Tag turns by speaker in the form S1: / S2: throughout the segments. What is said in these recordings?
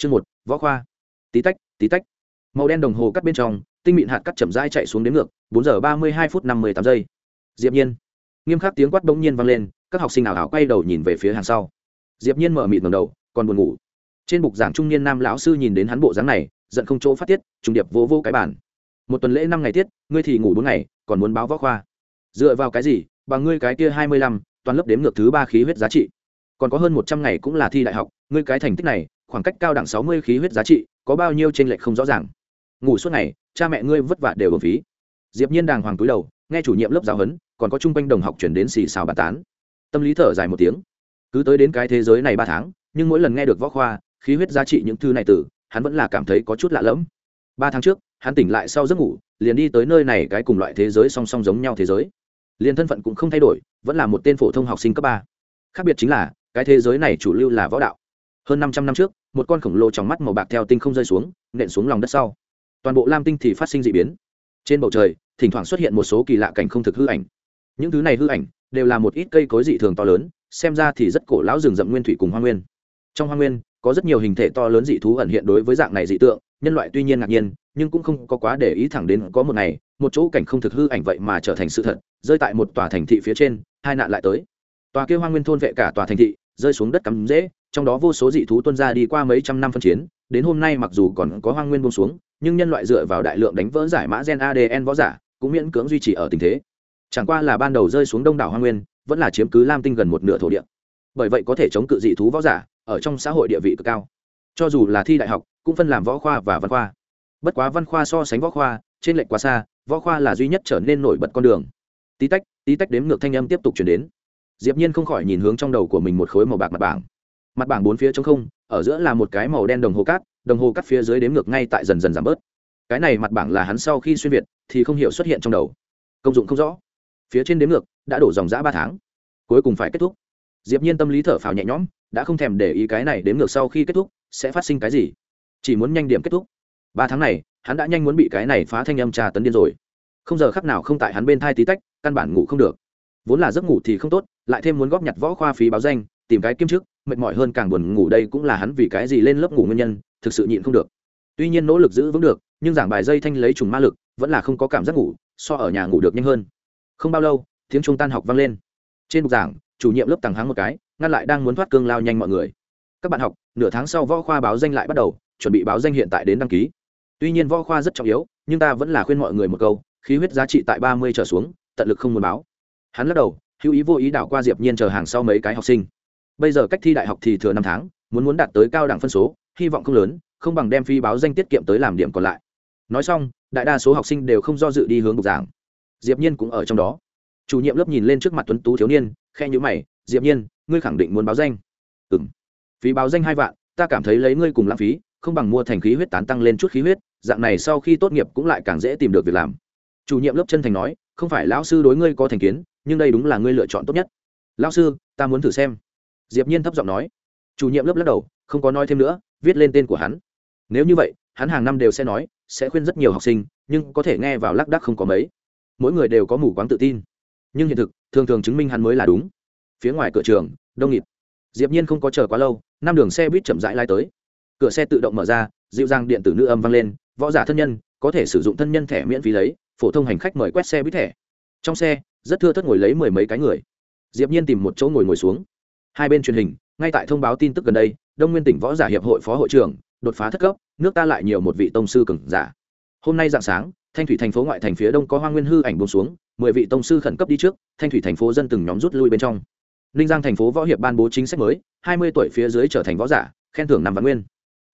S1: chương một, võ khoa. Tí tách tí tách. Màu đen đồng hồ cắt bên trong, tinh mịn hạt cắt chậm rãi chạy xuống đến ngược, bốn giờ ba mươi hai phút năm mươi tám giây. Diệp nhiên. Nghiêm khắc tiếng quát bỗng nhiên vang lên, các học sinh ảo ảo quay đầu nhìn về phía hàng sau. Diệp nhiên mở mịt ngẩng đầu, còn buồn ngủ. Trên bục giảng trung niên nam lão sư nhìn đến hắn bộ dáng này, giận không chỗ phát tiết, trùng điệp vô vô cái bản một tuần lễ năm ngày tiết, ngươi thì ngủ bốn ngày, còn muốn báo võ khoa. Dựa vào cái gì, bằng ngươi cái kia hai mươi lăm, toàn lớp đếm ngược thứ ba khí huyết giá trị. Còn có hơn một trăm ngày cũng là thi đại học, ngươi cái thành tích này khoảng cách cao đẳng sáu mươi khí huyết giá trị, có bao nhiêu trên lệch không rõ ràng. Ngủ suốt ngày, cha mẹ ngươi vất vả đều ở phí. Diệp nhiên đàng hoàng túi đầu, nghe chủ nhiệm lớp giáo huấn, còn có chung quanh đồng học chuyển đến xì xào bàn tán. Tâm lý thở dài một tiếng. Cứ tới đến cái thế giới này ba tháng, nhưng mỗi lần nghe được võ khoa, khí huyết giá trị những thứ này từ, hắn vẫn là cảm thấy có chút lạ lẫm. Ba tháng trước, hắn tỉnh lại sau giấc ngủ, liền đi tới nơi này cái cùng loại thế giới song song giống nhau thế giới. Liền thân phận cũng không thay đổi, vẫn là một tên phổ thông học sinh cấp ba. Khác biệt chính là, cái thế giới này chủ lưu là võ đạo hơn năm trăm năm trước, một con khổng lồ trong mắt màu bạc theo tinh không rơi xuống, nện xuống lòng đất sau. Toàn bộ lam tinh thì phát sinh d ị biến. Trên bầu trời, thỉnh thoảng xuất hiện một số kỳ lạ cảnh không thực hư ảnh. Những thứ này hư ảnh đều là một ít cây cối dị thường to lớn, xem ra thì rất cổ lão rừng rậm nguyên thủy cùng hoa nguyên. Trong hoa nguyên, có rất nhiều hình thể to lớn dị thú ẩn hiện đối với dạng này dị tượng, nhân loại tuy nhiên ngạc nhiên, nhưng cũng không có quá để ý thẳng đến có một ngày, một chỗ cảnh không thực hư ảnh vậy mà trở thành sự thật, rơi tại một tòa thành thị phía trên, hai nạn lại tới. Tòa kia hoa nguyên thôn vệ cả tòa thành thị rơi xuống đất cắm dễ, trong đó vô số dị thú tuân ra đi qua mấy trăm năm phân chiến, đến hôm nay mặc dù còn có hoang nguyên bông xuống, nhưng nhân loại dựa vào đại lượng đánh vỡ giải mã gen adn võ giả, cũng miễn cưỡng duy trì ở tình thế. Chẳng qua là ban đầu rơi xuống đông đảo hoang nguyên, vẫn là chiếm cứ lam tinh gần một nửa thổ địa. Bởi vậy có thể chống cự dị thú võ giả ở trong xã hội địa vị cực cao. Cho dù là thi đại học, cũng phân làm võ khoa và văn khoa. Bất quá văn khoa so sánh võ khoa, trên lệnh quá xa, võ khoa là duy nhất trở nên nổi bật con đường. Tí tách tí tách đếm ngược thanh âm tiếp tục chuyển đến diệp nhiên không khỏi nhìn hướng trong đầu của mình một khối màu bạc mặt bảng. Mặt bảng bốn phía trống không, ở giữa là một cái màu đen đồng hồ cát, đồng hồ cát phía dưới đếm ngược ngay tại dần dần giảm bớt. Cái này mặt bảng là hắn sau khi xuyên việt, thì không hiểu xuất hiện trong đầu. Công dụng không rõ. Phía trên đếm ngược, đã đổ dòng dã ba tháng. Cuối cùng phải kết thúc. Diệp nhiên tâm lý thở phào nhẹ nhõm, đã không thèm để ý cái này đếm ngược sau khi kết thúc, sẽ phát sinh cái gì. Chỉ muốn nhanh điểm kết thúc. Ba tháng này, hắn đã nhanh muốn bị cái này phá thanh âm trà tấn điên rồi. Không giờ khắc nào không tại hắn bên thai tí tách, căn bản ngủ không được. Vốn là giấc ngủ thì không tốt lại thêm muốn góp nhặt võ khoa phí báo danh, tìm cái kiêm chức, mệt mỏi hơn càng buồn ngủ đây cũng là hắn vì cái gì lên lớp ngủ nguyên nhân, thực sự nhịn không được. Tuy nhiên nỗ lực giữ vững được, nhưng giảng bài dây thanh lấy trùng ma lực, vẫn là không có cảm giác ngủ, so ở nhà ngủ được nhanh hơn. Không bao lâu, tiếng trung tan học vang lên. Trên bục giảng, chủ nhiệm lớp tàng háng một cái, ngăn lại đang muốn thoát cương lao nhanh mọi người. Các bạn học, nửa tháng sau võ khoa báo danh lại bắt đầu, chuẩn bị báo danh hiện tại đến đăng ký. Tuy nhiên võ khoa rất trọng yếu, nhưng ta vẫn là khuyên mọi người một câu, khí huyết giá trị tại ba mươi trở xuống, tận lực không muốn báo. Hắn lắc đầu hữu ý vô ý đảo qua diệp nhiên chờ hàng sau mấy cái học sinh bây giờ cách thi đại học thì thừa năm tháng muốn muốn đạt tới cao đẳng phân số hy vọng không lớn không bằng đem phi báo danh tiết kiệm tới làm điểm còn lại nói xong đại đa số học sinh đều không do dự đi hướng bục giảng diệp nhiên cũng ở trong đó chủ nhiệm lớp nhìn lên trước mặt tuấn tú thiếu niên khe nhíu mày diệp nhiên ngươi khẳng định muốn báo danh ừm phí báo danh hai vạn ta cảm thấy lấy ngươi cùng lãng phí không bằng mua thành khí huyết tán tăng lên chút khí huyết dạng này sau khi tốt nghiệp cũng lại càng dễ tìm được việc làm chủ nhiệm lớp chân thành nói không phải lão sư đối ngươi có thành kiến, nhưng đây đúng là ngươi lựa chọn tốt nhất. Lão sư, ta muốn thử xem. Diệp nhiên thấp giọng nói. Chủ nhiệm lớp lắc đầu, không có nói thêm nữa, viết lên tên của hắn. Nếu như vậy, hắn hàng năm đều sẽ nói, sẽ khuyên rất nhiều học sinh, nhưng có thể nghe vào lác đác không có mấy. Mỗi người đều có mù quáng tự tin. Nhưng hiện thực, thường thường chứng minh hắn mới là đúng. Phía ngoài cửa trường, đông nghịt. Diệp nhiên không có chờ quá lâu, năm đường xe buýt chậm rãi lai tới. Cửa xe tự động mở ra, dịu dàng điện tử nữ âm vang lên, võ giả thân nhân, có thể sử dụng thân nhân thẻ miễn phí lấy phổ thông hành khách mời quét xe buýt thẻ. Trong xe, rất thưa thớt ngồi lấy mười mấy cái người. Diệp nhiên tìm một chỗ ngồi ngồi xuống. Hai bên truyền hình, ngay tại thông báo tin tức gần đây, đông nguyên tỉnh võ giả hiệp hội phó hội trưởng, đột phá thất cấp, nước ta lại nhiều một vị tông sư cường giả. Hôm nay dạng sáng, thanh thủy thành phố ngoại thành phía đông có hoang nguyên hư ảnh buông xuống, mười vị tông sư khẩn cấp đi trước, thanh thủy thành phố dân từng nhóm rút lui bên trong. Ninh giang thành phố võ hiệp ban bố chính sách mới, hai mươi tuổi phía dưới trở thành võ giả, khen thưởng năm vạn nguyên.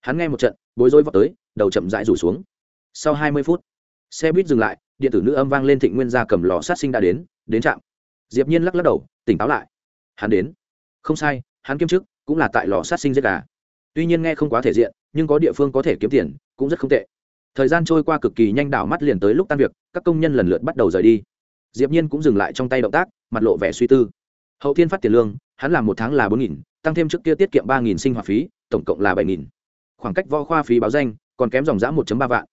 S1: Hắn nghe một trận, bối rối vọt tới, đầu chậm rãi rủ xuống. Sau hai mươi phút, xe buýt dừng lại điện tử nữ âm vang lên thịnh nguyên gia cầm lò sát sinh đã đến đến trạm. Diệp nhiên lắc lắc đầu, tỉnh táo lại. Hắn đến. Không sai, hắn kiêm chức, cũng là tại lò sát sinh giết gà. Tuy nhiên nghe không quá thể diện, nhưng có địa phương có thể kiếm tiền, cũng rất không tệ. Thời gian trôi qua cực kỳ nhanh đảo mắt liền tới lúc tan việc, các công nhân lần lượt bắt đầu rời đi. Diệp nhiên cũng dừng lại trong tay động tác, mặt lộ vẻ suy tư. Hậu thiên phát tiền lương, hắn làm một tháng là bốn nghìn, tăng thêm trước kia tiết kiệm ba nghìn sinh hoạt phí, tổng cộng là bảy nghìn. Khoảng cách võ khoa phí báo danh, còn kém dòng dã một ba vạn.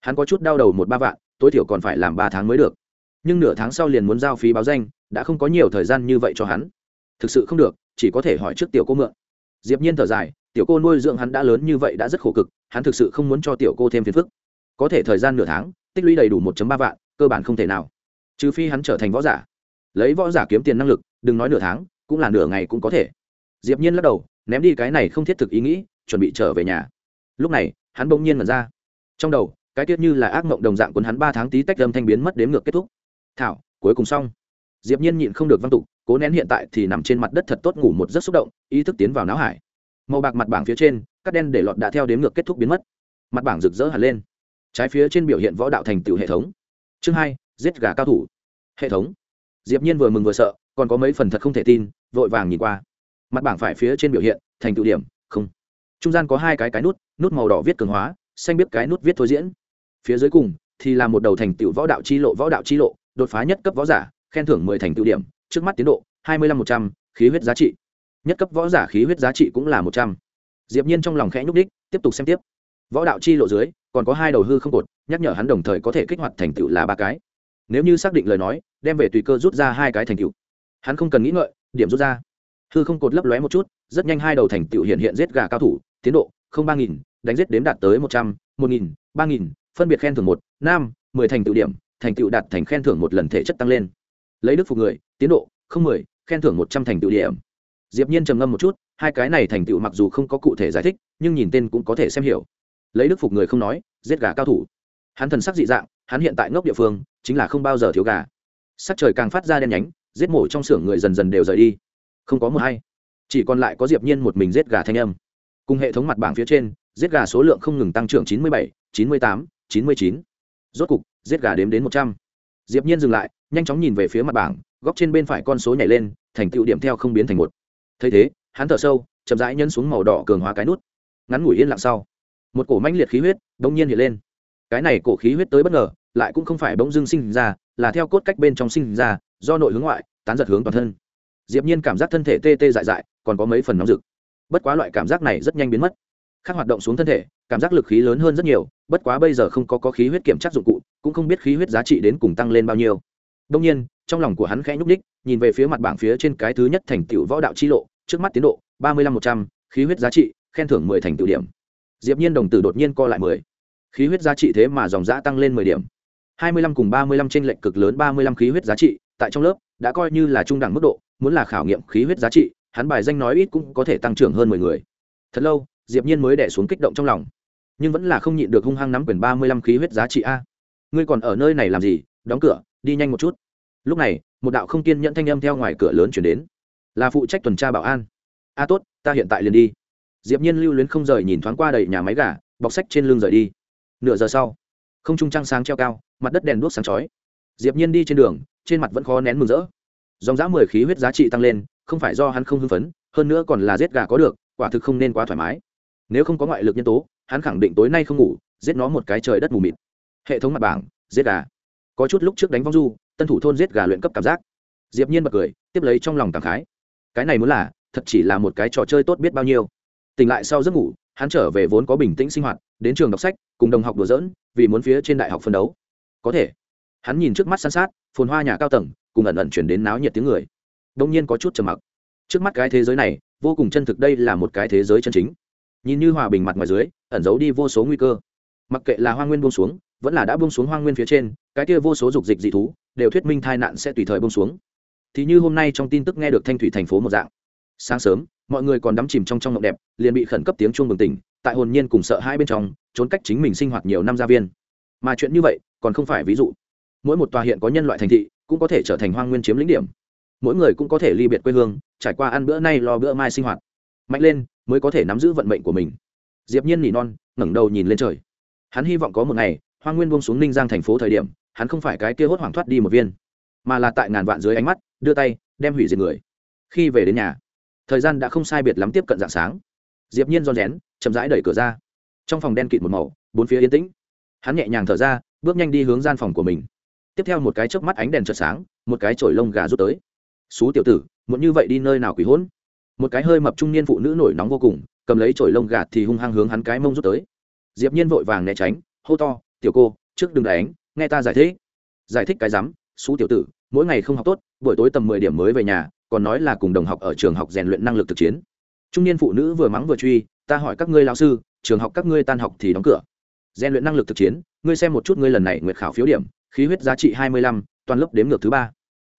S1: Hắn có chút đau đầu một ba vạn tối thiểu còn phải làm ba tháng mới được. Nhưng nửa tháng sau liền muốn giao phí báo danh, đã không có nhiều thời gian như vậy cho hắn. Thực sự không được, chỉ có thể hỏi trước tiểu cô mượn. Diệp nhiên thở dài, tiểu cô nuôi dưỡng hắn đã lớn như vậy đã rất khổ cực, hắn thực sự không muốn cho tiểu cô thêm phiền phức. Có thể thời gian nửa tháng, tích lũy đầy đủ một ba vạn, cơ bản không thể nào. Trừ phi hắn trở thành võ giả. Lấy võ giả kiếm tiền năng lực, đừng nói nửa tháng, cũng là nửa ngày cũng có thể. Diệp nhiên lắc đầu, ném đi cái này không thiết thực ý nghĩ, chuẩn bị trở về nhà. Lúc này, hắn bỗng nhiên mở ra. Trong đầu cái tiết như là ác mộng đồng dạng cuốn hắn ba tháng tí tách âm thanh biến mất đến ngược kết thúc. Thảo, cuối cùng xong. Diệp nhiên nhịn không được văn tục, cố nén hiện tại thì nằm trên mặt đất thật tốt ngủ một giấc xúc động, ý thức tiến vào não hải. Màu bạc mặt bảng phía trên, các đen để lọt đã theo đến ngược kết thúc biến mất. Mặt bảng rực rỡ hẳn lên. Trái phía trên biểu hiện võ đạo thành tựu hệ thống. Chương hai, giết gà cao thủ. Hệ thống. Diệp nhiên vừa mừng vừa sợ, còn có mấy phần thật không thể tin, vội vàng nhìn qua. Mặt bảng phải phía trên biểu hiện, thành tựu điểm, không. Trung gian có hai cái cái nút nút màu đỏ viết cường hóa xanh biết cái nút viết thôi diễn. Phía dưới cùng, thì là một đầu thành tựu võ đạo chi lộ, võ đạo chi lộ, đột phá nhất cấp võ giả, khen thưởng mười thành tựu điểm, trước mắt tiến độ, hai mươi lăm một trăm, khí huyết giá trị. Nhất cấp võ giả khí huyết giá trị cũng là một trăm. Diệp nhiên trong lòng khẽ nhúc đích tiếp tục xem tiếp. Võ đạo chi lộ dưới, còn có hai đầu hư không cột, nhắc nhở hắn đồng thời có thể kích hoạt thành tựu là ba cái. Nếu như xác định lời nói, đem về tùy cơ rút ra hai cái thành tựu. Hắn không cần nghĩ ngợi, điểm rút ra. Hư không cột lấp lóe một chút, rất nhanh hai đầu thành tựu hiện hiện giết gà cao thủ, tiến độ, không ba nghìn đánh giết đếm đạt tới một trăm, một nghìn, ba nghìn, phân biệt khen thưởng một nam mười thành tựu điểm, thành tựu đạt thành khen thưởng một lần thể chất tăng lên. Lấy đức phục người, tiến độ, không mười, khen thưởng một trăm thành tựu điểm. Diệp nhiên trầm ngâm một chút, hai cái này thành tựu mặc dù không có cụ thể giải thích, nhưng nhìn tên cũng có thể xem hiểu. Lấy đức phục người không nói, giết gà cao thủ. Hắn thần sắc dị dạng, hắn hiện tại ngốc địa phương, chính là không bao giờ thiếu gà. Sắc trời càng phát ra đen nhánh, giết mổ trong xưởng người dần dần đều rời đi. Không có một hay. Chỉ còn lại có diệp nhiên một mình giết gà thanh âm. Cùng hệ thống mặt bảng phía trên giết gà số lượng không ngừng tăng trưởng 97, 98, 99. rốt cục giết gà đếm đến 100. diệp nhiên dừng lại nhanh chóng nhìn về phía mặt bảng góc trên bên phải con số nhảy lên thành tựu điểm theo không biến thành một. Thấy thế hắn thở sâu chậm rãi nhấn xuống màu đỏ cường hóa cái nút. Ngắn ngủi yên lặng sau một cổ mãnh liệt khí huyết bỗng nhiên hiện lên. Cái này cổ khí huyết tới bất ngờ lại cũng không phải bỗng dưng sinh ra là theo cốt cách bên trong sinh ra do nội hướng ngoại tán giật hướng toàn thân. Diệp nhiên cảm giác thân thể tê tê dại dại còn có mấy phần nóng rực. Bất quá loại cảm giác này rất nhanh biến mất khác hoạt động xuống thân thể, cảm giác lực khí lớn hơn rất nhiều, bất quá bây giờ không có có khí huyết kiểm tra dụng cụ, cũng không biết khí huyết giá trị đến cùng tăng lên bao nhiêu. Đông nhiên, trong lòng của hắn khẽ nhúc đích nhìn về phía mặt bảng phía trên cái thứ nhất thành tựu võ đạo chi lộ, trước mắt tiến độ, ba mươi lăm một trăm, khí huyết giá trị, khen thưởng mười thành tựu điểm. Diệp nhiên đồng tử đột nhiên co lại mười. Khí huyết giá trị thế mà dòng giã tăng lên mười điểm. hai mươi lăm cùng ba mươi lăm trên lệnh cực lớn, ba mươi lăm khí huyết giá trị, tại trong lớp, đã coi như là trung đẳng mức độ, muốn là khảo nghiệm khí huyết giá trị, hắn bài danh nói ít cũng có thể tăng trưởng hơn mười người. Thật lâu diệp nhiên mới đè xuống kích động trong lòng. Nhưng vẫn là không nhịn được hung hăng nắm quyền ba mươi lăm khí huyết giá trị a. Ngươi còn ở nơi này làm gì? Đóng cửa, đi nhanh một chút. Lúc này, một đạo không kiên nhẫn thanh âm theo ngoài cửa lớn chuyển đến. Là phụ trách tuần tra bảo an. A, tốt, ta hiện tại liền đi. Diệp nhiên lưu luyến không rời nhìn thoáng qua đầy nhà máy gà, bọc sách trên lưng rời đi. Nửa giờ sau, không trung trăng sáng treo cao, mặt đất đèn đuốc sáng chói. Diệp nhiên đi trên đường, trên mặt vẫn khó nén mừng rỡ. Dòng dã mười khí huyết giá trị tăng lên, không phải do hắn không hưng phấn, hơn nữa còn là giết gà có được, quả thực không nên quá thoải mái nếu không có ngoại lực nhân tố, hắn khẳng định tối nay không ngủ, giết nó một cái trời đất mù mịt. Hệ thống mặt bảng, giết gà. Có chút lúc trước đánh vong du, tân thủ thôn giết gà luyện cấp cảm giác. Diệp nhiên bật cười, tiếp lấy trong lòng cảm khái. Cái này muốn là, thật chỉ là một cái trò chơi tốt biết bao nhiêu. Tỉnh lại sau giấc ngủ, hắn trở về vốn có bình tĩnh sinh hoạt, đến trường đọc sách, cùng đồng học đùa giỡn, vì muốn phía trên đại học phân đấu. Có thể. Hắn nhìn trước mắt san sát, phồn hoa nhà cao tầng, cùng ẩn ẩn chuyển đến náo nhiệt tiếng người. Đông nhiên có chút trầm mặc. Trước mắt cái thế giới này, vô cùng chân thực đây là một cái thế giới chân chính nhìn như hòa bình mặt ngoài dưới, ẩn giấu đi vô số nguy cơ. Mặc kệ là hoa nguyên buông xuống, vẫn là đã buông xuống hoa nguyên phía trên, cái kia vô số dục dịch dị thú, đều thuyết minh tai nạn sẽ tùy thời buông xuống. Thì như hôm nay trong tin tức nghe được thanh thủy thành phố một dạng. Sáng sớm, mọi người còn đắm chìm trong trong ngộng đẹp, liền bị khẩn cấp tiếng chuông bừng tỉnh, tại hồn nhiên cùng sợ hai bên trong, trốn cách chính mình sinh hoạt nhiều năm gia viên. Mà chuyện như vậy, còn không phải ví dụ. Mỗi một tòa hiện có nhân loại thành thị, cũng có thể trở thành hoang nguyên chiếm lĩnh điểm. Mỗi người cũng có thể ly biệt quê hương, trải qua ăn bữa nay lo bữa mai sinh hoạt. Mạnh lên mới có thể nắm giữ vận mệnh của mình. Diệp nhiên nỉ non, ngẩng đầu nhìn lên trời. Hắn hy vọng có một ngày Hoa nguyên buông xuống ninh giang thành phố thời điểm, hắn không phải cái kia hốt hoảng thoát đi một viên, mà là tại ngàn vạn dưới ánh mắt, đưa tay, đem hủy diệt người. Khi về đến nhà, thời gian đã không sai biệt lắm tiếp cận dạng sáng. Diệp nhiên rón rén, chậm rãi đẩy cửa ra. Trong phòng đen kịt một màu, bốn phía yên tĩnh. Hắn nhẹ nhàng thở ra, bước nhanh đi hướng gian phòng của mình. Tiếp theo một cái chớp mắt ánh đèn chợt sáng, một cái chổi lông gà rút tới. Xú tiểu tử muốn như vậy đi nơi nào quỷ hỗn một cái hơi mập trung niên phụ nữ nổi nóng vô cùng, cầm lấy chổi lông gà thì hung hăng hướng hắn cái mông rút tới. Diệp nhiên vội vàng né tránh, hô to, tiểu cô, trước đừng đánh, nghe ta giải thích. Giải thích cái dám xú tiểu tử, mỗi ngày không học tốt, buổi tối tầm mười điểm mới về nhà, còn nói là cùng đồng học ở trường học rèn luyện năng lực thực chiến. Trung niên phụ nữ vừa mắng vừa truy, ta hỏi các ngươi giáo sư, trường học các ngươi tan học thì đóng cửa. Rèn luyện năng lực thực chiến, ngươi xem một chút ngươi lần này nguyệt khảo phiếu điểm, khí huyết giá trị hai mươi lăm, toàn lớp đếm ngược thứ ba.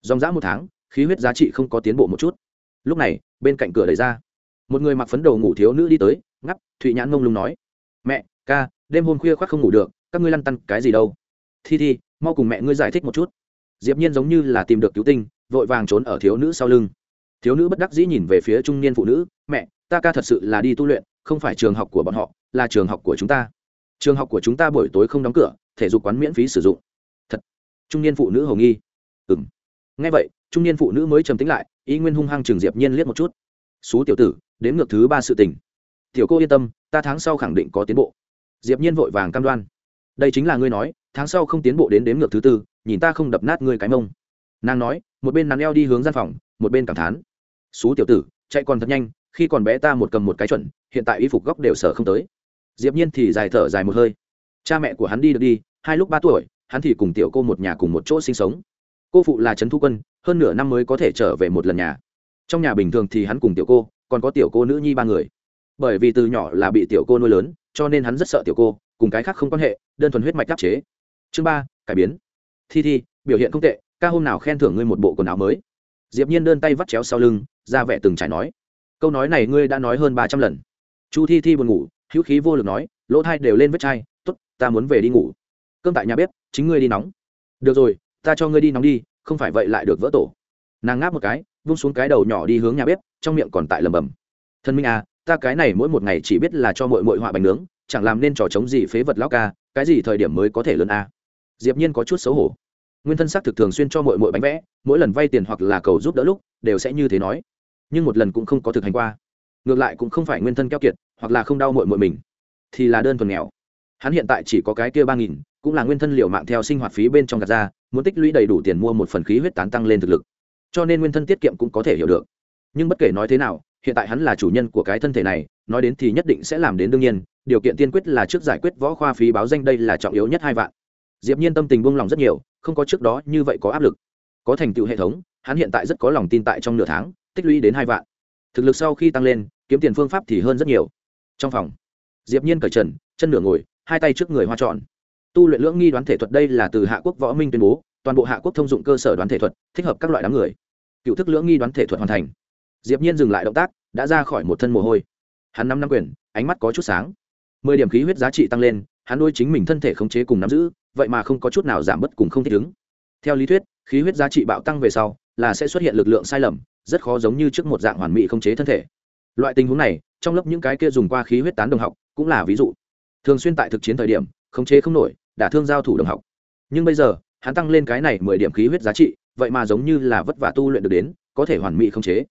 S1: Dòng dã một tháng, khí huyết giá trị không có tiến bộ một chút lúc này, bên cạnh cửa đẩy ra, một người mặc phấn đầu ngủ thiếu nữ đi tới, ngắp, thụy nhãn mông lung nói, mẹ, ca, đêm hôm khuya khoác không ngủ được, các ngươi lăn tăn cái gì đâu? Thi thi, mau cùng mẹ ngươi giải thích một chút. Diệp nhiên giống như là tìm được cứu tinh, vội vàng trốn ở thiếu nữ sau lưng. Thiếu nữ bất đắc dĩ nhìn về phía trung niên phụ nữ, mẹ, ta ca thật sự là đi tu luyện, không phải trường học của bọn họ, là trường học của chúng ta. Trường học của chúng ta buổi tối không đóng cửa, thể dục quán miễn phí sử dụng. Thật, trung niên phụ nữ hầu nghi. Ừm. Nghe vậy trung niên phụ nữ mới trầm tĩnh lại ý nguyên hung hăng trường diệp nhiên liếc một chút. Xú tiểu tử, đến ngược thứ ba sự tình. Tiểu cô yên tâm, ta tháng sau khẳng định có tiến bộ. Diệp nhiên vội vàng cam đoan. Đây chính là ngươi nói, tháng sau không tiến bộ đến đếm ngược thứ tư, nhìn ta không đập nát ngươi cái mông. Nàng nói, một bên nắn eo đi hướng gian phòng, một bên cảm thán. Xú tiểu tử, chạy còn thật nhanh, khi còn bé ta một cầm một cái chuẩn, hiện tại y phục góc đều sở không tới. Diệp nhiên thì dài thở dài một hơi. Cha mẹ của hắn đi được đi, hai lúc ba tuổi, hắn thì cùng tiểu cô một nhà cùng một chỗ sinh sống cô phụ là trấn thu quân, hơn nửa năm mới có thể trở về một lần nhà. Trong nhà bình thường thì hắn cùng tiểu cô, còn có tiểu cô nữ nhi ba người. Bởi vì từ nhỏ là bị tiểu cô nuôi lớn, cho nên hắn rất sợ tiểu cô, cùng cái khác không quan hệ, đơn thuần huyết mạch đắc chế. Chương ba, cải biến. Thi thi, biểu hiện không tệ, ca hôm nào khen thưởng ngươi một bộ quần áo mới. Diệp nhiên đơn tay vắt chéo sau lưng, ra vẻ từng trải nói. Câu nói này ngươi đã nói hơn ba trăm lần. Chu thi thi buồn ngủ, hữu khí vô lực nói, lỗ thai đều lên vết chai, tốt, ta muốn về đi ngủ. Cơm tại nhà bếp, chính ngươi đi nóng. Được rồi ta cho ngươi đi nóng đi, không phải vậy lại được vỡ tổ. Nàng ngáp một cái, vung xuống cái đầu nhỏ đi hướng nhà bếp, trong miệng còn tại lầm bầm thân minh à ta cái này mỗi một ngày chỉ biết là cho mội mội họa bánh nướng, chẳng làm nên trò chống gì phế vật lão ca, cái gì thời điểm mới có thể lớn a à. diệp nhiên có chút xấu hổ. Nguyên thân xác thực thường xuyên cho mội mội bánh vẽ, mỗi lần vay tiền hoặc là cầu giúp đỡ lúc, đều sẽ như thế nói. Nhưng một lần cũng không có thực hành qua. Ngược lại cũng không phải nguyên thân keo kiệt, hoặc là không đau mội mội mình. Thì là đơn thuần nghèo. Hắn hiện tại chỉ có cái kia ba nghìn, cũng là nguyên thân liệu mạng theo sinh hoạt phí bên trong gạt ra muốn tích lũy đầy đủ tiền mua một phần khí huyết tán tăng lên thực lực. Cho nên nguyên thân tiết kiệm cũng có thể hiểu được. Nhưng bất kể nói thế nào, hiện tại hắn là chủ nhân của cái thân thể này, nói đến thì nhất định sẽ làm đến đương nhiên, điều kiện tiên quyết là trước giải quyết võ khoa phí báo danh đây là trọng yếu nhất hai vạn. Diệp nhiên tâm tình buông lòng rất nhiều, không có trước đó như vậy có áp lực. Có thành tựu hệ thống, hắn hiện tại rất có lòng tin tại trong nửa tháng, tích lũy đến hai vạn. Thực lực sau khi tăng lên, kiếm tiền phương pháp thì hơn rất nhiều. Trong phòng, diệp nhiên cởi trần, chân nửa ngồi, hai tay trước người hoa tròn tu luyện lưỡng nghi đoán thể thuật đây là từ hạ quốc võ minh tuyên bố, toàn bộ hạ quốc thông dụng cơ sở đoán thể thuật, thích hợp các loại đám người. Cựu thức lưỡng nghi đoán thể thuật hoàn thành. Diệp nhiên dừng lại động tác, đã ra khỏi một thân mồ hôi. Hắn năm năm quyền, ánh mắt có chút sáng. Mười điểm khí huyết giá trị tăng lên, hắn nuôi chính mình thân thể khống chế cùng nắm giữ, vậy mà không có chút nào giảm bất cùng không thích ứng. Theo lý thuyết, khí huyết giá trị bạo tăng về sau, là sẽ xuất hiện lực lượng sai lầm, rất khó giống như trước một dạng hoàn mỹ khống chế thân thể. Loại tình huống này, trong lớp những cái kia dùng qua khí huyết tán đồng học, cũng là ví dụ. Thường xuyên tại thực chiến thời điểm, khống chế không nổi đả thương giao thủ đồng học. Nhưng bây giờ, hắn tăng lên cái này mười điểm khí huyết giá trị, vậy mà giống như là vất vả tu luyện được đến, có thể hoàn mỹ không chế.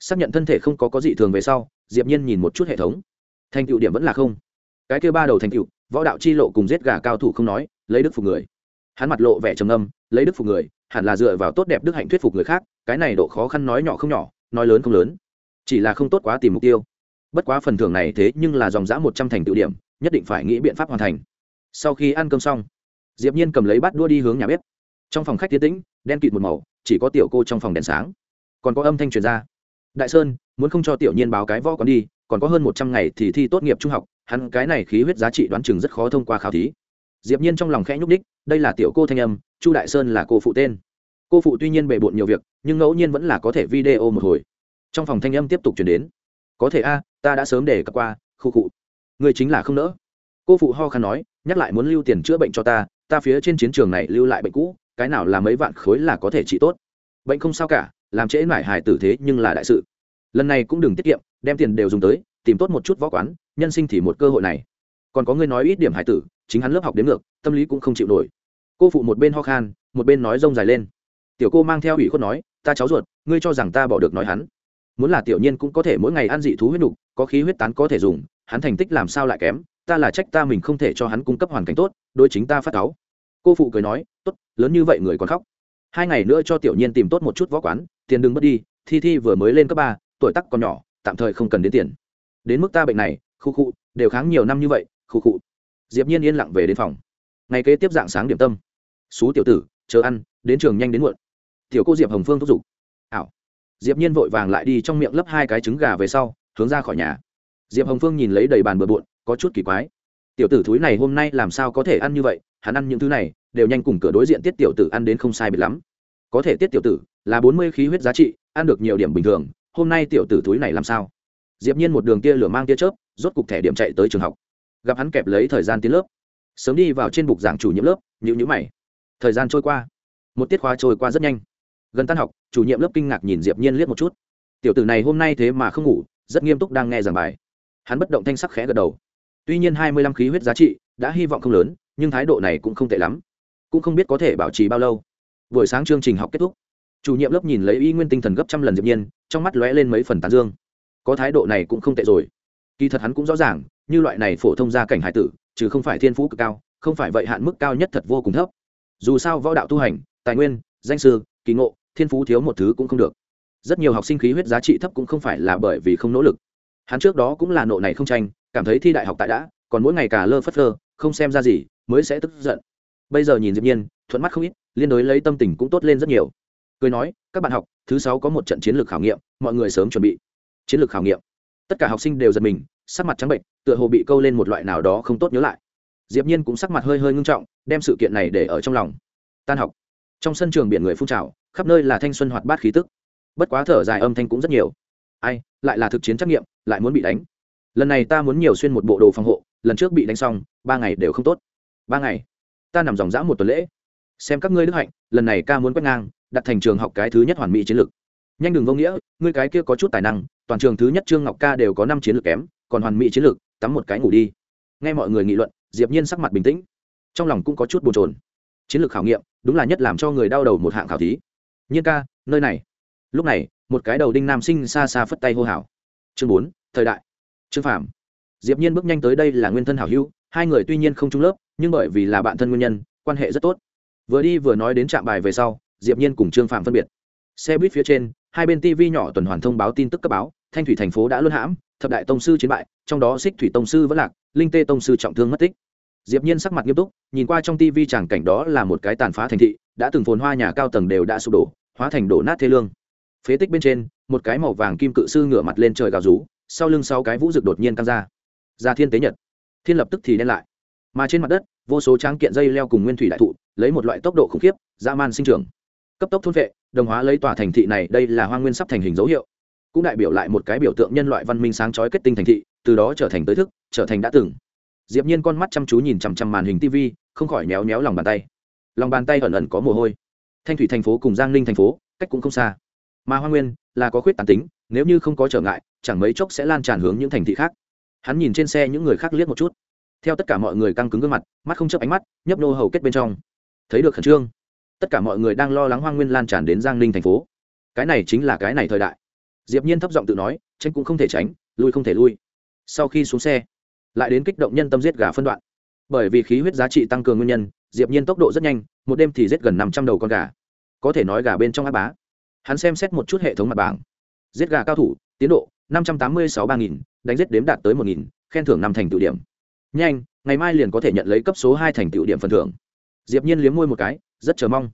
S1: Xác nhận thân thể không có có dị thường về sau, diệp nhiên nhìn một chút hệ thống. Thành tựu điểm vẫn là không. Cái kia ba đầu thành tựu, võ đạo chi lộ cùng giết gà cao thủ không nói, lấy đức phục người. Hắn mặt lộ vẻ trầm âm lấy đức phục người, hẳn là dựa vào tốt đẹp đức hạnh thuyết phục người khác, cái này độ khó khăn nói nhỏ không nhỏ, nói lớn không lớn. Chỉ là không tốt quá tìm mục tiêu. Bất quá phần thưởng này thế nhưng là dòng dã một trăm thành tựu điểm, nhất định phải nghĩ biện pháp hoàn thành sau khi ăn cơm xong, diệp nhiên cầm lấy bát đua đi hướng nhà bếp. Trong phòng khách tiến tĩnh, đen kịt một màu, chỉ có tiểu cô trong phòng đèn sáng. Còn có âm thanh truyền ra. Đại sơn, muốn không cho tiểu nhiên báo cái võ còn đi, còn có hơn một trăm ngày thì thi tốt nghiệp trung học, hắn cái này khí huyết giá trị đoán chừng rất khó thông qua khảo thí. Diệp nhiên trong lòng khẽ nhúc đích đây là tiểu cô thanh âm, chu đại sơn là cô phụ tên. Cô phụ tuy nhiên bề bộn nhiều việc, nhưng ngẫu nhiên vẫn là có thể video một hồi. Trong phòng thanh âm tiếp tục truyền đến. Có thể a, ta đã sớm để cập qua, khu cụ người chính là không nỡ cô phụ ho khăn nói, nhắc lại muốn lưu tiền chữa bệnh cho ta ta phía trên chiến trường này lưu lại bệnh cũ, cái nào là mấy vạn khối là có thể trị tốt. Bệnh không sao cả, làm trễ mải hài tử thế nhưng là đại sự. Lần này cũng đừng tiết kiệm, đem tiền đều dùng tới, tìm tốt một chút võ quán, nhân sinh thì một cơ hội này. Còn có người nói ít điểm hài tử, chính hắn lớp học đến ngược, tâm lý cũng không chịu nổi. Cô phụ một bên ho khan, một bên nói rông dài lên. Tiểu cô mang theo ủy khuất nói, ta cháu ruột, ngươi cho rằng ta bỏ được nói hắn. Muốn là tiểu nhiên cũng có thể mỗi ngày ăn dị thú huyết nục, có khí huyết tán có thể dùng, hắn thành tích làm sao lại kém ta là trách ta mình không thể cho hắn cung cấp hoàn cảnh tốt đôi chính ta phát cáu. Cô phụ cười nói, tốt, lớn như vậy người còn khóc. Hai ngày nữa cho tiểu nhiên tìm tốt một chút võ quán, tiền đừng mất đi, thi thi vừa mới lên cấp ba, tuổi tắc còn nhỏ, tạm thời không cần đến tiền. Đến mức ta bệnh này, khu khu, đều kháng nhiều năm như vậy, khu khu. Diệp nhiên yên lặng về đến phòng. Ngày kế tiếp dạng sáng điểm tâm. Xú tiểu tử, chờ ăn, đến trường nhanh đến muộn. Tiểu cô diệp hồng phương thúc giục. Ảo. Diệp nhiên vội vàng lại đi trong miệng lấp hai cái trứng gà về sau, hướng ra khỏi nhà. Diệp hồng phương nhìn lấy đầy bàn bừa bộn có chút kỳ quái. Tiểu tử thúi này hôm nay làm sao có thể ăn như vậy? Hắn ăn những thứ này, đều nhanh cùng cửa đối diện tiết tiểu tử ăn đến không sai biệt lắm. Có thể tiết tiểu tử là bốn mươi khí huyết giá trị, ăn được nhiều điểm bình thường, hôm nay tiểu tử thúi này làm sao? Diệp nhiên một đường tia lửa mang tia chớp, rốt cục thẻ điểm chạy tới trường học. Gặp hắn kẹp lấy thời gian tiến lớp. Sớm đi vào trên bục giảng chủ nhiệm lớp nhữ nhữ mày. Thời gian trôi qua. Một tiết khóa trôi qua rất nhanh. Gần tan học, chủ nhiệm lớp kinh ngạc nhìn diệp nhiên liếc một chút. Tiểu tử này hôm nay thế mà không ngủ, rất nghiêm túc đang nghe giảng bài. Hắn bất động thanh sắc khẽ gật đầu tuy nhiên hai mươi lăm khí huyết giá trị đã hy vọng không lớn, nhưng thái độ này cũng không tệ lắm. Cũng không biết có thể bảo trì bao lâu. Buổi sáng chương trình học kết thúc. Chủ nhiệm lớp nhìn lấy y nguyên tinh thần gấp trăm lần diệp nhiên, trong mắt lóe lên mấy phần tán dương. Có thái độ này cũng không tệ rồi. Kỳ thật hắn cũng rõ ràng, như loại này phổ thông gia cảnh hải tử chứ không phải thiên phú cực cao, không phải vậy hạn mức cao nhất thật vô cùng thấp. Dù sao võ đạo tu hành, tài nguyên, danh sư, kỳ ngộ, thiên phú thiếu một thứ cũng không được. Rất nhiều học sinh khí huyết giá trị thấp cũng không phải là bởi vì không nỗ lực. Hắn trước đó cũng là nộ này không tranh cảm thấy thi đại học tại đã, còn mỗi ngày cả lơ phất lơ không xem ra gì, mới sẽ tức giận. Bây giờ nhìn diệp nhiên, thuận mắt không ít, liên đối lấy tâm tình cũng tốt lên rất nhiều. Cười nói, các bạn học, thứ sáu có một trận chiến lược khảo nghiệm, mọi người sớm chuẩn bị. Chiến lược khảo nghiệm. Tất cả học sinh đều giật mình, sắc mặt trắng bệnh tựa hồ bị câu lên một loại nào đó không tốt nhớ lại. Diệp nhiên cũng sắc mặt hơi hơi ngưng trọng, đem sự kiện này để ở trong lòng. Tan học. Trong sân trường biển người phun trào, khắp nơi là thanh xuân hoạt bát khí tức. Bất quá thở dài âm thanh cũng rất nhiều. Ai, lại là thực chiến trắc nghiệm, lại muốn bị đánh lần này ta muốn nhiều xuyên một bộ đồ phòng hộ, lần trước bị đánh xong, ba ngày đều không tốt. Ba ngày? Ta nằm dòng dã một tuần lễ. Xem các ngươi đức hạnh, lần này ca muốn quét ngang, đặt thành trường học cái thứ nhất hoàn mỹ chiến lược. Nhanh đường vô nghĩa, ngươi cái kia có chút tài năng, toàn trường thứ nhất trương ngọc ca đều có năm chiến lược kém, còn hoàn mỹ chiến lược, tắm một cái ngủ đi. Nghe mọi người nghị luận, diệp nhiên sắc mặt bình tĩnh. Trong lòng cũng có chút bồn chồn. Chiến lược khảo nghiệm, đúng là nhất làm cho người đau đầu một hạng khảo thí. Nhiên ca, nơi này. Lúc này, một cái đầu đinh nam sinh xa xa phất tay hô hào. Chương bốn, thời đại trương phạm diệp nhiên bước nhanh tới đây là nguyên thân hảo hữu, hai người tuy nhiên không chung lớp, nhưng bởi vì là bạn thân nguyên nhân, quan hệ rất tốt. Vừa đi vừa nói đến trạm bài về sau, diệp nhiên cùng trương phạm phân biệt. Xe buýt phía trên, hai bên tv nhỏ tuần hoàn thông báo tin tức cấp báo, thanh thủy thành phố đã luân hãm, thập đại tông sư chiến bại, trong đó xích thủy tông sư vẫn lạc, linh tê tông sư trọng thương mất tích. Diệp nhiên sắc mặt nghiêm túc, nhìn qua trong tv chẳng cảnh đó là một cái tàn phá thành thị, đã từng phồn hoa nhà cao tầng đều đã sụp đổ, hóa thành đổ nát thê lương. Phế tích bên trên, một cái màu vàng kim cự sư ngửa mặt lên trời gào rú sau lưng sáu cái vũ rực đột nhiên căng ra. Ra thiên tế nhật. Thiên lập tức thì đen lại. Mà trên mặt đất, vô số tráng kiện dây leo cùng nguyên thủy đại thụ, lấy một loại tốc độ khủng khiếp, dã man sinh trưởng. Cấp tốc thôn vệ, đồng hóa lấy tòa thành thị này, đây là hoa nguyên sắp thành hình dấu hiệu. Cũng đại biểu lại một cái biểu tượng nhân loại văn minh sáng chói kết tinh thành thị, từ đó trở thành tới thức, trở thành đã từng. Diệp nhiên con mắt chăm chú nhìn chằm chằm màn hình tv không khỏi méo méo lòng bàn tay. Lòng bàn tay ẩn ẩn có mồ hôi. Thanh thủy thành phố cùng giang ninh thành phố, cách cũng không xa. Mà hoa nguyên là có khuyết tàn tính nếu như không có trở ngại, chẳng mấy chốc sẽ lan tràn hướng những thành thị khác. Hắn nhìn trên xe những người khác liếc một chút. Theo tất cả mọi người căng cứng gương mặt, mắt không chấp ánh mắt, nhấp nô hầu kết bên trong. Thấy được khẩn trương, tất cả mọi người đang lo lắng hoang nguyên lan tràn đến giang ninh thành phố. Cái này chính là cái này thời đại. Diệp nhiên thấp giọng tự nói, tránh cũng không thể tránh, lui không thể lui. Sau khi xuống xe, lại đến kích động nhân tâm giết gà phân đoạn. Bởi vì khí huyết giá trị tăng cường nguyên nhân, diệp nhiên tốc độ rất nhanh, một đêm thì giết gần 500 đầu con gà. Có thể nói gà bên trong áp bá. Hắn xem xét một chút hệ thống mặt bảng giết gà cao thủ tiến độ 586 3000, đánh giết đếm đạt tới 1000, khen thưởng năm thành tựu điểm. Nhanh ngày mai liền có thể nhận lấy cấp số hai thành tựu điểm phần thưởng. Diệp nhiên liếm môi một cái rất chờ mong.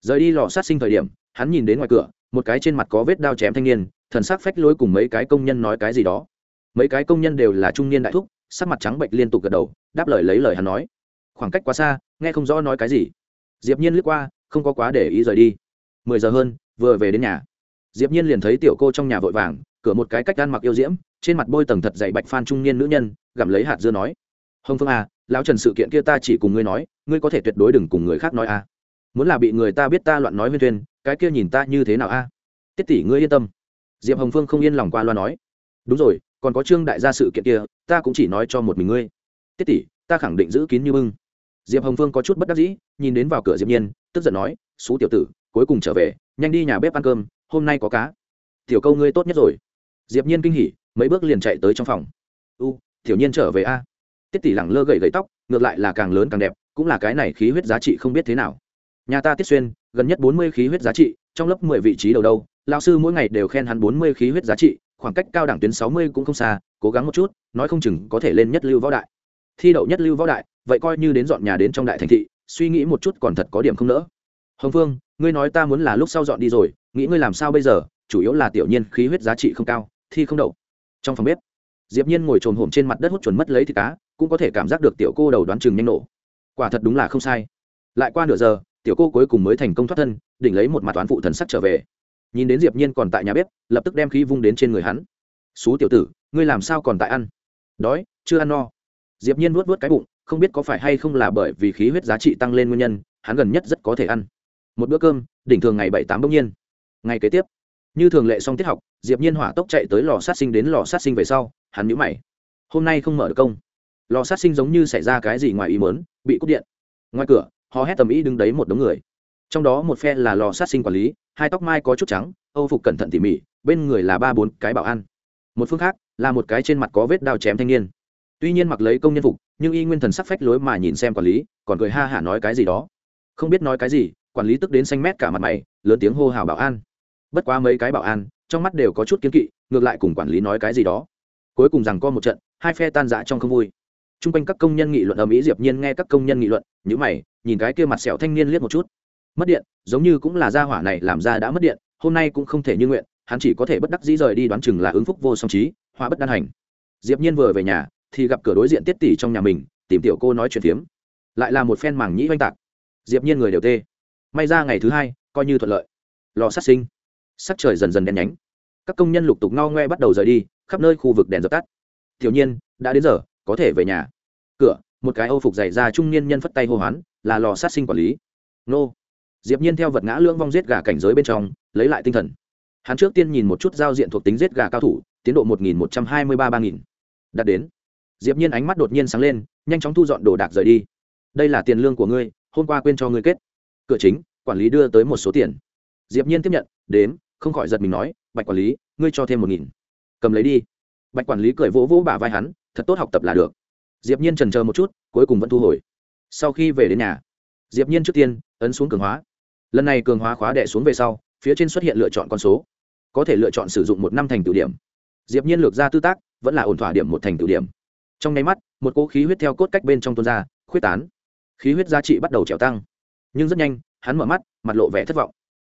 S1: Rời đi lò sát sinh thời điểm hắn nhìn đến ngoài cửa một cái trên mặt có vết đao chém thanh niên thần sắc phách lối cùng mấy cái công nhân nói cái gì đó. Mấy cái công nhân đều là trung niên đại thúc sắc mặt trắng bệnh liên tục gật đầu đáp lời lấy lời hắn nói. Khoảng cách quá xa nghe không rõ nói cái gì. Diệp nhiên lướt qua không có quá để ý rời đi. Mười giờ hơn vừa về đến nhà diệp nhiên liền thấy tiểu cô trong nhà vội vàng, cửa một cái cách ăn mặc yêu diễm, trên mặt bôi tầng thật dày bạch phan trung niên nữ nhân, gặm lấy hạt dưa nói, hồng phương à lão trần sự kiện kia ta chỉ cùng ngươi nói, ngươi có thể tuyệt đối đừng cùng người khác nói à. Muốn là bị người ta biết ta loạn nói huyên thuyên, cái kia nhìn ta như thế nào a à? tiết tỷ ngươi yên tâm. Diệp hồng phương không yên lòng qua loa nói, đúng rồi, còn có trương đại gia sự kiện kia, ta cũng chỉ nói cho một mình ngươi. Tiết tỷ, ta khẳng định giữ kín như bưng. Diệp hồng phương có chút bất đắc dĩ, nhìn đến vào cửa diệp nhiên, tức giận nói, xú tiểu tử, cuối cùng trở về, nhanh đi nhà bếp ăn cơm hôm nay có cá. Tiểu câu ngươi tốt nhất rồi. Diệp nhiên kinh hỉ, mấy bước liền chạy tới trong phòng. U, tiểu nhiên trở về a. Tiết tỷ lẳng lơ gầy gầy tóc, ngược lại là càng lớn càng đẹp, cũng là cái này khí huyết giá trị không biết thế nào. Nhà ta tiết xuyên, gần nhất bốn mươi khí huyết giá trị, trong lớp mười vị trí đầu đâu, Lão sư mỗi ngày đều khen hắn bốn mươi khí huyết giá trị, khoảng cách cao đẳng tuyến sáu mươi cũng không xa, cố gắng một chút, nói không chừng có thể lên nhất lưu võ đại. Thi đậu nhất lưu võ đại, vậy coi như đến dọn nhà đến trong đại thành thị, suy nghĩ một chút còn thật có điểm không nỡ. Hồng phương ngươi nói ta muốn là lúc sau dọn đi rồi, nghĩ ngươi làm sao bây giờ, chủ yếu là tiểu nhiên khí huyết giá trị không cao, thi không đậu. Trong phòng bếp, diệp nhiên ngồi trồn hổm trên mặt đất hút chuẩn mất lấy thịt cá, cũng có thể cảm giác được tiểu cô đầu đoán chừng nhanh nổ. Quả thật đúng là không sai. Lại qua nửa giờ, tiểu cô cuối cùng mới thành công thoát thân, đỉnh lấy một mặt toán phụ thần sắc trở về. Nhìn đến diệp nhiên còn tại nhà bếp, lập tức đem khí vung đến trên người hắn. Xú tiểu tử, ngươi làm sao còn tại ăn? Đói, chưa ăn no. Diệp nhiên nuốt nuốt cái bụng, không biết có phải hay không là bởi vì khí huyết giá trị tăng lên nguyên nhân, hắn gần nhất rất có thể ăn một bữa cơm, đỉnh thường ngày bảy tám bỗng nhiên. Ngày kế tiếp, như thường lệ xong tiết học, diệp nhiên hỏa tốc chạy tới lò sát sinh đến lò sát sinh về sau, hắn nhíu mày. Hôm nay không mở được công. Lò sát sinh giống như xảy ra cái gì ngoài ý muốn, bị cúp điện. Ngoài cửa họ hét tầm ý đứng đấy một đống người. Trong đó một phe là lò sát sinh quản lý, hai tóc mai có chút trắng, âu phục cẩn thận tỉ mỉ, bên người là ba bốn cái bảo an một phương khác, là một cái trên mặt có vết đao chém thanh niên. Tuy nhiên mặc lấy công nhân phục, nhưng y nguyên thần sắc phách lối mà nhìn xem quản lý, còn cười ha hả nói cái gì đó. Không biết nói cái gì quản lý tức đến xanh mét cả mặt mày, lớn tiếng hô hào bảo an. Bất quá mấy cái bảo an, trong mắt đều có chút kiến kỵ, ngược lại cùng quản lý nói cái gì đó. Cuối cùng rằng co một trận, hai phe tan rã trong không vui. T r u n g quanh các công nhân nghị luận ở mỹ diệp nhiên nghe các công nhân nghị luận nhữ mày, nhìn cái kia mặt sẹo thanh niên liếc một chút. Mất điện, giống như cũng là gia hỏa này làm ra đã mất điện, hôm nay cũng không thể như nguyện, hắn chỉ có thể bất đắc dĩ rời đi đoán chừng là ứng phúc vô song trí hóa bất đan hành. Diệp nhiên vừa về nhà, thì gặp cửa đối diện tiết tỷ trong nhà mình, tìm tiểu cô nói chuyện phiếm. Lại là một phen mảng nhĩ oanh tạc. Diệp nhiên người đều tê may ra ngày thứ hai, coi như thuận lợi. Lò sát sinh. Sắc trời dần dần đen nhánh. Các công nhân lục tục ngao ngoe bắt đầu rời đi, khắp nơi khu vực đèn dập tắt. Tiểu nhiên, đã đến giờ, có thể về nhà. Cửa, một cái âu phục dày ra trung niên nhân phất tay hô hoán, là lò sát sinh quản lý. Nô. Diệp nhiên theo vật ngã lưỡng vong giết gà cảnh giới bên trong, lấy lại tinh thần. Hắn trước tiên nhìn một chút giao diện thuộc tính giết gà cao thủ, tiến độ một nghìn một trăm hai mươi ba ba nghìn. Đạt đến. Diệp nhiên ánh mắt đột nhiên sáng lên, nhanh chóng thu dọn đồ đạc rời đi. Đây là tiền lương của ngươi, hôm qua quên cho ngươi kết cửa chính, quản lý đưa tới một số tiền. Diệp nhiên tiếp nhận, đếm, không khỏi giật mình nói, bạch quản lý, ngươi cho thêm một nghìn. Cầm lấy đi. Bạch quản lý cười vỗ vỗ bả vai hắn, thật tốt học tập là được. Diệp nhiên chần chờ một chút, cuối cùng vẫn thu hồi. Sau khi về đến nhà, diệp nhiên trước tiên ấn xuống cường hóa. Lần này cường hóa khóa đệ xuống về sau, phía trên xuất hiện lựa chọn con số. Có thể lựa chọn sử dụng một năm thành tựu điểm. Diệp nhiên lược ra tư tác, vẫn là ổn thỏa điểm một thành tựu điểm. Trong nháy mắt, một cỗ khí huyết theo cốt cách bên trong tuôn ra, khuyết tán. Khí huyết giá trị bắt đầu trèo tăng nhưng rất nhanh, hắn mở mắt, mặt lộ vẻ thất vọng.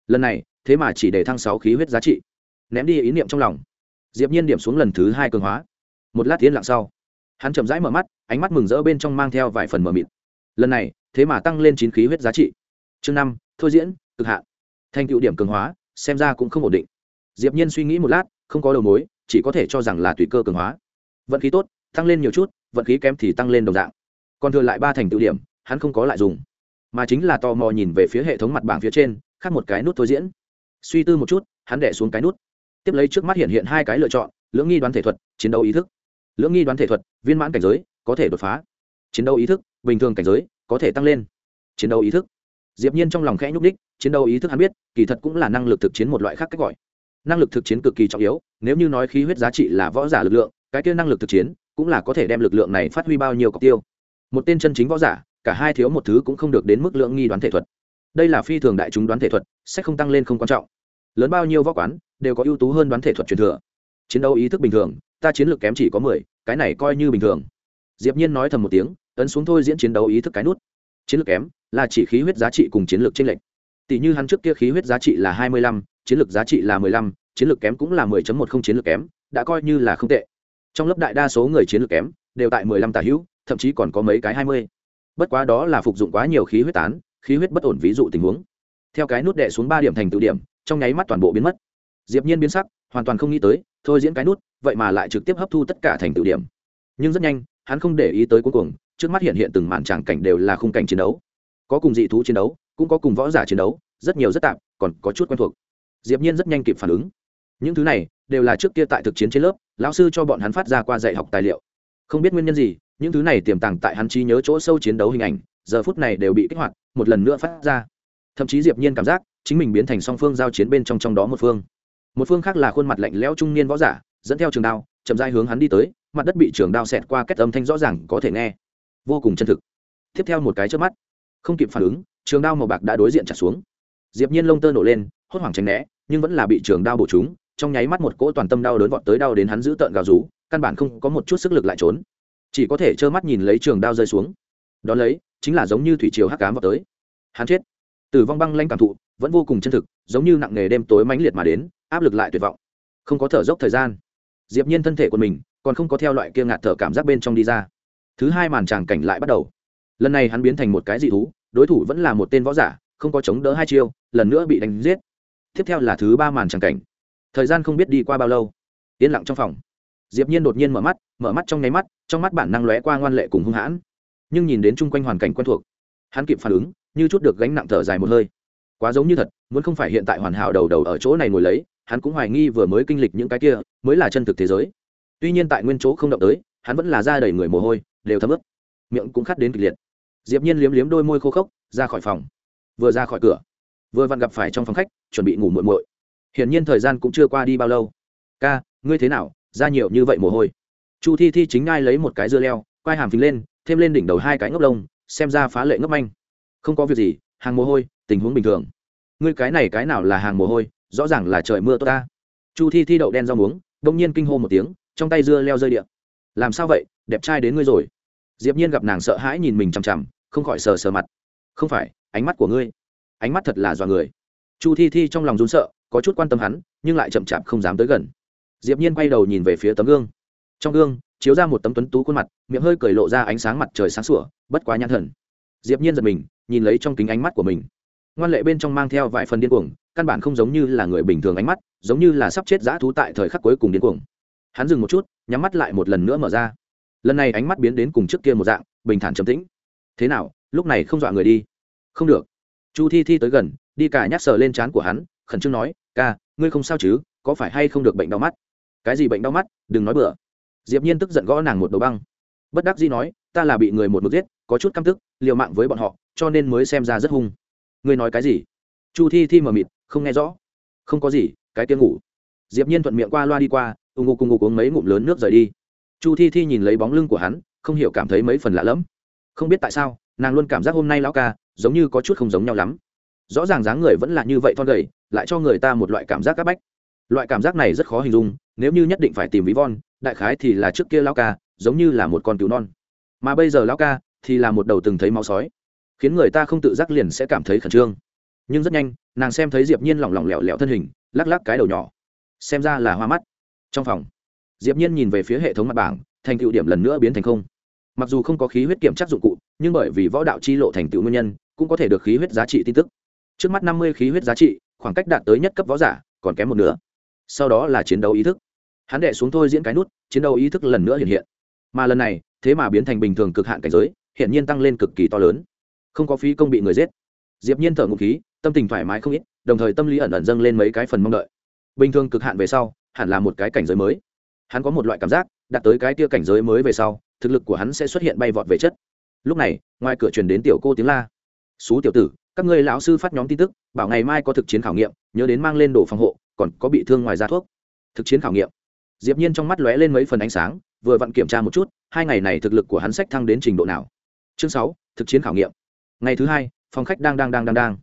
S1: Lần này, thế mà chỉ để thăng sáu khí huyết giá trị. Ném đi ý niệm trong lòng. Diệp nhiên điểm xuống lần thứ hai cường hóa. Một lát tiến lặng sau, hắn chậm rãi mở mắt, ánh mắt mừng rỡ bên trong mang theo vài phần mờ mịt. Lần này, thế mà tăng lên chín khí huyết giá trị. Chương năm, thôi diễn, cực hạn. Thành tựu điểm cường hóa, xem ra cũng không ổn định. Diệp nhiên suy nghĩ một lát, không có đầu mối, chỉ có thể cho rằng là tùy cơ cường hóa. Vận khí tốt, tăng lên nhiều chút, vận khí kém thì tăng lên đồng dạng. Còn thừa lại ba thành tựu điểm, hắn không có lại dùng mà chính là tò mò nhìn về phía hệ thống mặt bảng phía trên, khác một cái nút thôi diễn. Suy tư một chút, hắn đẻ xuống cái nút. Tiếp lấy trước mắt hiện hiện hai cái lựa chọn, lưỡng nghi đoán thể thuật, chiến đấu ý thức. Lưỡng nghi đoán thể thuật, viên mãn cảnh giới, có thể đột phá. Chiến đấu ý thức, bình thường cảnh giới, có thể tăng lên. Chiến đấu ý thức. Diệp nhiên trong lòng khẽ nhúc đích chiến đấu ý thức hắn biết, kỳ thật cũng là năng lực thực chiến một loại khác cách gọi. Năng lực thực chiến cực kỳ trọng yếu, nếu như nói khí huyết giá trị là võ giả lực lượng, cái kia năng lực thực chiến cũng là có thể đem lực lượng này phát huy bao nhiêu cọc tiêu. Một tên chân chính võ giả cả hai thiếu một thứ cũng không được đến mức lượng nghi đoán thể thuật. Đây là phi thường đại chúng đoán thể thuật sẽ không tăng lên không quan trọng. Lớn bao nhiêu võ quán đều có ưu tú hơn đoán thể thuật truyền thừa. Chiến đấu ý thức bình thường ta chiến lược kém chỉ có mười cái này coi như bình thường. Diệp nhiên nói thầm một tiếng ấn xuống thôi diễn chiến đấu ý thức cái nút. Chiến lược kém là chỉ khí huyết giá trị cùng chiến lược trên lệnh tỷ như hắn trước kia khí huyết giá trị là hai mươi lăm, chiến lược giá trị là mười lăm, chiến lược kém cũng là 10.1 không chiến lược kém đã coi như là không tệ. Trong lớp đại đa số người chiến lược kém đều tại mười lăm tả hữu thậm chí còn có mấy cái hai mươi bất quá đó là phục dụng quá nhiều khí huyết tán, khí huyết bất ổn ví dụ tình huống. Theo cái nút đệ xuống ba điểm thành tự điểm, trong nháy mắt toàn bộ biến mất. Diệp nhiên biến sắc, hoàn toàn không nghĩ tới, thôi diễn cái nút, vậy mà lại trực tiếp hấp thu tất cả thành tự điểm. Nhưng rất nhanh, hắn không để ý tới cuối cùng, trước mắt hiện hiện từng màn tràng cảnh đều là khung cảnh chiến đấu. Có cùng dị thú chiến đấu, cũng có cùng võ giả chiến đấu, rất nhiều rất tạm, còn có chút quen thuộc. Diệp nhiên rất nhanh kịp phản ứng. Những thứ này đều là trước kia tại thực chiến trên lớp, lão sư cho bọn hắn phát ra qua dạy học tài liệu. Không biết nguyên nhân gì những thứ này tiềm tàng tại hắn trí nhớ chỗ sâu chiến đấu hình ảnh, giờ phút này đều bị kích hoạt, một lần nữa phát ra. Thậm chí diệp nhiên cảm giác, chính mình biến thành song phương giao chiến bên trong trong đó một phương. Một phương khác là khuôn mặt lạnh lẽo trung niên võ giả, dẫn theo trường đao, chậm rãi hướng hắn đi tới, mặt đất bị trường đao xẹt qua kết âm thanh rõ ràng có thể nghe. Vô cùng chân thực. Tiếp theo một cái chớp mắt, không kịp phản ứng, trường đao màu bạc đã đối diện chặt xuống. Diệp nhiên lông tơ nổ lên, hốt hoảng tránh né, nhưng vẫn là bị trường đao bổ trúng, trong nháy mắt một cỗ toàn tâm đau đớn vọt tới đau đến hắn giữ tợn gào rú, căn bản không có một chút sức lực lại trốn chỉ có thể trơ mắt nhìn lấy trường đao rơi xuống. Đón lấy, chính là giống như thủy triều hắc cám vào tới. Hắn chết. Tử vong băng lanh cảm thụ, vẫn vô cùng chân thực, giống như nặng nghề đêm tối mãnh liệt mà đến, áp lực lại tuyệt vọng. Không có thở dốc thời gian. Diệp nhiên thân thể của mình còn không có theo loại kia ngạt thở cảm giác bên trong đi ra. Thứ hai màn tràng cảnh lại bắt đầu. Lần này hắn biến thành một cái dị thú, đối thủ vẫn là một tên võ giả, không có chống đỡ hai chiêu, lần nữa bị đánh giết. Tiếp theo là thứ ba màn tràng cảnh. Thời gian không biết đi qua bao lâu. Yên lặng trong phòng diệp nhiên đột nhiên mở mắt mở mắt trong nháy mắt, trong mắt bản năng lóe qua ngoan lệ cùng hung hãn. Nhưng nhìn đến chung quanh hoàn cảnh quen thuộc, hắn kịp phản ứng, như chút được gánh nặng thở dài một hơi. Quá giống như thật, muốn không phải hiện tại hoàn hảo đầu đầu ở chỗ này ngồi lấy, hắn cũng hoài nghi vừa mới kinh lịch những cái kia, mới là chân thực thế giới. Tuy nhiên tại nguyên chỗ không động tới, hắn vẫn là da đầy người mồ hôi, đều thấm ướt. Miệng cũng khát đến kịch liệt. Diệp nhiên liếm liếm đôi môi khô khốc, ra khỏi phòng. Vừa ra khỏi cửa, vừa vặn gặp phải trong phòng khách, chuẩn bị ngủ muội muội hiển nhiên thời gian cũng chưa qua đi bao lâu. Ca, ngươi thế nào? Ra nhiều như vậy mồ hôi. Chu thi thi chính ngay lấy một cái dưa leo, quai hàm phình lên, thêm lên đỉnh đầu hai cái ngốc lông, xem ra phá lệ ngốc manh. Không có việc gì, hàng mồ hôi, tình huống bình thường. Ngươi cái này cái nào là hàng mồ hôi, rõ ràng là trời mưa tốt ta. Chu thi thi đậu đen rau muống, đông nhiên kinh hô một tiếng, trong tay dưa leo rơi điện làm sao vậy, đẹp trai đến ngươi rồi. Diệp nhiên gặp nàng sợ hãi nhìn mình chằm chằm, không khỏi sờ sờ mặt. Không phải, ánh mắt của ngươi. Ánh mắt thật là dọa người. Chu thi thi trong lòng run sợ, có chút quan tâm hắn, nhưng lại chậm chạp không dám tới gần diệp nhiên quay đầu nhìn về phía tấm gương. Trong gương, chiếu ra một tấm tuấn tú khuôn mặt, miệng hơi cười lộ ra ánh sáng mặt trời sáng sủa, bất quá nhãn thần. Diệp nhiên giật mình, nhìn lấy trong kính ánh mắt của mình. Ngoan lệ bên trong mang theo vài phần điên cuồng, căn bản không giống như là người bình thường ánh mắt, giống như là sắp chết dã thú tại thời khắc cuối cùng điên cuồng. Hắn dừng một chút, nhắm mắt lại một lần nữa mở ra. Lần này ánh mắt biến đến cùng trước kia một dạng, bình thản trầm tĩnh. Thế nào, lúc này không dọa người đi? Không được. Chu thi thi tới gần, đi cả nhát sờ lên trán của hắn, khẩn trương nói, ca, ngươi không sao chứ, có phải hay không được bệnh đau mắt? Cái gì bệnh đau mắt, đừng nói bừa. Diệp nhiên tức giận gõ nàng một đầu băng. Bất đắc dĩ nói, ta là bị người một mực giết, có chút căm tức, liều mạng với bọn họ, cho nên mới xem ra rất hung. Ngươi nói cái gì? Chu thi thi mờ mịt, không nghe rõ. Không có gì, cái tiếng ngủ. Diệp nhiên thuận miệng qua loa đi qua ung ngục cùng ngục uống mấy ngụm lớn nước rời đi. Chu thi thi nhìn lấy bóng lưng của hắn, không hiểu cảm thấy mấy phần lạ lẫm. Không biết tại sao, nàng luôn cảm giác hôm nay lão ca, giống như có chút không giống nhau lắm. Rõ ràng dáng người vẫn là như vậy thon gầy, lại cho người ta một loại cảm giác áp bách. Loại cảm giác này rất khó hình dung nếu như nhất định phải tìm ví von, đại khái thì là trước kia lão ca, giống như là một con cứu non. Mà bây giờ lão ca thì là một đầu từng thấy máu sói, khiến người ta không tự giác liền sẽ cảm thấy khẩn trương. Nhưng rất nhanh, nàng xem thấy diệp nhiên lỏng lỏng lẻo lẻo thân hình, lắc lắc cái đầu nhỏ, xem ra là hoa mắt. Trong phòng, diệp nhiên nhìn về phía hệ thống mặt bảng, thành tựu điểm lần nữa biến thành không. Mặc dù không có khí huyết kiểm tra dụng cụ, nhưng bởi vì võ đạo chi lộ thành tựu nguyên nhân, cũng có thể được khí huyết giá trị tin tức. Trước mắt năm mươi khí huyết giá trị, khoảng cách đạt tới nhất cấp võ giả còn kém một nửa sau đó là chiến đấu ý thức. Hắn đệ xuống thôi diễn cái nút, chiến đấu ý thức lần nữa hiện hiện. Mà lần này, thế mà biến thành bình thường cực hạn cảnh giới hiện nhiên tăng lên cực kỳ to lớn. Không có phí công bị người giết. Diệp nhiên thở ngụ khí, tâm tình thoải mái không ít, đồng thời tâm lý ẩn ẩn dâng lên mấy cái phần mong đợi. Bình thường cực hạn về sau, hẳn là một cái cảnh giới mới. Hắn có một loại cảm giác, đạt tới cái tia cảnh giới mới về sau, thực lực của hắn sẽ xuất hiện bay vọt về chất. Lúc này, ngoài cửa truyền đến tiểu cô tiếng la. Xú tiểu tử, các ngươi lão sư phát nhóm tin tức, bảo ngày mai có thực chiến khảo nghiệm, nhớ đến mang lên đồ phòng hộ còn có bị thương ngoài da thuốc. Thực chiến khảo nghiệm. Diệp nhiên trong mắt lóe lên mấy phần ánh sáng, vừa vặn kiểm tra một chút, hai ngày này thực lực của hắn sách thăng đến trình độ nào. Chương sáu, thực chiến khảo nghiệm. Ngày thứ hai, phòng khách đang đang đang đang đang.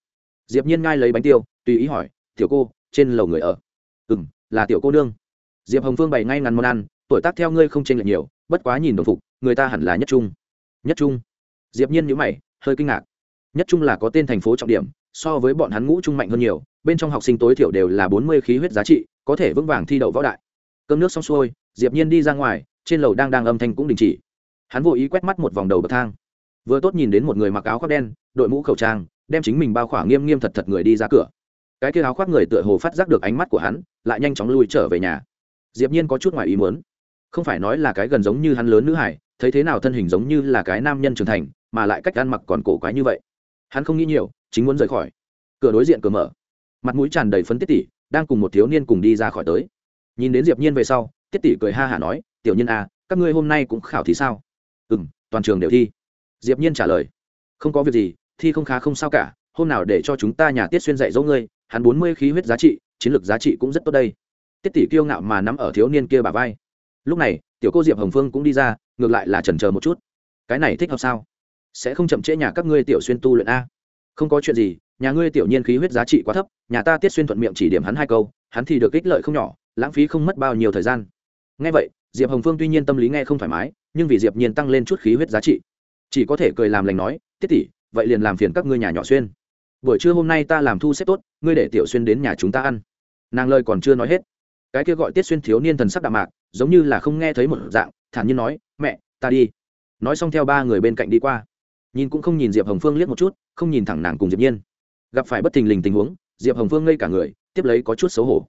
S1: Diệp nhiên ngay lấy bánh tiêu, tùy ý hỏi, tiểu cô, trên lầu người ở? Ừm, là tiểu cô nương. Diệp hồng phương bày ngay ngắn món ăn, tuổi tác theo ngươi không chênh lệch nhiều, bất quá nhìn đồng phục, người ta hẳn là nhất trung. Nhất trung? Diệp nhiên nhíu mày, hơi kinh ngạc. Nhất trung là có tên thành phố trọng điểm so với bọn hắn ngũ trung mạnh hơn nhiều, bên trong học sinh tối thiểu đều là bốn mươi khí huyết giá trị, có thể vững vàng thi đậu võ đại. Cơm nước xong xuôi, diệp nhiên đi ra ngoài, trên lầu đang đang âm thanh cũng đình chỉ. Hắn vô ý quét mắt một vòng đầu bậc thang. Vừa tốt nhìn đến một người mặc áo khoác đen, đội mũ khẩu trang, đem chính mình bao khỏa nghiêm nghiêm thật thật người đi ra cửa. Cái kia áo khoác người tựa hồ phát giác được ánh mắt của hắn, lại nhanh chóng lui trở về nhà. Diệp nhiên có chút ngoài ý muốn. Không phải nói là cái gần giống như hắn lớn nữ hải, thấy thế nào thân hình giống như là cái nam nhân trưởng thành, mà lại cách ăn mặc còn cổ quái như vậy hắn không nghĩ nhiều, chính muốn rời khỏi. Cửa đối diện cửa mở. Mặt mũi tràn đầy phấn tiết tỷ, đang cùng một thiếu niên cùng đi ra khỏi tới. Nhìn đến diệp nhiên về sau, tiết tỷ cười ha hả nói, tiểu nhân à các ngươi hôm nay cũng khảo thì sao? Ừm, toàn trường đều thi. Diệp nhiên trả lời, không có việc gì, thi không khá không sao cả, hôm nào để cho chúng ta nhà tiết xuyên dạy dỗ ngươi, hắn bốn mươi khí huyết giá trị, chiến lược giá trị cũng rất tốt đây. Tiết tỷ kiêu ngạo mà nắm ở thiếu niên kia bà vai. Lúc này, tiểu cô diệp hồng phương cũng đi ra, ngược lại là chần chờ một chút. Cái này thích hợp sao? Sẽ không chậm trễ nhà các ngươi tiểu xuyên tu luyện a. Không có chuyện gì, nhà ngươi tiểu nhiên khí huyết giá trị quá thấp, nhà ta tiết xuyên thuận miệng chỉ điểm hắn hai câu, hắn thì được ích lợi không nhỏ, lãng phí không mất bao nhiêu thời gian. Ngay vậy, diệp hồng phương tuy nhiên tâm lý nghe không thoải mái, nhưng vì diệp nhiên tăng lên chút khí huyết giá trị, chỉ có thể cười làm lành nói, tiết tỷ, vậy liền làm phiền các ngươi nhà nhỏ xuyên. Buổi trưa hôm nay ta làm thu xếp tốt, ngươi để tiểu xuyên đến nhà chúng ta ăn. Nàng lời còn chưa nói hết, cái kia gọi tiết xuyên thiếu niên thần sắc đạm mạc, giống như là không nghe thấy một dạng, thản nhiên nói, mẹ, ta đi. Nói xong theo ba người bên cạnh đi qua nhìn cũng không nhìn diệp hồng phương liếc một chút không nhìn thẳng nàng cùng diệp nhiên gặp phải bất thình lình tình huống diệp hồng phương ngây cả người tiếp lấy có chút xấu hổ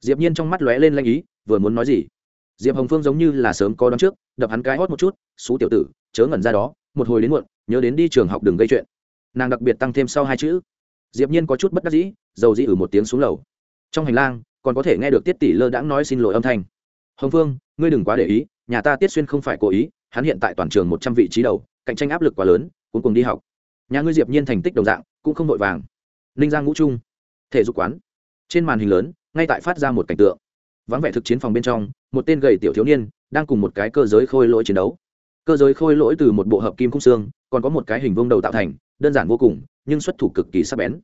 S1: diệp nhiên trong mắt lóe lên lanh ý vừa muốn nói gì diệp hồng phương giống như là sớm có đón trước đập hắn cái hót một chút xú tiểu tử chớ ngẩn ra đó một hồi đến muộn nhớ đến đi trường học đừng gây chuyện nàng đặc biệt tăng thêm sau hai chữ diệp nhiên có chút bất đắc dĩ dầu dĩ ử một tiếng xuống lầu trong hành lang còn có thể nghe được tiết tỷ lơ đãng nói xin lỗi âm thanh hồng phương ngươi đừng quá để ý nhà ta tiết xuyên không phải cố ý hắn hiện tại toàn trường một trăm vị trí đầu cạnh tranh áp lực quá lớn cuối cùng đi học. Nhà ngươi diệp nhiên thành tích đồng dạng, cũng không vội vàng. Ninh giang ngũ trung, thể dục quán. Trên màn hình lớn, ngay tại phát ra một cảnh tượng. Vắng vẻ thực chiến phòng bên trong, một tên gầy tiểu thiếu niên đang cùng một cái cơ giới khôi lỗi chiến đấu. Cơ giới khôi lỗi từ một bộ hợp kim khung xương, còn có một cái hình vông đầu tạo thành, đơn giản vô cùng, nhưng xuất thủ cực kỳ sắc bén.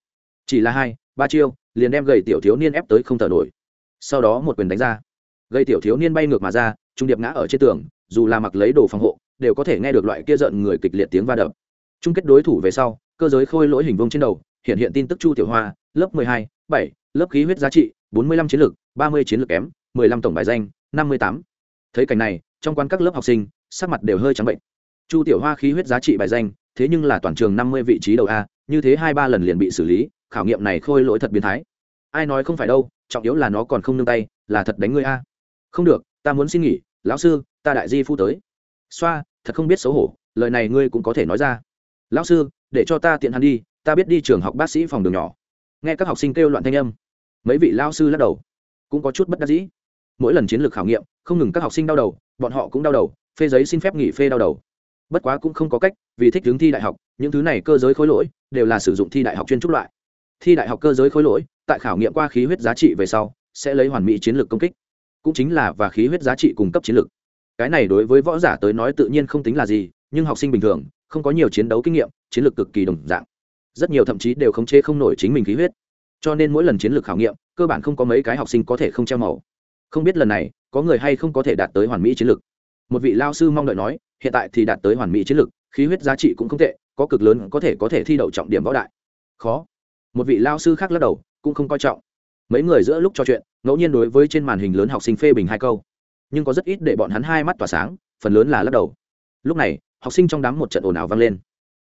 S1: Chỉ là hai, ba chiêu, liền đem gầy tiểu thiếu niên ép tới không thở nổi. Sau đó một quyền đánh ra. Gầy tiểu thiếu niên bay ngược mà ra, trung điệp ngã ở trên tường, dù là mặc lấy đồ phòng hộ, đều có thể nghe được loại kia giận người kịch liệt tiếng va đập chung kết đối thủ về sau, cơ giới khôi lỗi hình vông trên đầu, hiện hiện tin tức chu tiểu hoa, lớp mười hai, bảy, lớp khí huyết giá trị, bốn mươi lăm chiến lược, ba mươi chiến lược kém, mười lăm tổng bài danh, năm mươi tám. Thấy cảnh này, trong quan các lớp học sinh, sắc mặt đều hơi trắng bệnh. Chu tiểu hoa khí huyết giá trị bài danh, thế nhưng là toàn trường năm mươi vị trí đầu a, như thế hai ba lần liền bị xử lý, khảo nghiệm này khôi lỗi thật biến thái. Ai nói không phải đâu, trọng yếu là nó còn không nương tay, là thật đánh ngươi a. Không được, ta muốn xin nghỉ, lão sư, ta đại di phu tới. Xoa, thật không biết xấu hổ, lời này ngươi cũng có thể nói ra lão sư, để cho ta tiện hắn đi, ta biết đi trường học bác sĩ phòng đường nhỏ. Nghe các học sinh kêu loạn thanh âm. Mấy vị lao sư lắc đầu. Cũng có chút bất đắc dĩ. Mỗi lần chiến lược khảo nghiệm, không ngừng các học sinh đau đầu, bọn họ cũng đau đầu, phê giấy xin phép nghỉ phê đau đầu. Bất quá cũng không có cách, vì thích hướng thi đại học, những thứ này cơ giới khối lỗi, đều là sử dụng thi đại học chuyên trúc loại. Thi đại học cơ giới khối lỗi, tại khảo nghiệm qua khí huyết giá trị về sau, sẽ lấy hoàn mỹ chiến lược công kích. Cũng chính là và khí huyết giá trị cung cấp chiến lược. Cái này đối với võ giả tới nói tự nhiên không tính là gì, nhưng học sinh bình thường không có nhiều chiến đấu kinh nghiệm, chiến lược cực kỳ đồng dạng. Rất nhiều thậm chí đều khống chế không nổi chính mình khí huyết. Cho nên mỗi lần chiến lược khảo nghiệm, cơ bản không có mấy cái học sinh có thể không treo màu. Không biết lần này, có người hay không có thể đạt tới hoàn mỹ chiến lược. Một vị lao sư mong đợi nói, hiện tại thì đạt tới hoàn mỹ chiến lược, khí huyết giá trị cũng không tệ, có cực lớn có thể có thể thi đậu trọng điểm võ đại. Khó. Một vị lao sư khác lắc đầu, cũng không coi trọng. Mấy người giữa lúc trò chuyện, ngẫu nhiên đối với trên màn hình lớn học sinh phê bình hai câu. Nhưng có rất ít để bọn hắn hai mắt tỏa sáng, phần lớn là lắc đầu. Lúc này học sinh trong đám một trận ồn ào vang lên.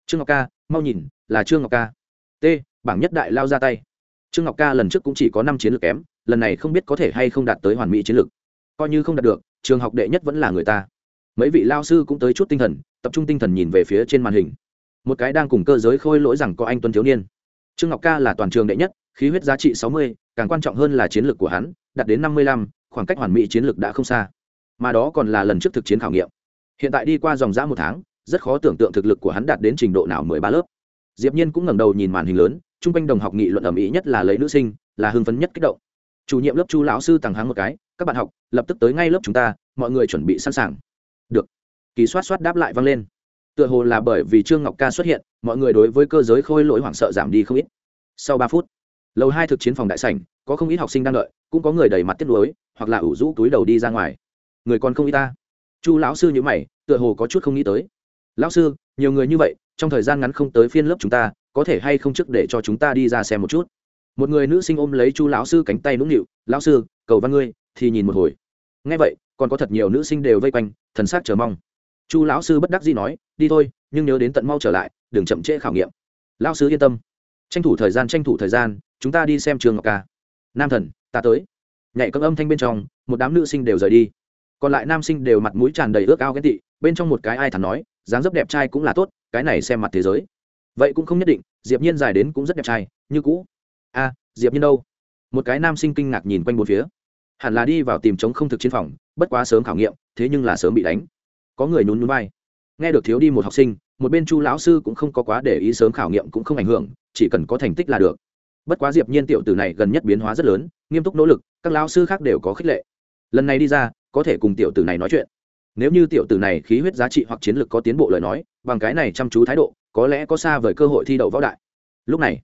S1: Trương ngọc ca, mau nhìn, là trương ngọc ca. T, bảng nhất đại lao ra tay. Trương ngọc ca lần trước cũng chỉ có năm chiến lược kém, lần này không biết có thể hay không đạt tới hoàn mỹ chiến lược. Coi như không đạt được, trường học đệ nhất vẫn là người ta. Mấy vị lao sư cũng tới chút tinh thần, tập trung tinh thần nhìn về phía trên màn hình. Một cái đang cùng cơ giới khôi lỗi rằng có anh tuân thiếu niên. Trương ngọc ca là toàn trường đệ nhất, khí huyết giá trị sáu mươi, càng quan trọng hơn là chiến lược của hắn, đạt đến năm mươi lăm, khoảng cách hoàn mỹ chiến lược đã không xa. Mà đó còn là lần trước thực chiến khảo nghiệm hiện tại đi qua dòng dã một tháng, rất khó tưởng tượng thực lực của hắn đạt đến trình độ nào mười ba lớp. Diệp nhiên cũng ngẩng đầu nhìn màn hình lớn trung quanh đồng học nghị luận ầm ĩ nhất là lấy nữ sinh, là hưng phấn nhất kích động. Chủ nhiệm lớp chu lão sư tặng hắn một cái, các bạn học, lập tức tới ngay lớp chúng ta, mọi người chuẩn bị sẵn sàng. Được. Kỳ soát soát đáp lại vang lên. Tựa hồ là bởi vì trương ngọc ca xuất hiện, mọi người đối với cơ giới khôi lỗi hoảng sợ giảm đi không ít. Sau ba phút, lầu hai thực chiến phòng đại sảnh, có không ít học sinh đang đợi, cũng có người đầy mặt tiếc nuối, hoặc là ủ rũ túi đầu đi ra ngoài. Người còn không y ta? Chu lão sư nhữ mày, tựa hồ có chút không nghĩ tới. Lão sư, nhiều người như vậy, trong thời gian ngắn không tới phiên lớp chúng ta, có thể hay không trước để cho chúng ta đi ra xem một chút? Một người nữ sinh ôm lấy chu lão sư cánh tay nũng nịu, lão sư, cầu văn ngươi, thì nhìn một hồi. Ngay vậy, còn có thật nhiều nữ sinh đều vây quanh, thần sắc chờ mong. Chu lão sư bất đắc dĩ nói, đi thôi, nhưng nhớ đến tận mau trở lại, đừng chậm trễ khảo nghiệm. Lão sư yên tâm. Tranh thủ thời gian, tranh thủ thời gian, chúng ta đi xem trường ngọc ca. Nam thần, ta tới. Nhảy các âm thanh bên trong, một đám nữ sinh đều rời đi còn lại nam sinh đều mặt mũi tràn đầy ước ao ghen tị, bên trong một cái ai thẳng nói, dáng dấp đẹp trai cũng là tốt, cái này xem mặt thế giới. Vậy cũng không nhất định, diệp nhiên dài đến cũng rất đẹp trai, như cũ. A, diệp nhiên đâu? Một cái nam sinh kinh ngạc nhìn quanh bốn phía. Hẳn là đi vào tìm chống không thực chiến phòng, bất quá sớm khảo nghiệm, thế nhưng là sớm bị đánh. Có người nhún nhún vai. Nghe được thiếu đi một học sinh, một bên chu lão sư cũng không có quá để ý sớm khảo nghiệm cũng không ảnh hưởng, chỉ cần có thành tích là được. Bất quá diệp nhiên tiểu tử này gần nhất biến hóa rất lớn, nghiêm túc nỗ lực, các lão sư khác đều có khích lệ. Lần này đi ra có thể cùng tiểu tử này nói chuyện. Nếu như tiểu tử này khí huyết giá trị hoặc chiến lược có tiến bộ lời nói, bằng cái này chăm chú thái độ, có lẽ có xa vời cơ hội thi đậu võ đại. Lúc này,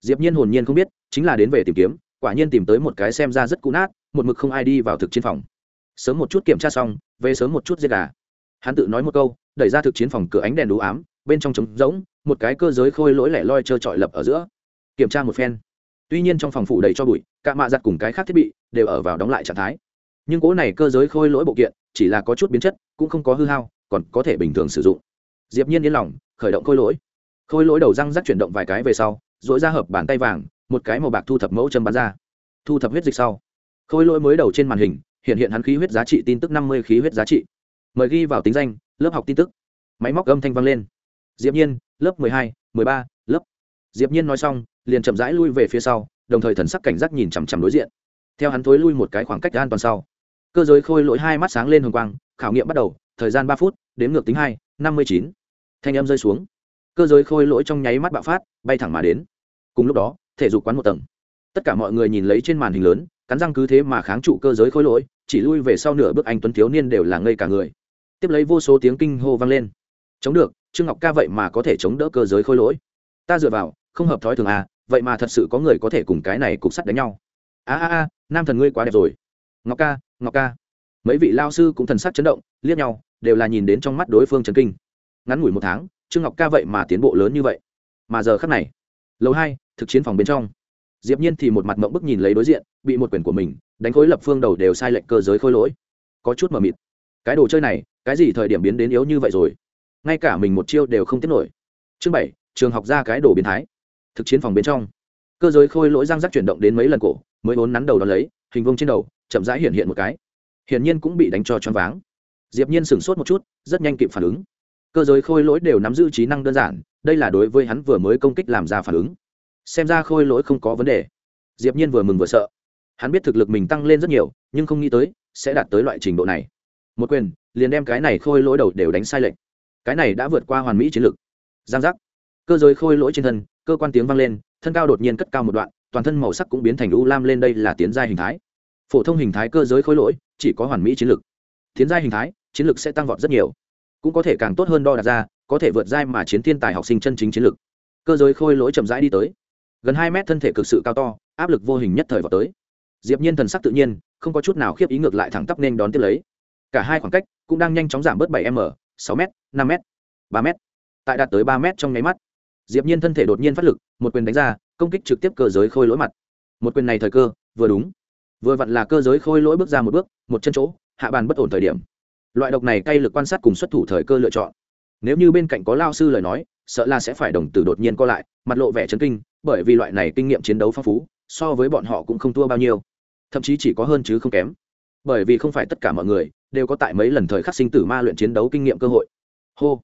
S1: diệp nhiên hồn nhiên không biết, chính là đến về tìm kiếm, quả nhiên tìm tới một cái xem ra rất cũ nát, một mực không ai đi vào thực chiến phòng. Sớm một chút kiểm tra xong, về sớm một chút giết gà. Hắn tự nói một câu, đẩy ra thực chiến phòng cửa ánh đèn đủ ám, bên trong trống rỗng, một cái cơ giới khôi lỗi lẻ loi trơ trọi lập ở giữa. Kiểm tra một phen. Tuy nhiên trong phòng phủ đầy cho bụi, cả mạ giặt cùng cái khác thiết bị đều ở vào đóng lại trạng thái nhưng cỗ này cơ giới khôi lỗi bộ kiện chỉ là có chút biến chất, cũng không có hư hao, còn có thể bình thường sử dụng. Diệp nhiên yên lòng, khởi động khôi lỗi. Khôi lỗi đầu răng rắc chuyển động vài cái về sau dội ra hợp bàn tay vàng, một cái màu bạc thu thập mẫu châm bắn ra. Thu thập huyết dịch sau. Khôi lỗi mới đầu trên màn hình, hiện hiện hắn khí huyết giá trị tin tức năm mươi khí huyết giá trị. Mời ghi vào tính danh, lớp học tin tức. Máy móc âm thanh vang lên. Diệp nhiên, lớp mười hai, mười ba, lớp. Diệp nhiên nói xong, liền chậm rãi lui về phía sau, đồng thời thần sắc cảnh giác nhìn chằm chằm đối diện. Theo hắn thối lui một cái khoảng cách an toàn sau cơ giới khôi lỗi hai mắt sáng lên hồng quang, khảo nghiệm bắt đầu, thời gian ba phút đếm ngược tính hai, năm mươi chín. Thanh âm rơi xuống. Cơ giới khôi lỗi trong nháy mắt bạo phát, bay thẳng mà đến. Cùng lúc đó, thể dục quán một tầng. Tất cả mọi người nhìn lấy trên màn hình lớn, cắn răng cứ thế mà kháng trụ cơ giới khôi lỗi, chỉ lui về sau nửa bước anh tuấn thiếu niên đều là ngây cả người. Tiếp lấy vô số tiếng kinh hô vang lên. Chống được, trương ngọc ca vậy mà có thể chống đỡ cơ giới khôi lỗi. Ta dựa vào, không hợp thói thường à vậy mà thật sự có người có thể cùng cái này cục sắt đánh nhau. A a a, nam thần ngươi quá đẹp rồi ngọc ca ngọc ca. Mấy vị lao sư cũng thần sắc chấn động, liếc nhau, đều là nhìn đến trong mắt đối phương trấn kinh. Ngắn ngủi một tháng, trương ngọc ca vậy mà tiến bộ lớn như vậy. Mà giờ khắc này, lầu hai, thực chiến phòng bên trong. Diệp nhiên thì một mặt mộng bức nhìn lấy đối diện, bị một quyền của mình, đánh khối lập phương đầu đều sai lệnh cơ giới khôi lỗi. Có chút mờ mịt. Cái đồ chơi này, cái gì thời điểm biến đến yếu như vậy rồi? Ngay cả mình một chiêu đều không tiếp nổi. Chương bảy, trường học ra cái đồ biến thái. Thực chiến phòng bên trong. Cơ giới khôi lỗi răng rắc chuyển động đến mấy lần cổ, mới vốn nắn đầu đón lấy, hình vuông trên đầu chậm rãi hiện hiện một cái. Hiển nhiên cũng bị đánh cho choáng váng. Diệp nhiên sửng sốt một chút, rất nhanh kịp phản ứng. Cơ giới khôi lỗi đều nắm giữ trí năng đơn giản, đây là đối với hắn vừa mới công kích làm ra phản ứng. Xem ra khôi lỗi không có vấn đề. Diệp nhiên vừa mừng vừa sợ. Hắn biết thực lực mình tăng lên rất nhiều, nhưng không nghĩ tới, sẽ đạt tới loại trình độ này. Một quyền, liền đem cái này khôi lỗi đầu đều đánh sai lệch. Cái này đã vượt qua hoàn mỹ chiến lược. giang giác. Cơ giới khôi lỗi trên thân, cơ quan tiếng vang lên, thân cao đột nhiên cất cao một đoạn, toàn thân màu sắc cũng biến thành u lam lên đây là tiến giai hình thái phổ thông hình thái cơ giới khối lỗi chỉ có hoàn mỹ chiến lược, tiến giai hình thái chiến lược sẽ tăng vọt rất nhiều. Cũng có thể càng tốt hơn đo đạt ra có thể vượt giai mà chiến thiên tài học sinh chân chính chiến lược, cơ giới khôi lỗi chậm rãi đi tới. Gần hai mét thân thể cực sự cao to áp lực vô hình nhất thời vào tới. Diệp nhiên thần sắc tự nhiên không có chút nào khiếp ý ngược lại thẳng tắp nên đón tiếp lấy. Cả hai khoảng cách cũng đang nhanh chóng giảm bớt 7 m 6 m 5 m 3 m. Tại đạt tới 3 m trong nháy mắt diệp nhiên thân thể đột nhiên phát lực một quyền đánh ra công kích trực tiếp cơ giới khôi lỗi mặt. Một quyền này thời cơ vừa đúng vừa vặn là cơ giới khôi lỗi bước ra một bước, một chân chỗ, hạ bàn bất ổn thời điểm. Loại độc này cay lực quan sát cùng xuất thủ thời cơ lựa chọn. Nếu như bên cạnh có lao sư lời nói, sợ là sẽ phải đồng tử đột nhiên co lại, mặt lộ vẻ chấn kinh, bởi vì loại này kinh nghiệm chiến đấu phong phú, so với bọn họ cũng không thua bao nhiêu. Thậm chí chỉ có hơn chứ không kém. Bởi vì không phải tất cả mọi người đều có tại mấy lần thời khắc sinh tử ma luyện chiến đấu kinh nghiệm cơ hội. Hô!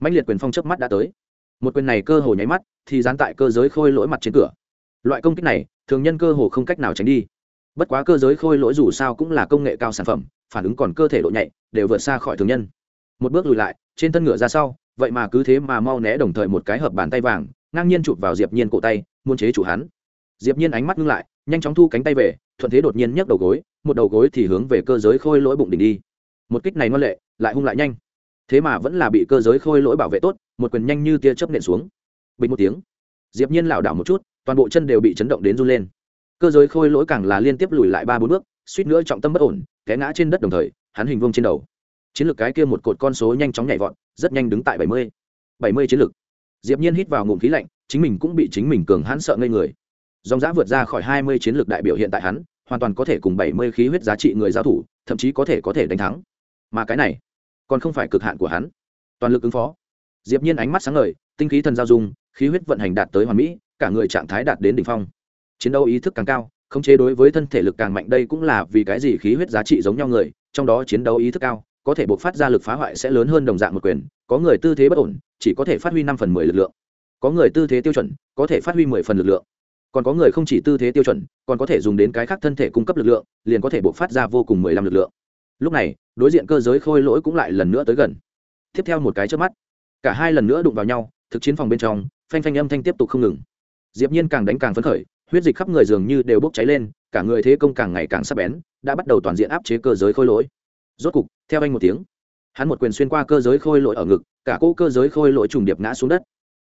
S1: Mãnh liệt quyền phong chớp mắt đã tới. Một quyền này cơ hồ nháy mắt, thì dán tại cơ giới khôi lỗi mặt trên cửa. Loại công kích này, thường nhân cơ hồ không cách nào tránh đi bất quá cơ giới khôi lỗi dù sao cũng là công nghệ cao sản phẩm, phản ứng còn cơ thể độ nhạy, đều vượt xa khỏi thường nhân. Một bước lùi lại, trên thân ngựa ra sau, vậy mà cứ thế mà mau né đồng thời một cái hợp bàn tay vàng, ngang nhiên chụp vào diệp nhiên cổ tay, muốn chế chủ hắn. Diệp nhiên ánh mắt ngưng lại, nhanh chóng thu cánh tay về, thuận thế đột nhiên nhấc đầu gối, một đầu gối thì hướng về cơ giới khôi lỗi bụng đỉnh đi. Một kích này ngoan lệ, lại hung lại nhanh. Thế mà vẫn là bị cơ giới khôi lỗi bảo vệ tốt, một quyền nhanh như tia chớp nện xuống. Bình một tiếng, diệp nhiên lảo đảo một chút, toàn bộ chân đều bị chấn động đến run lên cơ giới khôi lỗi càng là liên tiếp lùi lại ba bốn bước, suýt nữa trọng tâm bất ổn, té ngã trên đất đồng thời, hắn hình vuông trên đầu. Chiến lược cái kia một cột con số nhanh chóng nhảy vọt, rất nhanh đứng tại bảy mươi. Bảy mươi chiến lược. Diệp nhiên hít vào ngụm khí lạnh, chính mình cũng bị chính mình cường hãn sợ ngây người. Dòng giã vượt ra khỏi hai mươi chiến lược đại biểu hiện tại hắn, hoàn toàn có thể cùng bảy mươi khí huyết giá trị người giao thủ, thậm chí có thể có thể đánh thắng. Mà cái này, còn không phải cực hạn của hắn. Toàn lực ứng phó. Diệp nhiên ánh mắt sáng ngời, tinh khí thần giao dung, khí huyết vận hành đạt tới hoàn mỹ, cả người trạng thái đạt đến đỉnh phong chiến đấu ý thức càng cao, khống chế đối với thân thể lực càng mạnh, đây cũng là vì cái gì khí huyết giá trị giống nhau người, trong đó chiến đấu ý thức cao, có thể buộc phát ra lực phá hoại sẽ lớn hơn đồng dạng một quyền, có người tư thế bất ổn, chỉ có thể phát huy năm phần mười lực lượng. Có người tư thế tiêu chuẩn, có thể phát huy mười phần lực lượng. Còn có người không chỉ tư thế tiêu chuẩn, còn có thể dùng đến cái khác thân thể cung cấp lực lượng, liền có thể buộc phát ra vô cùng mười lăm lực lượng. Lúc này, đối diện cơ giới khôi lỗi cũng lại lần nữa tới gần. Tiếp theo một cái trước mắt, cả hai lần nữa đụng vào nhau, thực chiến phòng bên trong, phanh phanh âm thanh tiếp tục không ngừng. Diệp nhiên càng đánh càng phấn khởi huyết dịch khắp người dường như đều bốc cháy lên, cả người thế công càng ngày càng sắc bén, đã bắt đầu toàn diện áp chế cơ giới khôi lỗi. Rốt cục, theo anh một tiếng, hắn một quyền xuyên qua cơ giới khôi lỗi ở ngực, cả cỗ cơ giới khôi lỗi trùng điệp ngã xuống đất.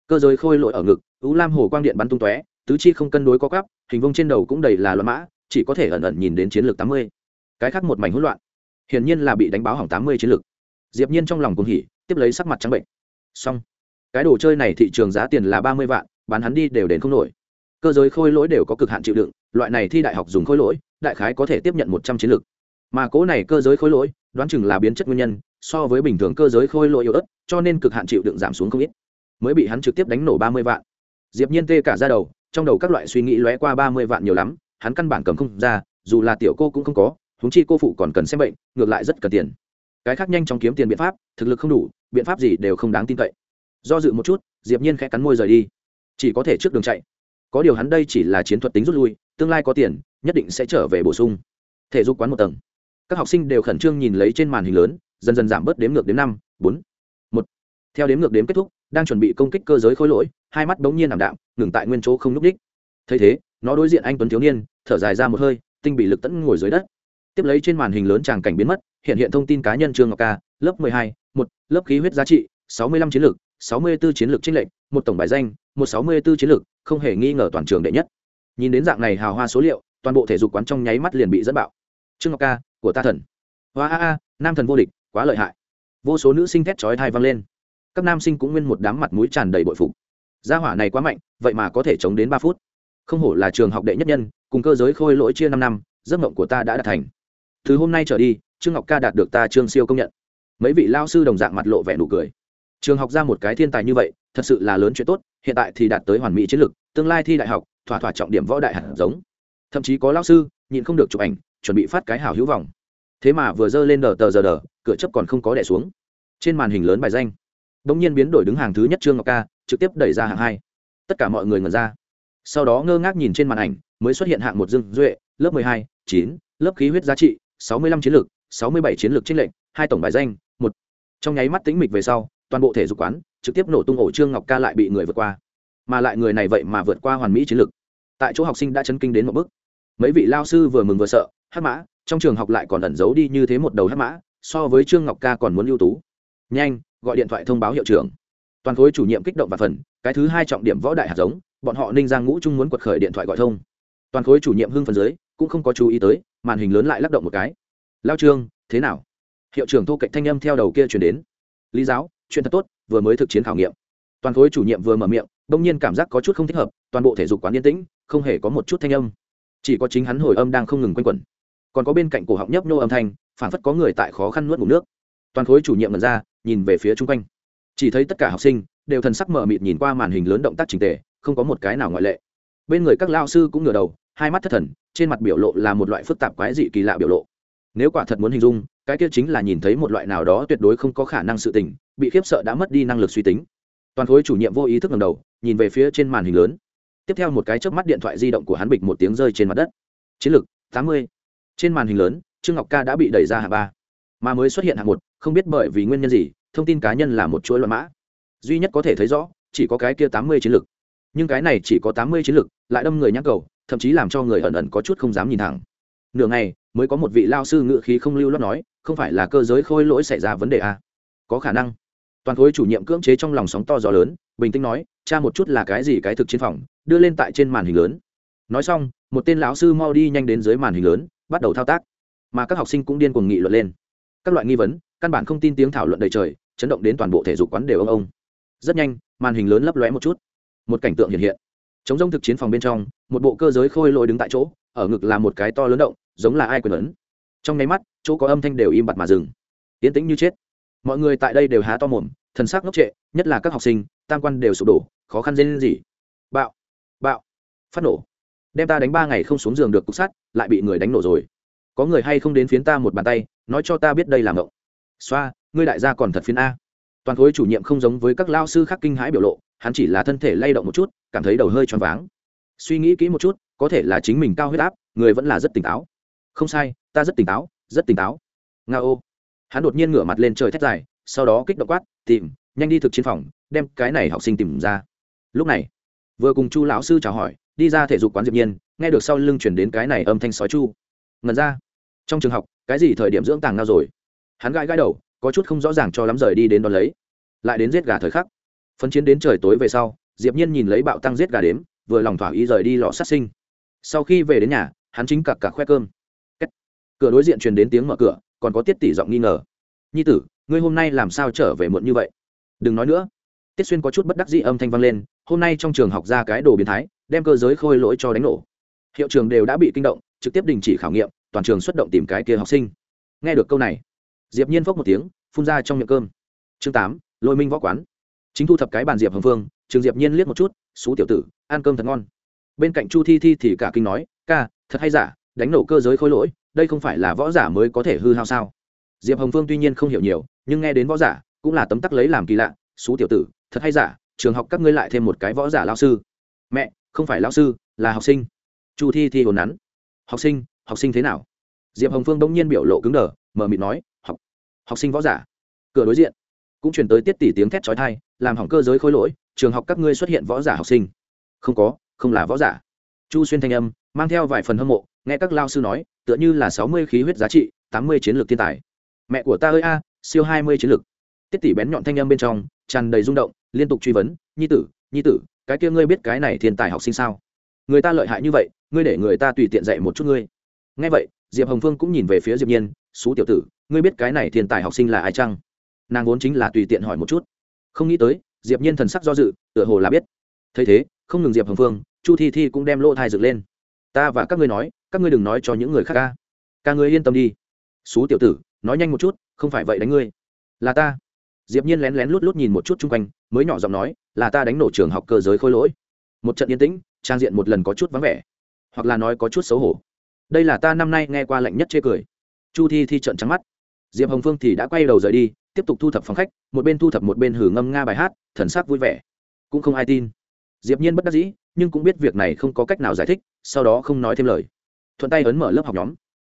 S1: Cơ giới khôi lỗi ở ngực ú lam hồ quang điện bắn tung tóe, tứ chi không cân đối có cắp hình vông trên đầu cũng đầy là loạn mã, chỉ có thể ẩn ẩn nhìn đến chiến lược tám mươi. Cái khác một mảnh hỗn loạn, hiển nhiên là bị đánh báo hỏng tám mươi chiến lược. Diệp nhiên trong lòng cùng hỉ, tiếp lấy sắc mặt trắng bệnh. Xong, cái đồ chơi này thị trường giá tiền là ba mươi vạn, bán hắn đi đều đến không nổi cơ giới khôi lỗi đều có cực hạn chịu đựng, loại này thi đại học dùng khôi lỗi, đại khái có thể tiếp nhận một trăm chiến lược. Mà cố này cơ giới khối lỗi, đoán chừng là biến chất nguyên nhân, so với bình thường cơ giới khối lỗi yếu ớt, cho nên cực hạn chịu đựng giảm xuống không ít. Mới bị hắn trực tiếp đánh nổ ba mươi vạn. Diệp nhiên tê cả ra đầu, trong đầu các loại suy nghĩ lóe qua ba mươi vạn nhiều lắm, hắn căn bản cầm không ra, dù là tiểu cô cũng không có, huống chi cô phụ còn cần xem bệnh, ngược lại rất cần tiền. Cái khác nhanh chóng kiếm tiền biện pháp, thực lực không đủ, biện pháp gì đều không đáng tin cậy. Do dự một chút, diệp nhiên khẽ cắn môi rời đi. Chỉ có thể trước đường chạy có điều hắn đây chỉ là chiến thuật tính rút lui, tương lai có tiền, nhất định sẽ trở về bổ sung. Thể dục quán một tầng. Các học sinh đều khẩn trương nhìn lấy trên màn hình lớn, dần dần giảm bớt đếm ngược đến năm, bốn, một. Theo đếm ngược đếm kết thúc, đang chuẩn bị công kích cơ giới khối lỗi, hai mắt bỗng nhiên ảm đạm, ngừng tại nguyên chỗ không núp đích thấy thế, nó đối diện anh tuấn thiếu niên, thở dài ra một hơi, tinh bị lực tẫn ngồi dưới đất. Tiếp lấy trên màn hình lớn tràng cảnh biến mất, hiện hiện thông tin cá nhân trương ngọc ca, lớp mười hai, một, lớp khí huyết giá trị, sáu mươi lăm chiến lược, sáu mươi 64 chiến lược trinh lệnh một tổng bài danh một sáu mươi 164 chiến lược, không hề nghi ngờ toàn trường đệ nhất. Nhìn đến dạng này hào hoa số liệu, toàn bộ thể dục quán trong nháy mắt liền bị dẫn bạo. Trương ngọc ca, của ta thần. Hoa a a, nam thần vô địch, quá lợi hại. Vô số nữ sinh thét chói tai vang lên. Các nam sinh cũng nguyên một đám mặt mũi tràn đầy bội phục. Gia hỏa này quá mạnh, vậy mà có thể chống đến ba phút. Không hổ là trường học đệ nhất nhân, cùng cơ giới khôi lỗi chia năm năm, giấc mộng của ta đã đạt thành. Từ hôm nay trở đi, trương ngọc ca đạt được ta trương siêu công nhận. Mấy vị lao sư đồng dạng mặt lộ vẻ nụ cười trường học ra một cái thiên tài như vậy, thật sự là lớn chuyện tốt, hiện tại thì đạt tới hoàn mỹ chiến lược, tương lai thi đại học, thỏa thỏa trọng điểm võ đại hạt giống. Thậm chí có lao sư, nhịn không được chụp ảnh, chuẩn bị phát cái hào hữu vòng thế mà vừa dơ lên đờ tờ giờ đờ, cửa chấp còn không có đẻ xuống. Trên màn hình lớn bài danh. Đ ỗ n g nhiên biến đổi đứng hàng thứ nhất trương ngọc ca, trực tiếp đẩy ra hạng hai. Tất cả mọi người ngẩn ra. Sau đó ngơ ngác nhìn trên màn ảnh, mới xuất hiện hạng một dương duệ, lớp mười hai, chín, lớp khí huyết giá trị, sáu mươi lăm chiến lược, sáu mươi bảy chiến lược trích lệnh hai tổng bài danh, một. Trong nháy mắt tĩnh mịch về sau toàn bộ thể dục quán, trực tiếp nổ tung ổ trương ngọc ca lại bị người vượt qua. Mà lại người này vậy mà vượt qua hoàn mỹ chiến lược. Tại chỗ học sinh đã chấn kinh đến một bước. Mấy vị lao sư vừa mừng vừa sợ hát mã, trong trường học lại còn ẩn giấu đi như thế một đầu hát mã, so với trương ngọc ca còn muốn ưu tú. Nhanh, gọi điện thoại thông báo hiệu trưởng. Toàn khối chủ nhiệm kích động và phần, cái thứ hai trọng điểm võ đại hạt giống, bọn họ ninh giang ngũ trung muốn quật khởi điện thoại gọi thông. Toàn khối chủ nhiệm hưng phần dưới, cũng không có chú ý tới, màn hình lớn lại lắc động một cái. Lao trương, thế nào? Hiệu trưởng thô cạnh thanh âm theo đầu kia chuyển đến. Lý giáo chuyện thật tốt, vừa mới thực chiến khảo nghiệm. Toàn khối chủ nhiệm vừa mở miệng, đông nhiên cảm giác có chút không thích hợp, toàn bộ thể dục quán yên tĩnh, không hề có một chút thanh âm. Chỉ có chính hắn hồi âm đang không ngừng quanh quẩn. Còn có bên cạnh cổ họng nhấp nhô âm thanh phản phất có người tại khó khăn nuốt ngủ nước. Toàn khối chủ nhiệm mật ra, nhìn về phía chung quanh. Chỉ thấy tất cả học sinh đều thần sắc mở mịt nhìn qua màn hình lớn động tác trình tề, không có một cái nào ngoại lệ. Bên người các lao sư cũng ngửa đầu, hai mắt thất thần, trên mặt biểu lộ là một loại phức tạp quái dị kỳ lạ biểu lộ. Nếu quả thật muốn hình dung, cái kia chính là nhìn thấy một loại nào đó tuyệt đối không có khả năng sự tình bị khiếp sợ đã mất đi năng lực suy tính. Toàn khối chủ nhiệm vô ý thức ngầm đầu, nhìn về phía trên màn hình lớn. Tiếp theo một cái chớp mắt điện thoại di động của hắn bịch một tiếng rơi trên mặt đất. Chiến lược, tám mươi. Trên màn hình lớn, trương ngọc ca đã bị đẩy ra hạng ba. Mà mới xuất hiện hạng một, không biết bởi vì nguyên nhân gì, thông tin cá nhân là một chuỗi loạn mã. Duy nhất có thể thấy rõ, chỉ có cái kia tám mươi chiến lược. Nhưng cái này chỉ có tám mươi chiến lược, lại đâm người nhắc cầu, thậm chí làm cho người ẩn ẩn có chút không dám nhìn thẳng. Nửa ngày, mới có một vị lao sư ngự khí không lưu lót nói, không phải là cơ giới khôi lỗi xảy ra vấn đề à? có khả năng toàn khối chủ nhiệm cưỡng chế trong lòng sóng to gió lớn, bình tĩnh nói, cha một chút là cái gì cái thực chiến phòng, đưa lên tại trên màn hình lớn. Nói xong, một tên lão sư mau đi nhanh đến dưới màn hình lớn, bắt đầu thao tác. Mà các học sinh cũng điên cuồng nghị luận lên. Các loại nghi vấn, căn bản không tin tiếng thảo luận đầy trời, chấn động đến toàn bộ thể dục quán đều ông ông. Rất nhanh, màn hình lớn lấp lóe một chút. Một cảnh tượng hiện hiện. Chống rông thực chiến phòng bên trong, một bộ cơ giới khôi lội đứng tại chỗ, ở ngực là một cái to lớn động, giống là ai quyền ấn. Trong nháy mắt, chỗ có âm thanh đều im bặt mà dừng. Tiến tĩnh như chết mọi người tại đây đều há to mồm, thần sắc ngốc trệ, nhất là các học sinh, tam quan đều sụp đổ, khó khăn dễ lên gì bạo bạo, phát nổ. Đem ta đánh ba ngày không xuống giường được cục sắt, lại bị người đánh nổ rồi. Có người hay không đến phiến ta một bàn tay, nói cho ta biết đây là ngộng. Xoa, ngươi đại gia còn thật phiến a. Toàn khối chủ nhiệm không giống với các lao sư khác kinh hãi biểu lộ, hắn chỉ là thân thể lay động một chút, cảm thấy đầu hơi choáng váng. Suy nghĩ kỹ một chút, có thể là chính mình cao huyết áp, người vẫn là rất tỉnh táo. Không sai, ta rất tỉnh táo, rất tỉnh táo. Nga ô hắn đột nhiên ngửa mặt lên trời thét dài, sau đó kích động quát, tìm, nhanh đi thực chiến phòng, đem cái này học sinh tìm ra. Lúc này, vừa cùng chu lão sư chào hỏi, đi ra thể dục quán diệp nhiên, nghe được sau lưng chuyển đến cái này âm thanh sói chu. Ngần ra. Trong trường học, cái gì thời điểm dưỡng tàng nào rồi? Hắn gãi gãi đầu, có chút không rõ ràng cho lắm rời đi đến đón lấy. Lại đến giết gà thời khắc. Phấn chiến đến trời tối về sau, diệp nhiên nhìn lấy bạo tăng giết gà đếm, vừa lòng thỏa ý rời đi lò sát sinh. Sau khi về đến nhà, hắn chính cặc cặc khoe cơm. Kết. cửa đối diện truyền đến tiếng mở cửa còn có tiết tỷ giọng nghi ngờ. Nhi tử, ngươi hôm nay làm sao trở về muộn như vậy? Đừng nói nữa. Tiết xuyên có chút bất đắc dĩ âm thanh vang lên, hôm nay trong trường học ra cái đồ biến thái, đem cơ giới khôi lỗi cho đánh nổ. Hiệu trường đều đã bị kinh động, trực tiếp đình chỉ khảo nghiệm, toàn trường xuất động tìm cái kia học sinh. Nghe được câu này, diệp nhiên phốc một tiếng, phun ra trong miệng cơm. Chương tám, lôi minh võ quán. Chính thu thập cái bàn diệp hồng phương, trường diệp nhiên liếc một chút, xú tiểu tử, ăn cơm thật ngon. Bên cạnh chu thi thi thì cả kinh nói, ca, thật hay giả, đánh nổ cơ giới khối lỗi đây không phải là võ giả mới có thể hư hao sao? Diệp hồng phương tuy nhiên không hiểu nhiều, nhưng nghe đến võ giả, cũng là tấm tắc lấy làm kỳ lạ. Xú tiểu tử, thật hay giả, trường học các ngươi lại thêm một cái võ giả lao sư. Mẹ, không phải lao sư, là học sinh. Chu thi thi hồn nắn. Học sinh học sinh thế nào? Diệp hồng phương đông nhiên biểu lộ cứng đờ mờ mịt nói, học học sinh võ giả. Cửa đối diện, cũng chuyển tới tiết tỷ tiếng thét trói thai làm hỏng cơ giới khối lỗi, trường học các ngươi xuất hiện võ giả học sinh. Không có, không là võ giả. Chu xuyên thanh âm, mang theo vài phần hâm mộ nghe các lao sư nói, tựa như là sáu mươi khí huyết giá trị, tám mươi chiến lược thiên tài. Mẹ của ta ơi a, siêu hai mươi chiến lược. Tiết tỷ bén nhọn thanh âm bên trong, tràn đầy rung động, liên tục truy vấn, nhi tử nhi tử, cái kia ngươi biết cái này thiên tài học sinh sao? Người ta lợi hại như vậy, ngươi để người ta tùy tiện dạy một chút ngươi. Nghe vậy, diệp hồng phương cũng nhìn về phía diệp nhiên xú tiểu tử, ngươi biết cái này thiên tài học sinh là ai chăng? Nàng vốn chính là tùy tiện hỏi một chút. Không nghĩ tới, diệp nhiên thần sắc do dự, tựa hồ là biết. Thấy thế, không ngừng diệp hồng phương, chu thi thi cũng đem lỗ thai dựng lên. Ta và các ngươi nói các ngươi đừng nói cho những người khác ca. Ca ngươi yên tâm đi. Xú tiểu tử, nói nhanh một chút, không phải vậy đánh ngươi. Là ta. Diệp nhiên lén lén lút lút nhìn một chút chung quanh, mới nhỏ giọng nói, là ta đánh nổ trường học cơ giới khôi lỗi. Một trận yên tĩnh, trang diện một lần có chút vắng vẻ. Hoặc là nói có chút xấu hổ. Đây là ta năm nay nghe qua lạnh nhất chê cười. Chu thi thi trận trắng mắt. Diệp hồng phương thì đã quay đầu rời đi, tiếp tục thu thập phòng khách, một bên thu thập một bên hử ngâm nga bài hát, thần sắc vui vẻ. Cũng không ai tin. Diệp nhiên bất đắc dĩ, nhưng cũng biết việc này không có cách nào giải thích, sau đó không nói thêm lời thuận tay ấn mở lớp học nhóm.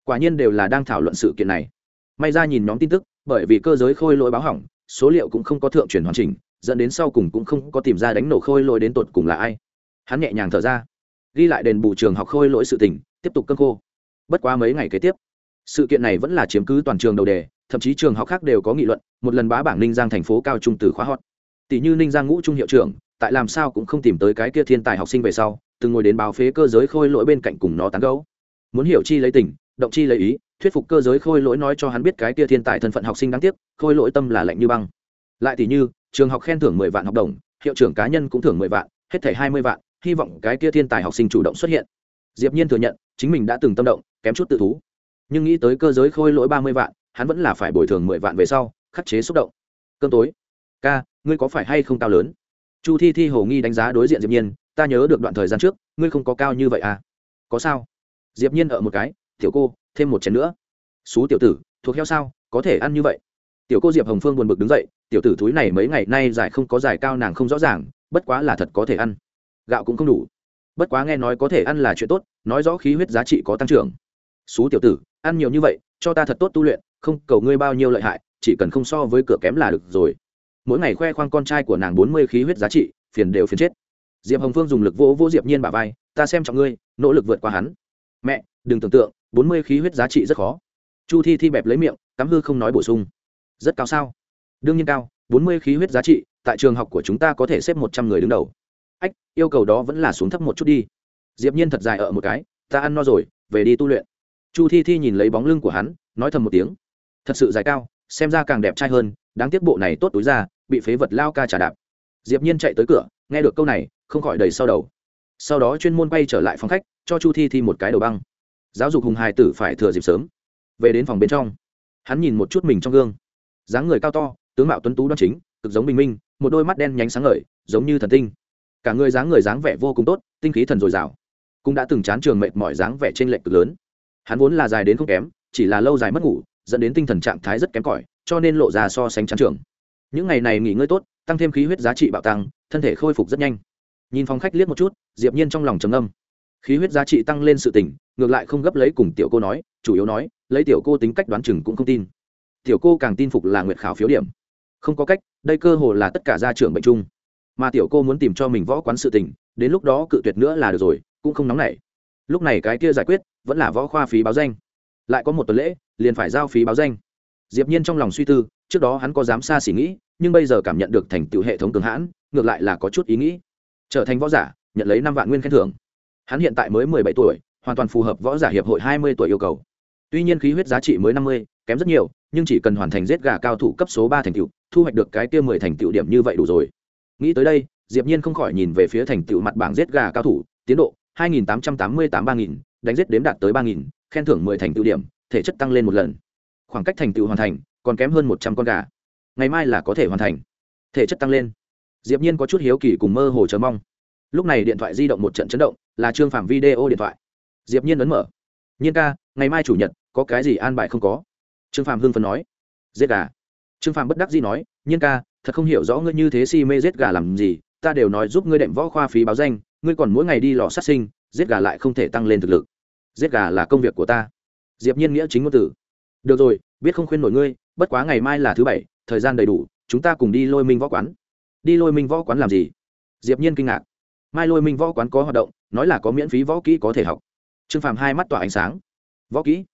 S1: Quả nhiên đều là đang thảo luận sự kiện này. May ra nhìn nhóm tin tức, bởi vì cơ giới khôi lỗi báo hỏng, số liệu cũng không có thượng truyền hoàn chỉnh, dẫn đến sau cùng cũng không có tìm ra đánh nổ khôi lỗi đến tột cùng là ai. Hắn nhẹ nhàng thở ra, ghi lại đền bù trường học khôi lỗi sự tình, tiếp tục cân khô. Bất quá mấy ngày kế tiếp, sự kiện này vẫn là chiếm cứ toàn trường đầu đề, thậm chí trường học khác đều có nghị luận, một lần bá bảng ninh giang thành phố cao trung từ khóa hot. Tỷ như ninh giang ngũ trung hiệu trưởng, tại làm sao cũng không tìm tới cái kia thiên tài học sinh về sau, từng ngồi đến báo phế cơ giới khôi lỗi bên cạnh cùng nó tán gấu muốn hiểu chi lấy tình, động chi lấy ý, thuyết phục cơ giới khôi lỗi nói cho hắn biết cái kia thiên tài thân phận học sinh đáng tiếc, khôi lỗi tâm là lạnh như băng. Lại thì như, trường học khen thưởng mười vạn học đồng, hiệu trưởng cá nhân cũng thưởng mười vạn, hết thảy hai mươi vạn, hy vọng cái kia thiên tài học sinh chủ động xuất hiện. Diệp nhiên thừa nhận, chính mình đã từng tâm động, kém chút tự thú. Nhưng nghĩ tới cơ giới khôi lỗi ba mươi vạn, hắn vẫn là phải bồi thường mười vạn về sau, khắc chế xúc động. Cơn tối. Ca, ngươi có phải hay không cao lớn? Chu thi thi hồ nghi đánh giá đối diện diệp nhiên. Ta nhớ được đoạn thời gian trước, ngươi không có cao như vậy à? Có sao? Diệp nhiên ở một cái, tiểu cô, thêm một chén nữa. Xú tiểu tử, thuộc heo sao, có thể ăn như vậy? Tiểu cô diệp hồng phương buồn bực đứng dậy, tiểu tử thúi này mấy ngày nay giải không có giải cao nàng không rõ ràng, bất quá là thật có thể ăn. Gạo cũng không đủ. Bất quá nghe nói có thể ăn là chuyện tốt, nói rõ khí huyết giá trị có tăng trưởng. Xú tiểu tử, ăn nhiều như vậy, cho ta thật tốt tu luyện, không cầu ngươi bao nhiêu lợi hại, chỉ cần không so với cửa kém là được rồi. Mỗi ngày khoe khoang con trai của nàng bốn mươi khí huyết giá trị, phiền đều phiền chết. Diệp hồng phương dùng lực vỗ vỗ diệp nhiên bả vai, ta xem trọng ngươi, nỗ lực vượt qua hắn mẹ, đừng tưởng tượng, bốn mươi khí huyết giá trị rất khó. Chu thi thi bẹp lấy miệng, cắm hư không nói bổ sung. Rất cao sao? Đương nhiên cao, bốn mươi khí huyết giá trị, tại trường học của chúng ta có thể xếp một trăm người đứng đầu. Ách, yêu cầu đó vẫn là xuống thấp một chút đi. Diệp nhiên thật dài ở một cái, ta ăn no rồi, về đi tu luyện. Chu thi thi nhìn lấy bóng lưng của hắn, nói thầm một tiếng. Thật sự dài cao, xem ra càng đẹp trai hơn, đáng tiếc bộ này tốt túi ra, bị phế vật lao ca trả đạp. Diệp nhiên chạy tới cửa, nghe được câu này, không khỏi đầy sau đầu. Sau đó chuyên môn quay trở lại phòng khách cho chu thi thi một cái đầu băng. Giáo dục hùng hài tử phải thừa dịp sớm. Về đến phòng bên trong, hắn nhìn một chút mình trong gương. Dáng người cao to, tướng mạo tuấn tú đoan chính, cực giống bình minh, một đôi mắt đen nhánh sáng ngời, giống như thần tinh. Cả người dáng người dáng vẻ vô cùng tốt, tinh khí thần dồi dào. Cũng đã từng chán trường mệt mỏi dáng vẻ trên lệch cực lớn. Hắn vốn là dài đến không kém, chỉ là lâu dài mất ngủ, dẫn đến tinh thần trạng thái rất kém cỏi, cho nên lộ ra so sánh chán trường. Những ngày này nghỉ ngơi tốt, tăng thêm khí huyết giá trị bạo tăng, thân thể khôi phục rất nhanh. Nhìn phòng khách liếc một chút, diệp nhiên trong lòng trầm âm khí huyết giá trị tăng lên sự tỉnh ngược lại không gấp lấy cùng tiểu cô nói, chủ yếu nói, lấy tiểu cô tính cách đoán chừng cũng không tin. Tiểu cô càng tin phục là nguyệt khảo phiếu điểm. Không có cách, đây cơ hồ là tất cả gia trưởng bệnh chung. Mà tiểu cô muốn tìm cho mình võ quán sự tình, đến lúc đó cự tuyệt nữa là được rồi, cũng không nóng nảy. Lúc này cái kia giải quyết, vẫn là võ khoa phí báo danh. Lại có một tuần lễ, liền phải giao phí báo danh. Diệp nhiên trong lòng suy tư, trước đó hắn có dám xa xỉ nghĩ, nhưng bây giờ cảm nhận được thành tựu hệ thống cường hãn, ngược lại là có chút ý nghĩ. Trở thành võ giả, nhận lấy năm vạn nguyên khen thưởng hắn hiện tại mới mười bảy tuổi, hoàn toàn phù hợp võ giả hiệp hội hai mươi tuổi yêu cầu. Tuy nhiên khí huyết giá trị mới năm mươi, kém rất nhiều, nhưng chỉ cần hoàn thành giết gà cao thủ cấp số ba thành tựu, thu hoạch được cái kia mười thành tựu điểm như vậy đủ rồi. Nghĩ tới đây, diệp nhiên không khỏi nhìn về phía thành tựu mặt bảng giết gà cao thủ, tiến độ hai nghìn tám trăm tám mươi tám ba nghìn, đánh giết đếm đạt tới ba nghìn, khen thưởng mười thành tựu điểm, thể chất tăng lên một lần. Khoảng cách thành tựu hoàn thành, còn kém hơn một trăm con gà. Ngày mai là có thể hoàn thành. Thể chất tăng lên. Diệp nhiên có chút hiếu kỳ cùng mơ hồ chờ mong. Lúc này điện thoại di động một trận chấn động là trương phạm video điện thoại. Diệp nhiên ấn mở. Nhiên ca, ngày mai chủ nhật, có cái gì an bài không có? Trương phạm hưng phấn nói. Giết gà. Trương phạm bất đắc dĩ nói, nhiên ca, thật không hiểu rõ ngươi như thế si mê giết gà làm gì, ta đều nói giúp ngươi đệm võ khoa phí báo danh, ngươi còn mỗi ngày đi lò sát sinh, giết gà lại không thể tăng lên thực lực. Giết gà là công việc của ta. Diệp nhiên nghĩa chính ngôn tử được rồi, biết không khuyên nổi ngươi, bất quá ngày mai là thứ bảy, thời gian đầy đủ, chúng ta cùng đi lôi minh võ quán. Đi lôi minh võ quán làm gì? Diệp nhiên kinh ngạc mai lôi minh võ quán có hoạt động, nói là có miễn phí võ kỹ có thể học. Trương phàm hai mắt tỏa ánh sáng. Võ kỹ?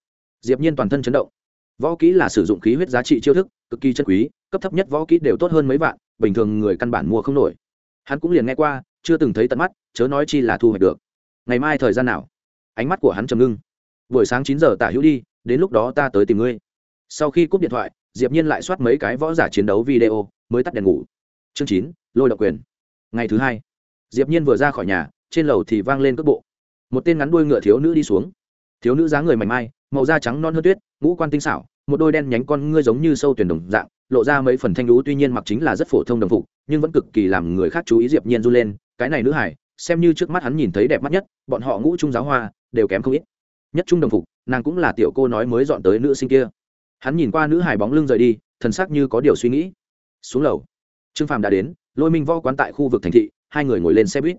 S1: Diệp nhiên toàn thân chấn động. Võ kỹ là sử dụng khí huyết giá trị chiêu thức, cực kỳ chân quý, cấp thấp nhất võ kỹ đều tốt hơn mấy vạn, bình thường người căn bản mua không nổi. Hắn cũng liền nghe qua, chưa từng thấy tận mắt, chớ nói chi là thu hoạch được. Ngày mai thời gian nào? Ánh mắt của hắn trầm ngưng. Buổi sáng chín giờ tả hữu đi, đến lúc đó ta tới tìm ngươi. Sau khi cúp điện thoại, diệp nhiên lại soát mấy cái võ giả chiến đấu video, mới tắt đèn ngủ. Chương chín, lôi động quyền. Ngày thứ hai diệp nhiên vừa ra khỏi nhà, trên lầu thì vang lên cước bộ. Một tên ngắn đuôi ngựa thiếu nữ đi xuống. Thiếu nữ dáng người mảnh mai, màu da trắng non hơn tuyết, ngũ quan tinh xảo, một đôi đen nhánh con ngươi giống như sâu tuyển đồng dạng, lộ ra mấy phần thanh lũ, tuy nhiên mặc chính là rất phổ thông đồng phục, nhưng vẫn cực kỳ làm người khác chú ý diệp nhiên du lên, cái này nữ hải, xem như trước mắt hắn nhìn thấy đẹp mắt nhất, bọn họ ngũ trung giáo hoa, đều kém không ít. Nhất trung đồng phục, nàng cũng là tiểu cô nói mới dọn tới nữ sinh kia. Hắn nhìn qua nữ hải bóng lưng rời đi, thần sắc như có điều suy nghĩ. Xuống lầu. Trương phàm đã đến, lôi minh võ quán tại khu vực thành thị hai người ngồi lên xe buýt.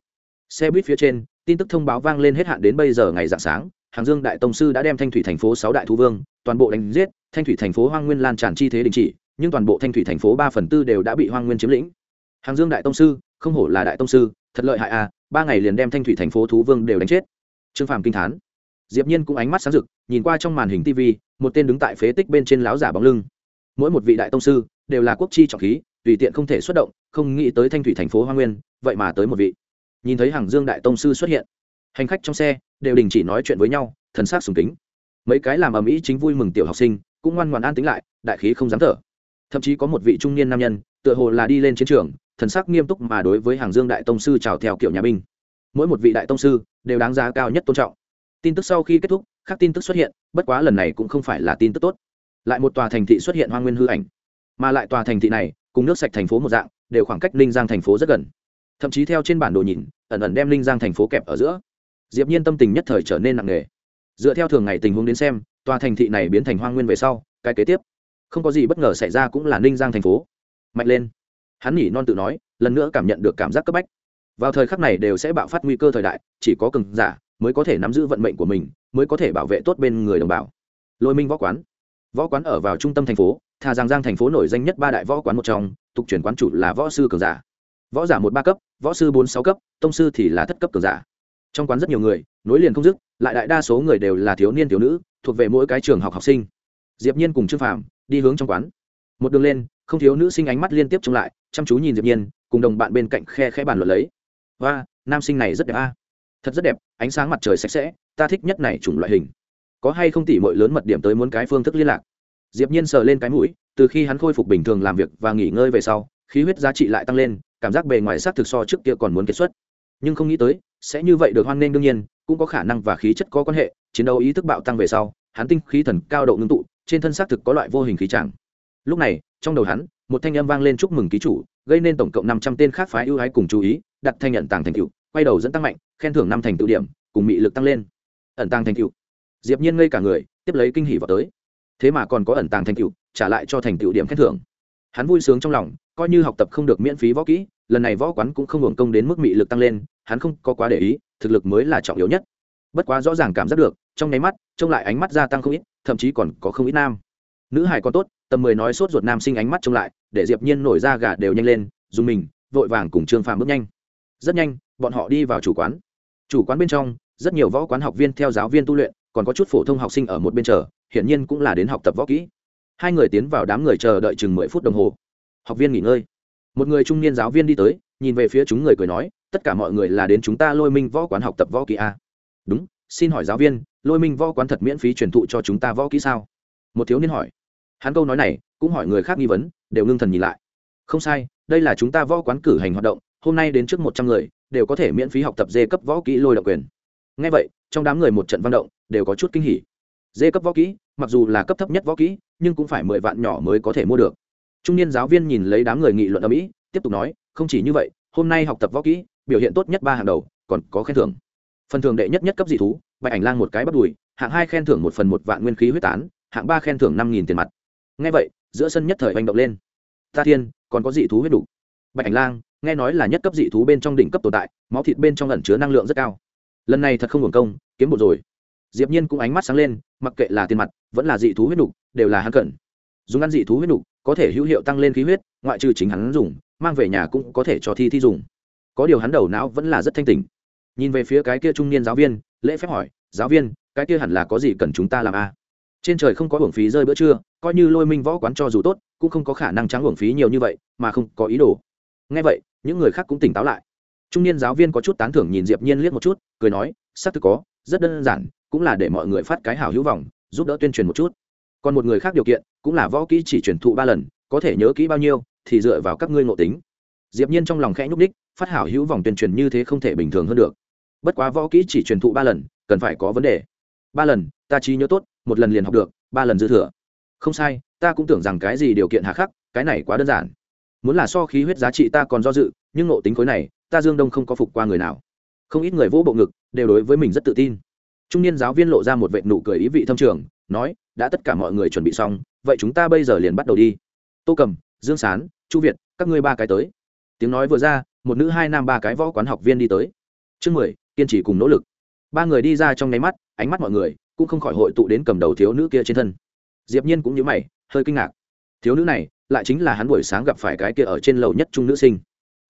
S1: Xe buýt phía trên, tin tức thông báo vang lên hết hạn đến bây giờ ngày dạng sáng, hàng dương đại tông sư đã đem thanh thủy thành phố sáu đại thu vương, toàn bộ đánh giết, thanh thủy thành phố hoang nguyên lan tràn chi thế đình chỉ, nhưng toàn bộ thanh thủy thành phố ba phần tư đều đã bị hoang nguyên chiếm lĩnh. Hàng dương đại tông sư, không hổ là đại tông sư, thật lợi hại à ba ngày liền đem thanh thủy thành phố thú vương đều đánh chết. Trương phàm kinh thán. Diệp nhiên cũng ánh mắt sáng rực, nhìn qua trong màn hình tv một tên đứng tại phế tích bên trên láo giả bóng lưng. Mỗi một vị đại tông sư đều là quốc chi trọng khí, tùy tiện không thể xuất động, không nghĩ tới thanh thủy thành phố hoa nguyên vậy mà tới một vị. Nhìn thấy hàng dương đại tông sư xuất hiện, hành khách trong xe đều đình chỉ nói chuyện với nhau, thần sắc sùng kính. Mấy cái làm ầm ĩ chính vui mừng tiểu học sinh cũng ngoan ngoan an tính lại, đại khí không dám thở. Thậm chí có một vị trung niên nam nhân, tựa hồ là đi lên chiến trường, thần sắc nghiêm túc mà đối với hàng dương đại tông sư chào theo kiểu nhà binh. Mỗi một vị đại tông sư đều đáng giá cao nhất tôn trọng. Tin tức sau khi kết thúc các tin tức xuất hiện, bất quá lần này cũng không phải là tin tức tốt. Lại một tòa thành thị xuất hiện hoa nguyên hư ảnh, mà lại tòa thành thị này cùng nước sạch thành phố một dạng, đều khoảng cách ninh giang thành phố rất gần thậm chí theo trên bản đồ nhìn, ẩn ẩn đem ninh giang thành phố kẹp ở giữa. Diệp nhiên tâm tình nhất thời trở nên nặng nề. Dựa theo thường ngày tình huống đến xem, tòa thành thị này biến thành hoang nguyên về sau, cái kế tiếp, không có gì bất ngờ xảy ra cũng là ninh giang thành phố. Mạnh lên. Hắn nhỉ non tự nói, lần nữa cảm nhận được cảm giác cấp bách. Vào thời khắc này đều sẽ bạo phát nguy cơ thời đại, chỉ có cường giả mới có thể nắm giữ vận mệnh của mình, mới có thể bảo vệ tốt bên người đồng bào. Lôi minh võ quán. Võ quán ở vào trung tâm thành phố thà giang giang thành phố nổi danh nhất ba đại võ quán một trong, tục truyền quán chủ là võ sư cường giả võ giả một ba cấp, võ sư bốn sáu cấp, tông sư thì là thất cấp cường giả. Trong quán rất nhiều người, nối liền không dứt, lại đại đa số người đều là thiếu niên thiếu nữ, thuộc về mỗi cái trường học học sinh. Diệp nhiên cùng trương phạm đi hướng trong quán. Một đường lên, không thiếu nữ sinh ánh mắt liên tiếp trông lại, chăm chú nhìn diệp nhiên, cùng đồng bạn bên cạnh khe khẽ bàn luận lấy. Và nam sinh này rất đẹp a. Thật rất đẹp, ánh sáng mặt trời sạch sẽ, ta thích nhất này chủng loại hình. Có hay không tỉ mọi lớn mật điểm tới muốn cái phương thức liên lạc? Diệp nhiên sờ lên cái mũi, từ khi hắn khôi phục bình thường làm việc và nghỉ ngơi về sau, khí huyết giá trị lại tăng lên cảm giác bề ngoài sắc thực so trước kia còn muốn kết xuất. Nhưng không nghĩ tới, sẽ như vậy được hoan nghênh đương nhiên, cũng có khả năng và khí chất có quan hệ, chiến đấu ý thức bạo tăng về sau, hắn tinh khí thần cao độ ngưng tụ, trên thân xác thực có loại vô hình khí chẳng. Lúc này, trong đầu hắn, một thanh âm vang lên chúc mừng ký chủ, gây nên tổng cộng năm trăm tên khác phái ưu ái cùng chú ý, đặt thanh nhận tàng thành tựu, quay đầu dẫn tăng mạnh, khen thưởng năm thành tựu điểm, cùng mị lực tăng lên. Ẩn tàng thành tựu. Diệp nhiên ngây cả người, tiếp lấy kinh hỉ vào tới. Thế mà còn có ẩn tàng thành tựu, trả lại cho thành tựu điểm khen thưởng. Hắn vui sướng trong lòng coi như học tập không được miễn phí võ kỹ, lần này võ quán cũng không hưởng công đến mức mị lực tăng lên, hắn không có quá để ý, thực lực mới là trọng yếu nhất. Bất quá rõ ràng cảm giác được, trong nháy mắt, trông lại ánh mắt gia tăng không ít, thậm chí còn có không ít nam. Nữ hải còn tốt, tầm mười nói sốt ruột nam sinh ánh mắt trông lại, để diệp nhiên nổi ra gà đều nhanh lên, dùng mình, vội vàng cùng trương phàm bước nhanh. Rất nhanh, bọn họ đi vào chủ quán. Chủ quán bên trong, rất nhiều võ quán học viên theo giáo viên tu luyện, còn có chút phổ thông học sinh ở một bên chờ, hiển nhiên cũng là đến học tập võ kỹ. Hai người tiến vào đám người chờ đợi chừng mười phút đồng hồ học viên nghỉ ngơi. Một người trung niên giáo viên đi tới, nhìn về phía chúng người cười nói, tất cả mọi người là đến chúng ta lôi minh võ quán học tập võ kỹ a đúng, xin hỏi giáo viên, lôi minh võ quán thật miễn phí truyền thụ cho chúng ta võ kỹ sao? Một thiếu niên hỏi. Hắn câu nói này cũng hỏi người khác nghi vấn, đều ngưng thần nhìn lại. Không sai, đây là chúng ta võ quán cử hành hoạt động, hôm nay đến trước một trăm người, đều có thể miễn phí học tập dê cấp võ kỹ lôi động quyền. Ngay vậy, trong đám người một trận văn động, đều có chút kinh hỉ. Dê cấp võ kỹ, mặc dù là cấp thấp nhất võ kỹ, nhưng cũng phải mười vạn nhỏ mới có thể mua được trung niên giáo viên nhìn lấy đám người nghị luận ở mỹ tiếp tục nói không chỉ như vậy hôm nay học tập võ kỹ biểu hiện tốt nhất ba hàng đầu còn có khen thưởng. Phần thưởng đệ nhất nhất cấp dị thú bạch ảnh lang một cái bắt đùi hạng hai khen thưởng một phần một vạn nguyên khí huyết tán hạng ba khen thưởng năm nghìn tiền mặt. Ngay vậy giữa sân nhất thời hành động lên. Ta thiên còn có dị thú huyết đủ. Bạch ảnh lang nghe nói là nhất cấp dị thú bên trong đỉnh cấp tồn tại máu thịt bên trong ẩn chứa năng lượng rất cao. Lần này thật không hưởng công kiếm một rồi. Diệp nhiên cũng ánh mắt sáng lên mặc kệ là tiền mặt vẫn là dị thú huyết đủ, đều là hắn cẩn dùng ăn dị thú huyết đủ có thể hữu hiệu tăng lên khí huyết, ngoại trừ chính hắn dùng, mang về nhà cũng có thể cho thi thi dùng. Có điều hắn đầu não vẫn là rất thanh tỉnh. Nhìn về phía cái kia trung niên giáo viên, lễ phép hỏi, giáo viên, cái kia hẳn là có gì cần chúng ta làm a à? trên trời không có hưởng phí rơi bữa trưa, coi như lôi minh võ quán cho dù tốt, cũng không có khả năng trắng hưởng phí nhiều như vậy, mà không có ý đồ. Ngay vậy, những người khác cũng tỉnh táo lại. Trung niên giáo viên có chút tán thưởng nhìn diệp nhiên liếc một chút, cười nói, xác thực có, rất đơn giản, cũng là để mọi người phát cái hảo hữu vọng, giúp đỡ tuyên truyền một chút còn một người khác điều kiện, cũng là võ kỹ chỉ truyền thụ ba lần, có thể nhớ kỹ bao nhiêu, thì dựa vào các ngươi ngộ tính. Diệp nhiên trong lòng khẽ nhúc đích phát hảo hữu vòng tuyên truyền như thế không thể bình thường hơn được. Bất quá võ kỹ chỉ truyền thụ ba lần, cần phải có vấn đề. Ba lần, ta trí nhớ tốt, một lần liền học được, ba lần dư thừa. Không sai, ta cũng tưởng rằng cái gì điều kiện hà khắc, cái này quá đơn giản. Muốn là so khí huyết giá trị ta còn do dự, nhưng ngộ tính khối này, ta dương đông không có phục qua người nào. Không ít người vỗ bộ ngực, đều đối với mình rất tự tin. Trung niên giáo viên lộ ra một vệ nụ cười ý vị thâm trường, nói đã tất cả mọi người chuẩn bị xong, vậy chúng ta bây giờ liền bắt đầu đi. Tô cầm, dương sán, chu việt, các ngươi ba cái tới. Tiếng nói vừa ra, một nữ hai nam ba cái võ quán học viên đi tới. Chương mười, kiên trì cùng nỗ lực. Ba người đi ra trong nháy mắt, ánh mắt mọi người cũng không khỏi hội tụ đến cầm đầu thiếu nữ kia trên thân. Diệp nhiên cũng như mày, hơi kinh ngạc. Thiếu nữ này lại chính là hắn buổi sáng gặp phải cái kia ở trên lầu nhất trung nữ sinh.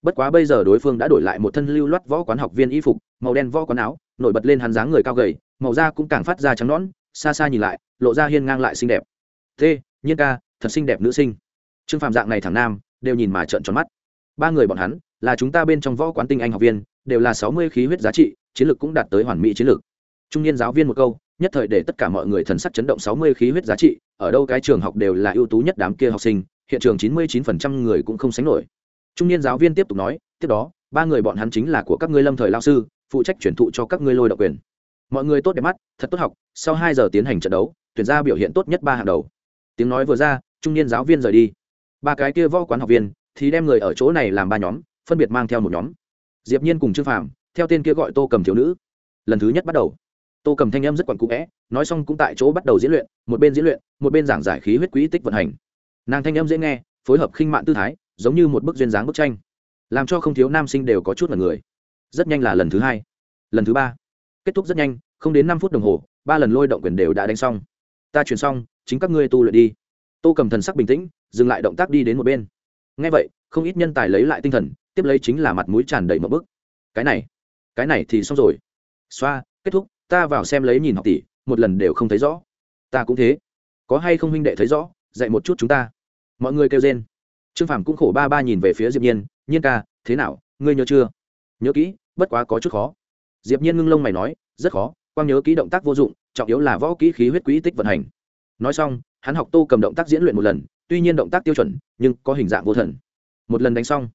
S1: Bất quá bây giờ đối phương đã đổi lại một thân lưu loát võ quán học viên y phục, màu đen võ quán áo, nổi bật lên hắn dáng người cao gầy, màu da cũng càng phát ra trắng nõn xa xa nhìn lại, lộ ra hiên ngang lại xinh đẹp. Thế nhiên ca, thật xinh đẹp nữ sinh. Trương phạm dạng này thẳng nam, đều nhìn mà trợn tròn mắt. Ba người bọn hắn, là chúng ta bên trong võ quán tinh anh học viên, đều là sáu mươi khí huyết giá trị, chiến lược cũng đạt tới hoàn mỹ chiến lược. Trung niên giáo viên một câu, nhất thời để tất cả mọi người thần sắc chấn động sáu mươi khí huyết giá trị, ở đâu cái trường học đều là ưu tú nhất đám kia học sinh, hiện trường chín mươi chín phần trăm người cũng không sánh nổi. Trung niên giáo viên tiếp tục nói, tiếp đó, ba người bọn hắn chính là của các ngươi lâm thời lao sư, phụ trách chuyển thụ cho các ngươi lôi độc quyền mọi người tốt đẹp mắt, thật tốt học, sau hai giờ tiến hành trận đấu, tuyển ra biểu hiện tốt nhất ba hàng đầu. Tiếng nói vừa ra, trung niên giáo viên rời đi. Ba cái kia võ quán học viên thì đem người ở chỗ này làm ba nhóm, phân biệt mang theo một nhóm. Diệp nhiên cùng trương phàm, theo tên kia gọi tô cầm thiếu nữ. Lần thứ nhất bắt đầu. Tô cầm thanh âm rất quặn cũ vẽ, nói xong cũng tại chỗ bắt đầu diễn luyện, một bên diễn luyện, một bên giảng giải khí huyết quỹ tích vận hành. Nàng thanh âm dễ nghe, phối hợp khinh mạn tư thái, giống như một bức duyên dáng bức tranh. Làm cho không thiếu nam sinh đều có chút là người. Rất nhanh là lần thứ hai. Lần thứ ba kết thúc rất nhanh, không đến năm phút đồng hồ, ba lần lôi động quyền đều đã đánh xong. Ta chuyển xong, chính các ngươi tu luyện đi. Tô cầm thần sắc bình tĩnh, dừng lại động tác đi đến một bên. Ngay vậy, không ít nhân tài lấy lại tinh thần, tiếp lấy chính là mặt mũi tràn đầy một bức. Cái này cái này thì xong rồi. Xoa, kết thúc, ta vào xem lấy nhìn học tỷ, một lần đều không thấy rõ. Ta cũng thế. Có hay không huynh đệ thấy rõ, dạy một chút chúng ta. Mọi người kêu rên. Trương phàm cũng khổ ba ba nhìn về phía diệp nhiên nhiên ca, thế nào, ngươi nhớ chưa? Nhớ kỹ, bất quá có chút khó diệp nhiên ngưng lông mày nói, rất khó, quang nhớ kỹ động tác vô dụng, trọng yếu là võ kỹ khí huyết quỹ tích vận hành. Nói xong, hắn học tô cầm động tác diễn luyện một lần, tuy nhiên động tác tiêu chuẩn, nhưng có hình dạng vô thần. Một lần đánh xong,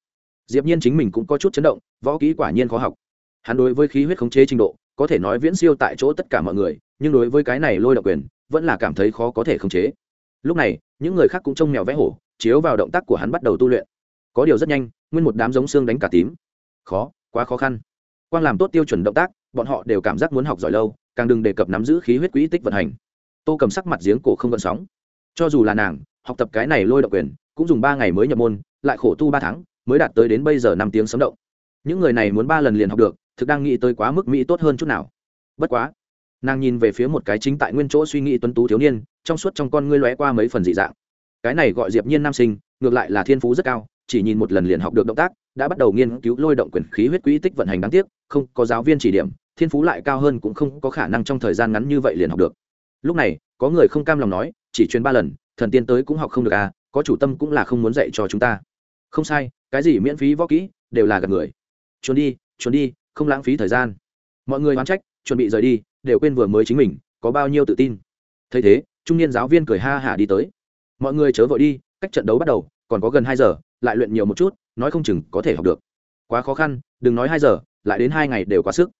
S1: diệp nhiên chính mình cũng có chút chấn động, võ kỹ quả nhiên khó học. Hắn đối với khí huyết khống chế trình độ, có thể nói viễn siêu tại chỗ tất cả mọi người, nhưng đối với cái này lôi động quyền, vẫn là cảm thấy khó có thể khống chế. Lúc này, những người khác cũng trông mèo vẽ hổ, chiếu vào động tác của hắn bắt đầu tu luyện. Có điều rất nhanh, nguyên một đám giống xương đánh cả tím. Khó, quá khó khăn quan làm tốt tiêu chuẩn động tác, bọn họ đều cảm giác muốn học giỏi lâu, càng đừng đề cập nắm giữ khí huyết quỹ tích vận hành. Tô cầm sắc mặt giếng cổ không gợn sóng. Cho dù là nàng, học tập cái này lôi động quyền, cũng dùng ba ngày mới nhập môn, lại khổ tu ba tháng, mới đạt tới đến bây giờ năm tiếng sống động. Những người này muốn ba lần liền học được, thực đang nghĩ tới quá mức mỹ tốt hơn chút nào. Bất quá, nàng nhìn về phía một cái chính tại nguyên chỗ suy nghĩ tuấn tú thiếu niên, trong suốt trong con ngươi lóe qua mấy phần dị dạng. Cái này gọi diệp nhiên nam sinh, ngược lại là thiên phú rất cao chỉ nhìn một lần liền học được động tác, đã bắt đầu nghiên cứu lôi động quyền khí huyết quỹ tích vận hành đáng tiếc, không có giáo viên chỉ điểm, thiên phú lại cao hơn cũng không có khả năng trong thời gian ngắn như vậy liền học được. Lúc này, có người không cam lòng nói, chỉ truyền ba lần, thần tiên tới cũng học không được à có chủ tâm cũng là không muốn dạy cho chúng ta. Không sai, cái gì miễn phí võ kỹ, đều là gặp người. Trốn đi trốn đi, không lãng phí thời gian. Mọi người oán trách, chuẩn bị rời đi, đều quên vừa mới chính mình, có bao nhiêu tự tin. Thấy thế, trung niên giáo viên cười ha hả đi tới. Mọi người chớ vội đi, cách trận đấu bắt đầu, còn có gần hai giờ lại luyện nhiều một chút, nói không chừng có thể học được. Quá khó khăn, đừng nói hai giờ, lại đến hai ngày đều quá sức.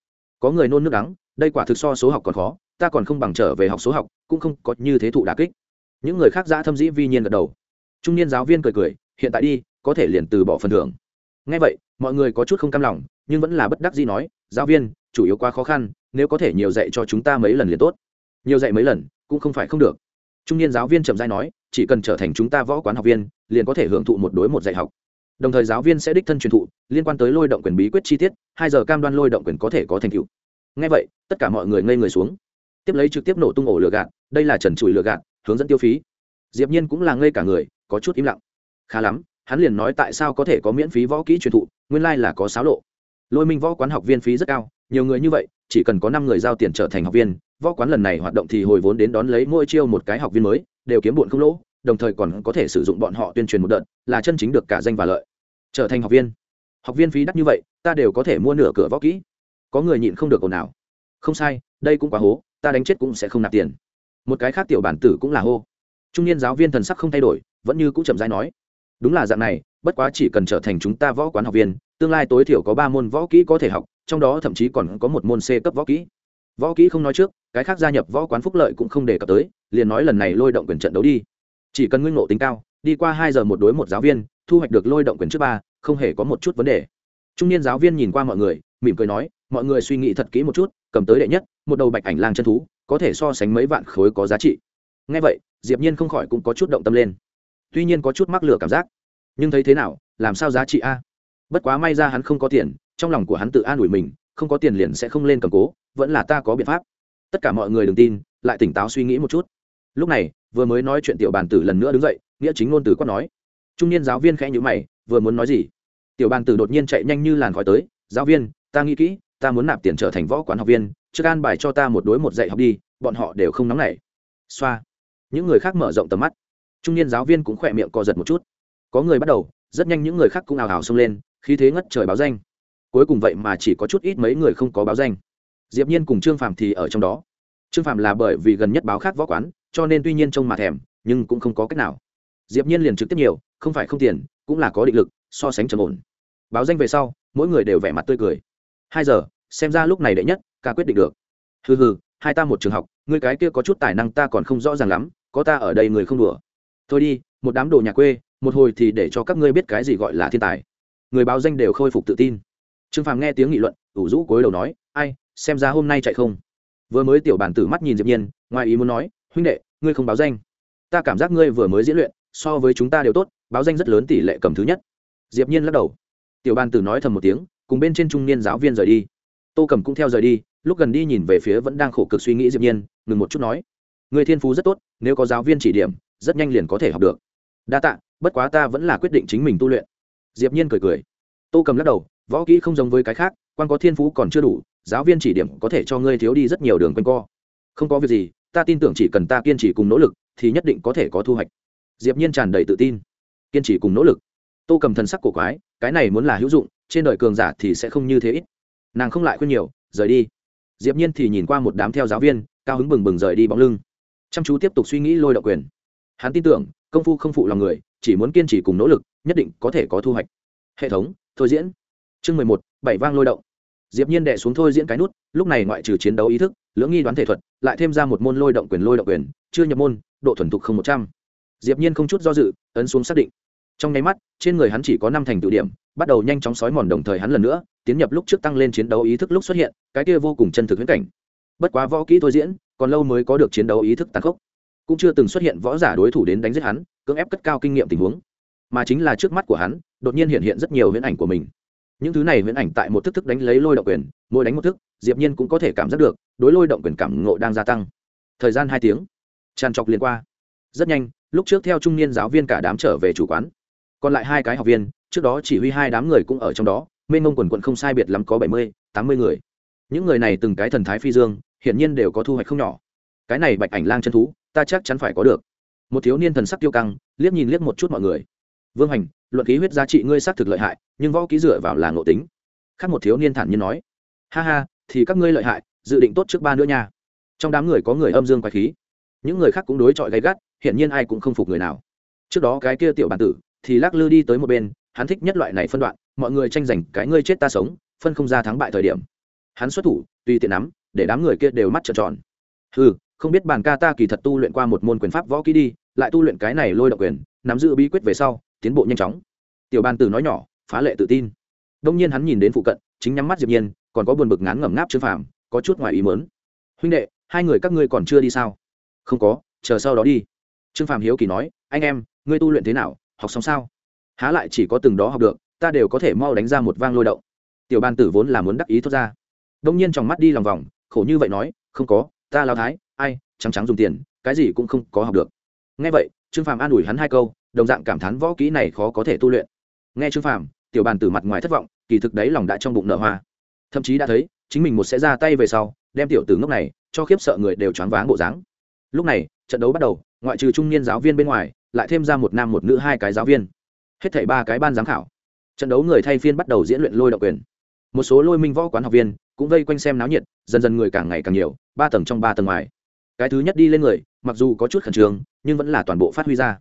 S1: Có người nôn nước đắng, đây quả thực so số học còn khó, ta còn không bằng trở về học số học, cũng không có như thế thụ đà kích. Những người khác giã thâm dĩ vi nhiên gật đầu. Trung niên giáo viên cười cười, hiện tại đi, có thể liền từ bỏ phần thưởng. Ngay vậy, mọi người có chút không cam lòng, nhưng vẫn là bất đắc gì nói, giáo viên, chủ yếu quá khó khăn, nếu có thể nhiều dạy cho chúng ta mấy lần liền tốt. Nhiều dạy mấy lần, cũng không phải không được. Trung niên giáo viên chậm dai nói chỉ cần trở thành chúng ta võ quán học viên, liền có thể hưởng thụ một đối một dạy học. Đồng thời giáo viên sẽ đích thân truyền thụ, liên quan tới lôi động quyền bí quyết chi tiết, hai giờ cam đoan lôi động quyền có thể có thành tựu. Ngay vậy, tất cả mọi người ngây người xuống. Tiếp lấy trực tiếp nổ tung ổ lửa gạt, đây là trần trụi lửa gạt, hướng dẫn tiêu phí. Diệp nhiên cũng là ngây cả người, có chút im lặng. Khá lắm, hắn liền nói tại sao có thể có miễn phí võ kỹ truyền thụ, nguyên lai like là có sáo lộ. Lôi minh võ quán học viên phí rất cao, nhiều người như vậy, chỉ cần có năm người giao tiền trở thành học viên, võ quán lần này hoạt động thì hồi vốn đến đón lấy mỗi chiêu một cái học viên mới đều kiếm bộn không lỗ, đồng thời còn có thể sử dụng bọn họ tuyên truyền một đợt, là chân chính được cả danh và lợi. Trở thành học viên. Học viên phí đắt như vậy, ta đều có thể mua nửa cửa võ kỹ. Có người nhịn không được ồn nào không sai, đây cũng quá hố, ta đánh chết cũng sẽ không nạp tiền. Một cái khác tiểu bản tử cũng là hô. Trung niên giáo viên thần sắc không thay đổi, vẫn như cũng chậm rãi nói. Đúng là dạng này, bất quá chỉ cần trở thành chúng ta võ quán học viên, tương lai tối thiểu có ba môn võ kỹ có thể học, trong đó thậm chí còn có một môn c cấp võ kỹ. Võ kỹ không nói trước, cái khác gia nhập võ quán phúc lợi cũng không đề cập tới liền nói lần này lôi động quyền trận đấu đi. Chỉ cần nguyên ngộ tính cao, đi qua hai giờ một đối một giáo viên, thu hoạch được lôi động quyền trước ba, không hề có một chút vấn đề. Trung niên giáo viên nhìn qua mọi người, mỉm cười nói, mọi người suy nghĩ thật kỹ một chút, cầm tới đệ nhất, một đầu bạch ảnh lang chân thú, có thể so sánh mấy vạn khối có giá trị. Ngay vậy, diệp nhiên không khỏi cũng có chút động tâm lên. Tuy nhiên có chút mắc lửa cảm giác. Nhưng thấy thế nào, làm sao giá trị a? Bất quá may ra hắn không có tiền, trong lòng của hắn tự an ủi mình, không có tiền liền sẽ không lên cầm cố, vẫn là ta có biện pháp. Tất cả mọi người đừng tin, lại tỉnh táo suy nghĩ một chút lúc này, vừa mới nói chuyện tiểu bàn tử lần nữa đứng dậy, nghĩa chính ngôn từ quát nói. Trung niên giáo viên khẽ nhữ mày, vừa muốn nói gì? Tiểu bàn tử đột nhiên chạy nhanh như làn khói tới, giáo viên, ta nghĩ kỹ, ta muốn nạp tiền trở thành võ quán học viên, trước an bài cho ta một đối một dạy học đi, bọn họ đều không nóng nảy. Xoa. Những người khác mở rộng tầm mắt. Trung niên giáo viên cũng khỏe miệng co giật một chút. Có người bắt đầu, rất nhanh những người khác cũng ào ào xông lên, khí thế ngất trời báo danh. Cuối cùng vậy mà chỉ có chút ít mấy người không có báo danh. Diệp nhiên cùng trương phàm thì ở trong đó trương Phạm là bởi vì gần nhất báo khác võ quán, cho nên tuy nhiên trông mà thèm, nhưng cũng không có cách nào. Diệp nhiên liền trực tiếp nhiều, không phải không tiền, cũng là có định lực, so sánh trầm ổn. Báo danh về sau, mỗi người đều vẻ mặt tươi cười. Hai giờ, xem ra lúc này đệ nhất, ca quyết định được. Hừ hừ, hai ta một trường học, ngươi cái kia có chút tài năng ta còn không rõ ràng lắm, có ta ở đây người không đùa. Thôi đi, một đám đồ nhà quê, một hồi thì để cho các ngươi biết cái gì gọi là thiên tài. Người báo danh đều khôi phục tự tin. Trương phàm nghe tiếng nghị luận, ủ rũ cối đầu nói, ai, xem ra hôm nay chạy không? Vừa mới tiểu bản tử mắt nhìn diệp nhiên, ngoài ý muốn nói, huynh đệ, ngươi không báo danh. Ta cảm giác ngươi vừa mới diễn luyện, so với chúng ta đều tốt, báo danh rất lớn tỷ lệ cầm thứ nhất. Diệp nhiên lắc đầu. Tiểu bản tử nói thầm một tiếng, cùng bên trên trung niên giáo viên rời đi. Tô cầm cũng theo rời đi, lúc gần đi nhìn về phía vẫn đang khổ cực suy nghĩ diệp nhiên, ngừng một chút nói người thiên phú rất tốt, nếu có giáo viên chỉ điểm, rất nhanh liền có thể học được. Đa tạ, bất quá ta vẫn là quyết định chính mình tu luyện. Diệp nhiên cười cười. Tô cầm lắc đầu, võ kỹ không giống với cái khác, quan có thiên phú còn chưa đủ giáo viên chỉ điểm có thể cho ngươi thiếu đi rất nhiều đường quanh co. Không có việc gì, ta tin tưởng chỉ cần ta kiên trì cùng nỗ lực, thì nhất định có thể có thu hoạch. Diệp nhiên tràn đầy tự tin. Kiên trì cùng nỗ lực. Tô cầm thần sắc cổ quái, cái này muốn là hữu dụng, trên đời cường giả thì sẽ không như thế ít. Nàng không lại khuyên nhiều, rời đi. Diệp nhiên thì nhìn qua một đám theo giáo viên, cao hứng bừng bừng rời đi bóng lưng. Chăm chú tiếp tục suy nghĩ lôi động quyền. Hắn tin tưởng, công phu không phụ lòng người, chỉ muốn kiên trì cùng nỗ lực, nhất định có thể có thu hoạch. Hệ thống, thôi diễn. Chương mười một, bảy vang lôi động diệp nhiên đệ xuống thôi diễn cái nút, lúc này ngoại trừ chiến đấu ý thức, lưỡng nghi đoán thể thuật, lại thêm ra một môn lôi động quyền lôi động quyền, chưa nhập môn, độ thuần thục không một trăm. Diệp nhiên không chút do dự, ấn xuống xác định. Trong nháy mắt, trên người hắn chỉ có năm thành tựu điểm, bắt đầu nhanh chóng sói mòn đồng thời hắn lần nữa, tiến nhập lúc trước tăng lên chiến đấu ý thức lúc xuất hiện, cái kia vô cùng chân thực huyễn cảnh. Bất quá võ kỹ thôi diễn, còn lâu mới có được chiến đấu ý thức tàn khốc. Cũng chưa từng xuất hiện võ giả đối thủ đến đánh giết hắn, cưỡng ép cất cao kinh nghiệm tình huống. Mà chính là trước mắt của hắn, đột nhiên hiện hiện rất nhiều huyễn ảnh của mình những thứ này huyễn ảnh tại một thức thức đánh lấy lôi động quyền, mỗi đánh một thức, diệp nhiên cũng có thể cảm giác được, đối lôi động quyền cảm ngộ đang gia tăng. Thời gian hai tiếng, tràn trọc liền qua. Rất nhanh, lúc trước theo trung niên giáo viên cả đám trở về chủ quán. Còn lại hai cái học viên, trước đó chỉ huy hai đám người cũng ở trong đó, mênh mông quần quận không sai biệt lắm có bảy mươi, tám mươi người. Những người này từng cái thần thái phi dương, hiển nhiên đều có thu hoạch không nhỏ. Cái này bạch ảnh lang chân thú, ta chắc chắn phải có được. Một thiếu niên thần sắc tiêu căng, liếc nhìn liếc một chút mọi người vương hành luận ký huyết giá trị ngươi xác thực lợi hại, nhưng võ ký dựa vào là ngộ tính. Khác một thiếu niên thản nhiên nói, ha ha, thì các ngươi lợi hại, dự định tốt trước ba nữa nha. Trong đám người có người âm dương quái khí. Những người khác cũng đối chọi gay gắt, hiển nhiên ai cũng không phục người nào. Trước đó cái kia tiểu bản tử, thì lắc lư đi tới một bên, hắn thích nhất loại này phân đoạn, mọi người tranh giành cái ngươi chết ta sống, phân không ra thắng bại thời điểm. Hắn xuất thủ, tùy tiện nắm, để đám người kia đều mắt trợn tròn. Ừ không biết bàn ca ta kỳ thật tu luyện qua một môn quyền pháp võ kỹ đi, lại tu luyện cái này lôi động quyền, nắm giữ bí quyết về sau tiến bộ nhanh chóng. Tiểu bàn tử nói nhỏ, phá lệ tự tin. Đông nhiên hắn nhìn đến phụ cận, chính nhắm mắt diệp nhiên, còn có buồn bực ngán ngẩm ngáp trương phàm, có chút ngoài ý mớn huynh đệ, hai người các ngươi còn chưa đi sao? Không có, chờ sau đó đi. Trương phàm hiếu kỳ nói, anh em, ngươi tu luyện thế nào, học xong sao? Há lại chỉ có từng đó học được, ta đều có thể mau đánh ra một vang lôi động. Tiểu ban tử vốn là muốn đắc ý thoát ra. Đông nhiên trong mắt đi lòng vòng, khổ như vậy nói, không có, ta lao thái, ai, trắng trắng dùng tiền, cái gì cũng không có học được. Nghe vậy, trương phàm an ủi hắn hai câu đồng dạng cảm thán võ kỹ này khó có thể tu luyện. Nghe trương phàm, tiểu bàn từ mặt ngoài thất vọng, kỳ thực đấy lòng đã trong bụng nở hoa. Thậm chí đã thấy, chính mình một sẽ ra tay về sau, đem tiểu tử ngốc này cho khiếp sợ người đều choáng váng bộ dáng. Lúc này, trận đấu bắt đầu, ngoại trừ trung niên giáo viên bên ngoài, lại thêm ra một nam một nữ hai cái giáo viên. Hết thảy ba cái ban giám khảo. Trận đấu người thay phiên bắt đầu diễn luyện lôi động quyền. Một số lôi minh võ quán học viên cũng vây quanh xem náo nhiệt, dần dần người càng ngày càng nhiều, ba tầng trong ba tầng ngoài. Cái thứ nhất đi lên người, mặc dù có chút khẩn trương, nhưng vẫn là toàn bộ phát huy ra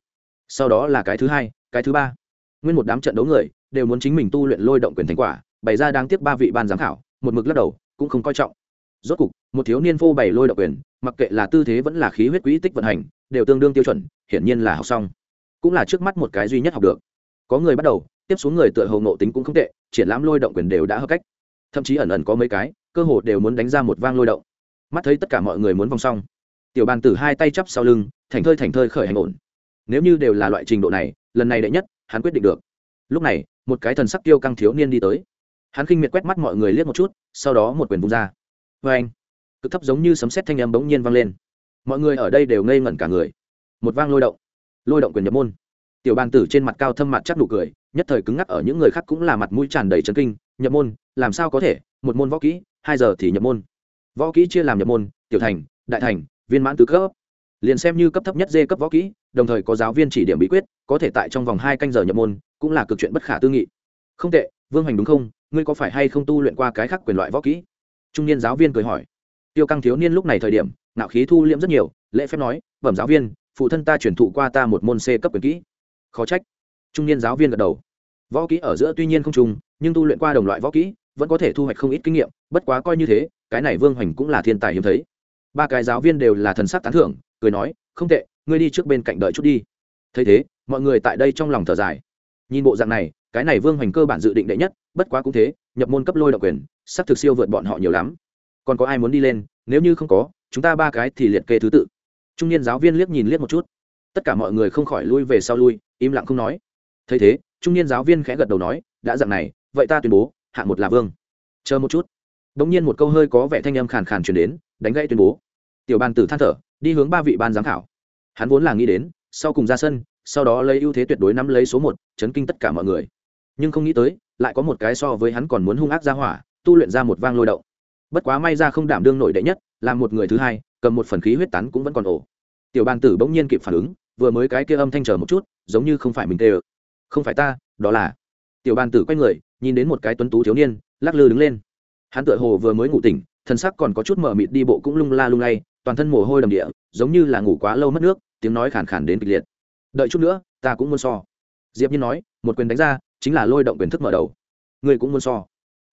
S1: sau đó là cái thứ hai, cái thứ ba. Nguyên một đám trận đấu người đều muốn chính mình tu luyện lôi động quyền thành quả, bày ra đáng tiếc ba vị ban giám khảo, một mực lắc đầu, cũng không coi trọng. Rốt cục, một thiếu niên phô bày lôi động quyền, mặc kệ là tư thế vẫn là khí huyết quỹ tích vận hành, đều tương đương tiêu chuẩn, hiển nhiên là học xong. Cũng là trước mắt một cái duy nhất học được. Có người bắt đầu, tiếp xuống người tựa hầu ngộ tính cũng không tệ, triển lãm lôi động quyền đều đã hợp cách. Thậm chí ẩn ẩn có mấy cái, cơ hồ đều muốn đánh ra một vang lôi động. Mắt thấy tất cả mọi người muốn vòng xong. Tiểu bàn tử hai tay chắp sau lưng thành thơi thành thơi khởi hành ổn nếu như đều là loại trình độ này, lần này đệ nhất, hắn quyết định được. Lúc này, một cái thần sắc tiêu căng thiếu niên đi tới. Hắn khinh miệt quét mắt mọi người liếc một chút, sau đó một quyền vung ra. Vê anh, cực thấp giống như sấm sét thanh âm bỗng nhiên vang lên. Mọi người ở đây đều ngây ngẩn cả người. Một vang lôi động. Lôi động quyền nhập môn. Tiểu bàn tử trên mặt cao thâm mặt chắc nụ cười, nhất thời cứng ngắc ở những người khác cũng là mặt mũi tràn đầy trấn kinh. Nhập môn, làm sao có thể? Một môn võ kỹ, hai giờ thì nhập môn. Võ kỹ chia làm nhập môn, tiểu thành, đại thành, viên mãn tứ cấp. Liền xem như cấp thấp nhất dê cấp võ kỹ đồng thời có giáo viên chỉ điểm bí quyết, có thể tại trong vòng hai canh giờ nhập môn, cũng là cực chuyện bất khả tư nghị. Không tệ, vương hành đúng không? Ngươi có phải hay không tu luyện qua cái khác quyền loại võ kỹ? Trung niên giáo viên cười hỏi. Tiêu căng thiếu niên lúc này thời điểm nạo khí thu liễm rất nhiều, lễ phép nói, bẩm giáo viên, phụ thân ta chuyển thụ qua ta một môn c cấp quyền kỹ. Khó trách. Trung niên giáo viên gật đầu. Võ kỹ ở giữa tuy nhiên không trùng, nhưng tu luyện qua đồng loại võ kỹ, vẫn có thể thu hoạch không ít kinh nghiệm, bất quá coi như thế, cái này vương hoành cũng là thiên tài hiếm thấy. Ba cái giáo viên đều là thần sắc tán thưởng, cười nói, không tệ ngươi đi trước bên cạnh đợi chút đi. Thấy thế, mọi người tại đây trong lòng thở dài. Nhìn bộ dạng này, cái này vương hoành cơ bản dự định đệ nhất, bất quá cũng thế, nhập môn cấp lôi độc quyền, sắp thực siêu vượt bọn họ nhiều lắm. Còn có ai muốn đi lên? Nếu như không có, chúng ta ba cái thì liệt kê thứ tự. Trung niên giáo viên liếc nhìn liếc một chút. Tất cả mọi người không khỏi lui về sau lui, im lặng không nói. Thấy thế, trung niên giáo viên khẽ gật đầu nói, đã dạng này, vậy ta tuyên bố, hạng một là vương. Chờ một chút. Đ ỗ n g nhiên một câu hơi có vẻ thanh âm khàn khàn chuyển đến, đánh gãy tuyên bố. Tiểu ban tử than thở, đi hướng ba vị ban giám khảo hắn vốn là nghĩ đến, sau cùng ra sân, sau đó lấy ưu thế tuyệt đối nắm lấy số một, chấn kinh tất cả mọi người. Nhưng không nghĩ tới, lại có một cái so với hắn còn muốn hung ác ra hỏa, tu luyện ra một vang lôi động. Bất quá may ra không đảm đương nổi đệ nhất, làm một người thứ hai, cầm một phần khí huyết tán cũng vẫn còn ổ. Tiểu ban tử bỗng nhiên kịp phản ứng, vừa mới cái kia âm thanh chờ một chút, giống như không phải mình tê ơ không phải ta, đó là. Tiểu bàn tử quay người, nhìn đến một cái tuấn tú thiếu niên, lắc lư đứng lên. Hắn tựa hồ vừa mới ngủ tỉnh, thân sắc còn có chút mở mịt đi bộ cũng lung la lung lay toàn thân mồ hôi đầm địa, giống như là ngủ quá lâu mất nước, tiếng nói khàn khàn đến kịch liệt. Đợi chút nữa, ta cũng muốn so. Diệp nhiên nói, một quyền đánh ra, chính là lôi động quyền thức mở đầu. Người cũng muốn so.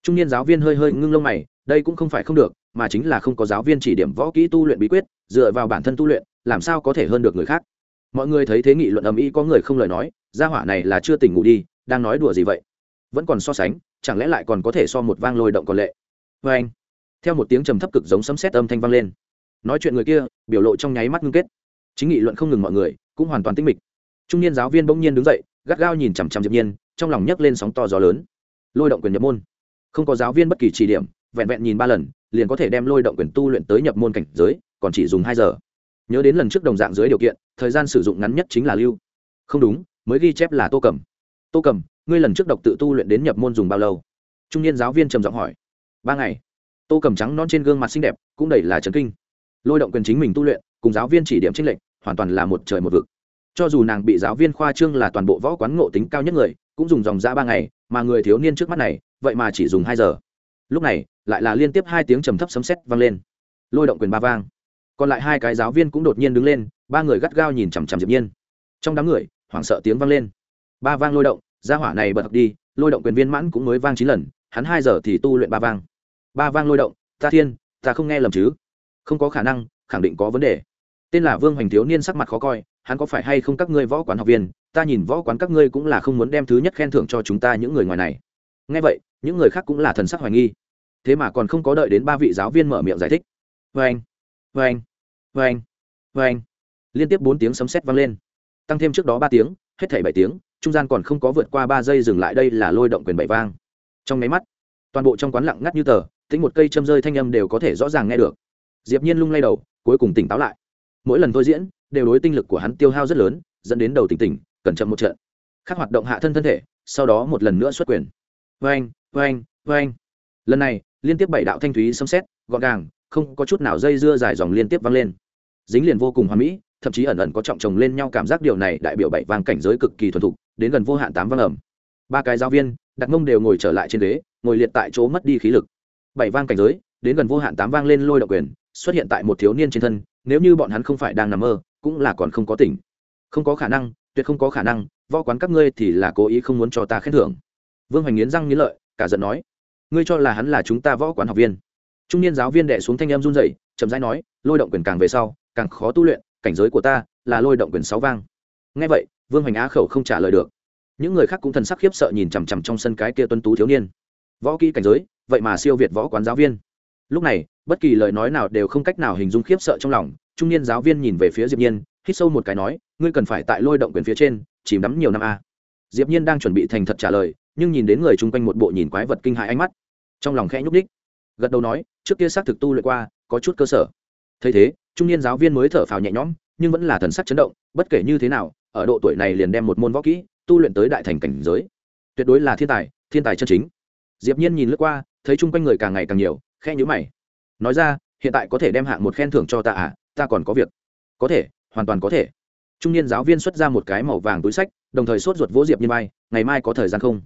S1: Trung niên giáo viên hơi hơi ngưng lông mày, đây cũng không phải không được, mà chính là không có giáo viên chỉ điểm võ kỹ tu luyện bí quyết, dựa vào bản thân tu luyện, làm sao có thể hơn được người khác. Mọi người thấy thế nghị luận ầm ĩ, có người không lời nói, gia hỏa này là chưa tỉnh ngủ đi, đang nói đùa gì vậy? Vẫn còn so sánh, chẳng lẽ lại còn có thể so một vang lôi động còn lệ? Vê anh theo một tiếng trầm thấp cực giống sấm sét âm thanh vang lên nói chuyện người kia, biểu lộ trong nháy mắt ngưng kết. Chính nghị luận không ngừng mọi người, cũng hoàn toàn tinh mịch. Trung niên giáo viên bỗng nhiên đứng dậy, gắt gao nhìn chằm chằm diệp nhiên, trong lòng nhấc lên sóng to gió lớn. Lôi động quyền nhập môn. Không có giáo viên bất kỳ chỉ điểm, vẹn vẹn nhìn ba lần, liền có thể đem lôi động quyền tu luyện tới nhập môn cảnh giới, còn chỉ dùng hai giờ. Nhớ đến lần trước đồng dạng dưới điều kiện, thời gian sử dụng ngắn nhất chính là lưu. Không đúng, mới ghi chép là tô cầm tô cầm ngươi lần trước độc tự tu luyện đến nhập môn dùng bao lâu? Trung niên giáo viên trầm giọng hỏi. Ba ngày. Tô cầm trắng non trên gương mặt xinh đẹp, cũng đầy là trấn kinh lôi động quyền chính mình tu luyện, cùng giáo viên chỉ điểm trích lệnh hoàn toàn là một trời một vực. Cho dù nàng bị giáo viên khoa trương là toàn bộ võ quán ngộ tính cao nhất người, cũng dùng dòng ra ba ngày, mà người thiếu niên trước mắt này, vậy mà chỉ dùng hai giờ. Lúc này, lại là liên tiếp hai tiếng trầm thấp sấm sét vang lên. Lôi động quyền ba vang. Còn lại hai cái giáo viên cũng đột nhiên đứng lên, ba người gắt gao nhìn chằm chằm diệp nhiên. Trong đám người, hoảng sợ tiếng vang lên. Ba vang lôi động, gia hỏa này bật đi, lôi động quyền viên mãn cũng mới vang chín lần, hắn hai giờ thì tu luyện ba vang. Ba vang lôi động, ta thiên, ta không nghe lầm chứ? Không có khả năng, khẳng định có vấn đề. Tên là vương hoành thiếu niên sắc mặt khó coi, hắn có phải hay không các ngươi võ quán học viên, ta nhìn võ quán các ngươi cũng là không muốn đem thứ nhất khen thưởng cho chúng ta những người ngoài này. Ngay vậy, những người khác cũng là thần sắc hoài nghi. Thế mà còn không có đợi đến ba vị giáo viên mở miệng giải thích. Vê anh vê anh vê anh vê anh liên tiếp bốn tiếng sấm sét vang lên. Tăng thêm trước đó ba tiếng, hết thảy bảy tiếng, trung gian còn không có vượt qua ba giây dừng lại đây là lôi động quyền bảy vang. Trong máy mắt, toàn bộ trong quán lặng ngắt như tờ, tính một cây châm rơi thanh âm đều có thể rõ ràng nghe được diệp nhiên lung lay đầu, cuối cùng tỉnh táo lại. Mỗi lần tôi diễn, đều đối tinh lực của hắn tiêu hao rất lớn, dẫn đến đầu tỉnh tỉnh, cẩn chậm một trận. Khác hoạt động hạ thân thân thể, sau đó một lần nữa xuất quyền. Vang vang vang lần này, liên tiếp bảy đạo thanh thúy xâm xét gọn gàng, không có chút nào dây dưa dài dòng liên tiếp vang lên. Dính liền vô cùng hoàn mỹ, thậm chí ẩn ẩn có trọng chồng lên nhau cảm giác điều này đại biểu bảy vang cảnh giới cực kỳ thuần thục, đến gần vô hạn tám vang ẩm. Ba cái giáo viên đặt mông đều ngồi trở lại trên ghế, ngồi liệt tại chỗ mất đi khí lực. Bảy vang cảnh giới, đến gần vô hạn tám vang lên lôi động quyền xuất hiện tại một thiếu niên trên thân, nếu như bọn hắn không phải đang nằm mơ, cũng là còn không có tỉnh. Không có khả năng, tuyệt không có khả năng, võ quán các ngươi thì là cố ý không muốn cho ta khen thưởng. Vương hoành nghiến răng nghiến lợi, cả giận nói, ngươi cho là hắn là chúng ta võ quán học viên. Trung niên giáo viên đệ xuống thanh em run dậy chậm rãi nói, lôi động quyền càng về sau, càng khó tu luyện, cảnh giới của ta là lôi động quyền sáu vang. Ngay vậy, vương hoành á khẩu không trả lời được. Những người khác cũng thần sắc khiếp sợ nhìn chằm chằm trong sân cái kia tuân tú thiếu niên. Võ kỹ cảnh giới, vậy mà siêu việt võ quán giáo viên lúc này, bất kỳ lời nói nào đều không cách nào hình dung khiếp sợ trong lòng, trung niên giáo viên nhìn về phía diệp nhiên, hít sâu một cái nói, ngươi cần phải tại lôi động quyền phía trên, chìm đắm nhiều năm a. Diệp nhiên đang chuẩn bị thành thật trả lời, nhưng nhìn đến người chung quanh một bộ nhìn quái vật kinh hãi ánh mắt, trong lòng khẽ nhúc đích gật đầu nói, trước kia xác thực tu luyện qua, có chút cơ sở. Thấy thế, trung niên giáo viên mới thở phào nhẹ nhõm, nhưng vẫn là thần sắc chấn động, bất kể như thế nào, ở độ tuổi này liền đem một môn võ kỹ, tu luyện tới đại thành cảnh giới. Tuyệt đối là thiên tài thiên tài chân chính. Diệp nhiên nhìn lướt qua, thấy chung quanh người càng ngày càng nhiều khe nhữ mày. Nói ra, hiện tại có thể đem hạng một khen thưởng cho ta à? Ta còn có việc. Có thể, hoàn toàn có thể. Trung niên giáo viên xuất ra một cái màu vàng túi sách, đồng thời sốt ruột vỗ diệp như bay ngày mai có thời gian không?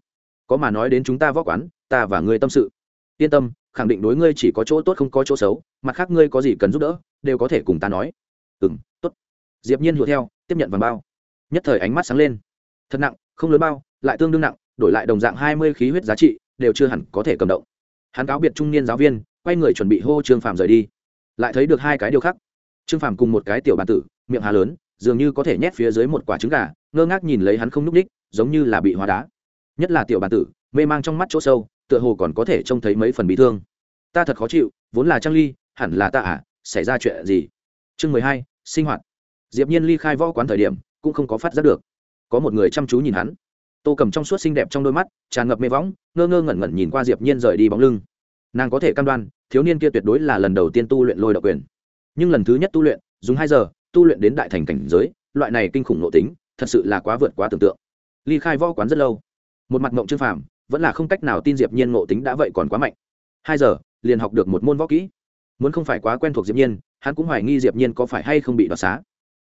S1: Có mà nói đến chúng ta võ quán, ta và ngươi tâm sự. Yên tâm, khẳng định đối ngươi chỉ có chỗ tốt không có chỗ xấu, mặt khác ngươi có gì cần giúp đỡ, đều có thể cùng ta nói. Ừ m t ố t diệp nhiên hiểu theo, tiếp nhận vàng bao. Nhất thời ánh mắt sáng lên. Thật nặng, không lớn bao, lại tương đương nặng, đổi lại đồng dạng hai mươi khí huyết giá trị, đều chưa hẳn có thể cầm động hắn cáo biệt trung niên giáo viên, quay người chuẩn bị hô trương phàm rời đi. Lại thấy được hai cái điều khác. Trương phàm cùng một cái tiểu bàn tử, miệng hà lớn, dường như có thể nhét phía dưới một quả trứng gà, ngơ ngác nhìn lấy hắn không n ú c ních giống như là bị hóa đá. Nhất là tiểu bàn tử, mê mang trong mắt chỗ sâu, tựa hồ còn có thể trông thấy mấy phần bị thương. Ta thật khó chịu, vốn là trang ly, hẳn là ta à xảy ra chuyện gì? Chương mười hai, sinh hoạt. Diệp nhiên ly khai võ quán thời điểm, cũng không có phát giác được. Có một người chăm chú nhìn hắn tô cầm trong suốt xinh đẹp trong đôi mắt, tràn ngập mê võng, ngơ ngơ ngẩn ngẩn nhìn qua diệp nhiên rời đi bóng lưng. Nàng có thể cam đoan, thiếu niên kia tuyệt đối là lần đầu tiên tu luyện lôi độc quyền. Nhưng lần thứ nhất tu luyện, dùng hai giờ, tu luyện đến đại thành cảnh giới, loại này kinh khủng nội tính, thật sự là quá vượt quá tưởng tượng. Ly khai võ quán rất lâu. Một mặt mộng trương phàm, vẫn là không cách nào tin diệp nhiên ngộ tính đã vậy còn quá mạnh. Hai giờ, liền học được một môn võ kỹ. Muốn không phải quá quen thuộc diệp nhiên, hắn cũng hoài nghi diệp nhiên có phải hay không bị đoạt xá.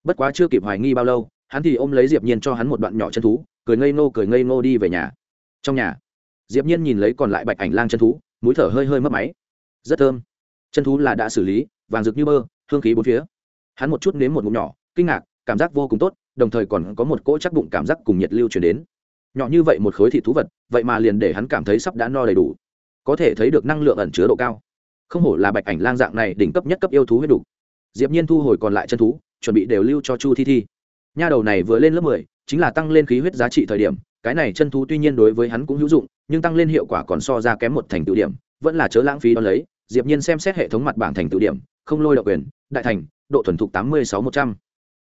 S1: Bất quá chưa kịp hoài nghi bao lâu hắn thì ôm lấy diệp nhiên cho hắn một đoạn nhỏ chân thú, cười ngây ngô, cười ngây ngô đi về nhà. Trong nhà, diệp nhiên nhìn lấy còn lại bạch ảnh lang chân thú, mũi thở hơi hơi mất máy. Rất thơm. Chân thú là đã xử lý, vàng rực như bơ hương khí bốn phía. Hắn một chút nếm một ngụm nhỏ, kinh ngạc, cảm giác vô cùng tốt, đồng thời còn có một cỗ chắc bụng cảm giác cùng nhiệt lưu truyền đến. Nhỏ như vậy một khối thịt thú vật, vậy mà liền để hắn cảm thấy sắp đã no đầy đủ. Có thể thấy được năng lượng ẩn chứa độ cao. Không hổ là bạch ảnh lang dạng này đỉnh cấp nhất cấp yêu thú huyết đủ. Diệp nhiên thu hồi còn lại chân thú, chuẩn bị đều lưu cho chu thi thi nha đầu này vừa lên lớp 10, chính là tăng lên khí huyết giá trị thời điểm cái này chân thú tuy nhiên đối với hắn cũng hữu dụng nhưng tăng lên hiệu quả còn so ra kém một thành tựu điểm vẫn là chớ lãng phí đó lấy diệp nhiên xem xét hệ thống mặt bảng thành tựu điểm không lôi độc quyền đại thành độ thuần thục tám mươi sáu một trăm.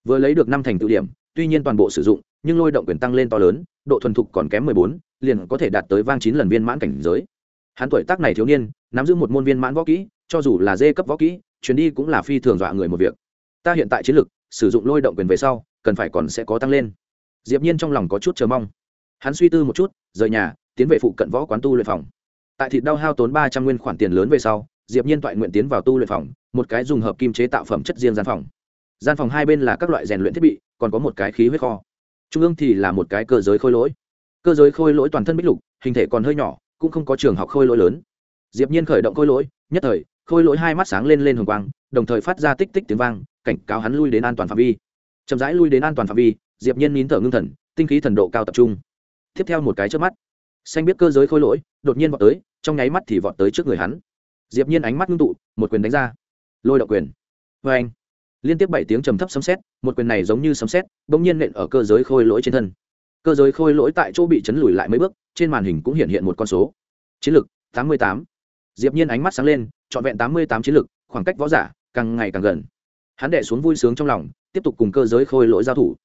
S1: Vừa lấy được năm thành tựu điểm tuy nhiên toàn bộ sử dụng nhưng lôi động quyền tăng lên to lớn độ thuần thục còn kém mười bốn liền có thể đạt tới vang chín lần viên mãn cảnh giới. Hắn tuổi tác này thiếu niên nắm giữ một môn viên mãn võ kỹ cho dù là dê cấp võ kỹ chuyến đi cũng là phi thường dọa người một việc. Ta hiện tại chiến lực sử dụng lôi động quyền về sau, cần phải còn sẽ có tăng lên. Diệp nhiên trong lòng có chút chờ mong. Hắn suy tư một chút, rời nhà, tiến về phụ cận võ quán tu luyện phòng. Tại thịt đau hao tốn ba trăm nguyên khoản tiền lớn về sau, diệp nhiên toại nguyện tiến vào tu luyện phòng, một cái dùng hợp kim chế tạo phẩm chất riêng gian phòng. Gian phòng hai bên là các loại rèn luyện thiết bị, còn có một cái khí huyết kho. Trung ương thì là một cái cơ giới khôi lỗi. Cơ giới khôi lỗi toàn thân bích lục, hình thể còn hơi nhỏ, cũng không có trường học khôi lỗi lớn. Diệp nhiên khởi động khôi lỗi, nhất thời khôi lỗi hai mắt sáng lên lên hồng quang, đồng thời phát ra tích tích tiếng vang, cảnh cáo hắn lui đến an toàn phạm vi. Chậm rãi lui đến an toàn phạm vi, diệp nhiên nín thở ngưng thần, tinh khí thần độ cao tập trung. Tiếp theo một cái chớp mắt, xanh biết cơ giới khôi lỗi, đột nhiên vọt tới, trong nháy mắt thì vọt tới trước người hắn. Diệp nhiên ánh mắt ngưng tụ, một quyền đánh ra. Lôi động quyền. Với anh liên tiếp bảy tiếng trầm thấp sấm sét, một quyền này giống như sấm sét, bỗng nhiên nện ở cơ giới khôi lỗi trên thân. Cơ giới khôi lỗi tại chỗ bị chấn lùi lại mấy bước, trên màn hình cũng hiện hiện một con số. Chiến lược tám mươi tám diệp nhiên ánh mắt sáng lên trọn vẹn tám mươi tám chiến lực, khoảng cách võ giả càng ngày càng gần. Hắn đệ xuống vui sướng trong lòng tiếp tục cùng cơ giới khôi lỗi giao thủ.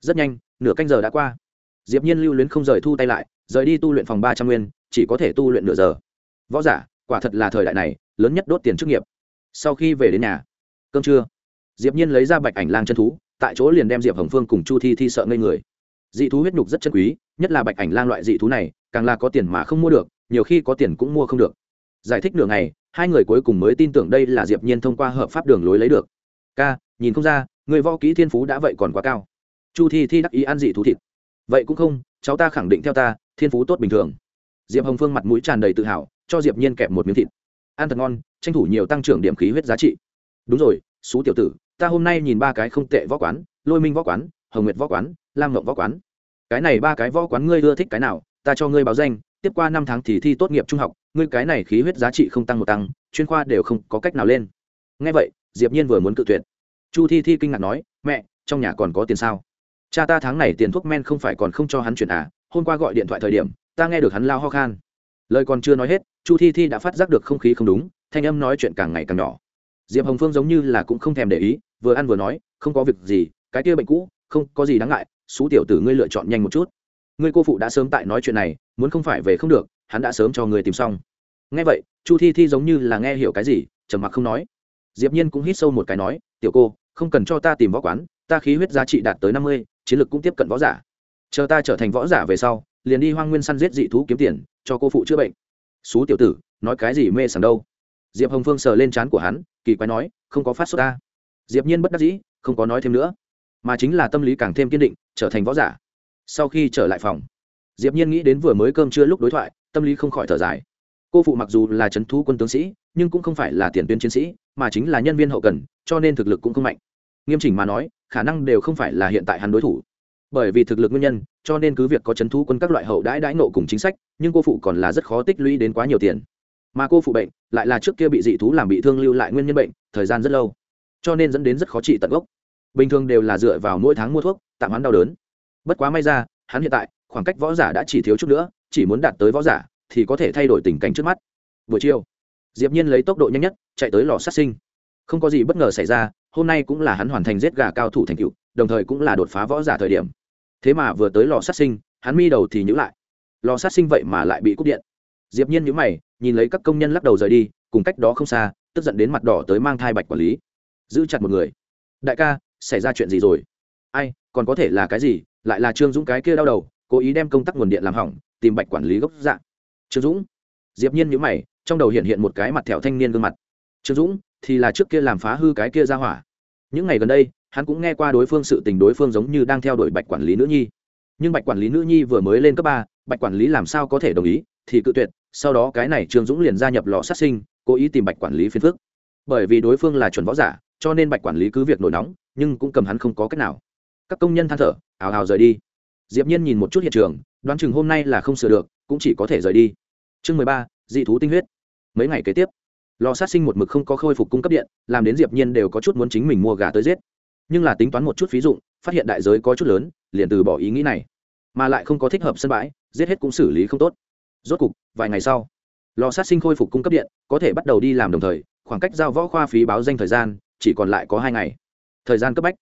S1: Rất nhanh nửa canh giờ đã qua. Diệp nhiên lưu luyến không rời thu tay lại rời đi tu luyện phòng ba trăm nguyên chỉ có thể tu luyện nửa giờ. Võ giả quả thật là thời đại này lớn nhất đốt tiền chức nghiệp. Sau khi về đến nhà cơm trưa diệp nhiên lấy ra bạch ảnh lang chân thú tại chỗ liền đem diệp hồng phương cùng chu thi thi sợ ngây người. Dị thú huyết nhục rất chân quý nhất là bạch ảnh lang loại dị thú này càng là có tiền mà không mua được nhiều khi có tiền cũng mua không được giải thích nửa ngày, hai người cuối cùng mới tin tưởng đây là diệp nhiên thông qua hợp pháp đường lối lấy được. Ca, nhìn không ra, người võ kỹ thiên phú đã vậy còn quá cao. Chu thi thi đắc ý ăn dị thú thịt. Vậy cũng không, cháu ta khẳng định theo ta, thiên phú tốt bình thường. Diệp hồng phương mặt mũi tràn đầy tự hào, cho diệp nhiên kẹp một miếng thịt. Ăn thật ngon, tranh thủ nhiều tăng trưởng điểm khí huyết giá trị. Đúng rồi xú tiểu tử, ta hôm nay nhìn ba cái không tệ võ quán, lôi minh võ quán, hồng nguyệt võ quán, lam ngộng võ quán. Cái này ba cái võ quán ngươi ưa thích cái nào, ta cho ngươi báo danh tiếp qua năm tháng thì thi tốt nghiệp trung học, ngươi cái này khí huyết giá trị không tăng một tăng, chuyên khoa đều không có cách nào lên. Ngay vậy, diệp nhiên vừa muốn cự tuyệt. Chu thi thi kinh ngạc nói, mẹ, trong nhà còn có tiền sao? Cha ta tháng này tiền thuốc men không phải còn không cho hắn chuyển à? Hôm qua gọi điện thoại thời điểm, ta nghe được hắn lao ho khan. Lời còn chưa nói hết, chu thi thi đã phát giác được không khí không đúng, thanh âm nói chuyện càng ngày càng nhỏ. Diệp hồng phương giống như là cũng không thèm để ý, vừa ăn vừa nói, không có việc gì, cái kia bệnh cũ, không có gì đáng ngại, xú tiểu tử ngươi lựa chọn nhanh một chút ngươi cô phụ đã sớm tại nói chuyện này, muốn không phải về không được, hắn đã sớm cho người tìm xong. Nghe vậy, chu thi thi giống như là nghe hiểu cái gì, trầm mặc không nói. Diệp nhiên cũng hít sâu một cái nói, tiểu cô, không cần cho ta tìm võ quán, ta khí huyết giá trị đạt tới năm mươi, chiến lực cũng tiếp cận võ giả. Chờ ta trở thành võ giả về sau, liền đi hoang nguyên săn giết dị thú kiếm tiền, cho cô phụ chữa bệnh. Xú tiểu tử, nói cái gì mê sảng đâu? Diệp hồng phương sờ lên trán của hắn, kỳ quái nói, không có phát xuất ta. Diệp nhiên bất đắc dĩ, không có nói thêm nữa, mà chính là tâm lý càng thêm kiên định, trở thành võ giả sau khi trở lại phòng, diệp nhiên nghĩ đến vừa mới cơm trưa lúc đối thoại, tâm lý không khỏi thở dài. Cô phụ mặc dù là c thú quân tướng sĩ, nhưng cũng không phải là tiền tuyến chiến sĩ, mà chính là nhân viên hậu cần, cho nên thực lực cũng không mạnh. Nghiêm chỉnh mà nói, khả năng đều không phải là hiện tại hắn đối thủ. Bởi vì thực lực nguyên nhân, cho nên cứ việc có c thú quân các loại hậu đãi đãi nộ cùng chính sách, nhưng cô phụ còn là rất khó tích lũy đến quá nhiều tiền. Mà cô phụ bệnh, lại là trước kia bị dị thú làm bị thương lưu lại nguyên nhân bệnh, thời gian rất lâu. Cho nên dẫn đến rất khó trị tận gốc. Bình thường đều là dựa vào mỗi tháng mua thuốc, tạm hoãn đau đớn bất quá may ra, hắn hiện tại, khoảng cách võ giả đã chỉ thiếu chút nữa, chỉ muốn đạt tới võ giả, thì có thể thay đổi tình cảnh trước mắt. Buổi chiều, diệp nhiên lấy tốc độ nhanh nhất, chạy tới lò sát sinh. Không có gì bất ngờ xảy ra, hôm nay cũng là hắn hoàn thành giết gà cao thủ thành cựu đồng thời cũng là đột phá võ giả thời điểm. Thế mà vừa tới lò sát sinh, hắn mi đầu thì nhữ lại. Lò sát sinh vậy mà lại bị cúp điện. Diệp nhiên nhíu mày, nhìn lấy các công nhân lắc đầu rời đi, cùng cách đó không xa, tức giận đến mặt đỏ tới mang thai bạch quản lý. Giữ chặt một người. Đại ca, xảy ra chuyện gì rồi? Ai, còn có thể là cái gì? Lại là trương dũng cái kia đau đầu, cố ý đem công tác nguồn điện làm hỏng, tìm bạch quản lý gốc dạng. Trương dũng. Diệp nhiên nhíu mày, trong đầu hiện hiện một cái mặt thẹo thanh niên gương mặt. Trương dũng, thì là trước kia làm phá hư cái kia ra hỏa. Những ngày gần đây, hắn cũng nghe qua đối phương sự tình đối phương giống như đang theo đuổi bạch quản lý nữ nhi. Nhưng bạch quản lý nữ nhi vừa mới lên cấp ba, bạch quản lý làm sao có thể đồng ý, thì cự tuyệt, sau đó cái này trương dũng liền gia nhập lò sát sinh, cố ý tìm bạch quản lý phiền phức. Bởi vì đối phương là chuẩn võ giả, cho nên bạch quản lý cứ việc nổi nóng, nhưng cũng cầm hắn không có cách nào các công nhân than thở, ào ào rời đi. Diệp nhiên nhìn một chút hiện trường, đoán chừng hôm nay là không sửa được, cũng chỉ có thể rời đi. Chương mười ba, dị thú tinh huyết. Mấy ngày kế tiếp, lò sát sinh một mực không có khôi phục cung cấp điện, làm đến diệp nhiên đều có chút muốn chính mình mua gà tới giết. Nhưng là tính toán một chút phí dụng, phát hiện đại giới có chút lớn, liền từ bỏ ý nghĩ này. Mà lại không có thích hợp sân bãi, giết hết cũng xử lý không tốt. Rốt cục, vài ngày sau, lò sát sinh khôi phục cung cấp điện, có thể bắt đầu đi làm đồng thời, khoảng cách giao võ khoa phí báo danh thời gian, chỉ còn lại có hai ngày. Thời gian cấp bách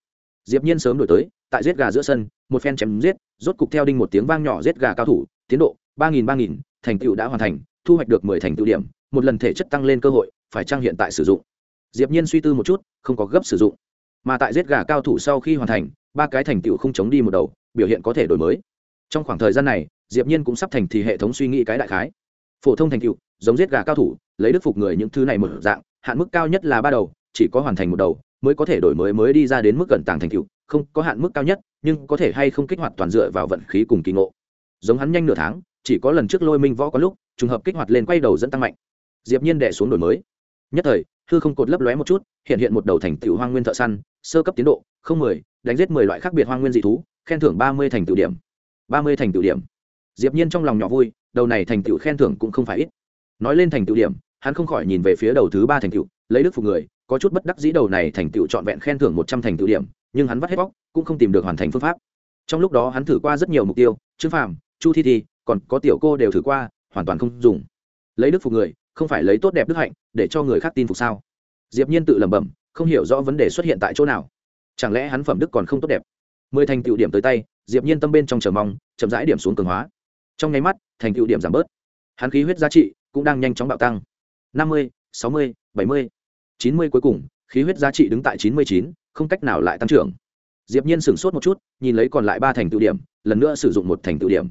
S1: diệp nhiên sớm đổi tới, tại giết gà giữa sân, một phen chém giết, rốt cục theo đinh một tiếng vang nhỏ giết gà cao thủ, tiến độ, ba nghìn ba nghìn, thành tựu đã hoàn thành, thu hoạch được mười thành tựu điểm, một lần thể chất tăng lên cơ hội, phải trang hiện tại sử dụng? Diệp nhiên suy tư một chút, không có gấp sử dụng. Mà tại giết gà cao thủ sau khi hoàn thành, ba cái thành tựu không chống đi một đầu, biểu hiện có thể đổi mới. Trong khoảng thời gian này, diệp nhiên cũng sắp thành thì hệ thống suy nghĩ cái đại khái. Phổ thông thành tựu, giống giết gà cao thủ, lấy đức phục người những thứ này một dạng, hạn mức cao nhất là ba đầu chỉ có hoàn thành một đầu, mới có thể đổi mới mới đi ra đến mức gần tàng thành tựu, không có hạn mức cao nhất, nhưng có thể hay không kích hoạt toàn dựa vào vận khí cùng kỳ ngộ. Giống hắn nhanh nửa tháng, chỉ có lần trước lôi minh võ có lúc, trùng hợp kích hoạt lên quay đầu dẫn tăng mạnh. Diệp nhiên đè xuống đổi mới. Nhất thời, hư không cột lấp lóe một chút, hiện hiện một đầu thành tựu hoang nguyên thợ săn, sơ cấp tiến độ, không mười, đánh giết mười loại khác biệt hoang nguyên dị thú, khen thưởng ba mươi thành tựu điểm. Ba mươi thành tựu điểm. Diệp nhiên trong lòng nhỏ vui, đầu này thành tựu khen thưởng cũng không phải ít. Nói lên thành tựu điểm hắn không khỏi nhìn về phía đầu thứ ba thành tựu, lấy đức phục người, có chút bất đắc dĩ đầu này thành tựu trọn vẹn khen thưởng một trăm thành tựu điểm, nhưng hắn vắt hết bóc, cũng không tìm được hoàn thành phương pháp. Trong lúc đó hắn thử qua rất nhiều mục tiêu, trương phàm, chu thi thi, còn có tiểu cô đều thử qua, hoàn toàn không dùng. Lấy đức phục người, không phải lấy tốt đẹp đức hạnh, để cho người khác tin phục sao? Diệp nhiên tự lẩm bẩm, không hiểu rõ vấn đề xuất hiện tại chỗ nào. Chẳng lẽ hắn phẩm đức còn không tốt đẹp? Mười thành tựu điểm tới tay, diệp nhiên tâm bên trong chờ mong, chậm rãi điểm xuống cường hóa. Trong nháy mắt, thành tựu điểm giảm bớt. Hắn khí huyết giá trị cũng đang nhanh chóng bạo tăng năm mươi, sáu mươi, bảy mươi, chín mươi cuối cùng, khí huyết giá trị đứng tại chín mươi chín, không cách nào lại tăng trưởng. Diệp nhiên sửng sốt một chút, nhìn lấy còn lại ba thành tựu điểm, lần nữa sử dụng một thành tựu điểm.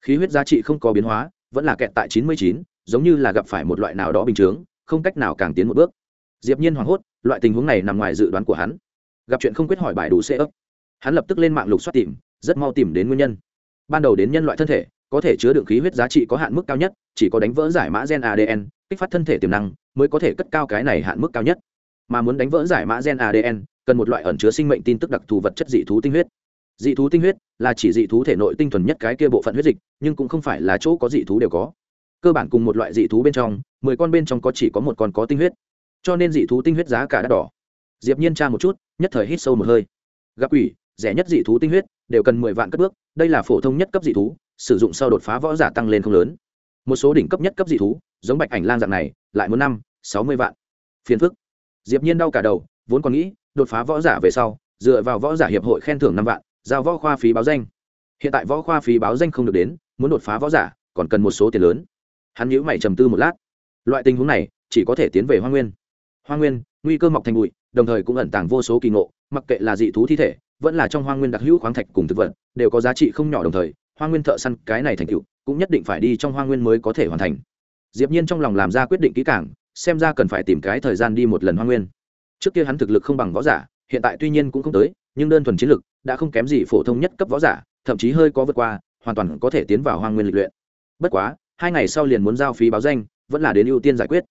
S1: Khí huyết giá trị không có biến hóa, vẫn là kẹt tại chín mươi chín, giống như là gặp phải một loại nào đó bình thường không cách nào càng tiến một bước. Diệp nhiên hoảng hốt, loại tình huống này nằm ngoài dự đoán của hắn. Gặp chuyện không quyết hỏi bài đủ xe ấp hắn lập tức lên mạng lục soát tìm, rất mau tìm đến nguyên nhân. Ban đầu đến nhân loại thân thể có thể chứa đựng khí huyết giá trị có hạn mức cao nhất, chỉ có đánh vỡ giải mã gen adn kích phát thân thể tiềm năng mới có thể cất cao cái này hạn mức cao nhất. Mà muốn đánh vỡ giải mã gen adn cần một loại ẩn chứa sinh mệnh tin tức đặc thù vật chất dị thú tinh huyết. Dị thú tinh huyết là chỉ dị thú thể nội tinh thuần nhất cái kia bộ phận huyết dịch, nhưng cũng không phải là chỗ có dị thú đều có. Cơ bản cùng một loại dị thú bên trong, mười con bên trong có chỉ có một con có tinh huyết. Cho nên dị thú tinh huyết giá cả đắt đỏ. Diệp nhiên tra một chút, nhất thời hít sâu một hơi. Gặp quỷ, rẻ nhất dị thú tinh huyết, đều cần mười vạn cất bước, đây là phổ thông nhất cấp dị thú sử dụng sau đột phá võ giả tăng lên không lớn. Một số đỉnh cấp nhất cấp dị thú, giống bạch ảnh lang dạng này, lại muốn năm, sáu mươi vạn. Phiền phức. Diệp nhiên đau cả đầu, vốn còn nghĩ, đột phá võ giả về sau, dựa vào võ giả hiệp hội khen thưởng năm vạn, giao võ khoa phí báo danh. Hiện tại võ khoa phí báo danh không được đến, muốn đột phá võ giả, còn cần một số tiền lớn. Hắn nhíu mày trầm tư một lát. Loại tình huống này, chỉ có thể tiến về hoa nguyên. Hoa nguyên, nguy cơ mọc thành bụi, đồng thời cũng ẩn tàng vô số kỳ ngộ, mặc kệ là dị thú thi thể, vẫn là trong hoa nguyên đặc hữu khoáng thạch cùng thực vật, đều có giá trị không nhỏ đồng thời hoa nguyên thợ săn, cái này thành tựu, cũng nhất định phải đi trong hoa nguyên mới có thể hoàn thành. Diệp nhiên trong lòng làm ra quyết định kỹ càng, xem ra cần phải tìm cái thời gian đi một lần hoa nguyên. Trước kia hắn thực lực không bằng võ giả, hiện tại tuy nhiên cũng không tới, nhưng đơn thuần chiến lực, đã không kém gì phổ thông nhất cấp võ giả, thậm chí hơi có vượt qua, hoàn toàn có thể tiến vào hoa nguyên lịch luyện. Bất quá, hai ngày sau liền muốn giao phí báo danh, vẫn là đến ưu tiên giải quyết.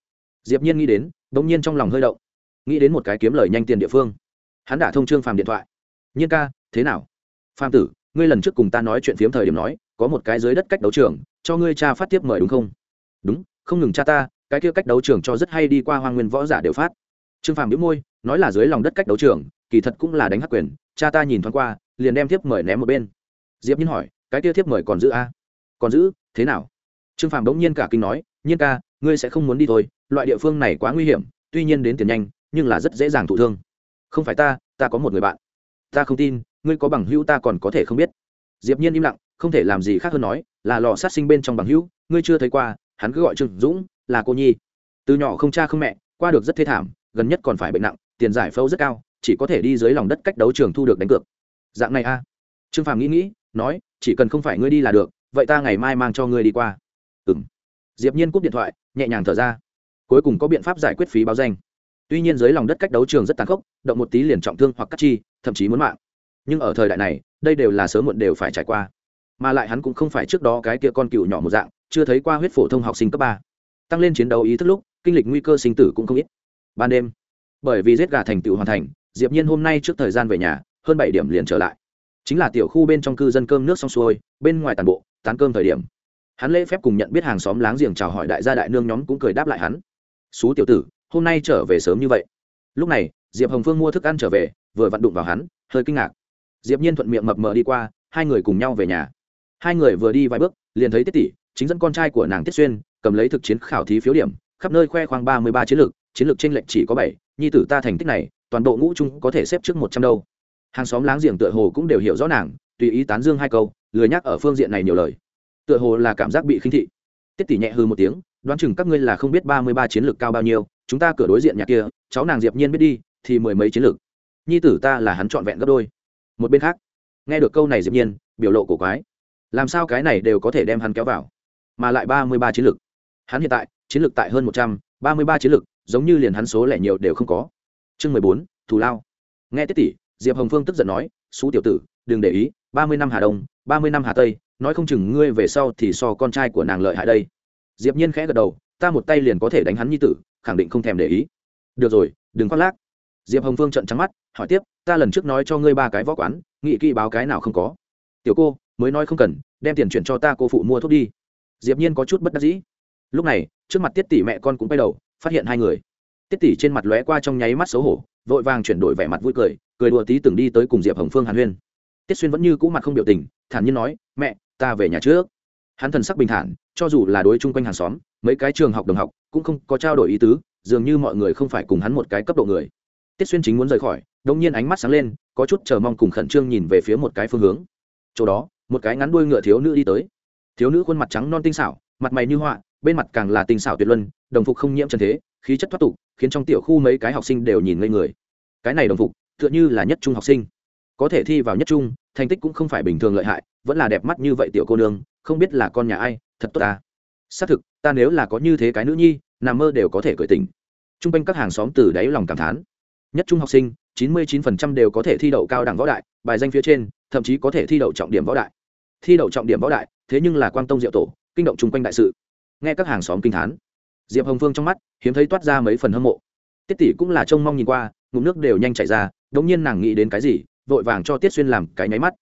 S1: Diệp nhiên nghĩ đến đống nhiên trong lòng hơi động. Nghĩ đến một cái kiếm lời nhanh tiền địa phương. Hắn đã thông trương phàm điện thoại. Nhiên ca, thế nào? Phàm tử ngươi lần trước cùng ta nói chuyện phiếm thời điểm nói, có một cái dưới đất cách đấu trường, cho ngươi cha phát tiếp mời đúng không? Đúng, không ngừng cha ta, cái kia cách đấu trường cho rất hay đi qua hoang nguyên võ giả đều phát. Trương phàm nhếch môi, nói là dưới lòng đất cách đấu trường, kỳ thật cũng là đánh hắc quyền, cha ta nhìn thoáng qua, liền đem tiếp mời ném một bên. Diệp nhiên hỏi, cái kia tiếp mời còn giữ a? À? còn giữ, thế nào? Trương phàm đống nhiên cả kinh nói, nhiên ca, ngươi sẽ không muốn đi thôi, loại địa phương này quá nguy hiểm, tuy nhiên đến tiền nhanh, nhưng là rất dễ dàng thụ thương. Không phải ta ta có một người bạn. Ta không tin ngươi có bằng hữu ta còn có thể không biết. Diệp nhiên im lặng, không thể làm gì khác hơn nói, là lò sát sinh bên trong bằng hữu, ngươi chưa thấy qua, hắn cứ gọi trương dũng, là cô nhi. Từ nhỏ không cha không mẹ, qua được rất thê thảm, gần nhất còn phải bệnh nặng, tiền giải phẫu rất cao, chỉ có thể đi dưới lòng đất cách đấu trường thu được đánh cược. Dạng này a. Trương phàm nghĩ nghĩ, nói, chỉ cần không phải ngươi đi là được, vậy ta ngày mai mang cho ngươi đi qua. Ừm. Diệp nhiên cúp điện thoại, nhẹ nhàng thở ra. Cuối cùng có biện pháp giải quyết phí báo danh. Tuy nhiên dưới lòng đất cách đấu trường rất tàn khốc, động một tí liền trọng thương hoặc cắt chi, thậm chí muốn mạng nhưng ở thời đại này, đây đều là sớm muộn đều phải trải qua. Mà lại hắn cũng không phải trước đó cái kia con cựu nhỏ một dạng, chưa thấy qua huyết phổ thông học sinh cấp ba. Tăng lên chiến đấu ý thức lúc, kinh lịch nguy cơ sinh tử cũng không ít. Ban đêm, bởi vì giết gà thành tựu hoàn thành, diệp nhiên hôm nay trước thời gian về nhà, hơn bảy điểm liền trở lại. Chính là tiểu khu bên trong cư dân cơm nước xong xuôi, bên ngoài toàn bộ, tán cơm thời điểm. Hắn lễ phép cùng nhận biết hàng xóm láng giềng chào hỏi đại gia đại nương nhóm cũng cười đáp lại hắn. Xú tiểu tử, hôm nay trở về sớm như vậy. Lúc này, diệp hồng phương mua thức ăn trở về, vừa vặn đụng vào hắn, hơi kinh ngạc diệp nhiên thuận miệng mập mờ đi qua, hai người cùng nhau về nhà. Hai người vừa đi vài bước, liền thấy tiết tỷ, chính dẫn con trai của nàng tiết xuyên, cầm lấy thực chiến khảo thí phiếu điểm, khắp nơi khoe khoang ba mươi ba chiến lược chiến lược trên lệnh chỉ có bảy, nhi tử ta thành tích này, toàn bộ ngũ trung có thể xếp trước một trăm đâu. Hàng xóm láng giềng tựa hồ cũng đều hiểu rõ nàng, tùy ý tán dương hai câu, lười nhắc ở phương diện này nhiều lời. Tựa hồ là cảm giác bị khinh thị. Tiết tỷ nhẹ hư một tiếng, đoán chừng các ngươi là không biết ba mươi ba chiến lược cao bao nhiêu, chúng ta cửa đối diện nhà kia, cháu nàng diệp nhiên biết đi, thì mười mấy chiến lược. Nhi tử ta là hắn trọn vẹn gấp đôi một bên khác. Nghe được câu này diệp nhiên, biểu lộ cổ quái. Làm sao cái này đều có thể đem hắn kéo vào? Mà lại ba mươi ba chiến lược hắn hiện tại, chiến lược tại hơn một trăm, ba mươi ba chiến lược giống như liền hắn số lẻ nhiều đều không có. Chương mười bốn, thù lao. Nghe tiết tỷ, diệp hồng phương tức giận nói xú tiểu tử, đừng để ý, ba mươi năm hà đông, ba mươi năm hà tây, nói không chừng ngươi về sau thì so con trai của nàng lợi hại đây. Diệp nhiên khẽ gật đầu, ta một tay liền có thể đánh hắn như tử, khẳng định không thèm để ý. Được rồi, đừng khoác lác diệp hồng phương trận trắng mắt, hỏi tiếp, ta lần trước nói cho ngươi ba cái võ quán, nghị kỹ báo cái nào không có? Tiểu cô, mới nói không cần, đem tiền chuyển cho ta cô phụ mua thuốc đi. Diệp nhiên có chút bất đắc dĩ. Lúc này, trước mặt tiết tỷ mẹ con cũng quay đầu, phát hiện hai người. Tiết tỷ trên mặt lóe qua trong nháy mắt xấu hổ, vội vàng chuyển đổi vẻ mặt vui cười cười đùa tí từng đi tới cùng diệp hồng phương hàn huyên. Tiết xuyên vẫn như cũ mặt không biểu tình, thản nhiên nói, mẹ, ta về nhà trước. Hắn thần sắc bình thản, cho dù là đối chung quanh hàng xóm, mấy cái trường học đồng học, cũng không có trao đổi ý tứ, dường như mọi người không phải cùng hắn một cái cấp độ người tiết xuyên chính muốn rời khỏi đông nhiên ánh mắt sáng lên, có chút chờ mong cùng khẩn trương nhìn về phía một cái phương hướng. Chỗ đó, một cái ngắn đuôi ngựa thiếu nữ đi tới. Thiếu nữ khuôn mặt trắng non tinh xảo, mặt mày như họa, bên mặt càng là tinh xảo tuyệt luân, đồng phục không nhiễm trần thế, khí chất thoát tục, khiến trong tiểu khu mấy cái học sinh đều nhìn ngây người. Cái này đồng phục, tựa như là nhất trung học sinh. Có thể thi vào nhất trung, thành tích cũng không phải bình thường lợi hại, vẫn là đẹp mắt như vậy tiểu cô nương, không biết là con nhà ai, thật tốt ta. Xác thực, ta nếu là có như thế cái nữ nhi, nằm mơ đều có thể cởi tình t r u n g quanh các hàng xóm từ đáy lòng cảm thán nhất trung học sinh, chín mươi chín phần trăm đều có thể thi đậu cao đẳng võ đại, bài danh phía trên, thậm chí có thể thi đậu trọng điểm võ đại. Thi đậu trọng điểm võ đại, thế nhưng là quan tông diệu tổ, kinh động chung quanh đại sự. Nghe các hàng xóm kinh thán, diệp hồng phương trong mắt, hiếm thấy toát ra mấy phần hâm mộ. Tiết tỷ cũng là trông mong nhìn qua, ngụm nước đều nhanh chảy ra, đống nhiên nàng nghĩ đến cái gì, vội vàng cho tiết xuyên làm cái nháy mắt.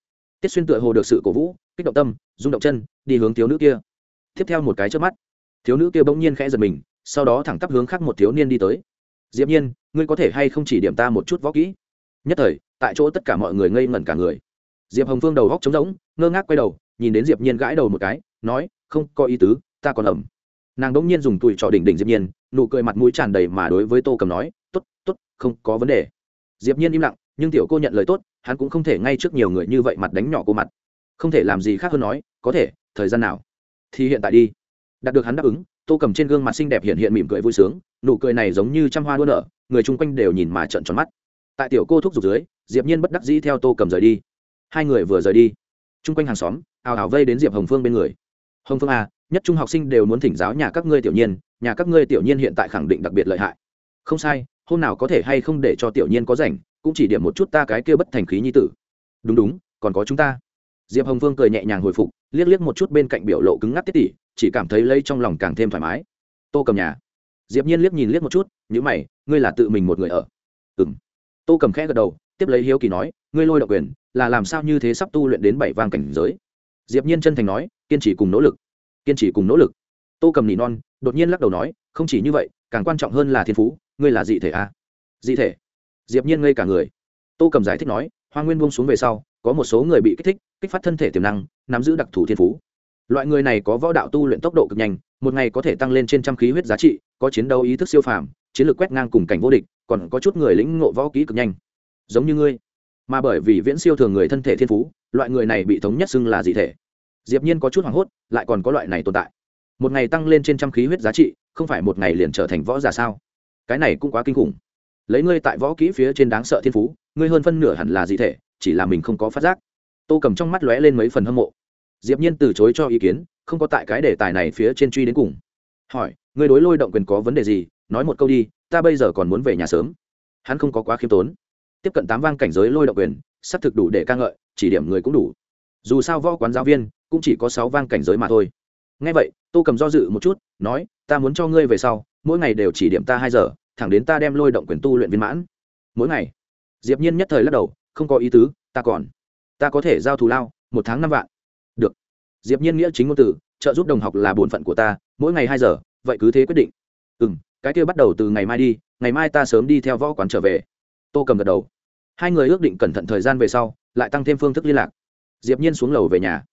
S1: Tiết xuyên tựa hồ được sự cổ vũ, kích động tâm, rung động chân, đi hướng thiếu nữ kia. Tiếp theo một cái trước mắt, thiếu nữ kia bỗng nhiên khẽ giật mình, sau đó thẳng tắp hướng khác một thiếu niên đi tới diệp nhiên, ngươi có thể hay không chỉ điểm ta một chút võ kỹ? Nhất thời, tại chỗ tất cả mọi người ngây ngẩn cả người. Diệp hồng phương đầu góc trống rỗng, ngơ ngác quay đầu, nhìn đến diệp nhiên gãi đầu một cái, nói, không, có ý tứ, ta còn ẩm. Nàng đỗng nhiên dùng tuổi trò đỉnh đỉnh diệp nhiên, nụ cười mặt mũi tràn đầy mà đối với tô cầm nói, tốt tốt, không có vấn đề. Diệp nhiên im lặng, nhưng tiểu cô nhận lời tốt, hắn cũng không thể ngay trước nhiều người như vậy mặt đánh nhỏ cô mặt. Không thể làm gì khác hơn nói, có thể, thời gian nào? Thì hiện tại đi. Đạt được hắn đáp ứng tô cầm trên gương mặt xinh đẹp hiện hiện mỉm cười vui sướng, nụ cười này giống như trăm hoa đua nở, người chung quanh đều nhìn mà trợn tròn mắt. Tại tiểu cô thúc giục dưới, diệp nhiên bất đắc dĩ theo tô cầm rời đi. Hai người vừa rời đi, chung quanh hàng xóm, ào ào vây đến diệp hồng phương bên người. Hồng phương à nhất trung học sinh đều muốn thỉnh giáo nhà các ngươi tiểu nhiên, nhà các ngươi tiểu nhiên hiện tại khẳng định đặc biệt lợi hại. Không sai, hôm nào có thể hay không để cho tiểu nhiên có rảnh, cũng chỉ điểm một chút ta cái kia bất thành khí nhi tử. Đúng đúng, còn có chúng ta. Diệp hồng phương cười nhẹ nhàng hồi phục liếc liếc một chút bên cạnh biểu lộ cứng ngắc tiết tỉ, chỉ cảm thấy lây trong lòng càng thêm thoải mái. Tô cầm nhà. Diệp nhiên liếc nhìn liếc một chút nhữ mày, ngươi là tự mình một người ở. Ừm. Tô cầm khẽ gật đầu, tiếp lấy hiếu kỳ nói, ngươi lôi độc quyền, là làm sao như thế sắp tu luyện đến bảy vang cảnh giới? Diệp nhiên chân thành nói, kiên trì cùng nỗ lực. Kiên trì cùng nỗ lực. Tô cầm nỉ non, đột nhiên lắc đầu nói, không chỉ như vậy, càng quan trọng hơn là thiên phú, ngươi là dị thể a à? dị thể. Diệp nhiên ngây cả người. Tô cầm giải thích nói, hoa nguyên buông xuống về sau, có một số người bị kích thích, kích phát thân thể tiềm năng nắm giữ đặc thù thiên phú. Loại người này có võ đạo tu luyện tốc độ cực nhanh, một ngày có thể tăng lên trên trăm khí huyết giá trị, có chiến đấu ý thức siêu phàm, chiến lược quét ngang cùng cảnh vô địch, còn có chút người lĩnh ngộ võ kỹ cực nhanh. Giống như ngươi, mà bởi vì viễn siêu thường người thân thể thiên phú, loại người này bị thống nhất xưng là dị thể. Diệp nhiên có chút hoảng hốt, lại còn có loại này tồn tại. Một ngày tăng lên trên trăm khí huyết giá trị, không phải một ngày liền trở thành võ giả sao? Cái này cũng quá kinh khủng. Lấy ngươi tại võ kỹ phía trên đáng sợ thiên phú, ngươi hơn phân nửa hẳn là dị thể, chỉ là mình không có phát giác. Tô cầm trong mắt lóe lên mấy phần hâm mộ diệp nhiên từ chối cho ý kiến, không có tại cái đề tài này phía trên truy đến cùng. Hỏi người đối lôi động quyền có vấn đề gì? Nói một câu đi, ta bây giờ còn muốn về nhà sớm. Hắn không có quá khiêm tốn. Tiếp cận tám vang cảnh giới lôi động quyền sắp thực đủ để ca ngợi, chỉ điểm người cũng đủ. Dù sao võ quán giáo viên cũng chỉ có sáu vang cảnh giới mà thôi. Nghe vậy, tô cầm do dự một chút, nói, ta muốn cho ngươi về sau, mỗi ngày đều chỉ điểm ta hai giờ, thẳng đến ta đem lôi động quyền tu luyện viên mãn. Mỗi ngày, diệp nhiên nhất thời lắc đầu, không có ý tứ, ta còn, ta có thể giao thù lao, một tháng năm vạn diệp nhiên nghĩa chính ngôn từ, trợ giúp đồng học là bổn phận của ta, mỗi ngày hai giờ, vậy cứ thế quyết định. Ừm, cái kia bắt đầu từ ngày mai đi, ngày mai ta sớm đi theo võ quán trở về. Tô cầm gật đầu. Hai người ước định cẩn thận thời gian về sau, lại tăng thêm phương thức liên lạc. Diệp nhiên xuống lầu về nhà.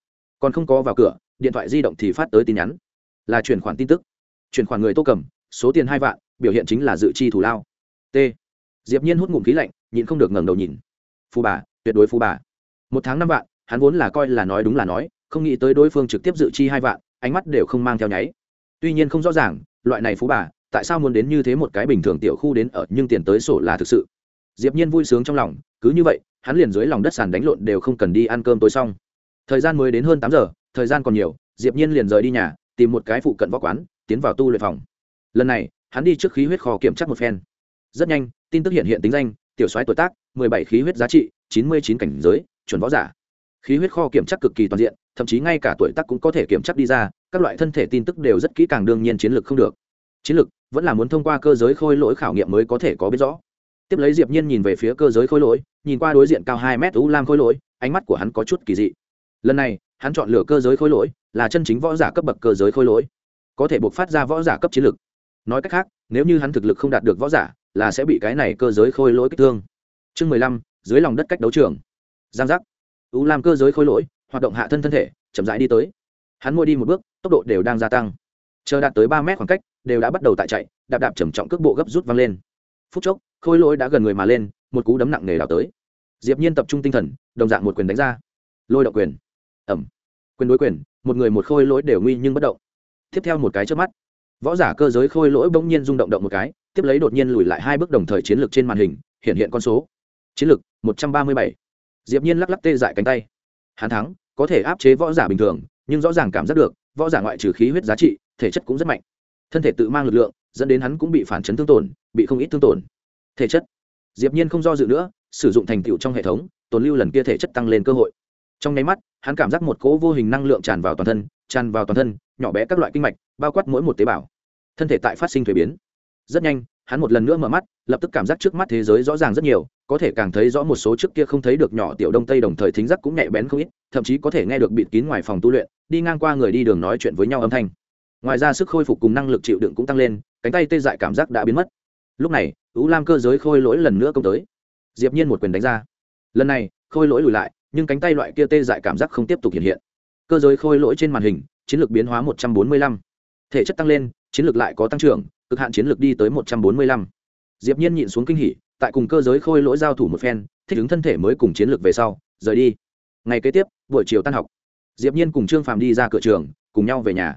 S1: Còn không có vào cửa, điện thoại di động thì phát tới tin nhắn. Là chuyển khoản tin tức. Chuyển khoản người tô cầm, số tiền hai vạn, biểu hiện chính là dự chi thủ lao. T. Diệp nhiên hút ngụm khí lạnh, nhịn không được ngẩng đầu nhìn. Phù bà, tuyệt đối phù bà. Một tháng năm vạn, hắn vốn là coi là nói đúng là nói không nghĩ tới đối phương trực tiếp dự chi hai vạn, ánh mắt đều không mang theo nháy. Tuy nhiên không rõ ràng, loại này phú bà, tại sao muốn đến như thế một cái bình thường tiểu khu đến ở, nhưng tiền tới sổ là thực sự. Diệp nhiên vui sướng trong lòng, cứ như vậy, hắn liền dưới lòng đất sàn đánh lộn đều không cần đi ăn cơm tối xong. Thời gian mới đến hơn tám giờ, thời gian còn nhiều, diệp nhiên liền rời đi nhà, tìm một cái phụ cận võ quán, tiến vào tu luyện phòng. Lần này, hắn đi trước khí huyết kho kiểm tra một phen. Rất nhanh, tin tức hiện hiện tính danh, tiểu soái tuổi tác 17 khí huyết giá trị 99 cảnh giới, chuẩn võ giả. Khí huyết kho kiểm tra cực kỳ toàn diện thậm chí ngay cả tuổi tác cũng có thể kiểm chắc đi ra, các loại thân thể tin tức đều rất kỹ càng đương nhiên chiến lược không được. Chiến lược vẫn là muốn thông qua cơ giới khôi lỗi khảo nghiệm mới có thể có biết rõ. Tiếp lấy diệp nhiên nhìn về phía cơ giới khôi lỗi, nhìn qua đối diện cao hai mét u lam khôi lỗi, ánh mắt của hắn có chút kỳ dị. Lần này, hắn chọn lựa cơ giới khôi lỗi là chân chính võ giả cấp bậc cơ giới khôi lỗi, có thể buộc phát ra võ giả cấp chiến lược. Nói cách khác, nếu như hắn thực lực không đạt được võ giả, là sẽ bị cái này cơ giới khôi lỗi kích thương. Chương mười lăm, dưới lòng đất cách đấu trường. Giang giác. U Lam cơ giới khôi lỗi hoạt động hạ thân thân thể, chậm rãi đi tới. Hắn môi đi một bước, tốc độ đều đang gia tăng. Chờ đạt tới ba mét khoảng cách, đều đã bắt đầu tại chạy, đạp đạp trầm trọng cước bộ gấp rút văng lên. Phút chốc, khôi lỗi đã gần người mà lên, một cú đấm nặng nề đào tới. Diệp nhiên tập trung tinh thần, đồng dạng một quyền đánh ra. Lôi động quyền. Ẩm. Quyền đối quyền, một người một khôi lỗi đều nguy nhưng bất động. Tiếp theo một cái trước mắt, võ giả cơ giới khôi lỗi bỗng nhiên rung động động một cái, tiếp lấy đột nhiên lùi lại hai bước đồng thời chiến lược trên màn hình, hiện hiện con số. Chiến lược một trăm ba mươi bảy. Diệp nhiên lắc lắc tê dại cánh tay hắn thắng, có thể áp chế võ giả bình thường, nhưng rõ ràng cảm giác được, võ giả ngoại trừ khí huyết giá trị, thể chất cũng rất mạnh. Thân thể tự mang lực lượng, dẫn đến hắn cũng bị phản chấn thương tổn, bị không ít thương tổn. Thể chất. Diệp nhiên không do dự nữa, sử dụng thành tựu trong hệ thống, tồn lưu lần kia thể chất tăng lên cơ hội. Trong nháy mắt, hắn cảm giác một cỗ vô hình năng lượng tràn vào toàn thân, tràn vào toàn thân, nhỏ bé các loại kinh mạch, bao quát mỗi một tế bào. Thân thể tại phát sinh thuế biến. Rất nhanh, hắn một lần nữa mở mắt lập tức cảm giác trước mắt thế giới rõ ràng rất nhiều, có thể càng thấy rõ một số trước kia không thấy được nhỏ tiểu đông tây đồng thời thính giác cũng nhạy bén không ít, thậm chí có thể nghe được bịt kín ngoài phòng tu luyện, đi ngang qua người đi đường nói chuyện với nhau âm thanh. Ngoài ra sức khôi phục cùng năng lực chịu đựng cũng tăng lên, cánh tay tê dại cảm giác đã biến mất. Lúc này ú lam cơ giới khôi lỗi lần nữa công tới. Diệp nhiên một quyền đánh ra. Lần này, khôi lỗi lùi lại, nhưng cánh tay loại kia tê dại cảm giác không tiếp tục hiện hiện. Cơ giới khôi lỗi trên màn hình, chiến lược biến hóa 145. thể chất tăng lên, chiến lược lại có tăng trưởng, cực hạn chiến lược đi tới 145 diệp nhiên nhịn xuống kinh hỉ, tại cùng cơ giới khôi lỗi giao thủ một phen, thích ứng thân thể mới cùng chiến lược về sau, rời đi. Ngày kế tiếp, buổi chiều tan học. Diệp nhiên cùng trương phàm đi ra cửa trường, cùng nhau về nhà.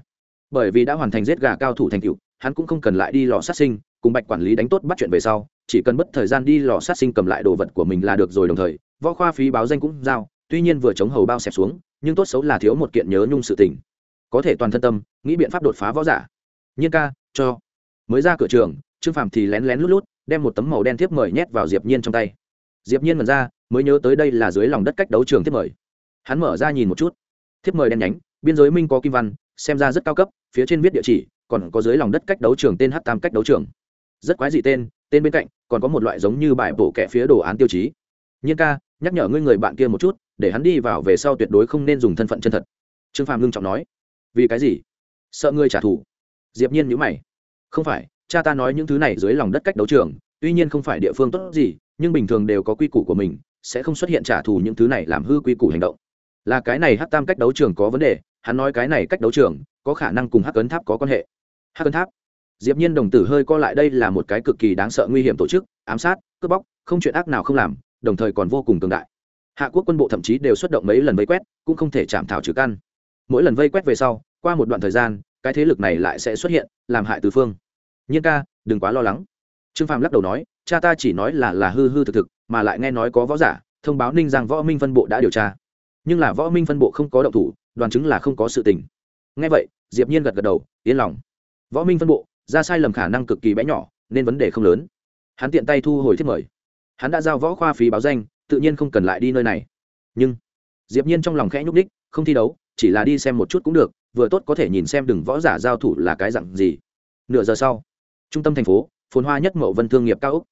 S1: Bởi vì đã hoàn thành giết gà cao thủ thành cựu hắn cũng không cần lại đi lò sát sinh, cùng bạch quản lý đánh tốt bắt chuyện về sau, chỉ cần mất thời gian đi lò sát sinh cầm lại đồ vật của mình là được rồi đồng thời, võ khoa phí báo danh cũng giao, tuy nhiên vừa chống hầu bao xẹp xuống, nhưng tốt xấu là thiếu một kiện nhớ nhung sự tình. Có thể toàn thân tâm, nghĩ biện pháp đột phá võ giả. Nhiên ca, cho. Mới ra cửa trường trương phàm thì lén lén lút lút đem một tấm màu đen tiếp mời nhét vào diệp nhiên trong tay. Diệp nhiên mần ra, mới nhớ tới đây là dưới lòng đất cách đấu trường tiếp mời. Hắn mở ra nhìn một chút. Thiếp mời đen nhánh, biên giới minh có kim văn, xem ra rất cao cấp, phía trên viết địa chỉ, còn có dưới lòng đất cách đấu trường tên h tam cách đấu trường. Rất quái dị tên tên bên cạnh còn có một loại giống như bài bổ kẻ phía đồ án tiêu chí. Nhiên ca, nhắc nhở ngươi người bạn kia một chút, để hắn đi vào về sau tuyệt đối không nên dùng thân phận chân thật. Trương phạm ngưng trọng nói. Vì cái gì? Sợ ngươi trả thù. Diệp nhiên nhíu mày. Không phải cha ta nói những thứ này dưới lòng đất cách đấu trường, tuy nhiên không phải địa phương tốt gì, nhưng bình thường đều có quy củ của mình, sẽ không xuất hiện trả thù những thứ này làm hư quy củ hành động. Là cái này hát tam cách đấu trường có vấn đề, hắn nói cái này cách đấu trường, có khả năng cùng hắc ấn tháp có quan hệ. Hắc ấn tháp? Diệp nhiên đồng tử hơi co lại đây là một cái cực kỳ đáng sợ nguy hiểm tổ chức, ám sát, cướp bóc, không chuyện ác nào không làm, đồng thời còn vô cùng cường đại. Hạ quốc quân bộ thậm chí đều xuất động mấy lần vây quét, cũng không thể chạm thảo trừ căn. Mỗi lần vây quét về sau, qua một đoạn thời gian, cái thế lực này lại sẽ xuất hiện, làm hại tứ phương nhiên ca, đừng quá lo lắng. Trương phàm lắc đầu nói, cha ta chỉ nói là là hư hư thực thực, mà lại nghe nói có võ giả, thông báo ninh rằng võ minh phân bộ đã điều tra. Nhưng là võ minh phân bộ không có động thủ, đoàn chứng là không có sự tình. Nghe vậy, diệp nhiên gật gật đầu, yên lòng. Võ minh phân bộ, ra sai lầm khả năng cực kỳ bé nhỏ, nên vấn đề không lớn. Hắn tiện tay thu hồi thiết mời. Hắn đã giao võ khoa phí báo danh, tự nhiên không cần lại đi nơi này. Nhưng, diệp nhiên trong lòng khẽ nhúc đích không thi đấu, chỉ là đi xem một chút cũng được, vừa tốt có thể nhìn xem đừng võ giả giao thủ là cái dạng gì. Nửa giờ sau trung tâm thành phố, phồn hoa nhất mậu vân thương nghiệp cao úc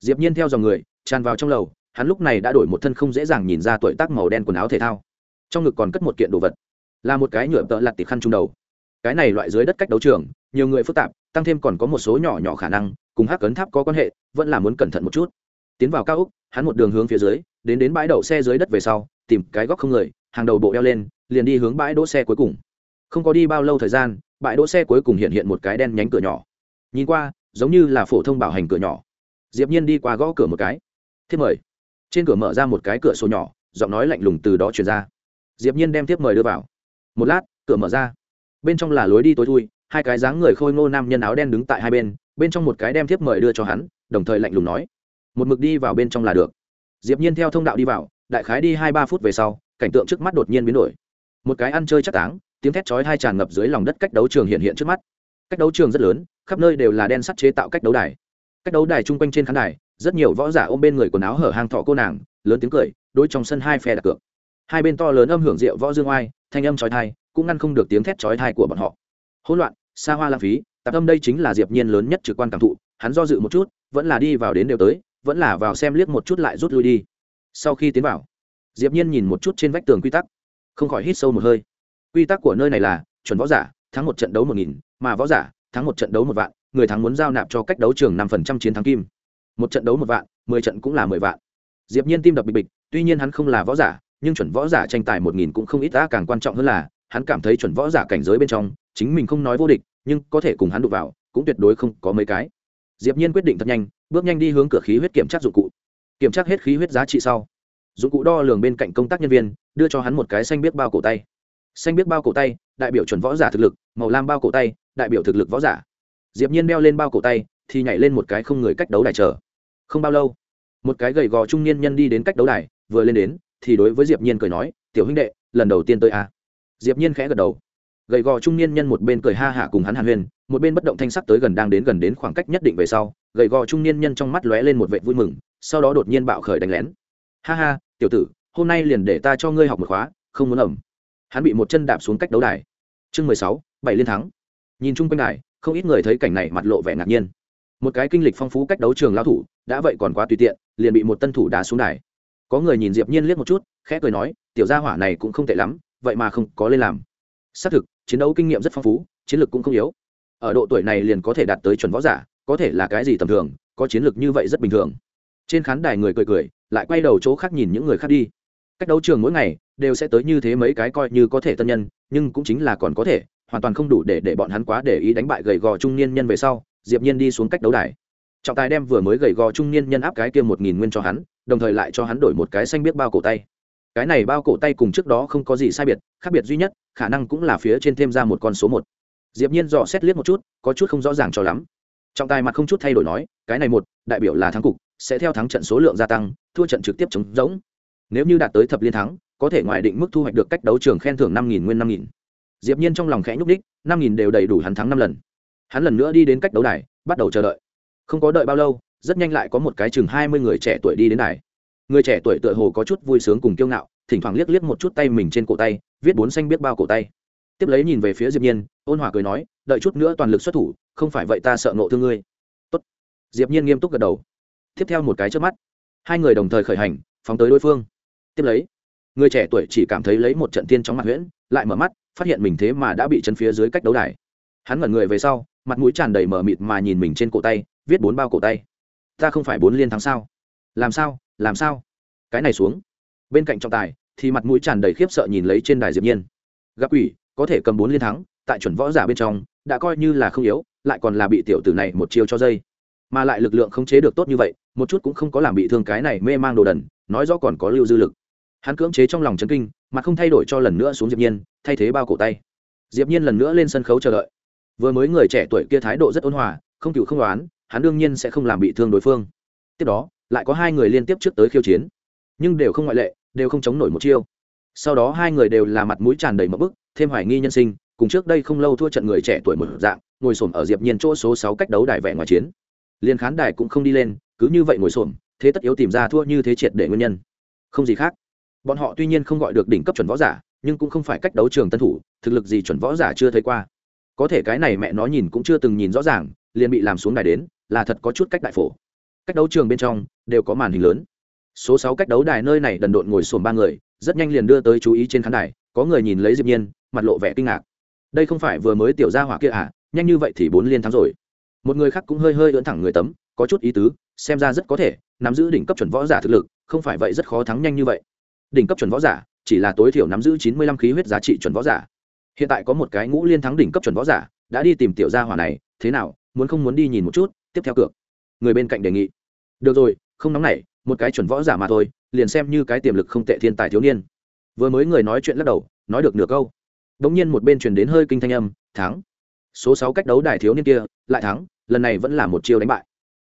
S1: diệp nhiên theo dòng người, tràn vào trong lầu, hắn lúc này đã đổi một thân không dễ dàng nhìn ra tuổi tác màu đen quần áo thể thao. Trong ngực còn cất một kiện đồ vật, là một cái nhựa tợ lặt tỉ khăn trung đầu. Cái này loại dưới đất cách đấu trường, nhiều người phức tạp, tăng thêm còn có một số nhỏ nhỏ khả năng, cùng hắc cấn tháp có quan hệ, vẫn là muốn cẩn thận một chút. Tiến vào cao úc hắn một đường hướng phía dưới, đến đến bãi đậu xe dưới đất về sau, tìm cái góc không người, hàng đầu bộ đeo lên, liền đi hướng bãi đỗ xe cuối cùng. Không có đi bao lâu thời gian, bãi đỗ xe cuối cùng hiện hiện một cái đen nhánh cửa nhỏ nhìn qua, giống như là phổ thông bảo hành cửa nhỏ. Diệp nhiên đi qua gõ cửa một cái. Thiếp mời. Trên cửa mở ra một cái cửa sổ nhỏ, giọng nói lạnh lùng từ đó truyền ra. Diệp nhiên đem tiếp mời đưa vào. Một lát, cửa mở ra. Bên trong là lối đi tối thui, hai cái dáng người khôi ngô nam nhân áo đen đứng tại hai bên bên trong một cái đem tiếp mời đưa cho hắn, đồng thời lạnh lùng nói, một mực đi vào bên trong là được. Diệp nhiên theo thông đạo đi vào, đại khái đi hai ba phút về sau, cảnh tượng trước mắt đột nhiên biến đổi. Một cái ăn chơi chắc táng, tiếng thét chói hai tràn ngập dưới lòng đất cách đấu trường hiện hiện trước mắt cách đấu trường rất lớn, khắp nơi đều là đen sắt chế tạo cách đấu đài. Cách đấu đài chung quanh trên khán đài, rất nhiều võ giả ôm bên người quần áo hở hang thọ cô nàng, lớn tiếng cười, đôi trong sân hai phe đặt cược. Hai bên to lớn âm hưởng rượu võ dương oai, thanh âm trói thai cũng ngăn không được tiếng thét trói thai của bọn họ. Hỗn loạn, xa hoa lãng phí, tạp âm đây chính là diệp nhiên lớn nhất trực quan cảm thụ, hắn do dự một chút, vẫn là đi vào đến đều tới, vẫn là vào xem liếc một chút lại rút lui đi. Sau khi tiến vào, diệp nhiên nhìn một chút trên vách tường quy tắc, không khỏi hít sâu một hơi. Quy tắc của nơi này là, chuẩn võ giả thắng một trận đấu một nghìn, mà võ giả, thắng một trận đấu một vạn, người thắng muốn giao nạp cho cách đấu trường năm phần trăm chiến thắng kim. Một trận đấu một vạn, mười trận cũng là mười vạn. Diệp nhiên tim đập bịch bịch, tuy nhiên hắn không là võ giả, nhưng chuẩn võ giả tranh tài một nghìn cũng không ít ta càng quan trọng hơn là, hắn cảm thấy chuẩn võ giả cảnh giới bên trong, chính mình không nói vô địch, nhưng có thể cùng hắn đụng vào, cũng tuyệt đối không có mấy cái. Diệp nhiên quyết định thật nhanh, bước nhanh đi hướng cửa khí huyết kiểm tra dụng cụ. Kiểm tra hết khí huyết giá trị sau, dụng cụ đo lường bên cạnh công tác nhân viên, đưa cho hắn một cái xanh biết bao cổ tay xanh biết bao cổ tay, đại biểu chuẩn võ giả thực lực, màu lam bao cổ tay, đại biểu thực lực võ giả. Diệp nhiên đeo lên bao cổ tay, thì nhảy lên một cái không người cách đấu đài chờ. Không bao lâu, một cái gầy gò trung niên nhân đi đến cách đấu đài, vừa lên đến, thì đối với diệp nhiên cười nói, tiểu huynh đệ, lần đầu tiên tới à. diệp nhiên khẽ gật đầu. Gầy gò trung niên nhân một bên cười ha hả cùng hắn hàn huyên, một bên bất động thanh sắc tới gần đang đến gần đến khoảng cách nhất định về sau, gầy gò trung niên nhân trong mắt lóe lên một vẻ vui mừng, sau đó đột nhiên bạo khởi đánh lén. Ha ha, tiểu tử, hôm nay liền để ta cho ngươi học một khóa, không muốn ẩm hắn bị một chân đạp xuống cách đấu đài. Chương mười sáu, bảy liên thắng. Nhìn chung quanh đài, không ít người thấy cảnh này mặt lộ vẻ ngạc nhiên. Một cái kinh lịch phong phú cách đấu trường lao thủ, đã vậy còn quá tùy tiện, liền bị một tân thủ đá xuống đài. Có người nhìn diệp nhiên liếc một chút, khẽ cười nói, tiểu gia hỏa này cũng không tệ lắm, vậy mà không có lên làm. Xác thực, chiến đấu kinh nghiệm rất phong phú, chiến lược cũng không yếu. Ở độ tuổi này liền có thể đạt tới chuẩn võ giả, có thể là cái gì tầm thường, có chiến lược như vậy rất bình thường. Trên khán đài người cười cười, lại quay đầu chỗ khác nhìn những người khác đi cách đấu trường mỗi ngày đều sẽ tới như thế mấy cái coi như có thể tân nhân, nhưng cũng chính là còn có thể, hoàn toàn không đủ để để bọn hắn quá để ý đánh bại gầy gò trung niên nhân về sau, diệp nhiên đi xuống cách đấu đài. Trọng tài đem vừa mới gầy gò trung niên nhân áp cái kia một nghìn nguyên cho hắn, đồng thời lại cho hắn đổi một cái xanh biết bao cổ tay. Cái này bao cổ tay cùng trước đó không có gì sai biệt, khác biệt duy nhất, khả năng cũng là phía trên thêm ra một con số một. Diệp nhiên dò xét liếc một chút, có chút không rõ ràng cho lắm. Trọng tài mặt không chút thay đổi nói, cái này một, đại biểu là thắng cục, sẽ theo thắng trận số lượng gia tăng, thua trận trực tiếp chống giống nếu như đạt tới thập liên thắng, có thể ngoại định mức thu hoạch được cách đấu trường khen thưởng năm nghìn nguyên năm nghìn. Diệp nhiên trong lòng khẽ nhúc đích năm nghìn đều đầy đủ hắn thắng năm lần. Hắn lần nữa đi đến cách đấu đài, bắt đầu chờ đợi. Không có đợi bao lâu, rất nhanh lại có một cái chừng hai mươi người trẻ tuổi đi đến đài. Người trẻ tuổi tựa hồ có chút vui sướng cùng kiêu ngạo, thỉnh thoảng liếc liếc một chút tay mình trên cổ tay, viết bốn xanh biết bao cổ tay. Tiếp lấy nhìn về phía diệp nhiên, ôn hòa cười nói, đợi chút nữa toàn lực xuất thủ, không phải vậy ta sợ nộ thương ngươi. Tốt. Diệp nhiên nghiêm túc gật đầu. Tiếp theo một cái trước mắt, hai người đồng thời khởi hành, phóng tới đối phương tiếp lấy. Người trẻ tuổi chỉ cảm thấy lấy một trận tiên trong mặt huyễn, lại mở mắt, phát hiện mình thế mà đã bị chân phía dưới cách đấu đài. Hắn ngẩn người về sau, mặt mũi tràn đầy mở mịt mà nhìn mình trên cổ tay, viết bốn bao cổ tay. Ta không phải bốn liên thắng sao? Làm sao? Làm sao? Cái này xuống. Bên cạnh trọng tài, thì mặt mũi tràn đầy khiếp sợ nhìn lấy trên đài diệp nhiên. Gặp ủy có thể cầm bốn liên thắng, tại chuẩn võ giả bên trong, đã coi như là không yếu, lại còn là bị tiểu tử này một chiêu cho dây. Mà lại lực lượng không chế được tốt như vậy, một chút cũng không có làm bị thương cái này mê mang đồ đần, nói rõ còn có lưu dư lực hắn cưỡng chế trong lòng chấn kinh, mà không thay đổi cho lần nữa xuống diệp nhiên, thay thế bao cổ tay. Diệp nhiên lần nữa lên sân khấu chờ đợi. Vừa mới người trẻ tuổi kia thái độ rất ôn hòa, không cựu không đoán hắn đương nhiên sẽ không làm bị thương đối phương. Tiếp đó, lại có hai người liên tiếp trước tới khiêu chiến. Nhưng đều không ngoại lệ, đều không chống nổi một chiêu. Sau đó hai người đều là mặt mũi tràn đầy mập bức, thêm hoài nghi nhân sinh, cùng trước đây không lâu thua trận người trẻ tuổi một dạng, ngồi xổm ở diệp nhiên chỗ số sáu cách đấu đài vẻ ngoài chiến. Liên khán đài cũng không đi lên, cứ như vậy ngồi xổm, thế tất yếu tìm ra thua như thế triệt để nguyên nhân. Không gì khác bọn họ tuy nhiên không gọi được đỉnh cấp chuẩn võ giả, nhưng cũng không phải cách đấu trường tân thủ, thực lực gì chuẩn võ giả chưa thấy qua. Có thể cái này mẹ nó nhìn cũng chưa từng nhìn rõ ràng, liền bị làm xuống đài đến, là thật có chút cách đại phổ. Cách đấu trường bên trong, đều có màn hình lớn. Số sáu cách đấu đài nơi này đần độn ngồi xổm ba người, rất nhanh liền đưa tới chú ý trên khán đài, có người nhìn lấy diệp nhiên, mặt lộ vẻ kinh ngạc. Đây không phải vừa mới tiểu gia hỏa kia à nhanh như vậy thì bốn liên thắng rồi. Một người khác cũng hơi hơi ưỡn thẳng người tấm, có chút ý tứ, xem ra rất có thể, nắm giữ đỉnh cấp chuẩn võ giả thực lực, không phải vậy rất khó thắng nhanh như vậy đỉnh cấp chuẩn võ giả, chỉ là tối thiểu nắm giữ chín mươi lăm khí huyết giá trị chuẩn võ giả. Hiện tại có một cái ngũ liên thắng đỉnh cấp chuẩn võ giả, đã đi tìm tiểu gia hỏa này, thế nào, muốn không muốn đi nhìn một chút, tiếp theo cược. Người bên cạnh đề nghị. Được rồi, không nóng nảy, một cái chuẩn võ giả mà thôi, liền xem như cái tiềm lực không tệ thiên tài thiếu niên. Vừa mới người nói chuyện lắc đầu, nói được nửa câu. Đ ỗ n g nhiên một bên truyền đến hơi kinh thanh âm, thắng. Số sáu cách đấu đài thiếu niên kia, lại thắng, lần này vẫn là một chiêu đánh bại.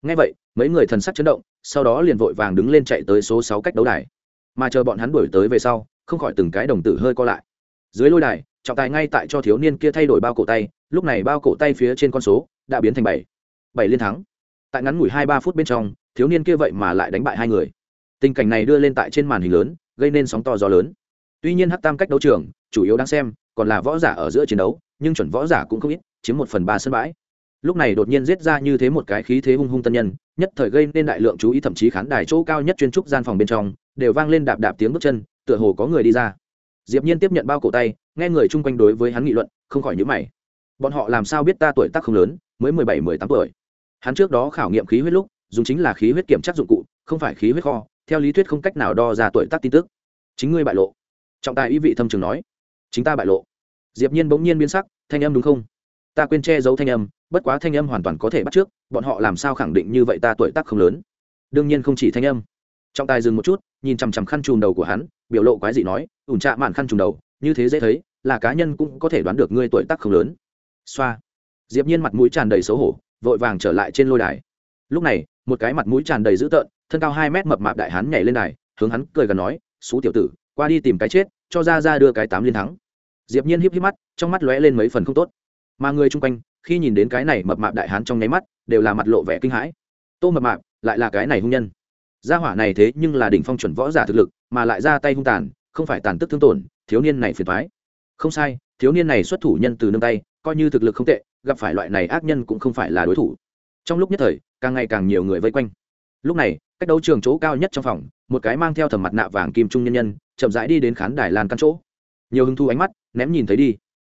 S1: Ngay vậy, mấy người thần sắc chấn động, sau đó liền vội vàng đứng lên chạy tới số sáu cách đấu đài mà chờ bọn hắn đuổi tới về sau, không khỏi từng cái đồng tử hơi co lại. Dưới lôi đài, trọng tài ngay tại cho thiếu niên kia thay đổi bao cổ tay, lúc này bao cổ tay phía trên con số đã biến thành bảy. Bảy liên thắng. Tại ngắn ngủi hai ba phút bên trong, thiếu niên kia vậy mà lại đánh bại hai người. Tình cảnh này đưa lên tại trên màn hình lớn, gây nên sóng to gió lớn. Tuy nhiên hát tam cách đấu trường, chủ yếu đang xem, còn là võ giả ở giữa chiến đấu, nhưng chuẩn võ giả cũng không ít, chiếm một phần ba sân bãi. Lúc này đột nhiên giết ra như thế một cái khí thế hung hung tân nhân, nhất thời gây nên đại lượng chú ý thậm chí khán đài chỗ cao nhất chuyên trúc gian phòng bên trong đều vang lên đạp đạp tiếng bước chân, tựa hồ có người đi ra. Diệp nhiên tiếp nhận bao cổ tay, nghe người chung quanh đối với hắn nghị luận, không khỏi nhíu mày. Bọn họ làm sao biết ta tuổi tác không lớn, mới mười bảy, mười tám tuổi? Hắn trước đó khảo nghiệm khí huyết lúc, dùng chính là khí huyết kiểm tra dụng cụ, không phải khí huyết kho, theo lý thuyết không cách nào đo ra tuổi tác tin tức. Chính ngươi bại lộ. Trọng tài ý vị thâm trường nói. Chính ta bại lộ. Diệp nhiên bỗng nhiên biến sắc, thanh âm đúng không? Ta quên che giấu thanh âm, bất quá thanh âm hoàn toàn có thể bắt trước, bọn họ làm sao khẳng định như vậy ta tuổi tác không lớn? Đương nhiên không chỉ thanh âm trọng tài dừng một chút, nhìn chằm chằm khăn chùm đầu của hắn, biểu lộ quái dị nói, ủn trạ mạn khăn chùm đầu, như thế dễ thấy, là cá nhân cũng có thể đoán được ngươi tuổi tác không lớn. Xoa. Diệp nhiên mặt mũi tràn đầy xấu hổ, vội vàng trở lại trên lôi đài. Lúc này, một cái mặt mũi tràn đầy dữ tợn, thân cao hai mét mập mạp đại hán nhảy lên đài, hướng hắn cười gần nói, xú tiểu tử, qua đi tìm cái chết, cho ra ra đưa cái tám liên thắng. Diệp nhiên híp híp mắt, trong mắt lóe lên mấy phần không tốt. Mà người chung quanh, khi nhìn đến cái này mập mạp đại hán trong nháy mắt, đều là mặt lộ vẻ kinh hãi. Tô mập mạp, lại là cái này hung nhân gia hỏa này thế nhưng là đỉnh phong chuẩn võ giả thực lực, mà lại ra tay hung tàn, không phải tàn tức thương tổn, thiếu niên này phiền toái. Không sai, thiếu niên này xuất thủ nhân từ nương tay, coi như thực lực không tệ, gặp phải loại này ác nhân cũng không phải là đối thủ. Trong lúc nhất thời, càng ngày càng nhiều người vây quanh. Lúc này, cách đấu trường chỗ cao nhất trong phòng, một cái mang theo thầm mặt nạ vàng kim trung nhân nhân, chậm rãi đi đến khán đài lan căn chỗ. Nhiều hứng thu ánh mắt, ném nhìn thấy đi.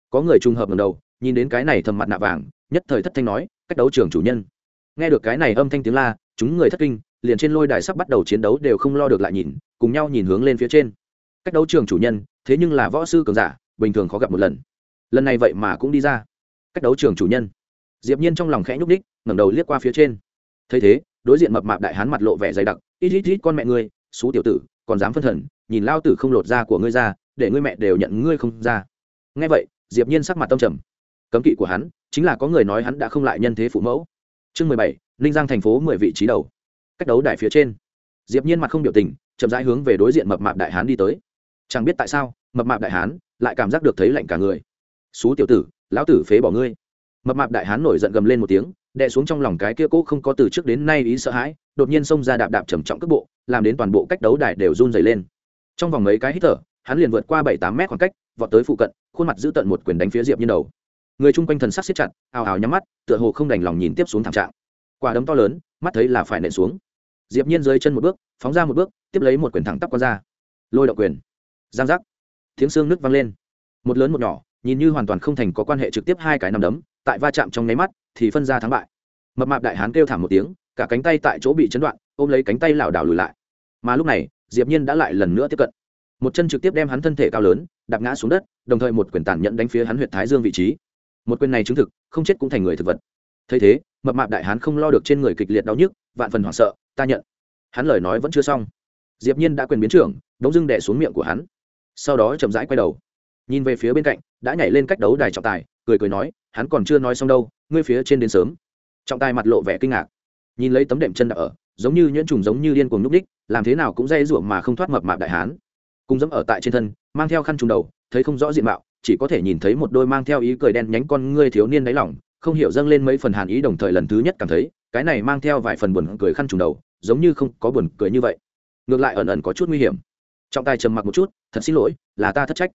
S1: Có người trùng hợp ngầm đầu, nhìn đến cái này thầm mặt nạ vàng, nhất thời thất thanh nói, cách đấu trường chủ nhân. Nghe được cái này âm thanh tiếng la, chúng người thất kinh liền trên lôi đài sắp bắt đầu chiến đấu đều không lo được lại nhìn, cùng nhau nhìn hướng lên phía trên. Cách đấu trường chủ nhân, thế nhưng là võ sư cường giả, bình thường khó gặp một lần. Lần này vậy mà cũng đi ra. Cách đấu trường chủ nhân. Diệp nhiên trong lòng khẽ nhúc đích ngẩng đầu liếc qua phía trên. Thấy thế, đối diện mập mạp đại hán mặt lộ vẻ dày đặc, ít ít ít, con mẹ ngươi, xú tiểu tử, còn dám phân thần, nhìn lao tử không lột da của ngươi ra, để ngươi mẹ đều nhận ngươi không ra. Nghe vậy, diệp nhiên sắc mặt tâm trầm. Cấm kỵ của hắn, chính là có người nói hắn đã không lại nhân thế phụ mẫu. Chương mười bảy, ninh giang thành phố mười vị trí đầu cách đấu đài phía trên. Diệp nhiên mặt không biểu tình, chậm rãi hướng về đối diện mập mạp đại hán đi tới. Chẳng biết tại sao, mập mạp đại hán lại cảm giác được thấy lạnh cả người. Xú tiểu tử, lão tử phế bỏ ngươi. Mập mạp đại hán nổi giận gầm lên một tiếng, đè xuống trong lòng cái kia cố không có từ trước đến nay ý sợ hãi, đột nhiên xông ra đạp đạp trầm trọng cước bộ, làm đến toàn bộ cách đấu đài đều run rẩy lên. Trong vòng mấy cái hít thở, hắn liền vượt qua bảy tám mét khoảng cách, vọt tới phụ cận, khuôn mặt giữ tận một quyền đánh phía diệp nhiên đầu. Người chung quanh thần sắc siết chặt ào ào nhắm mắt, tựa hồ không đành lòng nhìn tiếp xuống thảm trạng. Quả đấm to lớn, mắt thấy là phải nện xuống diệp nhiên dưới chân một bước, phóng ra một bước, tiếp lấy một quyền thẳng tắp qua ra. Lôi động quyền. Giang giác. Tiếng xương nước vang lên. Một lớn một nhỏ, nhìn như hoàn toàn không thành có quan hệ trực tiếp hai cái nằm đấm, tại va chạm trong nháy mắt, thì phân ra thắng bại. Mập mạp đại hán kêu thảm một tiếng, cả cánh tay tại chỗ bị chấn đoạn, ôm lấy cánh tay lảo đảo lùi lại. Mà lúc này, diệp nhiên đã lại lần nữa tiếp cận. Một chân trực tiếp đem hắn thân thể cao lớn, đạp ngã xuống đất, đồng thời một quyền tàn nhẫn đánh phía hắn huyệt thái dương vị trí. Một quyền này chứng thực, không chết cũng thành người thực vật. Thấy thế, mập mạp đại hán không lo được trên người kịch liệt đau nhức, vạn phần hoảng sợ ta nhận. Hắn lời nói vẫn chưa xong. Diệp nhiên đã quyền biến trưởng, đống dưng đè xuống miệng của hắn. Sau đó chậm rãi quay đầu. Nhìn về phía bên cạnh, đã nhảy lên cách đấu đài trọng tài, cười cười nói, hắn còn chưa nói xong đâu, ngươi phía trên đến sớm. Trọng tài mặt lộ vẻ kinh ngạc. Nhìn lấy tấm đệm chân đã ở, giống như nhuyễn trùng giống như điên cuồng nhúc đích, làm thế nào cũng dây ruộng mà không thoát mập mạp đại hán. Cùng dẫm ở tại trên thân, mang theo khăn trùng đầu, thấy không rõ diện mạo, chỉ có thể nhìn thấy một đôi mang theo ý cười đen nhánh con ngươi thiếu niên đáy lỏng, không hiểu dâng lên mấy phần hàn ý đồng thời lần thứ nhất cảm thấy, cái này mang theo vài phần buồn cười khăn trùng đầu giống như không có buồn cười như vậy. Ngược lại ẩn ẩn có chút nguy hiểm. Trọng tài trầm mặc một chút, thật xin lỗi, là ta thất trách.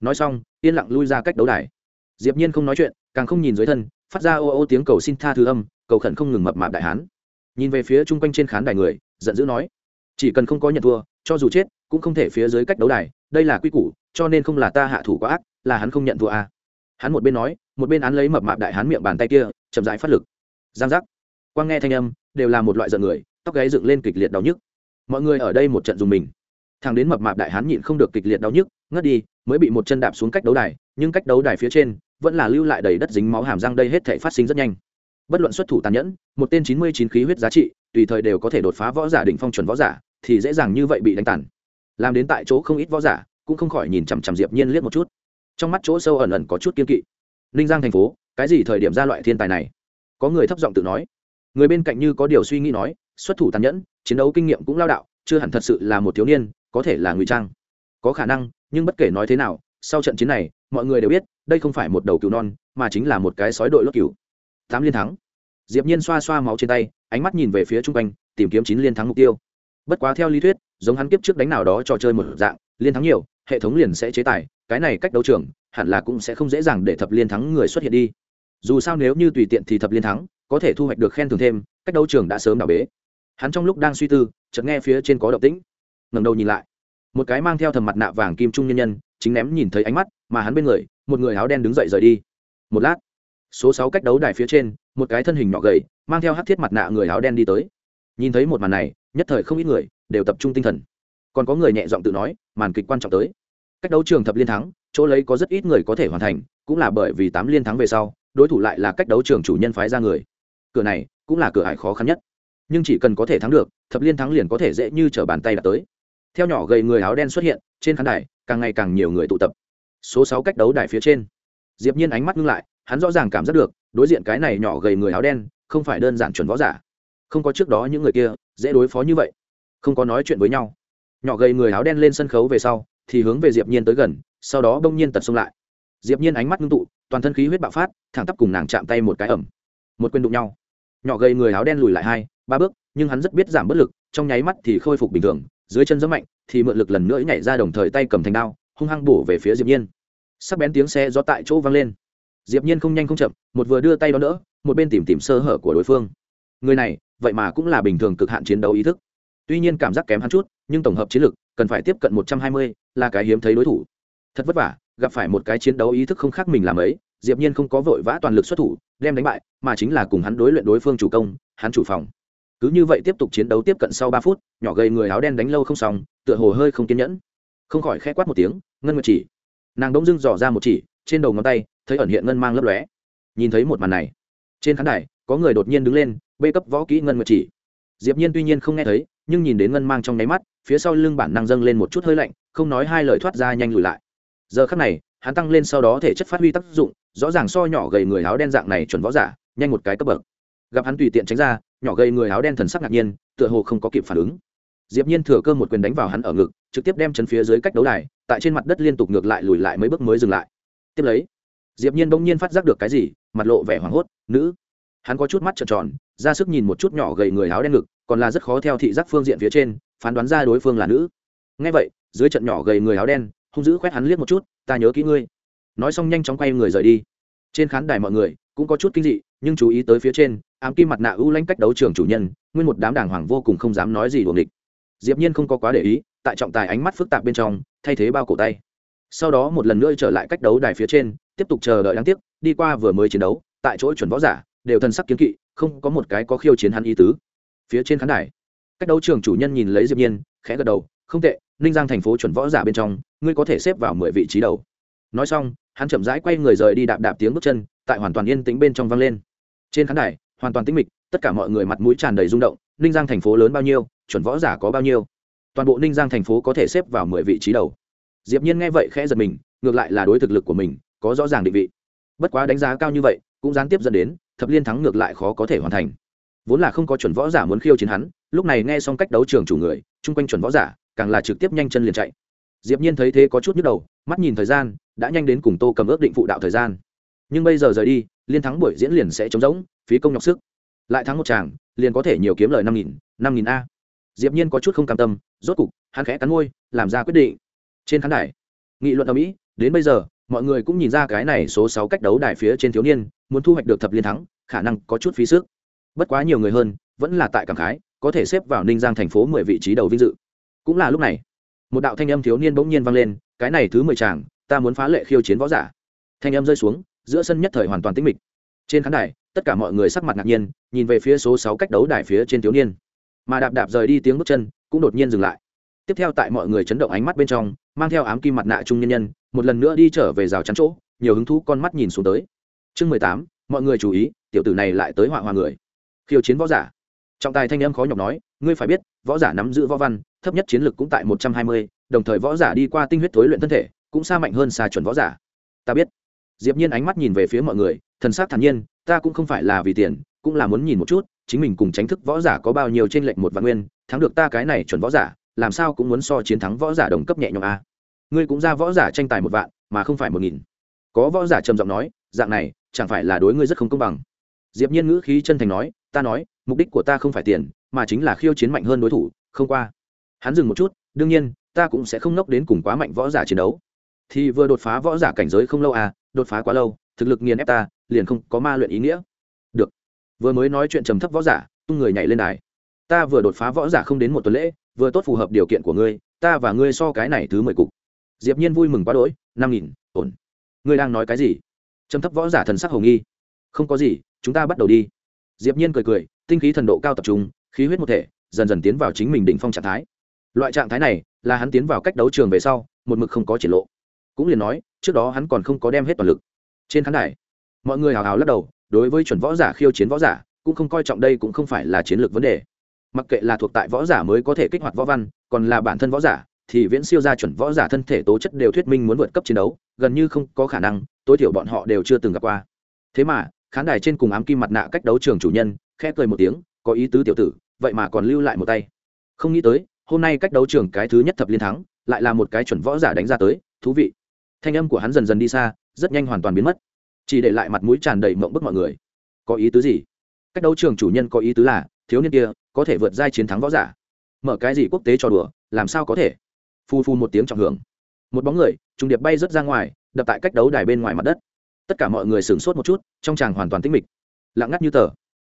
S1: Nói xong, yên lặng lui ra cách đấu đài. Diệp nhiên không nói chuyện, càng không nhìn dưới thân, phát ra ô ô tiếng cầu xin tha thứ âm, cầu khẩn không ngừng mập mạp đại hán. Nhìn về phía chung quanh trên khán đài người, giận dữ nói, chỉ cần không có nhận thua, cho dù chết, cũng không thể phía dưới cách đấu đài, đây là quy củ, cho nên không là ta hạ thủ quá ác, là hắn không nhận thua à. hắn một bên nói, một bên án lấy mập mạp đại hán miệng bàn tay kia, chậm rãi phát lực. Giang giác. Quang nghe thanh âm, đều là một loại giận người tóc gáy dựng lên kịch liệt đau nhức. Mọi người ở đây một trận dùng mình. Thằng đến mập mạp đại hán nhịn không được kịch liệt đau nhức, ngất đi, mới bị một chân đạp xuống cách đấu đài, nhưng cách đấu đài phía trên vẫn là lưu lại đầy đất dính máu hàm răng đây hết thể phát sinh rất nhanh. Bất luận xuất thủ tàn nhẫn, một tên chín mươi chín khí huyết giá trị, tùy thời đều có thể đột phá võ giả đỉnh phong chuẩn võ giả, thì dễ dàng như vậy bị đánh tàn. Làm đến tại chỗ không ít võ giả cũng không khỏi nhìn chằm chằm diệp nhiên liếc một chút. Trong mắt chỗ sâu ẩn ẩn có chút kiên kỵ. Ninh giang thành phố, cái gì thời điểm ra loại thiên tài này? Có người thấp giọng tự nói. Người bên cạnh như có điều suy nghĩ nói xuất thủ tàn nhẫn, chiến đấu kinh nghiệm cũng lao đạo, chưa hẳn thật sự là một thiếu niên, có thể là ngụy trang. Có khả năng, nhưng bất kể nói thế nào, sau trận chiến này, mọi người đều biết, đây không phải một đầu cừu non, mà chính là một cái sói đội lốt cừu. Tám liên thắng. Diệp nhiên xoa xoa máu trên tay, ánh mắt nhìn về phía trung quanh, tìm kiếm chín liên thắng mục tiêu. Bất quá theo lý thuyết, giống hắn kiếp trước đánh nào đó trò chơi một dạng, liên thắng nhiều, hệ thống liền sẽ chế tài, cái này cách đấu trường, hẳn là cũng sẽ không dễ dàng để thập liên thắng người xuất hiện đi. Dù sao nếu như tùy tiện thì thập liên thắng, có thể thu hoạch được khen thưởng thêm, cách đấu trường đã sớm đảo bế hắn trong lúc đang suy tư, chợt nghe phía trên có động tĩnh. Ngẩng đầu nhìn lại. Một cái mang theo thầm mặt nạ vàng kim trung nhân nhân, chính ném nhìn thấy ánh mắt mà hắn bên người, một người áo đen đứng dậy rời đi. Một lát, số sáu cách đấu đài phía trên, một cái thân hình nhỏ gầy, mang theo hát thiết mặt nạ người áo đen đi tới. Nhìn thấy một màn này, nhất thời không ít người đều tập trung tinh thần. Còn có người nhẹ giọng tự nói, màn kịch quan trọng tới. Cách đấu trường thập liên thắng, chỗ lấy có rất ít người có thể hoàn thành, cũng là bởi vì tám liên thắng về sau, đối thủ lại là cách đấu trường chủ nhân phái ra người. Cửa này cũng là cửa hải khó khăn nhất nhưng chỉ cần có thể thắng được, thập liên thắng liền có thể dễ như t r ở bàn tay đã tới. Theo nhỏ gầy người áo đen xuất hiện, trên khán đài, càng ngày càng nhiều người tụ tập. Số sáu cách đấu đài phía trên. Diệp nhiên ánh mắt ngưng lại, hắn rõ ràng cảm giác được, đối diện cái này nhỏ gầy người áo đen, không phải đơn giản chuẩn võ giả. Không có trước đó những người kia, dễ đối phó như vậy. Không có nói chuyện với nhau. Nhỏ gầy người áo đen lên sân khấu về sau, thì hướng về diệp nhiên tới gần, sau đó bỗng nhiên tật xông lại. Diệp nhiên ánh mắt ngưng tụ, toàn thân khí huyết bạo phát, thẳng tắp cùng nàng chạm tay một cái ẩm. Một quyền đụng nhau. Nhỏ gầy người áo đen lùi lại hai ba bước, nhưng hắn rất biết giảm bất lực, trong nháy mắt thì khôi phục bình thường, dưới chân rất mạnh, thì mượn lực lần nữa nhảy ra đồng thời tay cầm thành đao, hung hăng bổ về phía diệp nhiên. Sắc bén tiếng xe gió tại chỗ vang lên. Diệp nhiên không nhanh không chậm, một vừa đưa tay đó đỡ, một bên tìm tìm sơ hở của đối phương. Người này, vậy mà cũng là bình thường cực hạn chiến đấu ý thức. Tuy nhiên cảm giác kém hắn chút, nhưng tổng hợp chiến lực cần phải tiếp cận một trăm hai mươi, là cái hiếm thấy đối thủ. Thật vất vả, gặp phải một cái chiến đấu ý thức không khác mình làm ấy, diệp nhiên không có vội vã toàn lực xuất thủ, đem đánh bại, mà chính là cùng hắn đối luyện đối phương chủ công, hắn chủ phòng cứ như vậy tiếp tục chiến đấu tiếp cận sau ba phút, nhỏ gầy người áo đen đánh lâu không xong, tựa hồ hơi không kiên nhẫn. Không khỏi khẽ quát một tiếng, ngân nguyệt chỉ. Nàng đông dưng dò ra một chỉ, trên đầu ngón tay, thấy ẩn hiện ngân mang lấp lóe. Nhìn thấy một màn này, trên khán đài, có người đột nhiên đứng lên, bê cấp võ kỹ ngân nguyệt chỉ. Diệp nhiên tuy nhiên không nghe thấy, nhưng nhìn đến ngân mang trong nháy mắt, phía sau lưng bản năng dâng lên một chút hơi lạnh, không nói hai lời thoát ra nhanh lùi lại. Giờ khắc này, hắn tăng lên sau đó thể chất phát huy tác dụng, rõ ràng so nhỏ gầy người áo đen dạng này chuẩn võ giả, nhanh một cái cấp bậc. Gặp hắn tùy tiện tránh ra nhỏ gầy người áo đen thần sắc ngạc nhiên, tựa hồ không có kịp phản ứng. Diệp nhiên thừa cơ một quyền đánh vào hắn ở ngực, trực tiếp đem chân phía dưới cách đấu đài, tại trên mặt đất liên tục ngược lại lùi lại mấy bước mới dừng lại. Tiếp lấy, diệp nhiên bỗng nhiên phát giác được cái gì, mặt lộ vẻ hoảng hốt, nữ! Hắn có chút mắt trợn tròn, ra sức nhìn một chút nhỏ gầy người áo đen ngực, còn là rất khó theo thị giác phương diện phía trên, phán đoán ra đối phương là nữ. Nghe vậy, dưới trận nhỏ gầy người áo đen, hung dữ quét hắn liếc một chút, ta nhớ kỹ ngươi. Nói xong nhanh chóng quay người rời đi. Trên khán đài mọi người cũng có chút kinh dị nhưng chú ý tới phía trên, ám kim mặt nạ ưu lãnh cách đấu trường chủ nhân, nguyên một đám đàng hoàng vô cùng không dám nói gì đuồng địch diệp nhiên không có quá để ý, tại trọng tài ánh mắt phức tạp bên trong, thay thế bao cổ tay. Sau đó một lần nữa trở lại cách đấu đài phía trên, tiếp tục chờ đợi đáng tiếc, đi qua vừa mới chiến đấu, tại chỗ chuẩn võ giả, đều thần sắc kiến kỵ, không có một cái có khiêu chiến hắn ý tứ. Phía trên khán đài, cách đấu trường chủ nhân nhìn lấy diệp nhiên, khẽ gật đầu, không tệ, ninh giang thành phố chuẩn võ giả bên trong, ngươi có thể xếp vào mười vị trí đầu. Nói xong, hắn chậm rãi quay người rời đi đạp đạp tiếng bước chân, tại hoàn toàn yên tĩnh bên trong vang lên trên khán đài, hoàn toàn tĩnh mịch, tất cả mọi người mặt mũi tràn đầy rung động, ninh giang thành phố lớn bao nhiêu, chuẩn võ giả có bao nhiêu? Toàn bộ ninh giang thành phố có thể xếp vào mười vị trí đầu. Diệp nhiên nghe vậy khẽ giật mình, ngược lại là đối thực lực của mình, có rõ ràng định vị. Bất quá đánh giá cao như vậy, cũng gián tiếp dẫn đến, thập liên thắng ngược lại khó có thể hoàn thành. Vốn là không có chuẩn võ giả muốn khiêu chiến hắn, lúc này nghe xong cách đấu trường chủ người, chung quanh chuẩn võ giả, càng là trực tiếp nhanh chân liền chạy. Diệp nhiên thấy thế có chút nhức đầu, mắt nhìn thời gian, đã nhanh đến cùng tô cầm ước định phụ đạo thời gian. Nhưng bây giờ rời đi liên thắng buổi diễn liền sẽ trống rỗng, phí công nhọc sức. Lại thắng một chàng, liền có thể nhiều kiếm lời năm nghìn năm nghìn a. Diệp nhiên có chút không cam tâm, rốt cục, hắn khẽ cắn môi, làm ra quyết định. Trên khán đài, nghị luận ở mỹ, đến bây giờ, mọi người cũng nhìn ra cái này số sáu cách đấu đài phía trên thiếu niên, muốn thu hoạch được thập liên thắng, khả năng có chút phí sức. Bất quá nhiều người hơn, vẫn là tại cảm khái, có thể xếp vào ninh giang thành phố mười vị trí đầu vinh dự. Cũng là lúc này, một đạo thanh âm thiếu niên bỗng nhiên vang lên, cái này thứ mười chàng, ta muốn phá lệ khiêu chiến võ giả. Thanh âm rơi xuống giữa sân nhất thời hoàn toàn tĩnh mịch. Trên khán đài, tất cả mọi người sắc mặt ngạc nhiên, nhìn về phía số sáu cách đấu đài phía trên thiếu niên. Mà đạp đạp rời đi tiếng bước chân, cũng đột nhiên dừng lại. Tiếp theo tại mọi người chấn động ánh mắt bên trong, mang theo ám kim mặt nạ trung nhân nhân, một lần nữa đi trở về rào chắn chỗ, nhiều hứng thú con mắt nhìn xuống tới. Chương mười tám, mọi người chú ý, tiểu tử này lại tới họa hoa người. Khiêu chiến võ giả. Trọng tài thanh âm khó nhọc nói, ngươi phải biết, võ giả nắm giữ võ văn, thấp nhất chiến lực cũng tại một trăm hai mươi, đồng thời võ giả đi qua tinh huyết thối luyện thân thể, cũng xa mạnh hơn xa chuẩn võ giả. Ta biết diệp nhiên ánh mắt nhìn về phía mọi người, thần sắc thản nhiên, ta cũng không phải là vì tiền, cũng là muốn nhìn một chút, chính mình cùng tránh thức võ giả có bao nhiêu trên lệnh một vạn nguyên, thắng được ta cái này chuẩn võ giả, làm sao cũng muốn so chiến thắng võ giả đồng cấp nhẹ nhõm a. Ngươi cũng ra võ giả tranh tài một vạn, mà không phải một nghìn. Có võ giả trầm giọng nói, dạng này, chẳng phải là đối ngươi rất không công bằng. Diệp nhiên ngữ khí chân thành nói, ta nói, mục đích của ta không phải tiền, mà chính là khiêu chiến mạnh hơn đối thủ, không qua. Hắn dừng một chút, đương nhiên, ta cũng sẽ không nốc đến cùng quá mạnh võ giả chiến đấu. Thì vừa đột phá võ giả cảnh giới không lâu à đột phá quá lâu, thực lực nghiền ép ta, liền không có ma luyện ý nghĩa. Được. Vừa mới nói chuyện trầm thấp võ giả, tung người nhảy lên đài. Ta vừa đột phá võ giả không đến một tuần lễ, vừa tốt phù hợp điều kiện của ngươi, ta và ngươi so cái này thứ mười cục. Diệp nhiên vui mừng quá đỗi, năm nghìn, ổn. Ngươi đang nói cái gì? Trầm thấp võ giả thần sắc hồng nghi. Không có gì, chúng ta bắt đầu đi. Diệp nhiên cười cười, tinh khí thần độ cao tập trung, khí huyết một thể, dần dần tiến vào chính mình đỉnh phong trạng thái. Loại trạng thái này, là hắn tiến vào cách đấu trường về sau, một mực không có triển lộ cũng liền nói, trước đó hắn còn không có đem hết toàn lực. Trên khán đài, mọi người hào hào lắc đầu, đối với chuẩn võ giả khiêu chiến võ giả, cũng không coi trọng đây cũng không phải là chiến lược vấn đề. Mặc kệ là thuộc tại võ giả mới có thể kích hoạt võ văn, còn là bản thân võ giả, thì viễn siêu ra chuẩn võ giả thân thể tố chất đều thuyết minh muốn vượt cấp chiến đấu, gần như không có khả năng, tối thiểu bọn họ đều chưa từng gặp qua. Thế mà, khán đài trên cùng ám kim mặt nạ cách đấu trường chủ nhân, khẽ cười một tiếng, có ý tứ tiểu tử, vậy mà còn lưu lại một tay. Không nghĩ tới, hôm nay cách đấu trường cái thứ nhất thập liên thắng, lại là một cái chuẩn võ giả đánh ra tới, thú vị thanh âm của hắn dần dần đi xa, rất nhanh hoàn toàn biến mất. Chỉ để lại mặt mũi tràn đầy mộng bức mọi người. Có ý tứ gì? Cách đấu trường chủ nhân có ý tứ là, thiếu niên kia có thể vượt giai chiến thắng võ giả. Mở cái gì quốc tế cho đùa, làm sao có thể? Phu phu một tiếng trọng hưởng. Một bóng người, trùng điệp bay rớt ra ngoài, đập tại cách đấu đài bên ngoài mặt đất. Tất cả mọi người sửng sốt một chút, trong tràng hoàn toàn tĩnh mịch. Lặng ngắt như tờ.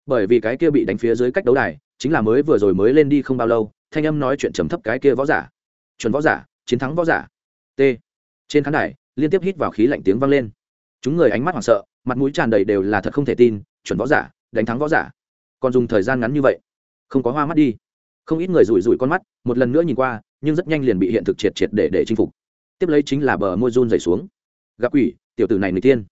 S1: Bởi vì cái kia bị đánh phía dưới cách đấu đài, chính là mới vừa rồi mới lên đi không bao lâu, thanh âm nói chuyện trầm thấp cái kia võ giả. Chuẩn võ giả, chiến thắng võ giả. T trên khán đài, liên tiếp hít vào khí lạnh tiếng vang lên. Chúng người ánh mắt hoảng sợ, mặt mũi tràn đầy đều là thật không thể tin, chuẩn võ giả, đánh thắng võ giả. Còn dùng thời gian ngắn như vậy, không có hoa mắt đi. Không ít người rủi rủi con mắt, một lần nữa nhìn qua, nhưng rất nhanh liền bị hiện thực triệt triệt để để chinh phục. Tiếp lấy chính là bờ môi run dày xuống. Gặp quỷ, tiểu tử này người tiên.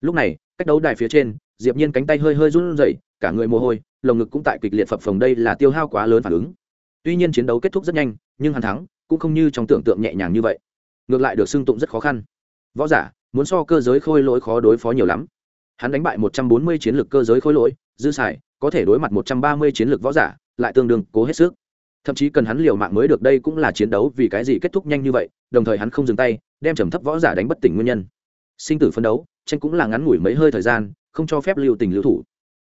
S1: Lúc này, cách đấu đài phía trên, diệp nhiên cánh tay hơi hơi run rẩy, cả người mồ hôi, lồng ngực cũng tại kịch liệt phập phồng đây là tiêu hao quá lớn phản ứng. Tuy nhiên chiến đấu kết thúc rất nhanh, nhưng hắn thắng, cũng không như trong tưởng tượng nhẹ nhàng như vậy ngược lại được xưng tụng rất khó khăn. Võ giả, muốn so cơ giới khôi lỗi khó đối phó nhiều lắm. Hắn đánh bại một trăm bốn mươi chiến lược cơ giới khôi lỗi, dư xài, có thể đối mặt một trăm ba mươi chiến lược võ giả, lại tương đương cố hết sức. Thậm chí cần hắn liều mạng mới được, đây cũng là chiến đấu vì cái gì kết thúc nhanh như vậy, đồng thời hắn không dừng tay, đem trầm thấp võ giả đánh bất tỉnh nguyên nhân. Sinh tử phấn đấu, tranh cũng là ngắn ngủi mấy hơi thời gian, không cho phép lưu tình lưu thủ.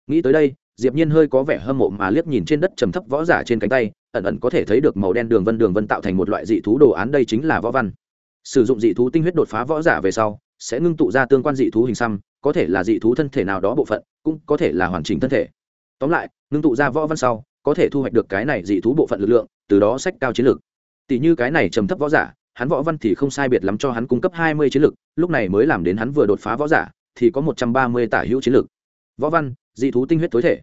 S1: Nghĩ tới đây, diệp nhiên hơi có vẻ hâm mộ mà liếc nhìn trên đất trầm thấp võ giả trên cánh tay, ẩn ẩn có thể thấy được màu đen đường vân đường vân tạo thành một loại dị thú đồ án, đây chính là võ văn sử dụng dị thú tinh huyết đột phá võ giả về sau, sẽ ngưng tụ ra tương quan dị thú hình xăm, có thể là dị thú thân thể nào đó bộ phận, cũng có thể là hoàn chỉnh thân thể. Tóm lại, ngưng tụ ra võ văn sau, có thể thu hoạch được cái này dị thú bộ phận lực lượng, từ đó sách cao chiến lược. Tỷ như cái này trầm thấp võ giả, hắn võ văn thì không sai biệt lắm cho hắn cung cấp hai mươi chiến lược, lúc này mới làm đến hắn vừa đột phá võ giả, thì có một trăm ba mươi tả hữu chiến lược. Võ văn, dị thú tinh huyết tối thể.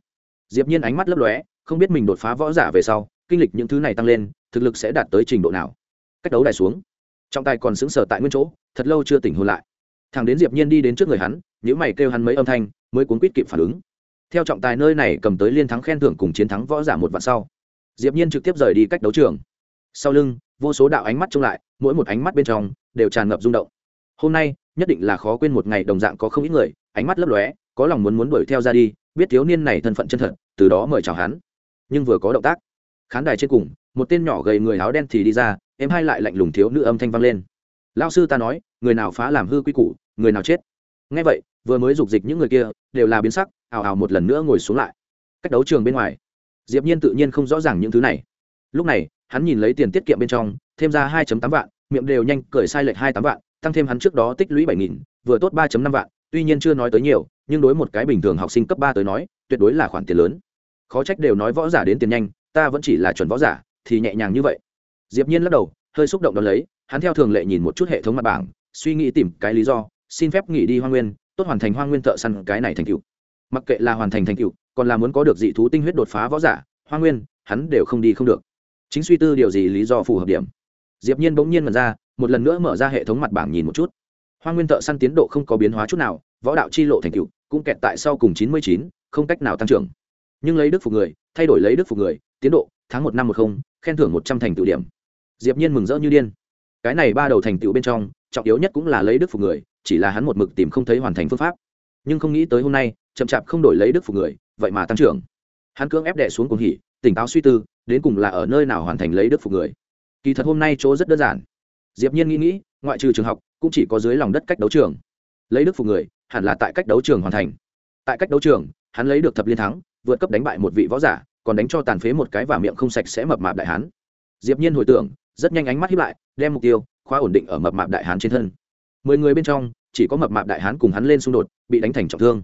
S1: Diệp nhiên ánh mắt lấp lóe, không biết mình đột phá võ giả về sau, kinh lịch những thứ này tăng lên, thực lực sẽ đạt tới trình độ nào. Cách đấu đài xuống trọng tài còn xứng sở tại nguyên chỗ, thật lâu chưa tỉnh hồn lại. Thằng đến diệp nhiên đi đến trước người hắn, nhíu mày kêu hắn mấy âm thanh, mới cuốn quýt kịp phản ứng. Theo trọng tài nơi này cầm tới liên thắng khen thưởng cùng chiến thắng võ giả một vạn sau, diệp nhiên trực tiếp rời đi cách đấu trường. Sau lưng, vô số đạo ánh mắt trông lại, mỗi một ánh mắt bên trong đều tràn ngập rung động. Hôm nay, nhất định là khó quên một ngày đồng dạng có không ít người, ánh mắt lấp lóe, có lòng muốn muốn đuổi theo ra đi, biết thiếu niên này thân phận chân thật, từ đó mời chào hắn. Nhưng vừa có động tác, khán đài trên cùng một tên nhỏ gầy người áo đen thì đi ra, em hai lại lạnh lùng thiếu nữ âm thanh vang lên. Lao sư ta nói, người nào phá làm hư quy củ, người nào chết. Ngay vậy, vừa mới dục dịch những người kia, đều là biến sắc, ào ào một lần nữa ngồi xuống lại. Cách đấu trường bên ngoài, diệp nhiên tự nhiên không rõ ràng những thứ này. Lúc này, hắn nhìn lấy tiền tiết kiệm bên trong, thêm ra 2.8 vạn, miệng đều nhanh cởi sai lệch 28 vạn, tăng thêm hắn trước đó tích lũy 7.000 vừa tốt 3.5 vạn, tuy nhiên chưa nói tới nhiều, nhưng đối một cái bình thường học sinh cấp ba tới nói, tuyệt đối là khoản tiền lớn. Khó trách đều nói võ giả đến tiền nhanh, ta vẫn chỉ là chuẩn võ giả thì nhẹ nhàng như vậy. Diệp nhiên lắc đầu, hơi xúc động đón lấy, hắn theo thường lệ nhìn một chút hệ thống mặt bảng, suy nghĩ tìm cái lý do, xin phép nghỉ đi hoa nguyên, tốt hoàn thành hoa nguyên thợ săn cái này thành tựu. Mặc kệ là hoàn thành thành tựu, còn là muốn có được dị thú tinh huyết đột phá võ giả, hoa nguyên, hắn đều không đi không được. Chính suy tư điều gì lý do phù hợp điểm. Diệp nhiên bỗng nhiên mở ra, một lần nữa mở ra hệ thống mặt bảng nhìn một chút. Hoa nguyên thợ săn tiến độ không có biến hóa chút nào, võ đạo chi lộ thành tựu, cũng kẹt tại sau cùng chín mươi chín, không cách nào tăng trưởng. Nhưng lấy đức phục người, thay đổi lấy đức phục người, tiến độ tháng một năm một không, khen thưởng một trăm thành tựu điểm. Diệp nhiên mừng rỡ như điên. Cái này ba đầu thành tựu bên trong, trọng yếu nhất cũng là lấy đức phục người, chỉ là hắn một mực tìm không thấy hoàn thành phương pháp. Nhưng không nghĩ tới hôm nay, chậm chạp không đổi lấy đức phục người, vậy mà tăng trưởng. Hắn cưỡng ép đệ xuống cùng hỉ, tỉnh táo suy tư, đến cùng là ở nơi nào hoàn thành lấy đức phục người. Kỳ thật hôm nay chỗ rất đơn giản. Diệp nhiên nghĩ nghĩ, ngoại trừ trường học, cũng chỉ có dưới lòng đất cách đấu trường. Lấy đức phục người, hẳn là tại cách đấu trường hoàn thành. Tại cách đấu trường, hắn lấy được thập liên thắng, vượt cấp đánh bại một vị võ giả còn đánh cho tàn phế một cái và miệng không sạch sẽ mập mạp đại hán. Diệp nhiên hồi tưởng rất nhanh ánh mắt hiếp lại đem mục tiêu khóa ổn định ở mập mạp đại hán trên thân. Mười người bên trong chỉ có mập mạp đại hán cùng hắn lên xung đột bị đánh thành trọng thương.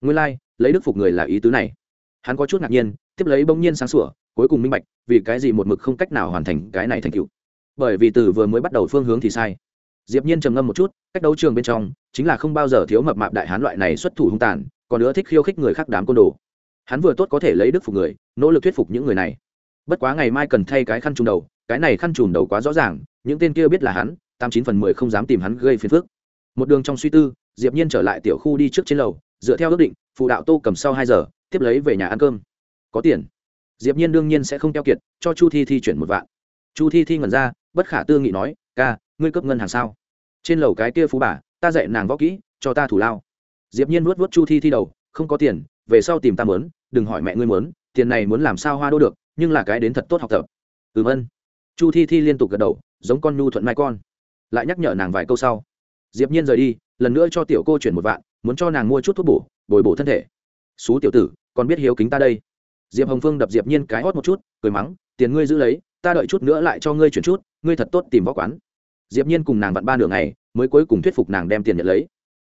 S1: Nguyên lai like, lấy đức phục người là ý tứ này. Hắn có chút ngạc nhiên tiếp lấy bỗng nhiên sáng sủa cuối cùng minh bạch vì cái gì một mực không cách nào hoàn thành cái này thành tựu. Bởi vì từ vừa mới bắt đầu phương hướng thì sai. Diệp nhiên trầm ngâm một chút cách đấu trường bên trong chính là không bao giờ thiếu mập mạp đại hán loại này xuất thủ hung tàn còn nữa thích khiêu khích người khác đám côn đồ hắn vừa tốt có thể lấy đức phục người, nỗ lực thuyết phục những người này. Bất quá ngày mai cần thay cái khăn trùm đầu, cái này khăn trùm đầu quá rõ ràng, những tên kia biết là hắn, tám chín phần mười không dám tìm hắn gây phiền phức. Một đường trong suy tư, diệp nhiên trở lại tiểu khu đi trước trên lầu, dựa theo ước định, phụ đạo tô cầm sau hai giờ, tiếp lấy về nhà ăn cơm. Có tiền. Diệp nhiên đương nhiên sẽ không keo kiệt, cho chu thi thi chuyển một vạn. Chu thi thi ngẩn ra, bất khả tư nghị nói, ca, ngươi cấp ngân hàng sao? Trên lầu cái kia phú bà, ta dạy nàng võ kỹ, cho ta thủ lao. Diệp nhiên nuốt nuốt chu thi thi đầu, không có tiền về sau tìm ta muốn đừng hỏi mẹ ngươi muốn tiền này muốn làm sao hoa đô được, nhưng là cái đến thật tốt học tập. Ừm ân chu thi thi liên tục gật đầu, giống con nhu thuận mai con. Lại nhắc nhở nàng vài câu sau. Diệp nhiên rời đi, lần nữa cho tiểu cô chuyển một vạn, muốn cho nàng mua chút thuốc bổ, bồi bổ thân thể. Xú tiểu tử còn biết hiếu kính ta đây. Diệp hồng phương đập diệp nhiên cái hót một chút, cười mắng, tiền ngươi giữ lấy, ta đợi chút nữa lại cho ngươi chuyển chút, ngươi thật tốt tìm võ quán. Diệp nhiên cùng nàng vặn ba nửa ngày, mới cuối cùng thuyết phục nàng đem tiền nhận lấy.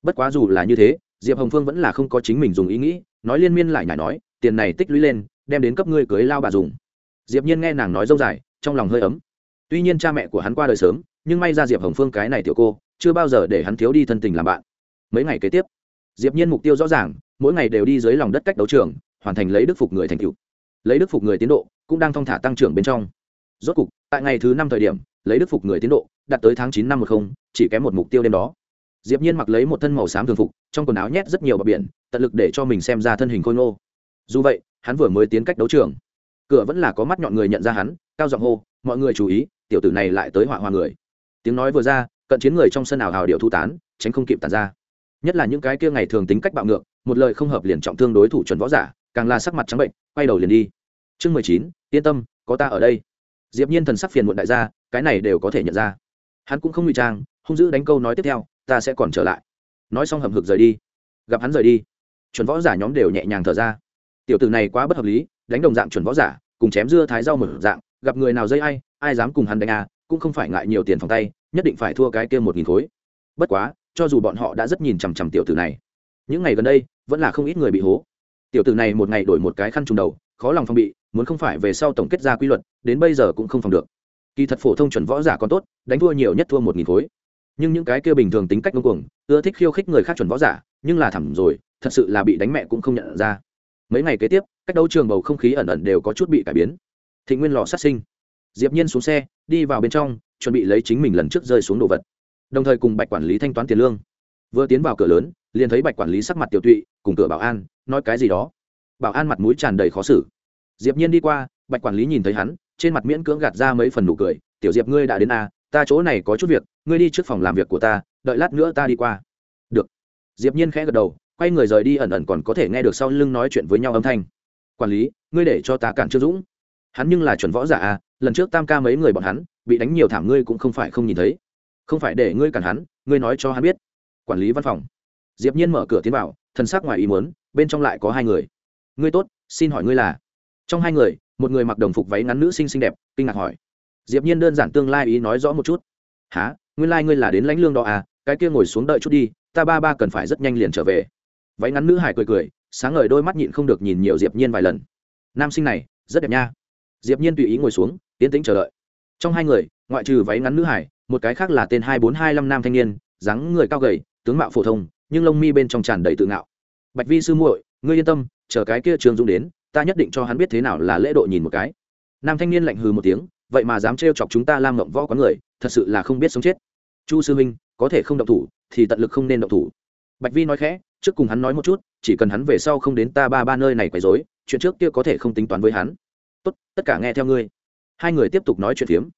S1: Bất quá dù là như thế diệp hồng phương vẫn là không có chính mình dùng ý nghĩ, nói liên miên lại nhải nói, tiền này tích lũy lên, đem đến cấp ngươi cưới lao bà dùng. Diệp nhiên nghe nàng nói dâu dài, trong lòng hơi ấm. Tuy nhiên cha mẹ của hắn qua đời sớm, nhưng may ra diệp hồng phương cái này tiểu cô, chưa bao giờ để hắn thiếu đi thân tình làm bạn. Mấy ngày kế tiếp, diệp nhiên mục tiêu rõ ràng, mỗi ngày đều đi dưới lòng đất cách đấu trường, hoàn thành lấy đức phục người thành tựu. Lấy đức phục người tiến độ, cũng đang thong thả tăng trưởng bên trong. Rốt cục, tại ngày thứ năm thời điểm, lấy đức phục người tiến độ, đạt tới tháng chín năm một không, chỉ kém một mục tiêu đêm đó diệp nhiên mặc lấy một thân màu xám thường phục, trong quần áo nhét rất nhiều bờ biển, tận lực để cho mình xem ra thân hình khôi ngô. Dù vậy, hắn vừa mới tiến cách đấu trường. Cửa vẫn là có mắt nhọn người nhận ra hắn, cao giọng hô, mọi người chú ý, tiểu tử này lại tới họa hoa người. Tiếng nói vừa ra, cận chiến người trong sân ảo hào điệu thu tán, tránh không kịp tàn ra. Nhất là những cái kia ngày thường tính cách bạo ngược, một lời không hợp liền trọng thương đối thủ chuẩn võ giả, càng là sắc mặt trắng bệnh, quay đầu liền đi. Chương mười chín, yên tâm, có ta ở đây. Diệp nhiên thần sắc phiền muộn đại gia, cái này đều có thể nhận ra. Hắn cũng không ngụy trang, hung dữ đánh câu nói tiếp theo ta sẽ còn trở lại. Nói xong hầm hực rời đi. Gặp hắn rời đi, chuẩn võ giả nhóm đều nhẹ nhàng thở ra. Tiểu tử này quá bất hợp lý, đánh đồng dạng chuẩn võ giả, cùng chém dưa thái rau một dạng, gặp người nào dây ai ai dám cùng hắn đánh à cũng không phải ngại nhiều tiền phòng tay, nhất định phải thua cái kia một nghìn khối. Bất quá, cho dù bọn họ đã rất nhìn chằm chằm tiểu tử này, những ngày gần đây, vẫn là không ít người bị hố. Tiểu tử này một ngày đổi một cái khăn trùng đầu, khó lòng phòng bị, muốn không phải về sau tổng kết ra quy luật, đến bây giờ cũng không phòng được. Kỳ thật phổ thông chuẩn võ giả còn tốt, đánh thua nhiều nhất thua một nghìn khối nhưng những cái kia bình thường tính cách ngông cuồng ưa thích khiêu khích người khác chuẩn võ giả nhưng là thẳm rồi thật sự là bị đánh mẹ cũng không nhận ra. Mấy ngày kế tiếp cách đấu trường bầu không khí ẩn ẩn đều có chút bị cải biến. Thị nguyên lò sát sinh. Diệp nhiên xuống xe đi vào bên trong chuẩn bị lấy chính mình lần trước rơi xuống đồ vật. Đồng thời cùng bạch quản lý thanh toán tiền lương. Vừa tiến vào cửa lớn liền thấy bạch quản lý sắc mặt tiểu tụy cùng cửa bảo an nói cái gì đó. Bảo an mặt mũi tràn đầy khó xử. Diệp nhiên đi qua bạch quản lý nhìn thấy hắn trên mặt miễn cưỡng gạt ra mấy phần nụ cười tiểu diệp ngươi đã đến a à, ta chỗ này có chút việc, ngươi đi trước phòng làm việc của ta, đợi lát nữa ta đi qua. Được. Diệp nhiên khẽ gật đầu, quay người rời đi ẩn ẩn còn có thể nghe được sau lưng nói chuyện với nhau âm thanh. Quản lý, ngươi để cho ta cản trương dũng. Hắn nhưng là chuẩn võ giả à lần trước tam ca mấy người bọn hắn, bị đánh nhiều thảm ngươi cũng không phải không nhìn thấy. Không phải để ngươi cản hắn, ngươi nói cho hắn biết. Quản lý văn phòng. Diệp nhiên mở cửa tiến vào, thần sắc ngoài ý muốn, bên trong lại có hai người. Ngươi tốt, xin hỏi ngươi là? Trong hai người, một người mặc đồng phục váy ngắn nữ xinh xinh đẹp, kinh ngạc hỏi diệp nhiên đơn giản tương lai ý nói rõ một chút. Há nguyên lai like ngươi là đến lãnh lương đó à? Cái kia ngồi xuống đợi chút đi, ta ba ba cần phải rất nhanh liền trở về. Váy ngắn nữ hải cười cười, sáng ngời đôi mắt nhịn không được nhìn nhiều diệp nhiên vài lần. Nam sinh này, rất đẹp nha. Diệp nhiên tùy ý ngồi xuống, tiến tĩnh chờ đợi. Trong hai người, ngoại trừ váy ngắn nữ hải, một cái khác là tên hai bốn hai năm nam thanh niên, dáng người cao gầy, tướng mạo phổ thông, nhưng lông mi bên trong tràn đầy tự ngạo. Bạch vi sư muội, ngươi yên tâm, chờ cái kia trường dũng đến, ta nhất định cho hắn biết thế nào là lễ độ nhìn một cái. Nam thanh niên lạnh hừ một tiếng vậy mà dám trêu chọc chúng ta lam ngộng võ quán người, thật sự là không biết sống chết. Chu sư huynh, có thể không động thủ, thì tận lực không nên động thủ. Bạch vi nói khẽ, trước cùng hắn nói một chút, chỉ cần hắn về sau không đến ta ba ba nơi này quấy rối, chuyện trước kia có thể không tính toán với hắn. Tốt, tất cả nghe theo ngươi. Hai người tiếp tục nói chuyện phiếm.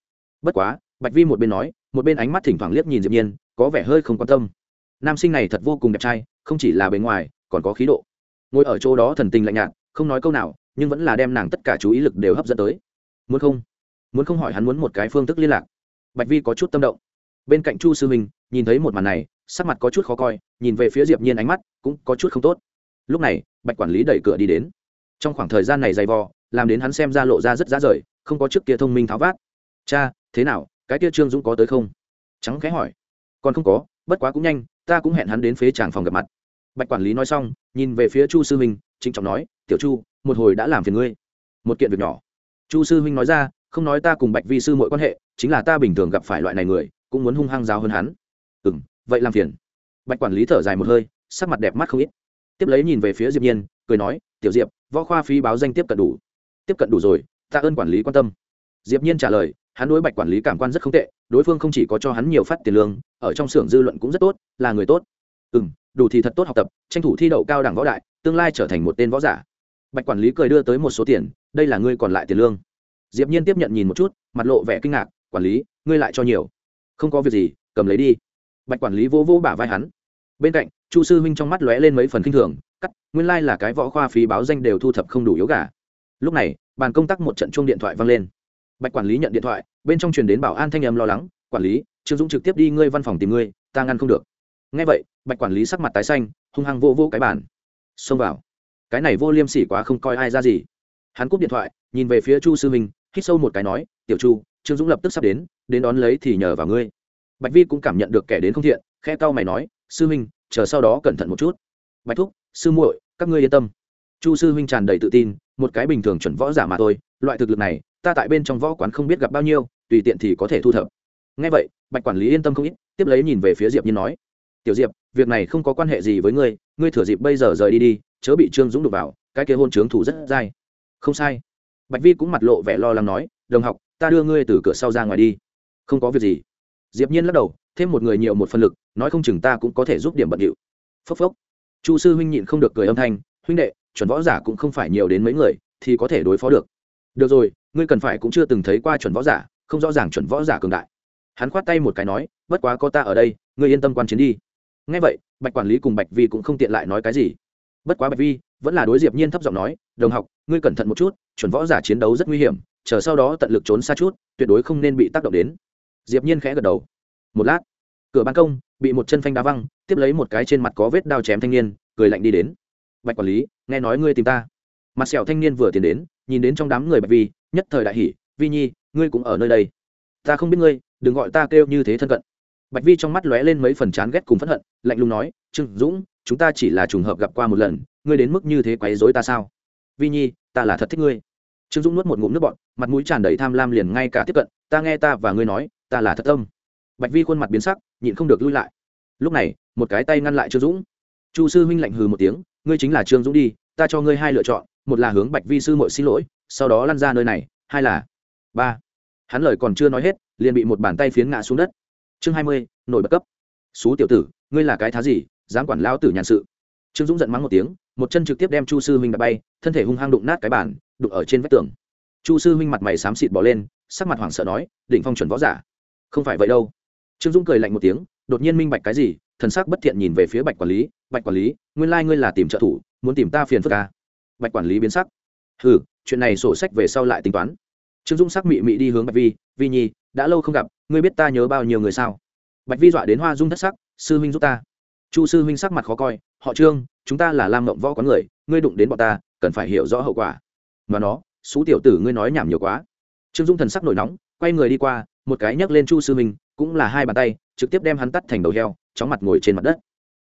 S1: Bất quá, bạch vi một bên nói, một bên ánh mắt thỉnh thoảng liếc nhìn diệp nhiên, có vẻ hơi không quan tâm. Nam sinh này thật vô cùng đẹp trai, không chỉ là bề ngoài, còn có khí độ. Ngồi ở chỗ đó thần tình lạnh nhạt, không nói câu nào, nhưng vẫn là đem nàng tất cả chú ý lực đều hấp dẫn tới. Muốn không? Muốn không hỏi hắn muốn một cái phương thức liên lạc. Bạch vi có chút tâm động. Bên cạnh chu sư minh, nhìn thấy một màn này, sắc mặt có chút khó coi, nhìn về phía diệp nhiên ánh mắt cũng có chút không tốt. Lúc này, bạch quản lý đẩy cửa đi đến. Trong khoảng thời gian này dày vò, làm đến hắn xem ra lộ ra rất giá rời, không có trước kia thông minh tháo vát. Cha, thế nào, cái kia trương dũng có tới không? Trắng khẽ hỏi. Còn không có, bất quá cũng nhanh, ta cũng hẹn hắn đến phía tràng phòng gặp mặt. Bạch quản lý nói xong, nhìn về phía chu sư huynh trịnh trọng nói, tiểu chu, một hồi đã làm phiền ngươi. Một kiện việc nhỏ. Chu sư huynh nói ra không nói ta cùng bạch vi sư mọi quan hệ, chính là ta bình thường gặp phải loại này người, cũng muốn hung hăng giáo hơn hắn. Ừ m vậy làm phiền. Bạch quản lý thở dài một hơi, sắc mặt đẹp mắt không ít. Tiếp lấy nhìn về phía diệp nhiên, cười nói, tiểu diệp, võ khoa phí báo danh tiếp cận đủ. Tiếp cận đủ rồi, ta ơn quản lý quan tâm. Diệp nhiên trả lời, hắn đối bạch quản lý cảm quan rất không tệ, đối phương không chỉ có cho hắn nhiều phát tiền lương, ở trong xưởng dư luận cũng rất tốt, là người tốt. Ừ đủ thì thật tốt học tập, tranh thủ thi đậu cao đẳng võ đại, tương lai trở thành một tên võ giả. Bạch quản lý cười đưa tới một số tiền, đây là ngươi còn lại tiền lương diệp nhiên tiếp nhận nhìn một chút, mặt lộ vẻ kinh ngạc, quản lý, ngươi lại cho nhiều. Không có việc gì, cầm lấy đi. Bạch quản lý vô vô bả vai hắn. Bên cạnh, chu sư huynh trong mắt lóe lên mấy phần kinh thường, cắt, nguyên lai là cái võ khoa phí báo danh đều thu thập không đủ yếu gà. Lúc này, bàn công tác một trận chuông điện thoại vang lên. Bạch quản lý nhận điện thoại, bên trong truyền đến bảo an thanh âm lo lắng, quản lý, trương dũng trực tiếp đi ngươi văn phòng tìm ngươi, ta ngăn không được. Ngay vậy, bạch quản lý sắc mặt tái xanh, hung hăng vô vô cái bàn. Xông vào. Cái này vô liêm sỉ quá không coi ai ra gì. Hắn cúp điện thoại, nhìn về phía chu sư minh hít sâu một cái nói tiểu chu trương dũng lập tức sắp đến đến đón lấy thì nhờ vào ngươi. Bạch vi cũng cảm nhận được kẻ đến không thiện khe cau mày nói sư huynh, chờ sau đó cẩn thận một chút. Bạch thúc sư muội các ngươi yên tâm. Chu sư huynh tràn đầy tự tin một cái bình thường chuẩn võ giả mà thôi loại thực lực này ta tại bên trong võ quán không biết gặp bao nhiêu tùy tiện thì có thể thu thập. Ngay vậy bạch quản lý yên tâm không ít tiếp lấy nhìn về phía diệp nhiên nói tiểu diệp việc này không có quan hệ gì với ngươi ngươi thừa dịp bây giờ rời đi đi chớ bị trương dũng đục vào cái kia hôn trướng thủ rất dai. Không sai bạch vi cũng mặt lộ vẻ lo lắng nói, đồng học, ta đưa ngươi từ cửa sau ra ngoài đi. Không có việc gì. Diệp nhiên lắc đầu, thêm một người nhiều một phân lực, nói không chừng ta cũng có thể giúp điểm bận điệu. Phốc phốc. Chu sư huynh nhịn không được cười âm thanh, huynh đệ, chuẩn võ giả cũng không phải nhiều đến mấy người, thì có thể đối phó được. Được rồi, ngươi cần phải cũng chưa từng thấy qua chuẩn võ giả, không rõ ràng chuẩn võ giả cường đại. Hắn khoát tay một cái nói, bất quá có ta ở đây, ngươi yên tâm quan chiến đi. Ngay vậy, bạch quản lý cùng bạch vi cũng không tiện lại nói cái gì. Bất quá bạch vi vẫn là đối diệp nhiên thấp giọng nói, đồng học, ngươi cẩn thận một chút, chuẩn võ giả chiến đấu rất nguy hiểm, chờ sau đó tận lực trốn xa chút, tuyệt đối không nên bị tác động đến. Diệp nhiên khẽ gật đầu. Một lát, cửa ban công, bị một chân phanh đá văng, tiếp lấy một cái trên mặt có vết đao chém thanh niên, cười lạnh đi đến. Bạch quản lý, nghe nói ngươi tìm ta. Mặt sẹo thanh niên vừa tiến đến, nhìn đến trong đám người bạch vi, nhất thời đại hỉ, vi nhi, ngươi cũng ở nơi đây. Ta không biết ngươi, đừng gọi ta kêu như thế thân cận. Bạch vi trong mắt lóe lên mấy phần chán ghét cùng phẫn hận, lạnh lùng nói, trương dũng, chúng ta chỉ là trùng hợp gặp qua một lần ngươi đến mức như thế quấy rối ta sao? Vi nhi, ta là thật thích ngươi. Trương dũng nuốt một ngụm nước bọt, mặt mũi tràn đầy tham lam liền ngay cả tiếp cận, ta nghe ta và ngươi nói, ta là thật tâm. Bạch vi khuôn mặt biến sắc, nhịn không được lui lại. Lúc này, một cái tay ngăn lại trương dũng. Chu sư huynh lạnh hừ một tiếng, ngươi chính là trương dũng đi, ta cho ngươi hai lựa chọn, một là hướng bạch vi sư mội xin lỗi, sau đó lăn ra nơi này, hai là ba. Hắn lời còn chưa nói hết, liền bị một bàn tay phiến ngã xuống đất. Chương hai mươi, nổi bất cấp. Xú tiểu tử, ngươi là cái thá gì, dám quản lao tử nhàn sự. Trương dũng giận mắng một tiếng một chân trực tiếp đem chu sư huynh đã bay, thân thể hung hăng đụng nát cái bàn, đụng ở trên vách tường. Chu sư huynh mặt mày xám xịt bỏ lên, sắc mặt hoảng sợ nói, đỉnh phong chuẩn võ giả. Không phải vậy đâu. Trương dũng cười lạnh một tiếng, đột nhiên minh bạch cái gì, thần sắc bất thiện nhìn về phía bạch quản lý, bạch quản lý, nguyên lai ngươi là tìm trợ thủ, muốn tìm ta phiền phức ca bạch quản lý biến sắc. Ừ chuyện này sổ sách về sau lại tính toán. Trương dũng sắc mị mị đi hướng bạch vi vi nhi, đã lâu không gặp, ngươi biết ta nhớ bao nhiêu người sao? Bạch vi dọa đến hoa dung thất sắc, sư huynh giúp ta. Chu sư huynh sắc mặt khó coi, họ trương chúng ta là lam mộng võ quán người ngươi đụng đến bọn ta cần phải hiểu rõ hậu quả. Mà nó xú tiểu tử ngươi nói nhảm nhiều quá. Trương dung thần sắc nổi nóng quay người đi qua một cái nhấc lên chu sư minh, cũng là hai bàn tay trực tiếp đem hắn tắt thành đầu heo chóng mặt ngồi trên mặt đất.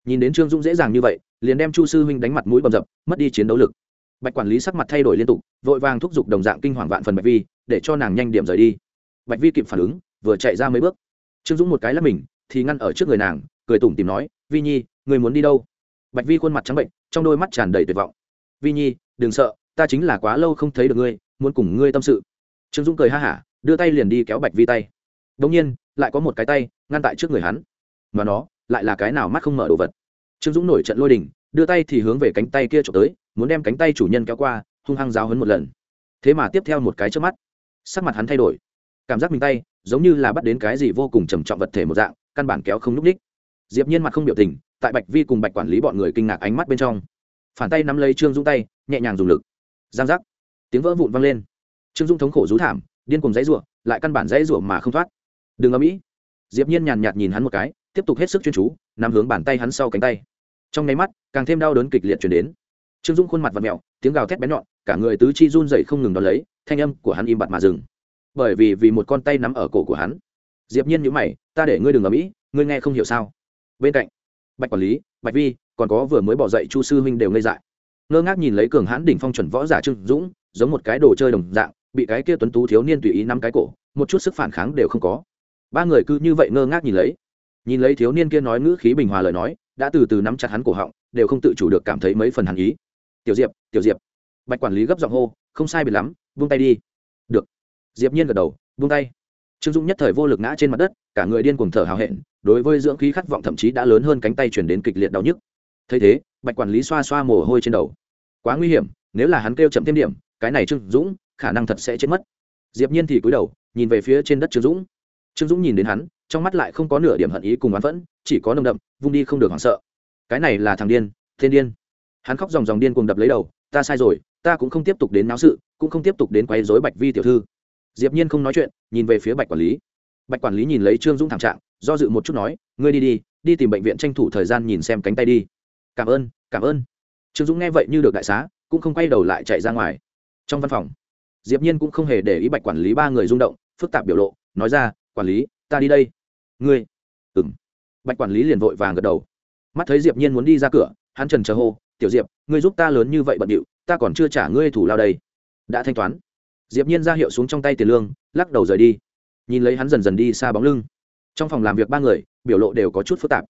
S1: Nhìn đến trương dung dễ dàng như vậy liền đem chu sư huynh đánh mặt mũi bầm dập mất đi chiến đấu lực. Bạch quản lý sắc mặt thay đổi liên tục vội vàng thúc giục đồng dạng kinh hoàng vạn phần bạch vi để cho nàng nhanh điểm rời đi. Bạch vi kịp phản ứng vừa chạy ra mấy bước. Trương dũng một cái là mình thì ngăn ở trước người nàng cười tủm tìm nói vi nhi người muốn đi đâu? Bạch vi khuôn mặt trắng bệnh, trong đôi mắt tràn đầy tuyệt vọng. Vi nhi, đừng sợ, ta chính là quá lâu không thấy được ngươi, muốn cùng ngươi tâm sự. Trương dũng cười ha hả, đưa tay liền đi kéo bạch vi tay. Đ ỗ n g nhiên, lại có một cái tay ngăn tại trước người hắn. Và nó lại là cái nào mắt không mở đồ vật. Trương dũng nổi trận lôi đình, đưa tay thì hướng về cánh tay kia trộm tới, muốn đem cánh tay chủ nhân kéo qua, hung hăng giáo hấn một lần. Thế mà tiếp theo một cái trước mắt, sắc mặt hắn thay đổi. Cảm giác mình tay giống như là bắt đến cái gì vô cùng trầm trọng vật thể một dạng, căn bản kéo không n ú c ních diệp nhiên mặt không biểu tình tại bạch vi cùng bạch quản lý bọn người kinh ngạc ánh mắt bên trong. Phản tay nắm lấy trương dũng tay, nhẹ nhàng dùng lực. Giang giác. Tiếng vỡ vụn vang lên. Trương dũng thống khổ rú thảm, điên cùng dãy rủa, lại căn bản dãy rủa mà không thoát. Đừng âm mỹ diệp nhiên nhàn nhạt nhìn hắn một cái, tiếp tục hết sức chuyên chú, nắm hướng bàn tay hắn sau cánh tay. Trong nháy mắt, càng thêm đau đớn kịch liệt chuyển đến. Trương dũng khuôn mặt và mẹo, tiếng gào thét bén nhọn, cả người tứ chi run dậy không ngừng đón lấy, thanh âm của hắn im bặt mà dừng. Bởi vì vì một con tay nắm ở cổ của hắn. Diệp nhiên nhíu mày, ta để ngươi đừng ở mỹ ngươi nghe không hiểu sao? Bên cạnh bạch quản lý, bạch vi, còn có vừa mới bỏ dậy chu sư huynh đều ngây dại. Ngơ ngác nhìn lấy cường hãn đỉnh phong chuẩn võ giả trương dũng, giống một cái đồ chơi đồng dạng, bị cái kia tuấn tú thiếu niên tùy ý nắm cái cổ, một chút sức phản kháng đều không có. Ba người cứ như vậy ngơ ngác nhìn lấy. Nhìn lấy thiếu niên kia nói ngữ khí bình hòa lời nói, đã từ từ nắm chặt hắn cổ họng, đều không tự chủ được cảm thấy mấy phần hàn ý. Tiểu diệp tiểu diệp. Bạch quản lý gấp giọng hô, không sai biệt lắm vung tay đi. Được. Diệp nhiên gật đầu vung tay. Trương dũng nhất thời vô lực ngã trên mặt đất, cả người điên cuồng thở hào hẹn đối với dưỡng khí khát vọng thậm chí đã lớn hơn cánh tay chuyển đến kịch liệt đau nhức. Thấy thế, bạch quản lý xoa xoa mồ hôi trên đầu. Quá nguy hiểm, nếu là hắn kêu chậm thêm điểm, cái này trương dũng, khả năng thật sẽ chết mất. Diệp nhiên thì cúi đầu, nhìn về phía trên đất trương dũng. Trương dũng nhìn đến hắn, trong mắt lại không có nửa điểm hận ý cùng oán phẫn, chỉ có nồng đậm, vung đi không được hoảng sợ. Cái này là thằng điên, thiên điên. Hắn khóc dòng dòng điên cuồng đập lấy đầu, ta sai rồi, ta cũng không tiếp tục đến náo sự, cũng không tiếp tục đến quấy rối bạch vi tiểu thư. Diệp nhiên không nói chuyện, nhìn về phía bạch quản lý. Bạch quản lý nhìn lấy trương dũng thảm trạng do dự một chút nói, ngươi đi đi đi tìm bệnh viện tranh thủ thời gian nhìn xem cánh tay đi. Cảm ơn cảm ơn. Trương dũng nghe vậy như được đại xá, cũng không quay đầu lại chạy ra ngoài. Trong văn phòng, diệp nhiên cũng không hề để ý bạch quản lý ba người rung động, phức tạp biểu lộ, nói ra, quản lý, ta đi đây. Ngươi? Ừm. Bạch quản lý liền vội vàng gật đầu. Mắt thấy diệp nhiên muốn đi ra cửa, hắn trần chờ hô, tiểu diệp, ngươi giúp ta lớn như vậy bận điệu, ta còn chưa trả ngươi thủ lao đây. Đã thanh toán, diệp nhiên ra hiệu xuống trong tay tiền lương, lắc đầu rời đi. Nhìn lấy hắn dần dần đi xa bóng lưng trong phòng làm việc ba người, biểu lộ đều có chút phức tạp.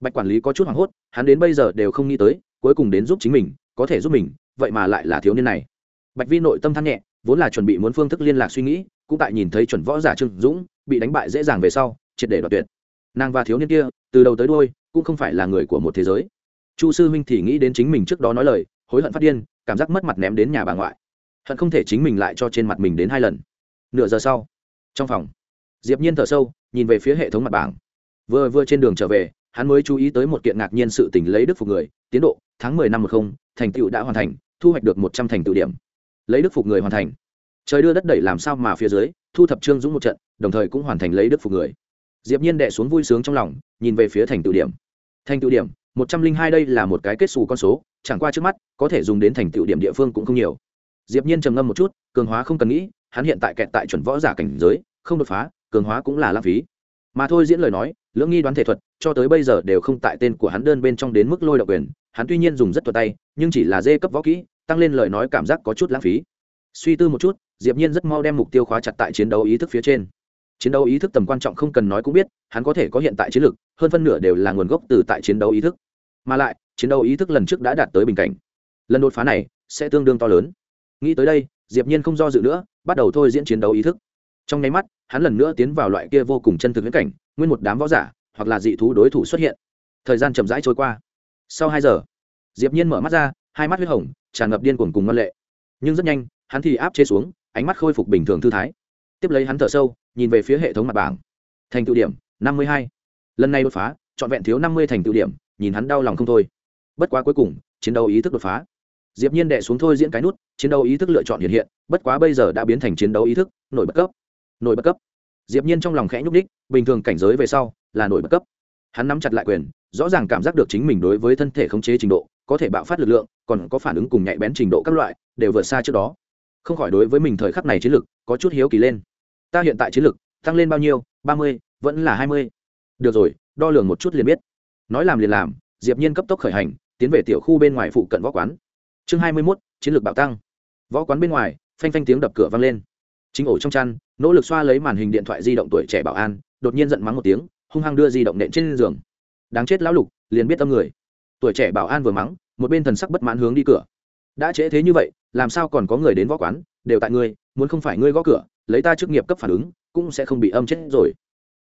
S1: Bạch quản lý có chút hoảng hốt, hắn đến bây giờ đều không nghĩ tới, cuối cùng đến giúp chính mình, có thể giúp mình, vậy mà lại là thiếu niên này. Bạch vi nội tâm than nhẹ, vốn là chuẩn bị muốn phương thức liên lạc suy nghĩ, cũng tại nhìn thấy chuẩn võ giả trương dũng, bị đánh bại dễ dàng về sau, triệt để đoạt tuyệt. Nàng và thiếu niên kia, từ đầu tới đôi cũng không phải là người của một thế giới. Chu sư huynh thì nghĩ đến chính mình trước đó nói lời, hối hận phát điên, cảm giác mất mặt ném đến nhà bà ngoại. Hận không thể chính mình lại cho trên mặt mình đến hai lần. Nửa giờ sau, trong phòng, diệp nhiên thở sâu nhìn về phía hệ thống mặt bảng. Vừa vừa trên đường trở về, hắn mới chú ý tới một kiện ngạc nhiên sự tình lấy đức phục người, tiến độ, tháng mười năm một không, thành tựu đã hoàn thành, thu hoạch được một trăm thành tựu điểm. Lấy đức phục người hoàn thành. Trời đưa đất đẩy làm sao mà phía dưới, thu thập trương dũng một trận, đồng thời cũng hoàn thành lấy đức phục người. Diệp nhiên đệ xuống vui sướng trong lòng, nhìn về phía thành tựu điểm. Thành tựu điểm, một trăm linh hai đây là một cái kết xù con số, chẳng qua trước mắt, có thể dùng đến thành tựu điểm địa phương cũng không nhiều. Diệp nhiên trầm ngâm một chút, cường hóa không cần nghĩ, hắn hiện tại kẹt tại chuẩn võ giả cảnh giới, không đột phá cường hóa cũng là lãng phí. Mà thôi diễn lời nói, lưỡng nghi đoán thể thuật, cho tới bây giờ đều không tại tên của hắn đơn bên trong đến mức lôi độc quyền, hắn tuy nhiên dùng rất thuật tay, nhưng chỉ là dê cấp võ kỹ, tăng lên lời nói cảm giác có chút lãng phí. Suy tư một chút, diệp nhiên rất mau đem mục tiêu khóa chặt tại chiến đấu ý thức phía trên. Chiến đấu ý thức tầm quan trọng không cần nói cũng biết, hắn có thể có hiện tại chiến lược hơn phân nửa đều là nguồn gốc từ tại chiến đấu ý thức. Mà lại, chiến đấu ý thức lần trước đã đạt tới bình cảnh. Lần đột phá này sẽ tương đương to lớn. Nghĩ tới đây, diệp nhiên không do dự nữa, bắt đầu thôi diễn chiến đấu ý thức trong nháy mắt, hắn lần nữa tiến vào loại kia vô cùng chân thực viễn cảnh, nguyên một đám võ giả, hoặc là dị thú đối thủ xuất hiện. Thời gian chậm rãi trôi qua. Sau hai giờ, diệp nhiên mở mắt ra, hai mắt huyết hồng, tràn ngập điên cuồng cùng ngân lệ. Nhưng rất nhanh, hắn thì áp chế xuống, ánh mắt khôi phục bình thường thư thái. Tiếp lấy hắn thở sâu, nhìn về phía hệ thống mặt bảng. Thành tựu điểm, năm mươi hai. Lần này đột phá, trọn vẹn thiếu năm mươi thành tựu điểm, nhìn hắn đau lòng không thôi. Bất quá cuối cùng, chiến đấu ý thức đột phá. Diệp nhiên đệ xuống thôi diễn cái nút, chiến đấu ý thức lựa chọn hiện hiện, bất quá bây giờ đã biến thành chiến đấu ý thức, nổi bất cấp nổi bất cấp. Diệp nhiên trong lòng khẽ nhúc đích bình thường cảnh giới về sau là nổi bất cấp. Hắn nắm chặt lại quyền rõ ràng cảm giác được chính mình đối với thân thể khống chế trình độ có thể bạo phát lực lượng còn có phản ứng cùng nhạy bén trình độ các loại đều vượt xa trước đó. Không khỏi đối với mình thời khắc này chiến lực có chút hiếu kỳ lên. Ta hiện tại chiến lực tăng lên bao nhiêu? ba mươi vẫn là hai mươi. Được rồi đo lường một chút liền biết. Nói làm liền làm diệp nhiên cấp tốc khởi hành tiến về tiểu khu bên ngoài phụ cận võ quán. Chương hai mươi 21, chiến lược bạo tăng. Võ quán bên ngoài phanh phanh tiếng đập cửa vang lên chính ổ trong chăn, nỗ lực xoa lấy màn hình điện thoại di động tuổi trẻ bảo an, đột nhiên giận mắng một tiếng, hung hăng đưa di động nện trên giường. Đáng chết lão lục, liền biết tâm người. Tuổi trẻ bảo an vừa mắng, một bên thần sắc bất mãn hướng đi cửa. Đã trễ thế như vậy, làm sao còn có người đến võ quán, đều tại ngươi, muốn không phải ngươi gõ cửa, lấy ta chức nghiệp cấp phản ứng, cũng sẽ không bị âm chết rồi.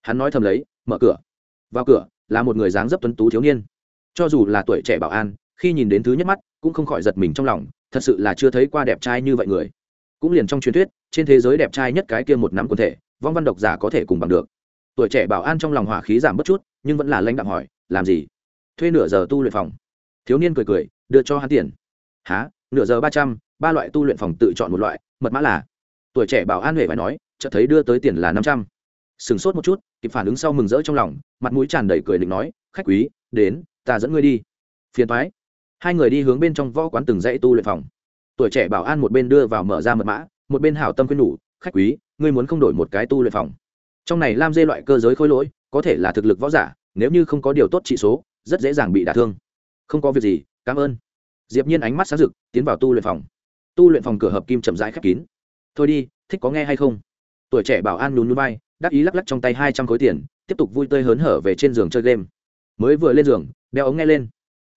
S1: Hắn nói thầm lấy, mở cửa. Vào cửa, là một người dáng dấp tuấn tú thiếu niên. Cho dù là tuổi trẻ bảo an, khi nhìn đến thứ nhất mắt, cũng không khỏi giật mình trong lòng, thật sự là chưa thấy qua đẹp trai như vậy người cũng liền trong truyền thuyết, trên thế giới đẹp trai nhất cái kia một nắm quần thể, vong văn độc giả có thể cùng bằng được. Tuổi trẻ bảo an trong lòng hỏa khí giảm bất chút, nhưng vẫn là lãnh đạo hỏi, làm gì? Thuê nửa giờ tu luyện phòng. Thiếu niên cười cười, đưa cho hắn tiền. Há nửa giờ ba trăm, ba loại tu luyện phòng tự chọn một loại, mật mã là? Tuổi trẻ bảo an huệ phải nói, chợt thấy đưa tới tiền là năm trăm. Sửng sốt một chút, kịp phản ứng sau mừng rỡ trong lòng, mặt mũi tràn đầy cười định nói, khách quý, đến, ta dẫn ngươi đi. Phiền thoái hai người đi hướng bên trong võ quán từng dãy tu luyện phòng tuổi trẻ bảo an một bên đưa vào mở ra mật mã, một bên hảo tâm khuyên nhủ, khách quý, ngươi muốn không đổi một cái tu luyện phòng. Trong này lam dê loại cơ giới khối lỗi, có thể là thực lực võ giả, nếu như không có điều tốt trị số, rất dễ dàng bị đả thương. Không có việc gì, cảm ơn. Diệp nhiên ánh mắt sáng rực, tiến vào tu luyện phòng. Tu luyện phòng cửa hợp kim chậm rãi khép kín. Thôi đi, thích có nghe hay không? Tuổi trẻ bảo an nhún nhún vai, đắc ý lắc lắc trong tay hai trăm khối tiền, tiếp tục vui tươi hớn hở về trên giường chơi game. Mới vừa lên giường, đeo ống nghe lên.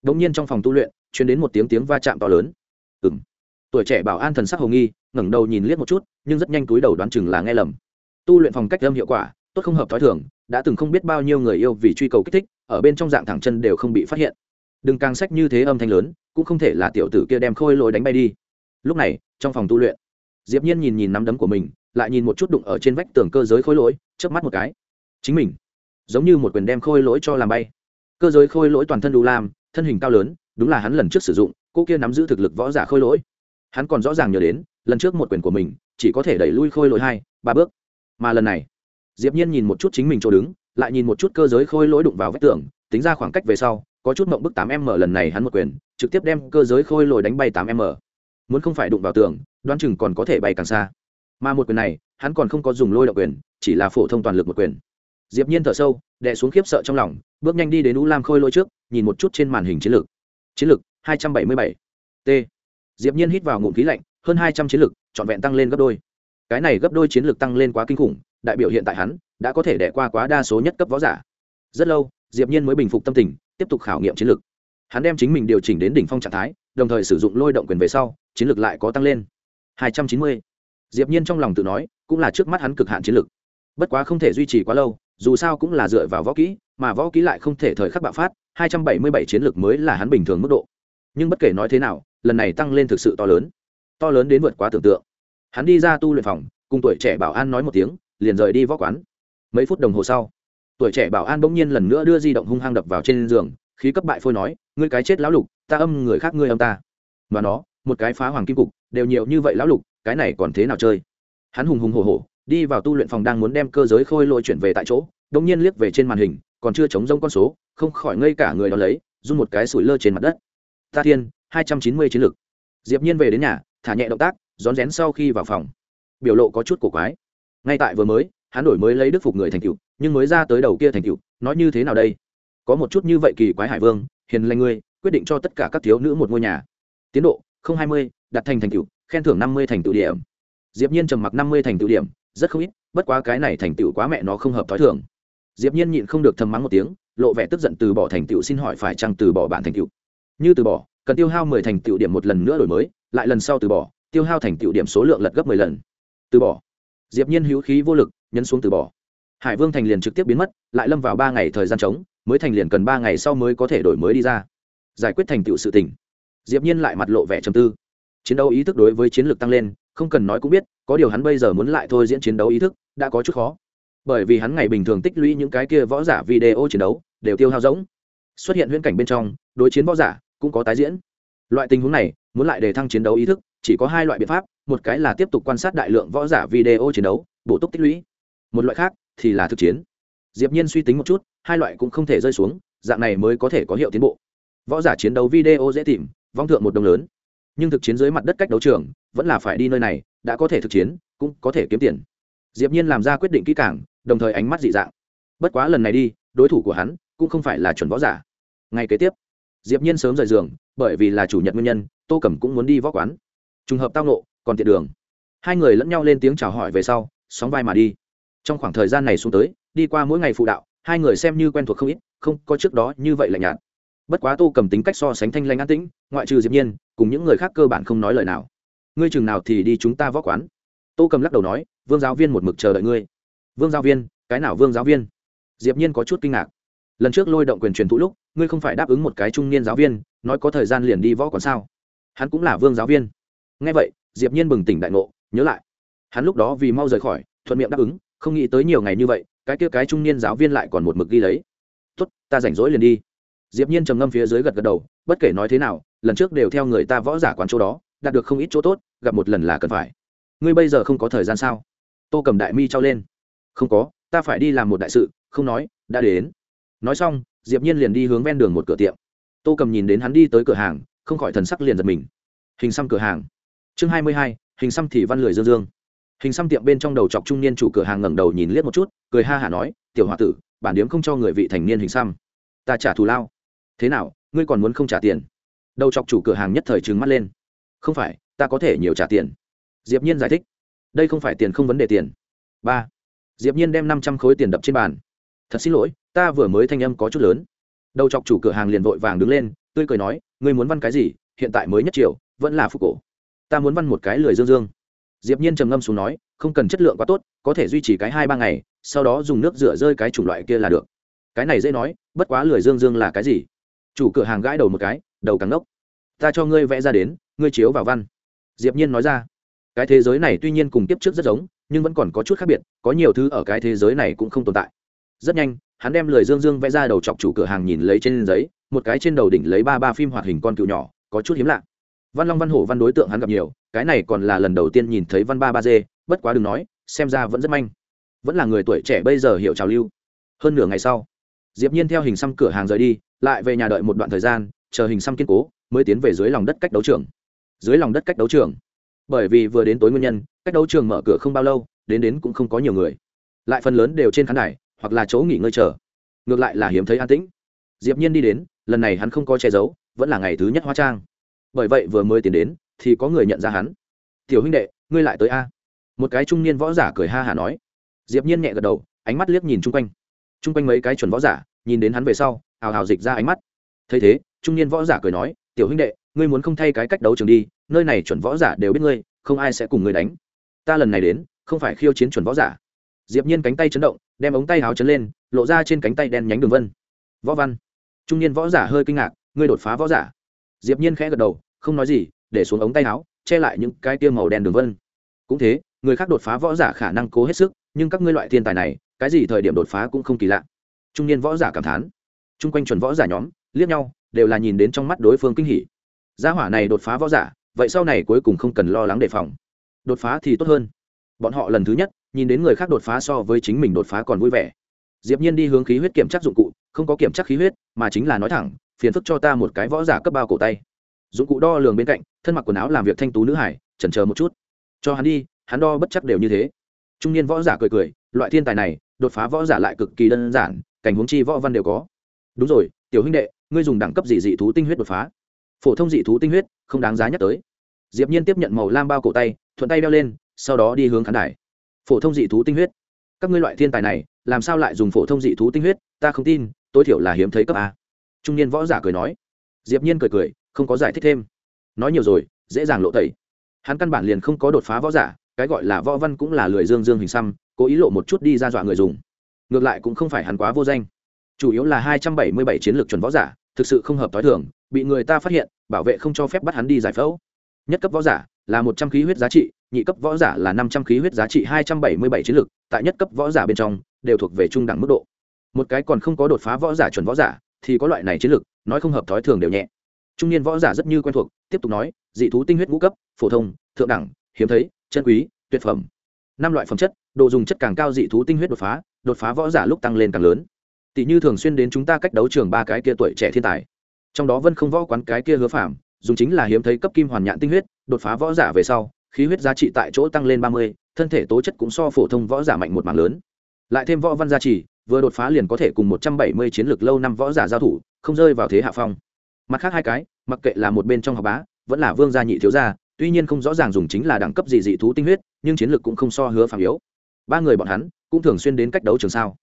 S1: Đ ỗ n g nhiên trong phòng tu luyện, truyền đến một tiếng tiếng va chạm to lớn. Ừ m tuổi trẻ bảo an thần sắc hầu nghi, ngẩng đầu nhìn liếc một chút, nhưng rất nhanh túi đầu đoán chừng là nghe lầm. Tu luyện phòng cách âm hiệu quả, tốt không hợp t h ó i thường, đã từng không biết bao nhiêu người yêu vì truy cầu kích thích, ở bên trong dạng thẳng chân đều không bị phát hiện. Đừng càng sách như thế âm thanh lớn, cũng không thể là tiểu tử kia đem khôi lối đánh bay đi. Lúc này, trong phòng tu luyện, diệp nhiên nhìn nhìn nắm đấm của mình, lại nhìn một chút đụng ở trên vách tường cơ giới khôi lỗi, chớp mắt một cái. Chính mình, giống như một quyền đem khôi lỗi cho làm bay. Cơ giới khôi lỗi toàn thân đủ lam, thân hình cao lớn, đúng là hắn lần trước sử dụng, cô kia nắm giữ thực lực võ giả khôi lỗi hắn còn rõ ràng nhớ đến, lần trước một quyền của mình, chỉ có thể đẩy lui khôi lỗi hai, ba bước. Mà lần này, diệp nhiên nhìn một chút chính mình chỗ đứng, lại nhìn một chút cơ giới khôi lỗi đụng vào vách tường, tính ra khoảng cách về sau, có chút mộng bức tám m lần này hắn một quyền, trực tiếp đem cơ giới khôi lỗi đánh bay tám m. Muốn không phải đụng vào tường, đoán chừng còn có thể bay càng xa. Mà một quyền này, hắn còn không có dùng lôi động quyền, chỉ là phổ thông toàn lực một quyền. Diệp nhiên thở sâu, đè xuống khiếp sợ trong lòng, bước nhanh đi đến u lam khôi lỗi trước, nhìn một chút trên màn hình chiến lược. Chiến lược 277 t diệp nhiên hít vào ngụm khí lạnh hơn 200 chiến lực, trọn vẹn tăng lên gấp đôi cái này gấp đôi chiến lực tăng lên quá kinh khủng đại biểu hiện tại hắn đã có thể đẻ qua quá đa số nhất cấp võ giả rất lâu diệp nhiên mới bình phục tâm tình tiếp tục khảo nghiệm chiến lực. hắn đem chính mình điều chỉnh đến đỉnh phong trạng thái đồng thời sử dụng lôi động quyền về sau chiến lực lại có tăng lên 290. diệp nhiên trong lòng tự nói cũng là trước mắt hắn cực hạn chiến lực. bất quá không thể duy trì quá lâu dù sao cũng là dựa vào võ kỹ mà võ kỹ lại không thể thời khắc bạo phát 277 chiến lực mới là hắn bình thường mức độ nhưng bất kể nói thế nào lần này tăng lên thực sự to lớn to lớn đến vượt quá tưởng tượng. Hắn đi ra tu luyện phòng, cùng tuổi trẻ bảo an nói một tiếng, liền rời đi võ quán. Mấy phút đồng hồ sau, tuổi trẻ bảo an bỗng nhiên lần nữa đưa di động hung hăng đập vào trên giường, khí cấp bại phôi nói, ngươi cái chết lão lục, ta âm người khác ngươi âm ta. Và nó, một cái phá hoàng kim cục, đều nhiều như vậy lão lục, cái này còn thế nào chơi? Hắn hùng hùng hổ hổ, đi vào tu luyện phòng đang muốn đem cơ giới khôi lội chuyển về tại chỗ đông nhiên liếc về trên màn hình, còn chưa chống rông con số, không khỏi ngây cả người đó lấy, run một cái sủi lơ trên mặt đất. Ta thiên hai trăm chín mươi chiến lược. Diệp nhiên về đến nhà, thả nhẹ động tác, rón rén sau khi vào phòng. Biểu lộ có chút cổ quái. Ngay tại vừa mới, hắn đổi mới lấy đức phục người thành cựu nhưng mới ra tới đầu kia thành cựu nói như thế nào đây? Có một chút như vậy kỳ quái hải vương, hiền lành ngươi, quyết định cho tất cả các thiếu nữ một ngôi nhà. Tiến độ, không hai mươi, đặt thành thành cựu khen thưởng năm mươi thành tựu điểm. Diệp nhiên trầm mặc năm mươi thành tựu điểm, rất không ít, bất quá cái này thành tựu quá mẹ nó không hợp thói thường. Diệp nhiên nhịn không được thầm mắng một tiếng, lộ vẻ tức giận từ bỏ thành tựu xin hỏi phải chăng từ bỏ bản thành tựu như từ bỏ, cần tiêu hao mười thành tựu điểm một lần nữa đổi mới, lại lần sau từ bỏ, tiêu hao thành tựu điểm số lượng lật gấp mười lần. Từ bỏ. Diệp nhiên hữu khí vô lực, nhấn xuống từ bỏ. Hải vương thành liền trực tiếp biến mất, lại lâm vào ba ngày thời gian trống, mới thành liền cần ba ngày sau mới có thể đổi mới đi ra. Giải quyết thành tựu sự tình. Diệp nhiên lại mặt lộ vẻ trầm tư. Chiến đấu ý thức đối với chiến lược tăng lên, không cần nói cũng biết, có điều hắn bây giờ muốn lại thôi diễn chiến đấu ý thức, đã có chút khó. Bởi vì hắn ngày bình thường tích lũy những cái kia võ giả video chiến đấu, đều tiêu hao rỗng. Xuất hiện huyễn cảnh bên trong, đối chiến võ giả cũng có tái diễn. Loại tình huống này, muốn lại đề thăng chiến đấu ý thức, chỉ có hai loại biện pháp, một cái là tiếp tục quan sát đại lượng võ giả video chiến đấu, bổ túc tích lũy. Một loại khác thì là thực chiến. Diệp nhiên suy tính một chút, hai loại cũng không thể rơi xuống, dạng này mới có thể có hiệu tiến bộ. Võ giả chiến đấu video dễ tìm, vong thượng một đồng lớn. Nhưng thực chiến dưới mặt đất cách đấu trường, vẫn là phải đi nơi này, đã có thể thực chiến, cũng có thể kiếm tiền. Diệp nhiên làm ra quyết định kỹ càng, đồng thời ánh mắt dị dạng. Bất quá lần này đi, đối thủ của hắn cũng không phải là chuẩn võ giả. Ngay kế tiếp diệp nhiên sớm rời giường, bởi vì là chủ nhật nguyên nhân, tô cẩm cũng muốn đi võ quán. Trùng hợp tao nộ, còn tiện đường. Hai người lẫn nhau lên tiếng chào hỏi về sau, sóng vai mà đi. Trong khoảng thời gian này xuống tới, đi qua mỗi ngày phụ đạo, hai người xem như quen thuộc không ít, không có trước đó như vậy lạnh nhạt. Bất quá tô cầm tính cách so sánh thanh lanh an tĩnh, ngoại trừ diệp nhiên, cùng những người khác cơ bản không nói lời nào. Ngươi chừng nào thì đi chúng ta võ quán? Tô cầm lắc đầu nói, vương giáo viên một mực chờ đợi ngươi. Vương giáo viên, cái nào vương giáo viên? Diệp nhiên có chút kinh ngạc lần trước lôi động quyền truyền thụ lúc, ngươi không phải đáp ứng một cái trung niên giáo viên, nói có thời gian liền đi võ còn sao? Hắn cũng là vương giáo viên. Nghe vậy, diệp nhiên bừng tỉnh đại ngộ, nhớ lại. Hắn lúc đó vì mau rời khỏi, thuận miệng đáp ứng, không nghĩ tới nhiều ngày như vậy, cái kia cái trung niên giáo viên lại còn một mực ghi lấy. Tốt, ta rảnh rỗi liền đi. Diệp nhiên trầm ngâm phía dưới gật gật đầu, bất kể nói thế nào, lần trước đều theo người ta võ giả quán chỗ đó, đạt được không ít chỗ tốt, gặp một lần là cần phải. Ngươi bây giờ không có thời gian sao? Tô cầm đại mi trao lên. Không có, ta phải đi làm một đại sự, không nói, đã đến nói xong diệp nhiên liền đi hướng ven đường một cửa tiệm. Tô cầm nhìn đến hắn đi tới cửa hàng không khỏi thần sắc liền giật mình. Hình xăm cửa hàng. Chương 22, hình xăm thì văn lười dương dương. Hình xăm tiệm bên trong đầu chọc trung niên chủ cửa hàng ngẩng đầu nhìn liếc một chút cười ha hả nói tiểu hòa tử bản điếm không cho người vị thành niên hình xăm. Ta trả thù lao. Thế nào ngươi còn muốn không trả tiền? Đầu chọc chủ cửa hàng nhất thời trừng mắt lên. Không phải ta có thể nhiều trả tiền. Diệp nhiên giải thích. Đây không phải tiền không vấn đề tiền. Ba. Diệp nhiên đem năm trăm khối tiền đập trên bàn thật xin lỗi, ta vừa mới thanh âm có chút lớn. Đầu chọc chủ cửa hàng liền vội vàng đứng lên, tươi cười nói, ngươi muốn văn cái gì, hiện tại mới nhất triệu vẫn là phục cổ. Ta muốn văn một cái lười dương dương. Diệp nhiên trầm ngâm xuống nói, không cần chất lượng quá tốt, có thể duy trì cái hai ba ngày, sau đó dùng nước rửa rơi cái chủng loại kia là được. Cái này dễ nói, bất quá lười dương dương là cái gì? Chủ cửa hàng gãi đầu một cái, đầu càng ngốc. Ta cho ngươi vẽ ra đến, ngươi chiếu vào văn. Diệp nhiên nói ra. Cái thế giới này tuy nhiên cùng tiếp trước rất giống, nhưng vẫn còn có chút khác biệt, có nhiều thứ ở cái thế giới này cũng không tồn tại rất nhanh, hắn đem lời dương dương vẽ ra đầu chọc chủ cửa hàng nhìn lấy trên giấy, một cái trên đầu đỉnh lấy ba ba phim hoạt hình con cựu nhỏ, có chút hiếm lạ. Văn long văn hổ văn đối tượng hắn gặp nhiều, cái này còn là lần đầu tiên nhìn thấy văn ba ba d bất quá đừng nói, xem ra vẫn rất manh. Vẫn là người tuổi trẻ bây giờ hiểu trào lưu. Hơn nửa ngày sau, diệp nhiên theo hình xăm cửa hàng rời đi, lại về nhà đợi một đoạn thời gian, chờ hình xăm kiên cố, mới tiến về dưới lòng đất cách đấu trường. Dưới lòng đất cách đấu trường. Bởi vì vừa đến tối nguyên nhân, cách đấu trường mở cửa không bao lâu, đến đến cũng không có nhiều người. Lại phần lớn đều trên khán đài hoặc là chỗ nghỉ ngơi chờ. Ngược lại là hiếm thấy an tĩnh. Diệp nhiên đi đến, lần này hắn không có che giấu, vẫn là ngày thứ nhất hóa trang. Bởi vậy vừa mới tiến đến, thì có người nhận ra hắn. Tiểu huynh đệ, ngươi lại tới a? Một cái trung niên võ giả cười ha hà nói. Diệp nhiên nhẹ gật đầu, ánh mắt liếc nhìn chung quanh. Chung quanh mấy cái chuẩn võ giả, nhìn đến hắn về sau, hào hào dịch ra ánh mắt. Thấy thế, trung niên võ giả cười nói, tiểu huynh đệ, ngươi muốn không thay cái cách đấu trường đi, nơi này chuẩn võ giả đều biết ngươi, không ai sẽ cùng ngươi đánh. Ta lần này đến, không phải khiêu chiến chuẩn võ giả. Diệp nhiên cánh tay chấn động đem ống tay áo chấn lên, lộ ra trên cánh tay đen nhánh đường vân. Võ văn. Trung niên võ giả hơi kinh ngạc, ngươi đột phá võ giả. Diệp nhiên khẽ gật đầu, không nói gì, để xuống ống tay áo che lại những cái tiêm màu đen đường vân. Cũng thế, người khác đột phá võ giả khả năng cố hết sức, nhưng các ngươi loại thiên tài này, cái gì thời điểm đột phá cũng không kỳ lạ. Trung niên võ giả cảm thán. Chung quanh chuẩn võ giả nhóm, liếc nhau, đều là nhìn đến trong mắt đối phương kinh hỉ. Gia hỏa này đột phá võ giả, vậy sau này cuối cùng không cần lo lắng đề phòng. Đột phá thì tốt hơn. Bọn họ lần thứ nhất nhìn đến người khác đột phá so với chính mình đột phá còn vui vẻ. Diệp nhiên đi hướng khí huyết kiểm tra dụng cụ, không có kiểm tra khí huyết, mà chính là nói thẳng, phiền phức cho ta một cái võ giả cấp bao cổ tay. Dụng cụ đo lường bên cạnh, thân mặc quần áo làm việc thanh tú nữ hải, chần chờ một chút. Cho hắn đi, hắn đo bất chấp đều như thế. Trung niên võ giả cười cười, loại thiên tài này, đột phá võ giả lại cực kỳ đơn giản, cảnh huống chi võ văn đều có. Đúng rồi, tiểu huynh đệ, ngươi dùng đẳng cấp gì dị thú tinh huyết đột phá? Phổ thông dị thú tinh huyết, không đáng giá nhắc tới. Diệp nhiên tiếp nhận màu lam bao cổ tay, thuận tay đeo lên, sau đó đi hướng khán đài phổ thông dị thú tinh huyết. Các ngươi loại thiên tài này, làm sao lại dùng phổ thông dị thú tinh huyết? Ta không tin, tối thiểu là hiếm thấy cấp a. Trung niên võ giả cười nói. Diệp nhiên cười cười, không có giải thích thêm. Nói nhiều rồi, dễ dàng lộ tẩy. Hắn căn bản liền không có đột phá võ giả, cái gọi là võ văn cũng là lười dương dương hình xăm, cố ý lộ một chút đi ra dọa người dùng. Ngược lại cũng không phải hắn quá vô danh. Chủ yếu là hai trăm bảy mươi bảy chiến lược chuẩn võ giả, thực sự không hợp tối thường, bị người ta phát hiện, bảo vệ không cho phép bắt hắn đi giải phẫu nhất cấp võ giả là một trăm khí huyết giá trị, nhị cấp võ giả là năm trăm khí huyết giá trị, hai trăm bảy mươi bảy chiến lược tại nhất cấp võ giả bên trong, đều thuộc về trung đẳng mức độ. Một cái còn không có đột phá võ giả chuẩn võ giả, thì có loại này chiến lược nói không hợp thói thường đều nhẹ. Trung niên võ giả rất như quen thuộc, tiếp tục nói, dị thú tinh huyết ngũ cấp, phổ thông, thượng đẳng, hiếm thấy, chân quý, tuyệt phẩm. Năm loại phẩm chất, đồ dùng chất càng cao dị thú tinh huyết đột phá đột phá võ giả lúc tăng lên càng lớn. Tỷ như thường xuyên đến chúng ta cách đấu trường ba cái kia tuổi trẻ thiên tài. Trong đó vân không võ quán cái kia hứa phạm dùng chính là hiếm thấy cấp kim hoàn nhạn tinh huyết, đột phá võ giả về sau, khí huyết giá trị tại chỗ tăng lên ba mươi, thân thể tố chất cũng so phổ thông võ giả mạnh một mảng lớn. Lại thêm võ văn gia trì, vừa đột phá liền có thể cùng một trăm bảy mươi chiến lược lâu năm võ giả giao thủ, không rơi vào thế hạ phong. Mặt khác hai cái, mặc kệ là một bên trong học bá, vẫn là vương gia nhị thiếu gia, tuy nhiên không rõ ràng dùng chính là đẳng cấp gì dị thú tinh huyết, nhưng chiến lược cũng không so hứa phàm yếu. Ba người bọn hắn, cũng thường xuyên đến cách đấu trường sao.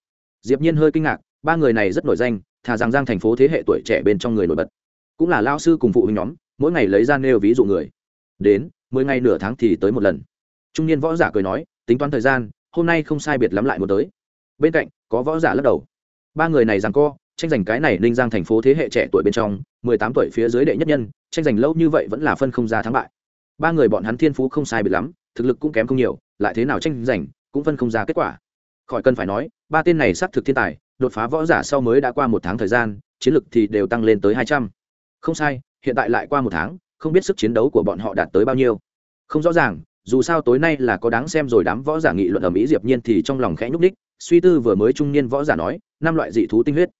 S1: Diệp nhiên hơi kinh ngạc, ba người này rất nổi danh, thà rằng giang thành phố thế hệ tuổi trẻ bên trong người nổi bật. Cũng là lao sư cùng phụ huynh nhóm mỗi ngày lấy ra nêu ví dụ người. Đến, mười ngày nửa tháng thì tới một lần. Trung niên võ giả cười nói, tính toán thời gian, hôm nay không sai biệt lắm lại một tới. Bên cạnh, có võ giả lắc đầu. Ba người này rằng co, tranh giành cái này ninh giang thành phố thế hệ trẻ tuổi bên trong, mười tám tuổi phía dưới đệ nhất nhân, tranh giành lâu như vậy vẫn là phân không ra thắng bại. Ba người bọn hắn thiên phú không sai biệt lắm, thực lực cũng kém không nhiều, lại thế nào tranh giành, cũng phân không ra kết quả. Khỏi cần phải nói, ba tên này xác thực thiên tài, đột phá võ giả sau mới đã qua một tháng thời gian, chiến lực thì đều tăng lên tới hai trăm. Không sai hiện tại lại qua một tháng, không biết sức chiến đấu của bọn họ đạt tới bao nhiêu. Không rõ ràng, dù sao tối nay là có đáng xem rồi, đám võ giả nghị luận ở mỹ diệp nhiên thì trong lòng khẽ nhúc ních suy tư vừa mới trung niên võ giả nói, năm loại dị thú tinh huyết.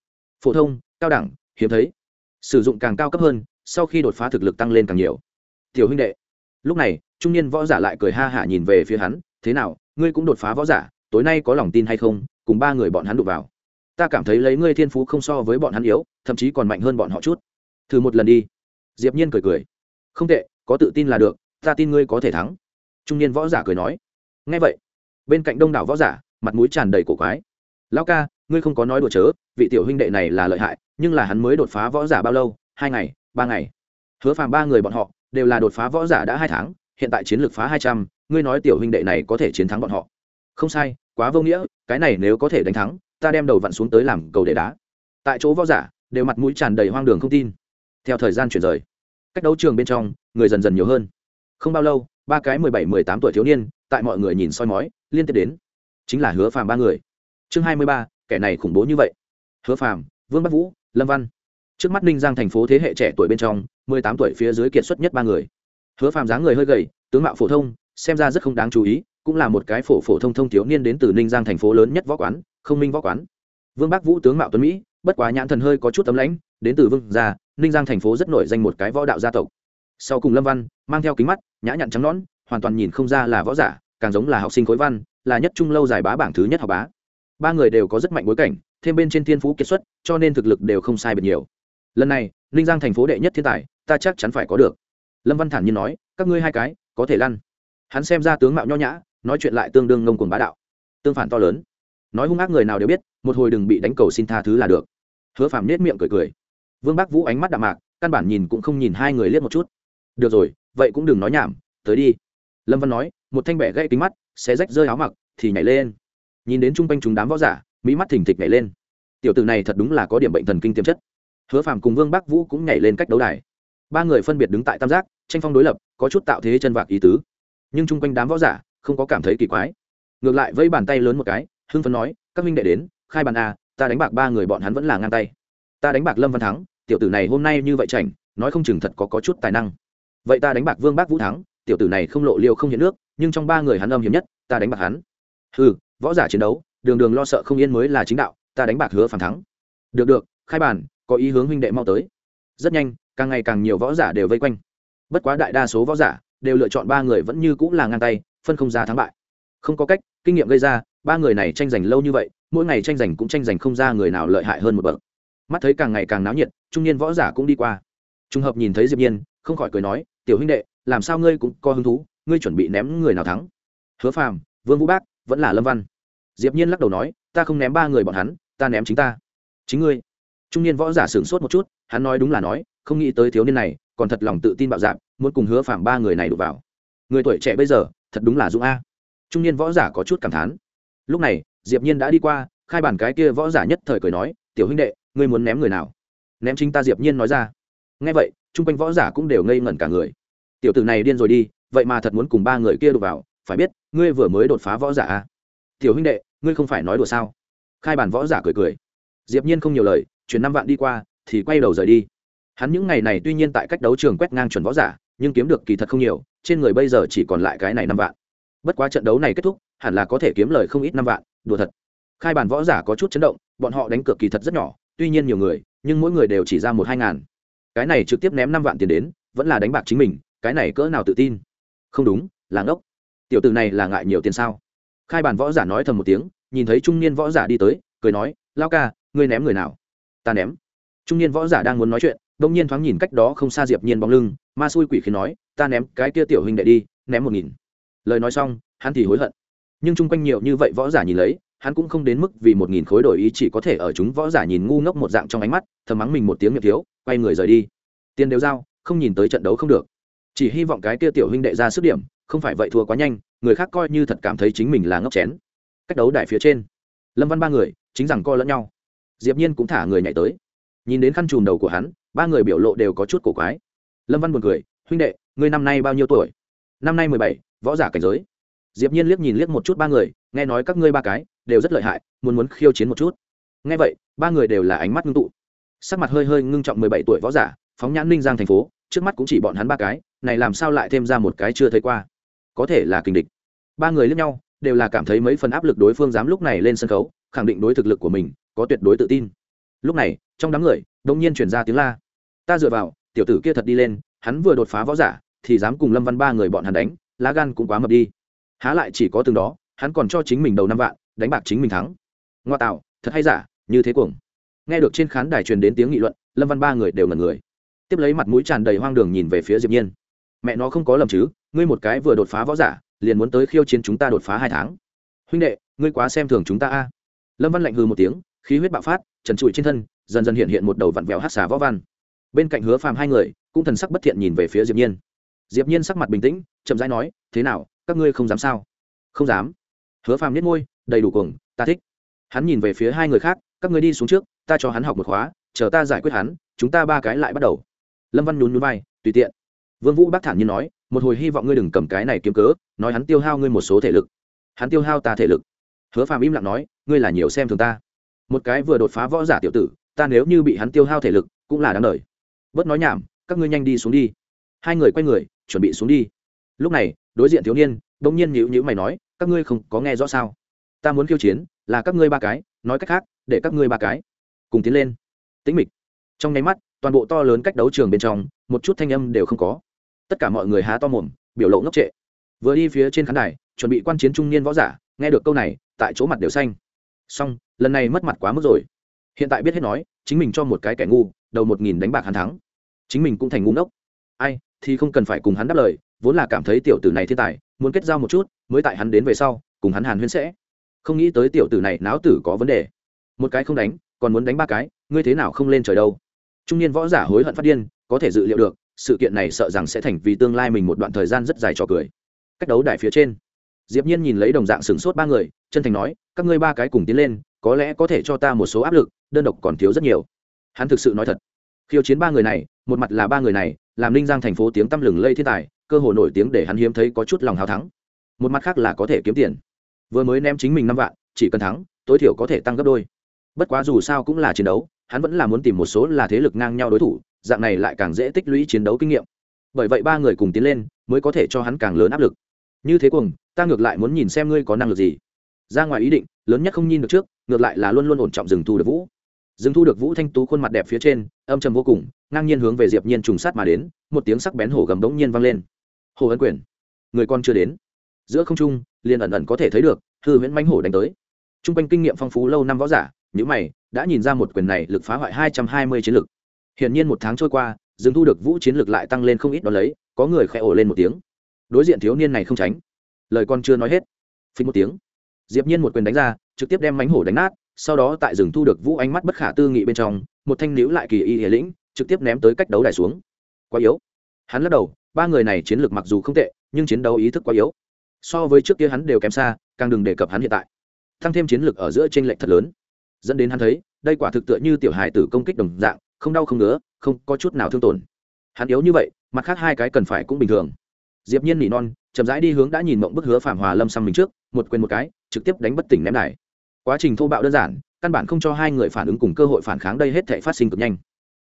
S1: Phổ thông, cao đẳng, hiếm thấy. Sử dụng càng cao cấp hơn, sau khi đột phá thực lực tăng lên càng nhiều. Tiểu huynh đệ. Lúc này, trung niên võ giả lại cười ha hả nhìn về phía hắn, thế nào, ngươi cũng đột phá võ giả, tối nay có lòng tin hay không? Cùng ba người bọn hắn đụng vào. Ta cảm thấy lấy ngươi thiên phú không so với bọn hắn yếu, thậm chí còn mạnh hơn bọn họ chút. Thử một lần đi diệp nhiên cười cười. Không tệ, có tự tin là được, ta tin ngươi có thể thắng. Trung niên võ giả cười nói. Nghe vậy, bên cạnh đông đảo võ giả, mặt mũi tràn đầy cổ quái. Lão ca, ngươi không có nói đùa chớ, vị tiểu huynh đệ này là lợi hại, nhưng là hắn mới đột phá võ giả bao lâu? Hai ngày, ba ngày. Hứa phàm ba người bọn họ, đều là đột phá võ giả đã hai tháng, hiện tại chiến lược phá hai trăm, ngươi nói tiểu huynh đệ này có thể chiến thắng bọn họ. Không sai, quá vô nghĩa, cái này nếu có thể đánh thắng, ta đem đầu vặn xuống tới làm cầu để đá. Tại chỗ võ giả, đều mặt mũi tràn đầy hoang đường không tin theo thời gian chuyển rời. Cách đấu trường bên trong, người dần dần nhiều hơn. Không bao lâu, ba cái mười bảy, mười tám tuổi thiếu niên, tại mọi người nhìn soi mói, liên tiếp đến. Chính là hứa phàm ba người. Chương hai mươi ba, kẻ này khủng bố như vậy. Hứa phàm, vương bắc vũ, lâm văn. Trước mắt ninh giang thành phố thế hệ trẻ tuổi bên trong, mười tám tuổi phía dưới kiệt xuất nhất ba người. Hứa phàm dáng người hơi gầy, tướng mạo phổ thông, xem ra rất không đáng chú ý, cũng là một cái phổ phổ thông thông thiếu niên đến từ ninh giang thành phố lớn nhất võ quán, không minh võ quán. Vương bắc vũ tướng mạo tuấn mỹ, bất quá nhãn thần hơi có chút tấm lãnh, đến từ vương gia ninh giang thành phố rất nổi danh một cái võ đạo gia tộc. Sau cùng lâm văn, mang theo kính mắt, nhã nhặn trắng nón hoàn toàn nhìn không ra là võ giả, càng giống là học sinh khối văn, là nhất trung lâu giải bá bảng thứ nhất học bá. Ba người đều có rất mạnh bối cảnh, thêm bên trên thiên phú kiệt xuất, cho nên thực lực đều không sai biệt nhiều. Lần này, ninh giang thành phố đệ nhất thiên tài, ta chắc chắn phải có được. Lâm văn thản nhiên nói, các ngươi hai cái, có thể lăn. Hắn xem ra tướng mạo nho nhã, nói chuyện lại tương đương ngông cuồng bá đạo. Tương phản to lớn. Nói hung ác người nào đều biết, một hồi đừng bị đánh cầu xin tha thứ là được. Hứa Phạm nết miệng cười cười vương bắc vũ ánh mắt đạm mạc, căn bản nhìn cũng không nhìn hai người liếc một chút. Được rồi, vậy cũng đừng nói nhảm, tới đi. Lâm văn nói, một thanh bẻ gãy kính mắt sẽ rách rơi áo mặc, thì nhảy lên. Nhìn đến chung quanh chúng đám võ giả, mỹ mắt thỉnh thịch nhảy lên. Tiểu tử này thật đúng là có điểm bệnh thần kinh tiềm chất. Hứa phàm cùng vương bắc vũ cũng nhảy lên cách đấu đài. Ba người phân biệt đứng tại tam giác, tranh phong đối lập, có chút tạo thế chân vạc ý tứ. Nhưng chung quanh đám võ giả không có cảm thấy kỳ quái. Ngược lại vẫy bàn tay lớn một cái, hưng phấn nói, các minh đệ đến, khai bàn a ta đánh bạc ba người bọn hắn vẫn là ngang tay. Ta đánh bạc lâm văn thắng tiểu tử này hôm nay như vậy chảnh nói không chừng thật có, có chút tài năng. Vậy ta đánh bạc vương bác vũ thắng tiểu tử này không lộ liêu không hiện nước nhưng trong ba người hắn âm hiểm nhất ta đánh bạc hắn. Ừ võ giả chiến đấu đường đường lo sợ không yên mới là chính đạo ta đánh bạc hứa phản thắng. Được được khai bàn có ý hướng huynh đệ mau tới. Rất nhanh càng ngày càng nhiều võ giả đều vây quanh. Bất quá đại đa số võ giả đều lựa chọn ba người vẫn như cũng là ngang tay phân không ra thắng bại. Không có cách kinh nghiệm gây ra ba người này tranh giành lâu như vậy mỗi ngày tranh giành cũng tranh giành không ra người nào lợi hại hơn một bậc mắt thấy càng ngày càng náo nhiệt, trung niên võ giả cũng đi qua. Trùng hợp nhìn thấy diệp nhiên, không khỏi cười nói, tiểu huynh đệ, làm sao ngươi cũng có hứng thú, ngươi chuẩn bị ném người nào thắng? Hứa phàm, vương vũ bác, vẫn là lâm văn. Diệp nhiên lắc đầu nói, ta không ném ba người bọn hắn, ta ném chính ta. Chính ngươi. Trung niên võ giả sửng sốt một chút, hắn nói đúng là nói, không nghĩ tới thiếu niên này, còn thật lòng tự tin bạo dạn, muốn cùng hứa phàm ba người này đụng vào. Người tuổi trẻ bây giờ, thật đúng là dũng a. Trung niên võ giả có chút cảm thán. Lúc này, diệp nhiên đã đi qua, khai bản cái kia võ giả nhất thời cười nói, tiểu huynh đệ ngươi muốn ném người nào? Ném chính ta diệp nhiên nói ra. Nghe vậy trung quanh võ giả cũng đều ngây ngẩn cả người. Tiểu tử này điên rồi đi, vậy mà thật muốn cùng ba người kia đụng vào, phải biết, ngươi vừa mới đột phá võ giả à? tiểu huynh đệ, ngươi không phải nói đùa sao? Khai bản võ giả cười cười. Diệp nhiên không nhiều lời, chuyển năm vạn đi qua, thì quay đầu rời đi. Hắn những ngày này tuy nhiên tại cách đấu trường quét ngang chuẩn võ giả, nhưng kiếm được kỳ thật không nhiều, trên người bây giờ chỉ còn lại cái này năm vạn. Bất quá trận đấu này kết thúc, hẳn là có thể kiếm lời không ít năm vạn, đùa thật. Khai bản võ giả có chút chấn động, bọn họ đánh cược kỳ thật rất nhỏ tuy nhiên nhiều người, nhưng mỗi người đều chỉ ra một hai ngàn. Cái này trực tiếp ném năm vạn tiền đến, vẫn là đánh bạc chính mình, cái này cỡ nào tự tin? Không đúng, là ngốc. Tiểu t này là ngại nhiều tiền sao? Khai bàn võ giả nói thầm một tiếng, nhìn thấy trung niên võ giả đi tới, cười nói, lao ca, ngươi ném người nào? Ta ném. Trung niên võ giả đang muốn nói chuyện, đông nhiên thoáng nhìn cách đó không xa diệp nhiên bóng lưng, ma xui quỷ khi nói, ta ném cái kia tiểu huynh đệ đi, ném một nghìn. Lời nói xong, hắn thì hối hận. Nhưng chung quanh nhiều như vậy võ giả nhìn lấy hắn cũng không đến mức vì một nghìn khối đổi ý chỉ có thể ở chúng võ giả nhìn ngu ngốc một dạng trong ánh mắt, thầm mắng mình một tiếng miệng thiếu, quay người rời đi. Tiền đều giao, không nhìn tới trận đấu không được. Chỉ hy vọng cái kia tiểu huynh đệ ra sức điểm, không phải vậy thua quá nhanh, người khác coi như thật cảm thấy chính mình là ngốc chén. Cách đấu đại phía trên, lâm văn ba người, chính rằng co lẫn nhau. Diệp nhiên cũng thả người nhảy tới. Nhìn đến khăn trùm đầu của hắn, ba người biểu lộ đều có chút cổ quái. Lâm văn buồn cười, huynh đệ, ngươi năm nay bao nhiêu tuổi? Năm nay mười bảy, võ giả cảnh giới. Diệp nhiên liếc nhìn liếc một chút ba người, nghe nói các ngươi ba cái đều rất lợi hại, muốn muốn khiêu chiến một chút. Nghe vậy, ba người đều là ánh mắt ngưng tụ. Sắc mặt hơi hơi ngưng trọng mười bảy tuổi võ giả, phóng nhãn ninh giang thành phố, trước mắt cũng chỉ bọn hắn ba cái, này làm sao lại thêm ra một cái chưa thấy qua? Có thể là kình địch. Ba người lẫn nhau, đều là cảm thấy mấy phần áp lực đối phương dám lúc này lên sân khấu, khẳng định đối thực lực của mình có tuyệt đối tự tin. Lúc này, trong đám người đông nhiên chuyển ra tiếng la. Ta dựa vào, tiểu tử kia thật đi lên, hắn vừa đột phá võ giả, thì dám cùng lâm văn ba người bọn hắn đánh, lá gan cũng quá mập đi. Há lại chỉ có từng đó, hắn còn cho chính mình đầu năm vạn đánh bạc chính mình thắng. Ngoa tạo, thật hay giả, như thế cuồng. Nghe được trên khán đài truyền đến tiếng nghị luận, lâm văn ba người đều ngần người. Tiếp lấy mặt mũi tràn đầy hoang đường nhìn về phía diệp nhiên. Mẹ nó không có lầm chứ, ngươi một cái vừa đột phá võ giả, liền muốn tới khiêu chiến chúng ta đột phá hai tháng. Huynh đệ, ngươi quá xem thường chúng ta a. Lâm văn lạnh hừ một tiếng, khí huyết bạo phát, trần trụi trên thân, dần dần hiện hiện một đầu vặn vẹo hát xà võ văn. Bên cạnh hứa phàm hai người, cũng thần sắc bất thiện nhìn về phía diệp nhiên. Diệp nhiên sắc mặt bình tĩnh, chậm rãi nói, thế nào, các ngươi không dám sao? Không dám. Hứa phàm nhếch môi đầy đủ cuồng, ta thích. Hắn nhìn về phía hai người khác, các ngươi đi xuống trước, ta cho hắn học một khóa, chờ ta giải quyết hắn, chúng ta ba cái lại bắt đầu. Lâm văn nhún nhún vai, tùy tiện. Vương vũ bác thản nhiên nói, một hồi hy vọng ngươi đừng cầm cái này kiếm cớ, nói hắn tiêu hao ngươi một số thể lực. Hắn tiêu hao ta thể lực. Hứa phàm im lặng nói, ngươi là nhiều xem thường ta. Một cái vừa đột phá võ giả tiểu tử, ta nếu như bị hắn tiêu hao thể lực, cũng là đáng đời. Bớt nói nhảm, các ngươi nhanh đi xuống đi. Hai người quay người, chuẩn bị xuống đi. Lúc này, đối diện thiếu niên bỗng nhiên nhíu nhíu mày nói, các ngươi không có nghe rõ sao? Ta muốn khiêu chiến, là các ngươi ba cái, nói cách khác, để các ngươi ba cái cùng tiến lên. Tĩnh mịch. Trong nháy mắt, toàn bộ to lớn cách đấu trường bên trong, một chút thanh âm đều không có. Tất cả mọi người há to mồm, biểu lộ ngốc trệ. Vừa đi phía trên khán đài, chuẩn bị quan chiến trung niên võ giả, nghe được câu này, tại chỗ mặt đều xanh. Xong, lần này mất mặt quá mức rồi. Hiện tại biết hết nói, chính mình cho một cái kẻ ngu, đầu một nghìn đánh bạc hắn thắng. Chính mình cũng thành ngu ngốc. Ai, thì không cần phải cùng hắn đáp lời, vốn là cảm thấy tiểu tử này thiên tài, muốn kết giao một chút, mới tại hắn đến về sau, cùng hắn hàn huyên sẽ không nghĩ tới tiểu tử này náo tử có vấn đề. Một cái không đánh, còn muốn đánh ba cái, ngươi thế nào không lên trời đâu? Trung niên võ giả hối hận phát điên, có thể dự liệu được, sự kiện này sợ rằng sẽ thành vì tương lai mình một đoạn thời gian rất dài trò cười. Cách đấu đài phía trên, diệp nhiên nhìn lấy đồng dạng sửng sốt ba người, chân thành nói, các ngươi ba cái cùng tiến lên, có lẽ có thể cho ta một số áp lực, đơn độc còn thiếu rất nhiều. Hắn thực sự nói thật. Khiêu chiến ba người này, một mặt là ba người này, làm linh giang thành phố tiếng tăm lừng lây thiên tài, cơ hội nổi tiếng để hắn hiếm thấy có chút lòng hào thắng. Một mặt khác là có thể kiếm tiền vừa mới ném chính mình năm vạn, chỉ cần thắng, tối thiểu có thể tăng gấp đôi. Bất quá dù sao cũng là chiến đấu, hắn vẫn là muốn tìm một số là thế lực ngang nhau đối thủ, dạng này lại càng dễ tích lũy chiến đấu kinh nghiệm. Bởi vậy ba người cùng tiến lên, mới có thể cho hắn càng lớn áp lực. Như thế cùng ta ngược lại muốn nhìn xem ngươi có năng lực gì. Ra ngoài ý định, lớn nhất không nhìn được trước, ngược lại là luôn luôn ổn trọng rừng thu được vũ. Rừng thu được vũ thanh tú khuôn mặt đẹp phía trên, âm trầm vô cùng, ngang nhiên hướng về diệp nhiên trùng sát mà đến, một tiếng sắc bén hổ gầm đống nhiên vang lên. Hồ ấn quyền, người con chưa đến. Giữa không trung, liền ẩn ẩn có thể thấy được hư huyễn Mánh hổ đánh tới. Trung quanh kinh nghiệm phong phú lâu năm võ giả những mày, đã nhìn ra một quyền này lực phá hoại hai trăm hai mươi chiến lực. Hiển nhiên một tháng trôi qua dừng thu được vũ chiến lực lại tăng lên không ít đó lấy, có người khẽ ổ lên một tiếng. Đối diện thiếu niên này không tránh. Lời con chưa nói hết phí một tiếng. Diệp nhiên một quyền đánh ra, trực tiếp đem mánh hổ đánh nát, sau đó tại rừng thu được vũ ánh mắt bất khả tư nghị bên trong, một thanh níu lại kỳ y hiển lĩnh, trực tiếp ném tới cách đấu đài xuống. Quá yếu. Hắn lắc đầu, ba người này chiến lược mặc dù không tệ, nhưng chiến đấu ý thức quá yếu so với trước kia hắn đều kém xa, càng đừng đề cập hắn hiện tại. Tăng thêm chiến lược ở giữa t r ê n lệch thật lớn. Dẫn đến hắn thấy, đây quả thực tựa như tiểu hài tử công kích đồng dạng, không đau không ngứa, không có chút nào thương tổn. Hắn yếu như vậy, mặt khác hai cái cần phải cũng bình thường. Diệp nhiên nỉ non, chậm rãi đi hướng đã nhìn mộng bức hứa phạm hòa lâm sang mình trước, một quên một cái, trực tiếp đánh bất tỉnh ném này quá trình thô bạo đơn giản, căn bản không cho hai người phản ứng cùng cơ hội phản kháng đây hết thể phát sinh cực nhanh.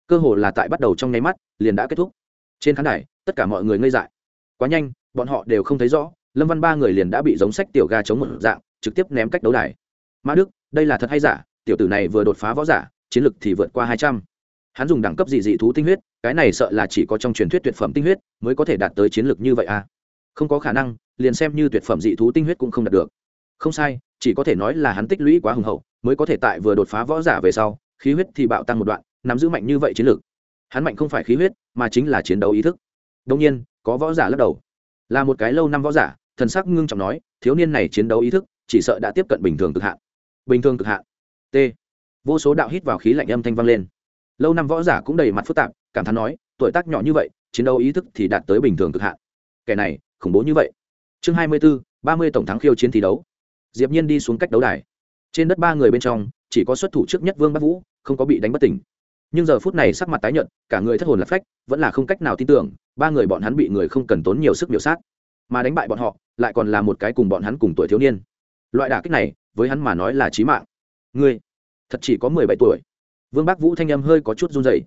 S1: Cơ hội là tại bắt đầu trong nháy mắt, liền đã kết thúc. Trên khán đài, tất cả mọi người ngây dại. Quá nhanh, bọn họ đều không thấy rõ lâm văn ba người liền đã bị giống sách tiểu ga chống một dạng, trực tiếp ném cách đấu đài. Mã đức, đây là thật hay giả? Tiểu tử này vừa đột phá võ giả, chiến lực thì vượt qua hai trăm. Hắn dùng đẳng cấp dị dị thú tinh huyết, cái này sợ là chỉ có trong truyền thuyết tuyệt phẩm tinh huyết mới có thể đạt tới chiến lược như vậy à? Không có khả năng, liền xem như tuyệt phẩm dị thú tinh huyết cũng không đạt được. Không sai, chỉ có thể nói là hắn tích lũy quá hùng hậu, mới có thể tại vừa đột phá võ giả về sau, khí huyết thì bạo tăng một đoạn, nắm giữ mạnh như vậy chiến lược hắn mạnh không phải khí huyết, mà chính là chiến đấu ý thức. Đông nhiên, có võ giả lắc đầu. Là một cái lâu năm võ giả thần sắc ngưng trọng nói, thiếu niên này chiến đấu ý thức, chỉ sợ đã tiếp cận bình thường cực hạn. Bình thường cực hạn. T. Vô số đạo hít vào khí lạnh âm thanh vang lên. Lâu năm võ giả cũng đầy mặt phức tạp, cảm thán nói, tuổi tác nhỏ như vậy, chiến đấu ý thức thì đạt tới bình thường cực hạn. Kẻ này, khủng bố như vậy. Chương hai mươi bốn ba mươi tổng thắng khiêu chiến thi đấu. Diệp nhiên đi xuống cách đấu đài. Trên đất ba người bên trong, chỉ có xuất thủ trước nhất vương bắc vũ, không có bị đánh bất tỉnh. Nhưng giờ phút này sắc mặt tái nhợt, cả người thất hồn lạc phách, vẫn là không cách nào tin tưởng, ba người bọn hắn bị người không cần tốn nhiều sức miêu sát mà đánh bại bọn họ, lại còn là một cái cùng bọn hắn cùng tuổi thiếu niên. Loại đả kích này, với hắn mà nói là chí mạng. Ngươi, thật chỉ có mười bảy tuổi. Vương bác vũ thanh âm hơi có chút run rẩy.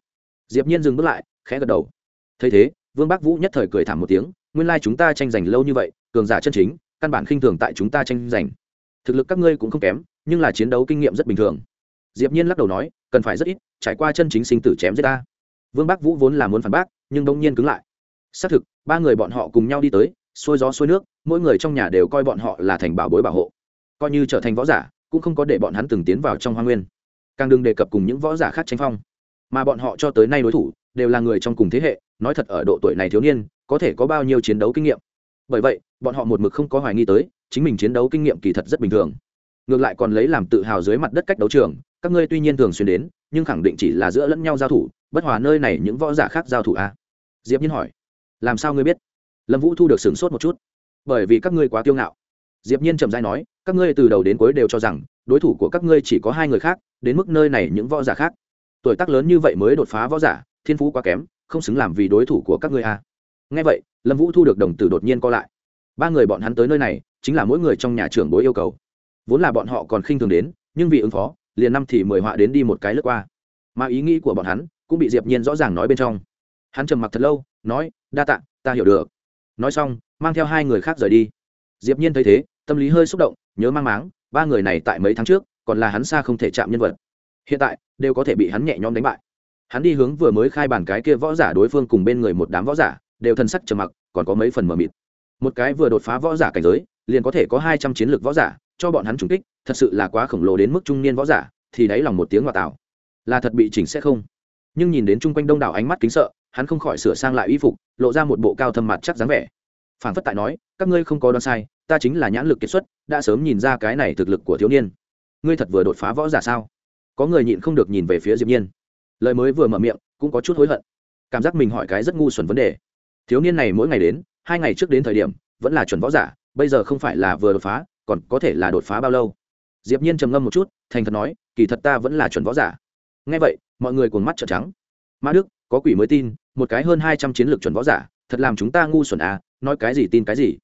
S1: Diệp nhiên dừng bước lại, khẽ gật đầu. Thấy thế, vương bác vũ nhất thời cười thảm một tiếng, nguyên lai chúng ta tranh giành lâu như vậy, cường giả chân chính, căn bản khinh thường tại chúng ta tranh giành. Thực lực các ngươi cũng không kém, nhưng là chiến đấu kinh nghiệm rất bình thường. Diệp nhiên lắc đầu nói, cần phải rất ít, trải qua chân chính sinh tử chém giết ta. Vương bác vũ vốn là muốn phản bác, nhưng đông nhiên cứng lại. Xác thực, ba người bọn họ cùng nhau đi tới xuôi gió xuôi nước, mỗi người trong nhà đều coi bọn họ là thành bảo bối bảo hộ. Coi như trở thành võ giả, cũng không có để bọn hắn từng tiến vào trong hoa nguyên. Càng đừng đề cập cùng những võ giả khác tranh phong. Mà bọn họ cho tới nay đối thủ, đều là người trong cùng thế hệ, nói thật ở độ tuổi này thiếu niên, có thể có bao nhiêu chiến đấu kinh nghiệm. Bởi vậy, bọn họ một mực không có hoài nghi tới, chính mình chiến đấu kinh nghiệm kỳ thật rất bình thường. Ngược lại còn lấy làm tự hào dưới mặt đất cách đấu trường, các ngươi tuy nhiên thường xuyên đến, nhưng khẳng định chỉ là giữa lẫn nhau giao thủ, bất hòa nơi này những võ giả khác giao thủ à? diệp nhiên hỏi, làm sao ngươi biết? Lâm vũ thu được sửng sốt một chút. Bởi vì các ngươi quá kiêu ngạo. Diệp nhiên trầm dai nói, các ngươi từ đầu đến cuối đều cho rằng, đối thủ của các ngươi chỉ có hai người khác, đến mức nơi này những võ giả khác. Tuổi tác lớn như vậy mới đột phá võ giả, thiên phú quá kém, không xứng làm vì đối thủ của các ngươi à. nghe vậy, lâm vũ thu được đồng tử đột nhiên co lại. Ba người bọn hắn tới nơi này, chính là mỗi người trong nhà trưởng bối yêu cầu. Vốn là bọn họ còn khinh thường đến, nhưng vì ứng phó, liền năm thì mười họa đến đi một cái lướt qua. Mà ý nghĩ của bọn hắn cũng bị diệp nhiên rõ ràng nói bên trong. Hắn trầm mặc thật lâu, nói, đa tạ, ta hiểu được nói xong, mang theo hai người khác rời đi. Diệp nhiên thấy thế, tâm lý hơi xúc động, nhớ mang máng, ba người này tại mấy tháng trước, còn là hắn xa không thể chạm nhân vật. Hiện tại, đều có thể bị hắn nhẹ nhõm đánh bại. Hắn đi hướng vừa mới khai bản cái kia võ giả đối phương cùng bên người một đám võ giả, đều thần sắc trầm mặc, còn có mấy phần mờ mịt. Một cái vừa đột phá võ giả cảnh giới, liền có thể có hai trăm chiến lược võ giả, cho bọn hắn trùng kích, thật sự là quá khổng lồ đến mức trung niên võ giả, thì đáy lòng một tiếng ngoại tạo là thật bị chỉnh sẽ không. Nhưng nhìn đến chung quanh đông đảo ánh mắt kính sợ hắn không khỏi sửa sang lại y phục, lộ ra một bộ cao thâm mặt chắc dáng vẻ. Phản phất tại nói, các ngươi không có đoán sai, ta chính là nhãn lực kiệt xuất, đã sớm nhìn ra cái này thực lực của thiếu niên. Ngươi thật vừa đột phá võ giả sao? Có người nhịn không được nhìn về phía diệp nhiên. Lời mới vừa mở miệng, cũng có chút hối hận. Cảm giác mình hỏi cái rất ngu xuẩn vấn đề. Thiếu niên này mỗi ngày đến, hai ngày trước đến thời điểm, vẫn là chuẩn võ giả, bây giờ không phải là vừa đột phá, còn có thể là đột phá bao lâu? Diệp nhiên trầm ngâm một chút, thành thật nói, kỳ thật ta vẫn là chuẩn võ giả. Nghe vậy, mọi người cuồng mắt trợn trắng. Ma đức, có quỷ mới tin một cái hơn hai trăm chiến lược chuẩn võ giả, thật làm chúng ta ngu xuẩn à nói cái gì tin cái gì.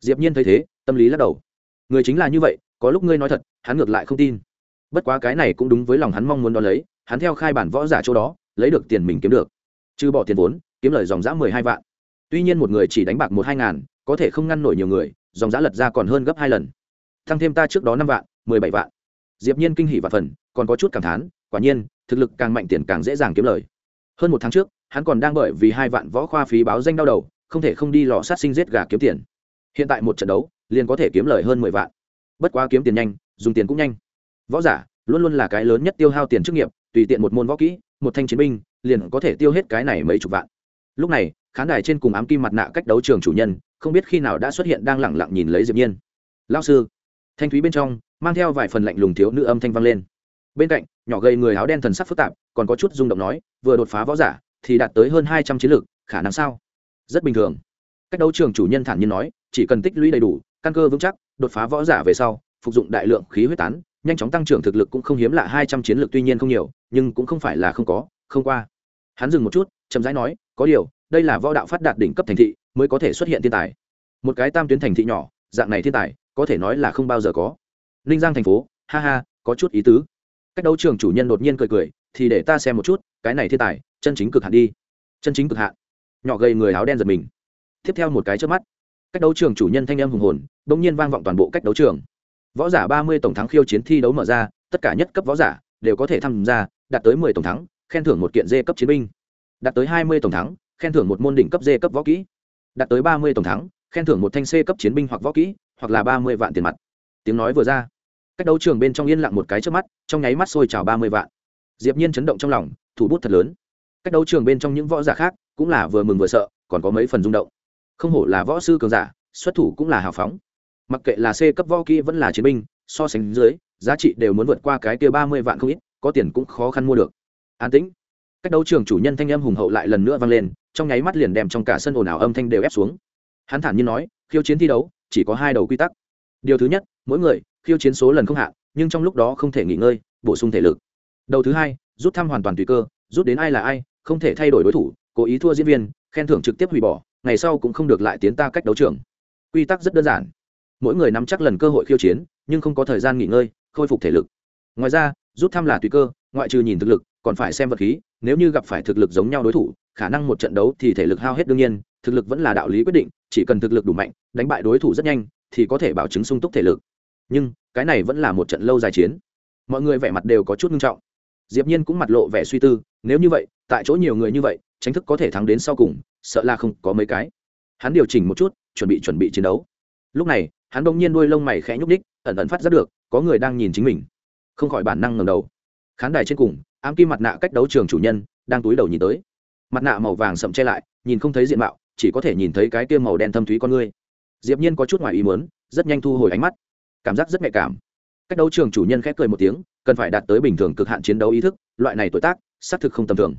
S1: Diệp nhiên thấy thế, tâm lý lắc đầu. Người chính là như vậy, có lúc ngươi nói thật, hắn ngược lại không tin. Bất quá cái này cũng đúng với lòng hắn mong muốn đo lấy, hắn theo khai bản võ giả chỗ đó, lấy được tiền mình kiếm được. Trừ bỏ tiền vốn, kiếm lời dòng giã mười hai vạn. Tuy nhiên một người chỉ đánh bạc một hai ngàn, có thể không ngăn nổi nhiều người, dòng giã lật ra còn hơn gấp hai lần. Thăng thêm ta trước đó năm vạn, mười bảy vạn. Diệp nhiên kinh hỉ và phần, còn có chút cảm thán, quả nhiên, thực lực càng mạnh tiền càng dễ dàng kiếm lời hơn một tháng trước, hắn còn đang bởi vì hai vạn võ khoa phí báo danh đau đầu, không thể không đi lò sát sinh giết gà kiếm tiền. Hiện tại một trận đấu, liền có thể kiếm lời hơn mười vạn. Bất quá kiếm tiền nhanh, dùng tiền cũng nhanh. Võ giả, luôn luôn là cái lớn nhất tiêu hao tiền chức nghiệp, tùy tiện một môn võ kỹ, một thanh chiến binh, liền có thể tiêu hết cái này mấy chục vạn. Lúc này, khán đài trên cùng ám kim mặt nạ cách đấu trường chủ nhân, không biết khi nào đã xuất hiện đang lẳng lặng nhìn lấy diệp nhiên. Lao sư. Thanh thúy bên trong, mang theo vài phần lạnh lùng thiếu nữ âm thanh vang lên bên cạnh, nhỏ gầy người áo đen thần sắc phức tạp, còn có chút rung động nói, vừa đột phá võ giả, thì đạt tới hơn hai trăm chiến lược, khả năng sao? Rất bình thường. Cách đấu trường chủ nhân thản nhiên nói, chỉ cần tích lũy đầy đủ, căn cơ vững chắc, đột phá võ giả về sau, phục dụng đại lượng khí huyết tán, nhanh chóng tăng trưởng thực lực cũng không hiếm lạ hai trăm chiến lược tuy nhiên không nhiều, nhưng cũng không phải là không có, không qua. Hắn dừng một chút, chậm rãi nói, có điều, đây là võ đạo phát đạt đỉnh cấp thành thị, mới có thể xuất hiện thiên tài. Một cái tam tuyến thành thị nhỏ, dạng này thiên tài, có thể nói là không bao giờ có. Ninh giang thành phố, ha ha, có chút ý tứ cách đấu trường chủ nhân đột nhiên cười cười, thì để ta xem một chút, cái này thiên tài, chân chính cực hạn đi. Chân chính cực hạn. Nhỏ gầy người áo đen giật mình. Tiếp theo một cái trước mắt. Cách đấu trường chủ nhân thanh em hùng hồn đ ỗ n g nhiên vang vọng toàn bộ cách đấu trường. Võ giả ba mươi tổng thắng khiêu chiến thi đấu mở ra, tất cả nhất cấp võ giả đều có thể tham gia, đạt tới mười tổng thắng, khen thưởng một kiện dê cấp chiến binh. Đạt tới hai mươi tổng thắng, khen thưởng một môn đỉnh cấp dê cấp võ kỹ. Đạt tới ba mươi tổng thắng, khen thưởng một thanh c cấp chiến binh hoặc võ kỹ, hoặc là ba mươi vạn tiền mặt. Tiếng nói vừa ra cách đấu trường bên trong yên lặng một cái trước mắt, trong nháy mắt sôi trào ba mươi vạn. Diệp nhiên chấn động trong lòng, thủ bút thật lớn. Cách đấu trường bên trong những võ giả khác cũng là vừa mừng vừa sợ, còn có mấy phần rung động. Không hổ là võ sư cường giả, xuất thủ cũng là hào phóng. Mặc kệ là c cấp võ kỹ vẫn là chiến binh, so sánh dưới, giá trị đều muốn vượt qua cái kia ba mươi vạn không ít, có tiền cũng khó khăn mua được. An tĩnh. Cách đấu trường chủ nhân thanh âm hùng hậu lại lần nữa vang lên, trong nháy mắt liền đem trong cả sân ồn ào âm thanh đều ép xuống. Hắn thản nhiên nói, khiêu chiến thi đấu, chỉ có hai đầu quy tắc điều thứ nhất, mỗi người, khiêu chiến số lần không hạn nhưng trong lúc đó không thể nghỉ ngơi, bổ sung thể lực. Đầu thứ hai, rút thăm hoàn toàn tùy cơ, rút đến ai là ai, không thể thay đổi đối thủ, cố ý thua diễn viên, khen thưởng trực tiếp hủy bỏ, ngày sau cũng không được lại tiến ta cách đấu trường. Quy tắc rất đơn giản. Mỗi người nắm chắc lần cơ hội khiêu chiến, nhưng không có thời gian nghỉ ngơi, khôi phục thể lực. Ngoài ra, rút thăm là tùy cơ, ngoại trừ nhìn thực lực, còn phải xem vật khí, nếu như gặp phải thực lực giống nhau đối thủ, khả năng một trận đấu thì thể lực hao hết đương nhiên, thực lực vẫn là đạo lý quyết định, chỉ cần thực lực đủ mạnh, đánh bại đối thủ rất nhanh thì có thể bảo chứng sung túc thể lực. Nhưng, cái này vẫn là một trận lâu dài chiến. Mọi người vẻ mặt đều có chút nghiêm trọng. Diệp nhiên cũng mặt lộ vẻ suy tư, nếu như vậy, tại chỗ nhiều người như vậy tránh thức có thể thắng đến sau cùng, sợ là không có mấy cái. Hắn điều chỉnh một chút, chuẩn bị chuẩn bị chiến đấu. Lúc này, hắn đung nhiên đuôi lông mày khẽ nhúc đích ẩn ẩn phát giác được, có người đang nhìn chính mình. Không khỏi bản năng ngẩng đầu. Khán đài trên cùng, ám kim mặt nạ cách đấu trường chủ nhân, đang túi đầu nhìn tới. Mặt nạ màu vàng sậm che lại, nhìn không thấy diện mạo, chỉ có thể nhìn thấy cái kia màu đen thâm thúy con ngươi diệp nhiên có chút ngoài ý muốn, rất nhanh thu hồi ánh mắt. Cảm giác rất nhạy cảm. Cách đấu trường chủ nhân khép cười một tiếng, cần phải đạt tới bình thường cực hạn chiến đấu ý thức, loại này tuổi tác, xác thực không tầm thường.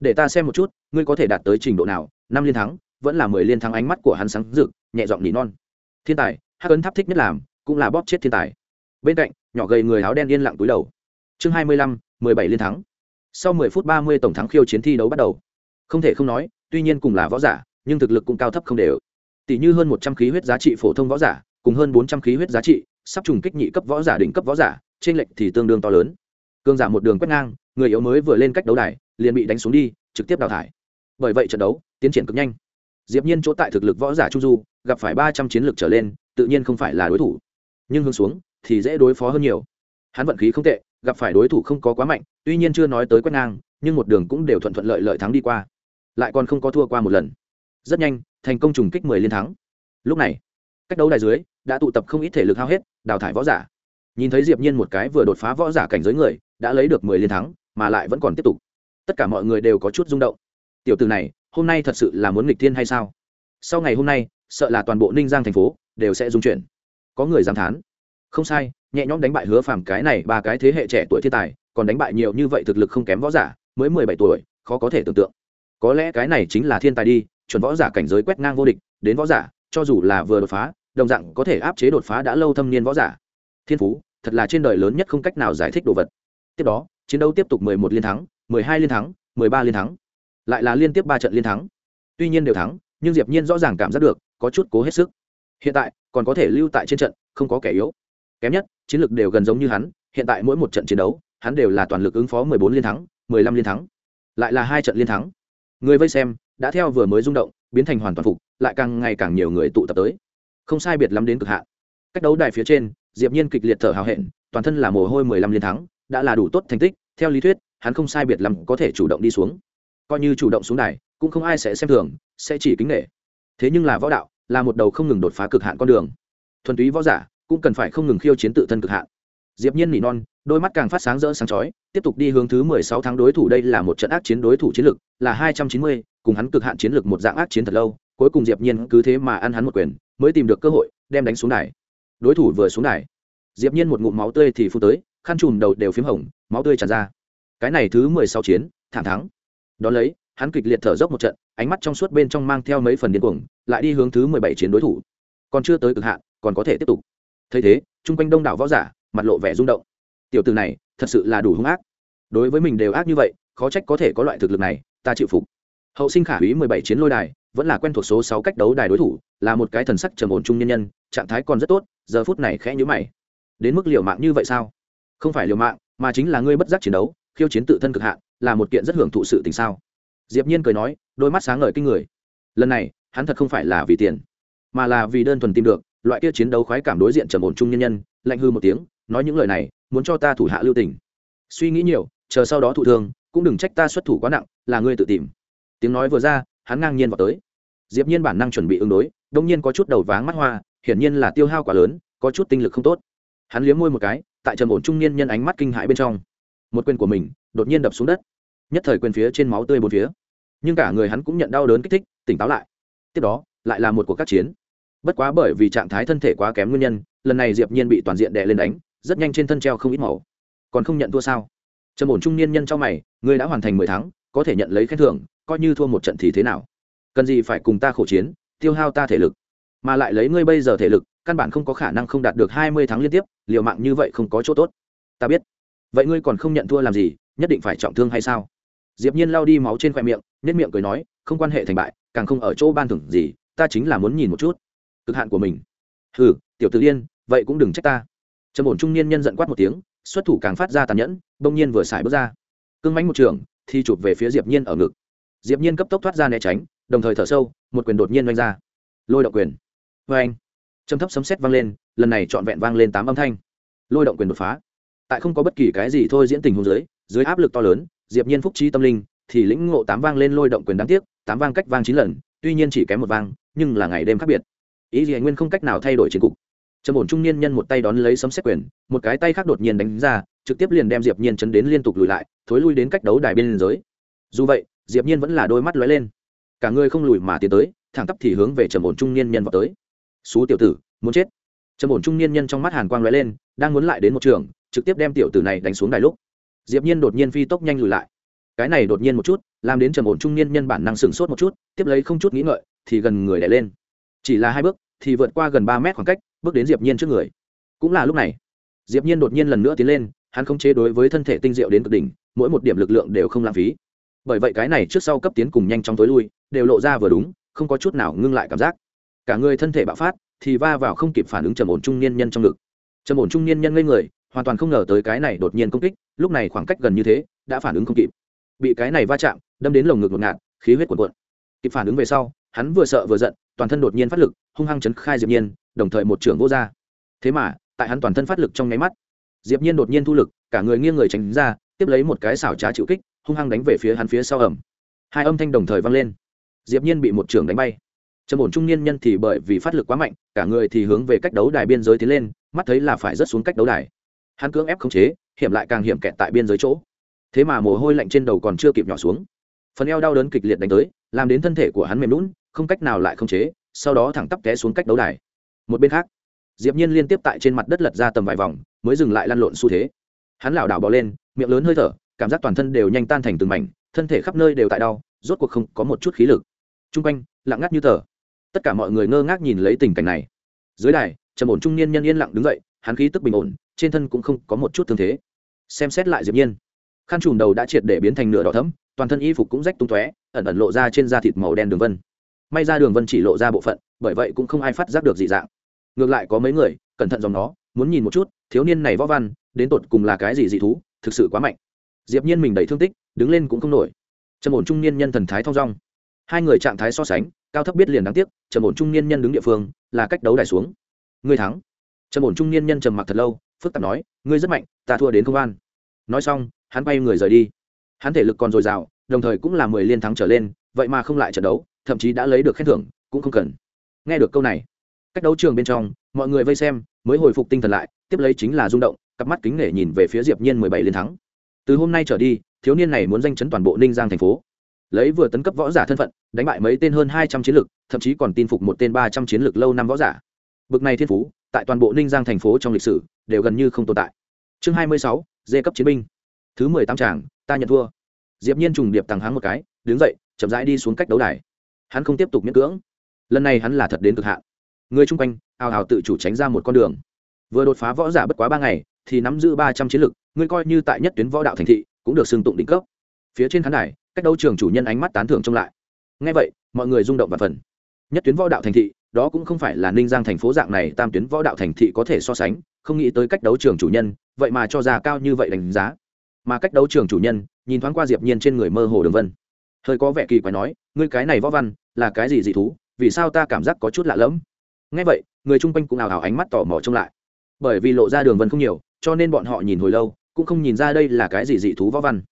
S1: Để ta xem một chút, ngươi có thể đạt tới trình độ nào, năm liên thắng, vẫn là mười liên thắng ánh mắt của hắn sáng rực, nhẹ giọng nỉ non. Thiên tài, hắc ấn tháp thích nhất làm, cũng là bóp chết thiên tài. Bên cạnh, nhỏ gầy người áo đen yên lặng túi đầu. Chương hai mươi lăm, mười bảy liên thắng. Sau mười phút ba mươi tổng thắng khiêu chiến thi đấu bắt đầu. Không thể không nói, tuy nhiên cùng là võ giả, nhưng thực lực cũng cao thấp không đều tỷ như hơn một trăm khí huyết giá trị phổ thông võ giả, cùng hơn bốn trăm khí huyết giá trị, sắp trùng kích nhị cấp võ giả, đỉnh cấp võ giả, trên lệnh thì tương đương to lớn. Cương giả một đường quét ngang, người yếu mới vừa lên cách đấu đài, liền bị đánh xuống đi, trực tiếp đào thải. Bởi vậy trận đấu tiến triển cực nhanh. Diệp nhiên chỗ tại thực lực võ giả trung du, gặp phải ba trăm chiến lược trở lên, tự nhiên không phải là đối thủ. Nhưng hướng xuống thì dễ đối phó hơn nhiều. Hắn vận khí không tệ, gặp phải đối thủ không có quá mạnh, tuy nhiên chưa nói tới quét ngang, nhưng một đường cũng đều thuận thuận lợi lợi thắng đi qua. Lại còn không có thua qua một lần. Rất nhanh thành công trùng kích mười liên thắng. Lúc này, cách đấu đài dưới, đã tụ tập không ít thể lực hao hết, đào thải võ giả. Nhìn thấy diệp nhiên một cái vừa đột phá võ giả cảnh giới người, đã lấy được mười liên thắng, mà lại vẫn còn tiếp tục. Tất cả mọi người đều có chút rung động. Tiểu tử này, hôm nay thật sự là muốn nghịch thiên hay sao? Sau ngày hôm nay, sợ là toàn bộ ninh giang thành phố đều sẽ dung chuyển. Có người dám thán. Không sai, nhẹ nhõm đánh bại hứa phàm cái này ba cái thế hệ trẻ tuổi thiên tài, còn đánh bại nhiều như vậy thực lực không kém võ giả, mới mười bảy tuổi, khó có thể tưởng tượng. Có lẽ cái này chính là thiên tài đi chuẩn võ giả cảnh giới quét ngang vô địch, đến võ giả, cho dù là vừa đột phá, đồng dạng có thể áp chế đột phá đã lâu thâm niên võ giả. Thiên phú, thật là trên đời lớn nhất không cách nào giải thích đồ vật. Tiếp đó, chiến đấu tiếp tục mười một liên thắng, mười hai liên thắng, mười ba liên thắng. Lại là liên tiếp ba trận liên thắng. Tuy nhiên đều thắng, nhưng diệp nhiên rõ ràng cảm giác được, có chút cố hết sức. Hiện tại, còn có thể lưu tại trên trận, không có kẻ yếu. Kém nhất, chiến lược đều gần giống như hắn, hiện tại mỗi một trận chiến đấu, hắn đều là toàn lực ứng phó 14 liên thắng 15 liên thắng. Lại là hai trận liên thắng. Người vây xem đã theo vừa mới rung động biến thành hoàn toàn phục lại càng ngày càng nhiều người tụ tập tới. Không sai biệt lắm đến cực hạn. Cách đấu đài phía trên diệp nhiên kịch liệt thở hào hẹn toàn thân là mồ hôi 15 liên thắng đã là đủ tốt thành tích theo lý thuyết hắn không sai biệt lắm có thể chủ động đi xuống. Coi như chủ động xuống đài cũng không ai sẽ xem thường sẽ chỉ kính nể. Thế nhưng là võ đạo là một đầu không ngừng đột phá cực hạn con đường. Thuần túy võ giả cũng cần phải không ngừng khiêu chiến tự thân cực hạn. Diệp nhiên nỉ non đôi mắt càng phát sáng rỡ sáng chói tiếp tục đi hướng thứ 16 tháng đối thủ đây là một trận ác chiến đối thủ chiến lực là 290, cùng hắn cực hạn chiến lược một dạng ác chiến thật lâu, cuối cùng diệp nhiên cứ thế mà ăn hắn một quyền, mới tìm được cơ hội, đem đánh xuống đài. Đối thủ vừa xuống đài, diệp nhiên một ngụm máu tươi thì phun tới, khăn trùm đầu đều phím hồng, máu tươi tràn ra. Cái này thứ 16 chiến thẳng thắng. Đón lấy, hắn kịch liệt thở dốc một trận, ánh mắt trong suốt bên trong mang theo mấy phần điên cuồng, lại đi hướng thứ 17 chiến đối thủ. Còn chưa tới cực hạn, còn có thể tiếp tục. Thấy thế, chung quanh đông đảo võ giả, mặt lộ vẻ rung động. Tiểu từ này, thật sự là đủ hung ác. Đối với mình đều ác như vậy, khó trách có thể có loại thực lực này, ta chịu phục hậu sinh khả úy mười bảy chiến lôi đài, vẫn là quen thuộc số sáu cách đấu đài đối thủ, là một cái thần sắc trầm ổn trung nhân nhân, trạng thái còn rất tốt, giờ phút này khẽ nhữ mày. Đến mức liều mạng như vậy sao? Không phải liều mạng, mà chính là ngươi bất giác chiến đấu, khiêu chiến tự thân cực hạn, là một kiện rất hưởng thụ sự tình sao? Diệp nhiên cười nói, đôi mắt sáng ngời kinh người. Lần này, hắn thật không phải là vì tiền, mà là vì đơn thuần tìm được, loại kia chiến đấu khoái cảm đối diện trầm ổn trung nhân nhân, lạnh hư một tiếng, nói những lời này, muốn cho ta thủ hạ lưu tình. Suy nghĩ nhiều, chờ sau đó thụ thương, cũng đừng trách ta xuất thủ quá nặng, là ngươi tự tìm tiếng nói vừa ra, hắn ngang nhiên vào tới. Diệp nhiên bản năng chuẩn bị ứng đối, đông nhiên có chút đầu váng mắt hoa, hiển nhiên là tiêu hao quá lớn, có chút tinh lực không tốt. Hắn liếm môi một cái, tại trầm ổn trung niên nhân ánh mắt kinh hãi bên trong. Một quyền của mình, đột nhiên đập xuống đất. Nhất thời quyền phía trên máu tươi bốn phía. Nhưng cả người hắn cũng nhận đau đớn kích thích, tỉnh táo lại. Tiếp đó, lại là một cuộc các chiến. Bất quá bởi vì trạng thái thân thể quá kém nguyên nhân, lần này diệp nhiên bị toàn diện đè lên đánh, rất nhanh trên thân treo không ít màu còn không nhận thua sao? Trầm ổn trung niên nhân trong mày ngươi đã hoàn thành mười tháng có thể nhận lấy khen thưởng, coi như thua một trận thì thế nào? Cần gì phải cùng ta khổ chiến, tiêu hao ta thể lực? Mà lại lấy ngươi bây giờ thể lực, căn bản không có khả năng không đạt được hai mươi tháng liên tiếp, liều mạng như vậy không có chỗ tốt. Ta biết. Vậy ngươi còn không nhận thua làm gì, nhất định phải trọng thương hay sao? Diệp nhiên lao đi máu trên khoe miệng nhất miệng cười nói, không quan hệ thành bại, càng không ở chỗ ban thưởng gì, ta chính là muốn nhìn một chút. Cực hạn của mình. Hừ, tiểu tử điên, vậy cũng đừng trách ta. Trầm ổn trung niên nhân giận quát một tiếng, xuất thủ càng phát ra tàn nhẫn, bỗng nhiên vừa xài bước ra. Cương mánh một trường thì chụp về phía diệp nhiên ở ngực. Diệp nhiên cấp tốc thoát ra né tránh, đồng thời thở sâu, một quyền đột nhiên đánh ra. Lôi động quyền. Vang. anh. Trầm thấp sấm sét vang lên, lần này trọn vẹn vang lên tám âm thanh. Lôi động quyền đột phá. Tại không có bất kỳ cái gì thôi diễn tình huống dưới dưới áp lực to lớn, diệp nhiên phúc trí tâm linh, thì lĩnh ngộ tám vang lên lôi động quyền đáng tiếc, tám vang cách vang chín lần, tuy nhiên chỉ kém một vang, nhưng là ngày đêm khác biệt. Ý gì nguyên không cách nào thay đổi chiến cục trầm ổn trung niên nhân một tay đón lấy sấm xét quyền, một cái tay khác đột nhiên đánh ra, trực tiếp liền đem diệp nhiên chấn đến liên tục lùi lại, thối lui đến cách đấu đài bên giới. Dù vậy, diệp nhiên vẫn là đôi mắt lóe lên. Cả người không lùi mà tiến tới, thẳng tắp thì hướng về trầm ổn trung niên nhân vào tới. Xú tiểu tử, muốn chết! Trầm ổn trung niên nhân trong mắt hàn quang lóe lên, đang muốn lại đến một trường, trực tiếp đem tiểu tử này đánh xuống đài lúc. Diệp nhiên đột nhiên phi tốc nhanh lùi lại. Cái này đột nhiên một chút, làm đến trầm ổn trung niên nhân bản năng sửng sốt một chút, tiếp lấy không chút nghĩ ngợi, thì gần người đè lên. Chỉ là hai bước, thì vượt qua gần ba mét khoảng cách bước đến diệp nhiên trước người cũng là lúc này diệp nhiên đột nhiên lần nữa tiến lên hắn không chế đối với thân thể tinh diệu đến cực đỉnh mỗi một điểm lực lượng đều không lãng phí bởi vậy cái này trước sau cấp tiến cùng nhanh chóng tối lui đều lộ ra vừa đúng không có chút nào ngưng lại cảm giác cả người thân thể bạo phát thì va vào không kịp phản ứng trầm ổn trung niên nhân trong ngực trầm ổn trung niên nhân ngây người hoàn toàn không ngờ tới cái này đột nhiên công kích lúc này khoảng cách gần như thế đã phản ứng không kịp bị cái này va chạm đâm đến lồng ngực ngột ngạt khí huyết cuộn cuộn kịp phản ứng về sau hắn vừa sợ vừa giận, toàn thân đột nhiên phát lực, hung hăng chấn khai diệp nhiên, đồng thời một trưởng vô ra. Thế mà, tại hắn toàn thân phát lực trong nháy mắt, diệp nhiên đột nhiên thu lực, cả người nghiêng người tránh ra, tiếp lấy một cái xảo trá chịu kích, hung hăng đánh về phía hắn phía sau ẩm hai âm thanh đồng thời vang lên. Diệp nhiên bị một trưởng đánh bay. Trầm ổn trung niên nhân thì bởi vì phát lực quá mạnh, cả người thì hướng về cách đấu đài biên giới tiến lên, mắt thấy là phải rất xuống cách đấu đài. Hắn cưỡng ép khống chế, hiểm lại càng hiểm kẹt tại biên giới chỗ. Thế mà mồ hôi lạnh trên đầu còn chưa kịp nhỏ xuống. Phần eo đau đớn kịch liệt đánh tới, làm đến thân thể của hắn mềm lún không cách nào lại không chế, sau đó thẳng tắp té xuống cách đấu đài. Một bên khác, diệp nhiên liên tiếp tại trên mặt đất lật ra tầm vài vòng, mới dừng lại lăn lộn xu thế. Hắn lảo đảo bò lên, miệng lớn hơi thở, cảm giác toàn thân đều nhanh tan thành từng mảnh, thân thể khắp nơi đều tại đau, rốt cuộc không có một chút khí lực. Trung quanh, lặng ngắt như tờ. Tất cả mọi người ngơ ngác nhìn lấy tình cảnh này. Dưới đài, trầm ổn trung niên nhân yên lặng đứng dậy, hắn khí tức bình ổn, trên thân cũng không có một chút thương thế. Xem xét lại diệp nhiên, khăn trùm đầu đã triệt để biến thành nửa đỏ thẫm, toàn thân y phục cũng rách tung tóe, ẩn ẩn lộ ra trên da thịt màu đen đường vân may ra đường vân chỉ lộ ra bộ phận, bởi vậy cũng không ai phát giác được dị dạng. Ngược lại có mấy người, cẩn thận dòng nó, muốn nhìn một chút, thiếu niên này võ văn, đến tột cùng là cái gì dị thú, thực sự quá mạnh. Diệp nhiên mình đầy thương tích, đứng lên cũng không nổi. Trầm ổn trung niên nhân thần thái thong dong. Hai người trạng thái so sánh, cao thấp biết liền đáng tiếc, trầm ổn trung niên nhân đứng địa phương, là cách đấu đài xuống. Ngươi thắng. Trầm ổn trung niên nhân trầm mặc thật lâu, phức tạp nói, ngươi rất mạnh, ta thua đến công an. Nói xong, hắn bay người rời đi. Hắn thể lực còn dồi dào, đồng thời cũng là mười liên thắng trở lên, vậy mà không lại trận đấu thậm chí đã lấy được khen thưởng, cũng không cần. Nghe được câu này, cách đấu trường bên trong, mọi người vây xem, mới hồi phục tinh thần lại, tiếp lấy chính là rung động, cặp mắt kính nể nhìn về phía diệp nhiên mười bảy liên thắng. Từ hôm nay trở đi, thiếu niên này muốn danh chấn toàn bộ ninh giang thành phố. Lấy vừa tấn cấp võ giả thân phận, đánh bại mấy tên hơn hai trăm chiến lực thậm chí còn tin phục một tên ba trăm chiến lực lâu năm võ giả. Bực này thiên phú, tại toàn bộ ninh giang thành phố trong lịch sử, đều gần như không tồn tại. Chương hai mươi sáu dê cấp chiến binh. Thứ mười tám tràng ta nhận thua. Diệp nhiên trùng điệp tàng háng một cái, đứng dậy, chậm rãi đi xuống cách đấu đài hắn không tiếp tục miễn cưỡng. Lần này hắn là thật đến cực hạn. Người chung quanh, ào ào tự chủ tránh ra một con đường. Vừa đột phá võ giả bất quá ba ngày, thì nắm giữ ba trăm chiến lực ngươi coi như tại nhất tuyến võ đạo thành thị, cũng được xưng tụng đỉnh cấp. Phía trên khán đài, cách đấu trường chủ nhân ánh mắt tán thưởng trông lại. Ngay vậy, mọi người rung động và phần nhất tuyến võ đạo thành thị, đó cũng không phải là ninh giang thành phố dạng này tam tuyến võ đạo thành thị có thể so sánh, không nghĩ tới cách đấu trường chủ nhân, vậy mà cho ra cao như vậy đánh giá. Mà cách đấu trường chủ nhân, nhìn thoáng qua diệp nhiên trên người mơ hồ đường vân hơi có vẻ kỳ quái nói, ngươi cái này võ văn, là cái gì dị thú? Vì sao ta cảm giác có chút lạ lẫm? Ngay vậy, người chung quanh cũng ào ào ánh mắt tò mò trông lại. Bởi vì lộ ra đường vân không nhiều, cho nên bọn họ nhìn hồi lâu, cũng không nhìn ra đây là cái gì dị thú võ văn.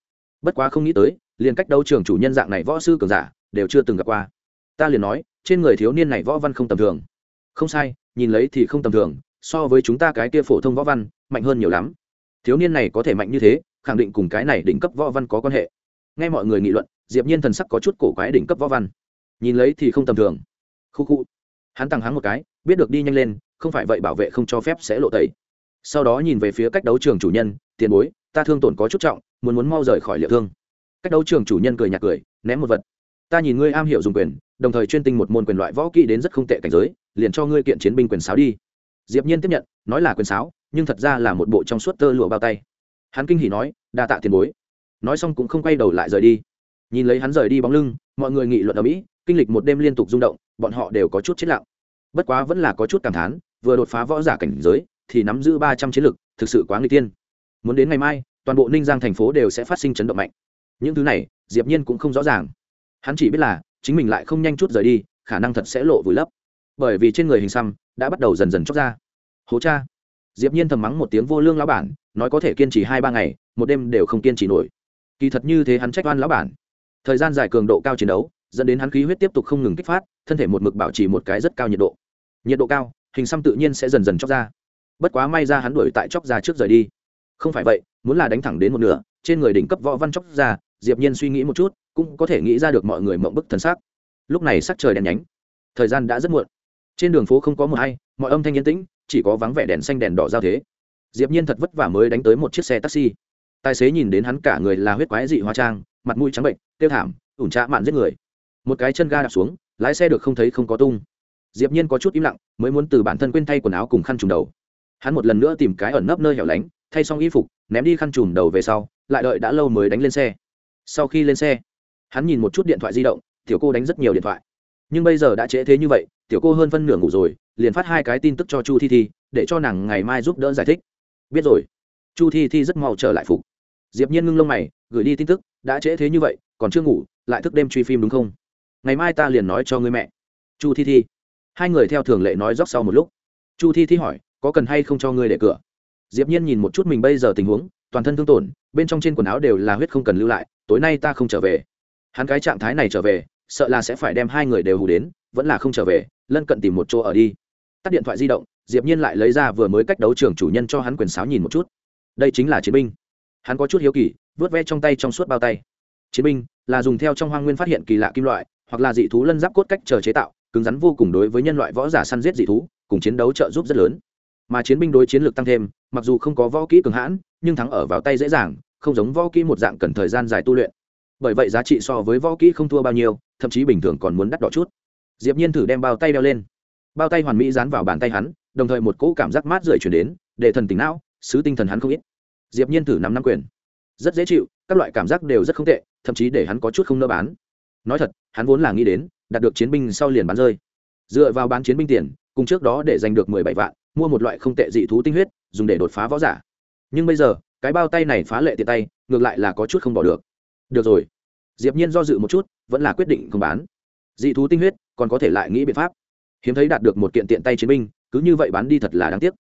S1: Bất quá không nghĩ tới, liền cách đấu trường chủ nhân dạng này võ sư cường giả, đều chưa từng gặp qua. Ta liền nói, trên người thiếu niên này võ văn không tầm thường. Không sai, nhìn lấy thì không tầm thường, so với chúng ta cái kia phổ thông võ văn, mạnh hơn nhiều lắm. Thiếu niên này có thể mạnh như thế, khẳng định cùng cái này đỉnh cấp võ văn có quan hệ. Nghe mọi người nghị luận diệp nhiên thần sắc có chút cổ quái đỉnh cấp võ văn. Nhìn lấy thì không tầm thường. Khu khu. Hắn tăng hắn một cái, biết được đi nhanh lên, không phải vậy bảo vệ không cho phép sẽ lộ tẩy. Sau đó nhìn về phía cách đấu trường chủ nhân, tiền bối, ta thương tổn có chút trọng, muốn muốn mau rời khỏi liệu thương. Cách đấu trường chủ nhân cười nhạt cười, ném một vật. Ta nhìn ngươi am hiểu dùng quyền, đồng thời chuyên tinh một môn quyền loại võ kỹ đến rất không tệ cảnh giới, liền cho ngươi kiện chiến binh quyền sáo đi. Diệp nhiên tiếp nhận, nói là quyền sáo, nhưng thật ra là một bộ trong suốt tơ lụa bao tay. Hắn kinh hỉ nói, đa tạ tiền bối. Nói xong cũng không quay đầu lại rời đi nhìn lấy hắn rời đi bóng lưng, mọi người nghị luận ở mỹ, kinh lịch một đêm liên tục rung động, bọn họ đều có chút chết lặng. Bất quá vẫn là có chút cảm thán, vừa đột phá võ giả cảnh giới, thì nắm giữ ba trăm chiến lực, thực sự quá nguy tiên muốn đến ngày mai, toàn bộ ninh giang thành phố đều sẽ phát sinh chấn động mạnh. Những thứ này, diệp nhiên cũng không rõ ràng. Hắn chỉ biết là, chính mình lại không nhanh chút rời đi, khả năng thật sẽ lộ vùi lấp. Bởi vì trên người hình xăm đã bắt đầu dần dần chóc ra. Hố cha. Diệp nhiên thầm mắng một tiếng vô lương lão bản, nói có thể kiên trì hai ba ngày, một đêm đều không kiên trì nổi. Kỳ thật như thế hắn trách oan lão bản thời gian dài cường độ cao chiến đấu dẫn đến hắn khí huyết tiếp tục không ngừng kích phát thân thể một mực bảo trì một cái rất cao nhiệt độ. Nhiệt độ cao hình xăm tự nhiên sẽ dần dần chóc ra. Bất quá may ra hắn đuổi tại chóc ra trước rời đi. Không phải vậy muốn là đánh thẳng đến một nửa trên người đỉnh cấp võ văn chóc ra diệp nhiên suy nghĩ một chút cũng có thể nghĩ ra được mọi người mộng bức thần sắc. Lúc này sắc trời đèn nhánh. Thời gian đã rất muộn. Trên đường phố không có mưa hay, mọi âm thanh yên tĩnh chỉ có vắng vẻ đèn xanh đèn đỏ giao thế. Diệp nhiên thật vất vả mới đánh tới một chiếc xe taxi. Tài xế nhìn đến hắn cả người là huyết quái dị hóa trang mặt mũi trắng bệnh, tiêu thảm, ủn trạ mạn giết người. Một cái chân ga đạp xuống, lái xe được không thấy không có tung. Diệp nhiên có chút im lặng, mới muốn từ bản thân quên thay quần áo cùng khăn trùm đầu. Hắn một lần nữa tìm cái ẩn nấp nơi hẻo lánh, thay xong y phục, ném đi khăn trùm đầu về sau, lại đợi đã lâu mới đánh lên xe. Sau khi lên xe, hắn nhìn một chút điện thoại di động, tiểu cô đánh rất nhiều điện thoại. Nhưng bây giờ đã trễ thế như vậy, tiểu cô hơn phân nửa ngủ rồi, liền phát hai cái tin tức cho chu thi thi, để cho nàng ngày mai giúp đỡ giải thích. Biết rồi. Chu thi thi rất mau trở lại phục. Diệp nhiên ngưng lông mày, gửi đi tin tức đã trễ thế như vậy, còn chưa ngủ, lại thức đêm truy phim đúng không? Ngày mai ta liền nói cho ngươi mẹ. Chu thi thi. Hai người theo thường lệ nói róc sau một lúc. Chu thi thi hỏi, có cần hay không cho ngươi để cửa? Diệp nhiên nhìn một chút mình bây giờ tình huống, toàn thân thương tổn, bên trong trên quần áo đều là huyết không cần lưu lại, tối nay ta không trở về. Hắn cái trạng thái này trở về, sợ là sẽ phải đem hai người đều hù đến, vẫn là không trở về, lân cận tìm một chỗ ở đi. Tắt điện thoại di động, diệp nhiên lại lấy ra vừa mới cách đấu trưởng chủ nhân cho hắn quyền sáo nhìn một chút. Đây chính là chiến binh hắn có chút hiếu kỳ, vớt ve trong tay trong suốt bao tay. Chiến binh là dùng theo trong hoang nguyên phát hiện kỳ lạ kim loại, hoặc là dị thú lân giáp cốt cách chờ chế tạo, cứng rắn vô cùng đối với nhân loại võ giả săn giết dị thú, cùng chiến đấu trợ giúp rất lớn. Mà chiến binh đối chiến lược tăng thêm, mặc dù không có võ kỹ cường hãn, nhưng thắng ở vào tay dễ dàng, không giống võ kỹ một dạng cần thời gian dài tu luyện. Bởi vậy giá trị so với võ kỹ không thua bao nhiêu, thậm chí bình thường còn muốn đắt đỏ chút. Diệp nhiên thử đem bao tay đeo lên. Bao tay hoàn mỹ dán vào bàn tay hắn, đồng thời một cỗ cảm giác mát rượi chuyển đến, để thần tỉnh não, sứ tinh thần hắn không ít diệp nhiên thử nắm nắm quyền. Rất dễ chịu, các loại cảm giác đều rất không tệ, thậm chí để hắn có chút không nỡ bán. Nói thật, hắn vốn là nghĩ đến, đạt được chiến binh sau liền bán rơi. Dựa vào bán chiến binh tiền, cùng trước đó để giành được mười bảy vạn, mua một loại không tệ dị thú tinh huyết, dùng để đột phá võ giả. Nhưng bây giờ, cái bao tay này phá lệ tiện tay, ngược lại là có chút không bỏ được. Được rồi. Diệp nhiên do dự một chút, vẫn là quyết định không bán. Dị thú tinh huyết, còn có thể lại nghĩ biện pháp. Hiếm thấy đạt được một kiện tiện tay chiến binh, cứ như vậy bán đi thật là đáng tiếc.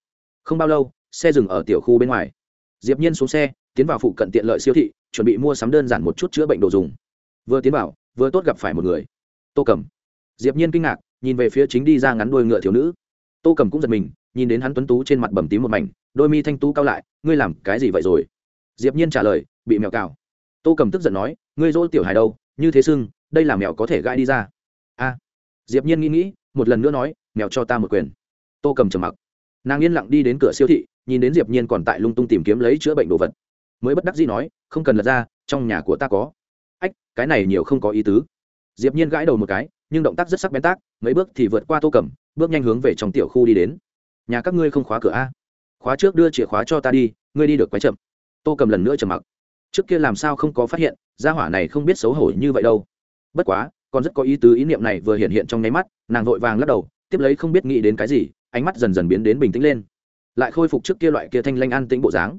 S1: Không bao lâu, xe dừng ở tiểu khu bên ngoài diệp nhiên xuống xe, tiến vào phụ cận tiện lợi siêu thị, chuẩn bị mua sắm đơn giản một chút chữa bệnh đồ dùng. Vừa tiến vào, vừa tốt gặp phải một người. Tô cầm diệp nhiên kinh ngạc, nhìn về phía chính đi ra ngắn đuôi ngựa thiếu nữ. Tô cầm cũng giật mình, nhìn đến hắn tuấn tú trên mặt bầm tím một mảnh, đôi mi thanh tú cao lại, ngươi làm cái gì vậy rồi? Diệp nhiên trả lời, bị mèo cào. Tô cầm tức giận nói, ngươi dỗ tiểu hài đâu, như thế sưng đây là mèo có thể gãi đi ra. A. Diệp nhiên nghĩ nghĩ, một lần nữa nói, mèo cho ta một quyền. Tô cầm trầm mặc. Nàng yên lặng đi đến cửa siêu thị nhìn đến diệp nhiên còn tại lung tung tìm kiếm lấy chữa bệnh đồ vật mới bất đắc dĩ nói không cần lật ra trong nhà của ta có ách cái này nhiều không có ý tứ diệp nhiên gãi đầu một cái nhưng động tác rất sắc bén tác mấy bước thì vượt qua tô cầm bước nhanh hướng về trong tiểu khu đi đến nhà các ngươi không khóa cửa a khóa trước đưa chìa khóa cho ta đi ngươi đi được quái chậm tô cầm lần nữa trầm mặc trước kia làm sao không có phát hiện gia hỏa này không biết xấu hổ như vậy đâu bất quá còn rất có ý tứ ý niệm này vừa hiện hiện trong nháy mắt nàng vội vàng lắc đầu tiếp lấy không biết nghĩ đến cái gì ánh mắt dần dần biến đến bình tĩnh lên lại khôi phục trước kia loại kia thanh lanh an tĩnh bộ dáng.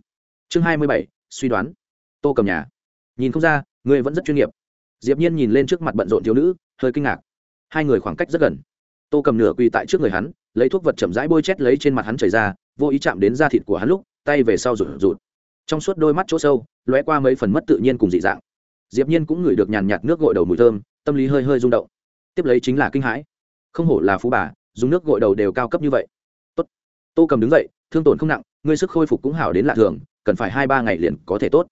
S1: Chương hai mươi bảy, suy đoán. Tô cầm nhà. Nhìn không ra, người vẫn rất chuyên nghiệp. Diệp nhiên nhìn lên trước mặt bận rộn thiếu nữ, hơi kinh ngạc. Hai người khoảng cách rất gần. Tô cầm nửa quỳ tại trước người hắn, lấy thuốc vật chậm rãi bôi chét lấy trên mặt hắn chảy ra, vô ý chạm đến da thịt của hắn lúc, tay về sau rụt rụt. Trong suốt đôi mắt chỗ sâu, lóe qua mấy phần mất tự nhiên cùng dị dạng. Diệp nhiên cũng ngửi được nhàn nhạt nước gội đầu mùi thơm, tâm lý hơi hơi rung động. Tiếp lấy chính là kinh hãi. Không hổ là phú bà, dùng nước gội đầu đều cao cấp như vậy. Tốt. Tô cầm đứng dậy thương tổn không nặng, ngươi sức khôi phục cũng hảo đến lạ thường, cần phải hai ba ngày liền có thể tốt.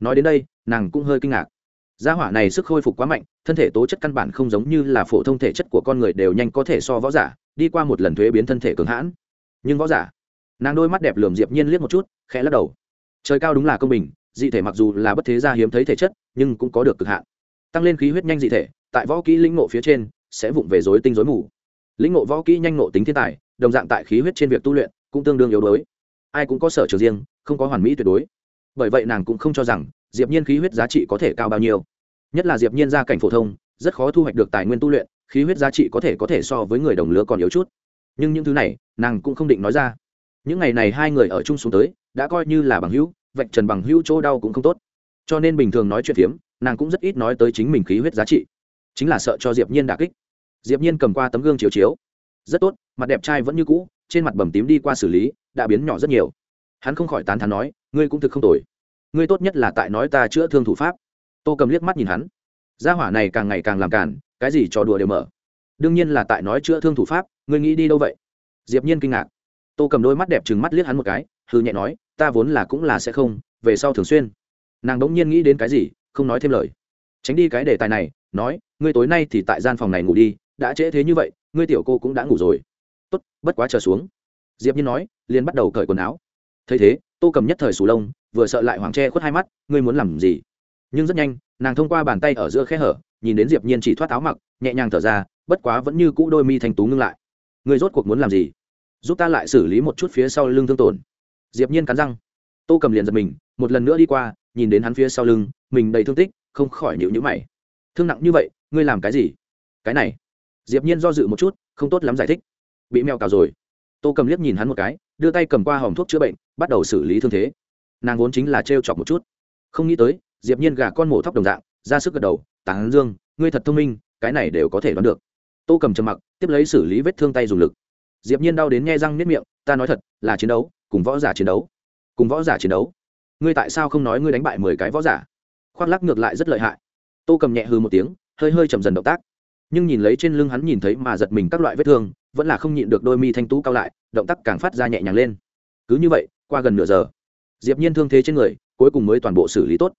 S1: Nói đến đây, nàng cũng hơi kinh ngạc. Gia hỏa này sức khôi phục quá mạnh, thân thể tố chất căn bản không giống như là phổ thông thể chất của con người đều nhanh có thể so võ giả, đi qua một lần thuế biến thân thể cường hãn. Nhưng võ giả, nàng đôi mắt đẹp lườm diệp nhiên liếc một chút, khẽ lắc đầu. Trời cao đúng là công bình, dị thể mặc dù là bất thế gia hiếm thấy thể chất, nhưng cũng có được cực hạn. Tăng lên khí huyết nhanh dị thể, tại võ kỹ lĩnh ngộ phía trên, sẽ vụng về rối tinh rối mù. Lĩnh ngộ võ kỹ nhanh ngộ tính thiên tài, đồng dạng tại khí huyết trên việc tu luyện cũng tương đương yếu đuối. Ai cũng có sở trường riêng, không có hoàn mỹ tuyệt đối. Bởi vậy nàng cũng không cho rằng, diệp nhiên khí huyết giá trị có thể cao bao nhiêu. Nhất là diệp nhiên gia cảnh phổ thông, rất khó thu hoạch được tài nguyên tu luyện, khí huyết giá trị có thể có thể so với người đồng lứa còn yếu chút. Nhưng những thứ này, nàng cũng không định nói ra. Những ngày này hai người ở chung xuống tới, đã coi như là bằng hữu, vạch trần bằng hữu chỗ đau cũng không tốt. Cho nên bình thường nói chuyện phiếm, nàng cũng rất ít nói tới chính mình khí huyết giá trị. Chính là sợ cho diệp nhiên đả kích. Diệp nhiên cầm qua tấm gương chiếu chiếu. Rất tốt, mặt đẹp trai vẫn như cũ trên mặt bầm tím đi qua xử lý, đã biến nhỏ rất nhiều. Hắn không khỏi tán thán nói, ngươi cũng thực không tồi. Ngươi tốt nhất là tại nói ta chữa thương thủ pháp. Tô cầm liếc mắt nhìn hắn. Gia hỏa này càng ngày càng làm cản cái gì trò đùa đều mở. Đương nhiên là tại nói chữa thương thủ pháp, ngươi nghĩ đi đâu vậy? Diệp nhiên kinh ngạc. Tô cầm đôi mắt đẹp trừng mắt liếc hắn một cái hư nhẹ nói, ta vốn là cũng là sẽ không, về sau thường xuyên. Nàng đống nhiên nghĩ đến cái gì, không nói thêm lời. Tránh đi cái đề tài này, nói, ngươi tối nay thì tại gian phòng này ngủ đi, đã trễ thế như vậy, ngươi tiểu cô cũng đã ngủ rồi tốt, bất quá chờ xuống. Diệp nhiên nói, liền bắt đầu cởi quần áo. Thấy thế, tô cầm nhất thời sù lông, vừa sợ lại hoàng tre khuất hai mắt, ngươi muốn làm gì? Nhưng rất nhanh, nàng thông qua bàn tay ở giữa khe hở, nhìn đến diệp nhiên chỉ thoát áo mặc, nhẹ nhàng thở ra, bất quá vẫn như cũ đôi mi thanh tú ngưng lại. Ngươi rốt cuộc muốn làm gì? Giúp ta lại xử lý một chút phía sau lưng thương tổn. Diệp nhiên cắn răng. Tô cầm liền giật mình, một lần nữa đi qua, nhìn đến hắn phía sau lưng, mình đầy thương tích, không khỏi nhịu nhữ mày. Thương nặng như vậy, ngươi làm cái gì? Cái này. Diệp nhiên do dự một chút, không tốt lắm giải thích bị mèo cào rồi. Tô cầm liếc nhìn hắn một cái, đưa tay cầm qua hòm thuốc chữa bệnh, bắt đầu xử lý thương thế. Nàng vốn chính là trêu chọc một chút. Không nghĩ tới, diệp nhiên gà con mổ thóc đồng dạng, ra sức gật đầu tán dương, ngươi thật thông minh, cái này đều có thể đoán được. Tô cầm trầm mặc, tiếp lấy xử lý vết thương tay dùng lực. Diệp nhiên đau đến nghe răng nếp miệng, ta nói thật, là chiến đấu, cùng võ giả chiến đấu, cùng võ giả chiến đấu. Ngươi tại sao không nói ngươi đánh bại mười cái võ giả? Khoác lắc ngược lại rất lợi hại. Tô cầm nhẹ hư một tiếng, hơi hơi chậm dần động tác nhưng nhìn lấy trên lưng hắn nhìn thấy mà giật mình các loại vết thương, vẫn là không nhịn được đôi mi thanh tú cao lại, động tác càng phát ra nhẹ nhàng lên. Cứ như vậy, qua gần nửa giờ, diệp nhiên thương thế trên người, cuối cùng mới toàn bộ xử lý tốt.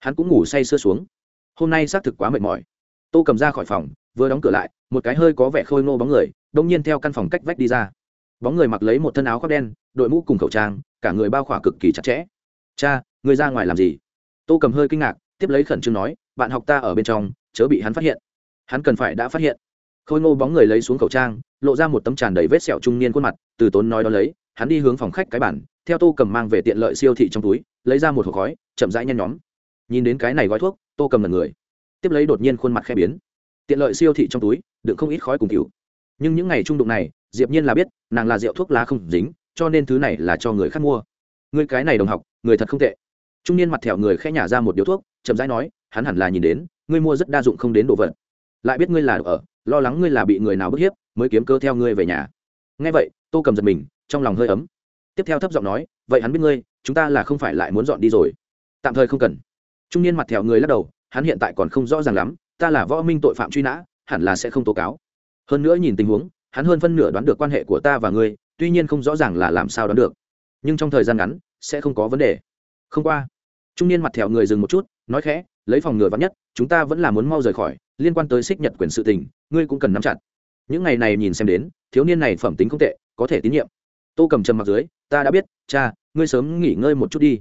S1: Hắn cũng ngủ say sưa xuống. Hôm nay xác thực quá mệt mỏi. Tô cầm ra khỏi phòng, vừa đóng cửa lại, một cái hơi có vẻ khôi ngô bóng người, đông nhiên theo căn phòng cách vách đi ra. Bóng người mặc lấy một thân áo khoác đen, đội mũ cùng khẩu trang, cả người bao khỏa cực kỳ chặt chẽ. Cha, người ra ngoài làm gì? Tô cầm hơi kinh ngạc, tiếp lấy khẩn trương nói, bạn học ta ở bên trong, chớ bị hắn phát hiện hắn cần phải đã phát hiện. Khôi ngô bóng người lấy xuống khẩu trang, lộ ra một tấm tràn đầy vết sẹo trung niên khuôn mặt, từ tốn nói đó lấy, hắn đi hướng phòng khách cái bản theo tô cầm mang về tiện lợi siêu thị trong túi, lấy ra một hộp khói, chậm rãi nhen nhóm. Nhìn đến cái này gói thuốc, tô cầm là người. Tiếp lấy đột nhiên khuôn mặt khẽ biến. Tiện lợi siêu thị trong túi, đựng không ít khói cùng cựu nhưng những ngày trung đụng này, diệp nhiên là biết, nàng là rượu thuốc lá không dính, cho nên thứ này là cho người khác mua. Người cái này đồng học, người thật không tệ. Trung niên mặt thẹo người khẽ nhả ra một điếu thuốc, chậm rãi nói, hắn hẳn là nhìn đến, ngươi mua rất đa dụng không đến đồ vật lại biết ngươi là ở, lo lắng ngươi là bị người nào bức hiếp, mới kiếm cơ theo ngươi về nhà. Nghe vậy, tô cầm giật mình, trong lòng hơi ấm. Tiếp theo thấp giọng nói, vậy hắn biết ngươi, chúng ta là không phải lại muốn dọn đi rồi. Tạm thời không cần. Trung niên mặt thẹo người lắc đầu, hắn hiện tại còn không rõ ràng lắm, ta là võ minh tội phạm truy nã, hẳn là sẽ không tố cáo. Hơn nữa nhìn tình huống, hắn hơn phân nửa đoán được quan hệ của ta và ngươi, tuy nhiên không rõ ràng là làm sao đoán được. Nhưng trong thời gian ngắn, sẽ không có vấn đề. Không qua. Trung niên mặt thẹo người dừng một chút, nói khẽ, lấy phòng ngừa vắn nhất, chúng ta vẫn là muốn mau rời khỏi liên quan tới xích nhật quyền sự tình, ngươi cũng cần nắm chặt. Những ngày này nhìn xem đến, thiếu niên này phẩm tính không tệ, có thể tín nhiệm. Tô cầm trầm mặc dưới, ta đã biết, cha, ngươi sớm nghỉ ngơi một chút đi.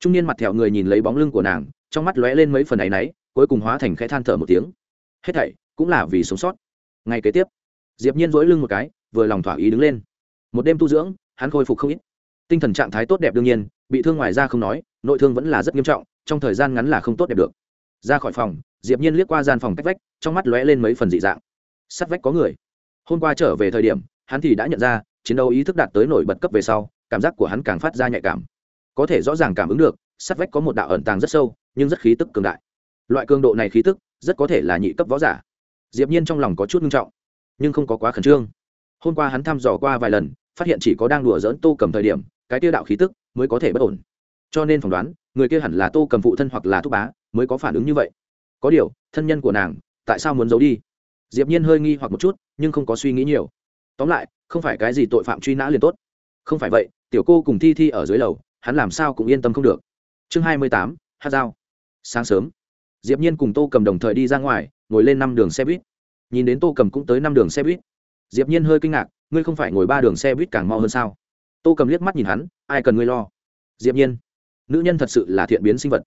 S1: Trung niên mặt thẹo người nhìn lấy bóng lưng của nàng, trong mắt lóe lên mấy phần áy náy, cuối cùng hóa thành khẽ than thở một tiếng. Hết thảy cũng là vì sống sót. Ngày kế tiếp, diệp nhiên dỗi lưng một cái, vừa lòng thỏa ý đứng lên. Một đêm tu dưỡng, hắn khôi phục không ít. Tinh thần trạng thái tốt đẹp đương nhiên, bị thương ngoài ra không nói, nội thương vẫn là rất nghiêm trọng, trong thời gian ngắn là không tốt đẹp được ra khỏi phòng, diệp nhiên liếc qua gian phòng cách vách, trong mắt lóe lên mấy phần dị dạng. Sát vách có người. Hôm qua trở về thời điểm, hắn thì đã nhận ra, chiến đấu ý thức đạt tới nổi bật cấp về sau, cảm giác của hắn càng phát ra nhạy cảm. Có thể rõ ràng cảm ứng được sát vách có một đạo ẩn tàng rất sâu, nhưng rất khí tức cường đại. Loại cường độ này khí tức, rất có thể là nhị cấp võ giả. Diệp nhiên trong lòng có chút nghiêm trọng, nhưng không có quá khẩn trương. Hôm qua hắn thăm dò qua vài lần, phát hiện chỉ có đang đùa dỡn tô cầm thời điểm, cái tiêu đạo khí tức mới có thể bất ổn. Cho nên phỏng đoán, người kia hẳn là tô cầm phụ thân hoặc là thúc bá mới có phản ứng như vậy. Có điều, thân nhân của nàng, tại sao muốn giấu đi? Diệp nhiên hơi nghi hoặc một chút, nhưng không có suy nghĩ nhiều. Tóm lại, không phải cái gì tội phạm truy nã liền tốt. Không phải vậy, tiểu cô cùng thi thi ở dưới lầu, hắn làm sao cũng yên tâm không được. Chương hai mươi tám, hát dao. Sáng sớm, diệp nhiên cùng tô cầm đồng thời đi ra ngoài, ngồi lên năm đường xe buýt. Nhìn đến tô cầm cũng tới năm đường xe buýt. Diệp nhiên hơi kinh ngạc, ngươi không phải ngồi ba đường xe buýt càng mau hơn sao? Tô cầm liếc mắt nhìn hắn, ai cần ngươi lo? Diệp nhiên, nữ nhân thật sự là thiện biến sinh vật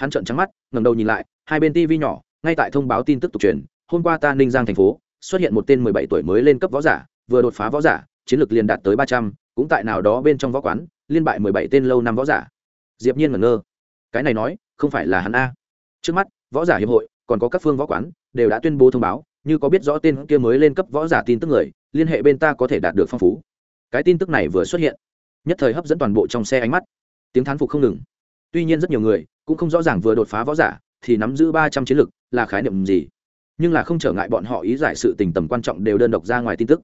S1: hắn trợn trắng mắt, ngẩng đầu nhìn lại, hai bên TV nhỏ, ngay tại thông báo tin tức tục truyền, hôm qua ta ninh giang thành phố, xuất hiện một tên mười bảy tuổi mới lên cấp võ giả, vừa đột phá võ giả, chiến lược liền đạt tới ba trăm, cũng tại nào đó bên trong võ quán, liên bại mười bảy tên lâu năm võ giả. Diệp nhiên ngẩn ngơ. Cái này nói, không phải là hắn a. Trước mắt, võ giả hiệp hội, còn có các phương võ quán, đều đã tuyên bố thông báo, như có biết rõ tên kia mới lên cấp võ giả tin tức người, liên hệ bên ta có thể đạt được phong phú. Cái tin tức này vừa xuất hiện, nhất thời hấp dẫn toàn bộ trong xe ánh mắt. Tiếng thán phục không ngừng tuy nhiên rất nhiều người cũng không rõ ràng vừa đột phá võ giả thì nắm giữ ba trăm chiến lực là khái niệm gì, nhưng là không trở ngại bọn họ ý giải sự tình tầm quan trọng đều đơn độc ra ngoài tin tức.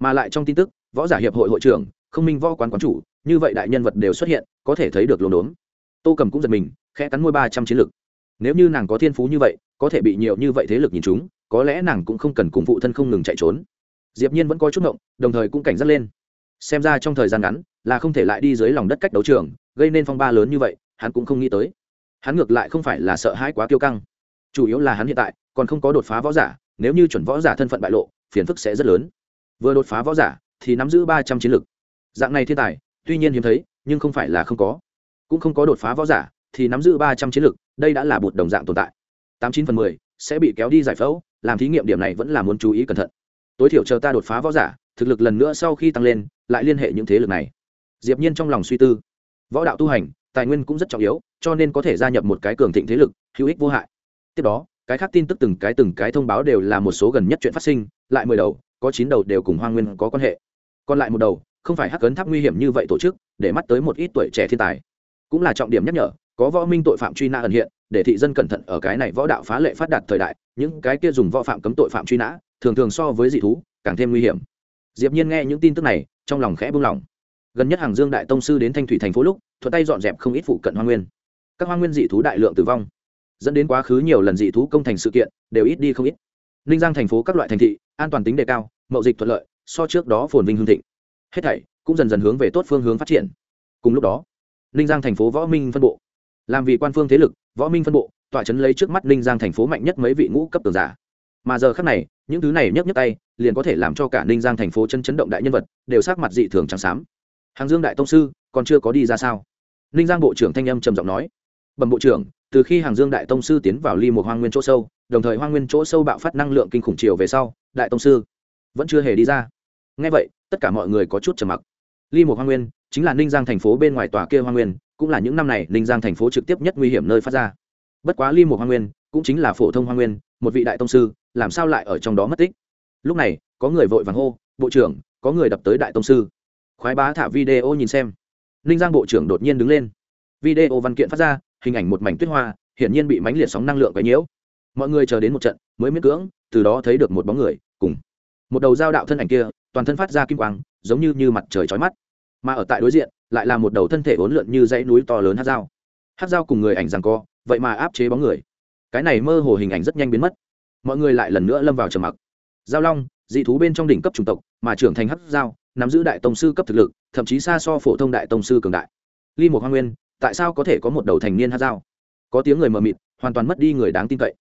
S1: Mà lại trong tin tức, võ giả hiệp hội hội trưởng, không minh võ quán quán chủ, như vậy đại nhân vật đều xuất hiện, có thể thấy được lồn đốn tô cầm cũng giật mình, khẽ cắn môi ba trăm chiến lực. Nếu như nàng có thiên phú như vậy, có thể bị nhiều như vậy thế lực nhìn chúng, có lẽ nàng cũng không cần cùng phụ thân không ngừng chạy trốn. Diệp nhiên vẫn có chút ngộng, đồng thời cũng cảnh giác lên. Xem ra trong thời gian ngắn là không thể lại đi dưới lòng đất cách đấu trường, gây nên phong ba lớn như vậy hắn cũng không nghĩ tới. Hắn ngược lại không phải là sợ hãi quá kiêu căng. Chủ yếu là hắn hiện tại còn không có đột phá võ giả, nếu như chuẩn võ giả thân phận bại lộ, phiền phức sẽ rất lớn. Vừa đột phá võ giả thì nắm giữ ba trăm chiến lực. Dạng này thiên tài, tuy nhiên hiếm thấy, nhưng không phải là không có. Cũng không có đột phá võ giả thì nắm giữ ba trăm chiến lực, đây đã là bột đồng dạng tồn tại. Tám chín phần mười sẽ bị kéo đi giải phẫu, làm thí nghiệm điểm này vẫn là muốn chú ý cẩn thận. Tối thiểu chờ ta đột phá võ giả, thực lực lần nữa sau khi tăng lên, lại liên hệ những thế lực này. Diệp nhiên trong lòng suy tư. Võ đạo tu hành tài nguyên cũng rất trọng yếu, cho nên có thể gia nhập một cái cường thịnh thế lực, hữu ích vô hại. Tiếp đó, cái khác tin tức từng cái từng cái thông báo đều là một số gần nhất chuyện phát sinh, lại mười đầu, có chín đầu đều cùng hoa nguyên có quan hệ. Còn lại một đầu, không phải hắc cấn tháp nguy hiểm như vậy tổ chức, để mắt tới một ít tuổi trẻ thiên tài. Cũng là trọng điểm nhắc nhở, có võ minh tội phạm truy nã ẩn hiện, để thị dân cẩn thận ở cái này võ đạo phá lệ phát đạt thời đại, những cái kia dùng võ phạm cấm tội phạm truy nã, thường thường so với dị thú, càng thêm nguy hiểm. Diệp nhiên nghe những tin tức này, trong lòng khẽ buông lỏng gần nhất hàng dương đại tông sư đến thanh thủy thành phố lúc, thuận tay dọn dẹp không ít phụ cận hoa nguyên. Các hoa nguyên dị thú đại lượng tử vong, dẫn đến quá khứ nhiều lần dị thú công thành sự kiện, đều ít đi không ít. Ninh giang thành phố các loại thành thị, an toàn tính đề cao, mậu dịch thuận lợi, so trước đó phồn vinh hương thịnh. Hết thảy cũng dần dần hướng về tốt phương hướng phát triển. Cùng lúc đó, ninh giang thành phố võ minh phân bộ. Làm vì quan phương thế lực, võ minh phân bộ, tọa chấn lấy trước mắt ninh giang thành phố mạnh nhất mấy vị ngũ cấp tường giả. Mà giờ khác này, những thứ này nhấc nhấc tay, liền có thể làm cho cả ninh giang thành phố chân chấn động đại nhân vật, đều sắc mặt dị thường trắng xám hàng dương đại tông sư, còn chưa có đi ra sao? Ninh giang bộ trưởng thanh âm trầm giọng nói. Bẩm bộ trưởng, từ khi hàng dương đại tông sư tiến vào ly một hoang nguyên chỗ sâu, đồng thời hoang nguyên chỗ sâu bạo phát năng lượng kinh khủng chiều về sau, đại tông sư vẫn chưa hề đi ra. Ngay vậy, tất cả mọi người có chút trầm mặc. Ly một hoang nguyên chính là ninh giang thành phố bên ngoài tòa kia hoang nguyên, cũng là những năm này ninh giang thành phố trực tiếp nhất nguy hiểm nơi phát ra. Bất quá ly một hoang nguyên cũng chính là phổ thông hoang nguyên, một vị đại tông sư, làm sao lại ở trong đó mất tích? Lúc này, có người vội vàng hô, bộ trưởng, có người đập tới đại tông sư khoái bá thả video nhìn xem. Ninh giang bộ trưởng đột nhiên đứng lên. Video văn kiện phát ra, hình ảnh một mảnh tuyết hoa, hiển nhiên bị mánh liệt sóng năng lượng quấy nhiễu. Mọi người chờ đến một trận, mới miễn cưỡng, từ đó thấy được một bóng người, cùng một đầu dao đạo thân ảnh kia, toàn thân phát ra kim quang, giống như như mặt trời chói mắt. Mà ở tại đối diện, lại là một đầu thân thể uốn lượn như dãy núi to lớn hát dao. Hát dao cùng người ảnh rằng co, vậy mà áp chế bóng người. Cái này mơ hồ hình ảnh rất nhanh biến mất. Mọi người lại lần nữa lâm vào trầm mặc. Giao long, dị thú bên trong đỉnh cấp chủng tộc, mà trưởng thành hát dao nắm giữ đại tông sư cấp thực lực, thậm chí xa so phổ thông đại tông sư cường đại. Ly một hoa nguyên, tại sao có thể có một đầu thành niên hát dao? Có tiếng người mờ mịt, hoàn toàn mất đi người đáng tin cậy.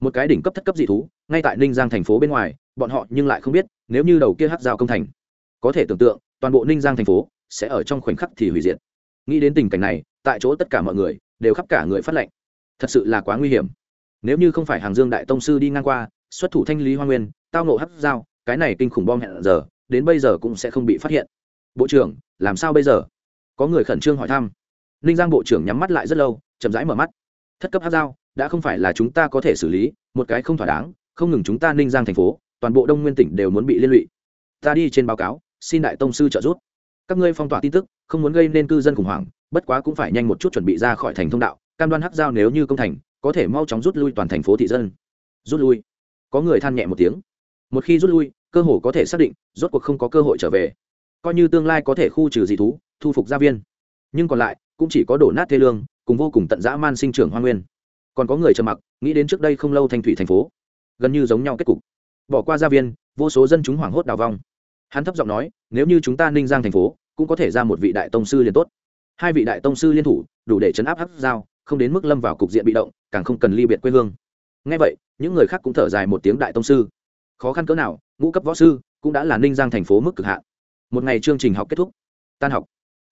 S1: Một cái đỉnh cấp thất cấp dị thú, ngay tại ninh giang thành phố bên ngoài, bọn họ nhưng lại không biết, nếu như đầu kia hát dao công thành, có thể tưởng tượng, toàn bộ ninh giang thành phố sẽ ở trong khoảnh khắc thì hủy diệt. Nghĩ đến tình cảnh này, tại chỗ tất cả mọi người đều khắp cả người phát lệnh. Thật sự là quá nguy hiểm. Nếu như không phải hàng dương đại tông sư đi ngang qua, xuất thủ thanh lý hoa nguyên, tao nộ hắt dao, cái này kinh khủng bom hẹn giờ đến bây giờ cũng sẽ không bị phát hiện. Bộ trưởng, làm sao bây giờ? Có người khẩn trương hỏi thăm. Ninh giang bộ trưởng nhắm mắt lại rất lâu, chậm rãi mở mắt. Thất cấp hát dao, đã không phải là chúng ta có thể xử lý, một cái không thỏa đáng, không ngừng chúng ta ninh giang thành phố, toàn bộ đông nguyên tỉnh đều muốn bị liên lụy. Ta đi trên báo cáo, xin đại tông sư trợ giúp. Các ngươi phong tỏa tin tức, không muốn gây nên cư dân khủng hoảng, bất quá cũng phải nhanh một chút chuẩn bị ra khỏi thành thông đạo, cam đoan hắc giao nếu như công thành, có thể mau chóng rút lui toàn thành phố thị dân. Rút lui. Có người than nhẹ một tiếng. Một khi rút lui cơ hồ có thể xác định, rốt cuộc không có cơ hội trở về. Coi như tương lai có thể khu trừ dị thú, thu phục gia viên. Nhưng còn lại, cũng chỉ có đổ nát thê lương, cùng vô cùng tận dã man sinh trưởng hoa nguyên. Còn có người trầm mặc, nghĩ đến trước đây không lâu thanh thủy thành phố. Gần như giống nhau kết cục. Bỏ qua gia viên, vô số dân chúng hoảng hốt đào vong. Hắn thấp giọng nói, nếu như chúng ta ninh giang thành phố, cũng có thể ra một vị đại tông sư liền tốt. Hai vị đại tông sư liên thủ, đủ để chấn áp hắc giao, không đến mức lâm vào cục diện bị động, càng không cần ly biệt quê hương. Ngay vậy, những người khác cũng thở dài một tiếng đại tông sư. Khó khăn cỡ nào ngũ cấp võ sư cũng đã là ninh giang thành phố mức cực hạn. Một ngày chương trình học kết thúc. Tan học.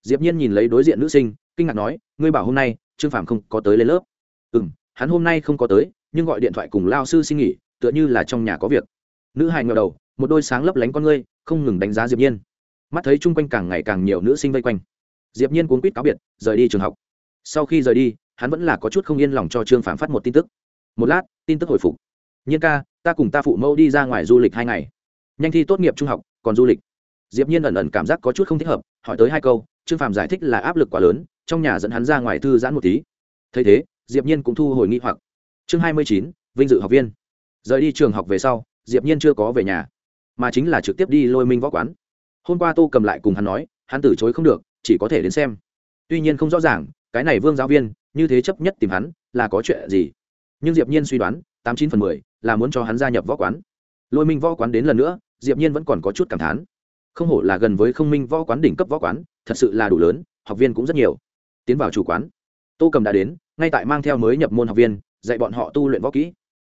S1: Diệp nhiên nhìn lấy đối diện nữ sinh kinh ngạc nói ngươi bảo hôm nay trương phạm không có tới lên lớp. Ừm, hắn hôm nay không có tới nhưng gọi điện thoại cùng lao sư xin nghỉ tựa như là trong nhà có việc. Nữ hài ngờ đầu một đôi sáng lấp lánh con ngươi không ngừng đánh giá diệp nhiên. Mắt thấy chung quanh càng ngày càng nhiều nữ sinh vây quanh. Diệp nhiên cuốn quýt cáo biệt rời đi trường học. Sau khi rời đi hắn vẫn là có chút không yên lòng cho trương phạm phát một tin tức. Một lát tin tức hồi phục. Nhiên ca ta cùng ta phụ mẫu đi ra ngoài du lịch hai ngày. Nhanh thi tốt nghiệp trung học, còn du lịch. Diệp nhiên ẩn ẩn cảm giác có chút không thích hợp, hỏi tới hai câu, trương phạm giải thích là áp lực quá lớn, trong nhà dẫn hắn ra ngoài thư giãn một tí. Thấy thế, diệp nhiên cũng thu hồi nghi hoặc. Chương hai mươi chín, vinh dự học viên. Rời đi trường học về sau, diệp nhiên chưa có về nhà, mà chính là trực tiếp đi lôi minh võ quán. Hôm qua tô cầm lại cùng hắn nói, hắn từ chối không được, chỉ có thể đến xem. Tuy nhiên không rõ ràng, cái này vương giáo viên, như thế chấp nhất tìm hắn, là có chuyện gì? Nhưng diệp nhiên suy đoán tám chín phần mười, là muốn cho hắn gia nhập võ quán. Lôi minh võ quán đến lần nữa, diệp nhiên vẫn còn có chút cảm thán. Không hổ là gần với không minh võ quán đỉnh cấp võ quán, thật sự là đủ lớn, học viên cũng rất nhiều. Tiến vào chủ quán. Tô cầm đã đến, ngay tại mang theo mới nhập môn học viên, dạy bọn họ tu luyện võ kỹ.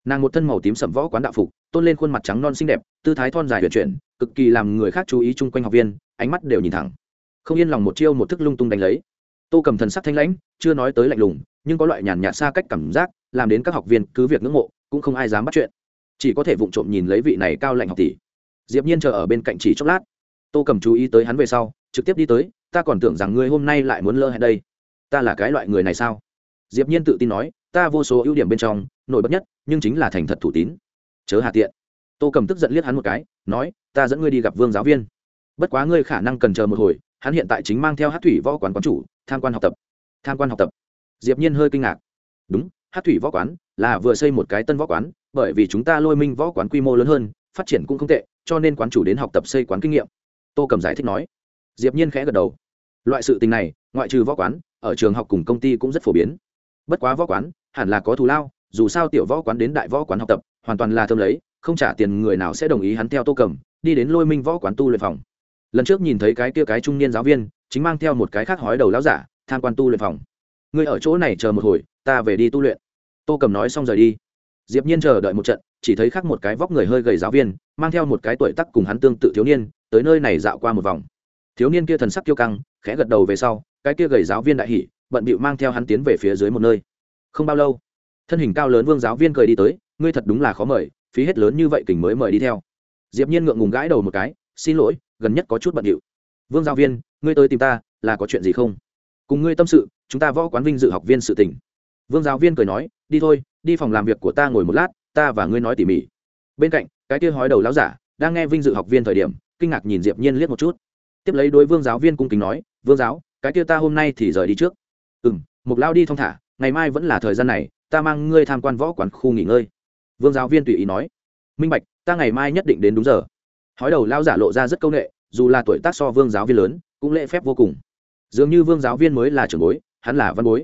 S1: Nàng một thân màu tím sẩm võ quán đạo phục, tôn lên khuôn mặt trắng non xinh đẹp, tư thái thon dài huyền chuyển, cực kỳ làm người khác chú ý chung quanh học viên, ánh mắt đều nhìn thẳng. Không yên lòng một chiêu một thức lung tung đánh lấy. Tô cầm thần sắc thanh lãnh, chưa nói tới lạnh lùng, nhưng có loại nhàn nhạt xa cách cảm giác làm đến các học viên cứ việc ngưỡng mộ, cũng không ai dám bắt chuyện. Chỉ có thể vụng trộm nhìn lấy vị này cao lạnh học tỷ. Diệp nhiên chờ ở bên cạnh chỉ chốc lát. Tô cầm chú ý tới hắn về sau, trực tiếp đi tới, ta còn tưởng rằng ngươi hôm nay lại muốn lơ hẹn đây. Ta là cái loại người này sao? Diệp nhiên tự tin nói, ta vô số ưu điểm bên trong, nổi bật nhất, nhưng chính là thành thật thủ tín. Chớ hà tiện. Tô cầm tức giận liếc hắn một cái, nói, ta dẫn ngươi đi gặp vương giáo viên. Bất quá ngươi khả năng cần chờ một hồi, hắn hiện tại chính mang theo hát thủy võ quán quán chủ, tham quan học tập. Tham quan học tập? Diệp nhiên hơi kinh ngạc. Đúng hát thủy võ quán là vừa xây một cái tân võ quán, bởi vì chúng ta lôi minh võ quán quy mô lớn hơn, phát triển cũng không tệ, cho nên quán chủ đến học tập xây quán kinh nghiệm. Tô cầm giải thích nói. Diệp nhiên khẽ gật đầu. Loại sự tình này, ngoại trừ võ quán, ở trường học cùng công ty cũng rất phổ biến. Bất quá võ quán, hẳn là có thù lao, dù sao tiểu võ quán đến đại võ quán học tập, hoàn toàn là thơm lấy, không trả tiền người nào sẽ đồng ý hắn theo tô cầm, đi đến lôi minh võ quán tu luyện phòng. Lần trước nhìn thấy cái kia cái trung niên giáo viên, chính mang theo một cái khác hói đầu lão giả, tham quan tu luyện phòng. Ngươi ở chỗ này chờ một hồi, ta về đi tu luyện tô cầm nói xong rời đi. Diệp nhiên chờ đợi một trận, chỉ thấy khác một cái vóc người hơi gầy giáo viên, mang theo một cái tuổi tác cùng hắn tương tự thiếu niên, tới nơi này dạo qua một vòng. Thiếu niên kia thần sắc kiêu căng, khẽ gật đầu về sau, cái kia gầy giáo viên đại hỉ, bận bịu mang theo hắn tiến về phía dưới một nơi. Không bao lâu, thân hình cao lớn vương giáo viên cười đi tới, ngươi thật đúng là khó mời, phí hết lớn như vậy kình mới mời đi theo. Diệp nhiên ngượng ngùng gãi đầu một cái, xin lỗi, gần nhất có chút bận điệu. Vương giáo viên, ngươi tới tìm ta, là có chuyện gì không? Cùng ngươi tâm sự, chúng ta võ quán vinh dự học viên sự tình vương giáo viên cười nói, đi thôi, đi phòng làm việc của ta ngồi một lát, ta và ngươi nói tỉ mỉ. Bên cạnh, cái kia hói đầu láo giả đang nghe vinh dự học viên thời điểm, kinh ngạc nhìn diệp nhiên liếc một chút. Tiếp lấy đối vương giáo viên cung kính nói, vương giáo, cái kia ta hôm nay thì rời đi trước. Ừ m lao đi thong thả, ngày mai vẫn là thời gian này, ta mang ngươi tham quan võ quán khu nghỉ ngơi. Vương giáo viên tùy ý nói. Minh bạch, ta ngày mai nhất định đến đúng giờ. Hói đầu lao giả lộ ra rất c â u n ệ dù là tuổi tác so vương giáo viên lớn, cũng lễ phép vô cùng. Dường như vương giáo viên mới là trưởng bối, hắn là văn bối.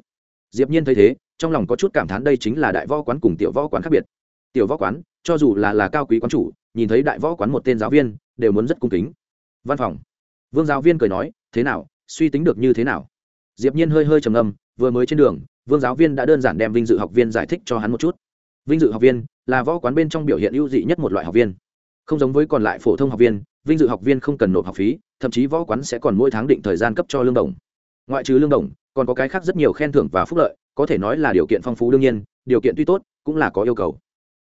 S1: Diệp nhiên thấy thế trong lòng có chút cảm thán đây chính là đại võ quán cùng tiểu võ quán khác biệt. Tiểu võ quán, cho dù là là cao quý quán chủ, nhìn thấy đại võ quán một tên giáo viên, đều muốn rất cung kính. Văn phòng. Vương giáo viên cười nói, thế nào, suy tính được như thế nào? Diệp nhiên hơi hơi trầm ngâm, vừa mới trên đường, vương giáo viên đã đơn giản đem vinh dự học viên giải thích cho hắn một chút. Vinh dự học viên là võ quán bên trong biểu hiện ưu dị nhất một loại học viên. Không giống với còn lại phổ thông học viên, vinh dự học viên không cần nộp học phí, thậm chí võ quán sẽ còn mỗi tháng định thời gian cấp cho lương đồng. Ngoại trừ lương đồng, còn có cái khác rất nhiều khen thưởng và phúc lợi có thể nói là điều kiện phong phú đương nhiên, điều kiện tuy tốt, cũng là có yêu cầu.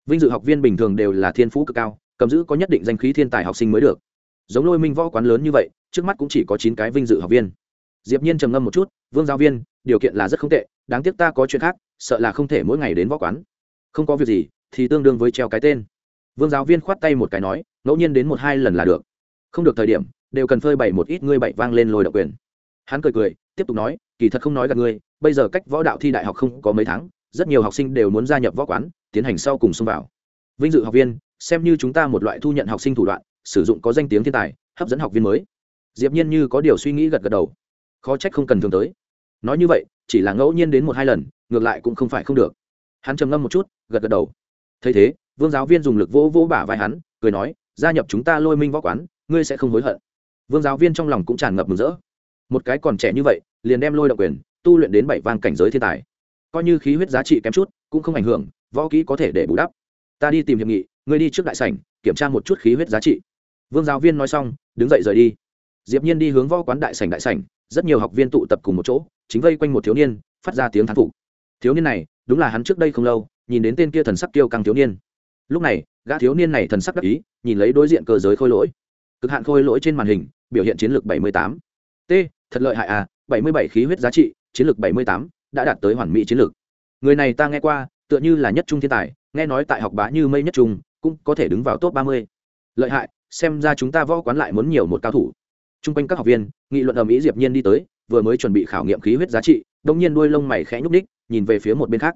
S1: Vinh dự học viên bình thường đều là thiên phú cực cao, cầm giữ có nhất định danh khí thiên tài học sinh mới được. Giống lôi minh võ quán lớn như vậy, trước mắt cũng chỉ có chín cái vinh dự học viên. Diệp nhiên trầm ngâm một chút, vương giáo viên, điều kiện là rất không tệ, đáng tiếc ta có chuyện khác, sợ là không thể mỗi ngày đến võ quán. Không có việc gì, thì tương đương với treo cái tên. Vương giáo viên khoát tay một cái nói, ngẫu nhiên đến một hai lần là được. Không được thời điểm, đều cần phơi bày một ít ngươi bậy vang lên lôi độc quyền. Hắn cười cười, tiếp tục nói kỳ thật không nói gặp ngươi, bây giờ cách võ đạo thi đại học không có mấy tháng, rất nhiều học sinh đều muốn gia nhập võ quán, tiến hành sau cùng xông vào. Vinh dự học viên, xem như chúng ta một loại thu nhận học sinh thủ đoạn, sử dụng có danh tiếng thiên tài, hấp dẫn học viên mới. Diệp nhiên như có điều suy nghĩ gật gật đầu. Khó trách không cần thường tới. Nói như vậy, chỉ là ngẫu nhiên đến một hai lần, ngược lại cũng không phải không được. Hắn trầm ngâm một chút, gật gật đầu. Thấy thế, vương giáo viên dùng lực vỗ vỗ bả vai hắn, cười nói, gia nhập chúng ta lôi minh võ quán, ngươi sẽ không hối hận. Vương giáo viên trong lòng cũng tràn ngập mừng rỡ. Một cái còn trẻ như vậy liền đem lôi động quyền, tu luyện đến bảy vang cảnh giới thiên tài. Coi như khí huyết giá trị kém chút, cũng không ảnh hưởng, võ kỹ có thể để bù đắp. Ta đi tìm hiệp nghị, ngươi đi trước đại sảnh, kiểm tra một chút khí huyết giá trị. Vương giáo viên nói xong, đứng dậy rời đi. Diệp nhiên đi hướng võ quán đại sảnh đại sảnh, rất nhiều học viên tụ tập cùng một chỗ, chính vây quanh một thiếu niên, phát ra tiếng thán phục. Thiếu niên này, đúng là hắn trước đây không lâu, nhìn đến tên kia thần sắc tiêu căng thiếu niên. Lúc này, gã thiếu niên này thần sắc đắc ý, nhìn lấy đối diện cơ giới khôi lỗi. Cực hạn khôi lỗi trên màn hình, biểu hiện chiến lược 78. t, thật lợi hại à 77 khí huyết giá trị chiến lược 78, đã đạt tới hoàn mỹ chiến lược. Người này ta nghe qua tựa như là nhất trung thiên tài nghe nói tại học bá như mây nhất trung cũng có thể đứng vào top 30. lợi hại xem ra chúng ta võ quán lại muốn nhiều một cao thủ. Trung quanh các học viên nghị luận ầm ĩ diệp nhiên đi tới vừa mới chuẩn bị khảo nghiệm khí huyết giá trị đông nhiên đuôi lông mày khẽ nhúc ních nhìn về phía một bên khác.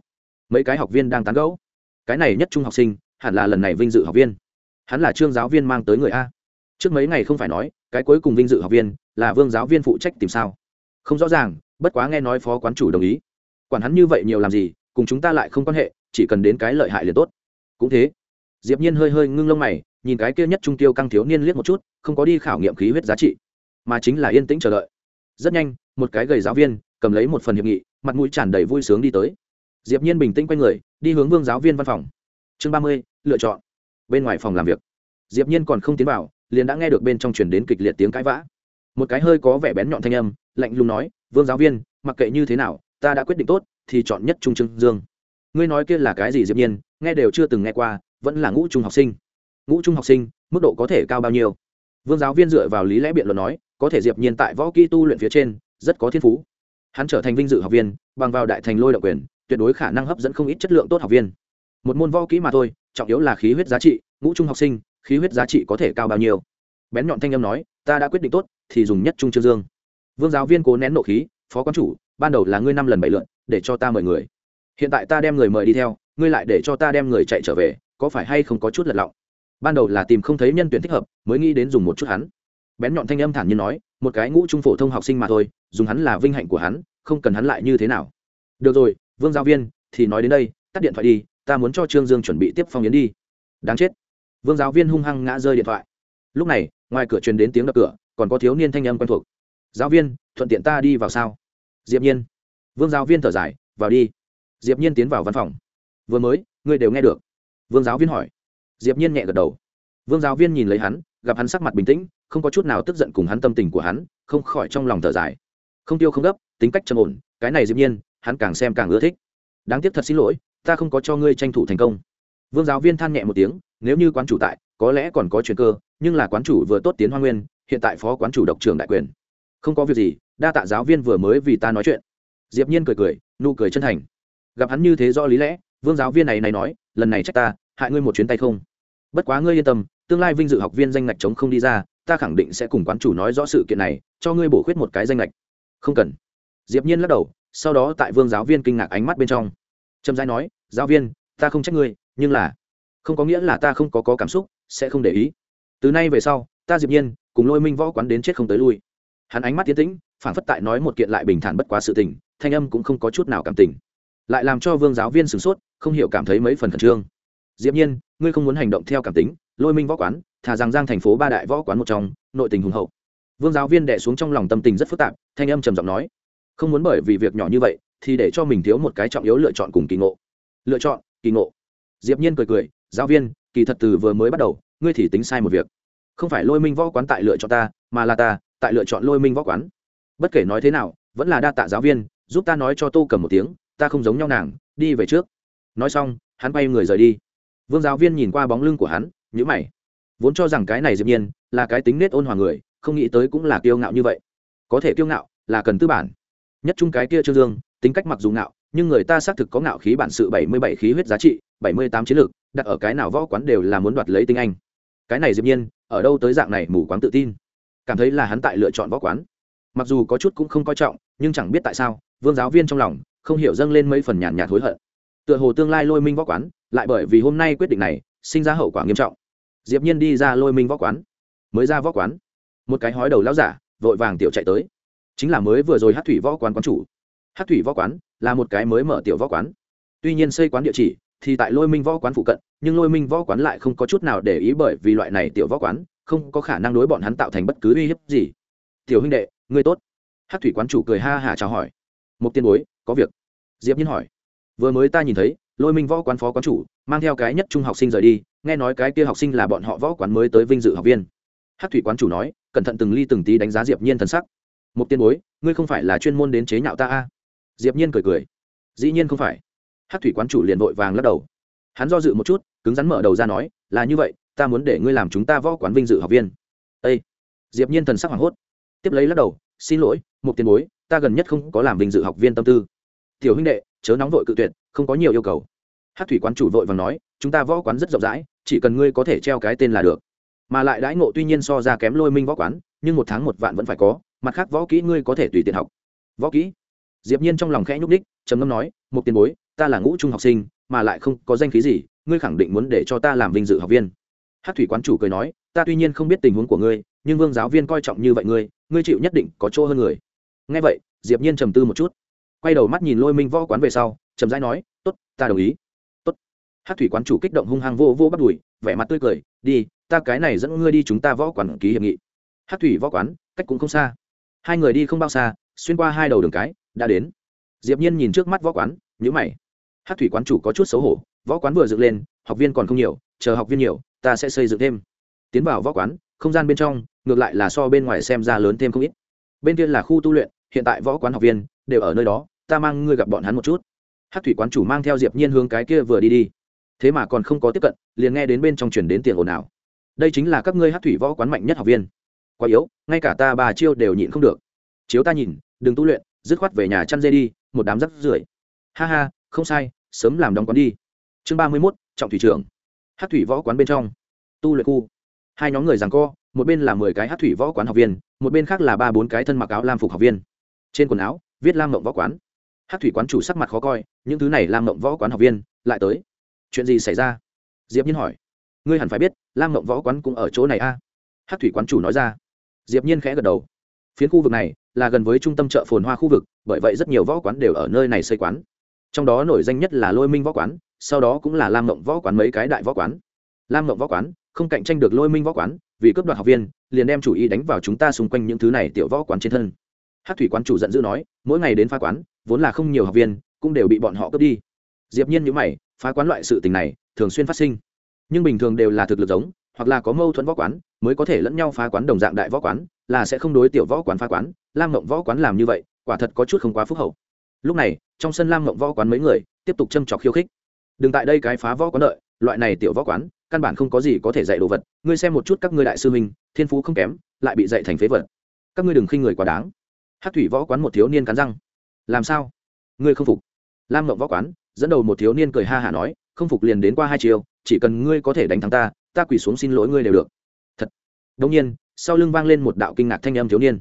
S1: Mấy cái học viên đang tán gẫu. Cái này nhất trung học sinh hẳn là lần này vinh dự học viên. Hắn là trương giáo viên mang tới người a. Trước mấy ngày không phải nói cái cuối cùng vinh dự học viên là vương giáo viên phụ trách tìm sao không rõ ràng, bất quá nghe nói phó quán chủ đồng ý. Quản hắn như vậy nhiều làm gì, cùng chúng ta lại không quan hệ, chỉ cần đến cái lợi hại liền tốt. Cũng thế. Diệp nhiên hơi hơi ngưng lông mày, nhìn cái kia nhất trung tiêu căng thiếu niên liếc một chút, không có đi khảo nghiệm khí huyết giá trị, mà chính là yên tĩnh chờ đợi. Rất nhanh, một cái gầy giáo viên cầm lấy một phần hiệp nghị, mặt mũi tràn đầy vui sướng đi tới. Diệp nhiên bình tĩnh quay người, đi hướng vương giáo viên văn phòng. Chương ba mươi, lựa chọn. Bên ngoài phòng làm việc. Diệp nhiên còn không tiến vào, liền đã nghe được bên trong truyền đến kịch liệt tiếng cãi vã. Một cái hơi có vẻ bén nhọn thanh âm lạnh lùng nói, vương giáo viên, mặc kệ như thế nào, ta đã quyết định tốt, thì chọn nhất trung trương dương. Ngươi nói kia là cái gì diệp nhiên, nghe đều chưa từng nghe qua, vẫn là ngũ trung học sinh. Ngũ trung học sinh, mức độ có thể cao bao nhiêu? Vương giáo viên dựa vào lý lẽ biện luận nói, có thể diệp nhiên tại võ kỹ tu luyện phía trên, rất có thiên phú. Hắn trở thành vinh dự học viên, bằng vào đại thành lôi động quyền, tuyệt đối khả năng hấp dẫn không ít chất lượng tốt học viên. Một môn võ kỹ mà thôi, trọng yếu là khí huyết giá trị, ngũ trung học sinh, khí huyết giá trị có thể cao bao nhiêu? Bén nhọn thanh âm nói, ta đã quyết định tốt, thì dùng nhất trung trương dương vương giáo viên cố nén nộ khí, phó quan chủ, ban đầu là ngươi năm lần bảy lượn để cho ta mời người. Hiện tại ta đem người mời đi theo, ngươi lại để cho ta đem người chạy trở về, có phải hay không có chút lật lọng? Ban đầu là tìm không thấy nhân tuyển thích hợp, mới nghĩ đến dùng một chút hắn. Bén nhọn thanh âm thản nhiên nói, một cái ngũ trung phổ thông học sinh mà thôi, dùng hắn là vinh hạnh của hắn, không cần hắn lại như thế nào. Được rồi, vương giáo viên, thì nói đến đây, tắt điện thoại đi, ta muốn cho trương dương chuẩn bị tiếp phong yến đi. Đáng chết. Vương giáo viên hung hăng ngã rơi điện thoại. Lúc này, ngoài cửa truyền đến tiếng đập cửa, còn có thiếu niên thanh âm quen thuộc giáo viên, thuận tiện ta đi vào sao? Diệp nhiên. Vương giáo viên thở dài, vào đi. Diệp nhiên tiến vào văn phòng. Vừa mới, ngươi đều nghe được. Vương giáo viên hỏi. Diệp nhiên nhẹ gật đầu. Vương giáo viên nhìn lấy hắn, gặp hắn sắc mặt bình tĩnh, không có chút nào tức giận cùng hắn tâm tình của hắn, không khỏi trong lòng thở dài. Không tiêu không gấp, tính cách trầm ổn, cái này diệp nhiên, hắn càng xem càng ưa thích. Đáng tiếc thật xin lỗi, ta không có cho ngươi tranh thủ thành công. Vương giáo viên than nhẹ một tiếng, nếu như quán chủ tại, có lẽ còn có chuyện cơ, nhưng là quán chủ vừa tốt tiến hoa nguyên, hiện tại phó quán chủ độc trưởng đại quyền không có việc gì đa tạ giáo viên vừa mới vì ta nói chuyện. Diệp nhiên cười cười nụ cười chân thành. Gặp hắn như thế do lý lẽ vương giáo viên này này nói lần này trách ta hại ngươi một chuyến tay không. Bất quá ngươi yên tâm tương lai vinh dự học viên danh ngạch chống không đi ra ta khẳng định sẽ cùng quán chủ nói rõ sự kiện này cho ngươi bổ khuyết một cái danh ngạch. Không cần. Diệp nhiên lắc đầu sau đó tại vương giáo viên kinh ngạc ánh mắt bên trong. Trầm giai nói giáo viên ta không trách ngươi nhưng là không có nghĩa là ta không có, có cảm xúc sẽ không để ý. Từ nay về sau ta diệp nhiên cùng lôi minh võ quán đến chết không tới lui hắn ánh mắt tiến tĩnh phản phất tại nói một kiện lại bình thản bất quá sự tình, thanh âm cũng không có chút nào cảm tình. Lại làm cho vương giáo viên sửng sốt, không hiểu cảm thấy mấy phần khẩn trương. Diệp nhiên, ngươi không muốn hành động theo cảm tính, lôi minh võ quán thà rằng giang thành phố ba đại võ quán một trong, nội tình hùng hậu. Vương giáo viên đè xuống trong lòng tâm tình rất phức tạp, thanh âm trầm giọng nói, không muốn bởi vì việc nhỏ như vậy, thì để cho mình thiếu một cái trọng yếu lựa chọn cùng kỳ ngộ. Lựa chọn, kỳ ngộ. Diệp nhiên cười cười, giáo viên, kỳ thật từ vừa mới bắt đầu, ngươi thì tính sai một việc. Không phải lôi minh võ quán tại lựa chọn ta, mà là ta tại lựa chọn lôi minh võ quán. Bất kể nói thế nào, vẫn là đa tạ giáo viên, giúp ta nói cho tô cầm một tiếng, ta không giống nhau nàng, đi về trước. Nói xong, hắn bay người rời đi. Vương giáo viên nhìn qua bóng lưng của hắn nhữ mày. Vốn cho rằng cái này dĩ nhiên là cái tính nết ôn hòa người, không nghĩ tới cũng là kiêu ngạo như vậy. Có thể kiêu ngạo là cần tư bản. Nhất chung cái kia trương dương, tính cách mặc dù ngạo, nhưng người ta xác thực có ngạo khí bản sự bảy mươi bảy khí huyết giá trị, bảy mươi tám chiến lược đặt ở cái nào võ quán đều là muốn đoạt lấy tinh anh. Cái này dĩ nhiên, ở đâu tới dạng này mù quáng tự tin cảm thấy là hắn tại lựa chọn võ quán. Mặc dù có chút cũng không coi trọng, nhưng chẳng biết tại sao, vương giáo viên trong lòng không hiểu dâng lên mấy phần nhàn nhạt hối hận. Tựa hồ tương lai lôi minh võ quán, lại bởi vì hôm nay quyết định này, sinh ra hậu quả nghiêm trọng. Diệp nhiên đi ra lôi minh võ quán. Mới ra võ quán. Một cái hói đầu lão giả, vội vàng tiểu chạy tới. Chính là mới vừa rồi hát thủy võ quán quán chủ. Hát thủy võ quán là một cái mới mở tiểu võ quán. Tuy nhiên xây quán địa chỉ thì tại lôi minh võ quán phụ cận, nhưng lôi minh võ quán lại không có chút nào để ý bởi vì loại này tiểu võ quán không có khả năng đối bọn hắn tạo thành bất cứ uy hiếp gì. Tiểu huynh đệ, ngươi tốt. Hát thủy quán chủ cười ha hả chào hỏi. Một tiên bối, có việc. Diệp nhiên hỏi. Vừa mới ta nhìn thấy, lôi minh võ quán phó quán chủ, mang theo cái nhất trung học sinh rời đi, nghe nói cái kia học sinh là bọn họ võ quán mới tới vinh dự học viên. Hát thủy quán chủ nói, cẩn thận từng ly từng tí đánh giá diệp nhiên thần sắc. Một tiên bối, ngươi không phải là chuyên môn đến chế nhạo ta a? À? diệp nhiên cười cười. Dĩ nhiên không phải. Hát thủy quán chủ liền vội vàng lắc đầu. Hắn do dự một chút, cứng rắn mở đầu ra nói, là như vậy ta muốn để ngươi làm chúng ta võ quán vinh dự học viên. Ê! diệp nhiên thần sắc hoảng hốt. Tiếp lấy lắc đầu, xin lỗi một tiền bối, ta gần nhất không có làm vinh dự học viên tâm tư. Tiểu huynh đệ, chớ nóng vội cự tuyệt, không có nhiều yêu cầu. Hát thủy quán chủ vội vàng nói, chúng ta võ quán rất rộng rãi, chỉ cần ngươi có thể treo cái tên là được. Mà lại đãi ngộ tuy nhiên so ra kém lôi minh võ quán, nhưng một tháng một vạn vẫn phải có, mặt khác võ kỹ ngươi có thể tùy tiện học. Võ kỹ? Diệp nhiên trong lòng khẽ nhúc đích trầm ngâm nói một tiền bối, ta là ngũ trung học sinh, mà lại không có danh khí gì, ngươi khẳng định muốn để cho ta làm vinh dự học viên hát thủy quán chủ cười nói, ta tuy nhiên không biết tình huống của ngươi, nhưng vương giáo viên coi trọng như vậy ngươi ngươi chịu nhất định có chỗ hơn người. Nghe vậy, diệp nhiên trầm tư một chút, quay đầu mắt nhìn lôi minh võ quán về sau trầm rãi nói, tốt, ta đồng ý. Tốt. Hát thủy quán chủ kích động hung hăng vô vô bắt đùi, vẻ mặt tươi cười, đi, ta cái này dẫn ngươi đi chúng ta võ quán ký hiệp nghị. Hát thủy võ quán, cách cũng không xa. Hai người đi không bao xa, xuyên qua hai đầu đường cái, đã đến. Diệp nhiên nhìn trước mắt võ quán, nhíu mày. Hát thủy quán chủ có chút xấu hổ, võ quán vừa dựng lên, học viên còn không nhiều, chờ học viên nhiều ta sẽ xây dựng thêm. Tiến vào võ quán, không gian bên trong, ngược lại là so bên ngoài xem ra lớn thêm không ít. Bên kia là khu tu luyện, hiện tại võ quán học viên đều ở nơi đó, ta mang ngươi gặp bọn hắn một chút. Hát thủy quán chủ mang theo diệp nhiên hướng cái kia vừa đi đi. Thế mà còn không có tiếp cận, liền nghe đến bên trong chuyển đến tiền ồn ào. Đây chính là các ngươi hát thủy võ quán mạnh nhất học viên. Quá yếu, ngay cả ta bà chiêu đều nhịn không được. Chiếu ta nhìn, đừng tu luyện, dứt khoát về nhà chăn dê đi, một đám rắc rưởi. Ha ha, không sai, sớm làm đóng quán đi. Chương ba mươi mốt, trọng thủy trưởng hát thủy võ quán bên trong. Tu luyện khu. Hai nhóm người rằng co, một bên là mười cái hát thủy võ quán học viên, một bên khác là ba bốn cái thân mặc áo lam phục học viên. Trên quần áo, viết lam mộng võ quán. Hát thủy quán chủ sắc mặt khó coi, những thứ này lam mộng võ quán học viên, lại tới. Chuyện gì xảy ra? Diệp nhiên hỏi. Ngươi hẳn phải biết, lam mộng võ quán cũng ở chỗ này a. À? hát thủy quán chủ nói ra. Diệp nhiên khẽ gật đầu. Phiến khu vực này là gần với trung tâm chợ phồn hoa khu vực, bởi vậy rất nhiều võ quán đều ở nơi này xây quán. Trong đó nổi danh nhất là lôi minh võ quán sau đó cũng là lam mộng võ quán mấy cái đại võ quán. Lam mộng võ quán, không cạnh tranh được lôi minh võ quán, vì cướp đoạt học viên, liền đem chủ ý đánh vào chúng ta xung quanh những thứ này tiểu võ quán trên thân. Hát thủy quán chủ giận dữ nói, mỗi ngày đến phá quán, vốn là không nhiều học viên, cũng đều bị bọn họ cướp đi. Diệp nhiên nhíu mày, phá quán loại sự tình này thường xuyên phát sinh. Nhưng bình thường đều là thực lực giống, hoặc là có mâu thuẫn võ quán, mới có thể lẫn nhau phá quán đồng dạng đại võ quán, là sẽ không đối tiểu võ quán phá quán, lam mộng võ quán làm như vậy, quả thật có chút không quá phúc hậu. Lúc này, trong sân lam mộng võ quán mấy người, tiếp tục châm trọc khiêu khích đừng tại đây cái phá võ quán đợi, loại này tiểu võ quán, căn bản không có gì có thể dạy đồ vật. Ngươi xem một chút các ngươi đại sư huynh, thiên phú không kém, lại bị dạy thành phế vật. Các ngươi đừng khinh người quá đáng. Hát thủy võ quán một thiếu niên cắn răng. Làm sao? Ngươi không phục. Lam mộng võ quán, dẫn đầu một thiếu niên cười ha hả nói, không phục liền đến qua hai chiều, chỉ cần ngươi có thể đánh thắng ta ta quỳ xuống xin lỗi ngươi đều được. Thật. Đông nhiên, sau lưng vang lên một đạo kinh ngạc thanh âm thiếu niên.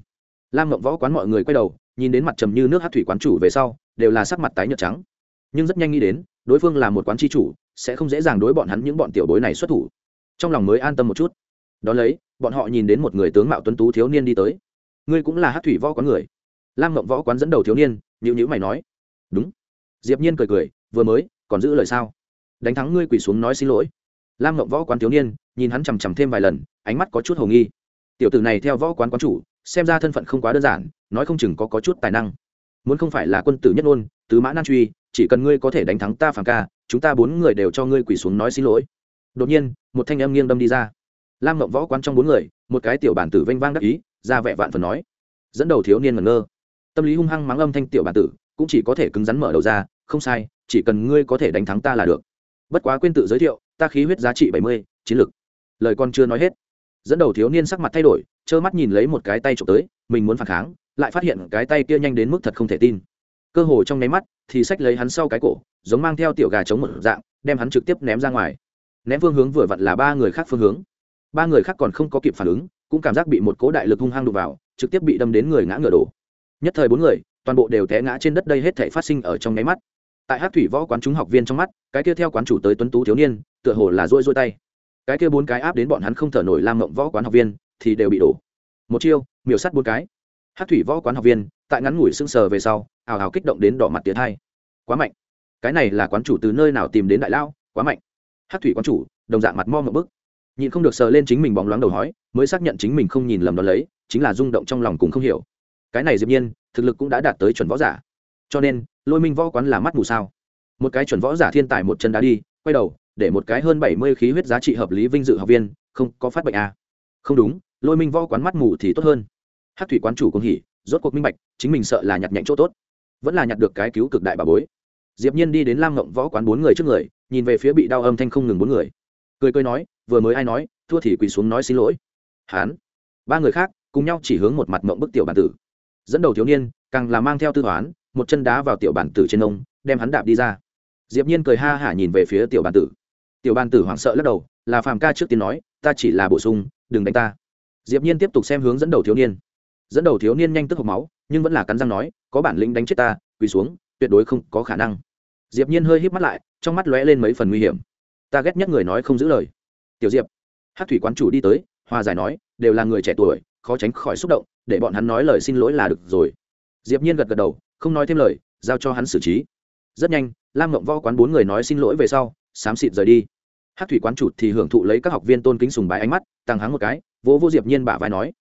S1: Lam mộng võ quán mọi người quay đầu, nhìn đến mặt trầm như nước hát thủy quán chủ về sau, đều là sắc mặt tái nhợt trắng. Nhưng rất nhanh nghĩ đến đối phương là một quán tri chủ sẽ không dễ dàng đối bọn hắn những bọn tiểu bối này xuất thủ. Trong lòng mới an tâm một chút. Đón lấy bọn họ nhìn đến một người tướng mạo tuấn tú thiếu niên đi tới. Ngươi cũng là hát thủy võ quán người. Lam ngộng võ quán dẫn đầu thiếu niên nhữ nhữ mày nói. Đúng. Diệp nhiên cười cười vừa mới còn giữ lời sao? Đánh thắng ngươi quỳ xuống nói xin lỗi. Lam ngộng võ quán thiếu niên nhìn hắn chằm chằm thêm vài lần ánh mắt có chút hồ nghi. Tiểu tử này theo võ quán quán chủ xem ra thân phận không quá đơn giản nói không chừng có, có chút tài năng. Muốn không phải là quân tử nhất ngôn tứ mã nan truy chỉ cần ngươi có thể đánh thắng ta phản ca, chúng ta bốn người đều cho ngươi quỳ xuống nói xin lỗi. Đột nhiên, một thanh âm nghiêng đâm đi ra. Lam ngậm võ quán trong bốn người, một cái tiểu bản tử vênh vang đắc ý, ra vẻ vạn phần nói. Dẫn đầu thiếu niên ngẩn ngơ. Tâm lý hung hăng mắng âm thanh tiểu bản tử, cũng chỉ có thể cứng rắn mở đầu ra, không sai, chỉ cần ngươi có thể đánh thắng ta là được. Bất quá quên tự giới thiệu, ta khí huyết giá trị bảy mươi, chiến lực. Lời con chưa nói hết, dẫn đầu thiếu niên sắc mặt thay đổi, trơ mắt nhìn lấy một cái tay trộm tới, mình muốn phản kháng, lại phát hiện cái tay kia nhanh đến mức thật không thể tin cơ hồ trong nháy mắt thì sách lấy hắn sau cái cổ, giống mang theo tiểu gà chống một dạng, đem hắn trực tiếp ném ra ngoài. Ném phương hướng vừa vặn là ba người khác phương hướng. Ba người khác còn không có kịp phản ứng, cũng cảm giác bị một cố đại lực hung hăng đụng vào, trực tiếp bị đâm đến người ngã ngựa đổ. Nhất thời bốn người, toàn bộ đều té ngã trên đất đây hết thể phát sinh ở trong nháy mắt. Tại hát thủy võ quán chúng học viên trong mắt, cái kia theo quán chủ tới tuấn tú thiếu niên, tựa hồ là rôi rôi tay. Cái kia bốn cái áp đến bọn hắn không thở nổi lam mộng võ quán học viên, thì đều bị đổ. Một chiêu, miểu sắt bốn cái. Hát thủy võ quán học viên tại ngắn ngủi sưng sờ về sau, ào ào kích động đến đỏ mặt tiến hai. Quá mạnh. Cái này là quán chủ từ nơi nào tìm đến đại lao? Quá mạnh. Hát thủy quán chủ, đồng dạng mặt mo ngậm bức. Nhịn không được sờ lên chính mình bóng loáng đầu hói, mới xác nhận chính mình không nhìn lầm đón lấy, chính là rung động trong lòng cùng không hiểu. Cái này diệp nhiên, thực lực cũng đã đạt tới chuẩn võ giả. Cho nên, lôi minh võ quán là mắt mù sao? Một cái chuẩn võ giả thiên tài một chân đá đi, quay đầu, để một cái hơn bảy mươi khí huyết giá trị hợp lý vinh dự học viên, không có phát bệnh à. không đúng, lôi minh võ quán mắt mù thì tốt hơn. Hát thủy quán chủ cũng hỉ, rốt cuộc minh bạch chính mình sợ là nhặt nhạnh chỗ tốt. Vẫn là nhặt được cái cứu cực đại bà bối. Diệp nhiên đi đến lam ngộng võ quán bốn người trước người, nhìn về phía bị đau âm thanh không ngừng bốn người. Cười cười nói, vừa mới ai nói, thua thì quỳ xuống nói xin lỗi. Hán. Ba người khác, cùng nhau chỉ hướng một mặt mộng bức tiểu bản tử. Dẫn đầu thiếu niên, càng là mang theo tư toán, một chân đá vào tiểu bản tử trên ông, đem hắn đạp đi ra. Diệp nhiên cười ha hả nhìn về phía tiểu bản tử. Tiểu bản tử hoảng sợ lắc đầu, là phàm ca trước tiên nói, ta chỉ là bổ sung, đừng đánh ta. Diệp nhiên tiếp tục xem hướng dẫn đầu thiếu niên. Dẫn đầu thiếu niên nhanh tức hộc máu nhưng vẫn là cắn răng nói, có bản lĩnh đánh chết ta, quỳ xuống, tuyệt đối không có khả năng. Diệp nhiên hơi híp mắt lại, trong mắt lóe lên mấy phần nguy hiểm. Ta ghét nhất người nói không giữ lời. Tiểu diệp. Hát thủy quán chủ đi tới, hòa giải nói, đều là người trẻ tuổi, khó tránh khỏi xúc động, để bọn hắn nói lời xin lỗi là được rồi. Diệp nhiên gật gật đầu, không nói thêm lời, giao cho hắn xử trí. Rất nhanh, lam ngộng võ quán bốn người nói xin lỗi về sau, xám xịt rời đi. Hát thủy quán chủ thì hưởng thụ lấy các học viên tôn kính sùng bái ánh mắt, tăng háng một cái, vỗ vô diệp nhiên bả vai nói,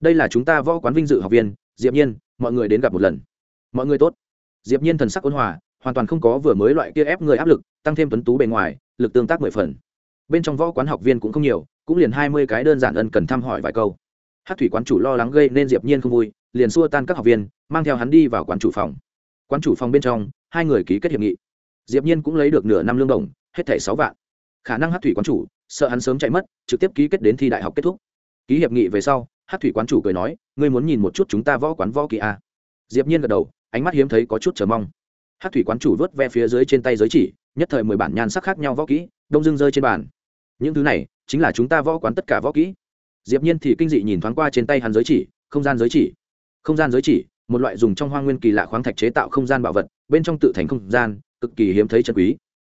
S1: đây là chúng ta võ quán vinh dự học viên, diệp nhiên mọi người đến gặp một lần. Mọi người tốt. Diệp nhiên thần sắc ôn hòa, hoàn toàn không có vừa mới loại kia ép người áp lực, tăng thêm tuấn tú bề ngoài, lực tương tác mười phần. Bên trong võ quán học viên cũng không nhiều, cũng liền hai mươi cái đơn giản ân cần thăm hỏi vài câu. Hát thủy quán chủ lo lắng gây nên diệp nhiên không vui, liền xua tan các học viên, mang theo hắn đi vào quán chủ phòng. Quán chủ phòng bên trong, hai người ký kết hiệp nghị. Diệp nhiên cũng lấy được nửa năm lương đồng, hết thảy sáu vạn. Khả năng hát thủy quán chủ, sợ hắn sớm chạy mất, trực tiếp ký kết đến thi đại học kết thúc. Ký hiệp nghị về sau hát thủy quán chủ cười nói, ngươi muốn nhìn một chút chúng ta võ quán võ kỳ a à? diệp nhiên gật đầu, ánh mắt hiếm thấy có chút chờ mong. Hát thủy quán chủ vớt ve phía dưới trên tay giới chỉ, nhất thời mười bản nhan sắc khác nhau võ kỹ, đông dưng rơi trên bàn. Những thứ này chính là chúng ta võ quán tất cả võ kỹ. Diệp nhiên thì kinh dị nhìn thoáng qua trên tay hắn giới chỉ, không gian giới chỉ. Không gian giới chỉ, một loại dùng trong hoang nguyên kỳ lạ khoáng thạch chế tạo không gian bảo vật, bên trong tự thành không gian, cực kỳ hiếm thấy chân quý.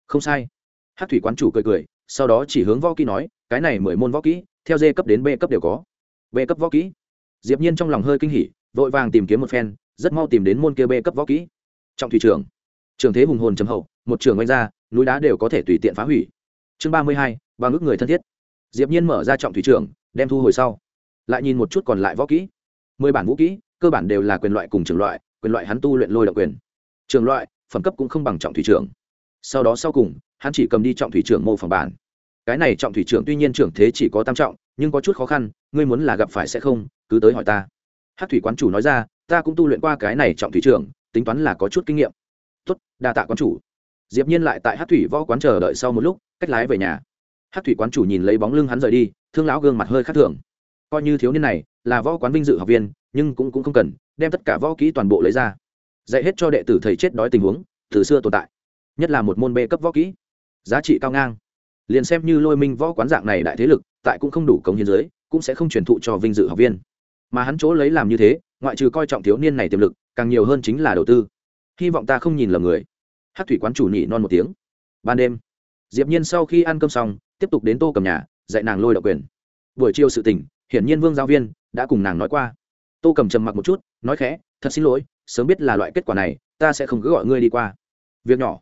S1: Không sai. Hát thủy quán chủ cười cười, sau đó chỉ hướng võ kỹ nói, cái này mười môn võ kỹ, theo d cấp đến b cấp đều có b cấp võ kỹ. Diệp nhiên trong lòng hơi kinh hỉ, vội vàng tìm kiếm một phen, rất mau tìm đến môn kia b cấp võ kỹ. Trọng thủy trưởng. Trường thế hùng hồn trầm hậu, một trường oanh ra, núi đá đều có thể tùy tiện phá hủy. Chương ba mươi hai ba ngước người thân thiết. Diệp nhiên mở ra trọng thủy trưởng, đem thu hồi sau. Lại nhìn một chút còn lại võ kỹ. Mười bản vũ kỹ, cơ bản đều là quyền loại cùng trường loại, quyền loại hắn tu luyện lôi động quyền. Trường loại, phẩm cấp cũng không bằng trọng thủy trưởng. Sau đó sau cùng, hắn chỉ cầm đi trọng thủy trưởng mô phỏng bản. Cái này trọng thủy trưởng tuy nhiên trưởng thế chỉ có tam trọng, nhưng có chút khó khăn ngươi muốn là gặp phải sẽ không, cứ tới hỏi ta. Hát thủy quán chủ nói ra, ta cũng tu luyện qua cái này trọng thủy trưởng, tính toán là có chút kinh nghiệm. Tốt, đa tạ quán chủ. Diệp nhiên lại tại hát thủy võ quán chờ đợi sau một lúc, cách lái về nhà. Hát thủy quán chủ nhìn lấy bóng lưng hắn rời đi, thương lão gương mặt hơi khác thường. Coi như thiếu niên này, là võ quán vinh dự học viên, nhưng cũng cũng không cần, đem tất cả võ kỹ toàn bộ lấy ra. Dạy hết cho đệ tử thầy chết đói tình huống, từ xưa tồn tại. Nhất là một môn bê cấp võ kỹ. Giá trị cao ngang. Liền xem như lôi minh võ quán dạng này đại thế lực, tại cũng không đủ cống hiến giới cũng sẽ không truyền thụ cho vinh dự học viên. Mà hắn chỗ lấy làm như thế, ngoại trừ coi trọng thiếu niên này tiềm lực, càng nhiều hơn chính là đầu tư. Hy vọng ta không nhìn lầm người. Hát thủy quán chủ nhị non một tiếng. Ban đêm, diệp nhiên sau khi ăn cơm xong, tiếp tục đến tô cầm nhà, dạy nàng lôi độc quyền. Buổi chiều sự tình hiển nhiên vương giáo viên đã cùng nàng nói qua. Tô cầm trầm mặc một chút, nói khẽ, thật xin lỗi, sớm biết là loại kết quả này, ta sẽ không cứ gọi ngươi đi qua. Việc nhỏ.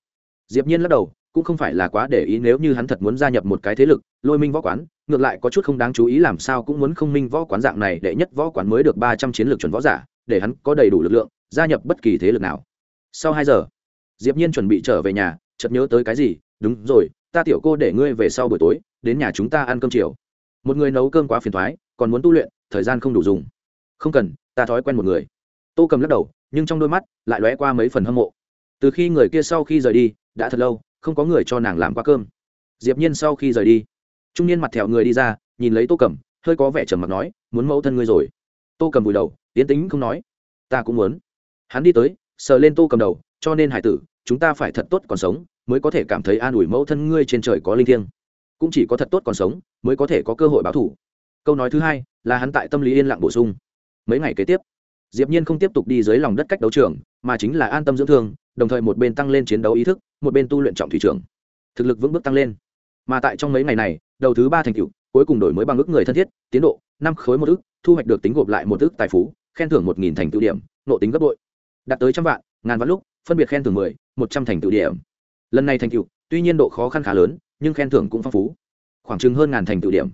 S1: Diệp nhiên lắc đầu, cũng không phải là quá để ý nếu như hắn thật muốn gia nhập một cái thế lực, lôi minh võ quán ngược lại có chút không đáng chú ý làm sao cũng muốn không minh võ quán dạng này để nhất võ quán mới được ba trăm chiến lược chuẩn võ giả, để hắn có đầy đủ lực lượng, gia nhập bất kỳ thế lực nào. Sau hai giờ, diệp nhiên chuẩn bị trở về nhà, chợt nhớ tới cái gì, đúng rồi, ta tiểu cô để ngươi về sau buổi tối, đến nhà chúng ta ăn cơm chiều. Một người nấu cơm quá phiền toái, còn muốn tu luyện, thời gian không đủ dùng. Không cần, ta thói quen một người. Tô cầm lắc đầu, nhưng trong đôi mắt lại lóe qua mấy phần hâm mộ. Từ khi người kia sau khi rời đi, đã thật lâu, không có người cho nàng làm qua cơm. Diệp nhiên sau khi rời đi trung niên mặt thẹo người đi ra, nhìn lấy tô cầm hơi có vẻ trầm mặc nói, muốn mẫu thân ngươi rồi. Tô cầm vùi đầu tiến tính không nói, ta cũng muốn. Hắn đi tới, sờ lên tô cầm đầu, cho nên hải tử, chúng ta phải thật tốt còn sống, mới có thể cảm thấy an ủi mẫu thân ngươi trên trời có linh thiêng. Cũng chỉ có thật tốt còn sống, mới có thể có cơ hội báo thủ câu nói thứ hai là hắn tại tâm lý yên lặng bổ sung. Mấy ngày kế tiếp, diệp nhiên không tiếp tục đi dưới lòng đất cách đấu trường, mà chính là an tâm dưỡng thương, đồng thời một bên tăng lên chiến đấu ý thức, một bên tu luyện trọng thủy trưởng. Thực lực vững bước tăng lên. Mà tại trong mấy ngày này đầu thứ ba thành tựu, cuối cùng đổi mới bằng ước người thân thiết, tiến độ, năm khối một ước, thu hoạch được tính gộp lại một ước tài phú, khen thưởng một nghìn thành tựu điểm, nộ tính gấp bội. Đạt tới trăm vạn, ngàn vạn lúc, phân biệt khen thưởng mười, một trăm thành tựu điểm. Lần này thành tựu, tuy nhiên độ khó khăn khá lớn, nhưng khen thưởng cũng phong phú. Khoảng chừng hơn ngàn thành tựu điểm.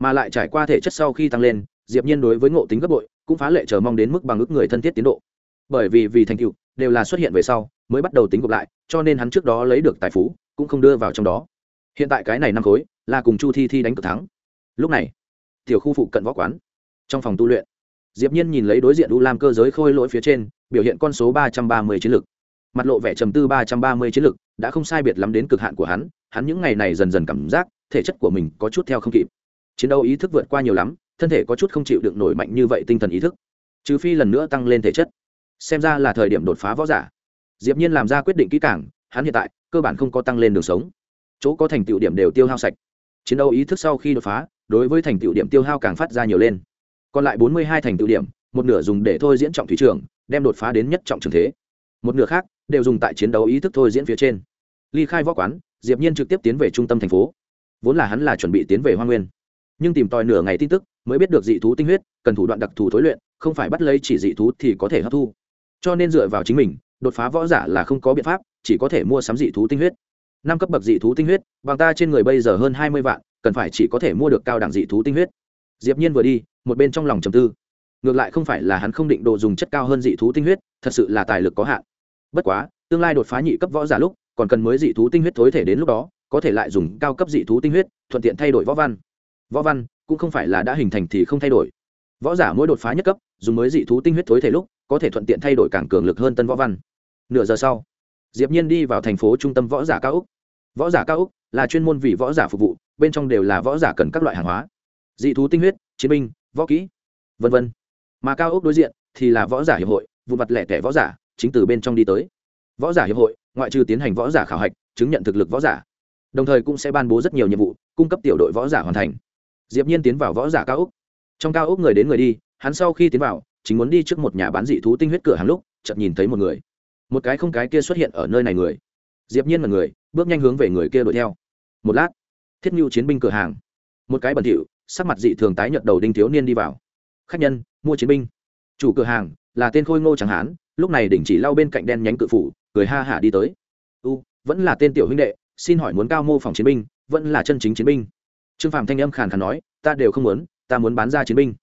S1: Mà lại trải qua thể chất sau khi tăng lên, diệp nhiên đối với ngộ tính gấp bội, cũng phá lệ chờ mong đến mức bằng ước người thân thiết tiến độ. Bởi vì vì thành tựu, đều là xuất hiện về sau, mới bắt đầu tính gộp lại, cho nên hắn trước đó lấy được tài phú, cũng không đưa vào trong đó. Hiện tại cái này năm khối là cùng chu thi thi đánh cực thắng. Lúc này, tiểu khu phụ cận võ quán, trong phòng tu luyện, diệp nhiên nhìn lấy đối diện u lam cơ giới khôi lỗi phía trên, biểu hiện con số ba trăm ba mươi chiến lực. Mặt lộ vẻ trầm tư ba trăm ba mươi chiến lực, đã không sai biệt lắm đến cực hạn của hắn hắn những ngày này dần dần cảm giác, thể chất của mình có chút theo không kịp. Chiến đấu ý thức vượt qua nhiều lắm, thân thể có chút không chịu được nổi mạnh như vậy tinh thần ý thức. Trừ phi lần nữa tăng lên thể chất. Xem ra là thời điểm đột phá võ giả. Diệp nhiên làm ra quyết định kỹ càng, hắn hiện tại, cơ bản không có tăng lên đường sống. Chỗ có thành tựu điểm đều tiêu hao sạch chiến đấu ý thức sau khi đột phá, đối với thành tựu điểm tiêu hao càng phát ra nhiều lên. Còn lại 42 thành tựu điểm, một nửa dùng để thôi diễn trọng thủy trưởng đem đột phá đến nhất trọng trường thế. Một nửa khác, đều dùng tại chiến đấu ý thức thôi diễn phía trên. Ly khai võ quán, diệp nhiên trực tiếp tiến về trung tâm thành phố. Vốn là hắn là chuẩn bị tiến về hoa nguyên. Nhưng tìm tòi nửa ngày tin tức, mới biết được dị thú tinh huyết, cần thủ đoạn đặc thù thối luyện, không phải bắt lấy chỉ dị thú thì có thể hấp thu. Cho nên dựa vào chính mình, đột phá võ giả là không có biện pháp, chỉ có thể mua sắm dị thú tinh huyết năm cấp bậc dị thú tinh huyết, bằng ta trên người bây giờ hơn hai mươi vạn, cần phải chỉ có thể mua được cao đẳng dị thú tinh huyết. Diệp nhiên vừa đi, một bên trong lòng trầm tư. Ngược lại không phải là hắn không định đồ dùng chất cao hơn dị thú tinh huyết, thật sự là tài lực có hạn. Bất quá, tương lai đột phá nhị cấp võ giả lúc, còn cần mới dị thú tinh huyết thối thể đến lúc đó, có thể lại dùng cao cấp dị thú tinh huyết, thuận tiện thay đổi võ văn. Võ văn cũng không phải là đã hình thành thì không thay đổi. Võ giả mỗi đột phá nhất cấp, dùng mới dị thú tinh huyết thối thể lúc, có thể thuận tiện thay đổi càng cường lực hơn tân võ văn. Nửa giờ sau, diệp nhiên đi vào thành phố trung tâm võ giả cao úc võ giả cao úc là chuyên môn vì võ giả phục vụ, bên trong đều là võ giả cần các loại hàng hóa. Dị thú tinh huyết, chiến binh, võ kỹ, vân vân. Mà cao úc đối diện thì là võ giả hiệp hội, vụ mặt lẻ tẻ võ giả chính từ bên trong đi tới. Võ giả hiệp hội, ngoại trừ tiến hành võ giả khảo hạch, chứng nhận thực lực võ giả, đồng thời cũng sẽ ban bố rất nhiều nhiệm vụ, cung cấp tiểu đội võ giả hoàn thành. Diệp nhiên tiến vào võ giả cao úc trong cao úc người đến người đi, hắn sau khi tiến vào, chính muốn đi trước một nhà bán dị thú tinh huyết cửa hàng lúc, chợt nhìn thấy một người. Một cái không cái kia xuất hiện ở nơi này người diệp nhiên là người, bước nhanh hướng về người kia đuổi theo. Một lát, thiết nhu chiến binh cửa hàng. Một cái bẩn thỉu, sắc mặt dị thường tái nhợt đầu đinh thiếu niên đi vào. Khách nhân, mua chiến binh. Chủ cửa hàng, là tên khôi ngô chẳng hán lúc này đỉnh chỉ lau bên cạnh đen nhánh cự phủ, cười ha hả đi tới. U, vẫn là tên tiểu huynh đệ, xin hỏi muốn cao mô phòng chiến binh, vẫn là chân chính chiến binh? Trương Phạm thanh âm khàn khàn nói, ta đều không muốn, ta muốn bán ra chiến binh.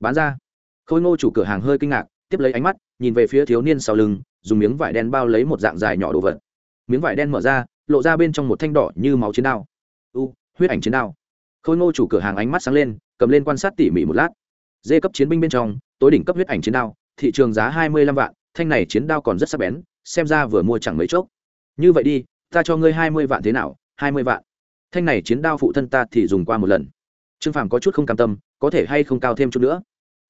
S1: Bán ra? Khôi ngô chủ cửa hàng hơi kinh ngạc, tiếp lấy ánh mắt, nhìn về phía thiếu niên sau lưng, dùng miếng vải đen bao lấy một dạng dài nhỏ đồ vật miếng vải đen mở ra, lộ ra bên trong một thanh đỏ như máu chiến đao. U, huyết ảnh chiến đao. Khôi ngô chủ cửa hàng ánh mắt sáng lên, cầm lên quan sát tỉ mỉ một lát. Dê cấp chiến binh bên trong, tối đỉnh cấp huyết ảnh chiến đao, thị trường giá hai mươi lăm vạn, thanh này chiến đao còn rất sắc bén, xem ra vừa mua chẳng mấy chốc. Như vậy đi, ta cho ngươi hai mươi vạn thế nào? hai mươi vạn. Thanh này chiến đao phụ thân ta thì dùng qua một lần. Trương phàm có chút không cam tâm, có thể hay không cao thêm chút nữa?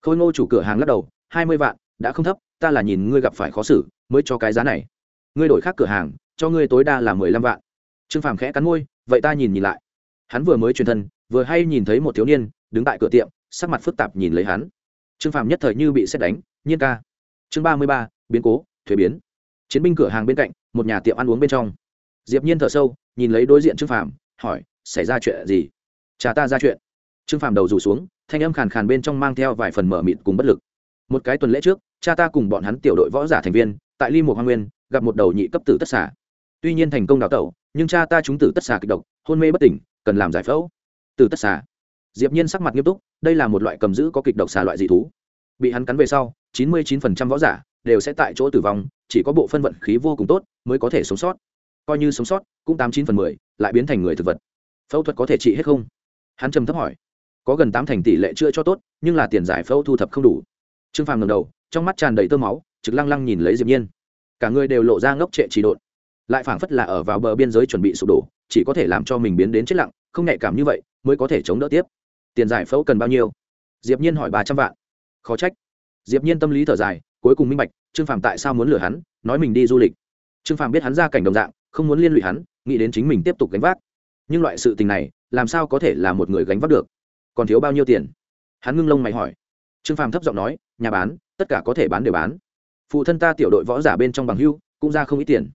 S1: Khôi ngô chủ cửa hàng lắc đầu, hai mươi vạn, đã không thấp, ta là nhìn ngươi gặp phải khó xử, mới cho cái giá này. Ngươi đổi khác cửa hàng cho ngươi tối đa là mười lăm vạn. Trương phàm khẽ cắn môi, vậy ta nhìn nhìn lại. Hắn vừa mới truyền thân, vừa hay nhìn thấy một thiếu niên đứng tại cửa tiệm, sắc mặt phức tạp nhìn lấy hắn. Trương phàm nhất thời như bị xét đánh, nhiên ca. Chương ba mươi ba, biến cố, thuế biến. Chiến binh cửa hàng bên cạnh, một nhà tiệm ăn uống bên trong. Diệp nhiên thở sâu, nhìn lấy đối diện trương phàm, hỏi, xảy ra chuyện gì? Cha ta ra chuyện. Trương phàm đầu rủ xuống, thanh âm khàn khàn bên trong mang theo vài phần mở mịt cùng bất lực. Một cái tuần lễ trước, cha ta cùng bọn hắn tiểu đội võ giả thành viên, tại ly một hoa nguyên, gặp một đầu nhị cấp tử tất xả tuy nhiên thành công đào tẩu, nhưng cha ta chúng tử tất xà kịch độc, hôn mê bất tỉnh, cần làm giải phẫu. Tử tất xà. diệp nhiên sắc mặt nghiêm túc, đây là một loại cầm giữ có kịch độc xà loại dị thú. Bị hắn cắn về sau 99% võ giả đều sẽ tại chỗ tử vong, chỉ có bộ phân vận khí vô cùng tốt mới có thể sống sót. Coi như sống sót, cũng tám chín phần mười, lại biến thành người thực vật. Phẫu thuật có thể trị hết không? Hắn trầm thấp hỏi. Có gần tám thành tỷ lệ chưa cho tốt, nhưng là tiền giải phẫu thu thập không đủ. Trương phàm ngầm đầu, trong mắt tràn đầy tơ máu, trực lăng lăng nhìn lấy diệp nhiên. Cả người đều lộ ra ngốc trệ trì độn lại phảng phất là ở vào bờ biên giới chuẩn bị sụp đổ, chỉ có thể làm cho mình biến đến chết lặng, không nhạy cảm như vậy mới có thể chống đỡ tiếp. Tiền giải phẫu cần bao nhiêu? Diệp nhiên hỏi ba trăm vạn. Khó trách. Diệp nhiên tâm lý thở dài, cuối cùng minh bạch, trương phàm tại sao muốn lừa hắn, nói mình đi du lịch. Trương phàm biết hắn ra cảnh đồng dạng, không muốn liên lụy hắn, nghĩ đến chính mình tiếp tục gánh vác. Nhưng loại sự tình này, làm sao có thể là một người gánh vác được? Còn thiếu bao nhiêu tiền? Hắn ngưng lông mày hỏi. Trương phàm thấp giọng nói, nhà bán, tất cả có thể bán đều bán. Phụ thân ta tiểu đội võ giả bên trong bằng hưu, cũng ra không ít tiền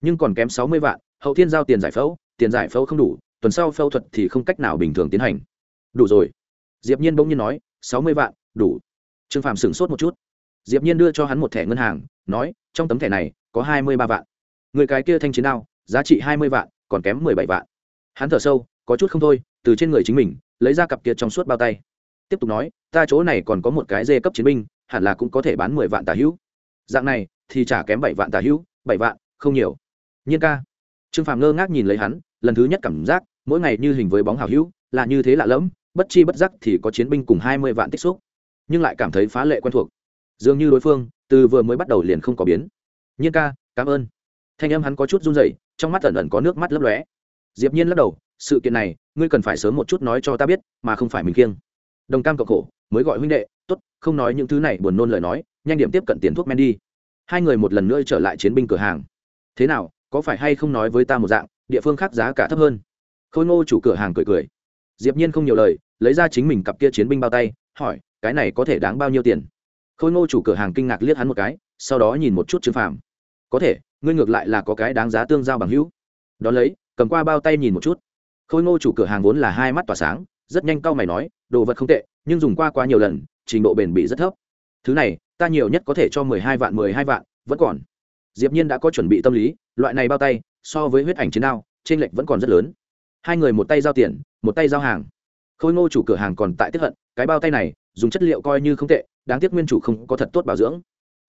S1: nhưng còn kém sáu mươi vạn, hậu thiên giao tiền giải phẫu, tiền giải phẫu không đủ, tuần sau phẫu thuật thì không cách nào bình thường tiến hành. Đủ rồi. Diệp nhiên bỗng nhiên nói, sáu mươi vạn, đủ. Trương Phạm sửng sốt một chút. Diệp nhiên đưa cho hắn một thẻ ngân hàng, nói, trong tấm thẻ này có hai mươi ba vạn. Người cái kia thanh chiến đao, giá trị hai mươi vạn, còn kém mười bảy vạn. Hắn thở sâu, có chút không thôi, từ trên người chính mình, lấy ra cặp kia trong suốt bao tay. Tiếp tục nói, ta chỗ này còn có một cái dê cấp chiến binh, hẳn là cũng có thể bán mười vạn tà hữu. Dạng này, thì trả kém bảy vạn tà hữu, bảy vạn, không nhiều nhiên ca. Trương phàm ngơ ngác nhìn lấy hắn, lần thứ nhất cảm giác, mỗi ngày như hình với bóng hào hữu, là như thế lạ lẫm, bất chi bất giác thì có chiến binh cùng hai mươi vạn tích xúc. Nhưng lại cảm thấy phá lệ quen thuộc. Dường như đối phương, từ vừa mới bắt đầu liền không có biến. Nhiên ca, cảm ơn. Thanh âm hắn có chút run rẩy, trong mắt ẩn ẩn có nước mắt lấp lóe. Diệp nhiên lắc đầu, sự kiện này, ngươi cần phải sớm một chút nói cho ta biết, mà không phải mình kiêng đồng cam cộng khổ, mới gọi huynh đệ, tốt, không nói những thứ này buồn nôn lời nói, nhanh điểm tiếp cận tiền thuốc men đi. Hai người một lần nữa trở lại chiến binh cửa hàng. Thế nào có phải hay không nói với ta một dạng, địa phương khác giá cả thấp hơn? Khôi ngô chủ cửa hàng cười cười. Diệp nhiên không nhiều lời, lấy ra chính mình cặp kia chiến binh bao tay, hỏi, cái này có thể đáng bao nhiêu tiền? Khôi ngô chủ cửa hàng kinh ngạc liếc hắn một cái, sau đó nhìn một chút trương phàm. Có thể, ngươi ngược lại là có cái đáng giá tương giao bằng hữu. Đón lấy, cầm qua bao tay nhìn một chút. Khôi ngô chủ cửa hàng vốn là hai mắt tỏa sáng, rất nhanh cau mày nói, đồ vật không tệ, nhưng dùng qua quá nhiều lần, trình độ bền bỉ rất thấp. Thứ này, ta nhiều nhất có thể cho mười hai vạn, mười hai vạn, vẫn còn diệp nhiên đã có chuẩn bị tâm lý, loại này bao tay, so với huyết ảnh chiến đao trên lệch vẫn còn rất lớn. Hai người một tay giao tiền, một tay giao hàng. Khôi ngô chủ cửa hàng còn tại tiếp hận, cái bao tay này, dùng chất liệu coi như không tệ, đáng tiếc nguyên chủ không có thật tốt bảo dưỡng.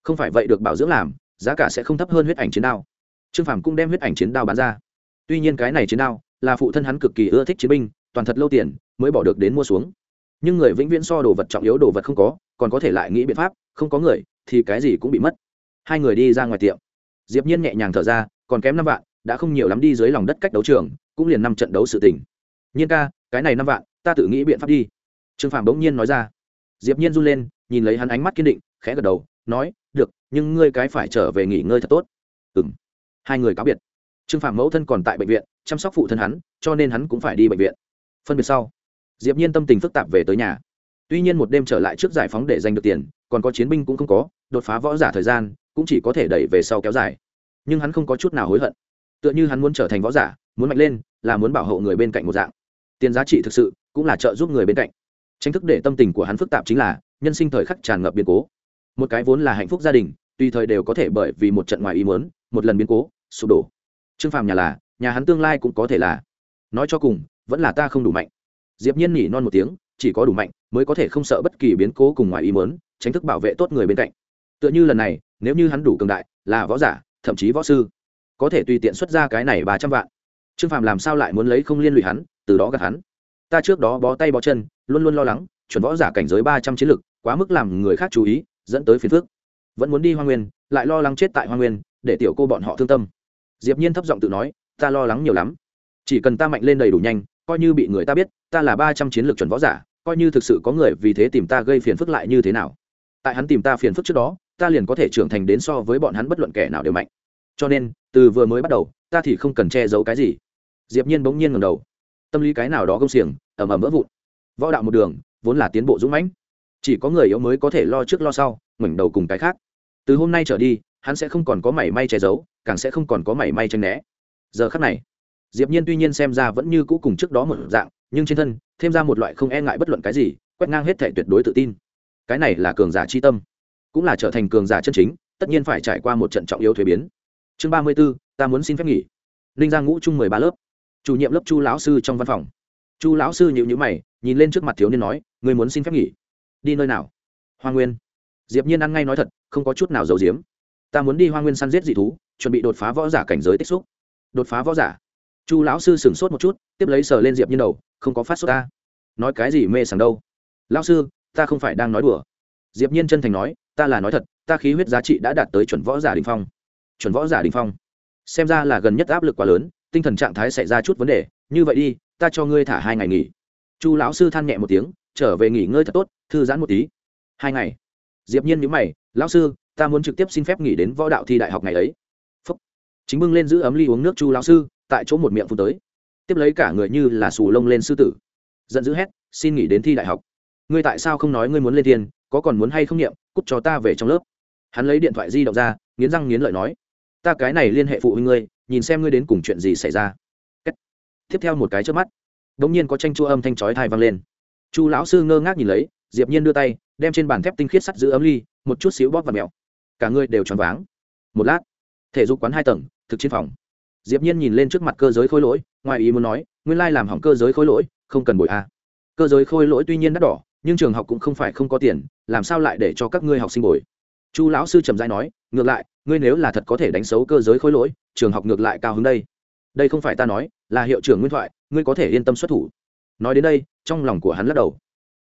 S1: Không phải vậy được bảo dưỡng làm, giá cả sẽ không thấp hơn huyết ảnh chiến đao. Trương phàm cũng đem huyết ảnh chiến đao bán ra. Tuy nhiên cái này chiến đao là phụ thân hắn cực kỳ ưa thích chiến binh, toàn thật lâu tiền mới bỏ được đến mua xuống. Nhưng người vĩnh viễn so đồ vật trọng yếu đồ vật không có, còn có thể lại nghĩ biện pháp, không có người thì cái gì cũng bị mất. Hai người đi ra ngoài tiệm diệp nhiên nhẹ nhàng thở ra, còn kém năm vạn, đã không nhiều lắm đi dưới lòng đất cách đấu trường, cũng liền năm trận đấu sự tình. Nhiên ca, cái này năm vạn, ta tự nghĩ biện pháp đi. Trương Phàm bỗng nhiên nói ra. Diệp nhiên run lên, nhìn lấy hắn ánh mắt kiên định, khẽ gật đầu, nói, được, nhưng ngươi cái phải trở về nghỉ ngơi thật tốt. Ừm. Hai người cáo biệt. Trương Phàm mẫu thân còn tại bệnh viện, chăm sóc phụ thân hắn, cho nên hắn cũng phải đi bệnh viện. Phân biệt sau, diệp nhiên tâm tình phức tạp về tới nhà. Tuy nhiên một đêm trở lại trước giải phóng để giành được tiền, còn có chiến binh cũng không có, đột phá võ giả thời gian cũng chỉ có thể đẩy về sau kéo dài. Nhưng hắn không có chút nào hối hận. Tựa như hắn muốn trở thành võ giả, muốn mạnh lên, là muốn bảo hộ người bên cạnh một dạng. Tiền giá trị thực sự cũng là trợ giúp người bên cạnh. Tranh thức để tâm tình của hắn phức tạp chính là, nhân sinh thời khắc tràn ngập biến cố. Một cái vốn là hạnh phúc gia đình, tùy thời đều có thể bởi vì một trận ngoài ý muốn, một lần biến cố, sụp đổ. Trương phàm nhà là, nhà hắn tương lai cũng có thể là. Nói cho cùng, vẫn là ta không đủ mạnh. Diệp nhiên nhỉ non một tiếng, chỉ có đủ mạnh mới có thể không sợ bất kỳ biến cố cùng ngoài ý muốn tránh thức bảo vệ tốt người bên cạnh tựa như lần này, nếu như hắn đủ cường đại, là võ giả, thậm chí võ sư, có thể tùy tiện xuất ra cái này ba trăm vạn. Trương phàm làm sao lại muốn lấy không liên lụy hắn, từ đó gạt hắn? Ta trước đó bó tay bó chân, luôn luôn lo lắng, chuẩn võ giả cảnh giới ba trăm chiến lực, quá mức làm người khác chú ý, dẫn tới phiền phước vẫn muốn đi hoa nguyên, lại lo lắng chết tại hoa nguyên, để tiểu cô bọn họ thương tâm. Diệp nhiên thấp giọng tự nói, ta lo lắng nhiều lắm. Chỉ cần ta mạnh lên đầy đủ nhanh, coi như bị người ta biết, ta là ba trăm chiến lược chuẩn võ giả, coi như thực sự có người vì thế tìm ta gây phiền phức lại như thế nào? Tại hắn tìm ta phiền phức trước đó ta liền có thể trưởng thành đến so với bọn hắn bất luận kẻ nào đều mạnh. Cho nên, từ vừa mới bắt đầu, ta thì không cần che giấu cái gì. Diệp nhiên bỗng nhiên ngẩng đầu. Tâm lý cái nào đó công xiềng, ầm ầm vỡ vụn. Võ đạo một đường, vốn là tiến bộ dũng mãnh. Chỉ có người yếu mới có thể lo trước lo sau ngẩng đầu cùng cái khác. Từ hôm nay trở đi, hắn sẽ không còn có mảy may che giấu, càng sẽ không còn có mảy may tranh né. Giờ khắc này, diệp nhiên tuy nhiên xem ra vẫn như cũ cùng trước đó một dạng, nhưng trên thân, thêm ra một loại không e ngại bất luận cái gì, quét ngang hết thể tuyệt đối tự tin. Cái này là cường giả chi tâm cũng là trở thành cường giả chân chính tất nhiên phải trải qua một trận trọng yếu thuế biến. Chương ba mươi 34, ta muốn xin phép nghỉ. Ninh giang ngũ chung mười ba lớp. Chủ nhiệm lớp chu lão sư trong văn phòng. Chu lão sư nhịu nhữ mày nhìn lên trước mặt thiếu niên nói người muốn xin phép nghỉ? Đi nơi nào? Hoa nguyên. Diệp nhiên ăn ngay nói thật không có chút nào giấu giếm. Ta muốn đi hoa nguyên săn giết dị thú chuẩn bị đột phá võ giả cảnh giới tích xúc. Đột phá võ giả? Chu lão sư sửng sốt một chút tiếp lấy sờ lên diệp nhiên đầu không có phát sốt ta. Nói cái gì mê sảng đâu? Lão sư ta không phải đang nói đùa. Diệp nhiên chân thành nói ta là nói thật, ta khí huyết giá trị đã đạt tới chuẩn võ giả đỉnh phong. Chuẩn võ giả đỉnh phong. Xem ra là gần nhất áp lực quá lớn, tinh thần trạng thái xảy ra chút vấn đề, như vậy đi, ta cho ngươi thả hai ngày nghỉ. Chu lão sư than nhẹ một tiếng, trở về nghỉ ngơi thật tốt, thư giãn một tí. Hai ngày. Diệp nhiên nhíu mày, lão sư, ta muốn trực tiếp xin phép nghỉ đến võ đạo thi đại học ngày ấy. Phúc. chính bưng lên giữ ấm ly uống nước chu lão sư, tại chỗ một miệng phun tới. Tiếp lấy cả người như là sù lông lên sư tử. Giận dữ hét, xin nghỉ đến thi đại học. Ngươi tại sao không nói ngươi muốn lên thiên? Có còn muốn hay không niệm, cút cho ta về trong lớp. Hắn lấy điện thoại di động ra, nghiến răng nghiến lợi nói, ta cái này liên hệ phụ huynh ngươi, nhìn xem ngươi đến cùng chuyện gì xảy ra. Tiếp theo một cái trước mắt đ ỗ n g nhiên có tranh chua âm thanh chói thai vang lên. Chu lão sư ngơ ngác nhìn lấy, diệp nhiên đưa tay, đem trên bàn thép tinh khiết sắt giữ ấm ly, một chút xíu bóp và mèo cả người đều tròn váng. Một lát, thể dục quán hai tầng, thực chiến phòng. Diệp nhiên nhìn lên trước mặt cơ giới khối lỗi, ngoài ý muốn nói, nguyên lai làm hỏng cơ giới khối lỗi, không cần bồi a. Cơ giới khối lỗi tuy nhiên đắt đỏ nhưng trường học cũng không phải không có tiền, làm sao lại để cho các ngươi học sinh bồi? Chu lão sư trầm dai nói, ngược lại, ngươi nếu là thật có thể đánh xấu cơ giới khối lỗi, trường học ngược lại cao hứng đây. Đây không phải ta nói, là hiệu trưởng nguyên thoại, ngươi có thể yên tâm xuất thủ. Nói đến đây, trong lòng của hắn lắc đầu.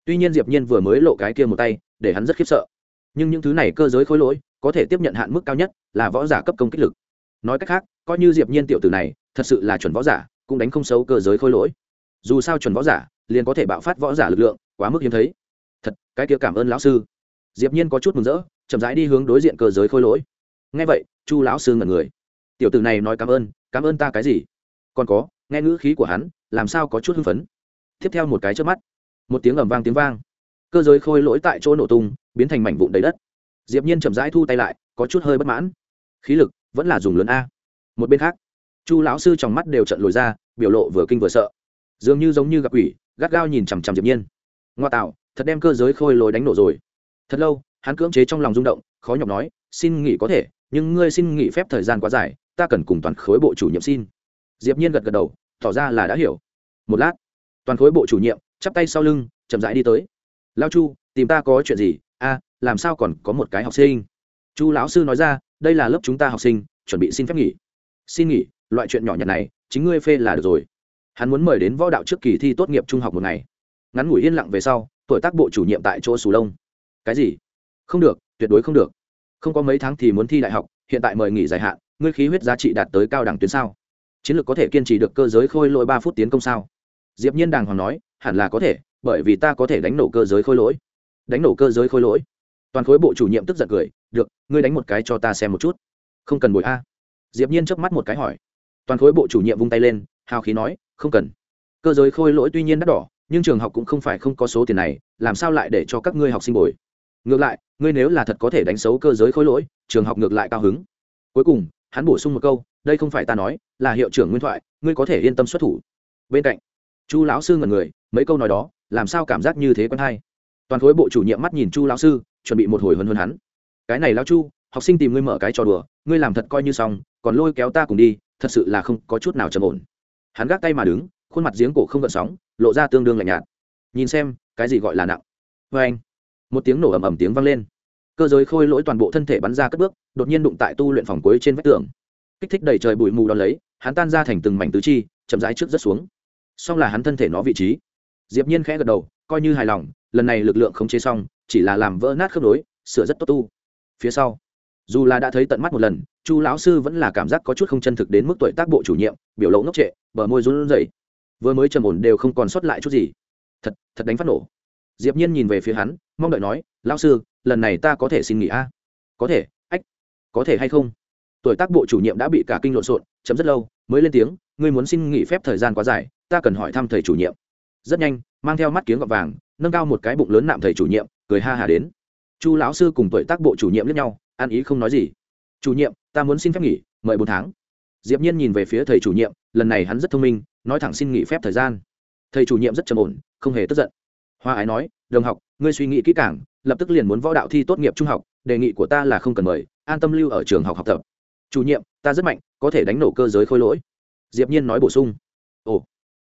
S1: Tuy nhiên diệp nhiên vừa mới lộ cái kia một tay, để hắn rất khiếp sợ. Nhưng những thứ này cơ giới khối lỗi, có thể tiếp nhận hạn mức cao nhất là võ giả cấp công kích lực. Nói cách khác, coi như diệp nhiên tiểu tử này, thật sự là chuẩn võ giả, cũng đánh không xấu cơ giới khối lỗi dù sao chuẩn võ giả, liền có thể bạo phát võ giả lực lượng, quá mức hiếm thấy. Thật, cái kia cảm ơn lão sư. Diệp nhiên có chút mừng rỡ, chậm rãi đi hướng đối diện cơ giới khôi lỗi. Nghe vậy, chu lão sư ngẩn người. Tiểu tử này nói cảm ơn cảm ơn ta cái gì? Còn có, nghe ngữ khí của hắn, làm sao có chút hưng phấn? Tiếp theo một cái chớp mắt, một tiếng ầm vang tiếng vang. Cơ giới khôi lỗi tại chỗ nổ tung, biến thành mảnh vụn đầy đất. Diệp nhiên chậm rãi thu tay lại, có chút hơi bất mãn. Khí lực vẫn là dùng lớn a. Một bên khác, chu lão sư trong mắt đều trận lồi ra, biểu lộ vừa kinh vừa sợ dường như giống như gặp quỷ, gắt gao nhìn chằm chằm diệp nhiên. Ngoa tạo, thật đem cơ giới khôi lối đánh nổ rồi. Thật lâu, hắn cưỡng chế trong lòng rung động, khó nhọc nói, xin nghỉ có thể, nhưng ngươi xin nghỉ phép thời gian quá dài, ta cần cùng toàn khối bộ chủ nhiệm xin. Diệp nhiên gật gật đầu, tỏ ra là đã hiểu. Một lát, toàn khối bộ chủ nhiệm chắp tay sau lưng, chậm rãi đi tới. Lao chu, tìm ta có chuyện gì? A, làm sao còn có một cái học sinh? Chu lão sư nói ra, đây là lớp chúng ta học sinh, chuẩn bị xin phép nghỉ. Xin nghỉ, loại chuyện nhỏ nhặt này, chính ngươi phê là được rồi hắn muốn mời đến võ đạo trước kỳ thi tốt nghiệp trung học một ngày. Ngắn ngủi yên lặng về sau, tuổi tác bộ chủ nhiệm tại chỗ sù lông. Cái gì? Không được, tuyệt đối không được. Không có mấy tháng thì muốn thi đại học, hiện tại mời nghỉ dài hạn, ngươi khí huyết giá trị đạt tới cao đẳng tuyến sao? Chiến lược có thể kiên trì được cơ giới khôi lỗi ba phút tiến công sao? Diệp nhiên đàng hoàng nói, hẳn là có thể, bởi vì ta có thể đánh nổ cơ giới khôi lỗi. Đánh nổ cơ giới khôi lỗi? Toàn khối bộ chủ nhiệm tức giận cười, được, ngươi đánh một cái cho ta xem một chút. Không cần bồi a. Diệp nhiên chớp mắt một cái hỏi. Toàn khối bộ chủ nhiệm vung tay lên hào khí nói, không cần. Cơ giới khôi lỗi tuy nhiên đắt đỏ, nhưng trường học cũng không phải không có số tiền này, làm sao lại để cho các ngươi học sinh bồi? Ngược lại, ngươi nếu là thật có thể đánh xấu cơ giới khôi lỗi, trường học ngược lại cao hứng. Cuối cùng, hắn bổ sung một câu, đây không phải ta nói, là hiệu trưởng nguyên thoại, ngươi có thể yên tâm xuất thủ. Bên cạnh, chu lão sư ngẩn người, mấy câu nói đó, làm sao cảm giác như thế quen hay? Toàn khối bộ chủ nhiệm mắt nhìn chu lão sư, chuẩn bị một hồi hơn hơn hắn. Cái này lão chu, học sinh tìm ngươi mở cái trò đùa, ngươi làm thật coi như xong, còn lôi kéo ta cùng đi, thật sự là không có chút nào trầm ổn hắn gác tay mà đứng, khuôn mặt giếng cổ không gợn sóng, lộ ra tương đương lạnh nhạt. Nhìn xem, cái gì gọi là nặng? Vê anh. Một tiếng nổ ầm ầm tiếng vang lên. Cơ giới khôi lỗi toàn bộ thân thể bắn ra cất bước, đột nhiên đụng tại tu luyện phòng cuối trên vách tường. Kích thích đầy trời bụi mù đ ó lấy, hắn tan ra thành từng mảnh tứ chi, chậm rãi trước rất xuống. Song là hắn thân thể nó vị trí. Diệp nhiên khẽ gật đầu, coi như hài lòng, lần này lực lượng khống chế xong, chỉ là làm vỡ nát khớp nối, sửa rất tốt tu. Phía sau, dù là đã thấy tận mắt một lần, chu lão sư vẫn là cảm giác có chút không chân thực đến mức tuổi tác bộ chủ nhiệm, biểu lộ ngốc trệ bờ môi run rẩy. Vừa mới trầm ổn đều không còn sót lại chút gì. Thật thật đánh phát nổ. Diệp nhiên nhìn về phía hắn, mong đợi nói, lão sư, lần này ta có thể xin nghỉ a? Có thể, ách, có thể hay không? Tuổi tác bộ chủ nhiệm đã bị cả kinh lộn xộn, chấm rất lâu, mới lên tiếng, ngươi muốn xin nghỉ phép thời gian quá dài, ta cần hỏi thăm thầy chủ nhiệm. Rất nhanh, mang theo mắt kiếng gọt vàng, nâng cao một cái bụng lớn nạm thầy chủ nhiệm, cười ha hà đến. Chu lão sư cùng tuổi tác bộ chủ nhiệm lẫn nhau, ăn ý không nói gì. Chủ nhiệm, ta muốn xin phép nghỉ, mời bốn tháng diệp nhiên nhìn về phía thầy chủ nhiệm, lần này hắn rất thông minh, nói thẳng xin nghỉ phép thời gian. Thầy chủ nhiệm rất trầm ổn, không hề tức giận. Hoa ái nói, đồng học, ngươi suy nghĩ kỹ càng, lập tức liền muốn võ đạo thi tốt nghiệp trung học, đề nghị của ta là không cần mời, an tâm lưu ở trường học học tập. Chủ nhiệm, ta rất mạnh, có thể đánh nổ cơ giới khôi lỗi. Diệp nhiên nói bổ sung. Ồ.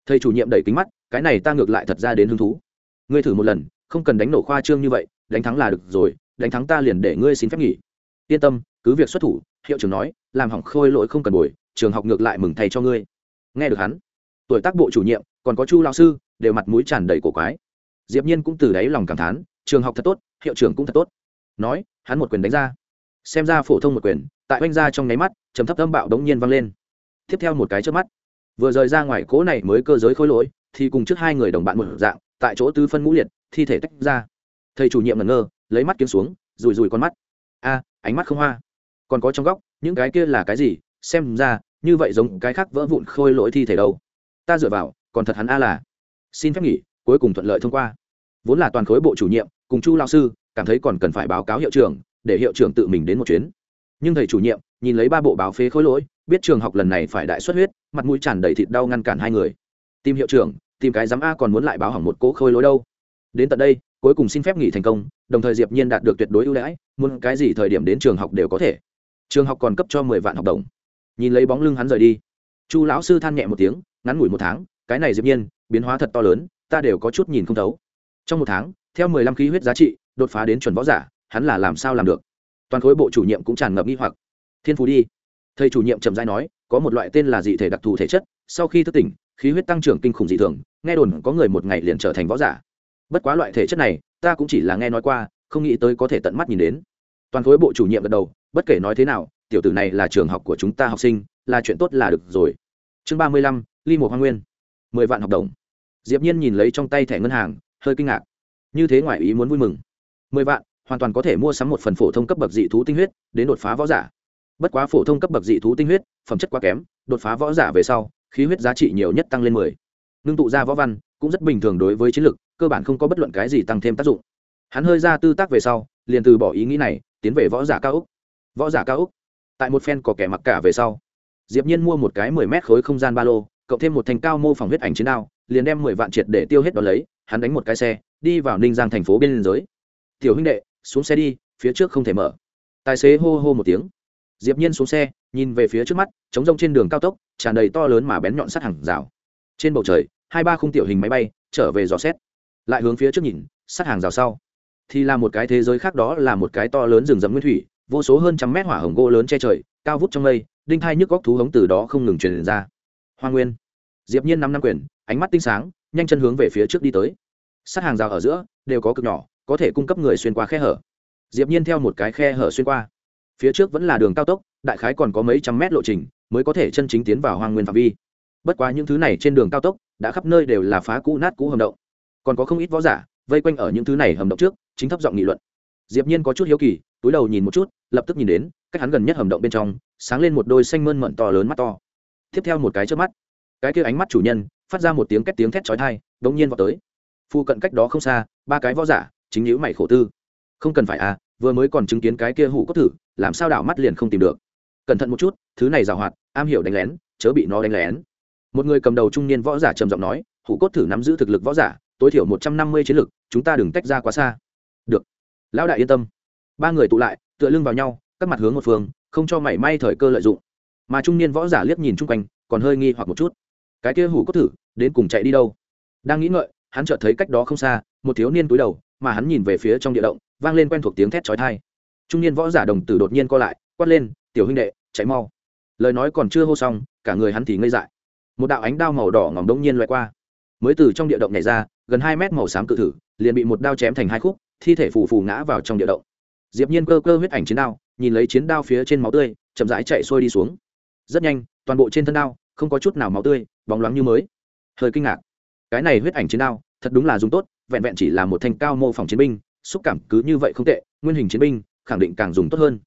S1: Thầy chủ nhiệm đẩy kính mắt, cái này ta ngược lại thật ra đến hứng thú. Ngươi thử một lần, không cần đánh nổ khoa trương như vậy, đánh thắng là được rồi, đánh thắng ta liền để ngươi xin phép nghỉ. Yên tâm, cứ việc xuất thủ, hiệu trưởng nói, làm hỏng khôi lỗi không cần bồi trường học ngược lại mừng thầy cho ngươi. Nghe được hắn, tuổi tác bộ chủ nhiệm, còn có chu lão sư, đều mặt mũi tràn đầy cổ quái. Diệp nhiên cũng từ đáy lòng cảm thán, trường học thật tốt, hiệu trưởng cũng thật tốt. Nói, hắn một quyền đánh ra. Xem ra phổ thông một quyền, tại oanh ra trong nháy mắt, trầm thấp âm bạo đống nhiên vang lên. Tiếp theo một cái trước mắt, vừa rời ra ngoài cố này mới cơ giới khối lỗi, thì cùng trước hai người đồng bạn một dạng, tại chỗ tứ phân ngũ liệt, thi thể tách ra. Thầy chủ nhiệm ngẩn ngơ, lấy mắt kiếm xuống rùi rùi con mắt. A, ánh mắt không hoa. Còn có trong góc, những cái kia là cái gì? Xem ra, như vậy giống cái khác vỡ vụn khôi lỗi thi thể đâu. Ta dựa vào, còn thật hắn a là. Xin phép nghỉ, cuối cùng thuận lợi thông qua. Vốn là toàn khối bộ chủ nhiệm, cùng chu lao sư, cảm thấy còn cần phải báo cáo hiệu trưởng, để hiệu trưởng tự mình đến một chuyến. Nhưng thầy chủ nhiệm, nhìn lấy ba bộ báo phế khối lỗi, biết trường học lần này phải đại xuất huyết, mặt mũi tràn đầy thịt đau ngăn cản hai người. Tìm hiệu trưởng, tìm cái giám a còn muốn lại báo hỏng một cỗ khôi lỗi đâu. Đến tận đây, cuối cùng xin phép nghỉ thành công, đồng thời diệp nhiên đạt được tuyệt đối ưu đãi, muốn cái gì thời điểm đến trường học đều có thể. Trường học còn cấp cho mười vạn học đồng nhìn lấy bóng lưng hắn rời đi. Chu lão sư than nhẹ một tiếng, ngắn ngủi một tháng, cái này diệp nhiên, biến hóa thật to lớn, ta đều có chút nhìn không thấu. Trong một tháng, theo mười lăm khí huyết giá trị, đột phá đến chuẩn võ giả, hắn là làm sao làm được? Toàn khối bộ chủ nhiệm cũng tràn ngập nghi hoặc. Thiên phú đi. Thầy chủ nhiệm trầm rãi nói, có một loại tên là dị thể đặc thù thể chất, sau khi thức tỉnh, khí huyết tăng trưởng kinh khủng dị thường, nghe đồn có người một ngày liền trở thành võ giả. Bất quá loại thể chất này, ta cũng chỉ là nghe nói qua, không nghĩ tới có thể tận mắt nhìn đến. Toàn khối bộ chủ nhiệm gật đầu, bất kể nói thế nào tiểu tử này là trường học của chúng ta học sinh, là chuyện tốt là được rồi. Chương ba mươi lăm, ly một hoa nguyên. Mười vạn học đồng. Diệp nhiên nhìn lấy trong tay thẻ ngân hàng, hơi kinh ngạc. Như thế ngoại ý muốn vui mừng. Mười vạn, hoàn toàn có thể mua sắm một phần phổ thông cấp bậc dị thú tinh huyết, đến đột phá võ giả. Bất quá phổ thông cấp bậc dị thú tinh huyết, phẩm chất quá kém, đột phá võ giả về sau, khí huyết giá trị nhiều nhất tăng lên mười. Ngưng tụ ra võ văn, cũng rất bình thường đối với chiến lực, cơ bản không có bất luận cái gì tăng thêm tác dụng. Hắn hơi ra tư tác về sau, liền từ bỏ ý nghĩ này, tiến về võ giả cao úc võ giả cao úc tại một phen có kẻ mặc cả về sau, diệp nhiên mua một cái mười mét khối không gian ba lô, cộng thêm một thành cao mô phỏng huyết ảnh chiến đao, liền đem mười vạn triệt để tiêu hết đó lấy, hắn đánh một cái xe, đi vào ninh giang thành phố bên giới. Tiểu huynh đệ, xuống xe đi, phía trước không thể mở. Tài xế hô hô một tiếng. Diệp nhiên xuống xe, nhìn về phía trước mắt chống rông trên đường cao tốc, tràn đầy to lớn mà bén nhọn sắt hàng rào. Trên bầu trời, hai ba khung tiểu hình máy bay trở về dò xét. Lại hướng phía trước nhìn, sắt hàng rào sau, thì là một cái thế giới khác đó là một cái to lớn rừng rậm nguyên thủy vô số hơn trăm mét hỏa hồng gỗ lớn che trời, cao vút trong mây, đinh thai nhức góc thú hống từ đó không ngừng truyền ra. Hoa nguyên, diệp nhiên năm năm quyền, ánh mắt tinh sáng, nhanh chân hướng về phía trước đi tới. Sát hàng rào ở giữa, đều có cực nhỏ, có thể cung cấp người xuyên qua khe hở. Diệp nhiên theo một cái khe hở xuyên qua. Phía trước vẫn là đường cao tốc, đại khái còn có mấy trăm mét lộ trình, mới có thể chân chính tiến vào hoang nguyên phạm vi. Bất quá những thứ này trên đường cao tốc, đã khắp nơi đều là phá cũ nát cũ hầm động. Còn có không ít võ giả, vây quanh ở những thứ này hầm động trước, chính thấp giọng nghị luận. Diệp nhiên có chút hiếu kỳ, túi đầu nhìn một chút lập tức nhìn đến, cách hắn gần nhất hầm động bên trong, sáng lên một đôi xanh mơn mận to lớn mắt to. Tiếp theo một cái trước mắt, cái kia ánh mắt chủ nhân, phát ra một tiếng két tiếng thét chói tai đống nhiên vọt tới. Phụ cận cách đó không xa, ba cái võ giả, chính nhữ mày khổ tư. Không cần phải à vừa mới còn chứng kiến cái kia hủ cốt thử làm sao đảo mắt liền không tìm được. Cẩn thận một chút, thứ này giàu hoạt, am hiểu đánh lén, chớ bị nó đánh lén. Một người cầm đầu trung niên võ giả trầm giọng nói, hủ cốt thử nắm giữ thực lực võ giả, tối thiểu một trăm năm mươi chiến lực, chúng ta đừng tách ra quá xa. Được. Lão đại yên tâm. Ba người tụ lại tựa lưng vào nhau, các mặt hướng một phương, không cho mảy may thời cơ lợi dụng. Mà trung niên võ giả liếc nhìn chung quanh, còn hơi nghi hoặc một chút. Cái kia hủ cốt thử, đến cùng chạy đi đâu? Đang nghĩ ngợi, hắn chợt thấy cách đó không xa, một thiếu niên túi đầu, mà hắn nhìn về phía trong địa động, vang lên quen thuộc tiếng thét chói tai. Trung niên võ giả đồng tử đột nhiên co lại, quát lên, tiểu huynh đệ, chạy mau. Lời nói còn chưa hô xong, cả người hắn thì ngây dại. Một đạo ánh đao màu đỏ ngỏng đông nhiên loại qua. Mới từ trong địa động nhảy ra, gần hai mét màu xám cự thử, liền bị một đao chém thành hai khúc, thi thể phù phù ngã vào trong địa động diệp nhiên cơ cơ huyết ảnh chiến đao, nhìn lấy chiến đao phía trên máu tươi, chậm rãi chạy xuôi đi xuống. Rất nhanh, toàn bộ trên thân đao, không có chút nào máu tươi, bóng loáng như mới. Hơi kinh ngạc. Cái này huyết ảnh chiến đao, thật đúng là dùng tốt, vẹn vẹn chỉ là một thanh cao mô phỏng chiến binh, xúc cảm cứ như vậy không tệ, nguyên hình chiến binh, khẳng định càng dùng tốt hơn.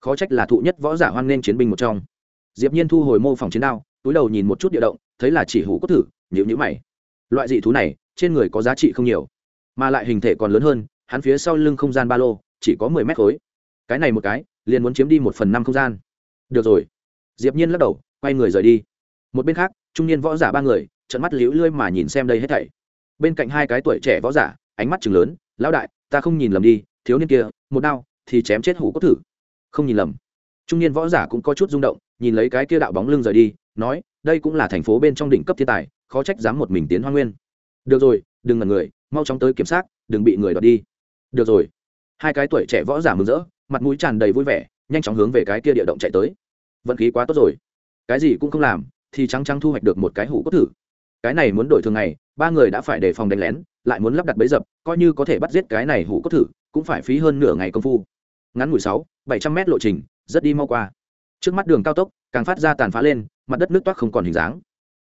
S1: Khó trách là thụ nhất võ giả hoan nghênh chiến binh một trong. Diệp nhiên thu hồi mô phỏng chiến đao, túi đầu nhìn một chút địa động, thấy là chỉ hủ cốt thử nhũ nhũ mày. Loại dị thú này, trên người có giá trị không nhiều, mà lại hình thể còn lớn hơn, hắn phía sau lưng không gian ba lô chỉ có mười mét khối. Cái này một cái, liền muốn chiếm đi một phần năm không gian. Được rồi. Diệp nhiên lắc đầu, quay người rời đi. Một bên khác, trung niên võ giả ba người trận mắt liễu lươi mà nhìn xem đây hết thảy. Bên cạnh hai cái tuổi trẻ võ giả, ánh mắt chừng lớn, lão đại, ta không nhìn lầm đi, thiếu niên kia, một đao thì chém chết hủ cốt thử. Không nhìn lầm. Trung niên võ giả cũng có chút rung động, nhìn lấy cái kia đạo bóng lưng rời đi, nói, đây cũng là thành phố bên trong đỉnh cấp thiên tài, khó trách dám một mình tiến hoa nguyên. Được rồi, đừng ngần người, mau chóng tới kiểm soát, đừng bị người đoạt đi. Được rồi hai cái tuổi trẻ võ giả mừng rỡ, mặt mũi tràn đầy vui vẻ, nhanh chóng hướng về cái kia địa động chạy tới. Vận khí quá tốt rồi. Cái gì cũng không làm, thì trắng trắng thu hoạch được một cái hủ cốt thử. Cái này muốn đổi thường ngày, ba người đã phải đề phòng đánh lén, lại muốn lắp đặt bẫy dập, coi như có thể bắt giết cái này hủ cốt thử, cũng phải phí hơn nửa ngày công phu. Ngắn ngủi sáu, bảy trăm mét lộ trình, rất đi mau qua. Trước mắt đường cao tốc, càng phát ra tàn phá lên, mặt đất nước toát không còn hình dáng.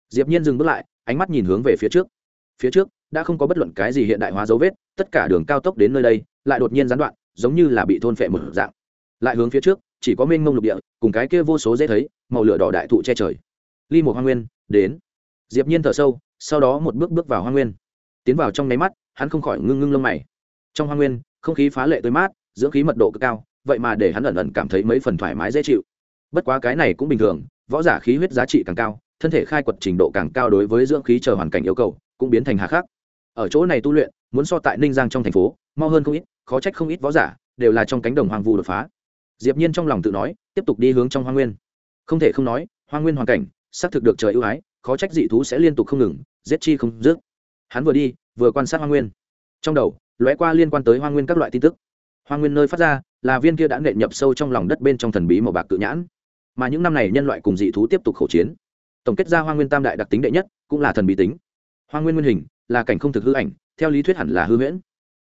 S1: Diệp nhiên dừng bước lại, ánh mắt nhìn hướng về phía trước phía trước, đã không có bất luận cái gì hiện đại hóa dấu vết, tất cả đường cao tốc đến nơi đây, lại đột nhiên gián đoạn, giống như là bị thôn phệ một dạng. Lại hướng phía trước, chỉ có mênh mông lục địa, cùng cái kia vô số dễ thấy, màu lửa đỏ đại thụ che trời. Ly một hoa nguyên, đến. Diệp nhiên thở sâu, sau đó một bước bước vào hoa nguyên. Tiến vào trong máy mắt, hắn không khỏi ngưng ngưng lông mày. Trong hoa nguyên, không khí phá lệ tươi mát, dưỡng khí mật độ cực cao, vậy mà để hắn ẩn ẩn cảm thấy mấy phần thoải mái dễ chịu. Bất quá cái này cũng bình thường, võ giả khí huyết giá trị càng cao, thân thể khai quật trình độ càng cao đối với dưỡng khí chờ hoàn cảnh yêu cầu cũng biến thành hà khắc. Ở chỗ này tu luyện, muốn so tại ninh giang trong thành phố, mau hơn không ít, khó trách không ít võ giả đều là trong cánh đồng hoàng vu đột phá. Diệp nhiên trong lòng tự nói, tiếp tục đi hướng trong hoang nguyên. Không thể không nói, hoang nguyên hoàn cảnh, xác thực được trời ưu ái, khó trách dị thú sẽ liên tục không ngừng, giết chi không dứt. Hắn vừa đi, vừa quan sát hoang nguyên. Trong đầu, lóe qua liên quan tới hoang nguyên các loại tin tức. Hoang nguyên nơi phát ra, là viên kia đã nện nhập sâu trong lòng đất bên trong thần bí màu bạc cự nhãn. Mà những năm này nhân loại cùng dị thú tiếp tục khẩu chiến. Tổng kết ra hoang nguyên tam đại đặc tính đệ nhất, cũng là thần bí tính hoa nguyên nguyên hình, là cảnh không thực hư ảnh, theo lý thuyết hẳn là hư huyễn.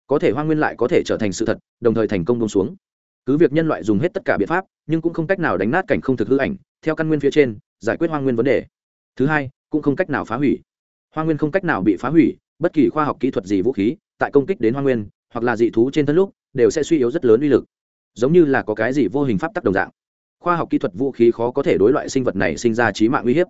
S1: Có thể hoa nguyên lại có thể trở thành sự thật, đồng thời thành công bông xuống. Cứ việc nhân loại dùng hết tất cả biện pháp, nhưng cũng không cách nào đánh nát cảnh không thực hư ảnh, theo căn nguyên phía trên, giải quyết hoa nguyên vấn đề. Thứ hai, cũng không cách nào phá hủy. Hoa nguyên không cách nào bị phá hủy, bất kỳ khoa học kỹ thuật gì vũ khí, tại công kích đến hoa nguyên, hoặc là dị thú trên thân lúc, đều sẽ suy yếu rất lớn uy lực. Giống như là có cái gì vô hình pháp tắc đồng dạng. Khoa học kỹ thuật vũ khí khó có thể đối loại sinh vật này sinh ra trí mạng uy hiếp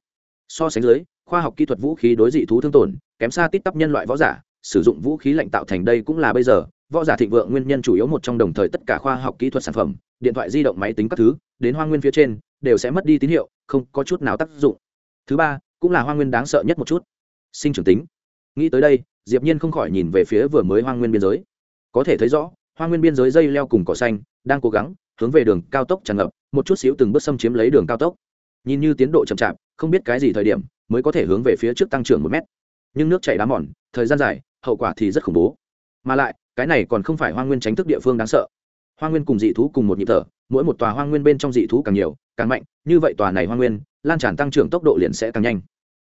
S1: so sánh dưới, khoa học kỹ thuật vũ khí đối dị thú thương tổn, kém xa tít tắp nhân loại võ giả, sử dụng vũ khí lạnh tạo thành đây cũng là bây giờ, võ giả thịnh vượng nguyên nhân chủ yếu một trong đồng thời tất cả khoa học kỹ thuật sản phẩm, điện thoại di động máy tính các thứ, đến hoa nguyên phía trên, đều sẽ mất đi tín hiệu, không có chút nào tác dụng. Thứ ba, cũng là hoa nguyên đáng sợ nhất một chút, sinh trưởng tính. Nghĩ tới đây, diệp nhiên không khỏi nhìn về phía vừa mới hoa nguyên biên giới. Có thể thấy rõ, hoa nguyên biên giới dây leo cùng cỏ xanh, đang cố gắng hướng về đường cao tốc tràn ngập, một chút xíu từng bước xâm chiếm lấy đường cao tốc nhìn như tiến độ chậm chạp, không biết cái gì thời điểm mới có thể hướng về phía trước tăng trưởng một mét. Nhưng nước chảy đá mòn, thời gian dài, hậu quả thì rất khủng bố. Mà lại, cái này còn không phải hoa nguyên tránh thức địa phương đáng sợ. Hoa nguyên cùng dị thú cùng một nhịp thở, mỗi một tòa hoa nguyên bên trong dị thú càng nhiều, càng mạnh, như vậy tòa này hoa nguyên, lan tràn tăng trưởng tốc độ liền sẽ càng nhanh.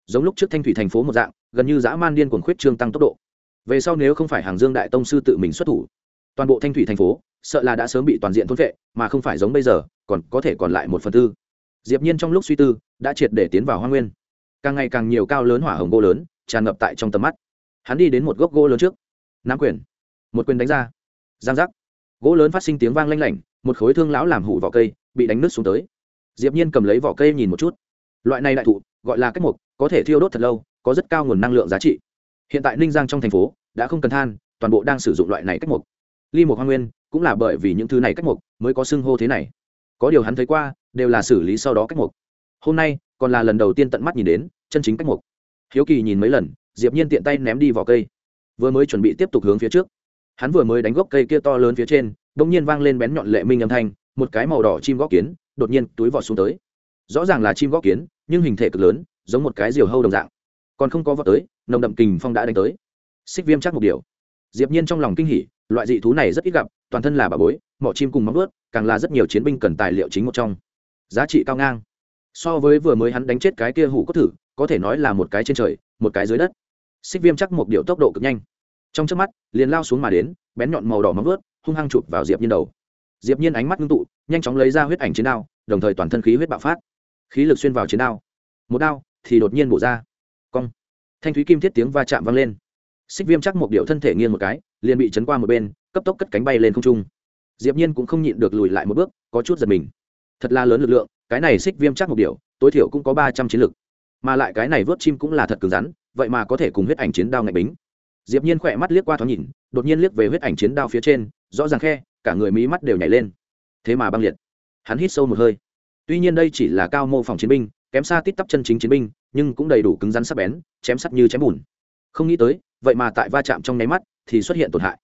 S1: Giống lúc trước thanh thủy thành phố một dạng, gần như dã man điên cuồng khuyết trương tăng tốc độ. Về sau nếu không phải hàng dương đại tông sư tự mình xuất thủ, toàn bộ thanh thủy thành phố, sợ là đã sớm bị toàn diện thôn vệ, mà không phải giống bây giờ, còn có thể còn lại một phần tư diệp nhiên trong lúc suy tư, đã triệt để tiến vào hoang nguyên. Càng ngày càng nhiều cao lớn hỏa hồng gỗ lớn tràn ngập tại trong tầm mắt. Hắn đi đến một gốc gỗ lớn trước. Nắm quyền. Một quyền đánh ra. Giang giác. Gỗ lớn phát sinh tiếng vang lanh lảnh, một khối thương lão làm hủ vỏ cây bị đánh nứt xuống tới. Diệp nhiên cầm lấy vỏ cây nhìn một chút. Loại này đại thụ, gọi là cách mục, có thể thiêu đốt thật lâu, có rất cao nguồn năng lượng giá trị. Hiện tại ninh giang trong thành phố đã không cần than, toàn bộ đang sử dụng loại này cách mục. Ly mục hoa nguyên cũng là bởi vì những thứ này cách mục mới có xưng hô thế này. Có điều hắn thấy qua đều là xử lý sau đó cách mục. Hôm nay, còn là lần đầu tiên tận mắt nhìn đến, chân chính cách mục. Hiếu kỳ nhìn mấy lần, diệp nhiên tiện tay ném đi vào cây. Vừa mới chuẩn bị tiếp tục hướng phía trước. Hắn vừa mới đánh gốc cây kia to lớn phía trên, bỗng nhiên vang lên bén nhọn lệ minh âm thanh, một cái màu đỏ chim góc kiến, đột nhiên túi vọt xuống tới. Rõ ràng là chim góc kiến, nhưng hình thể cực lớn, giống một cái diều hâu đồng dạng. Còn không có vọt tới, nồng đậm kình phong đã đánh tới. Xích viêm chắc một điều diệp nhiên trong lòng kinh hỉ, loại dị thú này rất ít gặp, toàn thân là bà bối, mỏ chim cùng móng vuốt, càng là rất nhiều chiến binh cần tài liệu chính một trong giá trị cao ngang. So với vừa mới hắn đánh chết cái kia hủ cốt thử, có thể nói là một cái trên trời, một cái dưới đất. Xích viêm chắc một điệu tốc độ cực nhanh. Trong trước mắt, liền lao xuống mà đến, bén nhọn màu đỏ móng vớt hung hăng chụp vào diệp nhiên đầu. Diệp nhiên ánh mắt ngưng tụ, nhanh chóng lấy ra huyết ảnh chiến đao, đồng thời toàn thân khí huyết bạo phát. Khí lực xuyên vào chiến đao. Một đao thì đột nhiên bổ ra. Cong. Thanh thúy kim thiết tiếng va chạm vang lên. Xích viêm chắc một điệu thân thể nghiêng một cái, liền bị chấn qua một bên, cấp tốc cất cánh bay lên không trung. Diệp nhiên cũng không nhịn được lùi lại một bước, có chút giật mình thật là lớn lực lượng cái này xích viêm chắc một điều, tối thiểu cũng có ba trăm chiến lực. Mà lại cái này vớt chim cũng là thật cứng rắn vậy mà có thể cùng huyết ảnh chiến đao ngạch bính. Diệp nhiên khỏe mắt liếc qua thoáng nhìn đột nhiên liếc về huyết ảnh chiến đao phía trên rõ ràng khe cả người mí mắt đều nhảy lên. Thế mà băng liệt. Hắn hít sâu một hơi. Tuy nhiên đây chỉ là cao mô phòng chiến binh kém xa tít tắp chân chính chiến binh nhưng cũng đầy đủ cứng rắn sắc bén chém sắt như chém bùn. Không nghĩ tới vậy mà tại va chạm trong nháy mắt thì xuất hiện tổn hại.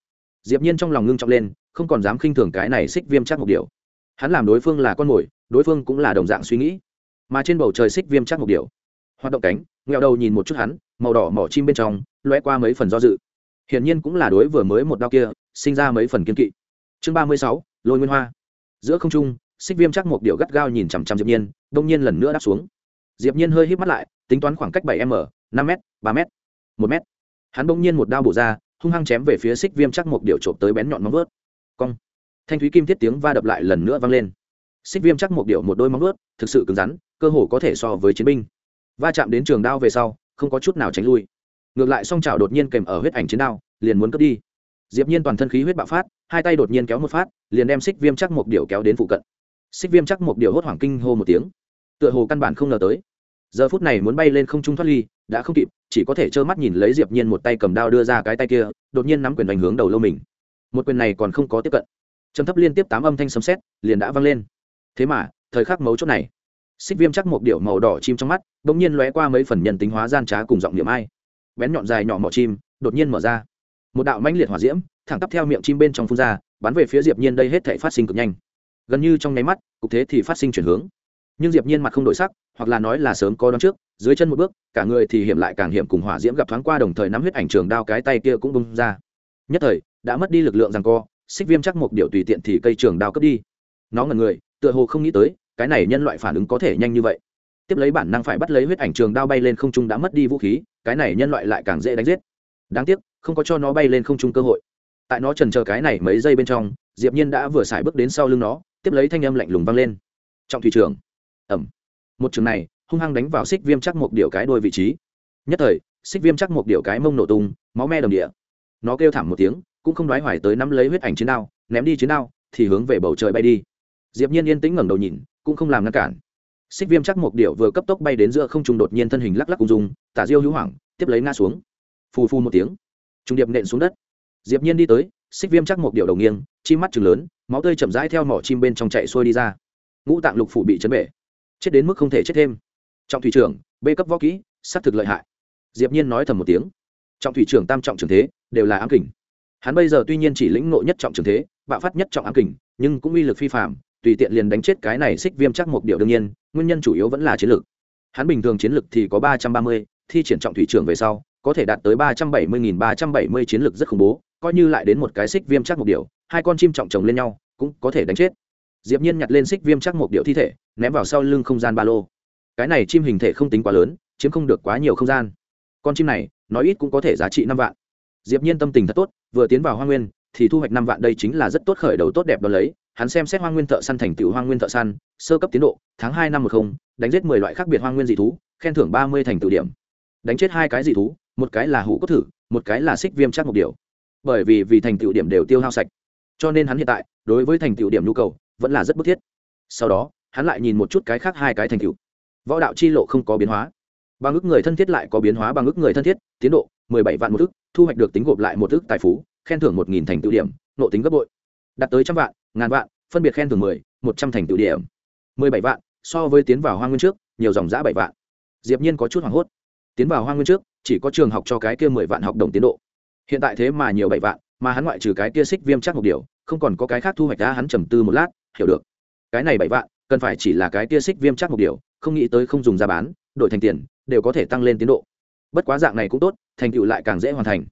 S1: Diệp nhiên trong lòng ngưng trọng lên không còn dám khinh thường cái này xích viêm chắc một điều hắn làm đối phương là con mồi, đối phương cũng là đồng dạng suy nghĩ. Mà trên bầu trời xích viêm chắc một điều hoạt động cánh nghèo đầu nhìn một chút hắn, màu đỏ mỏ chim bên trong loe qua mấy phần do dự. Hiển nhiên cũng là đối vừa mới một đao kia, sinh ra mấy phần kiên kỵ. Chương ba mươi sáu, lôi nguyên hoa. Giữa không trung, xích viêm chắc một điều gắt gao nhìn chằm chằm diệp nhiên, đông nhiên lần nữa đáp xuống. Diệp nhiên hơi hít mắt lại, tính toán khoảng cách bảy m, năm m, ba m, một m. Hắn đông nhiên một đao bổ ra, hung hăng chém về phía xích viêm chắc một điều trộm tới bén nhọn móng vớt cong thanh thúy kim thiết tiếng va đập lại lần nữa vang lên. Xích viêm chắc một điệu một đôi móng ướt, thực sự cứng rắn cơ hồ có thể so với chiến binh. Va chạm đến trường đao về sau không có chút nào tránh lui. Ngược lại song trào đột nhiên kèm ở huyết ảnh chiến đao liền muốn cướp đi. Diệp nhiên toàn thân khí huyết bạo phát hai tay đột nhiên kéo một phát liền đem xích viêm chắc một điệu kéo đến phụ cận. Xích viêm chắc một điệu hốt hoảng kinh hô một tiếng. Tựa hồ căn bản không ngờ tới. Giờ phút này muốn bay lên không trung thoát ly đã không kịp chỉ có thể trơ mắt nhìn lấy diệp nhiên một tay cầm đao đưa ra cái tay kia đột nhiên nắm quyền đánh hướng đầu lâu mình. Một quyền này còn không có tiếp cận trầm thấp liên tiếp tám âm thanh sấm sét liền đã vang lên. Thế mà, thời khắc mấu chốt này, xích viêm chắc một điệu màu đỏ chim trong mắt bỗng nhiên lóe qua mấy phần nhân tính hóa gian trá cùng giọng niệm ai. Bén nhọn dài nhỏ mỏ chim đột nhiên mở ra. Một đạo mãnh liệt hỏa diễm, thẳng tắp theo miệng chim bên trong phun ra, bắn về phía diệp nhiên đây hết thể phát sinh cực nhanh. Gần như trong nháy mắt, cục thế thì phát sinh chuyển hướng. Nhưng diệp nhiên mặt không đổi sắc, hoặc là nói là sớm có đón trước, dưới chân một bước, cả người thì hiểm lại càng hiểm cùng hỏa diễm gặp thoáng qua đồng thời nắm huyết ảnh trường đao cái tay kia cũng bung ra. Nhất thời, đã mất đi lực lượng rằng co xích viêm chắc một điều tùy tiện thì cây trường đao cướp đi. Nó ngần người, tựa hồ không nghĩ tới, cái này nhân loại phản ứng có thể nhanh như vậy. Tiếp lấy bản năng phải bắt lấy huyết ảnh trường đao bay lên không trung đã mất đi vũ khí, cái này nhân loại lại càng dễ đánh giết. Đáng tiếc, không có cho nó bay lên không trung cơ hội. Tại nó trần chờ cái này mấy giây bên trong, diệp nhiên đã vừa xài bước đến sau lưng nó, tiếp lấy thanh âm lạnh lùng vang lên. Trọng thủy trưởng Ầm. một trường này, hung hăng đánh vào xích viêm chắc một điều cái đôi vị trí. Nhất thời, xích viêm chắc một điều cái mông nổ tung, máu me đồng địa. Nó kêu thảm một tiếng cũng không đoái hoài tới nắm lấy huyết ảnh chiến đao, ném đi chiến đao, thì hướng về bầu trời bay đi. Diệp nhiên yên tĩnh ngẩng đầu nhìn, cũng không làm ngăn cản. Xích viêm chắc một điệu vừa cấp tốc bay đến giữa không trung đột nhiên thân hình lắc lắc cùng dùng tả diêu hữu hoảng, tiếp lấy ngã xuống. Phù phù một tiếng, trung điệp nện xuống đất. Diệp nhiên đi tới, xích viêm chắc một điệu đầu nghiêng, chim mắt trừng lớn, máu tươi chậm rãi theo mỏ chim bên trong chạy xuôi đi ra. Ngũ tạng lục phủ bị chấn bể, chết đến mức không thể chết thêm. Trọng thủy trưởng, bê cấp võ kỹ sát thực lợi hại. Diệp nhiên nói thầm một tiếng. Trọng thủy trưởng tam trọng trường thế, đều là ám kình hắn bây giờ tuy nhiên chỉ lĩnh ngộ nhất trọng trường thế, bạo phát nhất trọng ám kình, nhưng cũng uy lực phi phàm, tùy tiện liền đánh chết cái này xích viêm chắc một điều đương nhiên, nguyên nhân chủ yếu vẫn là chiến lược hắn bình thường chiến lược thì có ba trăm ba mươi, thi triển trọng thủy trưởng về sau, có thể đạt tới ba trăm bảy mươi nghìn ba trăm bảy mươi chiến lược rất khủng bố, coi như lại đến một cái xích viêm chắc một điều hai con chim trọng chồng lên nhau, cũng có thể đánh chết. Diệp nhiên nhặt lên xích viêm chắc một điệu thi thể, ném vào sau lưng không gian ba lô. Cái này chim hình thể không tính quá lớn, chiếm không được quá nhiều không gian. Con chim này, nói ít cũng có thể giá trị năm vạn diệp nhiên tâm tình thật tốt, vừa tiến vào hoa nguyên, thì thu hoạch năm vạn đây chính là rất tốt khởi đầu tốt đẹp đó lấy. Hắn xem xét hoang nguyên thợ săn thành tựu hoang nguyên thợ săn, sơ cấp tiến độ, tháng hai năm một không, đánh giết mười loại khác biệt hoang nguyên dị thú, khen thưởng ba mươi thành tựu điểm. Đánh chết hai cái dị thú, một cái là hủ cốt thử, một cái là xích viêm chắc một điều. Bởi vì vì thành tựu điểm đều tiêu hao sạch, cho nên hắn hiện tại, đối với thành tựu điểm nhu cầu, vẫn là rất bức thiết. Sau đó, hắn lại nhìn một chút cái khác hai cái thành tựu. Võ đạo chi lộ không có biến hóa bằng ức người thân thiết lại có biến hóa bằng ức người thân thiết, tiến độ, mười bảy vạn một ức, thu hoạch được tính gộp lại một ức tài phú, khen thưởng một nghìn thành tựu điểm, nộ tính gấp bội. Đạt tới trăm vạn, ngàn vạn, phân biệt khen thưởng mười, một trăm thành tựu điểm. mười bảy vạn, so với tiến vào hoa nguyên trước, nhiều dòng giã bảy vạn. Diệp nhiên có chút hoảng hốt. Tiến vào hoa nguyên trước, chỉ có trường học cho cái kia mười vạn học đồng tiến độ. Hiện tại thế mà nhiều bảy vạn, mà hắn ngoại trừ cái kia xích viêm chắc một điều, không còn có cái khác thu hoạch ra, hắn trầm tư một lát, hiểu được. Cái này bảy vạn, cần phải chỉ là cái kia xích viêm chắc một điều, không nghĩ tới không dùng ra bán, đổi thành tiền đều có thể tăng lên tiến độ. Bất quá dạng này cũng tốt, thành tựu lại càng dễ hoàn thành.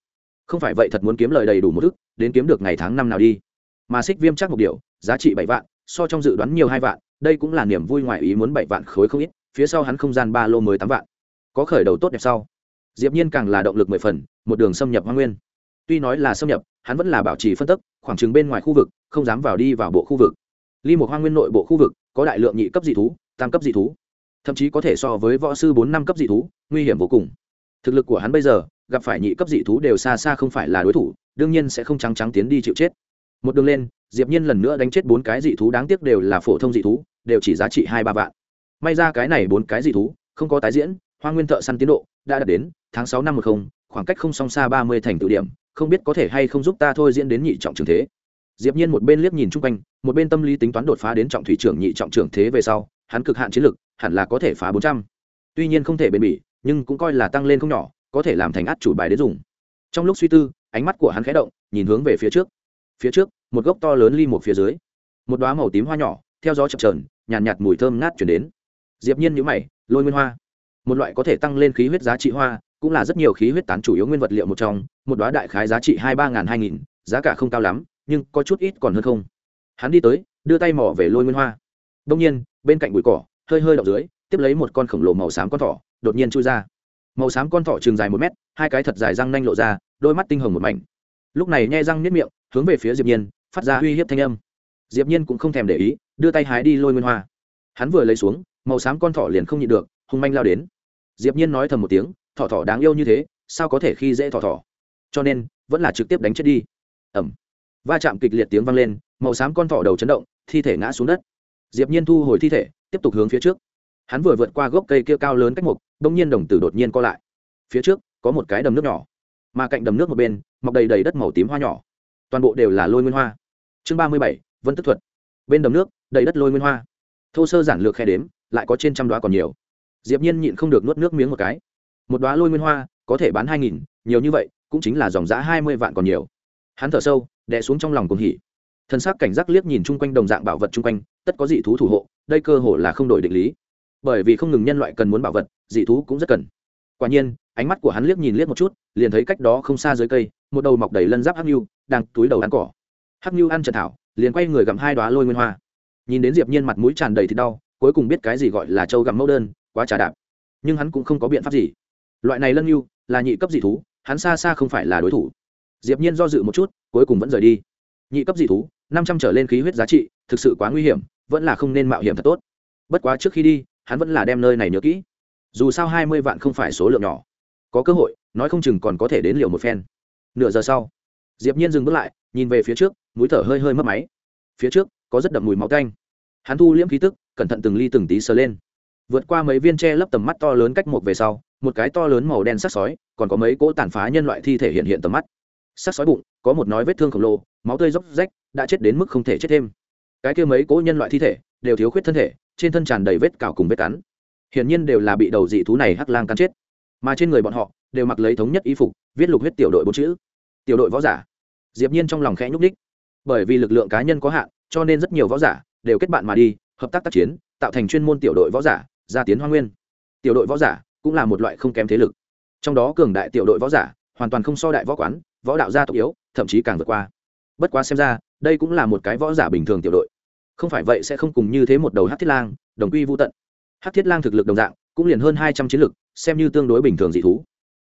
S1: Không phải vậy thật muốn kiếm lời đầy đủ một ức đến kiếm được ngày tháng năm nào đi. Mà xích viêm chắc một điều giá trị bảy vạn, so trong dự đoán nhiều hai vạn, đây cũng là niềm vui ngoài ý muốn bảy vạn khối không ít, phía sau hắn không gian ba lô mới tám vạn. Có khởi đầu tốt đẹp sau. Diệp nhiên càng là động lực mười phần, một đường xâm nhập hoang nguyên. Tuy nói là xâm nhập, hắn vẫn là bảo trì phân tức khoảng chừng bên ngoài khu vực, không dám vào đi vào bộ khu vực. Ly một hoang nguyên nội bộ khu vực, có đại lượng nhị cấp dị thú, tam cấp dị thú thậm chí có thể so với võ sư bốn năm cấp dị thú, nguy hiểm vô cùng. Thực lực của hắn bây giờ, gặp phải nhị cấp dị thú đều xa xa không phải là đối thủ, đương nhiên sẽ không trắng trắng tiến đi chịu chết. Một đường lên, diệp nhiên lần nữa đánh chết bốn cái dị thú đáng tiếc đều là phổ thông dị thú, đều chỉ giá trị hai ba vạn. May ra cái này bốn cái dị thú, không có tái diễn, hoa nguyên thợ săn tiến độ đã đạt đến tháng sáu năm một không, khoảng cách không song xa ba mươi thành tự điểm, không biết có thể hay không giúp ta thôi diễn đến nhị trọng trường thế. Diệp nhiên một bên liếc nhìn chung quanh, một bên tâm lý tính toán đột phá đến trọng thủy trưởng nhị trọng trường thế về sau, hắn cực hạn chiến lực hẳn là có thể phá bốn trăm. Tuy nhiên không thể bền bỉ nhưng cũng coi là tăng lên không nhỏ có thể làm thành át chủ bài đến dùng. Trong lúc suy tư ánh mắt của hắn khẽ động nhìn hướng về phía trước. Phía trước một gốc to lớn ly một phía dưới. Một đóa màu tím hoa nhỏ theo gió chập chờn nhàn nhạt, nhạt mùi thơm ngát chuyển đến. Diệp nhiên nhíu mày lôi nguyên hoa. Một loại có thể tăng lên khí huyết giá trị hoa cũng là rất nhiều khí huyết tán chủ yếu nguyên vật liệu một trong một đóa đại khái giá trị hai ba ngàn hai nghìn giá cả không cao lắm nhưng có chút ít còn hơn không. Hắn đi tới đưa tay mò về lôi nguyên hoa. Đông nhiên bên cạnh bụi cỏ hơi hơi đậu dưới, tiếp lấy một con khổng lồ màu xám con thỏ đột nhiên chui ra. Màu xám con thỏ trường dài một mét, hai cái thật dài răng nanh lộ ra, đôi mắt tinh hồng một mảnh. Lúc này nhai răng nếp miệng, hướng về phía diệp nhiên, phát ra uy hiếp thanh âm. Diệp nhiên cũng không thèm để ý, đưa tay hái đi lôi nguyên hoa. Hắn vừa lấy xuống, màu xám con thỏ liền không nhịn được, hung manh lao đến. Diệp nhiên nói thầm một tiếng, thỏ thỏ đáng yêu như thế, sao có thể khi dễ thỏ thỏ? Cho nên, vẫn là trực tiếp đánh chết đi. Ầm. Va chạm kịch liệt tiếng vang lên, màu xám con thỏ đầu chấn động, thi thể ngã xuống đất. Diệp nhiên thu hồi thi thể tiếp tục hướng phía trước. Hắn vừa vượt qua gốc cây kia cao lớn cách một đông nhiên đồng tử đột nhiên co lại. Phía trước, có một cái đầm nước nhỏ, mà cạnh đầm nước một bên, mọc đầy đầy đất màu tím hoa nhỏ. Toàn bộ đều là lôi nguyên hoa. Chương ba mươi bảy, vân tức thuật. Bên đầm nước, đầy đất lôi nguyên hoa. Thô sơ giản lược khe đếm, lại có trên trăm đoá còn nhiều. Diệp nhiên nhịn không được nuốt nước miếng một cái. Một đoá lôi nguyên hoa, có thể bán hai nghìn, nhiều như vậy, cũng chính là dòng giá hai mươi vạn còn nhiều. Hắn thở sâu, đè xuống trong lòng cùng hỉ. Thân xác cảnh giác liếc nhìn chung quanh đồng dạng bảo vật chung quanh, tất có dị thú thủ hộ đây cơ hội là không đổi định lý. Bởi vì không ngừng nhân loại cần muốn bảo vật, dị thú cũng rất cần. Quả nhiên, ánh mắt của hắn liếc nhìn liếc một chút, liền thấy cách đó không xa dưới cây, một đầu mọc đầy lân giáp hắc nhu, đang túi đầu ăn cỏ. Hắc nhu ăn trần thảo, liền quay người gặm hai đoá lôi nguyên hoa. Nhìn đến diệp nhiên mặt mũi tràn đầy thì đau, cuối cùng biết cái gì gọi là trâu gặm mẫu đơn, quá trà đạp. Nhưng hắn cũng không có biện pháp gì. Loại này lân nhu, là nhị cấp dị thú, hắn xa xa không phải là đối thủ. Diệp nhiên do dự một chút, cuối cùng vẫn rời đi. Nhị cấp dị thú, năm trăm trở lên khí huyết giá trị, thực sự quá nguy hiểm vẫn là không nên mạo hiểm thật tốt. Bất quá trước khi đi, hắn vẫn là đem nơi này nhớ kỹ. Dù sao hai mươi vạn không phải số lượng nhỏ. Có cơ hội, nói không chừng còn có thể đến liều một phen. Nửa giờ sau, diệp nhiên dừng bước lại, nhìn về phía trước, mũi thở hơi hơi mất máy. Phía trước, có rất đậm mùi máu tanh. Hắn thu liễm khí tức, cẩn thận từng ly từng tí sờ lên. Vượt qua mấy viên tre lấp tầm mắt to lớn cách một về sau, một cái to lớn màu đen sắc sói, còn có mấy cỗ tàn phá nhân loại thi thể hiện hiện tầm mắt. Sắc sói bụng, có một nói vết thương khổng lồ, máu tươi róc rách, đã chết đến mức không thể chết thêm cái kia mấy cỗ nhân loại thi thể đều thiếu khuyết thân thể, trên thân tràn đầy vết cào cùng vết cắn. Hiển nhiên đều là bị đầu dị thú này hắc lang cắn chết. Mà trên người bọn họ đều mặc lấy thống nhất y phục, viết lục huyết tiểu đội bốn chữ. Tiểu đội võ giả. Diệp nhiên trong lòng khẽ nhúc đích bởi vì lực lượng cá nhân có hạn, cho nên rất nhiều võ giả đều kết bạn mà đi, hợp tác tác chiến, tạo thành chuyên môn tiểu đội võ giả, ra tiến hoa nguyên. Tiểu đội võ giả cũng là một loại không kém thế lực. Trong đó cường đại tiểu đội võ giả hoàn toàn không so đại võ quán, võ đạo gia tộc yếu, thậm chí càng vượt qua. Bất quá xem ra, đây cũng là một cái võ giả bình thường tiểu đội không phải vậy sẽ không cùng như thế một đầu hát thiết lang, đồng quy vô tận. Hát thiết lang thực lực đồng dạng, cũng liền hơn hai trăm chiến lực, xem như tương đối bình thường dị thú.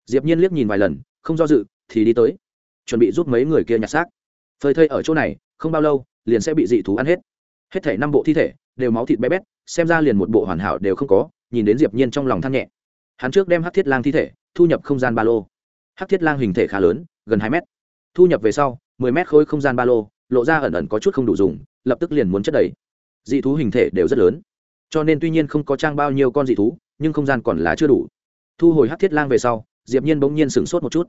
S1: Diệp nhiên liếc nhìn vài lần, không do dự, thì đi tới. Chuẩn bị giúp mấy người kia nhặt xác. Phơi thây ở chỗ này, không bao lâu, liền sẽ bị dị thú ăn hết. Hết thể năm bộ thi thể, đều máu thịt bé bét, xem ra liền một bộ hoàn hảo đều không có, nhìn đến diệp nhiên trong lòng than nhẹ. Hắn trước đem hắc thiết lang thi thể, thu nhập không gian ba lô. Hắc thiết lang hình thể khá lớn, gần hai mét. Thu nhập về sau, mười mét khối không gian ba lô lộ ra ẩn ẩn có chút không đủ dùng, lập tức liền muốn chất đầy. Dị thú hình thể đều rất lớn. Cho nên tuy nhiên không có trang bao nhiêu con dị thú, nhưng không gian còn là chưa đủ. Thu hồi hắc thiết lang về sau, diệp nhiên bỗng nhiên sửng sốt một chút.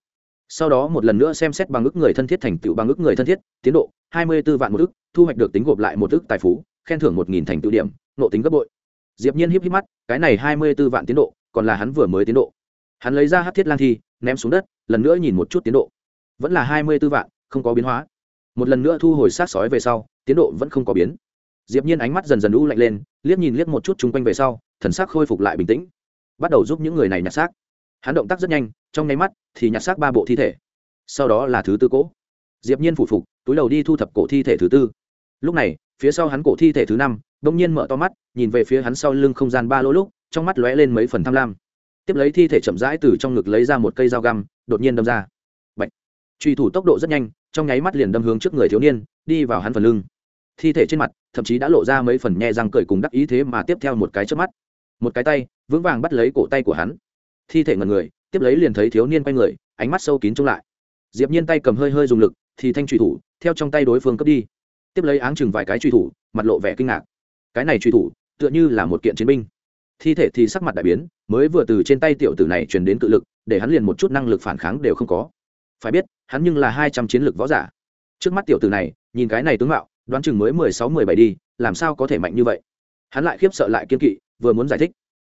S1: Sau đó một lần nữa xem xét bằng ức người thân thiết thành tựu bằng ức người thân thiết, tiến độ, hai mươi 24 vạn một ức, thu hoạch được tính gộp lại một ức tài phú, khen thưởng một nghìn thành tựu điểm, nộ tính gấp bội. Diệp nhiên híp híp mắt, cái này hai mươi 24 vạn tiến độ, còn là hắn vừa mới tiến độ. Hắn lấy ra hắc thiết lang thi, ném xuống đất, lần nữa nhìn một chút tiến độ. Vẫn là hai mươi 24 vạn, không có biến hóa một lần nữa thu hồi sát sói về sau, tiến độ vẫn không có biến. Diệp nhiên ánh mắt dần dần u lạnh lên, liếc nhìn liếc một chút chung quanh về sau, thần sắc khôi phục lại bình tĩnh. Bắt đầu giúp những người này nhặt xác. Hắn động tác rất nhanh, trong nháy mắt thì nhặt xác ba bộ thi thể. Sau đó là thứ tư cỗ. Diệp nhiên phủ phục, túi đầu đi thu thập cổ thi thể thứ tư. Lúc này, phía sau hắn cổ thi thể thứ năm đông nhiên mở to mắt, nhìn về phía hắn sau lưng không gian ba lỗ lúc, trong mắt lóe lên mấy phần tham lam. Tiếp lấy thi thể chậm rãi từ trong ngực lấy ra một cây dao găm, đột nhiên đâm ra. Bạch. truy thủ tốc độ rất nhanh trong nháy mắt liền đâm hướng trước người thiếu niên, đi vào hắn phần lưng. Thi thể trên mặt, thậm chí đã lộ ra mấy phần nhe răng cười cùng đắc ý thế mà tiếp theo một cái trước mắt. Một cái tay, vững vàng bắt lấy cổ tay của hắn. Thi thể ngần người, tiếp lấy liền thấy thiếu niên quay người, ánh mắt sâu kín trông lại. Diệp nhiên tay cầm hơi hơi dùng lực, thì thanh truy thủ, theo trong tay đối phương cướp đi. Tiếp lấy áng chừng vài cái truy thủ, mặt lộ vẻ kinh ngạc. Cái này truy thủ, tựa như là một kiện chiến binh. Thi thể thì sắc mặt đại biến, mới vừa từ trên tay tiểu tử này truyền đến cự lực, để hắn liền một chút năng lực phản kháng đều không có phải biết, hắn nhưng là hai trăm chiến lược võ giả. Trước mắt tiểu tử này, nhìn cái này tướng mạo, đoán chừng mới mười sáu, mười bảy đi, làm sao có thể mạnh như vậy? Hắn lại khiếp sợ lại kiên kỵ, vừa muốn giải thích.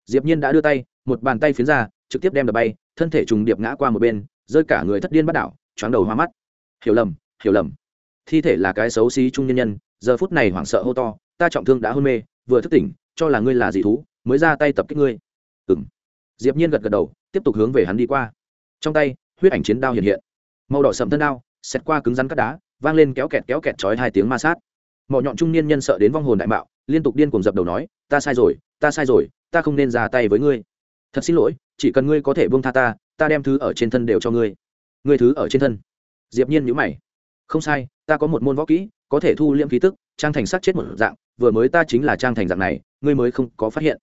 S1: Diệp nhiên đã đưa tay, một bàn tay phiến ra, trực tiếp đem đập bay, thân thể trùng điệp ngã qua một bên, rơi cả người thất điên bắt đảo, choáng đầu hoa mắt. Hiểu lầm hiểu lầm. Thi thể là cái xấu xí trung nhân nhân, giờ phút này hoảng sợ hô to, ta trọng thương đã hôn mê, vừa thức tỉnh, cho là ngươi là dị thú, mới ra tay tập kích ngươi. Ừm. Diệp nhiên gật gật đầu, tiếp tục hướng về hắn đi qua. Trong tay, huyết ảnh chiến đao hiện hiện màu đỏ sậm thân đao xét qua cứng rắn cắt đá, vang lên kéo kẹt kéo kẹt chói hai tiếng ma sát. Mọi nhọn trung niên nhân sợ đến vong hồn đại mạo, liên tục điên cuồng dập đầu nói, ta sai rồi, ta sai rồi, ta không nên ra tay với ngươi. Thật xin lỗi, chỉ cần ngươi có thể buông tha ta ta đem thứ ở trên thân đều cho ngươi. Ngươi thứ ở trên thân? Diệp nhiên nhíu mày. Không sai, ta có một môn võ kỹ, có thể thu liễm khí tức, trang thành sát chết một dạng, vừa mới ta chính là trang thành dạng này, ngươi mới không có phát hiện.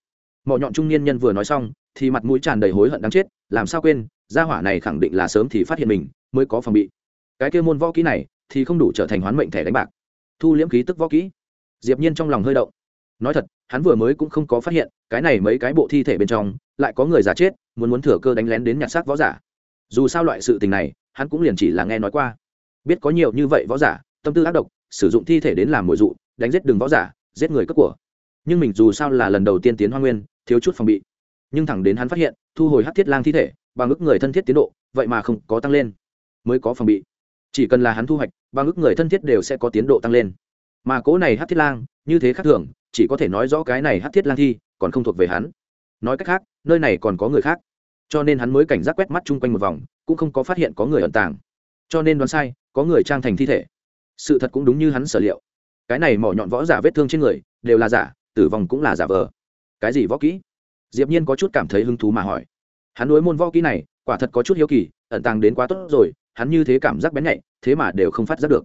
S1: Mọi nhọn trung niên nhân vừa nói xong, thì mặt mũi tràn đầy hối hận đáng chết, làm sao quên gia hỏa này khẳng định là sớm thì phát hiện mình, mới có phòng bị. Cái kia môn võ kỹ này thì không đủ trở thành hoán mệnh thẻ đánh bạc. Thu liễm khí tức võ kỹ. Diệp nhiên trong lòng hơi động. Nói thật, hắn vừa mới cũng không có phát hiện, cái này mấy cái bộ thi thể bên trong, lại có người giả chết, muốn muốn thừa cơ đánh lén đến nhặt xác võ giả. Dù sao loại sự tình này, hắn cũng liền chỉ là nghe nói qua. Biết có nhiều như vậy võ giả, tâm tư ác độc, sử dụng thi thể đến làm mồi dụ, đánh giết đường võ giả, giết người cướp của. Nhưng mình dù sao là lần đầu tiên tiến hoa nguyên, thiếu chút phòng bị. Nhưng thẳng đến hắn phát hiện, thu hồi hát thiết lang thi thể bằng ức người thân thiết tiến độ, vậy mà không có tăng lên. Mới có phòng bị. Chỉ cần là hắn thu hoạch bằng ức người thân thiết đều sẽ có tiến độ tăng lên. Mà cố này hát thiết lang, như thế khác thường, chỉ có thể nói rõ cái này hát thiết lang thi, còn không thuộc về hắn. Nói cách khác, nơi này còn có người khác. Cho nên hắn mới cảnh giác quét mắt chung quanh một vòng, cũng không có phát hiện có người ẩn tàng. Cho nên đoán sai, có người trang thành thi thể. Sự thật cũng đúng như hắn sở liệu. Cái này mỏ nhọn võ giả vết thương trên người, đều là giả, tử vong cũng là giả vờ. Cái gì võ kỹ? Diệp nhiên có chút cảm thấy hứng thú mà hỏi hắn đối môn võ kỹ này, quả thật có chút hiếu kỳ, ẩn tàng đến quá tốt rồi, hắn như thế cảm giác bén nhạy, thế mà đều không phát giác được.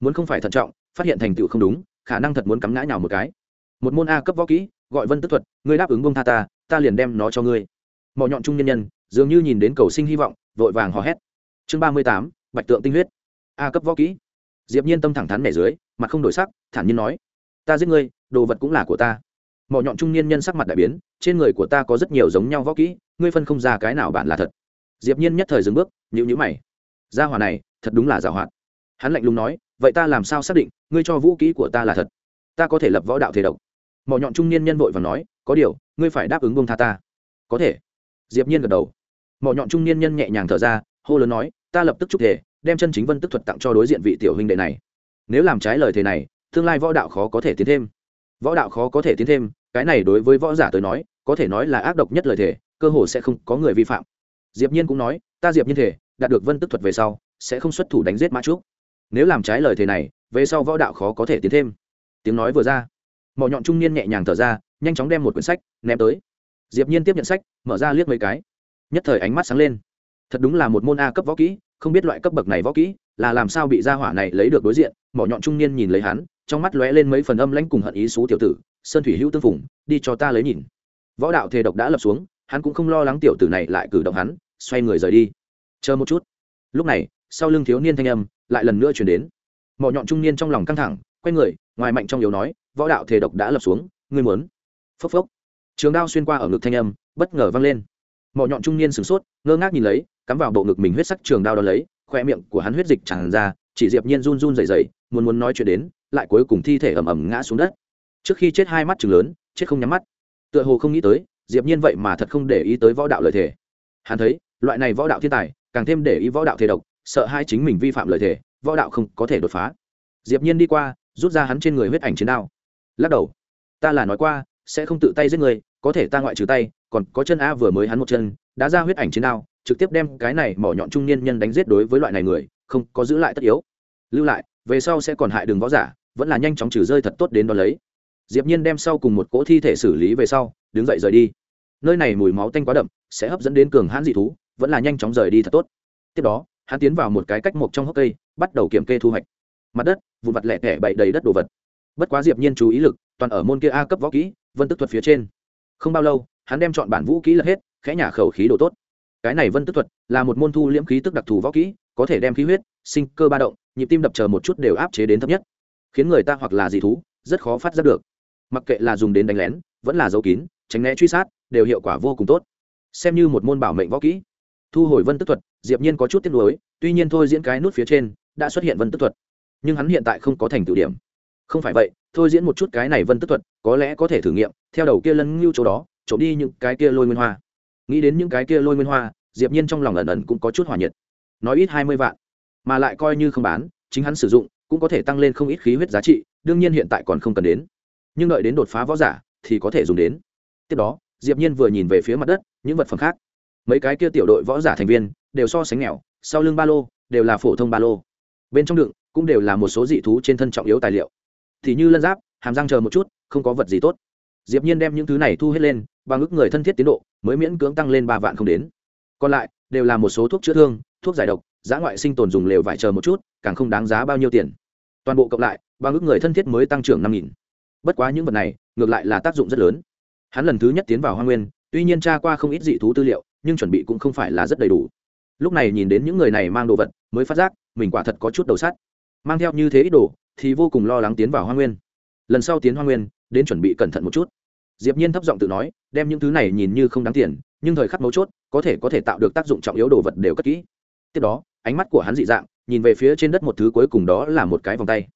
S1: Muốn không phải thận trọng, phát hiện thành tựu không đúng, khả năng thật muốn cắm ngã nhào một cái. Một môn a cấp võ kỹ, gọi vân tức thuật, ngươi đáp ứng bông tha ta ta liền đem nó cho ngươi. Mọi nhọn trung nhân nhân, dường như nhìn đến cầu sinh hy vọng, vội vàng hò hét. Chương ba mươi tám, bạch tượng tinh huyết. A cấp võ kỹ. Diệp nhiên tâm thẳng thắn mẻ dưới, mặt không đổi sắc, thản nhiên nói, ta giết ngươi, đồ vật cũng là của ta mỏ nhọn trung niên nhân sắc mặt đại biến, trên người của ta có rất nhiều giống nhau võ kỹ, ngươi phân không ra cái nào bạn là thật. Diệp nhiên nhất thời dừng bước, nhíu nhíu mày. Gia hỏa này, thật đúng là giàu hoạt. Hắn lạnh lùng nói, vậy ta làm sao xác định, ngươi cho vũ kỹ của ta là thật? Ta có thể lập võ đạo thể độc. Mỏ nhọn trung niên nhân vội và nói, có điều, ngươi phải đáp ứng bông tha ta. Có thể. Diệp nhiên gật đầu. Mỏ nhọn trung niên nhân nhẹ nhàng thở ra, hô lớn nói, ta lập tức chúc thể đem chân chính vân tức thuật tặng cho đối diện vị tiểu huynh đệ này. Nếu làm trái lời thế này, tương lai võ đạo khó có thể tiến thêm. Võ đạo khó có thể tiến thêm cái này đối với võ giả tới nói, có thể nói là ác độc nhất lời thể cơ hồ sẽ không có người vi phạm. Diệp nhiên cũng nói, ta diệp nhiên thể, đạt được vân tức thuật về sau, sẽ không xuất thủ đánh giết mã trúc. Nếu làm trái lời thể này, về sau võ đạo khó có thể tiến thêm. Tiếng nói vừa ra, mỏ nhọn trung niên nhẹ nhàng thở ra, nhanh chóng đem một quyển sách ném tới. Diệp nhiên tiếp nhận sách, mở ra liếc mấy cái. Nhất thời ánh mắt sáng lên. Thật đúng là một môn a cấp võ kỹ, không biết loại cấp bậc này võ kỹ, là làm sao bị gia hỏa này lấy được đối diện. Mỏ nhọn trung niên nhìn lấy hắn, trong mắt lóe lên mấy phần âm lãnh cùng hận ý xú tiểu tử sơn thủy hữu tương phùng, đi cho ta lấy nhìn. Võ đạo thề độc đã lập xuống, hắn cũng không lo lắng tiểu tử này lại cử động hắn, xoay người rời đi. Chờ một chút. Lúc này, sau lưng thiếu niên thanh âm lại lần nữa chuyển đến. Mỏ nhọn trung niên trong lòng căng thẳng, quay người, ngoài mạnh trong yếu nói, võ đạo thề độc đã lập xuống, ngươi muốn? Phốc phốc. Trường đao xuyên qua ở ngực thanh âm, bất ngờ vang lên. Mỏ nhọn trung niên sửng sốt, ngơ ngác nhìn lấy, cắm vào bộ ngực mình huyết sắc trường đao đ ó lấy khoe miệng của hắn huyết dịch tràn ra, chỉ diệp nhiên run run dày dày muốn muốn nói chuyện đến, lại cuối cùng thi thể ầm ầm ngã xuống đất trước khi chết hai mắt chừng lớn, chết không nhắm mắt. Tựa hồ không nghĩ tới, diệp nhiên vậy mà thật không để ý tới võ đạo lợi thể hắn thấy, loại này võ đạo thiên tài, càng thêm để ý võ đạo thể độc, sợ hai chính mình vi phạm lợi thể võ đạo không có thể đột phá. Diệp nhiên đi qua, rút ra hắn trên người huyết ảnh chiến đao. Lắc đầu. Ta là nói qua, sẽ không tự tay giết người, có thể ta ngoại trừ tay, còn có chân a vừa mới hắn một chân, đã ra huyết ảnh chiến đao, trực tiếp đem cái này mỏ nhọn trung niên nhân đánh giết đối với loại này người, không có giữ lại tất yếu. Lưu lại, về sau sẽ còn hại đường võ giả, vẫn là nhanh chóng trừ rơi thật tốt đến đó lấy diệp nhiên đem sau cùng một cỗ thi thể xử lý về sau, đứng dậy rời đi. Nơi này mùi máu tanh quá đậm, sẽ hấp dẫn đến cường hãn dị thú, vẫn là nhanh chóng rời đi thật tốt. Tiếp đó, hắn tiến vào một cái cách một trong hốc cây, bắt đầu kiểm kê thu hoạch. Mặt đất, vụn vặt lẻ tẻ bậy đầy đất đồ vật. Bất quá diệp nhiên chú ý lực, toàn ở môn kia a cấp võ kỹ, vân tức thuật phía trên. Không bao lâu, hắn đem chọn bản vũ kỹ lật hết, khẽ nhả khẩu khí đồ tốt. Cái này vân tức thuật là một môn thu liễm khí tức đặc thù võ kỹ, có thể đem khí huyết, sinh cơ ba động, nhịp tim đập chờ một chút đều áp chế đến thấp nhất, khiến người ta hoặc là dị thú, rất khó phát giác được mặc kệ là dùng đến đánh lén, vẫn là dấu kín, tránh né truy sát, đều hiệu quả vô cùng tốt. Xem như một môn bảo mệnh võ kỹ. Thu hồi vân tức thuật, diệp nhiên có chút tiếc nuối, tuy nhiên thôi diễn cái nút phía trên, đã xuất hiện vân tức thuật. Nhưng hắn hiện tại không có thành tựu điểm. Không phải vậy, thôi diễn một chút cái này vân tức thuật, có lẽ có thể thử nghiệm, theo đầu kia lân ngưu chỗ đó, trộm đi những cái kia lôi nguyên hoa. Nghĩ đến những cái kia lôi nguyên hoa, diệp nhiên trong lòng ẩn ẩn cũng có chút hỏa nhiệt. Nói ít hai mươi vạn, mà lại coi như không bán, chính hắn sử dụng, cũng có thể tăng lên không ít khí huyết giá trị, đương nhiên hiện tại còn không cần đến nhưng đợi đến đột phá võ giả thì có thể dùng đến. Tiếp đó, diệp nhiên vừa nhìn về phía mặt đất, những vật phẩm khác. Mấy cái kia tiểu đội võ giả thành viên đều so sánh nghèo, sau lưng ba lô đều là phổ thông ba lô. Bên trong đựng cũng đều là một số dị thú trên thân trọng yếu tài liệu. Thì như lân giáp, hàm răng chờ một chút, không có vật gì tốt. Diệp nhiên đem những thứ này thu hết lên, bằng ước người thân thiết tiến độ, mới miễn cưỡng tăng lên ba vạn không đến. Còn lại đều là một số thuốc chữa thương, thuốc giải độc giá ngoại sinh tồn dùng lều vải chờ một chút, càng không đáng giá bao nhiêu tiền. Toàn bộ cộng lại, bằng ước người thân thiết mới tăng trưởng năm nghìn bất quá những vật này, ngược lại là tác dụng rất lớn. Hắn lần thứ nhất tiến vào hoa nguyên, tuy nhiên tra qua không ít dị thú tư liệu, nhưng chuẩn bị cũng không phải là rất đầy đủ. Lúc này nhìn đến những người này mang đồ vật, mới phát giác, mình quả thật có chút đầu sắt. Mang theo như thế ít đồ, thì vô cùng lo lắng tiến vào hoa nguyên. Lần sau tiến hoa nguyên, đến chuẩn bị cẩn thận một chút. Diệp nhiên thấp giọng tự nói, đem những thứ này nhìn như không đáng tiền, nhưng thời khắc mấu chốt, có thể có thể tạo được tác dụng trọng yếu đồ vật đều cất kỹ. Tiếp đó, ánh mắt của hắn dị dạng, nhìn về phía trên đất một thứ cuối cùng đó là một cái vòng tay.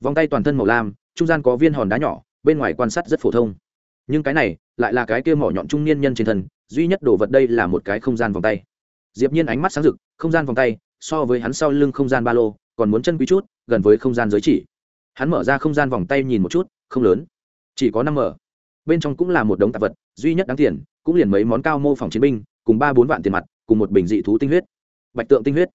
S1: Vòng tay toàn thân màu lam trung gian có viên hòn đá nhỏ, bên ngoài quan sát rất phổ thông. Nhưng cái này lại là cái kia mỏ nhọn trung niên nhân trên thân, duy nhất đồ vật đây là một cái không gian vòng tay. Diệp nhiên ánh mắt sáng rực, không gian vòng tay, so với hắn sau lưng không gian ba lô, còn muốn chân quý chút, gần với không gian giới chỉ. Hắn mở ra không gian vòng tay nhìn một chút, không lớn, chỉ có năm mở. Bên trong cũng là một đống tạp vật, duy nhất đáng tiền, cũng liền mấy món cao mô phỏng chiến binh, cùng ba bốn vạn tiền mặt, cùng một bình dị thú tinh huyết. Bạch tượng tinh huyết.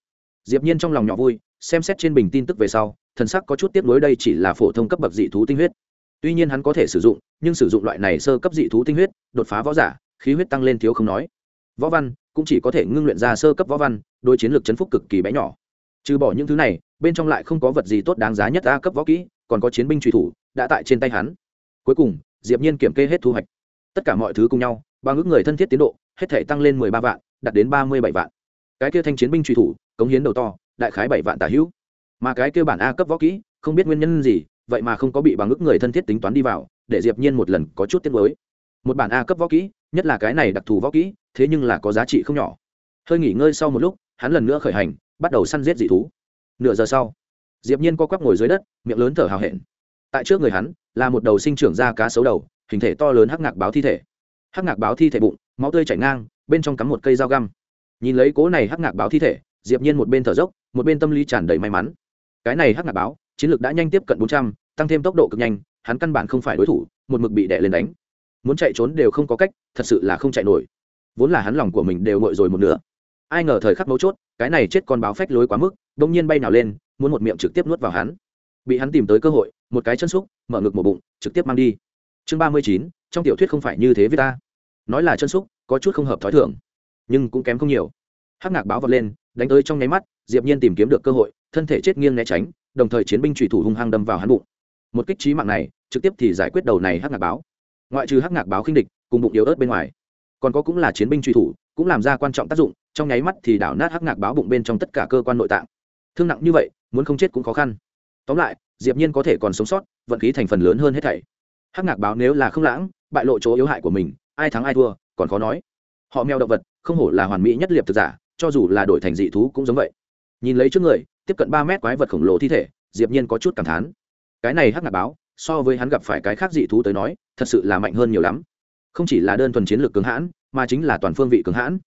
S1: Diệp nhiên trong lòng nhỏ vui xem xét trên bình tin tức về sau, thần sắc có chút tiếc nuối đây chỉ là phổ thông cấp bậc dị thú tinh huyết. Tuy nhiên hắn có thể sử dụng, nhưng sử dụng loại này sơ cấp dị thú tinh huyết, đột phá võ giả, khí huyết tăng lên thiếu không nói. Võ văn cũng chỉ có thể ngưng luyện ra sơ cấp võ văn đôi chiến lược chấn phúc cực kỳ bé nhỏ. Trừ bỏ những thứ này, bên trong lại không có vật gì tốt đáng giá nhất a cấp võ kỹ, còn có chiến binh truy thủ, đã tại trên tay hắn. Cuối cùng, diệp nhiên kiểm kê hết thu hoạch. Tất cả mọi thứ cùng nhau ba ước người thân thiết tiến độ, hết thể tăng lên mười ba vạn, đạt đến ba mươi bảy vạn. Cái kia thanh chiến binh truy thủ, cống hiến đầu to đại khái bảy vạn tả hữu. Mà cái kêu bản a cấp võ kỹ, không biết nguyên nhân gì, vậy mà không có bị bằng ức người thân thiết tính toán đi vào, để diệp nhiên một lần có chút tiếc mới một bản a cấp võ kỹ, nhất là cái này đặc thù võ kỹ, thế nhưng là có giá trị không nhỏ. Hơi nghỉ ngơi sau một lúc, hắn lần nữa khởi hành, bắt đầu săn giết dị thú. Nửa giờ sau, diệp nhiên co quắp ngồi dưới đất, miệng lớn thở hào hẹn. Tại trước người hắn, là một đầu sinh trưởng ra cá sấu đầu, hình thể to lớn hắc ngạc báo thi thể. Hắc ngạc báo thi thể bụng, máu tươi chảy ngang, bên trong cắm một cây dao găm. Nhìn lấy cố này hắc ngạc báo thi thể diệp nhiên một bên thở dốc một bên tâm lý tràn đầy may mắn. Cái này hắc ngạc báo chiến lược đã nhanh tiếp cận 400, tăng thêm tốc độ cực nhanh hắn căn bản không phải đối thủ một mực bị đè lên đánh. Muốn chạy trốn đều không có cách thật sự là không chạy nổi. Vốn là hắn lòng của mình đều ngội rồi một nửa. Ai ngờ thời khắc mấu chốt cái này chết con báo phách lối quá mức đông nhiên bay nào lên muốn một miệng trực tiếp nuốt vào hắn. Bị hắn tìm tới cơ hội một cái chân xúc mở ngực một bụng trực tiếp mang đi. Chương ba mươi chín trong tiểu thuyết không phải như thế với ta. Nói là chân xúc có chút không hợp thói thường nhưng cũng kém không nhiều. Hắc ngạc báo vật lên đánh tới trong nháy mắt, diệp nhiên tìm kiếm được cơ hội, thân thể chết nghiêng né tránh, đồng thời chiến binh trùy thủ hung hăng đâm vào hắn bụng. Một kích trí mạng này, trực tiếp thì giải quyết đầu này hắc ngạc báo. Ngoại trừ hắc ngạc báo khinh địch, cùng bụng yếu ớt bên ngoài, còn có cũng là chiến binh truy thủ, cũng làm ra quan trọng tác dụng, trong nháy mắt thì đảo nát hắc ngạc báo bụng bên trong tất cả cơ quan nội tạng. Thương nặng như vậy, muốn không chết cũng khó khăn. Tóm lại, diệp nhiên có thể còn sống sót, vận khí thành phần lớn hơn hết thảy. Hắc ngạc báo nếu là không lãng, bại lộ chỗ yếu hại của mình, ai thắng ai thua, còn khó nói. Họ mèo động vật, không hổ là hoàn mỹ nhất liệp thực giả cho dù là đổi thành dị thú cũng giống vậy. Nhìn lấy trước người, tiếp cận ba mét quái vật khổng lồ thi thể, diệp nhiên có chút cảm thán. Cái này hắc ngạc báo, so với hắn gặp phải cái khác dị thú tới nói, thật sự là mạnh hơn nhiều lắm. Không chỉ là đơn thuần chiến lược cường hãn, mà chính là toàn phương vị cường hãn.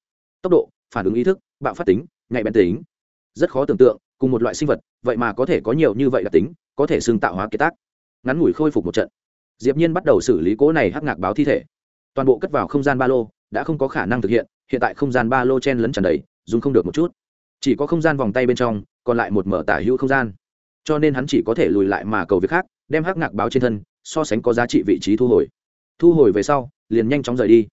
S1: Tốc độ, phản ứng ý thức, bạo phát tính, nhạy bén tính. Rất khó tưởng tượng, cùng một loại sinh vật, vậy mà có thể có nhiều như vậy đặc tính, có thể xương tạo hóa kiệt tác. Ngắn ngủi khôi phục một trận, diệp nhiên bắt đầu xử lý cố này hắc ngạc báo thi thể. Toàn bộ cất vào không gian ba lô, đã không có khả năng thực hiện hiện tại không gian ba lô chen lấn tràn đầy dùng không được một chút. Chỉ có không gian vòng tay bên trong, còn lại một mở tả hữu không gian. Cho nên hắn chỉ có thể lùi lại mà cầu việc khác, đem hắc ngạc báo trên thân, so sánh có giá trị vị trí thu hồi. Thu hồi về sau, liền nhanh chóng rời đi.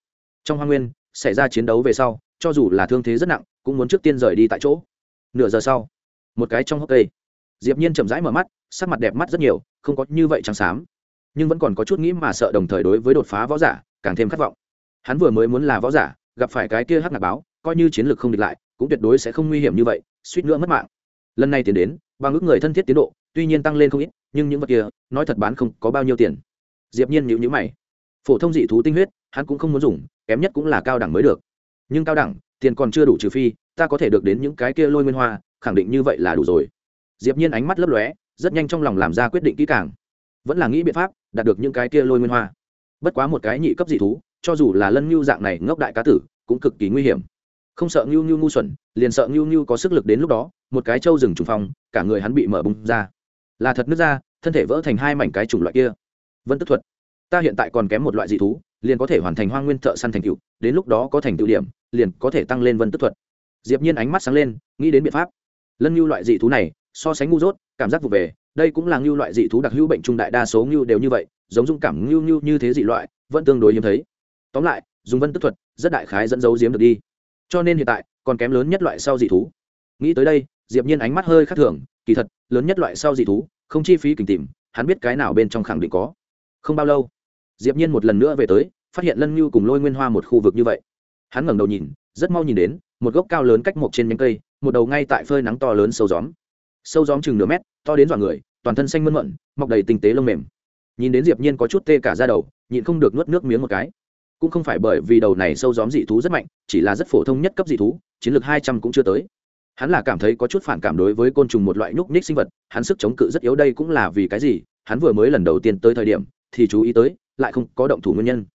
S1: Trong hoa nguyên, xảy ra chiến đấu về sau, cho dù là thương thế rất nặng, cũng muốn trước tiên rời đi tại chỗ. Nửa giờ sau, một cái trong hốc cây. Diệp nhiên chậm rãi mở mắt, sắc mặt đẹp mắt rất nhiều, không có như vậy trắng xám. Nhưng vẫn còn có chút nghĩ mà sợ đồng thời đối với đột phá võ giả, càng thêm khát vọng. Hắn vừa mới muốn là võ giả, gặp phải cái kia hắc ngạc báo coi như chiến lược không địch lại, cũng tuyệt đối sẽ không nguy hiểm như vậy, suýt nữa mất mạng. Lần này tiến đến, bằng ước người thân thiết tiến độ, tuy nhiên tăng lên không ít, nhưng những vật kia, nói thật bán không có bao nhiêu tiền. Diệp nhiên nhíu nhíu mày. Phổ thông dị thú tinh huyết, hắn cũng không muốn dùng, kém nhất cũng là cao đẳng mới được. Nhưng cao đẳng, tiền còn chưa đủ trừ phi, ta có thể được đến những cái kia lôi nguyên hoa, khẳng định như vậy là đủ rồi. Diệp nhiên ánh mắt lấp lóe, rất nhanh trong lòng làm ra quyết định kỹ càng. Vẫn là nghĩ biện pháp, đạt được những cái kia lôi nguyên hoa. Bất quá một cái nhị cấp dị thú, cho dù là lân nhu dạng này ngốc đại cá tử, cũng cực kỳ nguy hiểm không sợ ngưu ngưu ngu xuẩn, liền sợ ngưu ngưu có sức lực đến lúc đó, một cái trâu rừng trùng phong, cả người hắn bị mở bung ra. Là thật nước ra, thân thể vỡ thành hai mảnh cái chủng loại kia. Vân tức thuật, ta hiện tại còn kém một loại dị thú, liền có thể hoàn thành hoang nguyên thợ săn thành cựu đến lúc đó có thành tựu điểm, liền có thể tăng lên vân tức thuật. Diệp nhiên ánh mắt sáng lên, nghĩ đến biện pháp. Lân ngưu loại dị thú này, so sánh ngu dốt, cảm giác vụ về, đây cũng là ngưu loại dị thú đặc hữu bệnh trung đại đa số ngưu đều như vậy, giống dung cảm ngưu ngưu như thế dị loại, vẫn tương đối hiếm thấy. Tóm lại, dùng vân tức thuật, rất đại khái dẫn dấu diếm được đi cho nên hiện tại, còn kém lớn nhất loại sau dị thú. Nghĩ tới đây, diệp nhiên ánh mắt hơi khác thường, kỳ thật, lớn nhất loại sau dị thú, không chi phí kình tìm, hắn biết cái nào bên trong khẳng định có. Không bao lâu, diệp nhiên một lần nữa về tới, phát hiện lân nhu cùng lôi nguyên hoa một khu vực như vậy. Hắn ngẩng đầu nhìn, rất mau nhìn đến, một gốc cao lớn cách một trên nhánh cây, một đầu ngay tại phơi nắng to lớn sâu gióm. Sâu gióm chừng nửa mét, to đến dọa người, toàn thân xanh mơn mận, mọc đầy tinh tế lông mềm. Nhìn đến diệp nhiên có chút tê cả da đầu, nhịn không được nuốt nước miếng một cái cũng không phải bởi vì đầu này sâu gióm dị thú rất mạnh, chỉ là rất phổ thông nhất cấp dị thú, chiến lược hai trăm cũng chưa tới. Hắn là cảm thấy có chút phản cảm đối với côn trùng một loại nhúc nhích sinh vật, hắn sức chống cự rất yếu đây cũng là vì cái gì, hắn vừa mới lần đầu tiên tới thời điểm, thì chú ý tới, lại không có động thủ nguyên nhân.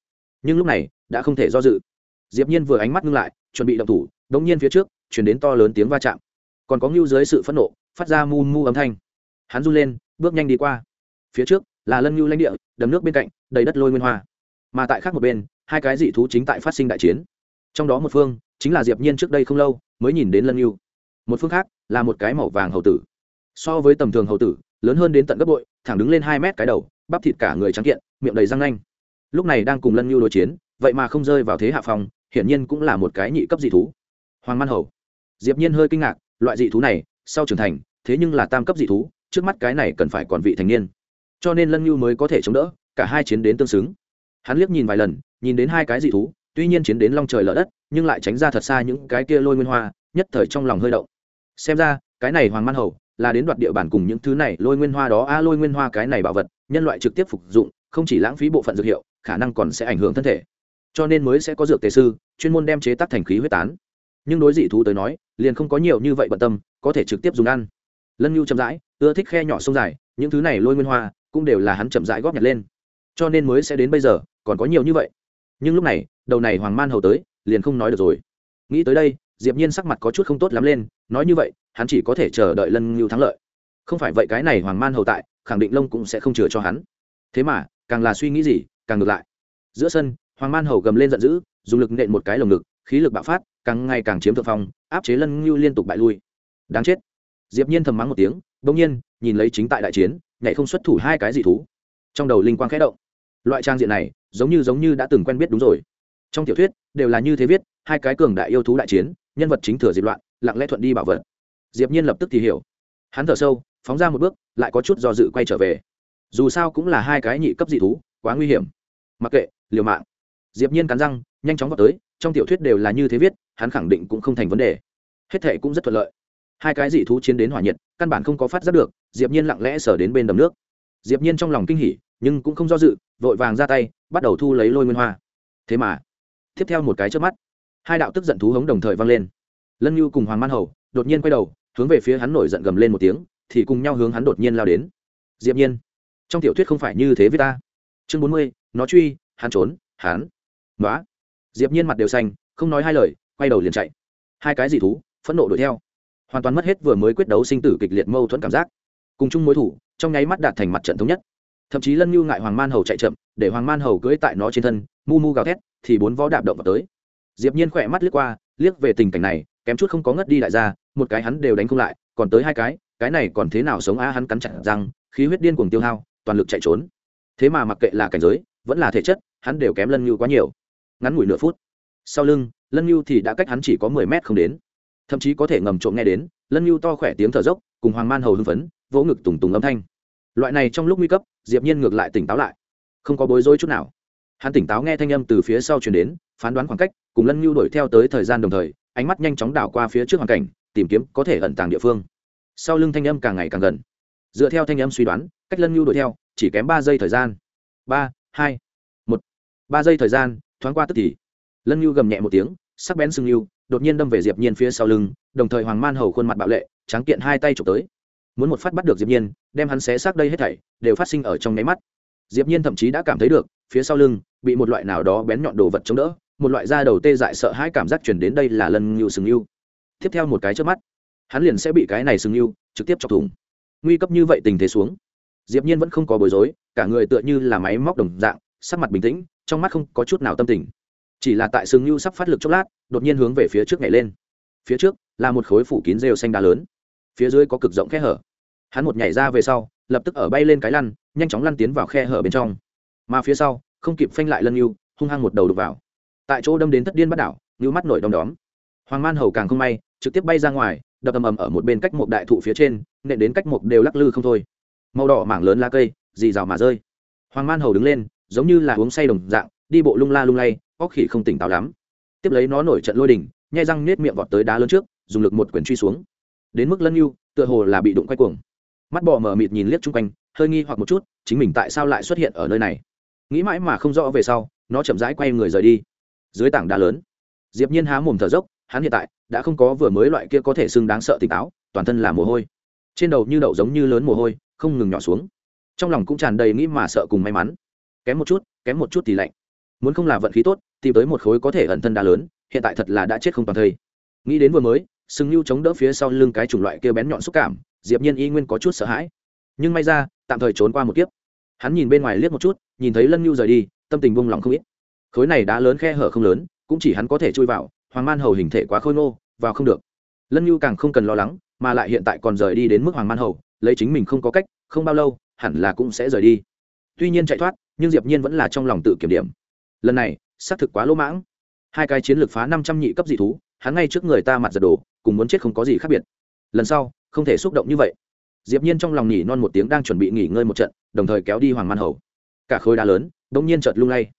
S1: Nhưng lúc này, đã không thể do dự. Diệp nhiên vừa ánh mắt ngưng lại, chuẩn bị động thủ đống nhiên phía trước, truyền đến to lớn tiếng va chạm. Còn có ngưu dưới sự phẫn nộ, phát ra mu mu âm thanh. Hắn run lên, bước nhanh đi qua. Phía trước, là lân ngưu lãnh địa, đầm nước bên cạnh, đầy đất lôi nguyên hoa. Mà tại khác một bên hai cái dị thú chính tại phát sinh đại chiến. Trong đó một phương chính là diệp nhiên trước đây không lâu mới nhìn đến lân yêu một phương khác là một cái màu vàng hầu tử. So với tầm thường hầu tử, lớn hơn đến tận gấp bội, thẳng đứng lên hai mét cái đầu, bắp thịt cả người trắng kiện, miệng đầy răng nanh. Lúc này đang cùng lân yêu đối chiến, vậy mà không rơi vào thế hạ phòng, hiển nhiên cũng là một cái nhị cấp dị thú. Hoàng man hầu. Diệp nhiên hơi kinh ngạc, loại dị thú này, sau trưởng thành, thế nhưng là tam cấp dị thú, trước mắt cái này cần phải còn vị thành niên. Cho nên lân ngưu mới có thể chống đỡ, cả hai chiến đến tương xứng hắn liếc nhìn vài lần, nhìn đến hai cái dị thú, tuy nhiên chiến đến long trời lở đất, nhưng lại tránh ra thật xa những cái kia lôi nguyên hoa, nhất thời trong lòng hơi động. Xem ra, cái này hoàng man hầu là đến đoạt địa bàn cùng những thứ này lôi nguyên hoa đó. A, lôi nguyên hoa cái này bảo vật, nhân loại trực tiếp phục dụng, không chỉ lãng phí bộ phận dược hiệu, khả năng còn sẽ ảnh hưởng thân thể. Cho nên mới sẽ có dược tề sư, chuyên môn đem chế tác thành khí huyết tán. Nhưng đối dị thú tới nói, liền không có nhiều như vậy bận tâm, có thể trực tiếp dùng ăn. Lân nhu chậm rãi, ưa thích khe nhỏ sông dài, những thứ này lôi nguyên hoa cũng đều là hắn chậm rãi góp nhặt lên cho nên mới sẽ đến bây giờ, còn có nhiều như vậy. Nhưng lúc này, đầu này hoàng man hầu tới, liền không nói được rồi. Nghĩ tới đây, diệp nhiên sắc mặt có chút không tốt lắm lên, nói như vậy, hắn chỉ có thể chờ đợi lân ngưu thắng lợi. Không phải vậy cái này hoàng man hầu tại, khẳng định lông cũng sẽ không chừa cho hắn. Thế mà, càng là suy nghĩ gì, càng ngược lại. Giữa sân, hoàng man hầu gầm lên giận dữ, dùng lực nện một cái lồng ngực, khí lực bạo phát, càng ngày càng chiếm thượng phong, áp chế lân ngưu liên tục bại lui. Đáng chết. Diệp nhiên thầm mắng một tiếng, bỗng nhiên, nhìn lấy chính tại đại chiến, nhảy không xuất thủ hai cái dị thú. Trong đầu linh quang khẽ động loại trang diện này, giống như giống như đã từng quen biết đúng rồi. Trong tiểu thuyết, đều là như thế viết, hai cái cường đại yêu thú đại chiến, nhân vật chính thừa dịp loạn, lặng lẽ thuận đi bảo vật. Diệp nhiên lập tức thì hiểu. Hắn thở sâu, phóng ra một bước, lại có chút do dự quay trở về. Dù sao cũng là hai cái nhị cấp dị thú, quá nguy hiểm. Mặc kệ, liều mạng. Diệp nhiên cắn răng, nhanh chóng vào tới, trong tiểu thuyết đều là như thế viết, hắn khẳng định cũng không thành vấn đề. Hết thề cũng rất thuận lợi. Hai cái dị thú chiến đến hỏa nhiệt, căn bản không có phát giác được, diệp nhiên lặng lẽ sở đến bên đầm nước. Diệp nhiên trong lòng kinh hỉ nhưng cũng không do dự, vội vàng ra tay, bắt đầu thu lấy lôi nguyên hoa. Thế mà, tiếp theo một cái trước mắt, hai đạo tức giận thú hống đồng thời vang lên. Lân nhu cùng hoàng man hầu đột nhiên quay đầu, hướng về phía hắn nổi giận gầm lên một tiếng, thì cùng nhau hướng hắn đột nhiên lao đến. Diệp nhiên, trong tiểu thuyết không phải như thế với ta. Chương bốn mươi, nó truy, hắn trốn, hắn. Nói diệp nhiên mặt đều xanh, không nói hai lời, quay đầu liền chạy. Hai cái gì thú, phẫn nộ đuổi theo. Hoàn toàn mất hết vừa mới quyết đấu sinh tử kịch liệt mâu thuẫn cảm giác. Cùng chung mối thủ, trong nháy mắt đạt thành mặt trận thống nhất thậm chí lân nhu ngại hoàng man hầu chạy chậm, để hoàng man hầu cưỡi tại nó trên thân, mu mu gào thét, thì bốn vó đạp động vào tới. Diệp nhiên khỏe mắt liếc qua, liếc về tình cảnh này, kém chút không có ngất đi đại gia một cái hắn đều đánh không lại, còn tới hai cái cái này còn thế nào sống a hắn cắn chặt răng, khí huyết điên cuồng tiêu hao, toàn lực chạy trốn. Thế mà mặc kệ là cảnh giới, vẫn là thể chất, hắn đều kém lân nhu quá nhiều. Ngắn ngủi nửa phút, sau lưng, lân nhu thì đã cách hắn chỉ có mười mét không đến. Thậm chí có thể ngầm trộm nghe đến, lân nhu to khỏe tiếng thở dốc, cùng hoàng man hầu hưng phấn, vỗ ngực tùng tùng âm thanh loại này trong lúc nguy cấp, diệp nhiên ngược lại tỉnh táo lại. Không có bối rối chút nào. Hắn tỉnh táo nghe thanh âm từ phía sau truyền đến, phán đoán khoảng cách, cùng lân nhu đuổi theo tới thời gian đồng thời, ánh mắt nhanh chóng đảo qua phía trước hoàn cảnh, tìm kiếm có thể ẩn tàng địa phương. Sau lưng thanh âm càng ngày càng gần. Dựa theo thanh âm suy đoán, cách lân nhu đuổi theo, chỉ kém ba giây thời gian. Ba, hai, một. Ba giây thời gian, thoáng qua tức thì. Lân nhu gầm nhẹ một tiếng, sắc bén sưng nhu, đột nhiên đâm về diệp nhiên phía sau lưng, đồng thời hoàng man hầu khuôn mặt bạo lệ, tráng kiện hai tay chụp tới muốn một phát bắt được diệp nhiên, đem hắn xé xác đây hết thảy, đều phát sinh ở trong nháy mắt. Diệp nhiên thậm chí đã cảm thấy được, phía sau lưng, bị một loại nào đó bén nhọn đồ vật chống đỡ, một loại da đầu tê dại sợ hãi cảm giác truyền đến đây là lần nhu sừng nhưu. tiếp theo một cái chớp mắt, hắn liền sẽ bị cái này sừng nhưu trực tiếp chọc thủng. Nguy cấp như vậy tình thế xuống, diệp nhiên vẫn không có bối rối, cả người tựa như là máy móc đồng dạng, sắc mặt bình tĩnh, trong mắt không có chút nào tâm tình. Chỉ là tại sừng nhưu sắp phát lực chốc lát, đột nhiên hướng về phía trước nhảy lên. Phía trước là một khối phủ kín rêu xanh đá lớn phía dưới có cực rộng khe hở. Hắn một nhảy ra về sau, lập tức ở bay lên cái lăn, nhanh chóng lăn tiến vào khe hở bên trong. Mà phía sau, không kịp phanh lại lân yêu, hung hăng một đầu đục vào. Tại chỗ đâm đến thất điên bắt đảo, như mắt nổi đom đóm. Hoàng man hầu càng không may, trực tiếp bay ra ngoài, đập ầm ầm ở một bên cách một đại thụ phía trên, nện đến cách một đều lắc lư không thôi. Màu đỏ mảng lớn lá cây, dì rào mà rơi. Hoàng man hầu đứng lên, giống như là uống say đồng dạng, đi bộ lung la lung lay, óc khỉ không tỉnh táo lắm. Tiếp lấy nó nổi trận lôi đỉnh, nhai răng nết miệng vọt tới đá lớn trước, dùng lực một quyền truy xuống đến mức lân yêu, tựa hồ là bị đụng quay cuồng. Mắt bò mờ mịt nhìn liếc chung quanh, hơi nghi hoặc một chút, chính mình tại sao lại xuất hiện ở nơi này? Nghĩ mãi mà không rõ về sau, nó chậm rãi quay người rời đi. Dưới tảng đá lớn, diệp nhiên há mồm thở dốc, hắn hiện tại đã không có vừa mới loại kia có thể xưng đáng sợ tỉnh táo, toàn thân là mồ hôi. Trên đầu như đậu giống như lớn mồ hôi, không ngừng nhỏ xuống. Trong lòng cũng tràn đầy nghĩ mà sợ cùng may mắn. Kém một chút, kém một chút thì lạnh. Muốn không là vận khí tốt, tìm tới một khối có thể ẩn thân đá lớn, hiện tại thật là đã chết không toàn thây. Nghĩ đến vừa mới sừng Nhu chống đỡ phía sau lưng cái chủng loại kia bén nhọn xúc cảm, diệp nhiên y nguyên có chút sợ hãi. Nhưng may ra, tạm thời trốn qua một kiếp. Hắn nhìn bên ngoài liếc một chút, nhìn thấy lân Nhu rời đi, tâm tình buông lòng không ít. Khối này đã lớn khe hở không lớn, cũng chỉ hắn có thể chui vào, hoàng man hầu hình thể quá khôi ngô, vào không được. Lân Nhu càng không cần lo lắng, mà lại hiện tại còn rời đi đến mức hoàng man hầu, lấy chính mình không có cách, không bao lâu, hẳn là cũng sẽ rời đi. Tuy nhiên chạy thoát, nhưng diệp nhiên vẫn là trong lòng tự kiểm điểm. Lần này, xác thực quá lỗ mãng. Hai cái chiến lược phá năm trăm nhị cấp dị thú, hắn ngay trước người ta mặt giật đổ cùng muốn chết không có gì khác biệt. Lần sau, không thể xúc động như vậy. Diệp nhiên trong lòng nhỉ non một tiếng đang chuẩn bị nghỉ ngơi một trận, đồng thời kéo đi hoàng man hầu. Cả khối đá lớn đống nhiên chợt lung lay.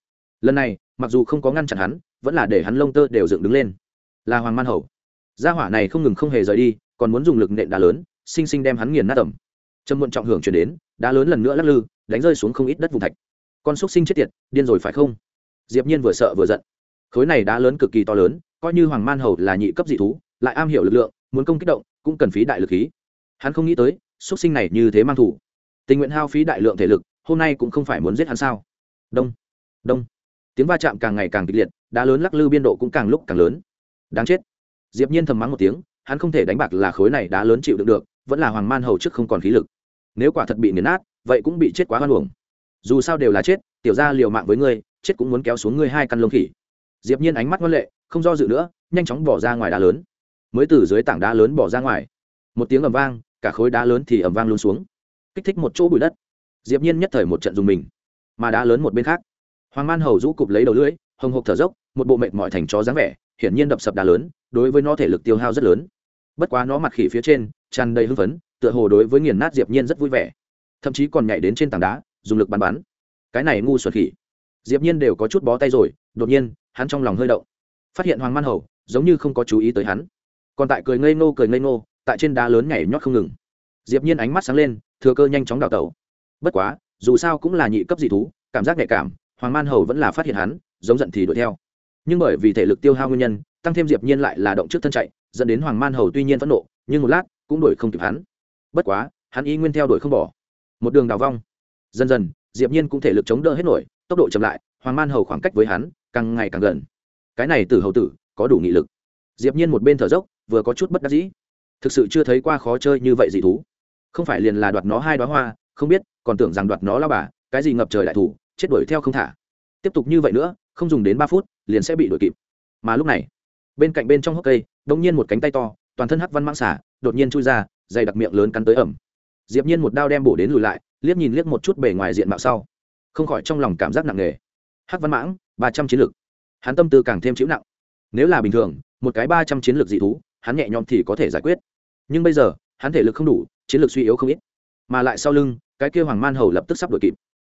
S1: Lần này, mặc dù không có ngăn chặn hắn, vẫn là để hắn lông tơ đều dựng đứng lên. Là hoàng man hầu. Gia hỏa này không ngừng không hề rời đi, còn muốn dùng lực nện đá lớn, sinh sinh đem hắn nghiền nát tầm trầm muộn trọng hưởng truyền đến, đá lớn lần nữa lắc lư, đánh rơi xuống không ít đất vùng thạch. Con xúc sinh chết tiệt, điên rồi phải không? Diệp nhiên vừa sợ vừa giận. Khối này đá lớn cực kỳ to lớn, coi như hoàng man hầu là nhị cấp dị thú lại am hiểu lực lượng, muốn công kích động, cũng cần phí đại lực khí. Hắn không nghĩ tới, xuất sinh này như thế mang thủ. Tình nguyện hao phí đại lượng thể lực, hôm nay cũng không phải muốn giết hắn sao? Đông đông. Tiếng va chạm càng ngày càng kịch liệt, đá lớn lắc lư biên độ cũng càng lúc càng lớn. Đáng chết. Diệp nhiên thầm mắng một tiếng, hắn không thể đánh bạc là khối này đá lớn chịu đựng được, vẫn là hoàng man hầu trước không còn khí lực. Nếu quả thật bị nghiền nát, vậy cũng bị chết quá hoan hưởng dù sao đều là chết, tiểu gia liều mạng với ngươi, chết cũng muốn kéo xuống ngươi hai căn lông khỉ. Diệp nhiên ánh mắt ngoan lệ, không do dự nữa, nhanh chóng bỏ ra ngoài đá lớn mới từ dưới tảng đá lớn bỏ ra ngoài. Một tiếng ầm vang, cả khối đá lớn thì ầm vang luôn xuống. Kích thích một chỗ bụi đất. Diệp nhiên nhất thời một trận dùng mình, mà đá lớn một bên khác. Hoàng man hầu rũ cụp lấy đầu lưỡi, hồng hộc thở dốc, một bộ mệt mỏi thành chó dáng vẻ, hiển nhiên đập sập đá lớn, đối với nó thể lực tiêu hao rất lớn. Bất quá nó mặt khỉ phía trên, tràn đầy hưng phấn, tựa hồ đối với nghiền nát diệp nhiên rất vui vẻ. Thậm chí còn nhảy đến trên tảng đá, dùng lực bắn bắn. Cái này ngu xuẩn khỉ. Diệp nhiên đều có chút bó tay rồi, đột nhiên, hắn trong lòng hơi động. Phát hiện hoàng man hầu, giống như không có chú ý tới hắn còn tại cười ngây ngô cười ngây ngô, tại trên đá lớn nhảy nhót không ngừng. Diệp nhiên ánh mắt sáng lên, thừa cơ nhanh chóng đào tẩu. Bất quá, dù sao cũng là nhị cấp dị thú, cảm giác nhạy cảm, hoàng man hầu vẫn là phát hiện hắn, giống giận thì đuổi theo. Nhưng bởi vì thể lực tiêu hao nguyên nhân, tăng thêm diệp nhiên lại là động trước thân chạy, dẫn đến hoàng man hầu tuy nhiên phẫn nộ, nhưng một lát, cũng đuổi không kịp hắn. Bất quá, hắn y nguyên theo đuổi không bỏ. Một đường đào vong. Dần dần, diệp nhiên cũng thể lực chống đỡ hết nổi, tốc độ chậm lại, hoàng man hầu khoảng cách với hắn, càng ngày càng gần. Cái này tử hầu tử, có đủ nghị lực. Diệp nhiên một bên thở dốc vừa có chút bất đắc dĩ. Thực sự chưa thấy qua khó chơi như vậy dị thú. Không phải liền là đoạt nó hai đoá hoa, không biết, còn tưởng rằng đoạt nó lao bà, cái gì ngập trời đại thủ, chết đuổi theo không thả. Tiếp tục như vậy nữa, không dùng đến ba phút, liền sẽ bị đuổi kịp. Mà lúc này, bên cạnh bên trong hốc cây, đột nhiên một cánh tay to, toàn thân hắc văn mang xả, đột nhiên chui ra, dày đặc miệng lớn cắn tới ẩm. Diệp nhiên một đao đem bổ đến lùi lại, liếc nhìn liếc một chút bề ngoài diện mạo sau. Không khỏi trong lòng cảm giác nặng nề. Hắc văn mãng, ba trăm chiến lực hắn tâm tư càng thêm chịu nặng. Nếu là bình thường, một cái ba trăm chiến lược dị thú hắn nhẹ nhõm thì có thể giải quyết. Nhưng bây giờ, hắn thể lực không đủ, chiến lược suy yếu không ít. Mà lại sau lưng, cái kia hoàng man hầu lập tức sắp đuổi kịp.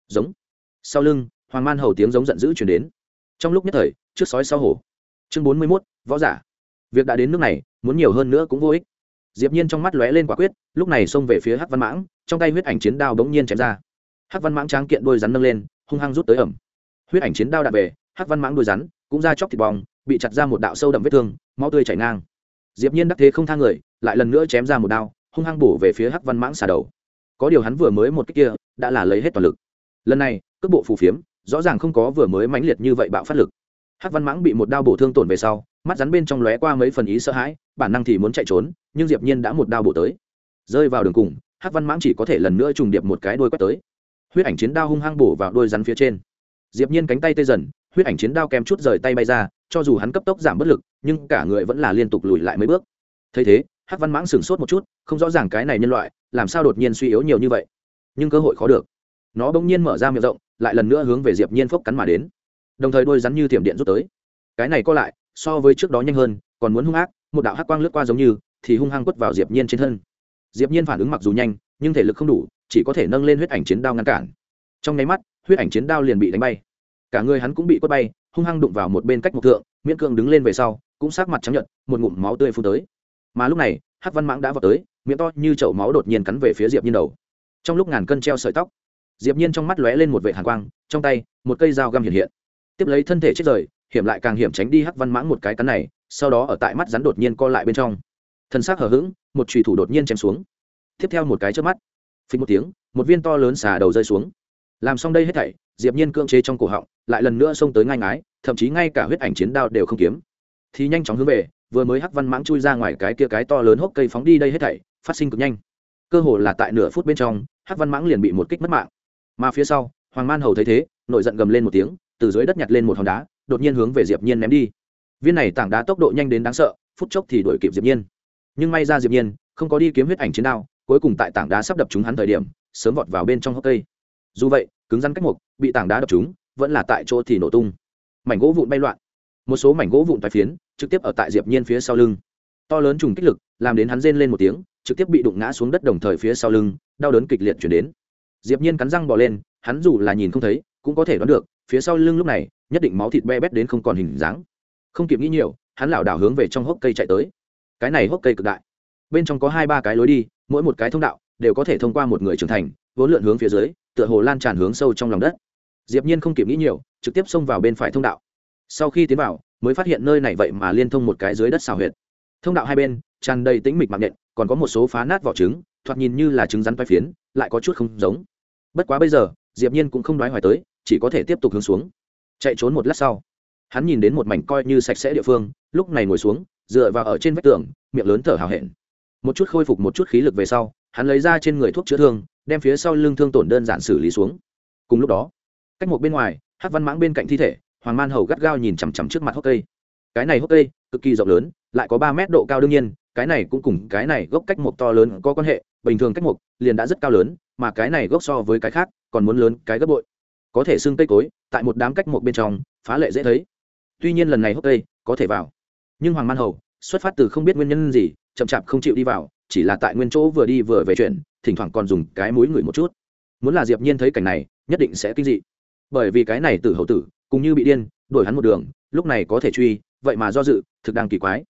S1: Giống. Sau lưng, hoàng man hầu tiếng giống giận dữ chuyển đến. Trong lúc nhất thời, trước sói sau hổ. Chương bốn mươi mốt, võ giả. Việc đã đến nước này, muốn nhiều hơn nữa cũng vô ích. Diệp nhiên trong mắt lóe lên quả quyết, lúc này xông về phía hắc văn mãng, trong tay huyết ảnh chiến đao bỗng nhiên chém ra. Hắc văn mãng tráng kiện đôi rắn nâng lên, hung hăng rút tới ẩm. Huyết ảnh chiến đao đạn về, hắc văn mãng đôi rắn cũng ra chóc thịt bong, bị chặt ra một đạo sâu đậm vết thương, máu tươi chảy ngang diệp nhiên đắc thế không tha người, lại lần nữa chém ra một đao, hung hăng bổ về phía hắc văn mãng xà đầu. Có điều hắn vừa mới một cái kia, đã là lấy hết toàn lực. Lần này, cước bộ phù phiếm, rõ ràng không có vừa mới mãnh liệt như vậy bạo phát lực. Hắc văn mãng bị một đao bổ thương tổn về sau, mắt rắn bên trong lóe qua mấy phần ý sợ hãi, bản năng thì muốn chạy trốn, nhưng diệp nhiên đã một đao bổ tới. Rơi vào đường cùng, hắc văn mãng chỉ có thể lần nữa trùng điệp một cái đuôi quét tới. Huyết ảnh chiến đao hung hăng bổ vào đuôi rắn phía trên. Diệp nhiên cánh tay tê dần huyết ảnh chiến đao kèm chút rời tay bay ra, cho dù hắn cấp tốc giảm bất lực, nhưng cả người vẫn là liên tục lùi lại mấy bước. Thấy thế, hắc văn mãng sửng sốt một chút, không rõ ràng cái này nhân loại, làm sao đột nhiên suy yếu nhiều như vậy. Nhưng cơ hội khó được. Nó bỗng nhiên mở ra miệng rộng, lại lần nữa hướng về diệp nhiên phốc cắn mà đến. Đồng thời đôi rắn như thiểm điện rút tới. Cái này co lại, so với trước đó nhanh hơn, còn muốn hung ác, một đạo hắc quang lướt qua giống như, thì hung hăng quất vào diệp nhiên trên thân. Diệp nhiên phản ứng mặc dù nhanh, nhưng thể lực không đủ, chỉ có thể nâng lên huyết ảnh chiến đao ngăn cản. Trong nháy mắt, huyết ảnh chiến đao liền bị đánh bay cả người hắn cũng bị quất bay, hung hăng đụng vào một bên cách một thượng, miễn cưỡng đứng lên về sau, cũng sát mặt trắng nhợt, một ngụm máu tươi phun tới. Mà lúc này, hắc văn mãng đã vào tới, miệng to như chậu máu đột nhiên cắn về phía diệp nhiên đầu. Trong lúc ngàn cân treo sợi tóc, diệp nhiên trong mắt lóe lên một vệt hàn quang, trong tay, một cây dao găm hiện hiện. Tiếp lấy thân thể chết rời, hiểm lại càng hiểm tránh đi hắc văn mãng một cái cắn này, sau đó ở tại mắt rắn đột nhiên co lại bên trong. Thân xác hở hững, một chùy thủ đột nhiên chém xuống. Tiếp theo một cái chớp mắt, phình một tiếng, một viên to lớn xà đầu rơi xuống làm xong đây hết thảy, diệp nhiên cưỡng chế trong cổ họng, lại lần nữa xông tới ngay ngái, thậm chí ngay cả huyết ảnh chiến đao đều không kiếm. Thì nhanh chóng hướng về, vừa mới hắc văn mãng chui ra ngoài cái kia cái to lớn hốc cây phóng đi đây hết thảy, phát sinh cực nhanh. Cơ hồ là tại nửa phút bên trong, hắc văn mãng liền bị một kích mất mạng. Mà phía sau, hoàng man hầu thấy thế nội giận gầm lên một tiếng, từ dưới đất nhặt lên một hòn đá, đột nhiên hướng về diệp nhiên ném đi. Viên này tảng đá tốc độ nhanh đến đáng sợ, phút chốc thì đuổi kịp diệp nhiên. Nhưng may ra diệp nhiên không có đi kiếm huyết ảnh chiến đao, cuối cùng tại tảng đá sắp đập chúng hắn thời điểm, sớm vọt vào bên trong hốc cây dù vậy, cứng rắn cách một bị tảng đá đập chúng vẫn là tại chỗ thì nổ tung. Mảnh gỗ vụn bay loạn. Một số mảnh gỗ vụn tai phiến, trực tiếp ở tại diệp nhiên phía sau lưng. To lớn trùng kích lực, làm đến hắn rên lên một tiếng, trực tiếp bị đụng ngã xuống đất đồng thời phía sau lưng, đau đớn kịch liệt chuyển đến. Diệp nhiên cắn răng bò lên, hắn dù là nhìn không thấy, cũng có thể đoán được, phía sau lưng lúc này, nhất định máu thịt be bét đến không còn hình dáng. Không kịp nghĩ nhiều, hắn lảo đảo hướng về trong hốc cây chạy tới. Cái này hốc cây cực đại. Bên trong có hai ba cái lối đi, mỗi một cái thông đạo, đều có thể thông qua một người trưởng thành, vốn lượn hướng phía dưới tựa hồ lan tràn hướng sâu trong lòng đất. Diệp nhiên không kịp nghĩ nhiều, trực tiếp xông vào bên phải thông đạo. Sau khi tiến vào, mới phát hiện nơi này vậy mà liên thông một cái dưới đất xào huyệt. Thông đạo hai bên, tràn đầy tĩnh mịch mạng nhện, còn có một số phá nát vỏ trứng, thoạt nhìn như là trứng rắn vai phiến, lại có chút không giống. Bất quá bây giờ, diệp nhiên cũng không đoái hoài tới, chỉ có thể tiếp tục hướng xuống. Chạy trốn một lát sau, hắn nhìn đến một mảnh coi như sạch sẽ địa phương, lúc này ngồi xuống, dựa vào ở trên vách tường, miệng lớn thở hào hẹn. Một chút khôi phục một chút khí lực về sau hắn lấy ra trên người thuốc chữa thương, đem phía sau lưng thương tổn đơn giản xử lý xuống. Cùng lúc đó, cách một bên ngoài hát văn mãng bên cạnh thi thể, hoàng man hầu gắt gao nhìn chằm chằm trước mặt hốc cây. Cái này hốc cây, cực kỳ rộng lớn, lại có ba mét độ cao đương nhiên, cái này cũng cùng cái này gốc cách một to lớn có quan hệ, bình thường cách một liền đã rất cao lớn, mà cái này gốc so với cái khác, còn muốn lớn cái gấp bội. Có thể xưng cây cối, tại một đám cách một bên trong, phá lệ dễ thấy. Tuy nhiên lần này hốc cây có thể vào, nhưng hoàng man hầu xuất phát từ không biết nguyên nhân gì, chậm chạp không chịu đi vào chỉ là tại nguyên chỗ vừa đi vừa về chuyện, thỉnh thoảng còn dùng cái mũi ngửi một chút. Muốn là diệp nhiên thấy cảnh này, nhất định sẽ kinh dị. Bởi vì cái này tử hậu tử cũng như bị điên, đuổi hắn một đường, lúc này có thể truy, vậy mà do dự, thực đang kỳ quái.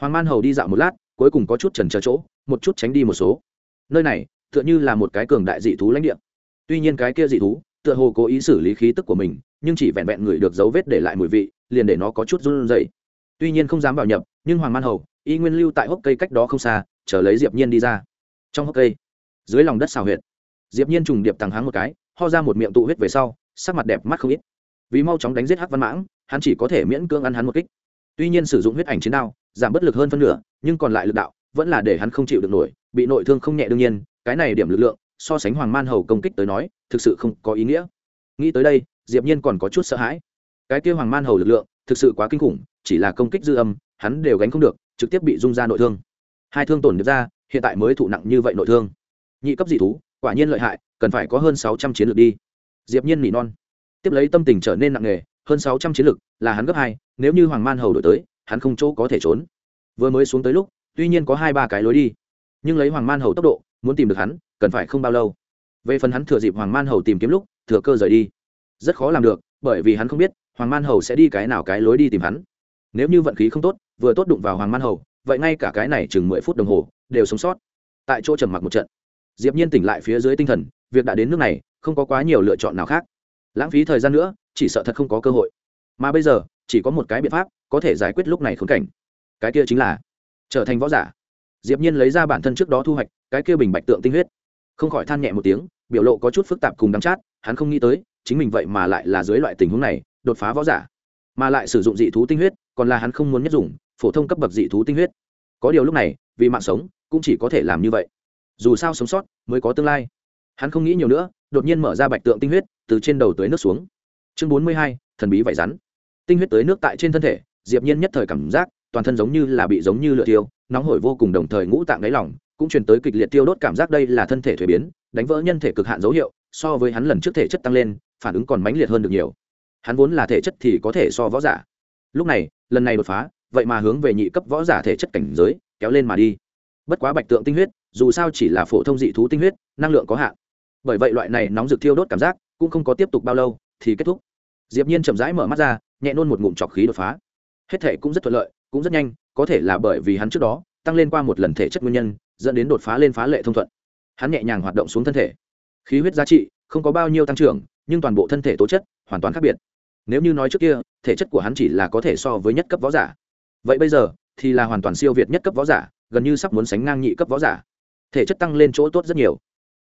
S1: Hoàng man hầu đi dạo một lát, cuối cùng có chút chần chờ chỗ, một chút tránh đi một số. Nơi này, tựa như là một cái cường đại dị thú lãnh địa. Tuy nhiên cái kia dị thú, tựa hồ cố ý xử lý khí tức của mình, nhưng chỉ vẹn vẹn người được dấu vết để lại mùi vị, liền để nó có chút run rẩy. Tuy nhiên không dám vào nhập, nhưng hoàng man hầu y nguyên lưu tại hốc cây cách đó không xa, chờ lấy diệp nhiên đi ra. Trong hốc cây, dưới lòng đất xào huyệt, diệp nhiên trùng điệp tàng háng một cái, ho ra một miệng tụ huyết về sau, sắc mặt đẹp mắt không ít. Vì mau chóng đánh giết hắc văn mãng, hắn chỉ có thể miễn cưỡng ăn hắn một kích. Tuy nhiên sử dụng huyết ảnh chiến đao, giảm bất lực hơn phân nửa, nhưng còn lại lực đạo vẫn là để hắn không chịu được nổi, bị nội thương không nhẹ đương nhiên, cái này điểm lực lượng, so sánh hoàng man hầu công kích tới nói, thực sự không có ý nghĩa. Nghĩ tới đây, diệp nhiên còn có chút sợ hãi. Cái kia hoàng man hầu lực lượng, thực sự quá kinh khủng, chỉ là công kích dư âm, hắn đều gánh không được trực tiếp bị dung ra nội thương. Hai thương tổn được ra, hiện tại mới thụ nặng như vậy nội thương. Nhị cấp dị thú, quả nhiên lợi hại, cần phải có hơn sáu trăm chiến lược đi. Diệp nhiên nỉ non. Tiếp lấy tâm tình trở nên nặng nề, hơn sáu trăm chiến lược, là hắn gấp hai, nếu như hoàng man hầu đổi tới, hắn không chỗ có thể trốn. Vừa mới xuống tới lúc, tuy nhiên có hai ba cái lối đi, nhưng lấy hoàng man hầu tốc độ, muốn tìm được hắn, cần phải không bao lâu. Về phần hắn thừa dịp hoàng man hầu tìm kiếm lúc, thừa cơ rời đi. Rất khó làm được, bởi vì hắn không biết, hoàng man hầu sẽ đi cái nào cái lối đi tìm hắn. Nếu như vận khí không tốt vừa tốt đụng vào hoàng man hầu, vậy ngay cả cái này chừng mười phút đồng hồ đều sống sót. Tại chỗ trầm mặc một trận, diệp nhiên tỉnh lại phía dưới tinh thần, việc đã đến nước này, không có quá nhiều lựa chọn nào khác. Lãng phí thời gian nữa, chỉ sợ thật không có cơ hội. Mà bây giờ, chỉ có một cái biện pháp, có thể giải quyết lúc này khốn cảnh. Cái kia chính là trở thành võ giả. Diệp nhiên lấy ra bản thân trước đó thu hoạch, cái kia bình bạch tượng tinh huyết. Không khỏi than nhẹ một tiếng, biểu lộ có chút phức tạp cùng đắng chát, hắn không nghĩ tới, chính mình vậy mà lại là dưới loại tình huống này, đột phá võ giả mà lại sử dụng dị thú tinh huyết, còn là hắn không muốn nhất dùng, phổ thông cấp bậc dị thú tinh huyết. Có điều lúc này, vì mạng sống, cũng chỉ có thể làm như vậy. Dù sao sống sót mới có tương lai. Hắn không nghĩ nhiều nữa, đột nhiên mở ra bạch tượng tinh huyết, từ trên đầu tới nước xuống. Chương bốn mươi hai, thần bí vải rắn. Tinh huyết tới nước tại trên thân thể, diệp nhiên nhất thời cảm giác, toàn thân giống như là bị giống như lửa tiêu nóng hổi vô cùng đồng thời ngũ tạng đáy lỏng cũng truyền tới kịch liệt tiêu đốt cảm giác đây là thân thể thuế biến, đánh vỡ nhân thể cực hạn dấu hiệu, so với hắn lần trước thể chất tăng lên, phản ứng còn mãnh liệt hơn được nhiều hắn vốn là thể chất thì có thể so võ giả. Lúc này, lần này đột phá, vậy mà hướng về nhị cấp võ giả thể chất cảnh giới, kéo lên mà đi. Bất quá bạch tượng tinh huyết, dù sao chỉ là phổ thông dị thú tinh huyết, năng lượng có hạn. Bởi vậy loại này nóng rực thiêu đốt cảm giác, cũng không có tiếp tục bao lâu, thì kết thúc. Diệp nhiên chậm rãi mở mắt ra, nhẹ nôn một ngụm trọc khí đột phá. Hết thể cũng rất thuận lợi, cũng rất nhanh, có thể là bởi vì hắn trước đó, tăng lên qua một lần thể chất nguyên nhân, dẫn đến đột phá lên phá lệ thông thuận. Hắn nhẹ nhàng hoạt động xuống thân thể. Khí huyết giá trị, không có bao nhiêu tăng trưởng, nhưng toàn bộ thân thể tố chất, hoàn toàn khác biệt nếu như nói trước kia, thể chất của hắn chỉ là có thể so với nhất cấp võ giả. Vậy bây giờ, thì là hoàn toàn siêu việt nhất cấp võ giả, gần như sắp muốn sánh ngang nhị cấp võ giả. Thể chất tăng lên chỗ tốt rất nhiều.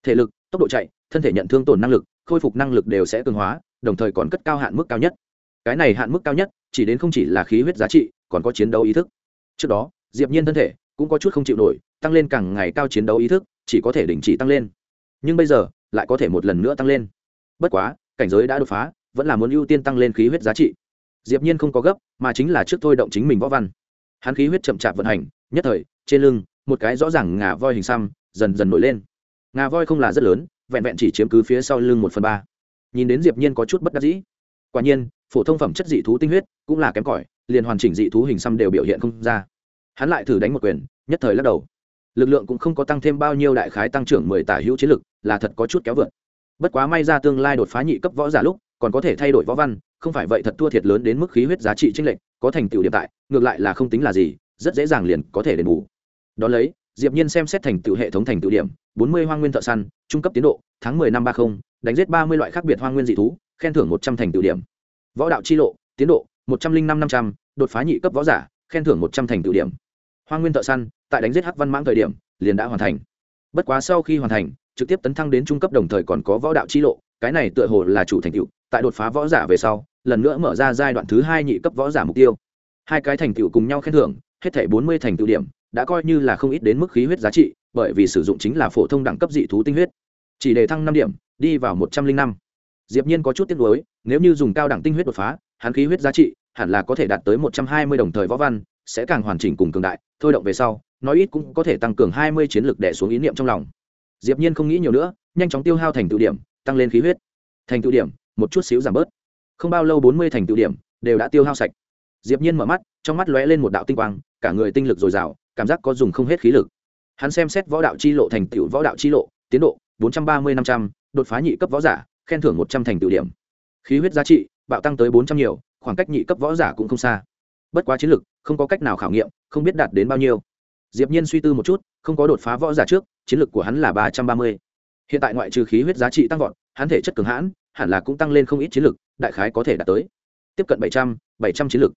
S1: Thể lực, tốc độ chạy, thân thể nhận thương tổn năng lực, khôi phục năng lực đều sẽ cường hóa, đồng thời còn cất cao hạn mức cao nhất. Cái này hạn mức cao nhất, chỉ đến không chỉ là khí huyết giá trị, còn có chiến đấu ý thức. Trước đó, diệp nhiên thân thể cũng có chút không chịu nổi, tăng lên càng ngày cao chiến đấu ý thức, chỉ có thể đình chỉ tăng lên. Nhưng bây giờ, lại có thể một lần nữa tăng lên. Bất quá, cảnh giới đã đột phá vẫn là muốn ưu tiên tăng lên khí huyết giá trị. Diệp nhiên không có gấp, mà chính là trước thôi động chính mình võ văn. Hắn khí huyết chậm chạp vận hành, nhất thời, trên lưng, một cái rõ ràng ngà voi hình xăm, dần dần nổi lên. Ngà voi không là rất lớn, vẹn vẹn chỉ chiếm cứ phía sau lưng một phần ba. Nhìn đến diệp nhiên có chút bất đắc dĩ. Quả nhiên, phổ thông phẩm chất dị thú tinh huyết cũng là kém cỏi, liền hoàn chỉnh dị thú hình xăm đều biểu hiện không ra. Hắn lại thử đánh một quyền, nhất thời lắc đầu. Lực lượng cũng không có tăng thêm bao nhiêu đại khái tăng trưởng mười tả hữu chiến lực, là thật có chút kéo vượt. Bất quá may ra tương lai đột phá nhị cấp võ giả lúc còn có thể thay đổi võ văn, không phải vậy thật thua thiệt lớn đến mức khí huyết giá trị tranh lệch, có thành tựu điểm tại, ngược lại là không tính là gì, rất dễ dàng liền có thể đền bù. Đón lấy, diệp nhiên xem xét thành tựu hệ thống thành tựu điểm, bốn mươi hoang nguyên thợ săn, trung cấp tiến độ, tháng mười năm ba không, đánh giết ba mươi loại khác biệt hoang nguyên dị thú, khen thưởng một trăm thành tựu điểm. Võ đạo chi lộ, tiến độ, một trăm linh năm năm trăm, đột phá nhị cấp võ giả, khen thưởng một trăm thành tựu điểm. Hoang nguyên thợ săn, tại đánh giết hắc văn mãng thời điểm, liền đã hoàn thành. Bất quá sau khi hoàn thành, trực tiếp tấn thăng đến trung cấp đồng thời còn có võ đạo chi lộ, cái này tựa hồ là chủ thành tựu tại đột phá võ giả về sau, lần nữa mở ra giai đoạn thứ hai nhị cấp võ giả mục tiêu. Hai cái thành tựu cùng nhau khen thưởng, hết thảy bốn mươi thành tựu điểm, đã coi như là không ít đến mức khí huyết giá trị, bởi vì sử dụng chính là phổ thông đẳng cấp dị thú tinh huyết. Chỉ để thăng năm điểm, đi vào một trăm linh năm. Diệp nhiên có chút tiếc nuối, nếu như dùng cao đẳng tinh huyết đột phá, hắn khí huyết giá trị hẳn là có thể đạt tới một trăm hai mươi đồng thời võ văn, sẽ càng hoàn chỉnh cùng cường đại, thôi động về sau, nói ít cũng có thể tăng cường hai mươi chiến lực đẻ xuống ý niệm trong lòng. Diệp nhiên không nghĩ nhiều nữa, nhanh chóng tiêu hao thành tựu điểm, tăng lên khí huyết. Thành tựu điểm một chút xíu giảm bớt. Không bao lâu bốn mươi thành tựu điểm đều đã tiêu hao sạch. Diệp nhiên mở mắt, trong mắt lóe lên một đạo tinh quang, cả người tinh lực dồi dào, cảm giác có dùng không hết khí lực. Hắn xem xét võ đạo chi lộ thành tựu võ đạo chi lộ, tiến độ bốn trăm ba mươi năm trăm, đột phá nhị cấp võ giả, khen thưởng một trăm thành tựu điểm. Khí huyết giá trị, bạo tăng tới bốn trăm nhiều, khoảng cách nhị cấp võ giả cũng không xa. Bất quá chiến lực, không có cách nào khảo nghiệm, không biết đạt đến bao nhiêu. Diệp nhiên suy tư một chút, không có đột phá võ giả trước, chiến lực của hắn là ba trăm ba mươi. Hiện tại ngoại trừ khí huyết giá trị tăng vọt, hắn thể chất cường hãn hẳn là cũng tăng lên không ít chiến lực, đại khái có thể đạt tới. Tiếp cận bảy trăm bảy trăm chiến lực.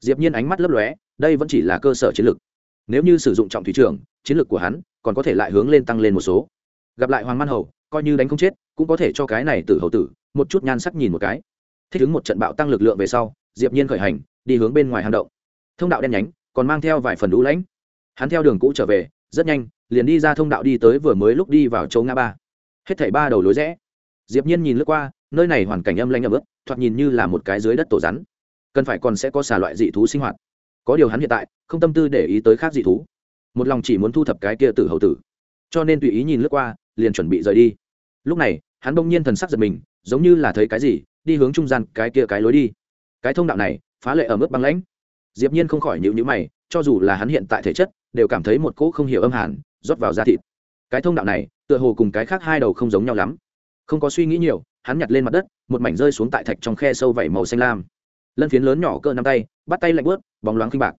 S1: Diệp nhiên ánh mắt lấp lóe, đây vẫn chỉ là cơ sở chiến lực. Nếu như sử dụng trọng thủy trưởng chiến lực của hắn còn có thể lại hướng lên tăng lên một số. Gặp lại hoàng man hầu, coi như đánh không chết, cũng có thể cho cái này tử hầu tử một chút nhan sắc nhìn một cái. Thích ứng một trận bạo tăng lực lượng về sau, diệp nhiên khởi hành, đi hướng bên ngoài hang động. Thông đạo đen nhánh, còn mang theo vài phần đũ lãnh hắn theo đường cũ trở về, rất nhanh, liền đi ra thông đạo đi tới vừa mới lúc đi vào chỗ ngã ba. Hết thảy ba đầu lối rẽ. Diệp nhiên nhìn lướt qua nơi này hoàn cảnh âm lãnh ẩm ướt, thoạt nhìn như là một cái dưới đất tổ rắn. Cần phải còn sẽ có xà loại dị thú sinh hoạt. Có điều hắn hiện tại, không tâm tư để ý tới khác dị thú. Một lòng chỉ muốn thu thập cái kia tử hậu tử. Cho nên tùy ý nhìn lướt qua, liền chuẩn bị rời đi. Lúc này, hắn bỗng nhiên thần sắc giật mình, giống như là thấy cái gì, đi hướng trung gian cái kia cái lối đi. Cái thông đạo này, phá lệ ở mức băng lãnh. Diệp nhiên không khỏi nhíu nhíu mày, cho dù là hắn hiện tại thể chất, đều cảm thấy một cỗ không hiểu âm hàn, rót vào da thịt. Cái thông đạo này, tựa hồ cùng cái khác hai đầu không giống nhau lắm. Không có suy nghĩ nhiều hắn nhặt lên mặt đất, một mảnh rơi xuống tại thạch trong khe sâu vảy màu xanh lam. Lân phiến lớn nhỏ cỡ nắm tay, bắt tay lạnh bớt bóng loáng khinh bạc.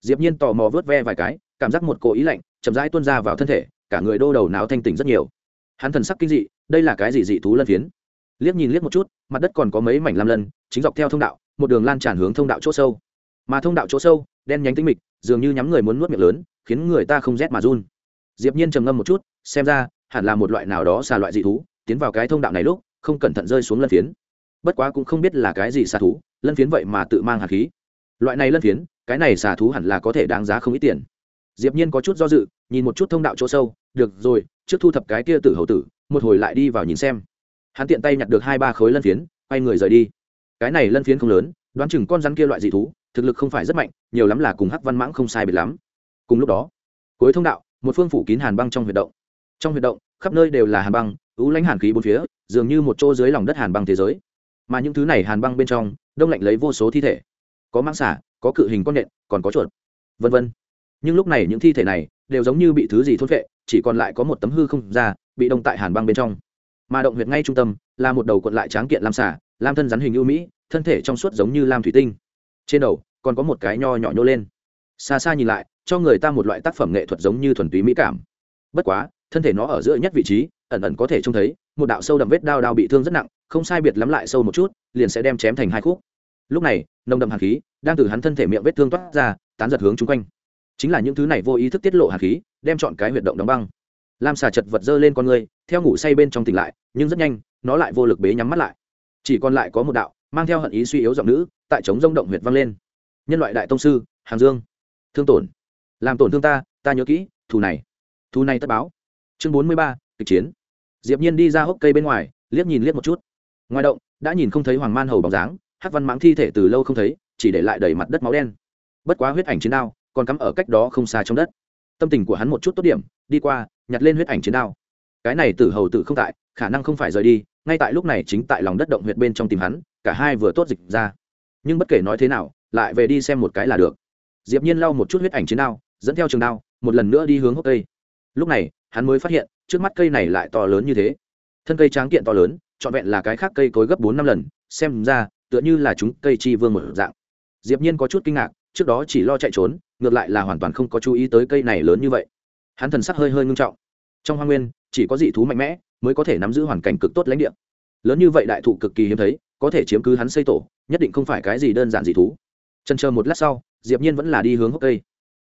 S1: Diệp nhiên tò mò vớt ve vài cái, cảm giác một cỗ ý lạnh chậm rãi tuôn ra vào thân thể, cả người đô đầu não thanh tỉnh rất nhiều. Hắn thần sắc kinh dị, đây là cái gì dị thú lân phiến? Liếc nhìn liếc một chút, mặt đất còn có mấy mảnh lam lân, chính dọc theo thông đạo, một đường lan tràn hướng thông đạo chỗ sâu. Mà thông đạo chỗ sâu, đen nhánh tĩnh mịch, dường như nhắm người muốn nuốt miệng lớn, khiến người ta không rét mà run. Diệp nhiên trầm ngâm một chút, xem ra, hẳn là một loại nào đó xà loại dị thú, tiến vào cái thông đạo này lúc không cẩn thận rơi xuống lân phiến. Bất quá cũng không biết là cái gì xà thú, lân phiến vậy mà tự mang hạt khí. Loại này lân phiến, cái này xà thú hẳn là có thể đáng giá không ít tiền. Diệp nhiên có chút do dự, nhìn một chút thông đạo chỗ sâu, được rồi, trước thu thập cái kia tử hậu tử, một hồi lại đi vào nhìn xem. Hắn tiện tay nhặt được hai ba khối lân phiến, quay người rời đi. Cái này lân phiến không lớn, đoán chừng con rắn kia loại dị thú, thực lực không phải rất mạnh, nhiều lắm là cùng hắc văn mãng không sai biệt lắm. Cùng lúc đó, cuối thông đạo, một phương phủ kín hàn băng trong huyệt động. Trong huyệt động, khắp nơi đều là hàn băng ú lãnh hàn khí bốn phía dường như một chỗ dưới lòng đất hàn băng thế giới. Mà những thứ này hàn băng bên trong, đông lạnh lấy vô số thi thể. Có mãng xả, có cự hình con nện, còn có chuột. Vân vân. Nhưng lúc này những thi thể này đều giống như bị thứ gì thôn vệ chỉ còn lại có một tấm hư không ra, bị đông tại hàn băng bên trong. Mà động huyệt ngay trung tâm là một đầu cuộn lại tráng kiện lam xả, lam thân rắn hình ưu mỹ, thân thể trong suốt giống như lam thủy tinh. Trên đầu còn có một cái nho nhỏ nhô lên. Xa xa nhìn lại, cho người ta một loại tác phẩm nghệ thuật giống như thuần túy mỹ cảm. Bất quá, thân thể nó ở giữa nhất vị trí, ẩn ẩn có thể trông thấy một đạo sâu đậm vết đao đao bị thương rất nặng, không sai biệt lắm lại sâu một chút, liền sẽ đem chém thành hai khúc. Lúc này, nồng đậm hạt khí đang từ hắn thân thể miệng vết thương toát ra, tán giật hướng chung quanh. Chính là những thứ này vô ý thức tiết lộ hạt khí, đem chọn cái huyệt động đóng băng. Lam xà chật vật dơ lên con người, theo ngủ say bên trong tỉnh lại, nhưng rất nhanh, nó lại vô lực bế nhắm mắt lại. Chỉ còn lại có một đạo, mang theo hận ý suy yếu giọng nữ, tại chống rông động huyệt vang lên. Nhân loại đại tông sư, hàng dương. Thương tổn. Làm tổn thương ta ta nhớ kỹ, thù này. Thù này tất báo. Chương bốn mươi ba, kịch chiến diệp nhiên đi ra hốc cây bên ngoài, liếc nhìn liếc một chút. Ngoài động, đã nhìn không thấy hoàng man hầu bóng dáng, hắc văn mãng thi thể từ lâu không thấy, chỉ để lại đầy mặt đất máu đen. Bất quá huyết ảnh chiến đao còn cắm ở cách đó không xa trong đất. Tâm tình của hắn một chút tốt điểm, đi qua, nhặt lên huyết ảnh chiến đao. Cái này tử hầu tử không tại, khả năng không phải rời đi, ngay tại lúc này chính tại lòng đất động huyệt bên trong tìm hắn, cả hai vừa tốt dịch ra. Nhưng bất kể nói thế nào, lại về đi xem một cái là được. Diệp nhiên lau một chút huyết ảnh chiến đao, dẫn theo trường đao, một lần nữa đi hướng hốc cây. Lúc này, hắn mới phát hiện trước mắt cây này lại to lớn như thế. Thân cây tráng kiện to lớn, trọn vẹn là cái khác cây cối gấp bốn năm lần, xem ra, tựa như là chúng cây chi vương một dạng. Diệp nhiên có chút kinh ngạc, trước đó chỉ lo chạy trốn, ngược lại là hoàn toàn không có chú ý tới cây này lớn như vậy. Hắn thần sắc hơi hơi ngưng trọng. Trong hoa nguyên, chỉ có dị thú mạnh mẽ mới có thể nắm giữ hoàn cảnh cực tốt lãnh địa. Lớn như vậy đại thụ cực kỳ hiếm thấy, có thể chiếm cứ hắn xây tổ, nhất định không phải cái gì đơn giản dị thú. Chần chờ một lát sau, diệp nhiên vẫn là đi hướng hốc cây.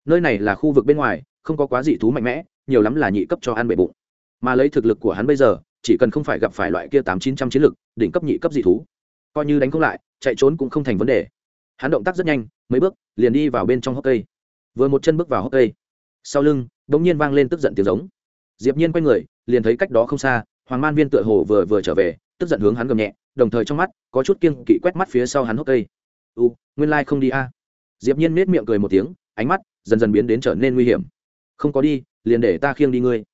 S1: Nơi này là khu vực bên ngoài, không có quá dị thú mạnh mẽ, nhiều lắm là nhị cấp cho ăn bể bụng mà lấy thực lực của hắn bây giờ, chỉ cần không phải gặp phải loại kia tám chín trăm chiến lực, đỉnh cấp nhị cấp dị thú, coi như đánh không lại, chạy trốn cũng không thành vấn đề. Hắn động tác rất nhanh, mấy bước, liền đi vào bên trong hốc cây. Vừa một chân bước vào hốc cây, sau lưng đ ỗ n g nhiên vang lên tức giận tiếng giống. Diệp nhiên quay người, liền thấy cách đó không xa, hoàng man viên tựa hồ vừa vừa trở về, tức giận hướng hắn gầm nhẹ, đồng thời trong mắt, có chút kiêng kỵ quét mắt phía sau hắn hốc cây. U, nguyên lai、like、không đi a. Diệp nhiên nết miệng cười một tiếng, ánh mắt dần dần biến đến trở nên nguy hiểm. Không có đi, liền để ta khiêng đi ngươi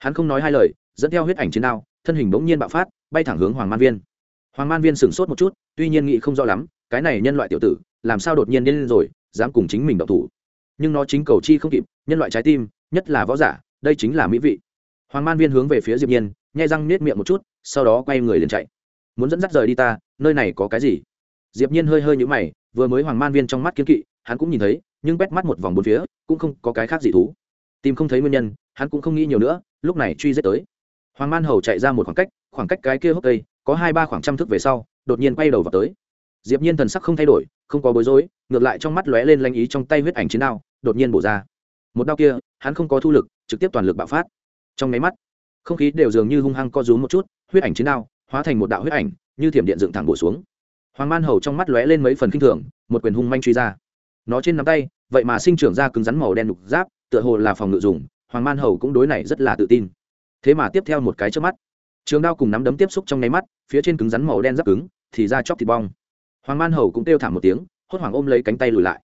S1: hắn không nói hai lời, dẫn theo huyết ảnh chiến đao, thân hình bỗng nhiên bạo phát, bay thẳng hướng hoàng man viên. Hoàng man viên sửng sốt một chút, tuy nhiên nghĩ không rõ lắm, cái này nhân loại tiểu tử, làm sao đột nhiên đến lên rồi, dám cùng chính mình đậu thủ. Nhưng nó chính cầu chi không kịp, nhân loại trái tim, nhất là võ giả, đây chính là mỹ vị. Hoàng man viên hướng về phía diệp nhiên, nhai răng nết miệng một chút, sau đó quay người liền chạy. Muốn dẫn dắt rời đi ta, nơi này có cái gì? Diệp nhiên hơi hơi nhũ mày, vừa mới hoàng man viên trong mắt kiên kỵ, hắn cũng nhìn thấy, nhưng quét mắt một vòng bốn phía, cũng không có cái khác gì thú. Tìm không thấy nguyên nhân, hắn cũng không nghĩ nhiều nữa lúc này truy giết tới. Hoàng man hầu chạy ra một khoảng cách khoảng cách cái kia hốc cây, có hai ba khoảng trăm thước về sau, đột nhiên quay đầu vào tới. Diệp nhiên thần sắc không thay đổi, không có bối rối, ngược lại trong mắt lóe lên lanh ý trong tay huyết ảnh chiến đao, đột nhiên bổ ra. Một đao kia, hắn không có thu lực, trực tiếp toàn lực bạo phát. Trong máy mắt, không khí đều dường như hung hăng co rúm một chút, huyết ảnh chiến đao hóa thành một đạo huyết ảnh, như thiểm điện dựng thẳng bổ xuống. Hoàng man hầu trong mắt lóe lên mấy phần kinh thường, một quyền hung manh truy ra. Nó trên nắm tay, vậy mà sinh trưởng ra cứng rắn màu đen đục giáp, tựa hồ là phòng ngự dùng hoàng man hầu cũng đối này rất là tự tin. Thế mà tiếp theo một cái trước mắt. Trường đao cùng nắm đấm tiếp xúc trong nháy mắt, phía trên cứng rắn màu đen giáp cứng, thì ra chóc thịt bong. Hoàng man hầu cũng kêu thảm một tiếng, hốt hoảng ôm lấy cánh tay lùi lại.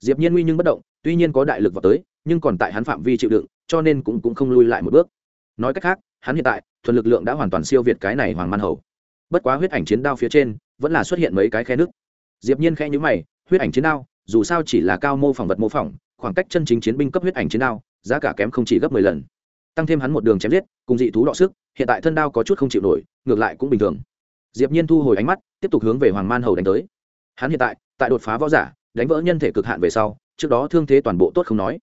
S1: Diệp nhiên nguy nhưng bất động, tuy nhiên có đại lực vào tới, nhưng còn tại hắn phạm vi chịu đựng, cho nên cũng cũng không lui lại một bước. Nói cách khác, hắn hiện tại, thuần lực lượng đã hoàn toàn siêu việt cái này hoàng man hầu. Bất quá huyết ảnh chiến đao phía trên, vẫn là xuất hiện mấy cái khe nước diệp nhiên khẽ nhíu mày, huyết ảnh chiến đao, dù sao chỉ là cao mô phỏng vật mô phỏng, khoảng cách chân chính chiến binh cấp huyết ảnh chiến đao giá cả kém không chỉ gấp 10 lần. Tăng thêm hắn một đường chém giết cùng dị thú đọ sức hiện tại thân đao có chút không chịu nổi ngược lại cũng bình thường. Diệp nhiên thu hồi ánh mắt tiếp tục hướng về hoàng man hầu đánh tới. Hắn hiện tại tại đột phá võ giả đánh vỡ nhân thể cực hạn về sau trước đó thương thế toàn bộ tốt không nói.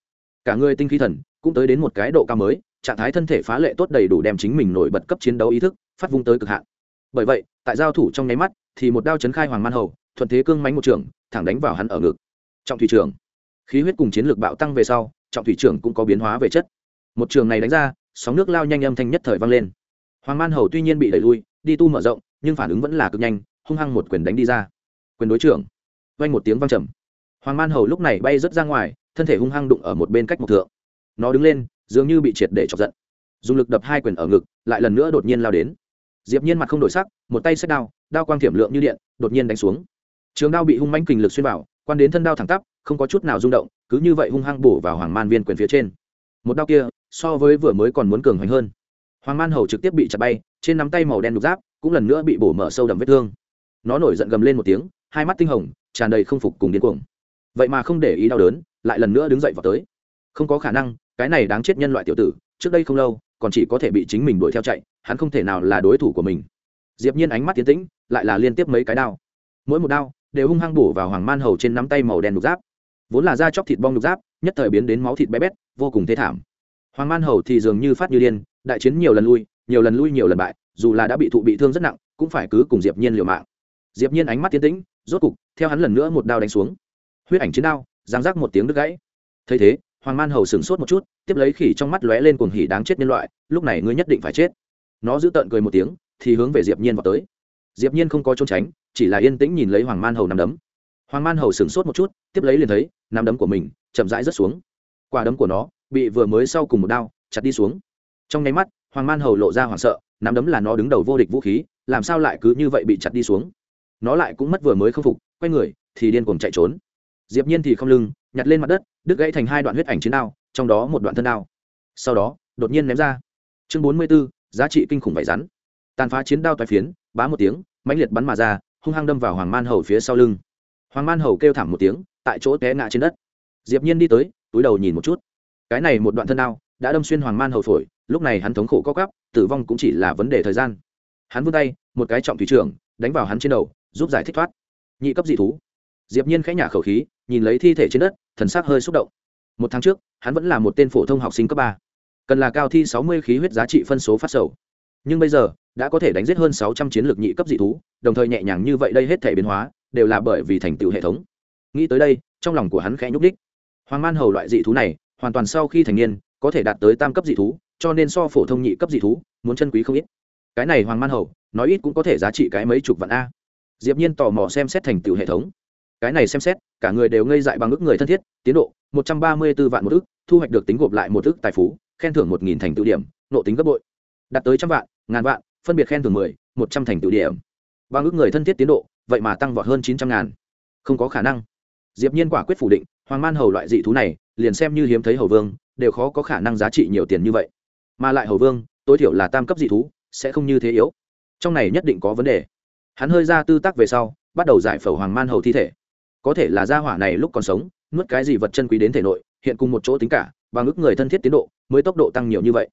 S1: Cả người tinh khí thần cũng tới đến một cái độ cao mới trạng thái thân thể phá lệ tốt đầy đủ đem chính mình nổi bật cấp chiến đấu ý thức phát vung tới cực hạn. Bởi vậy tại giao thủ trong nháy mắt thì một đao chấn khai hoàng man hầu thuận thế cương mánh một trường thẳng đánh vào hắn ở ngực. Trọng thủy trường, khí huyết cùng chiến lược bạo tăng về sau trọng thủy trưởng cũng có biến hóa về chất. Một trường này đánh ra, sóng nước lao nhanh âm thanh nhất thời vang lên. Hoàng man hầu tuy nhiên bị đẩy lui, đi tu mở rộng, nhưng phản ứng vẫn là cực nhanh, hung hăng một quyền đánh đi ra. Quyền đối trưởng. Vang một tiếng vang trầm. Hoàng man hầu lúc này bay rớt ra ngoài, thân thể hung hăng đụng ở một bên cách một thượng. Nó đứng lên, dường như bị triệt để chọc giận. Dùng lực đập hai quyền ở ngực, lại lần nữa đột nhiên lao đến. Diệp nhiên mặt không đổi sắc, một tay xách đao đao quang thiểm lượng như điện, đột nhiên đánh xuống. Trường đao bị hung mãnh kình lực xuyên vào, quan đến thân đao thẳng tắp, không có chút nào rung động cứ như vậy hung hăng bổ vào hoàng man viên quyền phía trên. Một đao kia, so với vừa mới còn muốn cường hoành hơn. Hoàng man hầu trực tiếp bị chặt bay, trên nắm tay màu đen đục giáp, cũng lần nữa bị bổ mở sâu đầm vết thương. Nó nổi giận gầm lên một tiếng, hai mắt tinh hồng, tràn đầy không phục cùng điên cuồng. Vậy mà không để ý đau đớn, lại lần nữa đứng dậy vào tới. Không có khả năng, cái này đáng chết nhân loại tiểu tử, trước đây không lâu, còn chỉ có thể bị chính mình đuổi theo chạy, hắn không thể nào là đối thủ của mình. Diệp nhiên ánh mắt tiến tĩnh, lại là liên tiếp mấy cái đao. Mỗi một đao đều hung hăng bổ vào hoàng man hầu trên nắm tay màu đen đục giáp vốn là da chóc thịt bong nhục giáp, nhất thời biến đến máu thịt bé bét, vô cùng thế thảm. Hoàng man hầu thì dường như phát như điên, đại chiến nhiều lần lui, nhiều lần lui nhiều lần bại, dù là đã bị thụ bị thương rất nặng, cũng phải cứ cùng diệp nhiên liều mạng. Diệp nhiên ánh mắt tiến tĩnh, rốt cục, theo hắn lần nữa một đao đánh xuống. Huyết ảnh chiến đao, giang rác một tiếng đứt gãy. Thấy thế, hoàng man hầu sừng sốt một chút, tiếp lấy khỉ trong mắt lóe lên cuồng hỉ đáng chết nhân loại, lúc này ngươi nhất định phải chết. Nó giữ tợn cười một tiếng, thì hướng về diệp nhiên vào tới. Diệp nhiên không có trốn tránh, chỉ là yên tĩnh nhìn lấy hoàng man hầu nằm đấm hoàng man hầu sửng sốt một chút tiếp lấy liền thấy nắm đấm của mình chậm rãi rớt xuống. Quả đấm của nó bị vừa mới sau cùng một đao chặt đi xuống. Trong nháy mắt hoàng man hầu lộ ra hoảng sợ nắm đấm là nó đứng đầu vô địch vũ khí làm sao lại cứ như vậy bị chặt đi xuống? Nó lại cũng mất vừa mới không phục quay người thì điên cuồng chạy trốn. Diệp nhiên thì không lưng nhặt lên mặt đất đứt gãy thành hai đoạn huyết ảnh chiến đao trong đó một đoạn thân đao. Sau đó đột nhiên ném ra. Chương 44, giá trị kinh khủng vảy rắn. Tàn phá chiến đao toái phiến bá một tiếng mãnh liệt bắn mà ra hung hăng đâm vào hoàng man hầu phía sau lưng hoàng man hầu kêu thảm một tiếng, tại chỗ té ngã trên đất. Diệp nhiên đi tới, túi đầu nhìn một chút. Cái này một đoạn thân đao đã đâm xuyên hoàng man hầu phổi, lúc này hắn thống khổ co cắp tử vong cũng chỉ là vấn đề thời gian. Hắn vươn tay, một cái trọng thủy trưởng, đánh vào hắn trên đầu, giúp giải thích thoát. Nhị cấp dị thú. Diệp nhiên khẽ nhả khẩu khí, nhìn lấy thi thể trên đất, thần sắc hơi xúc động. Một tháng trước, hắn vẫn là một tên phổ thông học sinh cấp ba. Cần là cao thi sáu mươi khí huyết giá trị phân số phát sầu. Nhưng bây giờ, đã có thể đánh giết hơn sáu trăm chiến lược nhị cấp dị thú, đồng thời nhẹ nhàng như vậy đây hết thể biến hóa đều là bởi vì thành tựu hệ thống. Nghĩ tới đây, trong lòng của hắn khẽ nhúc đích hoàng man hầu loại dị thú này, hoàn toàn sau khi thành niên, có thể đạt tới tam cấp dị thú, cho nên so phổ thông nhị cấp dị thú, muốn chân quý không ít. Cái này hoàng man hầu, nói ít cũng có thể giá trị cái mấy chục vạn a. Diệp nhiên tò mò xem xét thành tựu hệ thống. Cái này xem xét, cả người đều ngây dại bằng ước người thân thiết, tiến độ, một trăm ba mươi 134 vạn một ước thu hoạch được tính gộp lại một ước tài phú, khen thưởng một nghìn thành tựu điểm, nộ tính gấp bội. Đạt tới trăm vạn, ngàn vạn, phân biệt khen thưởng mười, một trăm thành tựu điểm. Bằng ước người thân thiết tiến độ vậy mà tăng vọt hơn chín trăm ngàn. Không có khả năng. Diệp nhiên quả quyết phủ định, hoàng man hầu loại dị thú này, liền xem như hiếm thấy hầu vương, đều khó có khả năng giá trị nhiều tiền như vậy. Mà lại hầu vương, tối thiểu là tam cấp dị thú, sẽ không như thế yếu. Trong này nhất định có vấn đề. Hắn hơi ra tư tác về sau, bắt đầu giải phẫu hoàng man hầu thi thể. Có thể là gia hỏa này lúc còn sống, nuốt cái gì vật chân quý đến thể nội, hiện cùng một chỗ tính cả, bằng ước người thân thiết tiến độ, mới tốc độ tăng nhiều như vậy.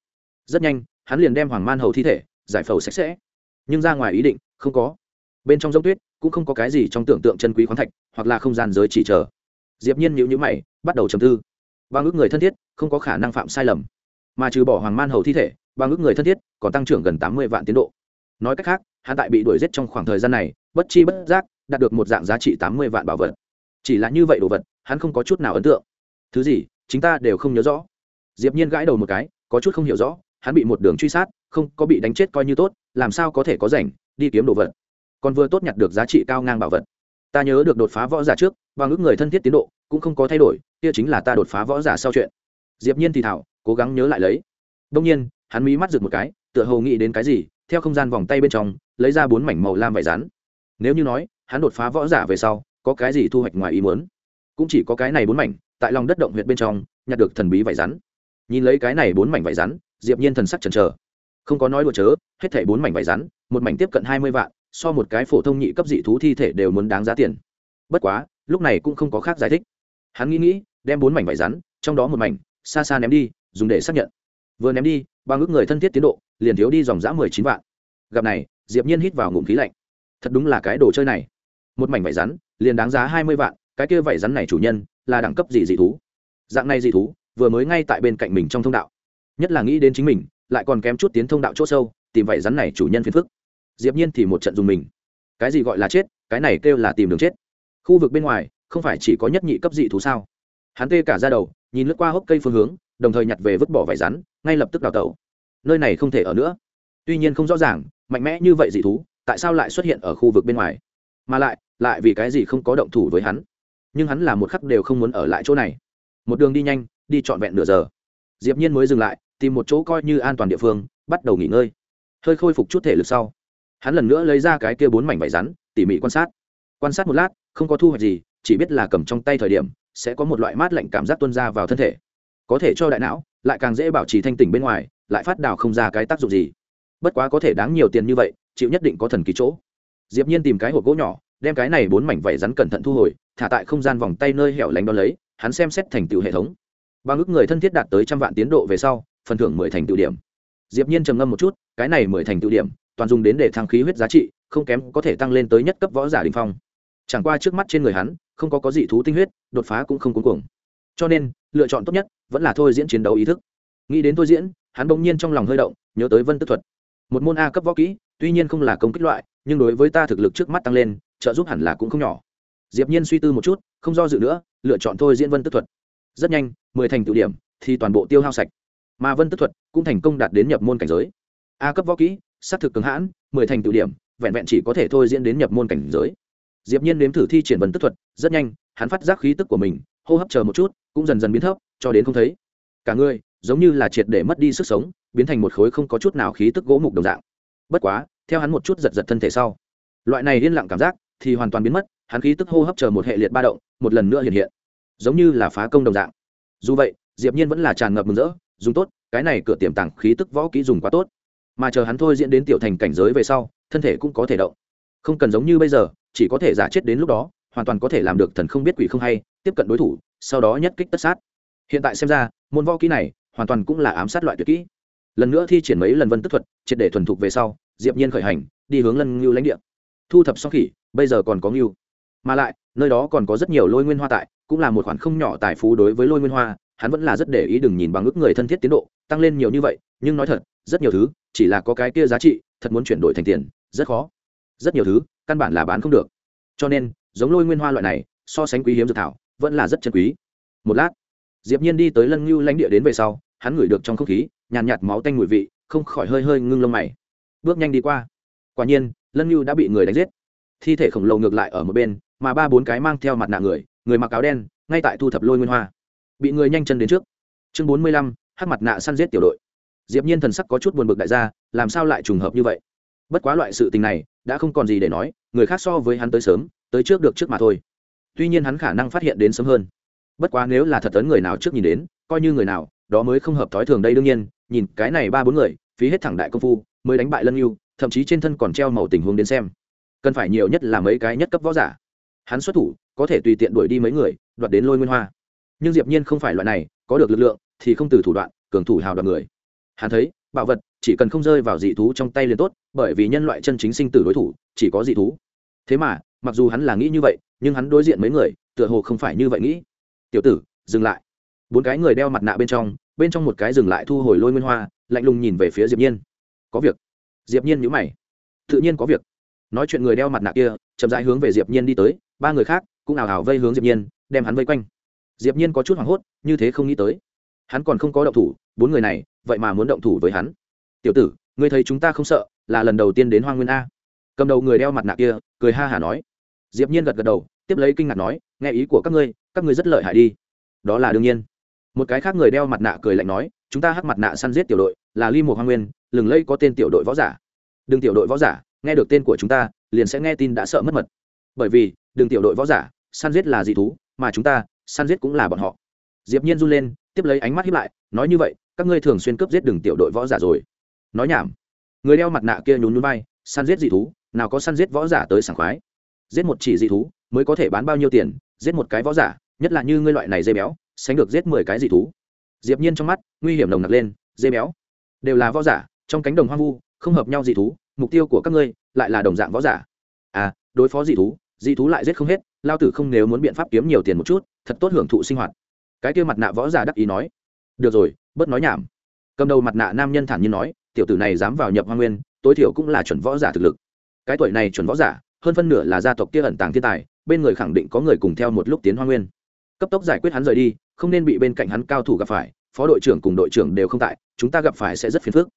S1: Rất nhanh, hắn liền đem hoàng man hầu thi thể giải phẫu sạch sẽ. Nhưng ra ngoài ý định, không có bên trong giống tuyết cũng không có cái gì trong tưởng tượng chân quý khoáng thạch hoặc là không gian giới chỉ chờ. Diệp nhiên nhíu nhíu mày, bắt đầu trầm tư. Bằng ước người thân thiết không có khả năng phạm sai lầm, mà trừ bỏ hoàng man hầu thi thể bằng ước người thân thiết còn tăng trưởng gần tám mươi vạn tiến độ. Nói cách khác, hắn tại bị đuổi giết trong khoảng thời gian này, bất chi bất giác đạt được một dạng giá trị tám mươi vạn bảo vật. Chỉ là như vậy đồ vật, hắn không có chút nào ấn tượng. Thứ gì chúng ta đều không nhớ rõ. Diệp nhiên gãi đầu một cái, có chút không hiểu rõ, hắn bị một đường truy sát, không có bị đánh chết coi như tốt, làm sao có thể có rảnh, đi kiếm đồ vật còn vừa tốt nhặt được giá trị cao ngang bảo vật. Ta nhớ được đột phá võ giả trước và ngước người thân thiết tiến độ, cũng không có thay đổi, kia chính là ta đột phá võ giả sau chuyện. Diệp nhiên thì thảo, cố gắng nhớ lại lấy. Đông nhiên, hắn mí mắt rực một cái, tựa hồ nghĩ đến cái gì, theo không gian vòng tay bên trong, lấy ra bốn mảnh màu lam vải rắn nếu như nói, hắn đột phá võ giả về sau, có cái gì thu hoạch ngoài ý muốn? Cũng chỉ có cái này bốn mảnh, tại lòng đất động huyệt bên trong, nhặt được thần bí vải rắn nhìn lấy cái này bốn mảnh vải rắn diệp nhiên thần sắc chần chờ. Không có nói đùa chớ, hết thảy bốn mảnh vải rắn một mảnh tiếp cận hai mươi vạn so một cái phổ thông nhị cấp dị thú thi thể đều muốn đáng giá tiền. Bất quá, lúc này cũng không có khác giải thích. Hắn nghĩ nghĩ, đem bốn mảnh vải rắn, trong đó một mảnh, xa xa ném đi, dùng để xác nhận. Vừa ném đi ba ngước người thân thiết tiến độ, liền thiếu đi dòng dã mười chín vạn. Gặp này, diệp nhiên hít vào ngụm khí lạnh. Thật đúng là cái đồ chơi này. Một mảnh vải rắn, liền đáng giá hai mươi vạn, cái kia vải rắn này chủ nhân, là đẳng cấp gì dị thú? Dạng này dị thú, vừa mới ngay tại bên cạnh mình trong thông đạo. Nhất là nghĩ đến chính mình, lại còn kém chút tiến thông đạo chỗ sâu, tìm vải rắn này chủ nhân phiền phức diệp nhiên thì một trận dùng mình. Cái gì gọi là chết, cái này kêu là tìm đường chết. Khu vực bên ngoài, không phải chỉ có nhất nhị cấp dị thú sao? Hắn tê cả ra đầu, nhìn lướt qua hốc cây phương hướng, đồng thời nhặt về vứt bỏ vải rắn, ngay lập tức đào tẩu. Nơi này không thể ở nữa. Tuy nhiên không rõ ràng, mạnh mẽ như vậy dị thú, tại sao lại xuất hiện ở khu vực bên ngoài? Mà lại lại vì cái gì không có động thủ với hắn? Nhưng hắn là một khắc đều không muốn ở lại chỗ này. Một đường đi nhanh, đi trọn vẹn nửa giờ. Diệp nhiên mới dừng lại, tìm một chỗ coi như an toàn địa phương, bắt đầu nghỉ ngơi. Hơi khôi phục chút thể lực sau hắn lần nữa lấy ra cái kia bốn mảnh vải rắn, tỉ mỉ quan sát. Quan sát một lát, không có thu hoạch gì, chỉ biết là cầm trong tay thời điểm, sẽ có một loại mát lạnh cảm giác tuôn ra vào thân thể. Có thể cho đại não, lại càng dễ bảo trì thanh tỉnh bên ngoài, lại phát đào không ra cái tác dụng gì. Bất quá có thể đáng nhiều tiền như vậy, chịu nhất định có thần kỳ chỗ. Diệp nhiên tìm cái hộp gỗ nhỏ, đem cái này bốn mảnh vảy rắn cẩn thận thu hồi, thả tại không gian vòng tay nơi hẻo lánh đó lấy, hắn xem xét thành tựu hệ thống. Bằng ước người thân thiết đạt tới trăm vạn tiến độ về sau, phần thưởng mười thành tựu điểm. Diệp nhiên trầm ngâm một chút, cái này mười thành tựu điểm toàn dùng đến để thăng khí huyết giá trị, không kém có thể tăng lên tới nhất cấp võ giả đỉnh phong. Chẳng qua trước mắt trên người hắn, không có có dị thú tinh huyết, đột phá cũng không cuống cuồng. Cho nên, lựa chọn tốt nhất vẫn là thôi diễn chiến đấu ý thức. Nghĩ đến thôi diễn, hắn bỗng nhiên trong lòng hơi động, nhớ tới vân tức thuật. Một môn a cấp võ kỹ, tuy nhiên không là công kích loại, nhưng đối với ta thực lực trước mắt tăng lên, trợ giúp hẳn là cũng không nhỏ. Diệp nhiên suy tư một chút, không do dự nữa, lựa chọn thôi diễn vân tức thuật. Rất nhanh, mười thành tự điểm, thì toàn bộ tiêu hao sạch. Mà vân tức thuật cũng thành công đạt đến nhập môn cảnh giới. A cấp võ kỹ sát thực cứng hãn, mười thành tự điểm, vẹn vẹn chỉ có thể thôi diễn đến nhập môn cảnh giới. Diệp nhiên nếm thử thi triển vân tức thuật, rất nhanh, hắn phát giác khí tức của mình, hô hấp chờ một chút, cũng dần dần biến thấp, cho đến không thấy. Cả người, giống như là triệt để mất đi sức sống, biến thành một khối không có chút nào khí tức gỗ mục đồng dạng. Bất quá, theo hắn một chút giật giật thân thể sau, loại này liên lặng cảm giác thì hoàn toàn biến mất, hắn khí tức hô hấp chờ một hệ liệt ba động, một lần nữa hiện hiện. Giống như là phá công đồng dạng. Dù vậy, diệp nhiên vẫn là tràn ngập mừng rỡ, dùng tốt, cái này cửa tiềm tàng khí tức võ kỹ dùng quá tốt mà chờ hắn thôi diễn đến tiểu thành cảnh giới về sau, thân thể cũng có thể động. Không cần giống như bây giờ, chỉ có thể giả chết đến lúc đó, hoàn toàn có thể làm được thần không biết quỷ không hay, tiếp cận đối thủ, sau đó nhất kích tất sát. Hiện tại xem ra, môn võ kỹ này hoàn toàn cũng là ám sát loại tuyệt kỹ. Lần nữa thi triển mấy lần vân tức thuật, triệt để thuần thục về sau, diệp nhiên khởi hành, đi hướng lân ngưu lãnh địa. Thu thập xong khỉ, bây giờ còn có ngưu. Mà lại, nơi đó còn có rất nhiều lôi nguyên hoa tại, cũng là một khoản không nhỏ tài phú đối với lôi nguyên hoa, hắn vẫn là rất để ý đừng nhìn bằng ước người thân thiết tiến độ, tăng lên nhiều như vậy, nhưng nói thật rất nhiều thứ chỉ là có cái kia giá trị thật muốn chuyển đổi thành tiền rất khó. Rất nhiều thứ căn bản là bán không được. Cho nên giống lôi nguyên hoa loại này so sánh quý hiếm dược thảo vẫn là rất chân quý. Một lát diệp nhiên đi tới lân ngưu lãnh địa đến về sau hắn ngửi được trong không khí nhàn nhạt, nhạt máu tanh mùi vị không khỏi hơi hơi ngưng lông mày. Bước nhanh đi qua. Quả nhiên lân ngưu đã bị người đánh giết. Thi thể khổng lồ ngược lại ở một bên mà ba bốn cái mang theo mặt nạ người người mặc áo đen ngay tại thu thập lôi nguyên hoa. Bị người nhanh chân đến trước. Chương bốn mươi lăm hắc mặt nạ săn giết tiểu đội diệp nhiên thần sắc có chút buồn bực đại gia, làm sao lại trùng hợp như vậy? Bất quá loại sự tình này, đã không còn gì để nói, người khác so với hắn tới sớm, tới trước được trước mà thôi. Tuy nhiên hắn khả năng phát hiện đến sớm hơn. Bất quá nếu là thật tấn người nào trước nhìn đến, coi như người nào, đó mới không hợp thói thường đây đương nhiên, nhìn cái này ba bốn người, phí hết thẳng đại công phu, mới đánh bại lân yêu thậm chí trên thân còn treo màu tình huống đến xem. Cần phải nhiều nhất là mấy cái nhất cấp võ giả. Hắn xuất thủ, có thể tùy tiện đuổi đi mấy người, đoạt đến lôi nguyên hoa. Nhưng diệp nhiên không phải loại này, có được lực lượng thì không từ thủ đoạn, cường thủ hào đoạt người hắn thấy, bảo vật, chỉ cần không rơi vào dị thú trong tay liền tốt, bởi vì nhân loại chân chính sinh tử đối thủ, chỉ có dị thú. Thế mà, mặc dù hắn là nghĩ như vậy, nhưng hắn đối diện mấy người, tựa hồ không phải như vậy nghĩ. Tiểu tử, dừng lại. Bốn cái người đeo mặt nạ bên trong bên trong một cái dừng lại thu hồi lôi nguyên hoa, lạnh lùng nhìn về phía diệp nhiên. Có việc. Diệp nhiên nhíu mày. Tự nhiên có việc. Nói chuyện người đeo mặt nạ kia, chậm rãi hướng về diệp nhiên đi tới, ba người khác cũng ảo ảo vây hướng diệp nhiên, đem hắn vây quanh. Diệp nhiên có chút hoảng hốt, như thế không nghĩ tới. Hắn còn không có động thủ bốn người này, vậy mà muốn động thủ với hắn. Tiểu tử, ngươi thấy chúng ta không sợ, là lần đầu tiên đến hoang nguyên a. Cầm đầu người đeo mặt nạ kia, cười ha hả nói. Diệp nhiên gật gật đầu, tiếp lấy kinh ngạc nói, nghe ý của các ngươi các ngươi rất lợi hại đi. Đó là đương nhiên. Một cái khác người đeo mặt nạ cười lạnh nói, chúng ta hắc mặt nạ săn giết tiểu đội, là ly một hoang nguyên, lừng lây có tên tiểu đội võ giả. Đừng tiểu đội võ giả, nghe được tên của chúng ta, liền sẽ nghe tin đã sợ mất mật. Bởi vì, đừng tiểu đội võ giả, săn giết là dị thú, mà chúng ta, săn giết cũng là bọn họ. Diệp nhiên run lên, tiếp lấy ánh mắt hiếp lại, nói như vậy các ngươi thường xuyên cướp giết đường tiểu đội võ giả rồi. Nói nhảm. Người đeo mặt nạ kia nhún nhún vai, săn giết dị thú, nào có săn giết võ giả tới sảng khoái. Giết một chỉ dị thú, mới có thể bán bao nhiêu tiền, giết một cái võ giả, nhất là như ngươi loại này dây béo, sánh được giết mười cái dị thú. Diệp nhiên trong mắt, nguy hiểm nồng nặc lên dây béo. Đều là võ giả, trong cánh đồng hoang vu, không hợp nhau dị thú, mục tiêu của các ngươi lại là đồng dạng võ giả. À đối phó dị thú dị thú lại giết không hết, lao tử không nếu muốn biện pháp kiếm nhiều tiền một chút, thật tốt hưởng thụ sinh hoạt. Cái kia mặt nạ võ giả đắc ý nói, được rồi bớt nói nhảm. Cầm đầu mặt nạ nam nhân thản nhiên nói, tiểu tử này dám vào nhập hoa nguyên, tối thiểu cũng là chuẩn võ giả thực lực. Cái tuổi này chuẩn võ giả, hơn phân nửa là gia tộc kia ẩn tàng thiên tài, bên người khẳng định có người cùng theo một lúc tiến hoa nguyên. Cấp tốc giải quyết hắn rời đi, không nên bị bên cạnh hắn cao thủ gặp phải, phó đội trưởng cùng đội trưởng đều không tại, chúng ta gặp phải sẽ rất phiền phức.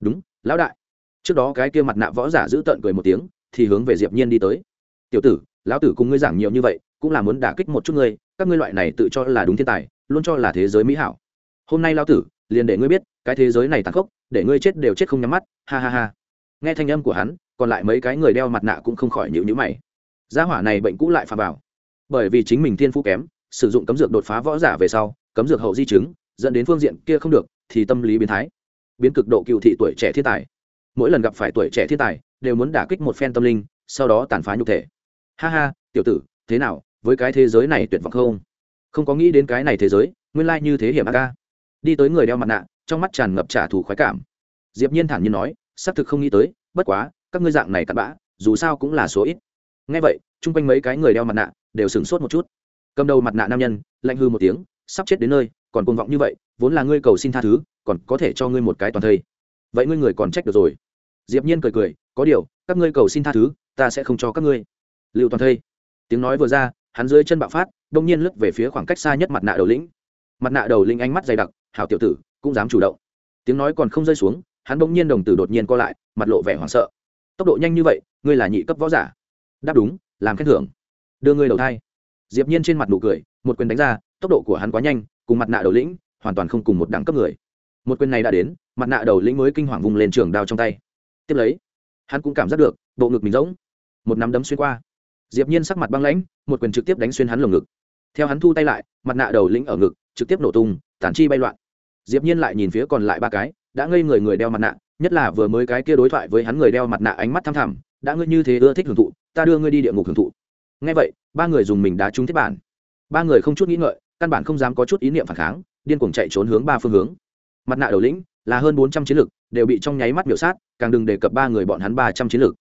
S1: Đúng, lão đại. Trước đó cái kia mặt nạ võ giả giữ tợn cười một tiếng, thì hướng về diệp nhiên đi tới. Tiểu tử, lão tử cùng ngươi giảng nhiều như vậy, cũng là muốn đả kích một chút ngươi, các ngươi loại này tự cho là đúng thiên tài, luôn cho là thế giới mỹ hảo hôm nay lão tử, liền để ngươi biết, cái thế giới này tàn khốc, để ngươi chết đều chết không nhắm mắt, ha ha ha. Nghe thanh âm của hắn, còn lại mấy cái người đeo mặt nạ cũng không khỏi nhíu nhíu mày. Gia hỏa này bệnh cũ lại phà vào bởi vì chính mình thiên phú kém, sử dụng cấm dược đột phá võ giả về sau, cấm dược hậu di chứng, dẫn đến phương diện kia không được, thì tâm lý biến thái. Biến cực độ cựu thị tuổi trẻ thiên tài. Mỗi lần gặp phải tuổi trẻ thiên tài, đều muốn đả kích một phen tâm linh, sau đó tàn phá nhục thể. Ha ha, tiểu tử, thế nào, với cái thế giới này tuyệt vọng không? Không có nghĩ đến cái này thế giới, nguyên lai như thế hiểm ác ca đi tới người đeo mặt nạ, trong mắt tràn ngập trả thù khoái cảm. Diệp nhiên thản nhiên nói xác thực không nghĩ tới, bất quá, các ngươi dạng này cặn bã, dù sao cũng là số ít. Nghe vậy, chung quanh mấy cái người đeo mặt nạ đều sửng sốt một chút. Cầm đầu mặt nạ nam nhân, lạnh hư một tiếng, sắp chết đến nơi, còn cuồng vọng như vậy, vốn là ngươi cầu xin tha thứ, còn có thể cho ngươi một cái toàn thây. Vậy ngươi người còn trách được rồi. Diệp nhiên cười cười, có điều, các ngươi cầu xin tha thứ, ta sẽ không cho các ngươi. Lưu toàn thây. Tiếng nói vừa ra, hắn dưới chân bạo phát, đông nhiên lướt về phía khoảng cách xa nhất mặt nạ đầu lĩnh mặt nạ đầu lĩnh ánh mắt dày đặc, hảo tiểu tử, cũng dám chủ động. Tiếng nói còn không rơi xuống, hắn bỗng nhiên đồng tử đột nhiên co lại, mặt lộ vẻ hoảng sợ. Tốc độ nhanh như vậy, ngươi là nhị cấp võ giả? Đáp đúng, làm khen thưởng. Đưa ngươi đầu thai. Diệp nhiên trên mặt nụ cười, một quyền đánh ra, tốc độ của hắn quá nhanh, cùng mặt nạ đầu lĩnh, hoàn toàn không cùng một đẳng cấp người. Một quyền này đã đến, mặt nạ đầu lĩnh mới kinh hoàng vùng lên trường đao trong tay. Tiếp lấy, hắn cũng cảm giác được, bộ ngực mình rỗng. Một nắm đấm xuyên qua. Diệp nhiên sắc mặt băng lãnh, một quyền trực tiếp đánh xuyên hắn lồng ngực. Theo hắn thu tay lại, mặt nạ đầu lĩnh ở ngực trực tiếp nổ tung tản chi bay loạn. Diệp nhiên lại nhìn phía còn lại ba cái, đã ngây người người đeo mặt nạ, nhất là vừa mới cái kia đối thoại với hắn người đeo mặt nạ ánh mắt thâm thẳm, đã ngươi như thế ưa thích hưởng thụ, ta đưa ngươi đi địa ngục hưởng thụ. Nghe vậy, ba người dùng mình đá trúng thiết bản. Ba người không chút nghĩ ngợi, căn bản không dám có chút ý niệm phản kháng, điên cuồng chạy trốn hướng ba phương hướng. Mặt nạ đầu lĩnh là hơn bốn trăm chiến lực, đều bị trong nháy mắt miểu sát, càng đừng đề cập ba người bọn hắn ba trăm chiến lực.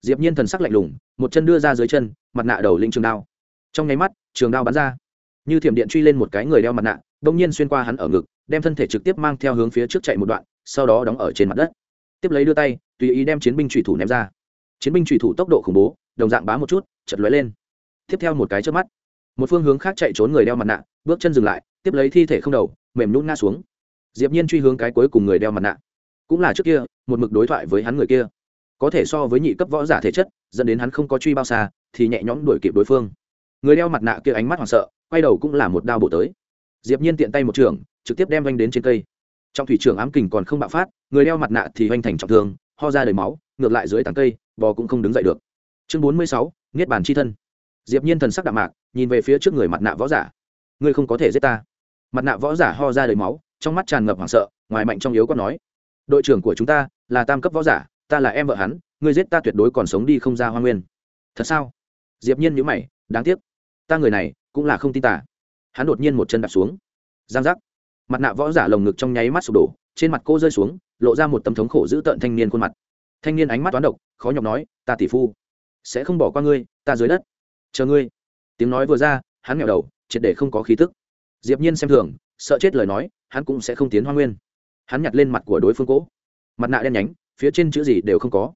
S1: Diệp nhiên thần sắc lạnh lùng, một chân đưa ra dưới chân, mặt nạ đầu lĩnh trường đao. Trong nháy mắt, trường đao bắn ra như thiểm điện truy lên một cái người đeo mặt nạ đông nhiên xuyên qua hắn ở ngực, đem thân thể trực tiếp mang theo hướng phía trước chạy một đoạn, sau đó đóng ở trên mặt đất. Tiếp lấy đưa tay, tùy ý đem chiến binh thủy thủ ném ra. Chiến binh thủy thủ tốc độ khủng bố, đồng dạng bá một chút chật lóe lên. Tiếp theo một cái trước mắt, một phương hướng khác chạy trốn người đeo mặt nạ, bước chân dừng lại, tiếp lấy thi thể không đầu, mềm nhún ngã xuống. Diệp nhiên truy hướng cái cuối cùng người đeo mặt nạ. Cũng là trước kia, một mực đối thoại với hắn người kia. Có thể so với nhị cấp võ giả thể chất, dẫn đến hắn không có truy bao xa, thì nhẹ nhõm đuổi kịp đối phương. Người đeo mặt nạ kia ánh mắt hoảng sợ quay đầu cũng là một đao bổ tới. Diệp nhiên tiện tay một trường trực tiếp đem vanh đến trên cây. Trong thủy trường ám kình còn không bạo phát người đeo mặt nạ thì vanh thành trọng thương ho ra đầy máu ngược lại dưới tảng cây bò cũng không đứng dậy được. Chương 46, niết bàn chi thân. Diệp nhiên thần sắc đạm mạc nhìn về phía trước người mặt nạ võ giả. Ngươi không có thể giết ta. Mặt nạ võ giả ho ra đầy máu trong mắt tràn ngập hoảng sợ ngoài mạnh trong yếu có nói. Đội trưởng của chúng ta là tam cấp võ giả ta là em vợ hắn ngươi giết ta tuyệt đối còn sống đi không ra hoa nguyên. Thật sao? Diệp nhiên nhíu mày đáng tiếc. Ta người này cũng là không tin tả hắn đột nhiên một chân đạp xuống. Giang giác. Mặt nạ võ giả lồng ngực trong nháy mắt sụp đổ, trên mặt cô rơi xuống, lộ ra một tấm thống khổ giữ tợn thanh niên khuôn mặt. Thanh niên ánh mắt toán độc, khó nhọc nói, ta tỷ phu sẽ không bỏ qua ngươi, ta dưới đất. Chờ ngươi. Tiếng nói vừa ra, hắn nghèo đầu, triệt để không có khí tức. Diệp nhiên xem thường, sợ chết lời nói, hắn cũng sẽ không tiến hoa nguyên. Hắn nhặt lên mặt của đối phương cố mặt nạ đen nhánh, phía trên chữ gì đều không có.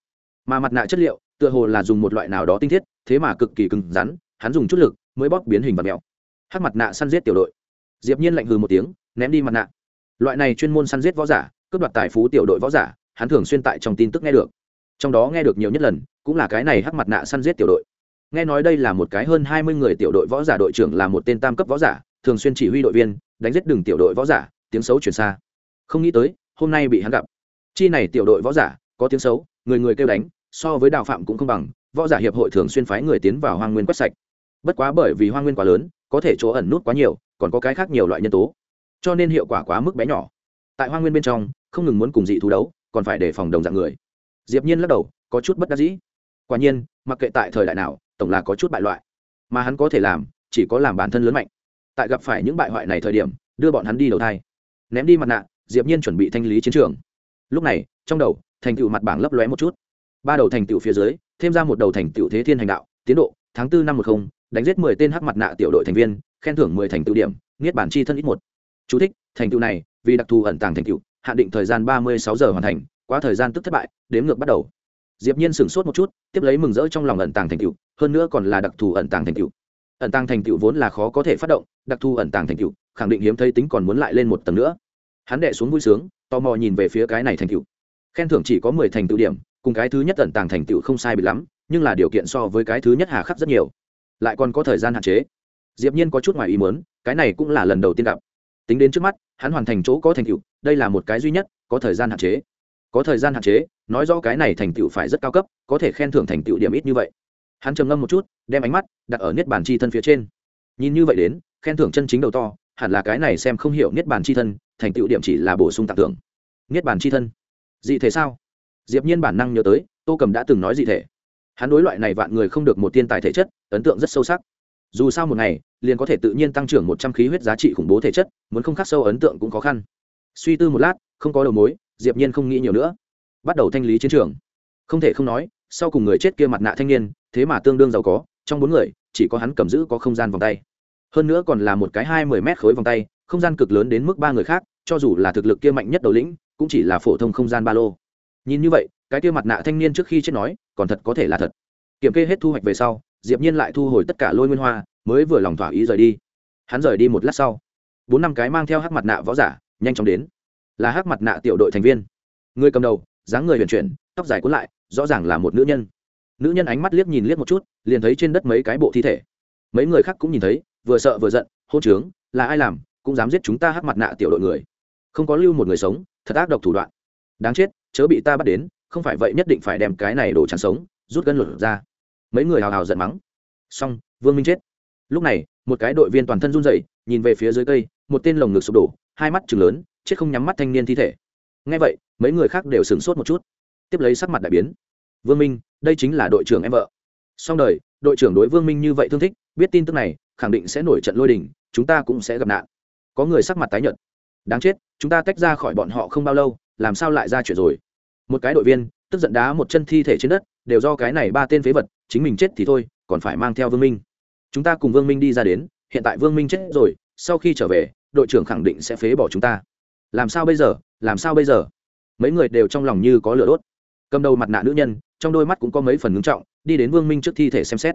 S1: Mà mặt nạ chất liệu, tựa hồ là dùng một loại nào đó tinh thiết, thế mà cực kỳ cứng rắn, hắn dùng chút lực mới bóc biến hình vật mèo hắc mặt nạ săn giết tiểu đội. Diệp nhiên lạnh hừ một tiếng, ném đi mặt nạ. Loại này chuyên môn săn giết võ giả, cướp đoạt tài phú tiểu đội võ giả, hắn thường xuyên tại trong tin tức nghe được. Trong đó nghe được nhiều nhất lần, cũng là cái này hắc mặt nạ săn giết tiểu đội. Nghe nói đây là một cái hơn hai mươi người tiểu đội võ giả đội trưởng là một tên tam cấp võ giả, thường xuyên chỉ huy đội viên, đánh giết đường tiểu đội võ giả, tiếng xấu truyền xa. Không nghĩ tới, hôm nay bị hắn gặp. Chi này tiểu đội võ giả, có tiếng xấu, người người kêu đánh, so với đào phạm cũng không bằng, võ giả hiệp hội thường xuyên phái người tiến vào hoang nguyên quét sạch bất quá bởi vì hoang nguyên quá lớn, có thể chỗ ẩn nút quá nhiều, còn có cái khác nhiều loại nhân tố. Cho nên hiệu quả quá mức bé nhỏ. Tại hoang nguyên bên trong, không ngừng muốn cùng dị thú đấu, còn phải đề phòng đồng dạng người. Diệp nhiên lắc đầu, có chút bất đắc dĩ. Quả nhiên, mặc kệ tại thời đại nào, tổng là có chút bại loại. Mà hắn có thể làm, chỉ có làm bản thân lớn mạnh. Tại gặp phải những bại hoại này thời điểm, đưa bọn hắn đi đầu thai. Ném đi mặt nạ, diệp nhiên chuẩn bị thanh lý chiến trường. Lúc này, trong đầu, thành tựu mặt bảng lấp lóe một chút. Ba đầu thành tựu phía dưới, thêm ra một đầu thành tựu thế thiên hành đạo, tiến độ, tháng 4 năm 10 đánh giết 10 tên hắc mặt nạ tiểu đội thành viên, khen thưởng 10 thành tựu điểm, niết bản chi thân ít một. Chú thích, thành tựu này, vì đặc thù ẩn tàng thành tựu hạn định thời gian 36 giờ hoàn thành, quá thời gian tức thất bại, đếm ngược bắt đầu. Diệp nhiên sửng sốt một chút, tiếp lấy mừng rỡ trong lòng ẩn tàng thành tựu, hơn nữa còn là đặc thù ẩn tàng thành tựu. Ẩn tàng thành tựu vốn là khó có thể phát động, đặc thù ẩn tàng thành tựu, khẳng định hiếm thấy tính còn muốn lại lên một tầng nữa. Hắn đệ xuống vui sướng, tò mò nhìn về phía cái này thành tựu. Khen thưởng chỉ có mười thành tựu điểm, cùng cái thứ nhất ẩn tàng thành tựu không sai bị lắm, nhưng là điều kiện so với cái thứ nhất hà khắc rất nhiều lại còn có thời gian hạn chế. Diệp nhiên có chút ngoài ý muốn, cái này cũng là lần đầu tiên gặp. Tính đến trước mắt, hắn hoàn thành chỗ có thành tựu, đây là một cái duy nhất, có thời gian hạn chế. Có thời gian hạn chế, nói rõ cái này thành tựu phải rất cao cấp, có thể khen thưởng thành tựu điểm ít như vậy. Hắn trầm ngâm một chút, đem ánh mắt đặt ở niết bàn chi thân phía trên. Nhìn như vậy đến, khen thưởng chân chính đầu to, hẳn là cái này xem không hiểu niết bàn chi thân, thành tựu điểm chỉ là bổ sung tặng thưởng. Niết bàn chi thân. Dị thể sao? Diệp nhiên bản năng nhớ tới, tô cầm đã từng nói dị thể hắn đối loại này vạn người không được một tiên tài thể chất, ấn tượng rất sâu sắc. Dù sao một ngày, liền có thể tự nhiên tăng trưởng một trăm khí huyết giá trị khủng bố thể chất, muốn không khắc sâu ấn tượng cũng khó khăn. Suy tư một lát, không có đầu mối, diệp nhiên không nghĩ nhiều nữa. Bắt đầu thanh lý chiến trường. Không thể không nói, sau cùng người chết kia mặt nạ thanh niên, thế mà tương đương giàu có, trong bốn người, chỉ có hắn cầm giữ có không gian vòng tay. Hơn nữa còn là một cái hai mươi mét khối vòng tay, không gian cực lớn đến mức ba người khác, cho dù là thực lực kia mạnh nhất đầu lĩnh, cũng chỉ là phổ thông không gian ba lô. Nhìn như vậy, cái kia mặt nạ thanh niên trước khi chết nói còn thật có thể là thật. Kiểm kê hết thu hoạch về sau, diệp nhiên lại thu hồi tất cả lôi nguyên hoa, mới vừa lòng thỏa ý rời đi. Hắn rời đi một lát sau, bốn năm cái mang theo hắc mặt nạ võ giả nhanh chóng đến. Là hắc mặt nạ tiểu đội thành viên. Người cầm đầu, dáng người huyền chuyển, tóc dài cuốn lại, rõ ràng là một nữ nhân. Nữ nhân ánh mắt liếc nhìn liếc một chút, liền thấy trên đất mấy cái bộ thi thể. Mấy người khác cũng nhìn thấy, vừa sợ vừa giận, hôn trướng, là ai làm, cũng dám giết chúng ta hắc mặt nạ tiểu đội người. Không có lưu một người sống, thật ác độc thủ đoạn. Đáng chết, chớ bị ta bắt đến không phải vậy nhất định phải đem cái này đổ chắn sống, rút gân lột ra. Mấy người hào hào giận mắng. Xong, vương minh chết. Lúc này, một cái đội viên toàn thân run rẩy, nhìn về phía dưới cây, một tên lồng ngực sụp đổ, hai mắt chừng lớn, chết không nhắm mắt thanh niên thi thể. Ngay vậy, mấy người khác đều sửng sốt một chút. Tiếp lấy sắc mặt đại biến. Vương minh, đây chính là đội trưởng em vợ. Song đời, đội trưởng đối vương minh như vậy thương thích, biết tin tức này, khẳng định sẽ nổi trận lôi đình, chúng ta cũng sẽ gặp nạn. Có người sắc mặt tái nhợt. Đáng chết, chúng ta tách ra khỏi bọn họ không bao lâu, làm sao lại ra chuyện rồi? Một cái đội viên, tức giận đá một chân thi thể trên đất, đều do cái này ba tên phế vật, chính mình chết thì thôi, còn phải mang theo vương minh. Chúng ta cùng vương minh đi ra đến, hiện tại vương minh chết rồi, sau khi trở về, đội trưởng khẳng định sẽ phế bỏ chúng ta. Làm sao bây giờ? Làm sao bây giờ? Mấy người đều trong lòng như có lửa đốt. Cầm đầu mặt nạ nữ nhân, trong đôi mắt cũng có mấy phần ngưng trọng, đi đến vương minh trước thi thể xem xét.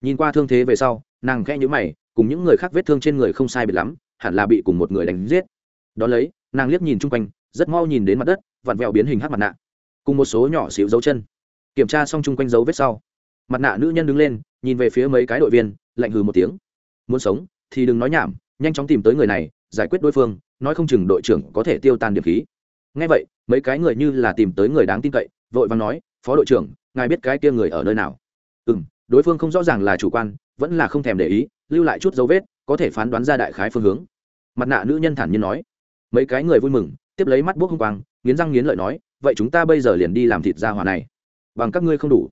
S1: Nhìn qua thương thế về sau, nàng khẽ nhữ mày, cùng những người khác vết thương trên người không sai biệt lắm, hẳn là bị cùng một người đánh giết. Đón lấy, nàng liếc nhìn chung quanh, rất mau nhìn đến mặt đất, vặn vẹo biến hình hát mặt nạ cùng một số nhỏ xíu dấu chân. Kiểm tra xong chung quanh dấu vết sau, mặt nạ nữ nhân đứng lên, nhìn về phía mấy cái đội viên, lạnh hừ một tiếng. Muốn sống thì đừng nói nhảm, nhanh chóng tìm tới người này, giải quyết đối phương, nói không chừng đội trưởng có thể tiêu tan điểm khí. Ngay vậy, mấy cái người như là tìm tới người đáng tin cậy, vội vàng nói, phó đội trưởng, ngài biết cái kia người ở nơi nào? Ừ m đối phương không rõ ràng là chủ quan, vẫn là không thèm để ý, lưu lại chút dấu vết, có thể phán đoán ra đại khái phương hướng. Mặt nạ nữ nhân thản nhiên nói. Mấy cái người vui mừng, tiếp lấy mắt bốc hông quang nghiến răng nghiến lợi nói, vậy chúng ta bây giờ liền đi làm thịt ra hỏa này. Bằng các ngươi không đủ.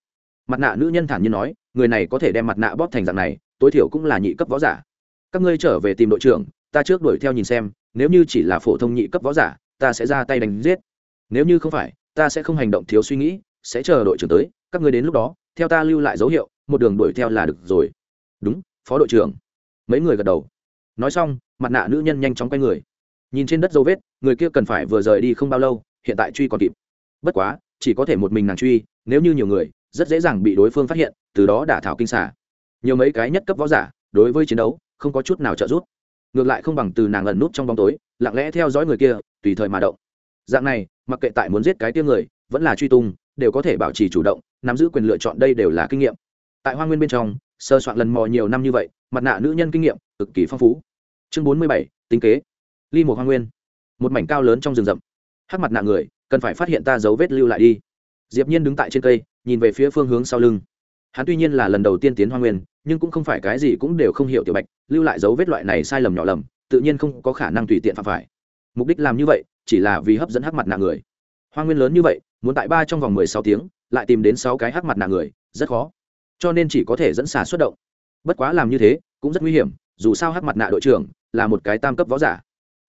S1: Mặt nạ nữ nhân thản nhiên nói, người này có thể đem mặt nạ bóp thành dạng này, tối thiểu cũng là nhị cấp võ giả. Các ngươi trở về tìm đội trưởng, ta trước đuổi theo nhìn xem, nếu như chỉ là phổ thông nhị cấp võ giả, ta sẽ ra tay đánh giết. Nếu như không phải, ta sẽ không hành động thiếu suy nghĩ, sẽ chờ đội trưởng tới, các ngươi đến lúc đó, theo ta lưu lại dấu hiệu, một đường đuổi theo là được rồi. Đúng, phó đội trưởng. Mấy người gật đầu. Nói xong, mặt nạ nữ nhân nhanh chóng quay người nhìn trên đất dấu vết, người kia cần phải vừa rời đi không bao lâu, hiện tại truy còn kịp. Bất quá, chỉ có thể một mình nàng truy, nếu như nhiều người, rất dễ dàng bị đối phương phát hiện, từ đó đả thảo kinh xả nhiều mấy cái nhất cấp võ giả, đối với chiến đấu, không có chút nào trợ giúp. Ngược lại không bằng từ nàng ẩn nút trong bóng tối, lặng lẽ theo dõi người kia, tùy thời mà động. Dạng này, mặc kệ tại muốn giết cái tiêu người, vẫn là truy tung, đều có thể bảo trì chủ động, nắm giữ quyền lựa chọn đây đều là kinh nghiệm. Tại hoa nguyên bên trong, sơ soạn lần mò nhiều năm như vậy, mặt nạ nữ nhân kinh nghiệm cực kỳ phong phú. Chương bốn mươi bảy, tính kế ly một hoa nguyên. Một mảnh cao lớn trong rừng rậm. Hát mặt nạ người, cần phải phát hiện ta dấu vết lưu lại đi. Diệp nhiên đứng tại trên cây, nhìn về phía phương hướng sau lưng. Hắn tuy nhiên là lần đầu tiên tiến hoa nguyên, nhưng cũng không phải cái gì cũng đều không hiểu tiểu bạch, lưu lại dấu vết loại này sai lầm nhỏ lầm, tự nhiên không có khả năng tùy tiện phạm phải. Mục đích làm như vậy, chỉ là vì hấp dẫn hắc mặt nạ người. Hoa nguyên lớn như vậy, muốn tại ba trong vòng mười sáu tiếng, lại tìm đến sáu cái hắc mặt nạ người, rất khó. Cho nên chỉ có thể dẫn xà xuất động. Bất quá làm như thế, cũng rất nguy hiểm, dù sao hắc mặt nạ đội trưởng là một cái tam cấp võ giả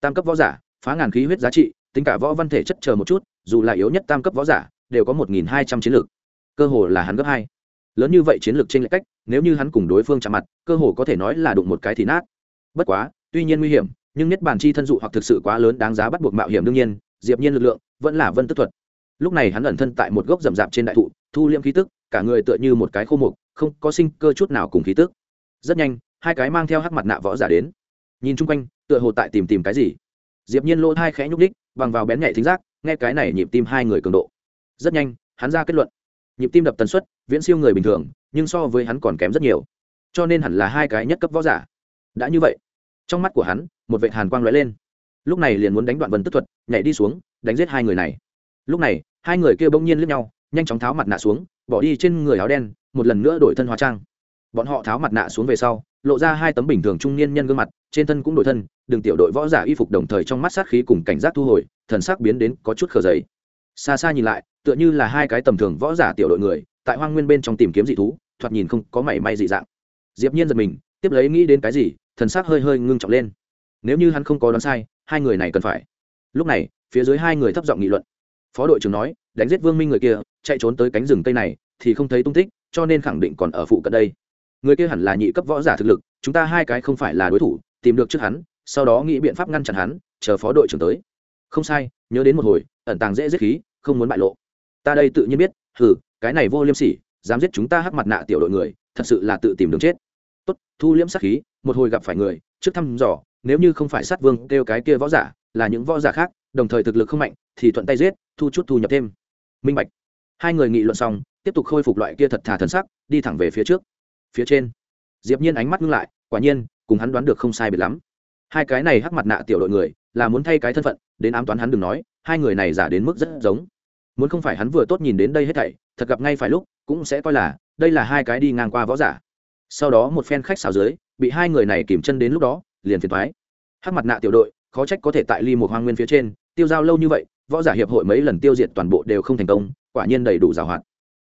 S1: tam cấp võ giả, phá ngàn khí huyết giá trị, tính cả võ văn thể chất chờ một chút, dù là yếu nhất tam cấp võ giả, đều có một nghìn hai trăm chiến lược. Cơ hồ là hắn gấp hai. Lớn như vậy chiến lược trên lệch cách, nếu như hắn cùng đối phương chạm mặt, cơ hồ có thể nói là đụng một cái thì nát. Bất quá, tuy nhiên nguy hiểm, nhưng nhất bản chi thân dụ hoặc thực sự quá lớn đáng giá bắt buộc mạo hiểm đương nhiên, diệp nhiên lực lượng vẫn là vân tức thuật. Lúc này hắn ẩn thân tại một gốc rậm rạp trên đại thụ, thu liêm khí tức, cả người tựa như một cái khô mục, không có sinh cơ chút nào cùng khí tức. Rất nhanh, hai cái mang theo hắc mặt nạ võ giả đến nhìn chung quanh, tựa hồ tại tìm tìm cái gì. Diệp nhiên lỗ thai khẽ nhúc đích bằng vào bén nhạy thính giác, nghe cái này nhịp tim hai người cường độ. Rất nhanh, hắn ra kết luận. Nhịp tim đập tần suất, viễn siêu người bình thường, nhưng so với hắn còn kém rất nhiều. Cho nên hẳn là hai cái nhất cấp võ giả. Đã như vậy, trong mắt của hắn, một vệ hàn quang lóe lên. Lúc này liền muốn đánh đoạn vân tức thuật, nhảy đi xuống, đánh giết hai người này. Lúc này, hai người kia bỗng nhiên lướt nhau, nhanh chóng tháo mặt nạ xuống, bỏ đi trên người áo đen, một lần nữa đổi thân hóa trang. Bọn họ tháo mặt nạ xuống về sau, lộ ra hai tấm bình thường trung niên nhân gương mặt trên thân cũng đổi thân, đường tiểu đội võ giả y phục đồng thời trong mắt sát khí cùng cảnh giác thu hồi, thần sắc biến đến có chút khờ giấy xa xa nhìn lại, tựa như là hai cái tầm thường võ giả tiểu đội người, tại hoang nguyên bên trong tìm kiếm dị thú, thoạt nhìn không có mảy may dị dạng. Diệp nhiên giật mình, tiếp lấy nghĩ đến cái gì, thần sắc hơi hơi ngưng trọng lên. Nếu như hắn không có đoán sai, hai người này cần phải. Lúc này, phía dưới hai người thấp giọng nghị luận. Phó đội trưởng nói, đánh giết vương minh người kia, chạy trốn tới cánh rừng tây này, thì không thấy tung tích, cho nên khẳng định còn ở phụ cận đây. Người kia hẳn là nhị cấp võ giả thực lực, chúng ta hai cái không phải là đối thủ tìm được trước hắn, sau đó nghĩ biện pháp ngăn chặn hắn, chờ phó đội trưởng tới. Không sai, nhớ đến một hồi, ẩn tàng dễ giết khí, không muốn bại lộ. Ta đây tự nhiên biết, hừ, cái này vô liêm sỉ, dám giết chúng ta hắc mặt nạ tiểu đội người, thật sự là tự tìm đường chết. Tốt, thu liễm sát khí, một hồi gặp phải người, trước thăm dò, nếu như không phải sát vương kêu cái kia võ giả, là những võ giả khác, đồng thời thực lực không mạnh, thì thuận tay giết, thu chút thu nhập thêm. Minh bạch. Hai người nghị luận xong, tiếp tục khôi phục loại kia thật thà thần sắc, đi thẳng về phía trước. Phía trên diệp nhiên ánh mắt ngưng lại, quả nhiên, cùng hắn đoán được không sai biệt lắm. Hai cái này hắc mặt nạ tiểu đội người, là muốn thay cái thân phận, đến ám toán hắn đừng nói, hai người này giả đến mức rất giống. Muốn không phải hắn vừa tốt nhìn đến đây hết thảy, thật gặp ngay phải lúc, cũng sẽ coi là, đây là hai cái đi ngang qua võ giả. Sau đó một phen khách xào dưới, bị hai người này kìm chân đến lúc đó, liền phiền thoái hắc mặt nạ tiểu đội, khó trách có thể tại ly một hoang nguyên phía trên, tiêu giao lâu như vậy, võ giả hiệp hội mấy lần tiêu diệt toàn bộ đều không thành công, quả nhiên đầy đủ dào hoạt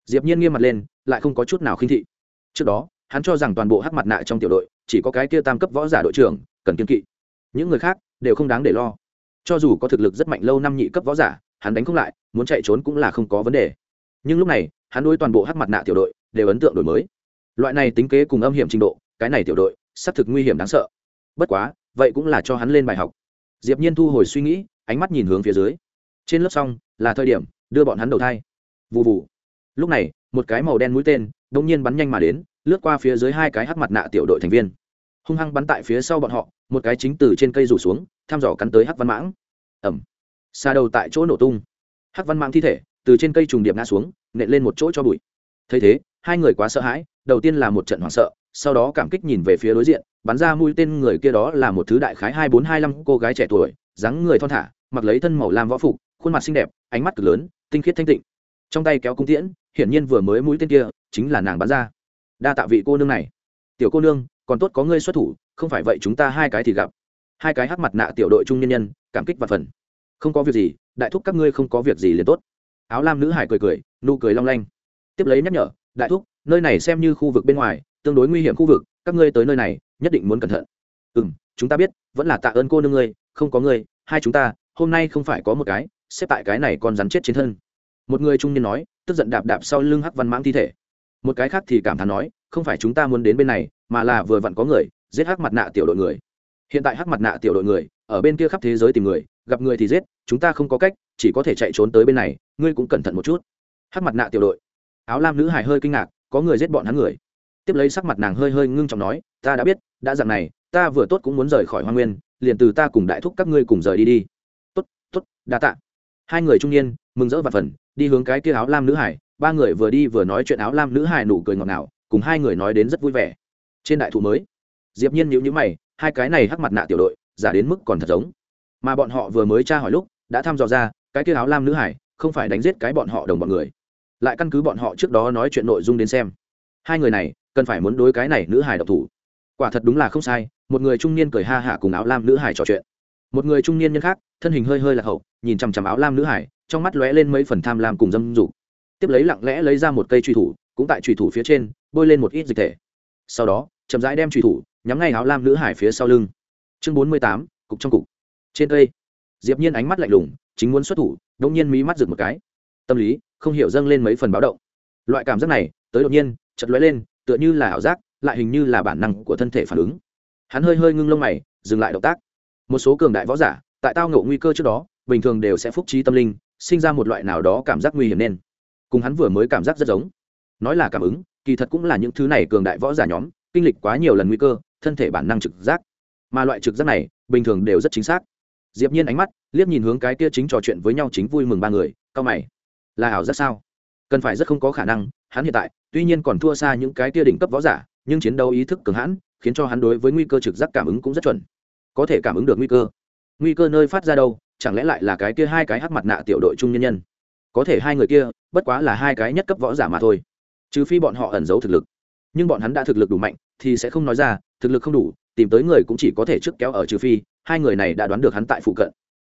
S1: diệp nhiên nghiêm mặt lên, lại không có chút nào khinh thị. Trước đó hắn cho rằng toàn bộ hắc mặt nạ trong tiểu đội, chỉ có cái kia tam cấp võ giả đội trưởng, cần kiên kỵ. Những người khác đều không đáng để lo. Cho dù có thực lực rất mạnh lâu năm nhị cấp võ giả, hắn đánh không lại, muốn chạy trốn cũng là không có vấn đề. Nhưng lúc này, hắn đối toàn bộ hắc mặt nạ tiểu đội đều ấn tượng đổi mới. Loại này tính kế cùng âm hiểm trình độ, cái này tiểu đội, xác thực nguy hiểm đáng sợ. Bất quá, vậy cũng là cho hắn lên bài học. Diệp nhiên thu hồi suy nghĩ, ánh mắt nhìn hướng phía dưới. Trên lớp xong, là thời điểm, đưa bọn hắn đầu thai. Vụ vụ. lúc này, một cái màu đen mũi tên đông nhiên bắn nhanh mà đến lướt qua phía dưới hai cái hắc mặt nạ tiểu đội thành viên. Hung hăng bắn tại phía sau bọn họ, một cái chính từ trên cây rủ xuống, thăm dò cắn tới hắc văn mãng. Ẩm xa đầu tại chỗ nổ tung. Hắc văn mãng thi thể từ trên cây trùng điệp ngã xuống, nện lên một chỗ cho bụi. Thấy thế, hai người quá sợ hãi, đầu tiên là một trận hoảng sợ, sau đó cảm kích nhìn về phía đối diện, bắn ra mũi tên người kia đó là một thứ đại khái hai bốn hai năm cô gái trẻ tuổi, dáng người thon thả, mặc lấy thân màu lam võ phục, khuôn mặt xinh đẹp, ánh mắt cực lớn, tinh khiết thanh tịnh. Trong tay kéo cung tiễn, hiển nhiên vừa mới mũi tên kia, chính là nàng bắn ra đa tạ vị cô nương này. Tiểu cô nương, còn tốt có ngươi xuất thủ, không phải vậy chúng ta hai cái thì gặp. Hai cái hắc mặt nạ tiểu đội trung nhân nhân, cảm kích và phần. Không có việc gì, đại thúc các ngươi không có việc gì liền tốt. Áo lam nữ hải cười cười, nụ cười long lanh. Tiếp lấy nhắc nhở, đại thúc, nơi này xem như khu vực bên ngoài, tương đối nguy hiểm khu vực, các ngươi tới nơi này, nhất định muốn cẩn thận. Ừ m chúng ta biết, vẫn là tạ ơn cô nương ngươi, không có ngươi, hai chúng ta, hôm nay không phải có một cái, xếp tại cái này còn rắn chết trên thân. Một người trung niên nói, tức giận đạp đạp sau lưng hắc văn mãng thi thể một cái khác thì cảm thán nói, không phải chúng ta muốn đến bên này, mà là vừa vặn có người, giết hắc mặt nạ tiểu đội người. Hiện tại hắc mặt nạ tiểu đội người, ở bên kia khắp thế giới tìm người, gặp người thì giết, chúng ta không có cách, chỉ có thể chạy trốn tới bên này, ngươi cũng cẩn thận một chút. Hắc mặt nạ tiểu đội. Áo lam nữ hải hơi kinh ngạc, có người giết bọn hắn người. Tiếp lấy sắc mặt nàng hơi hơi ngưng trọng nói, ta đã biết, đã dặn này, ta vừa tốt cũng muốn rời khỏi hoa nguyên, liền từ ta cùng đại thúc các ngươi cùng rời đi đi. Tốt tốt, đa tạ. Hai người trung niên, mừng rỡ và phần, đi hướng cái kia áo lam nữ hải ba người vừa đi vừa nói chuyện áo lam nữ hải nụ cười ngọt ngào, cùng hai người nói đến rất vui vẻ. Trên đại thụ mới, diệp nhiên nhíu nhíu mày, hai cái này hắc mặt nạ tiểu đội, giả đến mức còn thật giống. Mà bọn họ vừa mới tra hỏi lúc, đã thăm dò ra, cái kia áo lam nữ hải không phải đánh giết cái bọn họ đồng bọn người. Lại căn cứ bọn họ trước đó nói chuyện nội dung đến xem. Hai người này, cần phải muốn đối cái này nữ hải độc thủ. Quả thật đúng là không sai, một người trung niên cười ha hả cùng áo lam nữ hải trò chuyện. Một người trung niên nhân khác, thân hình hơi hơi là hậu, nhìn chằm chằm áo lam nữ hải trong mắt lóe lên mấy phần tham lam cùng dâm dục tiếp lấy lặng lẽ lấy ra một cây truy thủ, cũng tại truy thủ phía trên, bôi lên một ít dịch thể. Sau đó, chậm rãi đem truy thủ nhắm ngay áo lam nữ hải phía sau lưng. Chương bốn mươi tám, cục trong cục. Trên cây, diệp nhiên ánh mắt lạnh lùng, chính muốn xuất thủ đông nhiên mí mắt rực một cái. Tâm lý không hiểu dâng lên mấy phần báo động. Loại cảm giác này, tới đột nhiên chật lóe lên, tựa như là ảo giác, lại hình như là bản năng của thân thể phản ứng. Hắn hơi hơi ngưng lông mày, dừng lại động tác. Một số cường đại võ giả, tại tao ngộ nguy cơ trước đó, bình thường đều sẽ phúc trí tâm linh, sinh ra một loại nào đó cảm giác nguy hiểm nên cùng hắn vừa mới cảm giác rất giống. Nói là cảm ứng, kỳ thật cũng là những thứ này cường đại võ giả nhóm, kinh lịch quá nhiều lần nguy cơ, thân thể bản năng trực giác. Mà loại trực giác này, bình thường đều rất chính xác. Diệp nhiên ánh mắt, liếc nhìn hướng cái kia chính trò chuyện với nhau chính vui mừng ba người, cao mày. Là ảo giác sao? Cần phải rất không có khả năng, hắn hiện tại, tuy nhiên còn thua xa những cái kia đỉnh cấp võ giả, nhưng chiến đấu ý thức cường hãn, khiến cho hắn đối với nguy cơ trực giác cảm ứng cũng rất chuẩn. Có thể cảm ứng được nguy cơ. Nguy cơ nơi phát ra đâu, chẳng lẽ lại là cái kia hai cái hắc mặt nạ tiểu đội trung nhân nhân? Có thể hai người kia bất quá là hai cái nhất cấp võ giả mà thôi. Trừ phi bọn họ ẩn giấu thực lực. Nhưng bọn hắn đã thực lực đủ mạnh, thì sẽ không nói ra, thực lực không đủ, tìm tới người cũng chỉ có thể trước kéo ở trừ phi, hai người này đã đoán được hắn tại phụ cận.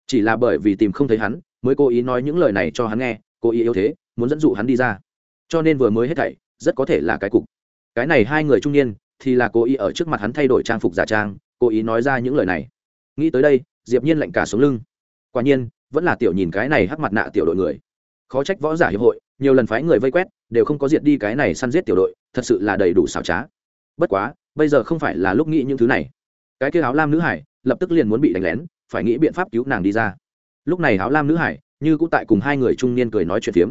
S1: Chỉ là bởi vì tìm không thấy hắn, mới cố ý nói những lời này cho hắn nghe, cố ý yếu thế, muốn dẫn dụ hắn đi ra. Cho nên vừa mới hết thảy, rất có thể là cái cục. Cái này hai người trung niên, thì là cố ý ở trước mặt hắn thay đổi trang phục giả trang, cố ý nói ra những lời này. Nghĩ tới đây, diệp nhiên lạnh cả sống lưng. Quả nhiên, vẫn là tiểu nhìn cái này hắc mặt nạ tiểu đội người khó trách võ giả hiệp hội, nhiều lần phái người vây quét, đều không có diệt đi cái này săn giết tiểu đội, thật sự là đầy đủ xảo trá. Bất quá, bây giờ không phải là lúc nghĩ những thứ này. Cái kia áo lam nữ hải, lập tức liền muốn bị đánh lén, phải nghĩ biện pháp cứu nàng đi ra. Lúc này áo lam nữ hải, như cũng tại cùng hai người trung niên cười nói chuyện phiếm.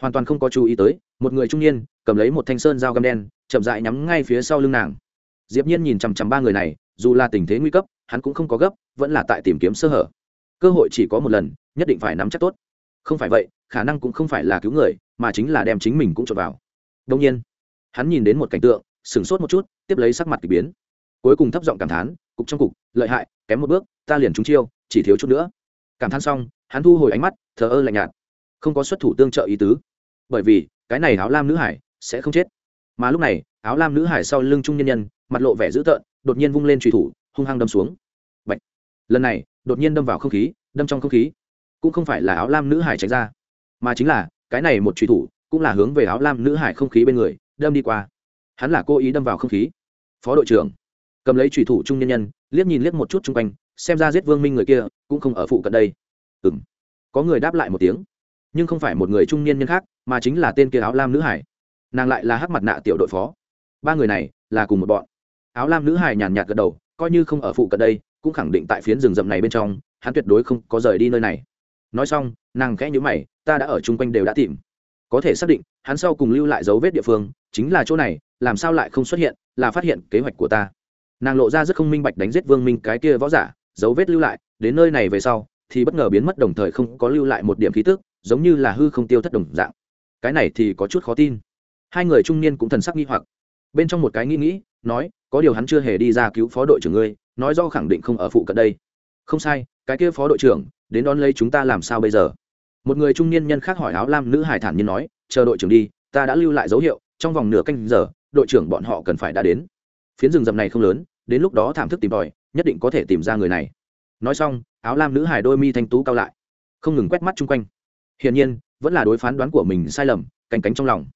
S1: Hoàn toàn không có chú ý tới, một người trung niên, cầm lấy một thanh sơn dao găm đen, chậm dại nhắm ngay phía sau lưng nàng. Diệp nhiên nhìn chằm chằm ba người này, dù là tình thế nguy cấp, hắn cũng không có gấp, vẫn là tại tìm kiếm sơ hở. Cơ hội chỉ có một lần, nhất định phải nắm chắc tốt không phải vậy, khả năng cũng không phải là cứu người, mà chính là đem chính mình cũng trộn vào. Đông nhiên, hắn nhìn đến một cảnh tượng, sửng sốt một chút, tiếp lấy sắc mặt k ỳ biến. Cuối cùng thấp giọng cảm thán, cục trong cục, lợi hại, kém một bước, ta liền trúng chiêu, chỉ thiếu chút nữa. Cảm thán xong, hắn thu hồi ánh mắt, thờ ơ lạnh nhạt. Không có xuất thủ tương trợ ý tứ. Bởi vì, cái này áo lam nữ hải sẽ không chết. Mà lúc này, áo lam nữ hải sau lưng trung nhân nhân, mặt lộ vẻ dữ tợn, đột nhiên vung lên trùy thủ, hung hăng đâm xuống. Bạch. lần này, đột nhiên đâm vào không khí, đâm trong không khí cũng không phải là áo lam nữ hải tránh ra, mà chính là, cái này một trùy thủ cũng là hướng về áo lam nữ hải không khí bên người, đâm đi qua. Hắn là cố ý đâm vào không khí. Phó đội trưởng, cầm lấy trùy thủ trung nhân nhân, liếc nhìn liếc một chút chung quanh, xem ra giết vương minh người kia cũng không ở phụ cận đây. Ừ m có người đáp lại một tiếng. Nhưng không phải một người trung niên nhân khác, mà chính là tên kia áo lam nữ hải. Nàng lại là hắc mặt nạ tiểu đội phó. Ba người này là cùng một bọn. Áo lam nữ hải nhàn nhạt gật đầu, coi như không ở phụ cận đây, cũng khẳng định tại phiến rừng rậm này bên trong, hắn tuyệt đối không có rời đi nơi này nói xong, nàng khẽ nhữ mày, ta đã ở chung quanh đều đã tìm. Có thể xác định, hắn sau cùng lưu lại dấu vết địa phương, chính là chỗ này, làm sao lại không xuất hiện, là phát hiện kế hoạch của ta. Nàng lộ ra rất không minh bạch đánh giết vương minh cái kia võ giả, dấu vết lưu lại, đến nơi này về sau, thì bất ngờ biến mất đồng thời không có lưu lại một điểm khí tức, giống như là hư không tiêu thất đồng dạng. Cái này thì có chút khó tin. Hai người trung niên cũng thần sắc nghi hoặc. Bên trong một cái nghĩ nghĩ, nói, có điều hắn chưa hề đi ra cứu phó đội trưởng ngươi, nói do khẳng định không ở phụ cận đây. Không sai cái kia phó đội trưởng, đến đón lấy chúng ta làm sao bây giờ? Một người trung niên nhân khác hỏi áo lam nữ hải thản nhiên nói, chờ đội trưởng đi, ta đã lưu lại dấu hiệu, trong vòng nửa canh giờ, đội trưởng bọn họ cần phải đã đến. Phiến rừng rậm này không lớn, đến lúc đó thảm thức tìm tòi, nhất định có thể tìm ra người này. Nói xong, áo lam nữ hải đôi mi thanh tú cao lại, không ngừng quét mắt chung quanh. Hiển nhiên, vẫn là đối phán đoán của mình sai lầm, canh cánh trong lòng.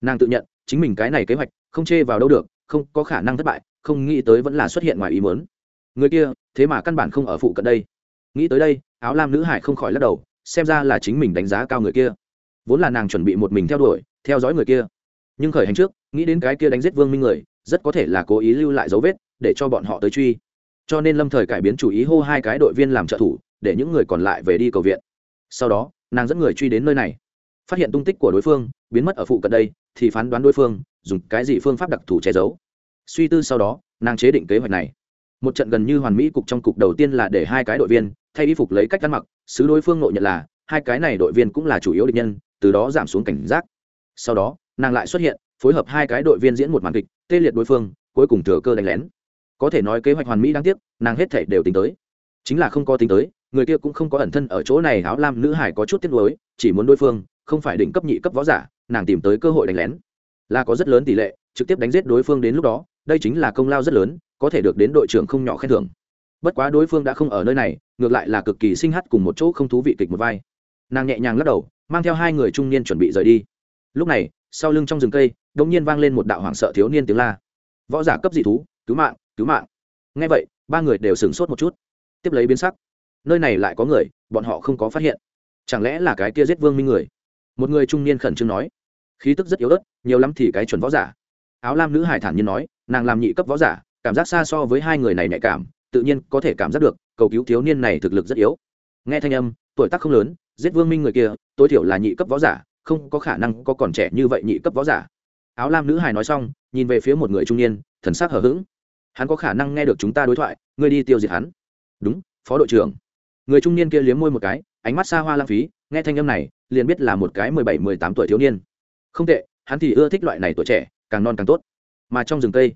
S1: Nàng tự nhận, chính mình cái này kế hoạch, không chê vào đâu được, không có khả năng thất bại, không nghĩ tới vẫn là xuất hiện ngoài ý muốn. Người kia, thế mà căn bản không ở phụ cận đây nghĩ tới đây, áo lam nữ hải không khỏi lắc đầu, xem ra là chính mình đánh giá cao người kia. Vốn là nàng chuẩn bị một mình theo đuổi, theo dõi người kia. Nhưng khởi hành trước, nghĩ đến cái kia đánh giết vương minh người, rất có thể là cố ý lưu lại dấu vết, để cho bọn họ tới truy. Cho nên lâm thời cải biến chủ ý hô hai cái đội viên làm trợ thủ, để những người còn lại về đi cầu viện. Sau đó, nàng dẫn người truy đến nơi này. Phát hiện tung tích của đối phương, biến mất ở phụ cận đây, thì phán đoán đối phương, dùng cái gì phương pháp đặc thù che giấu. Suy tư sau đó, nàng chế định kế hoạch này. Một trận gần như hoàn mỹ cục trong cục đầu tiên là để hai cái đội viên thay y phục lấy cách ăn mặc, xứ đối phương nội nhận là, hai cái này đội viên cũng là chủ yếu địch nhân, từ đó giảm xuống cảnh giác. Sau đó, nàng lại xuất hiện, phối hợp hai cái đội viên diễn một màn kịch, tê liệt đối phương, cuối cùng thừa cơ đánh lén. Có thể nói kế hoạch hoàn mỹ đáng tiếc, nàng hết thể đều tính tới. Chính là không có tính tới, người kia cũng không có ẩn thân ở chỗ này, áo lam nữ hải có chút tiếc nuối, chỉ muốn đối phương, không phải đỉnh cấp nhị cấp võ giả, nàng tìm tới cơ hội đánh lén. Là có rất lớn tỷ lệ, trực tiếp đánh giết đối phương đến lúc đó, đây chính là công lao rất lớn, có thể được đến đội trưởng không nhỏ khen thưởng bất quá đối phương đã không ở nơi này, ngược lại là cực kỳ sinh hát cùng một chỗ không thú vị kịch một vai. Nàng nhẹ nhàng lắc đầu, mang theo hai người trung niên chuẩn bị rời đi. Lúc này, sau lưng trong rừng cây đ ỗ n g nhiên vang lên một đạo hoảng sợ thiếu niên tiếng la. Võ giả cấp dị thú, cứu mạng cứu mạng. Ngay vậy, ba người đều sửng sốt một chút. Tiếp lấy biến sắc. Nơi này lại có người, bọn họ không có phát hiện. Chẳng lẽ là cái kia giết vương minh người? Một người trung niên khẩn trương nói. Khí tức rất yếu ớt, nhiều lắm thì cái chuẩn võ giả. Áo lam nữ hải thản nhiên nói, nàng làm nhị cấp võ giả, cảm giác xa so với hai người này nhạy cảm tự nhiên có thể cảm giác được, cầu cứu thiếu niên này thực lực rất yếu. Nghe thanh âm, tuổi tác không lớn, giết vương minh người kia, tối thiểu là nhị cấp võ giả, không có khả năng có còn trẻ như vậy nhị cấp võ giả. Áo lam nữ hài nói xong, nhìn về phía một người trung niên, thần sắc hở h ữ g hắn có khả năng nghe được chúng ta đối thoại, ngươi đi tiêu diệt hắn. Đúng, phó đội trưởng. Người trung niên kia liếm môi một cái, ánh mắt xa hoa lãng phí, nghe thanh âm này, liền biết là một cái mười bảy, mười tám tuổi thiếu niên. Không tệ, hắn thì ưa thích loại này tuổi trẻ, càng non càng tốt. Mà trong rừng cây,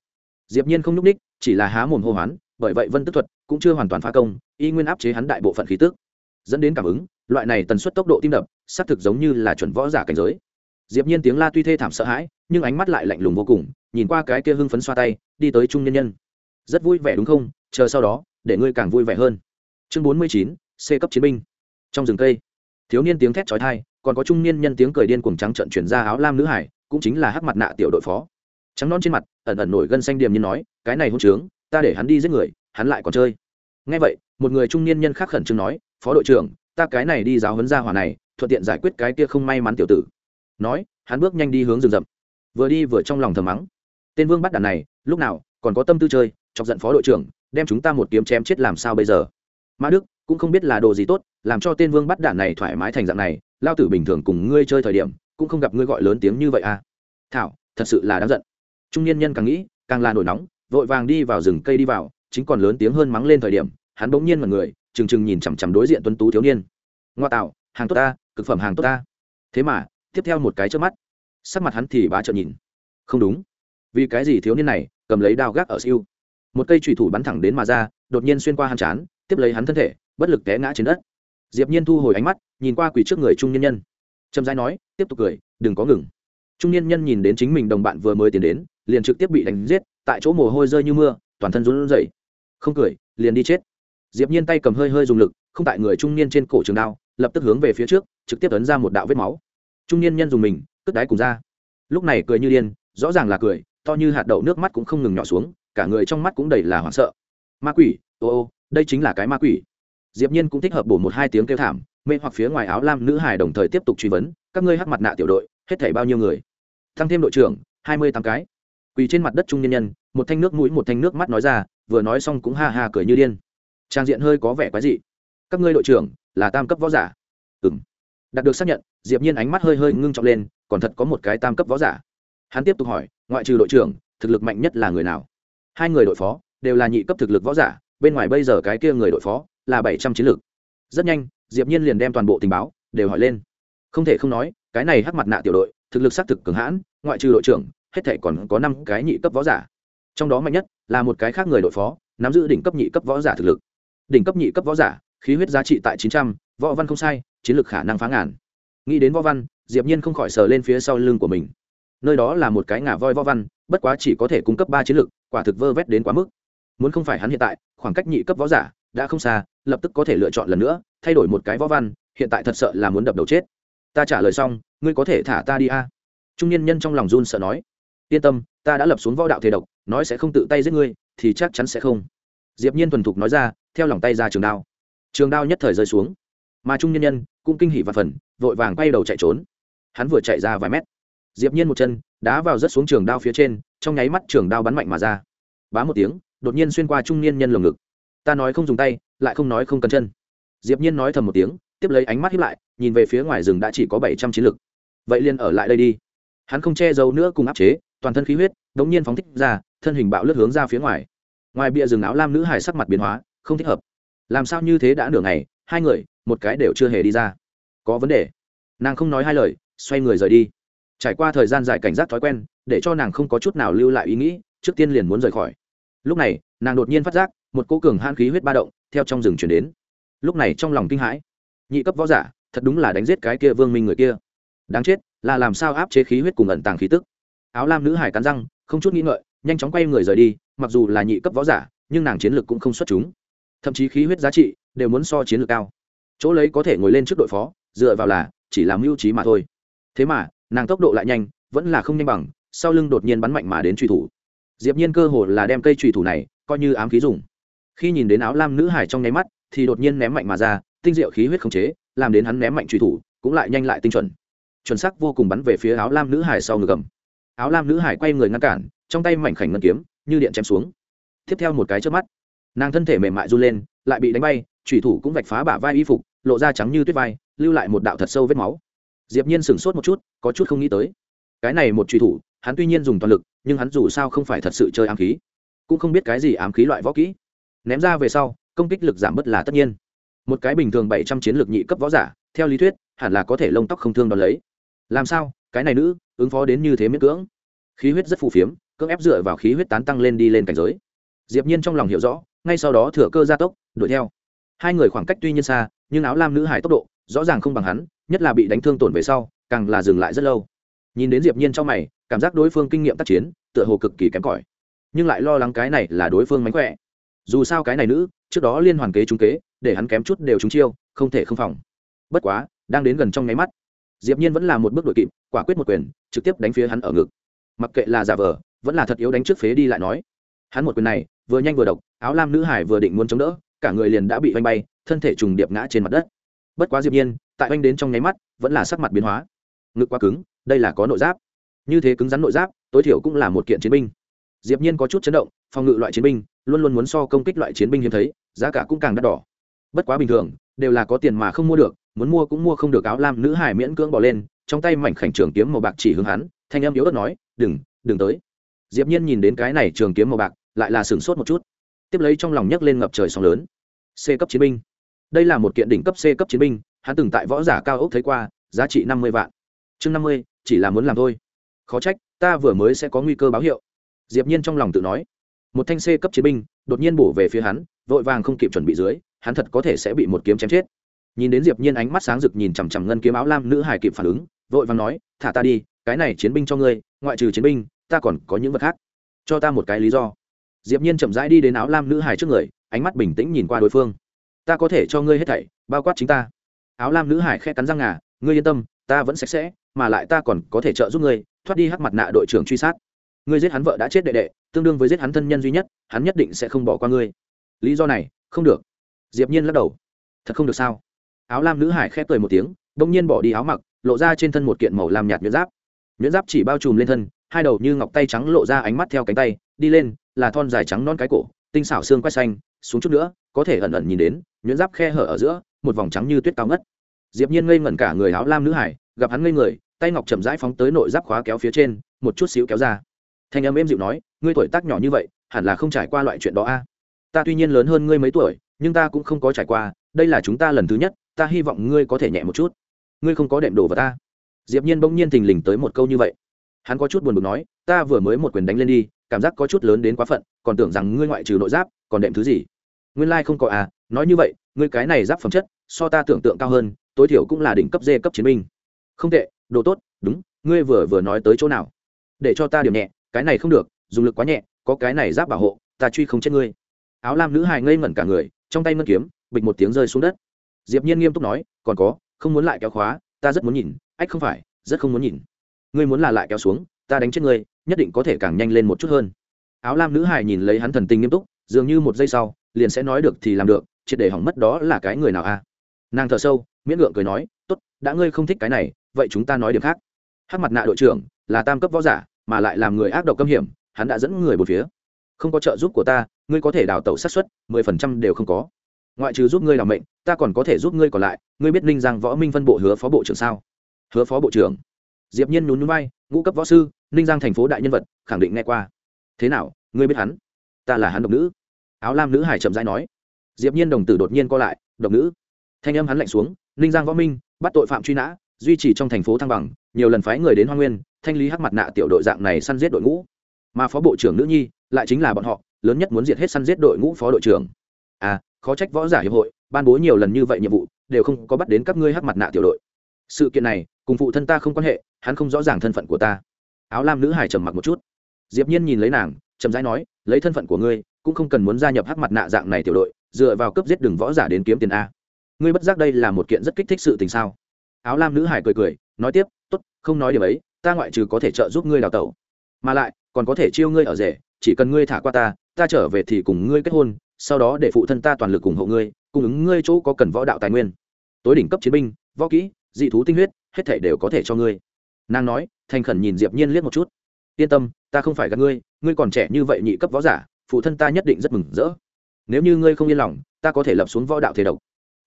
S1: diệp nhiên không n ú c ních chỉ là há mồm hô hoán bởi vậy vân tức thuật cũng chưa hoàn toàn phá công y nguyên áp chế hắn đại bộ phận khí tức dẫn đến cảm ứng loại này tần suất tốc độ tim đập xác thực giống như là chuẩn võ giả cảnh giới. Diệp nhiên tiếng la tuy thê thảm sợ hãi nhưng ánh mắt lại lạnh lùng vô cùng nhìn qua cái kia hưng phấn xoa tay đi tới trung nhân nhân. Rất vui vẻ đúng không? Chờ sau đó để ngươi càng vui vẻ hơn. Chương 49, c cấp chiến binh. Trong rừng cây thiếu niên tiếng thét chói tai còn có trung niên nhân tiếng cười điên cuồng trắng trợn chuyển ra áo lam nữ hải cũng chính là hắc mặt nạ tiểu đội phó. Trắng non trên mặt ẩn ẩn nổi gân xanh điềm như nói cái này hôn trướng ta để hắn đi giết người, hắn lại còn chơi. Nghe vậy, một người trung niên nhân khác khẩn trương nói, phó đội trưởng, ta cái này đi giáo huấn gia hỏa này, thuận tiện giải quyết cái kia không may mắn tiểu tử. Nói, hắn bước nhanh đi hướng rừng rậm. Vừa đi vừa trong lòng thầm mắng. Tên vương bắt đàn này, lúc nào còn có tâm tư chơi, chọc giận phó đội trưởng, đem chúng ta một kiếm chém chết làm sao bây giờ? Ma đức cũng không biết là đồ gì tốt, làm cho tên vương bắt đạn này thoải mái thành dạng này, lao tử bình thường cùng ngươi chơi thời điểm, cũng không gặp ngươi gọi lớn tiếng như vậy à. Thảo, thật sự là đáng giận. Trung niên nhân càng nghĩ, càng là nổi nóng vội vàng đi vào rừng cây đi vào, chính còn lớn tiếng hơn mắng lên thời điểm, hắn bỗng nhiên mọi người, trừng trừng nhìn chằm chằm đối diện tuấn tú thiếu niên. Ngoa tạo, hàng tốt ta, cực phẩm hàng tốt ta. Thế mà, tiếp theo một cái trước mắt, sắc mặt hắn thì bá trợ nhìn. Không đúng. Vì cái gì thiếu niên này cầm lấy đao gác ở siêu? Một cây trùy thủ bắn thẳng đến mà ra, đột nhiên xuyên qua hắn chán, tiếp lấy hắn thân thể, bất lực té ngã trên đất. Diệp nhiên thu hồi ánh mắt, nhìn qua quỷ trước người trung nhân nhân. Trầm rãi nói, tiếp tục cười, đừng có ngừng. Trung nhân nhân nhìn đến chính mình đồng bạn vừa mới tiến đến, liền trực tiếp bị đánh giết tại chỗ mồ hôi rơi như mưa, toàn thân run rẩy. Không cười, liền đi chết. Diệp nhiên tay cầm hơi hơi dùng lực, không tại người trung niên trên cổ trường đao, lập tức hướng về phía trước, trực tiếp ấn ra một đạo vết máu. Trung niên nhân dùng mình, cất đáy cùng ra. Lúc này cười như điên, rõ ràng là cười, to như hạt đậu nước mắt cũng không ngừng nhỏ xuống, cả người trong mắt cũng đầy là hoảng sợ. Ma quỷ, ô ô, đây chính là cái ma quỷ. Diệp nhiên cũng thích hợp bổ một hai tiếng kêu thảm, mê hoặc phía ngoài áo lam nữ hài đồng thời tiếp tục truy vấn, các ngươi hắc mặt nạ tiểu đội, hết thảy bao nhiêu người? Tăng thêm đội trưởng, hai mươi tám cái quỳ trên mặt đất trung nhân nhân, một thanh nước mũi, một thanh nước mắt nói ra, vừa nói xong cũng ha ha cười như điên. Trang diện hơi có vẻ quái dị. Các ngươi đội trưởng, là tam cấp võ giả. Ừ m đạt được xác nhận, diệp nhiên ánh mắt hơi hơi ngưng trọng lên, còn thật có một cái tam cấp võ giả. Hắn tiếp tục hỏi, ngoại trừ đội trưởng, thực lực mạnh nhất là người nào? Hai người đội phó, đều là nhị cấp thực lực võ giả, bên ngoài bây giờ cái kia người đội phó, là bảy trăm chiến lực. Rất nhanh, diệp nhiên liền đem toàn bộ tình báo, đều hỏi lên. Không thể không nói, cái này hắc mặt nạ tiểu đội, thực lực xác thực cường hãn, ngoại trừ đội trưởng hết thể còn có năm cái nhị cấp võ giả. Trong đó mạnh nhất là một cái khác người đội phó, nắm giữ đỉnh cấp nhị cấp võ giả thực lực. Đỉnh cấp nhị cấp võ giả, khí huyết giá trị tại chín trăm, võ văn không sai, chiến lược khả năng phá ngàn. Nghĩ đến võ văn, diệp nhiên không khỏi sờ lên phía sau lưng của mình. Nơi đó là một cái ngà voi võ văn, bất quá chỉ có thể cung cấp ba chiến lược quả thực vơ vét đến quá mức. Muốn không phải hắn hiện tại, khoảng cách nhị cấp võ giả đã không xa, lập tức có thể lựa chọn lần nữa, thay đổi một cái võ văn, hiện tại thật sợ là muốn đập đầu chết. Ta trả lời xong, ngươi có thể thả ta đi a. Trung niên nhân trong lòng run sợ nói yên tâm, ta đã lập xuống võ đạo thể độc, nói sẽ không tự tay giết ngươi, thì chắc chắn sẽ không. Diệp nhiên thuần thục nói ra, theo lòng tay ra trường đao. Trường đao nhất thời rơi xuống. Mà trung nhân nhân cũng kinh hỉ và phần, vội vàng quay đầu chạy trốn. Hắn vừa chạy ra vài mét. Diệp nhiên một chân đá vào rất xuống trường đao phía trên, trong nháy mắt trường đao bắn mạnh mà ra. Bá một tiếng, đột nhiên xuyên qua trung niên nhân lồng ngực. Ta nói không dùng tay, lại không nói không cần chân. Diệp nhiên nói thầm một tiếng, tiếp lấy ánh mắt hiếp lại, nhìn về phía ngoài rừng đã chỉ có bảy trăm chiến lực. Vậy liền ở lại đây đi. Hắn không che giấu nữa cùng áp chế toàn thân khí huyết đống nhiên phóng thích ra, thân hình bạo lướt hướng ra phía ngoài. Ngoài bịa rừng áo lam nữ hải sắc mặt biến hóa, không thích hợp. Làm sao như thế đã nửa ngày, hai người, một cái đều chưa hề đi ra. Có vấn đề. Nàng không nói hai lời, xoay người rời đi. Trải qua thời gian dài cảnh giác thói quen, để cho nàng không có chút nào lưu lại ý nghĩ, trước tiên liền muốn rời khỏi. Lúc này, nàng đột nhiên phát giác, một cô cường han khí huyết ba động, theo trong rừng chuyển đến. Lúc này trong lòng kinh hãi. Nhị cấp võ giả, thật đúng là đánh giết cái kia vương minh người kia. Đáng chết, là làm sao áp chế khí huyết cùng ẩn tàng khí tức? Áo lam nữ hải cắn răng, không chút nghĩ ngợi, nhanh chóng quay người rời đi, mặc dù là nhị cấp võ giả, nhưng nàng chiến lược cũng không xuất chúng. Thậm chí khí huyết giá trị đều muốn so chiến lược cao. Chỗ lấy có thể ngồi lên trước đội phó, dựa vào là chỉ làm mưu trí mà thôi. Thế mà, nàng tốc độ lại nhanh, vẫn là không nhanh bằng, sau lưng đột nhiên bắn mạnh mà đến truy thủ. Diệp nhiên cơ hồ là đem cây truy thủ này coi như ám khí dùng. Khi nhìn đến áo lam nữ hải trong nháy mắt, thì đột nhiên ném mạnh mà ra, tinh diệu khí huyết khống chế, làm đến hắn ném mạnh truy thủ, cũng lại nhanh lại tinh chuẩn. Chuẩn xác vô cùng bắn về phía áo lam nữ hải sau ngực gầm áo lam nữ hải quay người ngăn cản, trong tay mảnh khảnh ngân kiếm, như điện chém xuống. Tiếp theo một cái trước mắt, nàng thân thể mềm mại run lên, lại bị đánh bay thủy thủ cũng vạch phá bả vai y phục, lộ ra trắng như tuyết vai, lưu lại một đạo thật sâu vết máu. Diệp nhiên sửng sốt một chút, có chút không nghĩ tới. Cái này một truy thủ, hắn tuy nhiên dùng toàn lực, nhưng hắn dù sao không phải thật sự chơi ám khí, cũng không biết cái gì ám khí loại võ kỹ. Ném ra về sau, công kích lực giảm bớt là tất nhiên. Một cái bình thường bảy trăm chiến lược nhị cấp võ giả, theo lý thuyết, hẳn là có thể lông tóc không thương đón lấy. Làm sao? Cái này nữ, ứng phó đến như thế miễn cưỡng. Khí huyết rất phù phiếm, cưỡng ép dựa vào khí huyết tán tăng lên đi lên cảnh giới. Diệp nhiên trong lòng hiểu rõ, ngay sau đó thừa cơ gia tốc, đuổi theo. Hai người khoảng cách tuy nhiên xa, nhưng áo lam nữ hải tốc độ, rõ ràng không bằng hắn, nhất là bị đánh thương tổn về sau, càng là dừng lại rất lâu. Nhìn đến diệp nhiên trong mày, cảm giác đối phương kinh nghiệm tác chiến, tựa hồ cực kỳ kém cỏi. Nhưng lại lo lắng cái này là đối phương mánh khỏe. Dù sao cái này nữ, trước đó liên hoàn kế trúng kế, để hắn kém chút đều trúng chiêu, không thể không phòng. Bất quá, đang đến gần trong nháy mắt diệp nhiên vẫn là một bước đội kịp, quả quyết một quyền, trực tiếp đánh phía hắn ở ngực. Mặc kệ là giả vờ, vẫn là thật yếu đánh trước phế đi lại nói. Hắn một quyền này, vừa nhanh vừa độc, áo lam nữ hải vừa định muốn chống đỡ, cả người liền đã bị vanh bay, thân thể trùng điệp ngã trên mặt đất. Bất quá diệp nhiên, tại vanh đến trong nháy mắt, vẫn là sắc mặt biến hóa. Ngực quá cứng, đây là có nội giáp. Như thế cứng rắn nội giáp, tối thiểu cũng là một kiện chiến binh. Diệp nhiên có chút chấn động, phòng ngự loại chiến binh, luôn luôn muốn so công kích loại chiến binh hiếm thấy, giá cả cũng càng đắt đỏ. Bất quá bình thường, đều là có tiền mà không mua được muốn mua cũng mua không được áo lam nữ hải miễn cưỡng bỏ lên, trong tay mảnh khảnh trường kiếm màu bạc chỉ hướng hắn, thanh âm yếu ớt nói, đừng đừng tới. Diệp nhiên nhìn đến cái này trường kiếm màu bạc, lại là sửng sốt một chút. Tiếp lấy trong lòng nhấc lên ngập trời sóng lớn. C cấp chiến binh. Đây là một kiện đỉnh cấp c cấp chiến binh, hắn từng tại võ giả cao ốc thấy qua, giá trị năm mươi vạn. Chương năm mươi, chỉ là muốn làm thôi. Khó trách, ta vừa mới sẽ có nguy cơ báo hiệu. Diệp nhiên trong lòng tự nói. Một thanh c cấp chiến binh, đột nhiên bổ về phía hắn, vội vàng không kịp chuẩn bị dưới, hắn thật có thể sẽ bị một kiếm chém chết nhìn đến diệp nhiên ánh mắt sáng rực nhìn chằm chằm ngân kiếm áo lam nữ hải kịp phản ứng, vội vàng nói, thả ta đi, cái này chiến binh cho ngươi, ngoại trừ chiến binh, ta còn có những vật khác. Cho ta một cái lý do. Diệp nhiên chậm rãi đi đến áo lam nữ hải trước người, ánh mắt bình tĩnh nhìn qua đối phương. Ta có thể cho ngươi hết thảy, bao quát chính ta. Áo lam nữ hải khẽ cắn răng ngà, ngươi yên tâm, ta vẫn sạch sẽ, mà lại ta còn có thể trợ giúp ngươi, thoát đi hắc mặt nạ đội trưởng truy sát. Ngươi giết hắn vợ đã chết đệ đệ, tương đương với giết hắn thân nhân duy nhất, hắn nhất định sẽ không bỏ qua ngươi. Lý do này, không được. Diệp nhiên lắc đầu. Thật không được sao? Áo lam nữ hải khép cười một tiếng, bỗng nhiên bỏ đi áo mặc, lộ ra trên thân một kiện màu lam nhạt nhuyễn giáp. Nhuyễn giáp chỉ bao trùm lên thân, hai đầu như ngọc tay trắng lộ ra ánh mắt theo cánh tay, đi lên, là thon dài trắng non cái cổ, tinh xảo xương quay xanh, xuống chút nữa, có thể ẩn ẩn nhìn đến, nhuyễn giáp khe hở ở giữa, một vòng trắng như tuyết cao ngất. Diệp nhiên ngây ngẩn cả người áo lam nữ hải, gặp hắn ngây người, tay ngọc chậm rãi phóng tới nội giáp khóa kéo phía trên, một chút xíu kéo ra. Thanh âm êm dịu nói, ngươi tuổi tác nhỏ như vậy, hẳn là không trải qua loại chuyện đó a. Ta tuy nhiên lớn hơn ngươi mấy tuổi, nhưng ta cũng không có trải qua, đây là chúng ta lần thứ nhất ta hy vọng ngươi có thể nhẹ một chút. Ngươi không có đệm đồ vào ta. Diệp nhiên bỗng nhiên thình lình tới một câu như vậy. Hắn có chút buồn bực nói, ta vừa mới một quyền đánh lên đi, cảm giác có chút lớn đến quá phận, còn tưởng rằng ngươi ngoại trừ nội giáp, còn đệm thứ gì. Nguyên lai like không có à nói như vậy, ngươi cái này giáp phẩm chất, so ta tưởng tượng cao hơn, tối thiểu cũng là đỉnh cấp dê cấp chiến binh. Không tệ, đồ tốt, đúng, ngươi vừa vừa nói tới chỗ nào. Để cho ta điểm nhẹ, cái này không được, dùng lực quá nhẹ, có cái này giáp bảo hộ, ta truy không chết ngươi. Áo lam nữ hài ngây ngẩn cả người, trong tay ngân kiếm, bịch một tiếng rơi xuống đất diệp nhiên nghiêm túc nói, còn có, không muốn lại kéo khóa, ta rất muốn nhìn, ách không phải, rất không muốn nhìn. Ngươi muốn là lại kéo xuống, ta đánh chết ngươi, nhất định có thể càng nhanh lên một chút hơn. Áo lam nữ hài nhìn lấy hắn thần tình nghiêm túc, dường như một giây sau, liền sẽ nói được thì làm được, triệt để hỏng mất đó là cái người nào a nàng thở sâu, miễn ngượng cười nói, tốt, đã ngươi không thích cái này, vậy chúng ta nói điểm khác. Hát mặt nạ đội trưởng, là tam cấp võ giả, mà lại làm người ác độc câm hiểm, hắn đã dẫn người một phía. Không có trợ giúp của ta, ngươi có thể đào tẩu sát xuất mười phần trăm đều không có ngoại trừ giúp ngươi làm mệnh, ta còn có thể giúp ngươi còn lại. Ngươi biết ninh giang võ minh phân bộ hứa phó bộ trưởng sao? Hứa phó bộ trưởng? Diệp nhiên nhún nhún vai, ngũ cấp võ sư ninh giang thành phố đại nhân vật, khẳng định nghe qua. Thế nào, ngươi biết hắn? Ta là hắn độc nữ. Áo lam nữ hải chậm rãi nói. Diệp nhiên đồng tử đột nhiên co lại, độc nữ. Thanh âm hắn lạnh xuống ninh giang võ minh, bắt tội phạm truy nã, duy trì trong thành phố thăng bằng, nhiều lần phái người đến hoa nguyên, thanh lý hắc mặt nạ tiểu đội dạng này săn giết đội ngũ. Mà phó bộ trưởng nữ nhi, lại chính là bọn họ, lớn nhất muốn diệt hết săn giết đội ngũ phó đội trưởng. À khó trách võ giả hiệp hội, ban bố nhiều lần như vậy nhiệm vụ, đều không có bắt đến các ngươi hắc mặt nạ tiểu đội. Sự kiện này, cùng phụ thân ta không quan hệ, hắn không rõ ràng thân phận của ta. Áo lam nữ hải trầm mặc một chút. Diệp nhiên nhìn lấy nàng trầm rãi nói, lấy thân phận của ngươi, cũng không cần muốn gia nhập hắc mặt nạ dạng này tiểu đội, dựa vào cấp giết đường võ giả đến kiếm tiền a. Ngươi bất giác đây là một kiện rất kích thích sự tình sao? Áo lam nữ hải cười cười, nói tiếp, tốt, không nói điều ấy, ta ngoại trừ có thể trợ giúp ngươi đào tẩu. Mà lại, còn có thể chiêu ngươi ở rể, chỉ cần ngươi thả qua ta ta trở về thì cùng ngươi kết hôn sau đó để phụ thân ta toàn lực ủng hộ ngươi, cung ứng ngươi chỗ có cần võ đạo tài nguyên. Tối đỉnh cấp chiến binh, võ kỹ, dị thú tinh huyết, hết thể đều có thể cho ngươi. Nàng nói, thành khẩn nhìn diệp nhiên liếc một chút. Yên tâm, ta không phải gạt ngươi ngươi còn trẻ như vậy nhị cấp võ giả, phụ thân ta nhất định rất mừng rỡ. Nếu như ngươi không yên lòng, ta có thể lập xuống võ đạo thế độc.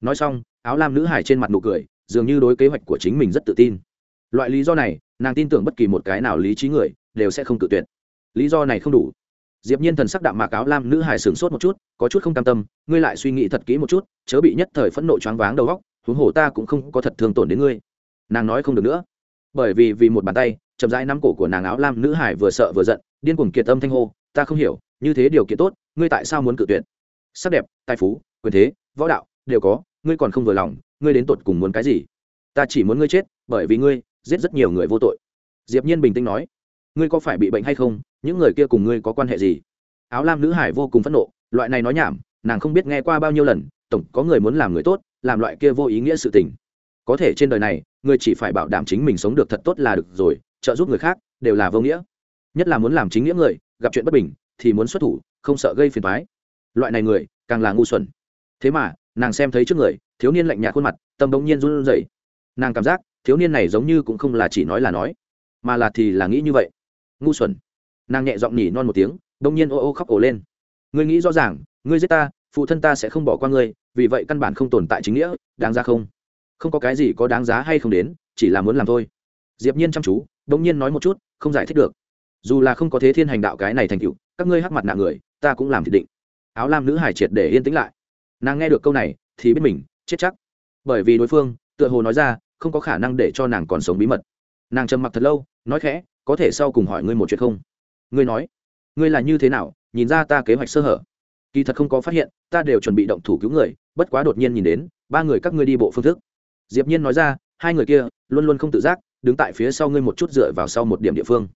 S1: Nói xong, áo lam nữ hải trên mặt nụ cười, dường như đối kế hoạch của chính mình rất tự tin. Loại lý do này, nàng tin tưởng bất kỳ một cái nào lý trí người, đều sẽ không tự tuyệt. Lý do này không đủ diệp nhiên thần sắc đạm mạc áo lam nữ hải sửng sốt một chút, có chút không cam tâm, ngươi lại suy nghĩ thật kỹ một chút, chớ bị nhất thời phẫn nộ choáng váng đầu óc, huống hồ ta cũng không có thật thương tổn đến ngươi. Nàng nói không được nữa. Bởi vì vì một bàn tay, chậm rãi nắm cổ của nàng áo lam nữ hải vừa sợ vừa giận, điên cuồng kiệt âm thanh hô, ta không hiểu, như thế điều kiện tốt, ngươi tại sao muốn cự tuyệt? Sắc đẹp, tài phú, quyền thế, võ đạo, đều có, ngươi còn không vừa lòng, ngươi đến tột cùng muốn cái gì? Ta chỉ muốn ngươi chết, bởi vì ngươi giết rất nhiều người vô tội. Diệp nhiên bình tĩnh nói ngươi có phải bị bệnh hay không? Những người kia cùng ngươi có quan hệ gì? Áo lam nữ hải vô cùng phẫn nộ, loại này nói nhảm, nàng không biết nghe qua bao nhiêu lần, tổng có người muốn làm người tốt, làm loại kia vô ý nghĩa sự tình. Có thể trên đời này, người chỉ phải bảo đảm chính mình sống được thật tốt là được rồi, trợ giúp người khác đều là vô nghĩa. Nhất là muốn làm chính nghĩa người, gặp chuyện bất bình thì muốn xuất thủ, không sợ gây phiền toái. Loại này người, càng là ngu xuẩn. Thế mà, nàng xem thấy trước người, thiếu niên lạnh nhạt khuôn mặt, tâm bỗng nhiên run rẩy. Nàng cảm giác, thiếu niên này giống như cũng không là chỉ nói là nói, mà là thì là nghĩ như vậy ngu xuẩn. Nàng nhẹ giọng nhỉ non một tiếng, đông nhiên ô ô khóc ổ lên. Ngươi nghĩ rõ ràng, ngươi giết ta, phụ thân ta sẽ không bỏ qua ngươi, vì vậy căn bản không tồn tại chính nghĩa, đáng ra không? Không có cái gì có đáng giá hay không đến, chỉ là muốn làm thôi. Diệp nhiên chăm chú, đông nhiên nói một chút, không giải thích được. Dù là không có thế thiên hành đạo cái này thành tựu, các ngươi hắc mặt nạ người, ta cũng làm thiệt định. Áo lam nữ hải triệt để yên tĩnh lại. Nàng nghe được câu này, thì biết mình, chết chắc. Bởi vì đối phương, tựa hồ nói ra, không có khả năng để cho nàng còn sống bí mật. Nàng trầm mặc thật lâu, nói khẽ có thể sau cùng hỏi ngươi một chuyện không? Ngươi nói ngươi là như thế nào? Nhìn ra ta kế hoạch sơ hở. Kỳ thật không có phát hiện ta đều chuẩn bị động thủ cứu người bất quá đột nhiên nhìn đến ba người các ngươi đi bộ phương thức. Diệp nhiên nói ra hai người kia luôn luôn không tự giác đứng tại phía sau ngươi một chút dựa vào sau một điểm địa phương.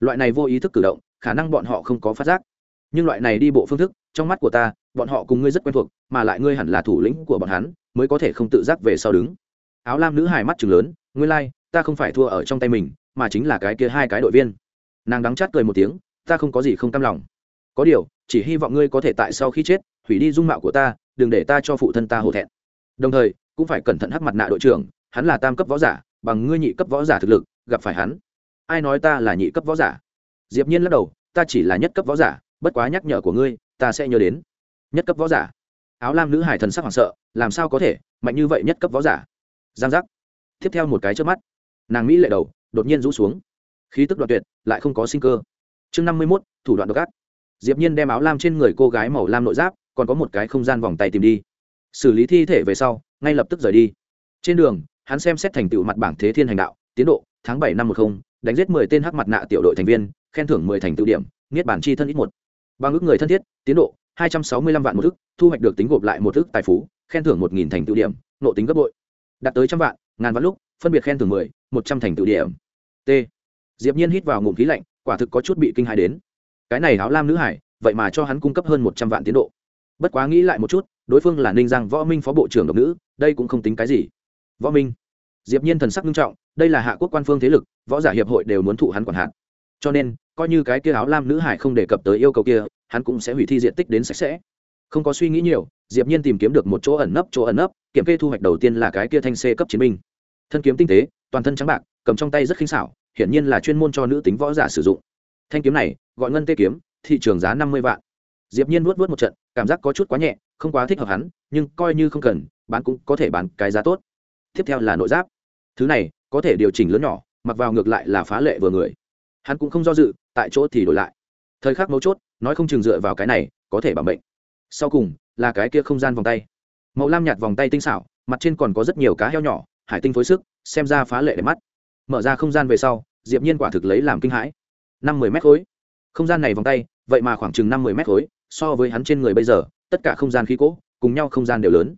S1: Loại này vô ý thức cử động khả năng bọn họ không có phát giác. Nhưng loại này đi bộ phương thức trong mắt của ta bọn họ cùng ngươi rất quen thuộc mà lại ngươi hẳn là thủ lĩnh của bọn hắn mới có thể không tự giác về sau đứng. Áo lam nữ hài mắt chừng lớn ngươi lai、like, ta không phải thua ở trong tay mình mà chính là cái kia hai cái đội viên. Nàng đắng chát cười một tiếng, ta không có gì không cam lòng. Có điều, chỉ hy vọng ngươi có thể tại sau khi chết, hủy đi dung mạo của ta, đừng để ta cho phụ thân ta hổ thẹn. Đồng thời, cũng phải cẩn thận hắc mặt nạ đội trưởng, hắn là tam cấp võ giả, bằng ngươi nhị cấp võ giả thực lực, gặp phải hắn. Ai nói ta là nhị cấp võ giả? Diệp nhiên lắc đầu, ta chỉ là nhất cấp võ giả, bất quá nhắc nhở của ngươi, ta sẽ nhớ đến. Nhất cấp võ giả. Áo lam nữ hải thần sắc hoảng sợ, làm sao có thể, mạnh như vậy nhất cấp võ giả? Giang giác. Tiếp theo một cái trước mắt, nàng mỹ lệ đầu đột nhiên rũ xuống. Khí tức đoạn tuyệt, lại không có sinh cơ. Chương năm mươi mốt, thủ đoạn độc ác. Diệp nhiên đem áo lam trên người cô gái màu lam nội giáp, còn có một cái không gian vòng tay tìm đi. Xử lý thi thể về sau, ngay lập tức rời đi. Trên đường, hắn xem xét thành tựu mặt bảng thế thiên hành đạo, tiến độ, tháng bảy năm một không, đánh giết mười tên hắc mặt nạ tiểu đội thành viên, khen thưởng mười thành tựu điểm, niết bản chi thân ít một. Bằng ước người thân thiết, tiến độ, hai trăm sáu mươi lăm vạn một ước thu hoạch được tính gộp lại một ước tài phú, khen thưởng một nghìn thành tựu điểm, nộ tính gấp bội. Đạt tới trăm vạn, ngàn vạn lúc phân biệt khen thưởng mười, một trăm thành tựu điểm. T. Diệp nhiên hít vào ngụm khí lạnh, quả thực có chút bị kinh hãi đến. Cái này áo lam nữ hải, vậy mà cho hắn cung cấp hơn một trăm vạn tiến độ. Bất quá nghĩ lại một chút, đối phương là ninh giang võ minh phó bộ trưởng độc nữ, đây cũng không tính cái gì. Võ minh. Diệp nhiên thần sắc nghiêm trọng, đây là hạ quốc quan phương thế lực, võ giả hiệp hội đều muốn thụ hắn quản hạn cho nên, coi như cái kia áo lam nữ hải không đề cập tới yêu cầu kia, hắn cũng sẽ hủy thi diện tích đến sạch sẽ. Không có suy nghĩ nhiều, diệp nhiên tìm kiếm được một chỗ ẩn nấp, chỗ ẩn nấp, kiểm kê thu hoạch đầu tiên là cái kia thanh c cấp chiến binh thân kiếm tinh tế, toàn thân trắng bạc, cầm trong tay rất khinh xảo, hiển nhiên là chuyên môn cho nữ tính võ giả sử dụng. Thanh kiếm này, gọi ngân tê kiếm, thị trường giá năm mươi vạn. Diệp nhiên nuốt nuốt một trận, cảm giác có chút quá nhẹ, không quá thích hợp hắn, nhưng coi như không cần, bán cũng có thể bán cái giá tốt. Tiếp theo là nội giáp. Thứ này, có thể điều chỉnh lớn nhỏ, mặc vào ngược lại là phá lệ vừa người. Hắn cũng không do dự, tại chỗ thì đổi lại. Thời khắc mấu chốt, nói không chừng dựa vào cái này, có thể bảo mệnh sau cùng, là cái kia không gian vòng tay. Màu lam nhạt vòng tay tinh xảo, mặt trên còn có rất nhiều cá heo nhỏ hải tinh phối sức, xem ra phá lệ để mắt. Mở ra không gian về sau, diệp nhiên quả thực lấy làm kinh hãi. Năm mươi mét khối. Không gian này vòng tay, vậy mà khoảng chừng năm mươi mét khối, so với hắn trên người bây giờ, tất cả không gian khí cỗ cùng nhau không gian đều lớn.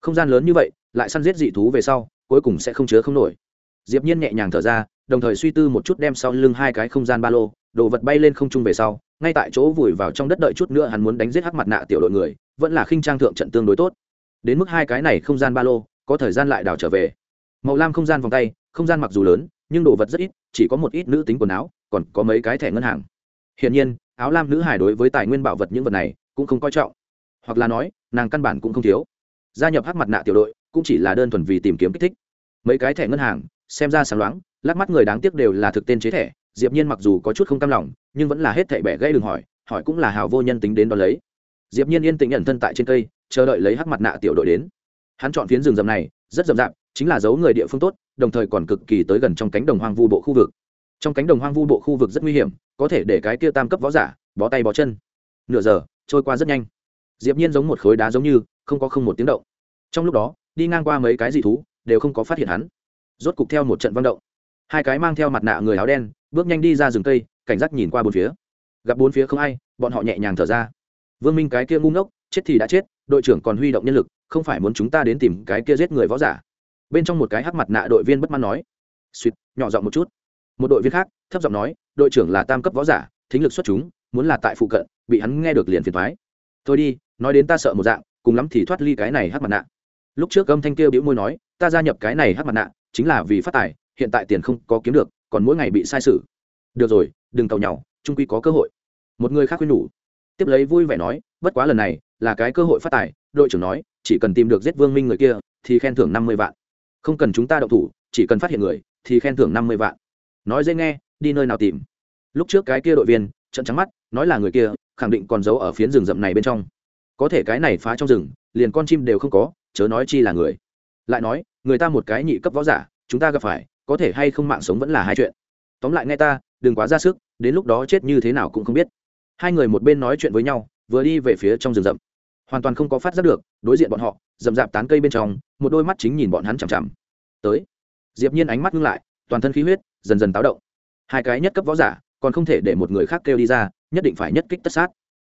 S1: Không gian lớn như vậy, lại săn giết dị thú về sau, cuối cùng sẽ không chứa không nổi. Diệp nhiên nhẹ nhàng thở ra, đồng thời suy tư một chút đem sau lưng hai cái không gian ba lô, đồ vật bay lên không trung về sau, ngay tại chỗ vùi vào trong đất đợi chút nữa hắn muốn đánh giết hắc mặt nạ tiểu đội người, vẫn là khinh trang thượng trận tương đối tốt. Đến mức hai cái này không gian ba lô, có thời gian lại đào trở về màu lam không gian vòng tay, không gian mặc dù lớn, nhưng đồ vật rất ít, chỉ có một ít nữ tính quần áo, còn có mấy cái thẻ ngân hàng. Hiển nhiên, áo lam nữ hải đối với tài nguyên bảo vật những vật này cũng không coi trọng. Hoặc là nói, nàng căn bản cũng không thiếu. Gia nhập hắc mặt nạ tiểu đội cũng chỉ là đơn thuần vì tìm kiếm kích thích. Mấy cái thẻ ngân hàng, xem ra sáng loáng, lắc mắt người đáng tiếc đều là thực tên chế thẻ. Diệp nhiên mặc dù có chút không cam lòng, nhưng vẫn là hết thẻ bẻ gãy đừng hỏi hỏi cũng là hào vô nhân tính đến đó lấy. Diệp nhiên yên tĩnh nhận thân tại trên cây, chờ đợi lấy hắc mặt nạ tiểu đội đến. Hắn chọn phiến rừng rậm này, rất rậm rạp chính là dấu người địa phương tốt, đồng thời còn cực kỳ tới gần trong cánh đồng hoang vu bộ khu vực. Trong cánh đồng hoang vu bộ khu vực rất nguy hiểm, có thể để cái kia tam cấp võ giả bó tay bó chân. Nửa giờ, trôi qua rất nhanh. Diệp nhiên giống một khối đá giống như, không có không một tiếng động. Trong lúc đó, đi ngang qua mấy cái dị thú, đều không có phát hiện hắn. Rốt cục theo một trận vang động, hai cái mang theo mặt nạ người áo đen, bước nhanh đi ra rừng cây, cảnh giác nhìn qua bốn phía. Gặp bốn phía không ai, bọn họ nhẹ nhàng thở ra. Vương minh cái kia ngu ngốc, chết thì đã chết, đội trưởng còn huy động nhân lực, không phải muốn chúng ta đến tìm cái kia giết người võ giả bên trong một cái hắc mặt nạ đội viên bất mãn nói. Suýt nhỏ giọng một chút. Một đội viên khác, thấp giọng nói, đội trưởng là tam cấp võ giả, thính lực xuất chúng, muốn là tại phụ cận, bị hắn nghe được liền phiền thoái thôi đi, nói đến ta sợ một dạng, cùng lắm thì thoát ly cái này hắc mặt nạ. Lúc trước âm thanh kêu biểu môi nói, ta gia nhập cái này hắc mặt nạ, chính là vì phát tài, hiện tại tiền không có kiếm được, còn mỗi ngày bị sai sự. Được rồi, đừng cầu nhau trung quy có cơ hội. Một người khác khuyên nhủ. Tiếp lấy vui vẻ nói, bất quá lần này, là cái cơ hội phát tài, đội trưởng nói, chỉ cần tìm được giết vương minh người kia, thì khen thưởng năm mươi vạn không cần chúng ta động thủ, chỉ cần phát hiện người, thì khen thưởng năm mươi vạn. Nói dễ nghe, đi nơi nào tìm. Lúc trước cái kia đội viên, trận trắng mắt, nói là người kia, khẳng định còn giấu ở phiến rừng rậm này bên trong. Có thể cái này phá trong rừng, liền con chim đều không có, chớ nói chi là người. Lại nói, người ta một cái nhị cấp võ giả, chúng ta gặp phải, có thể hay không mạng sống vẫn là hai chuyện. Tóm lại nghe ta, đừng quá ra sức, đến lúc đó chết như thế nào cũng không biết. Hai người một bên nói chuyện với nhau, vừa đi về phía trong rừng rậm. Hoàn toàn không có phát giác được, đối diện bọn họ, rậm rạp tán cây bên trong một đôi mắt chính nhìn bọn hắn chằm chằm. Tới. Diệp nhiên ánh mắt ngưng lại, toàn thân khí huyết dần dần táo động. Hai cái nhất cấp võ giả, còn không thể để một người khác kêu đi ra, nhất định phải nhất kích tất sát.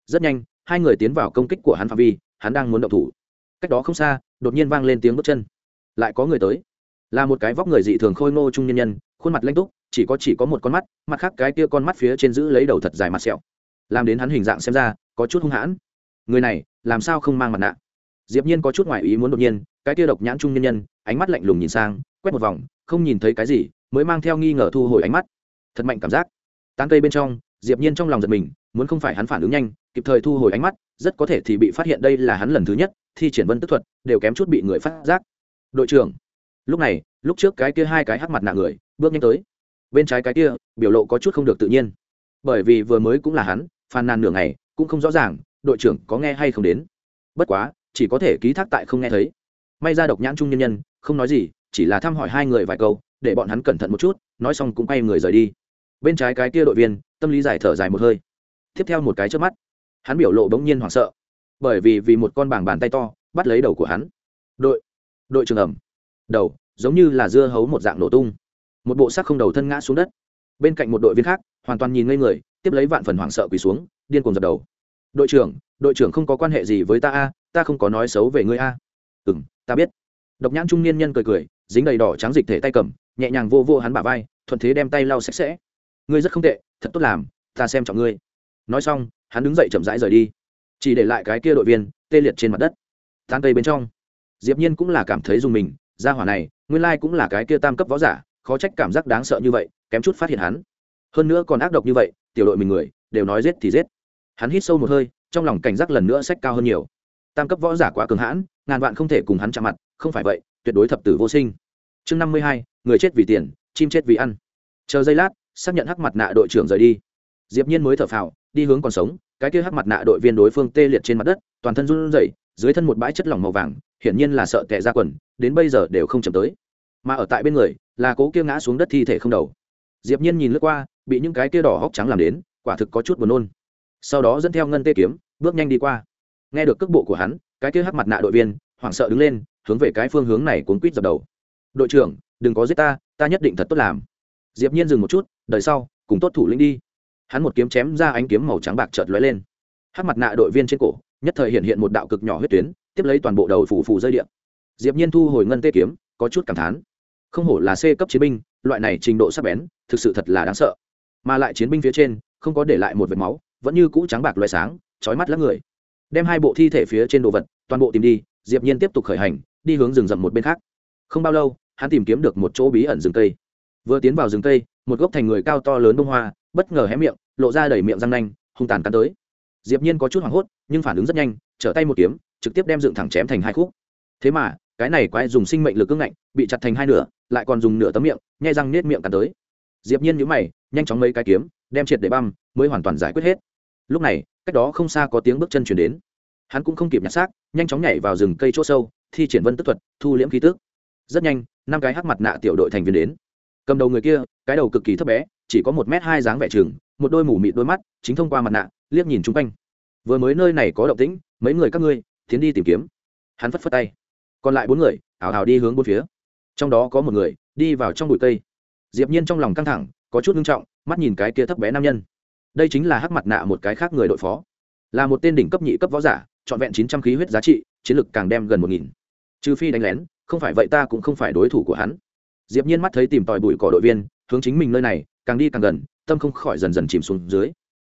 S1: Rất nhanh, hai người tiến vào công kích của hắn phạm vi, hắn đang muốn động thủ. Cách đó không xa, đột nhiên vang lên tiếng bước chân. Lại có người tới. Là một cái vóc người dị thường khôi ngô trung nhân nhân, khuôn mặt lanh túc, chỉ có chỉ có một con mắt, mặt khác cái kia con mắt phía trên giữ lấy đầu thật dài mặt sẹo. Làm đến hắn hình dạng xem ra, có chút hung hãn. Người này, làm sao không mang mặt nạ? Diệp nhiên có chút ngoại ý muốn đột nhiên cái kia độc nhãn trung nhân nhân, ánh mắt lạnh lùng nhìn sang, quét một vòng, không nhìn thấy cái gì, mới mang theo nghi ngờ thu hồi ánh mắt. Thật mạnh cảm giác. Tán cây bên trong, diệp nhiên trong lòng giật mình, muốn không phải hắn phản ứng nhanh, kịp thời thu hồi ánh mắt, rất có thể thì bị phát hiện đây là hắn lần thứ nhất, thi triển vân tức thuật, đều kém chút bị người phát giác. Đội trưởng, lúc này, lúc trước cái kia hai cái hắc mặt nạ người, bước nhanh tới. Bên trái cái kia, biểu lộ có chút không được tự nhiên. Bởi vì vừa mới cũng là hắn, phàn nàn nửa ngày, cũng không rõ ràng, đội trưởng có nghe hay không đến. Bất quá, chỉ có thể ký thác tại không nghe thấy may ra độc nhãn trung nhân nhân, không nói gì, chỉ là thăm hỏi hai người vài câu, để bọn hắn cẩn thận một chút, nói xong cũng quay người rời đi. Bên trái cái kia đội viên, tâm lý giải thở dài một hơi. Tiếp theo một cái trước mắt, hắn biểu lộ bỗng nhiên hoảng sợ, bởi vì vì một con bảng bàn tay to, bắt lấy đầu của hắn. Đội đội trường ẩm. Đầu, giống như là dưa hấu một dạng nổ tung. Một bộ sắc không đầu thân ngã xuống đất. Bên cạnh một đội viên khác, hoàn toàn nhìn ngây người, tiếp lấy vạn phần hoảng sợ quỳ xuống, điên cuồng dập đầu. Đội trưởng đội trưởng không có quan hệ gì với ta a, ta không có nói xấu về ngươi a. Ừ m ta biết. Độc nhãn trung niên nhân cười cười, dính đầy đỏ trắng dịch thể tay cầm, nhẹ nhàng vô vô hắn bả vai, thuận thế đem tay lau sạch sẽ. Ngươi rất không tệ, thật tốt làm, ta xem trọng ngươi. Nói xong, hắn đứng dậy chậm rãi rời đi. Chỉ để lại cái kia đội viên, tê liệt trên mặt đất. Tan cây bên trong, diệp nhiên cũng là cảm thấy dùng mình, gia hỏa này, nguyên lai cũng là cái kia tam cấp võ giả, khó trách cảm giác đáng sợ như vậy, kém chút phát hiện hắn. Hơn nữa còn ác độc như vậy, tiểu đội mình người, đều nói giết thì giết. Hắn hít sâu một hơi, trong lòng cảnh giác lần nữa sách cao hơn nhiều tam cấp võ giả quá cường hãn, ngàn vạn không thể cùng hắn chạm mặt, không phải vậy, tuyệt đối thập tử vô sinh. Chương năm mươi hai, người chết vì tiền, chim chết vì ăn. Chờ giây lát, xác nhận hắc mặt nạ đội trưởng rời đi. Diệp nhiên mới thở phào, đi hướng còn sống, cái kia hắc mặt nạ đội viên đối phương tê liệt trên mặt đất, toàn thân run rẩy, dưới thân một bãi chất lỏng màu vàng, hiển nhiên là sợ tệ ra quần, đến bây giờ đều không chậm tới. Mà ở tại bên người, là cố kia ngã xuống đất thi thể không đầu. Diệp nhiên nhìn lướt qua, bị những cái kia đỏ hốc trắng làm đến, quả thực có chút buồn nôn. Sau đó dẫn theo ngân tê kiếm, bước nhanh đi qua nghe được cước bộ của hắn, cái kia hắc mặt nạ đội viên, hoảng sợ đứng lên, hướng về cái phương hướng này cuốn quýt dập đầu. Đội trưởng, đừng có giết ta ta nhất định thật tốt làm. Diệp nhiên dừng một chút đợi sau, cùng tốt thủ lĩnh đi. Hắn một kiếm chém ra ánh kiếm màu trắng bạc chợt lóe lên. Hắc mặt nạ đội viên trên cổ, nhất thời hiện hiện một đạo cực nhỏ huyết tuyến, tiếp lấy toàn bộ đầu phủ phủ rơi điện diệp nhiên thu hồi ngân tê kiếm, có chút cảm thán. Không hổ là c cấp chiến binh, loại này trình độ sắc bén, thực sự thật là đáng sợ. Mà lại chiến binh phía trên, không có để lại một vệt máu, vẫn như cũ trắng bạc loé sáng, chói mắt lắm người đem hai bộ thi thể phía trên đồ vật, toàn bộ tìm đi, diệp nhiên tiếp tục khởi hành, đi hướng rừng rậm một bên khác. Không bao lâu, hắn tìm kiếm được một chỗ bí ẩn rừng cây. Vừa tiến vào rừng cây, một gốc thành người cao to lớn bông hoa, bất ngờ hé miệng, lộ ra đầy miệng răng nanh, hung tàn cắn tới. Diệp nhiên có chút hoảng hốt, nhưng phản ứng rất nhanh, trở tay một kiếm, trực tiếp đem dựng thẳng chém thành hai khúc. Thế mà, cái này quái dùng sinh mệnh lực cứng ngạnh, bị chặt thành hai nửa, lại còn dùng nửa tấm miệng, nhai răng nết miệng cắn tới. Diệp nhiên nhíu mày, nhanh chóng mấy cái kiếm, đem triệt để băm, mới hoàn toàn giải quyết hết lúc này, cách đó không xa có tiếng bước chân truyền đến. Hắn cũng không kịp nhặt xác, nhanh chóng nhảy vào rừng cây chỗ sâu, thi triển vân tức thuật, thu liễm khí tức. Rất nhanh, năm cái hắc mặt nạ tiểu đội thành viên đến. Cầm đầu người kia, cái đầu cực kỳ thấp bé, chỉ có một m hai dáng vẻ trường, một đôi mủ mịt đôi mắt, chính thông qua mặt nạ, liếc nhìn chung quanh. Vừa mới nơi này có động tĩnh, mấy người các ngươi, tiến đi tìm kiếm. Hắn phất phất tay. Còn lại bốn người ảo ảo đi hướng bốn phía. Trong đó có một người, đi vào trong bụi cây. Diệp nhiên trong lòng căng thẳng, có chút ngưng trọng, mắt nhìn cái kia thấp bé nam nhân đây chính là hắc mặt nạ một cái khác người đội phó. Là một tên đỉnh cấp nhị cấp võ giả, trọn vẹn chín trăm khí huyết giá trị, chiến lực càng đem gần một nghìn. Trừ phi đánh lén, không phải vậy ta cũng không phải đối thủ của hắn. Diệp nhiên mắt thấy tìm tòi bụi cỏ đội viên, hướng chính mình nơi này, càng đi càng gần, tâm không khỏi dần dần chìm xuống dưới.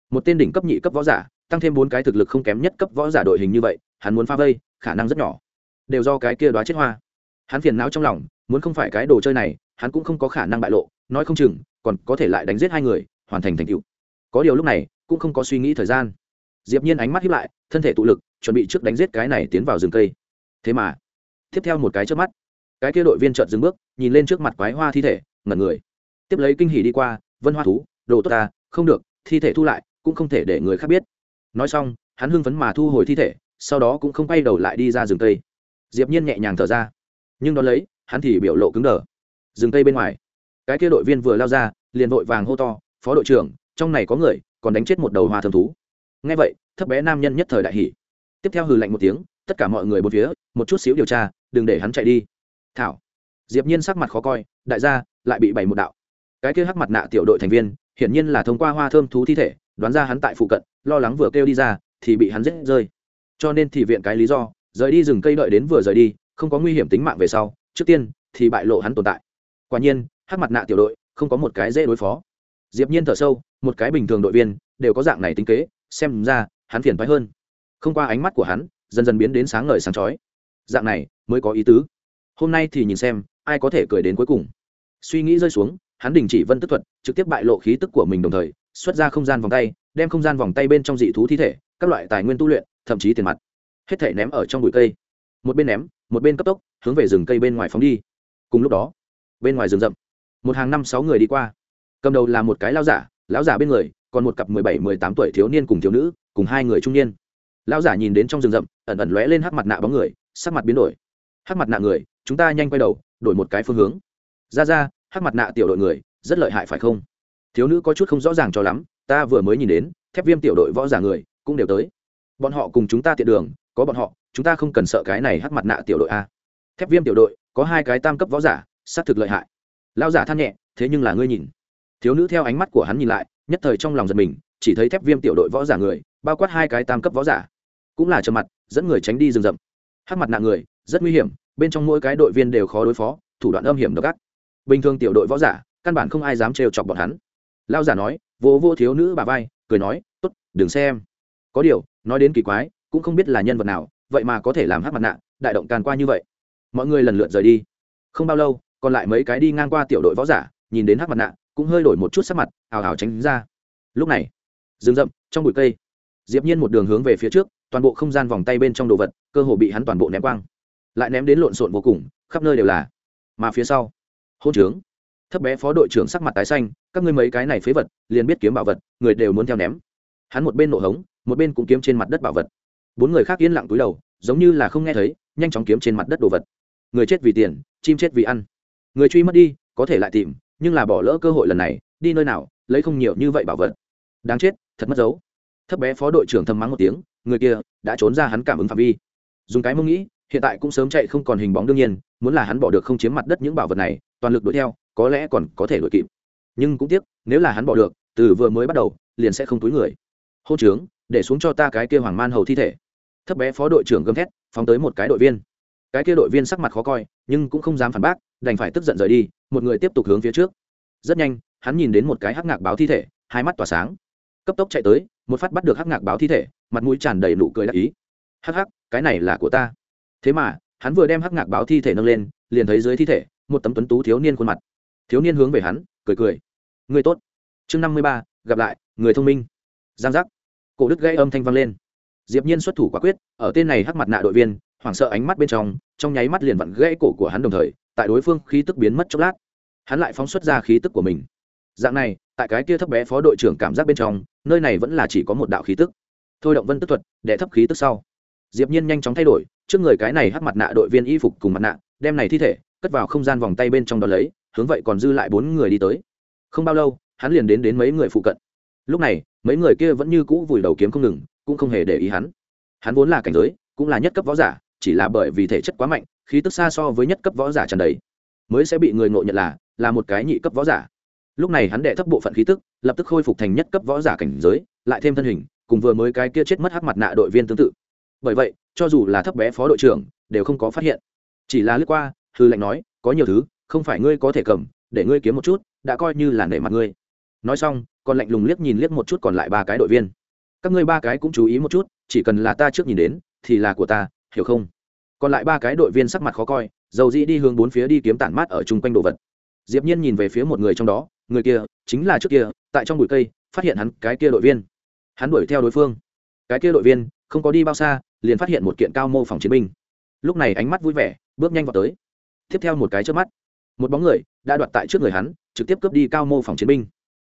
S1: Một tên đỉnh cấp nhị cấp võ giả, tăng thêm bốn cái thực lực không kém nhất cấp võ giả đội hình như vậy, hắn muốn phá vây, khả năng rất nhỏ. Đều do cái kia đoá chết hoa. Hắn phiền não trong lòng, muốn không phải cái đồ chơi này, hắn cũng không có khả năng bại lộ, nói không chừng, còn có thể lại đánh giết hai người, hoàn thành thành tựu có điều lúc này, cũng không có suy nghĩ thời gian. Diệp nhiên ánh mắt hiếp lại, thân thể tụ lực, chuẩn bị trước đánh giết cái này tiến vào rừng cây. Thế mà, tiếp theo một cái chớp mắt, cái kia đội viên chợt dừng bước, nhìn lên trước mặt quái hoa thi thể, ngẩn người. Tiếp lấy kinh hỉ đi qua, vân hoa thú, đồ tốt ta, không được, thi thể thu lại, cũng không thể để người khác biết. Nói xong, hắn hưng phấn mà thu hồi thi thể, sau đó cũng không quay đầu lại đi ra rừng cây. Diệp nhiên nhẹ nhàng thở ra. Nhưng đón lấy, hắn thì biểu lộ cứng đờ. Rừng cây bên ngoài, cái kia đội viên vừa lao ra, liền vội vàng hô to, phó đội trưởng trong này có người, còn đánh chết một đầu hoa thường thú. Nghe vậy, thấp bé nam nhân nhất thời đại hỉ. Tiếp theo hừ lạnh một tiếng, tất cả mọi người một phía, một chút xíu điều tra, đừng để hắn chạy đi. Thảo. Diệp nhiên sắc mặt khó coi, đại gia, lại bị bày một đạo. Cái kia hắc mặt nạ tiểu đội thành viên, hiển nhiên là thông qua hoa thơm thú thi thể, đoán ra hắn tại phụ cận, lo lắng vừa kêu đi ra, thì bị hắn giết rơi. Cho nên thì viện cái lý do, rời đi rừng cây đợi đến vừa rời đi, không có nguy hiểm tính mạng về sau, trước tiên, thì bại lộ hắn tồn tại. Quả nhiên, hắc mặt nạ tiểu đội, không có một cái dễ đối phó diệp nhiên thở sâu, một cái bình thường đội viên, đều có dạng này tính kế, xem ra, hắn phiền phái hơn. Không qua ánh mắt của hắn, dần dần biến đến sáng ngời sáng chói. Dạng này, mới có ý tứ. Hôm nay thì nhìn xem, ai có thể cười đến cuối cùng. Suy nghĩ rơi xuống, hắn đình chỉ vân tức thuật, trực tiếp bại lộ khí tức của mình đồng thời, xuất ra không gian vòng tay, đem không gian vòng tay bên trong dị thú thi thể, các loại tài nguyên tu luyện, thậm chí tiền mặt. Hết thể ném ở trong bụi cây. Một bên ném, một bên cấp tốc, hướng về rừng cây bên ngoài phóng đi. Cùng lúc đó, bên ngoài rừng rậm. Một hàng năm sáu người đi qua cầm đầu là một cái lao giả, lão giả bên người, còn một cặp mười bảy, mười tám tuổi thiếu niên cùng thiếu nữ, cùng hai người trung niên. Lão giả nhìn đến trong rừng rậm, ẩn ẩn lóe lên hắc mặt nạ bóng người, sắc mặt biến đổi. Hắc mặt nạ người, chúng ta nhanh quay đầu, đổi một cái phương hướng. Ra ra, hắc mặt nạ tiểu đội người, rất lợi hại phải không? Thiếu nữ có chút không rõ ràng cho lắm, ta vừa mới nhìn đến, thép viêm tiểu đội võ giả người, cũng đều tới. Bọn họ cùng chúng ta tiện đường, có bọn họ, chúng ta không cần sợ cái này hắc mặt nạ tiểu đội a. Thép viêm tiểu đội, có hai cái tam cấp võ giả, xác thực lợi hại. Lao giả than nhẹ, thế nhưng là ngươi nhìn thiếu nữ theo ánh mắt của hắn nhìn lại, nhất thời trong lòng giật mình, chỉ thấy thép viêm tiểu đội võ giả người, bao quát hai cái tam cấp võ giả, cũng là trầm mặt, dẫn người tránh đi rừng rậm. Hát mặt nạ người, rất nguy hiểm, bên trong mỗi cái đội viên đều khó đối phó, thủ đoạn âm hiểm độc ác. Bình thường tiểu đội võ giả, căn bản không ai dám trêu chọc bọn hắn. Lao giả nói, vô vô thiếu nữ bà vai, cười nói t ố t đừng xem. Có điều, nói đến kỳ quái, cũng không biết là nhân vật nào, vậy mà có thể làm hát mặt nạ, đại động càn qua như vậy. Mọi người lần lượt rời đi. Không bao lâu, còn lại mấy cái đi ngang qua tiểu đội võ giả, nhìn đến hát mặt nạ cũng hơi đổi một chút sắc mặt ào ào tránh ra. Lúc này, rừng rậm trong bụi cây, diệp nhiên một đường hướng về phía trước, toàn bộ không gian vòng tay bên trong đồ vật, cơ hồ bị hắn toàn bộ ném quang. Lại ném đến lộn xộn vô cùng, khắp nơi đều là. Mà phía sau, hôn trướng. Thấp bé phó đội trưởng sắc mặt tái xanh, các ngươi mấy cái này phế vật, liền biết kiếm bảo vật, người đều muốn theo ném. Hắn một bên nổ hống, một bên cũng kiếm trên mặt đất bảo vật. Bốn người khác yên lặng túi đầu, giống như là không nghe thấy, nhanh chóng kiếm trên mặt đất đồ vật. Người chết vì tiền, chim chết vì ăn. Người truy mất đi, có thể lại tìm nhưng là bỏ lỡ cơ hội lần này, đi nơi nào, lấy không nhiều như vậy bảo vật. Đáng chết, thật mất dấu. Thấp bé phó đội trưởng thầm mắng một tiếng, người kia đã trốn ra hắn cảm ứng phạm vi. Dùng cái mông nghĩ, hiện tại cũng sớm chạy không còn hình bóng đương nhiên, muốn là hắn bỏ được không chiếm mặt đất những bảo vật này, toàn lực đuổi theo, có lẽ còn có thể đuổi kịp. Nhưng cũng tiếc, nếu là hắn bỏ được, từ vừa mới bắt đầu, liền sẽ không túi người. Hô trướng để xuống cho ta cái kia hoàng man hầu thi thể. Thấp bé phó đội trưởng gầm thét, phóng tới một cái đội viên. Cái kia đội viên sắc mặt khó coi, nhưng cũng không dám phản bác đành phải tức giận rời đi, một người tiếp tục hướng phía trước. Rất nhanh, hắn nhìn đến một cái hắc ngạc báo thi thể, hai mắt tỏa sáng. Cấp tốc chạy tới, một phát bắt được hắc ngạc báo thi thể, mặt mũi tràn đầy nụ cười đắc ý. Hắc hắc, cái này là của ta. Thế mà, hắn vừa đem hắc ngạc báo thi thể nâng lên, liền thấy dưới thi thể, một tấm tuấn tú thiếu niên khuôn mặt. Thiếu niên hướng về hắn, cười cười. Người tốt. Chương năm mươi ba, gặp lại, người thông minh. Giang giác. Cổ đức gãy âm thanh vang lên. Diệp nhiên xuất thủ quả quyết, ở tên này hắc mặt nạ đội viên, hoảng sợ ánh mắt bên trong trong nháy mắt liền vặn gãy cổ của hắn đồng thời tại đối phương khí tức biến mất chốc lát, hắn lại phóng xuất ra khí tức của mình. Dạng này, tại cái kia thấp bé phó đội trưởng cảm giác bên trong, nơi này vẫn là chỉ có một đạo khí tức. Thôi động vân tức thuật để thấp khí tức sau. Diệp nhiên nhanh chóng thay đổi, trước người cái này hắc mặt nạ đội viên y phục cùng mặt nạ, đem này thi thể, cất vào không gian vòng tay bên trong đó lấy, hướng vậy còn dư lại bốn người đi tới. Không bao lâu, hắn liền đến đến mấy người phụ cận. Lúc này, mấy người kia vẫn như cũ vùi đầu kiếm không ngừng, cũng không hề để ý hắn. Hắn vốn là cảnh giới, cũng là nhất cấp võ giả, chỉ là bởi vì thể chất quá mạnh khí tức xa so với nhất cấp võ giả tràn đầy, mới sẽ bị người ngộ nhận là là một cái nhị cấp võ giả. Lúc này hắn đệ thấp bộ phận khí tức, lập tức khôi phục thành nhất cấp võ giả cảnh giới, lại thêm thân hình, cùng vừa mới cái kia chết mất hắc mặt nạ đội viên tương tự. Bởi vậy, cho dù là thấp bé phó đội trưởng, đều không có phát hiện. Chỉ là lướt qua, hư lệnh nói, có nhiều thứ, không phải ngươi có thể cầm, để ngươi kiếm một chút, đã coi như là nể mặt ngươi. Nói xong, còn lạnh lùng liếc nhìn liếc một chút còn lại ba cái đội viên. Các ngươi ba cái cũng chú ý một chút, chỉ cần là ta trước nhìn đến, thì là của ta, hiểu không? Còn lại ba cái đội viên sắc mặt khó coi, dầu dĩ đi hướng bốn phía đi kiếm tản mát ở chung quanh đồ vật. Diệp nhiên nhìn về phía một người trong đó, người kia chính là trước kia, tại trong bụi cây, phát hiện hắn, cái kia đội viên. Hắn đuổi theo đối phương. Cái kia đội viên, không có đi bao xa, liền phát hiện một kiện cao mô phòng chiến binh. Lúc này ánh mắt vui vẻ, bước nhanh vào tới. Tiếp theo một cái trước mắt, một bóng người đã đoạt tại trước người hắn, trực tiếp cướp đi cao mô phòng chiến binh.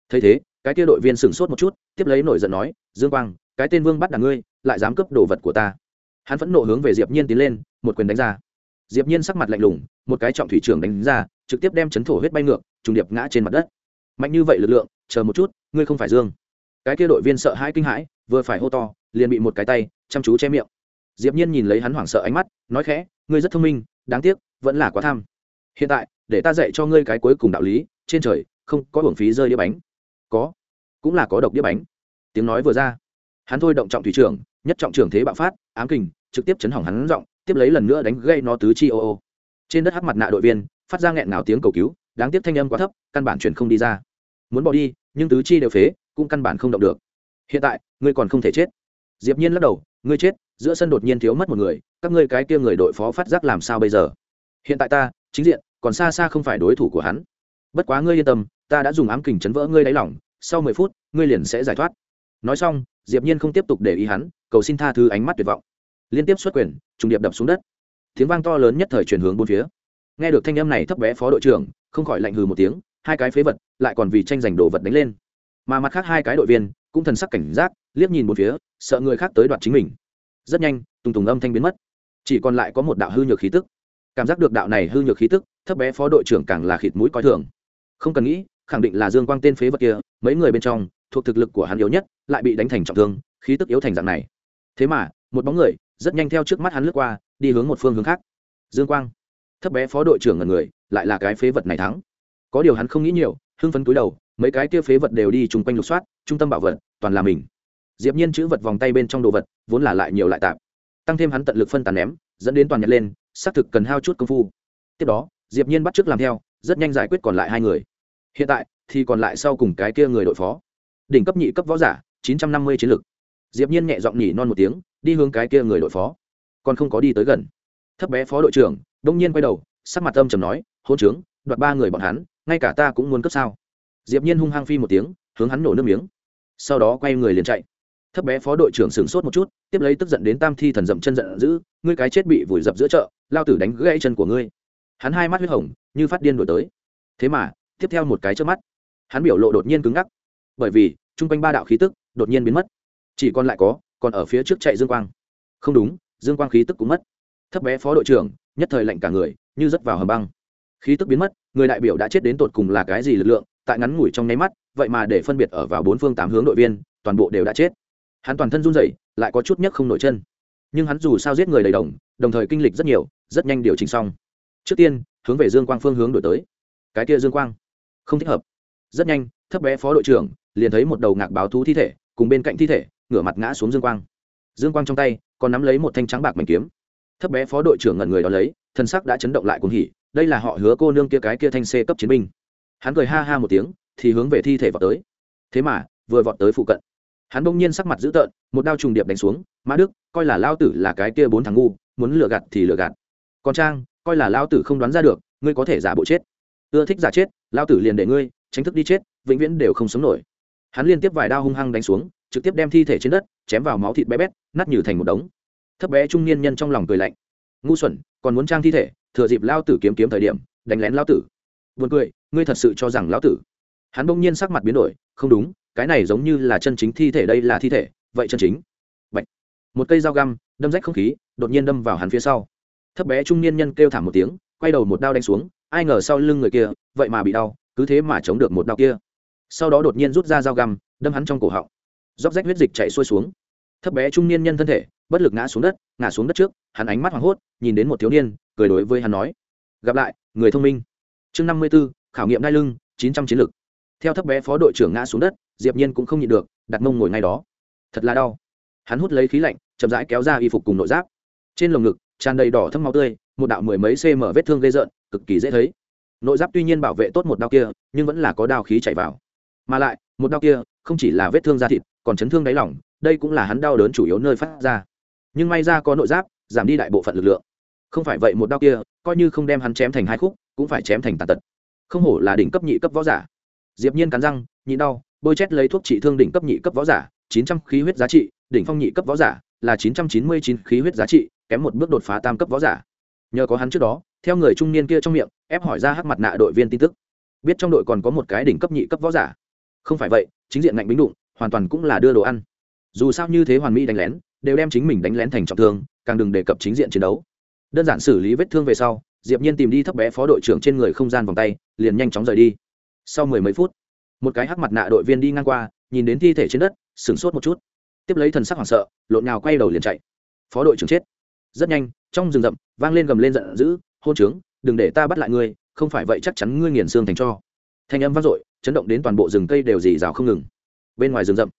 S1: Thấy thế, cái kia đội viên sửng sốt một chút, tiếp lấy nổi giận nói, dương quang, cái tên vương bắt đằng ngươi, lại dám cướp đồ vật của ta hắn phẫn nộ hướng về diệp nhiên tiến lên, một quyền đánh ra. Diệp nhiên sắc mặt lạnh lùng, một cái trọng thủy trưởng đánh ra, trực tiếp đem chấn thổ huyết bay ngược, trùng điệp ngã trên mặt đất. Mạnh như vậy lực lượng, chờ một chút, ngươi không phải dương. Cái kia đội viên sợ hãi kinh hãi, vừa phải hô to, liền bị một cái tay, chăm chú che miệng. Diệp nhiên nhìn lấy hắn hoảng sợ ánh mắt, nói khẽ, ngươi rất thông minh, đáng tiếc, vẫn là quá tham. Hiện tại, để ta dạy cho ngươi cái cuối cùng đạo lý, trên trời, không có hưởng phí rơi đĩa bánh. Có, cũng là có độc đĩa bánh. Tiếng nói vừa ra, hắn thôi động trọng thủy trưởng nhất trọng trưởng thế bạo phát, ám kình, trực tiếp chấn hỏng hắn giọng, tiếp lấy lần nữa đánh gây nó tứ chi ô ô. Trên đất hắc mặt nạ đội viên, phát ra nghẹn ngào tiếng cầu cứu, đáng tiếc thanh âm quá thấp, căn bản chuyển không đi ra. Muốn bỏ đi, nhưng tứ chi đều phế, cũng căn bản không động được. Hiện tại, ngươi còn không thể chết. Diệp nhiên lắc đầu, ngươi chết, giữa sân đột nhiên thiếu mất một người, các ngươi cái kia người đội phó phát giác làm sao bây giờ? Hiện tại ta, chính diện, còn xa xa không phải đối thủ của hắn. Bất quá ngươi yên tâm, ta đã dùng ám kình chấn vỡ ngươi đáy lỏng sau mười phút, ngươi liền sẽ giải thoát. Nói xong, diệp nhiên không tiếp tục để ý hắn cầu xin tha thứ ánh mắt tuyệt vọng. Liên tiếp xuất quyền, trùng điệp đập xuống đất. Tiếng vang to lớn nhất thời chuyển hướng bốn phía. Nghe được thanh âm này thấp bé phó đội trưởng, không khỏi lạnh hừ một tiếng, hai cái phế vật lại còn vì tranh giành đồ vật đánh lên. Mà mặt khác hai cái đội viên cũng thần sắc cảnh giác, liếc nhìn một phía, sợ người khác tới đoạt chính mình. Rất nhanh, tùng tùng âm thanh biến mất. Chỉ còn lại có một đạo hư nhược khí tức. Cảm giác được đạo này hư nhược khí tức, thấp bé phó đội trưởng càng là khịt mũi coi thường. Không cần nghĩ, khẳng định là dương quang tên phế vật kia, mấy người bên trong, thuộc thực lực của hắn yếu nhất, lại bị đánh thành trọng thương, khí tức yếu thành dạng này thế mà, một bóng người, rất nhanh theo trước mắt hắn lướt qua, đi hướng một phương hướng khác. Dương quang. Thấp bé phó đội trưởng ngần người, lại là cái phế vật này thắng. Có điều hắn không nghĩ nhiều, hưng phấn túi đầu, mấy cái kia phế vật đều đi chung quanh lục soát, trung tâm bảo vật, toàn là mình. Diệp nhiên chữ vật vòng tay bên trong đồ vật, vốn là lại nhiều lại tạm tăng thêm hắn tận lực phân tán ném, dẫn đến toàn nhặt lên, xác thực cần hao chút công phu. Tiếp đó, diệp nhiên bắt trước làm theo, rất nhanh giải quyết còn lại hai người. Hiện tại, thì còn lại sau cùng cái kia người đội phó. Đỉnh cấp nhị cấp võ giả 950 chiến lực diệp nhiên nhẹ giọng nhỉ non một tiếng, đi hướng cái kia người đội phó. Còn không có đi tới gần. Thấp bé phó đội trưởng, đông nhiên quay đầu, sắc mặt âm trầm nói hôn trướng, đoạt ba người bọn hắn, ngay cả ta cũng muốn cấp sao? Diệp nhiên hung hăng phi một tiếng, hướng hắn nổ nước miếng. Sau đó quay người liền chạy. Thấp bé phó đội trưởng sửng sốt một chút, tiếp lấy tức giận đến tam thi thần dậm chân giận dữ, ngươi cái chết bị vùi dập giữa chợ, lao tử đánh gãy chân của ngươi. Hắn hai mắt huyết hồng, như phát điên đổi tới. Thế mà, tiếp theo một cái trước mắt, hắn biểu lộ đột nhiên cứng ngắc. Bởi vì, chung quanh ba đạo khí tức đột nhiên biến mất chỉ còn lại có, còn ở phía trước chạy dương quang. Không đúng, dương quang khí tức cũng mất. Thấp bé phó đội trưởng, nhất thời lạnh cả người, như rớt vào hầm băng. Khí tức biến mất, người đại biểu đã chết đến tột cùng là cái gì lực lượng, tại ngắn ngủi trong nháy mắt, vậy mà để phân biệt ở vào bốn phương tám hướng đội viên, toàn bộ đều đã chết. Hắn toàn thân run rẩy, lại có chút nhất không nổi chân. Nhưng hắn dù sao giết người đầy đồng đồng thời kinh lịch rất nhiều, rất nhanh điều chỉnh xong. Trước tiên, hướng về dương quang phương hướng đổi tới. Cái kia dương quang, không thích hợp. Rất nhanh, thấp bé phó đội trưởng liền thấy một đầu ngạc báo thú thi thể, cùng bên cạnh thi thể ngửa mặt ngã xuống dương quang. Dương quang trong tay, còn nắm lấy một thanh trắng bạc mảnh kiếm. Thấp bé phó đội trưởng ngẩn người đó lấy, thân sắc đã chấn động lại cuồng hỉ, đây là họ hứa cô nương kia cái kia thanh c cấp chiến binh. Hắn cười ha ha một tiếng, thì hướng về thi thể vọt tới. Thế mà, vừa vọt tới phụ cận, hắn bỗng nhiên sắc mặt dữ tợn, một đao trùng điệp đánh xuống, mã đức, coi là lao tử là cái kia bốn thằng ngu, muốn lừa gạt thì lừa gạt. Còn trang, coi là lao tử không đoán ra được, ngươi có thể giả bộ chết. Ưa thích giả chết, lao tử liền để ngươi, tránh thức đi chết, vĩnh viễn đều không sống nổi. Hắn liên tiếp vài đao hung hăng đánh xuống trực tiếp đem thi thể trên đất, chém vào máu thịt bé bét, nát nhừ thành một đống. Thấp bé trung niên nhân trong lòng cười lạnh. Ngu xuẩn, còn muốn trang thi thể, thừa dịp lao tử kiếm kiếm thời điểm, đánh lén lao tử. Buồn cười, ngươi thật sự cho rằng lao tử? Hắn bỗng nhiên sắc mặt biến đổi, không đúng, cái này giống như là chân chính thi thể đây là thi thể, vậy chân chính. Bạch. một cây dao găm, đâm rách không khí, đột nhiên đâm vào hắn phía sau. Thấp bé trung niên nhân kêu thảm một tiếng, quay đầu một đao đánh xuống, ai ngờ sau lưng người kia, vậy mà bị đau, cứ thế mà chống được một đao kia. Sau đó đột nhiên rút ra dao găm, đâm hắn trong cổ họng róc rách huyết dịch chạy xuôi xuống. Thấp bé trung niên nhân thân thể, bất lực ngã xuống đất, ngã xuống đất trước, hắn ánh mắt hoảng hốt, nhìn đến một thiếu niên, cười đối với hắn nói, gặp lại, người thông minh. Chương năm mươi b ố khảo nghiệm đai lưng, chín trăm chiến lược. Theo thấp bé phó đội trưởng ngã xuống đất, diệp nhiên cũng không nhịn được, đặt mông ngồi ngay đó. Thật là đau. Hắn hút lấy khí lạnh, chậm rãi kéo ra y phục cùng nội giáp. Trên lồng ngực, tràn đầy đỏ thâm máu tươi, một đạo mười mấy cm vết thương gây rợn, cực kỳ dễ thấy. Nội giáp tuy nhiên bảo vệ tốt một đao kia, nhưng vẫn là có đao khí chảy vào. Mà lại, một đao kia không chỉ là vết thương da thịt, còn chấn thương đáy lỏng đây cũng là hắn đau đớn chủ yếu nơi phát ra. Nhưng may ra có nội giáp, giảm đi đại bộ phận lực lượng. Không phải vậy một đau kia, coi như không đem hắn chém thành hai khúc, cũng phải chém thành tàn tật. Không hổ là đỉnh cấp nhị cấp võ giả. Diệp nhiên cắn răng, nhị đau, bôi chét lấy thuốc trị thương đỉnh cấp nhị cấp võ giả, chín trăm khí huyết giá trị, đỉnh phong nhị cấp võ giả là chín trăm chín mươi chín khí huyết giá trị, kém một bước đột phá tam cấp võ giả. Nhờ có hắn trước đó, theo người trung niên kia trong miệng, ép hỏi ra hắc mặt nạ đội viên tin tức. Biết trong đội còn có một cái đỉnh cấp nhị cấp võ giả không phải vậy, chính diện ngạnh bính đụng, hoàn toàn cũng là đưa đồ ăn. Dù sao như thế hoàn mỹ đánh lén, đều đem chính mình đánh lén thành trọng thương, càng đừng đề cập chính diện chiến đấu. Đơn giản xử lý vết thương về sau, diệp nhiên tìm đi thấp bé phó đội trưởng trên người không gian vòng tay, liền nhanh chóng rời đi. Sau mười mấy phút, một cái hắc mặt nạ đội viên đi ngang qua, nhìn đến thi thể trên đất, sửng sốt một chút. Tiếp lấy thần sắc hoảng sợ, lộn nhào quay đầu liền chạy. Phó đội trưởng chết. Rất nhanh, trong rừng rậm, vang lên gầm lên giận dữ, hôn trướng, đừng để ta bắt lại ngươi, không phải vậy chắc chắn ngươi nghiền xương thành cho thanh âm vang dội, chấn động đến toàn bộ rừng cây đều dì rào không ngừng. Bên ngoài rừng rậm,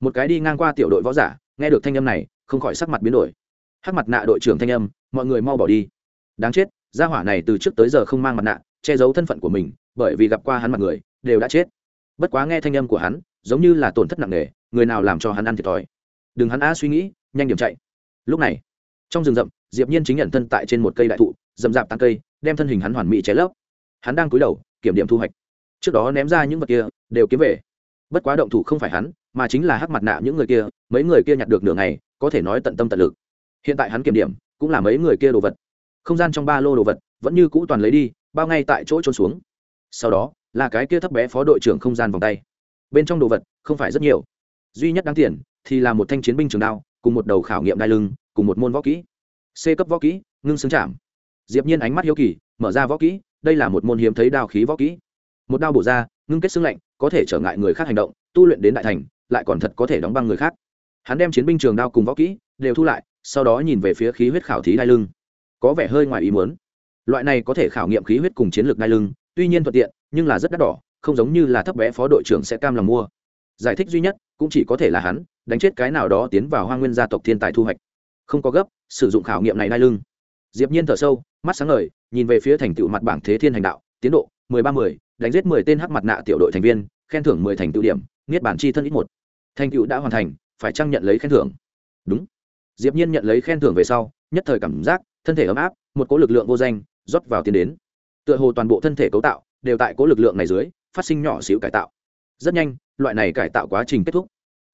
S1: một cái đi ngang qua tiểu đội võ giả, nghe được thanh âm này, không khỏi sắc mặt biến đổi. Hắc mặt nạ đội trưởng thanh âm, mọi người mau bỏ đi. Đáng chết, gia hỏa này từ trước tới giờ không mang mặt nạ, che giấu thân phận của mình, bởi vì gặp qua hắn mặt người, đều đã chết. Bất quá nghe thanh âm của hắn, giống như là tổn thất nặng nề, người nào làm cho hắn ăn thiệt thòi. Đừng hắn a suy nghĩ, nhanh điểm chạy. Lúc này, trong rừng rậm, diệp nhiên chính nhận thân tại trên một cây đại thụ, rậm rạp tan cây, đem thân hình hắn hoàn mỹ che lấp. Hắn đang cúi đầu, kiểm điểm thu hoạch trước đó ném ra những vật kia, đều kiếm về. Bất quá động thủ không phải hắn, mà chính là hắc mặt nạ những người kia, mấy người kia nhặt được nửa ngày, có thể nói tận tâm tận lực. Hiện tại hắn kiểm điểm, cũng là mấy người kia đồ vật. Không gian trong ba lô đồ vật, vẫn như cũ toàn lấy đi, bao ngay tại chỗ trôn xuống. Sau đó, là cái kia thấp bé phó đội trưởng không gian vòng tay. Bên trong đồ vật, không phải rất nhiều. Duy nhất đáng tiền, thì là một thanh chiến binh trường đao, cùng một đầu khảo nghiệm đai lưng, cùng một môn võ kỹ. C cấp võ kỹ, ngưng xứng chạm. Diệp nhiên ánh mắt hiếu kỳ, mở ra võ kỹ, đây là một môn hiếm thấy đao khí võ kỹ một đao bổ ra, ngưng kết xương lạnh, có thể trở ngại người khác hành động, tu luyện đến đại thành, lại còn thật có thể đóng băng người khác. Hắn đem chiến binh trường đao cùng võ kỹ đều thu lại, sau đó nhìn về phía khí huyết khảo thí đai lưng. Có vẻ hơi ngoài ý muốn. Loại này có thể khảo nghiệm khí huyết cùng chiến lược đai lưng, tuy nhiên thuận tiện, nhưng là rất đắt đỏ, không giống như là thấp bé phó đội trưởng sẽ cam lòng mua. Giải thích duy nhất, cũng chỉ có thể là hắn, đánh chết cái nào đó tiến vào hoa nguyên gia tộc thiên tài thu hoạch. Không có gấp, sử dụng khảo nghiệm này đai lưng. Diệp nhiên thở sâu, mắt sáng ngời, nhìn về phía thành tựu mặt bảng thế thiên hành đạo, tiến độ mười ba mười, đánh giết mười tên hắc mặt nạ tiểu đội thành viên, khen thưởng mười thành tựu điểm, niết bản chi thân ít một. Thành tựu đã hoàn thành, phải trang nhận lấy khen thưởng? Đúng. Diệp nhiên nhận lấy khen thưởng về sau, nhất thời cảm giác, thân thể ấm áp, một cỗ lực lượng vô danh, rót vào tiến đến. Tựa hồ toàn bộ thân thể cấu tạo, đều tại cỗ lực lượng này dưới, phát sinh nhỏ xíu cải tạo. Rất nhanh, loại này cải tạo quá trình kết thúc.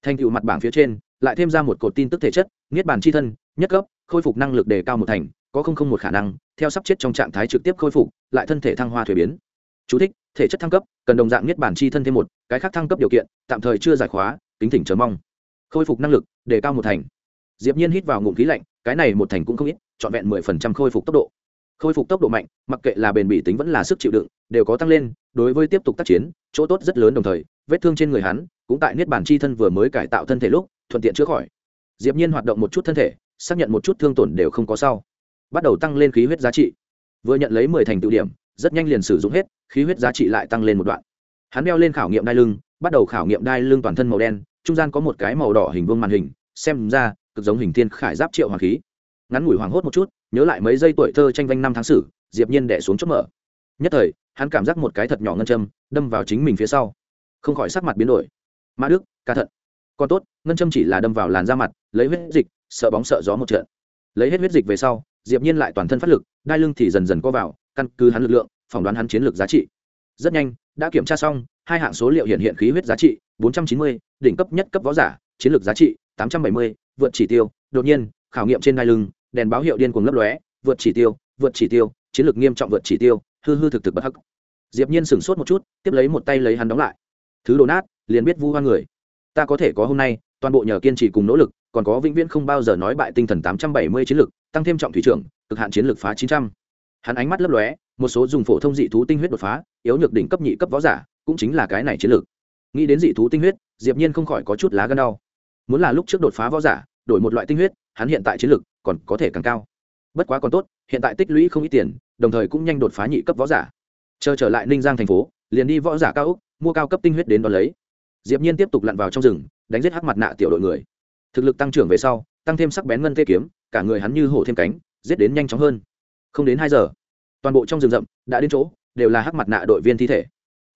S1: Thành tựu mặt bảng phía trên, lại thêm ra một cột tin tức thể chất, niết bàn c h i thân, nhất cấp, khôi phục năng lực đề cao một thành, có không không một khả năng, theo sắp chết trong trạng thái trực tiếp khôi phục, lại thân thể thăng hoa thuế biến. Chú thích, thể chất thăng cấp cần đồng dạng niết bàn chi thân thêm một cái khác thăng cấp điều kiện tạm thời chưa giải khóa kính thỉnh chờ mong. Khôi phục năng lực đề cao một thành. Diệp nhiên hít vào ngụm khí lạnh cái này một thành cũng không ít trọn vẹn mười phần trăm khôi phục tốc độ. Khôi phục tốc độ mạnh mặc kệ là bền bỉ tính vẫn là sức chịu đựng đều có tăng lên đối với tiếp tục tác chiến chỗ tốt rất lớn đồng thời vết thương trên người hắn cũng tại niết bàn chi thân vừa mới cải tạo thân thể lúc thuận tiện chữa khỏi. Diệp nhiên hoạt động một chút thân thể xác nhận một chút thương tổn đều không có sau. Bắt đầu tăng lên khí huyết giá trị. Vừa nhận lấy mười thành tựu điểm rất nhanh liền sử dụng hết, khí huyết giá trị lại tăng lên một đoạn. Hắn đeo lên khảo nghiệm đai lưng, bắt đầu khảo nghiệm đai lưng toàn thân màu đen, trung gian có một cái màu đỏ hình vuông màn hình, xem ra, cực giống hình thiên khải giáp triệu hoàng khí. Ngắn ngủi hoảng hốt một chút, nhớ lại mấy giây tuổi thơ tranh vanh năm tháng sử, diệp nhiên đẻ xuống chốt mở. Nhất thời, hắn cảm giác một cái thật nhỏ ngân châm, đâm vào chính mình phía sau. Không khỏi sắc mặt biến đổi. Mã đức, ca thận còn tốt, ngân châm chỉ là đâm vào làn da mặt, lấy huyết dịch, sợ bóng sợ gió một trận. Lấy hết huyết dịch về sau, diệp nhiên lại toàn thân phát lực, đai lưng thì dần dần co vào căn cứ hắn lực lượng phỏng đoán hắn chiến lược giá trị. Rất nhanh đã kiểm tra xong hai hạng số liệu hiện hiện khí huyết giá trị 490, đỉnh cấp nhất cấp võ giả chiến lược giá trị 870, vượt chỉ tiêu. Đột nhiên khảo nghiệm trên ngai lưng đèn báo hiệu điên cuồng lấp lóe vượt chỉ tiêu vượt chỉ tiêu chiến lược nghiêm trọng vượt chỉ tiêu hư hư thực thực bất hắc. Diệp nhiên sửng sốt một chút tiếp lấy một tay lấy hắn đóng lại. Thứ đồ nát liền biết vu hoan người. Ta có thể có hôm nay toàn bộ nhờ kiên trì cùng nỗ lực còn có vĩnh viễn không bao giờ nói bại tinh thần 870 chiến lược tăng thêm trọng thủy trưởng cực hạn chiến lược phá 900 hắn ánh mắt lấp lóe, một số dùng phổ thông dị thú tinh huyết đột phá, yếu nhược đỉnh cấp nhị cấp võ giả, cũng chính là cái này chiến lược. Nghĩ đến dị thú tinh huyết, diệp nhiên không khỏi có chút lá gan đau. Muốn là lúc trước đột phá võ giả, đổi một loại tinh huyết, hắn hiện tại chiến lược còn có thể càng cao. Bất quá còn tốt, hiện tại tích lũy không ít tiền, đồng thời cũng nhanh đột phá nhị cấp võ giả. Chờ trở lại ninh giang thành phố, liền đi võ giả cao úc, mua cao cấp tinh huyết đến đón lấy. Diệp nhiên tiếp tục lặn vào trong rừng, đánh giết hắc mặt nạ tiểu đội người. Thực lực tăng trưởng về sau, tăng thêm sắc bén ngân tê kiếm, cả người hắn như hổ thêm cánh, giết đến nhanh chóng hơn không đến hai giờ, toàn bộ trong rừng rậm đã đến chỗ đều là hắc mặt nạ đội viên thi thể.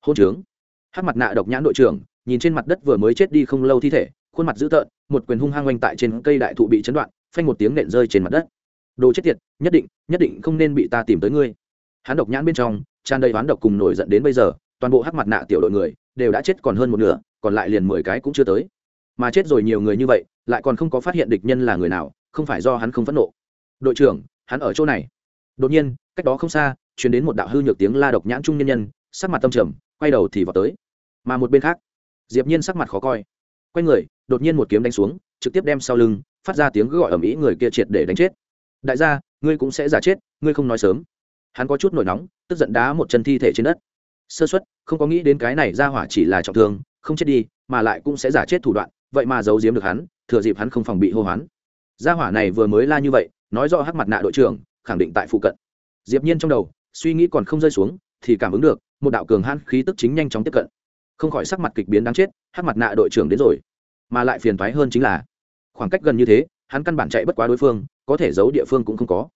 S1: Hôn trướng. Hắc mặt nạ độc nhãn đội trưởng nhìn trên mặt đất vừa mới chết đi không lâu thi thể, khuôn mặt dữ tợn, một quyền hung hăng oanh tại trên cây đại thụ bị chấn đoạn, phanh một tiếng nện rơi trên mặt đất. Đồ chết tiệt, nhất định nhất định không nên bị ta tìm tới ngươi. Hắn độc nhãn bên trong tràn đầy hoán độc cùng nổi giận đến bây giờ, toàn bộ hắc mặt nạ tiểu đội người đều đã chết còn hơn một nửa, còn lại liền mười cái cũng chưa tới. Mà chết rồi nhiều người như vậy, lại còn không có phát hiện địch nhân là người nào, không phải do hắn không phẫn nộ. Đội trưởng, hắn ở chỗ này đột nhiên, cách đó không xa chuyển đến một đạo hư nhược tiếng la độc nhãn trung nhân nhân, sắc mặt tâm trầm, quay đầu thì vào tới. Mà một bên khác, diệp nhiên sắc mặt khó coi. Quay người, đột nhiên một kiếm đánh xuống, trực tiếp đem sau lưng, phát ra tiếng gọi ầm ĩ người kia triệt để đánh chết. Đại gia, ngươi cũng sẽ giả chết, ngươi không nói sớm. Hắn có chút nổi nóng, tức giận đá một chân thi thể trên đất. Sơ suất, không có nghĩ đến cái này ra hỏa chỉ là trọng thương, không chết đi, mà lại cũng sẽ giả chết thủ đoạn, vậy mà giấu giếm được hắn, thừa dịp hắn không phòng bị hô hoán. Gia hỏa này vừa mới la như vậy, nói rõ hắc mặt nạ đội trưởng khẳng định tại phụ cận. Diệp nhiên trong đầu, suy nghĩ còn không rơi xuống, thì cảm ứng được, một đạo cường hãn khí tức chính nhanh chóng tiếp cận. Không khỏi sắc mặt kịch biến đáng chết, hắc mặt nạ đội trưởng đến rồi. Mà lại phiền toái hơn chính là, khoảng cách gần như thế, hắn căn bản chạy bất quá đối phương, có thể giấu địa phương cũng không có.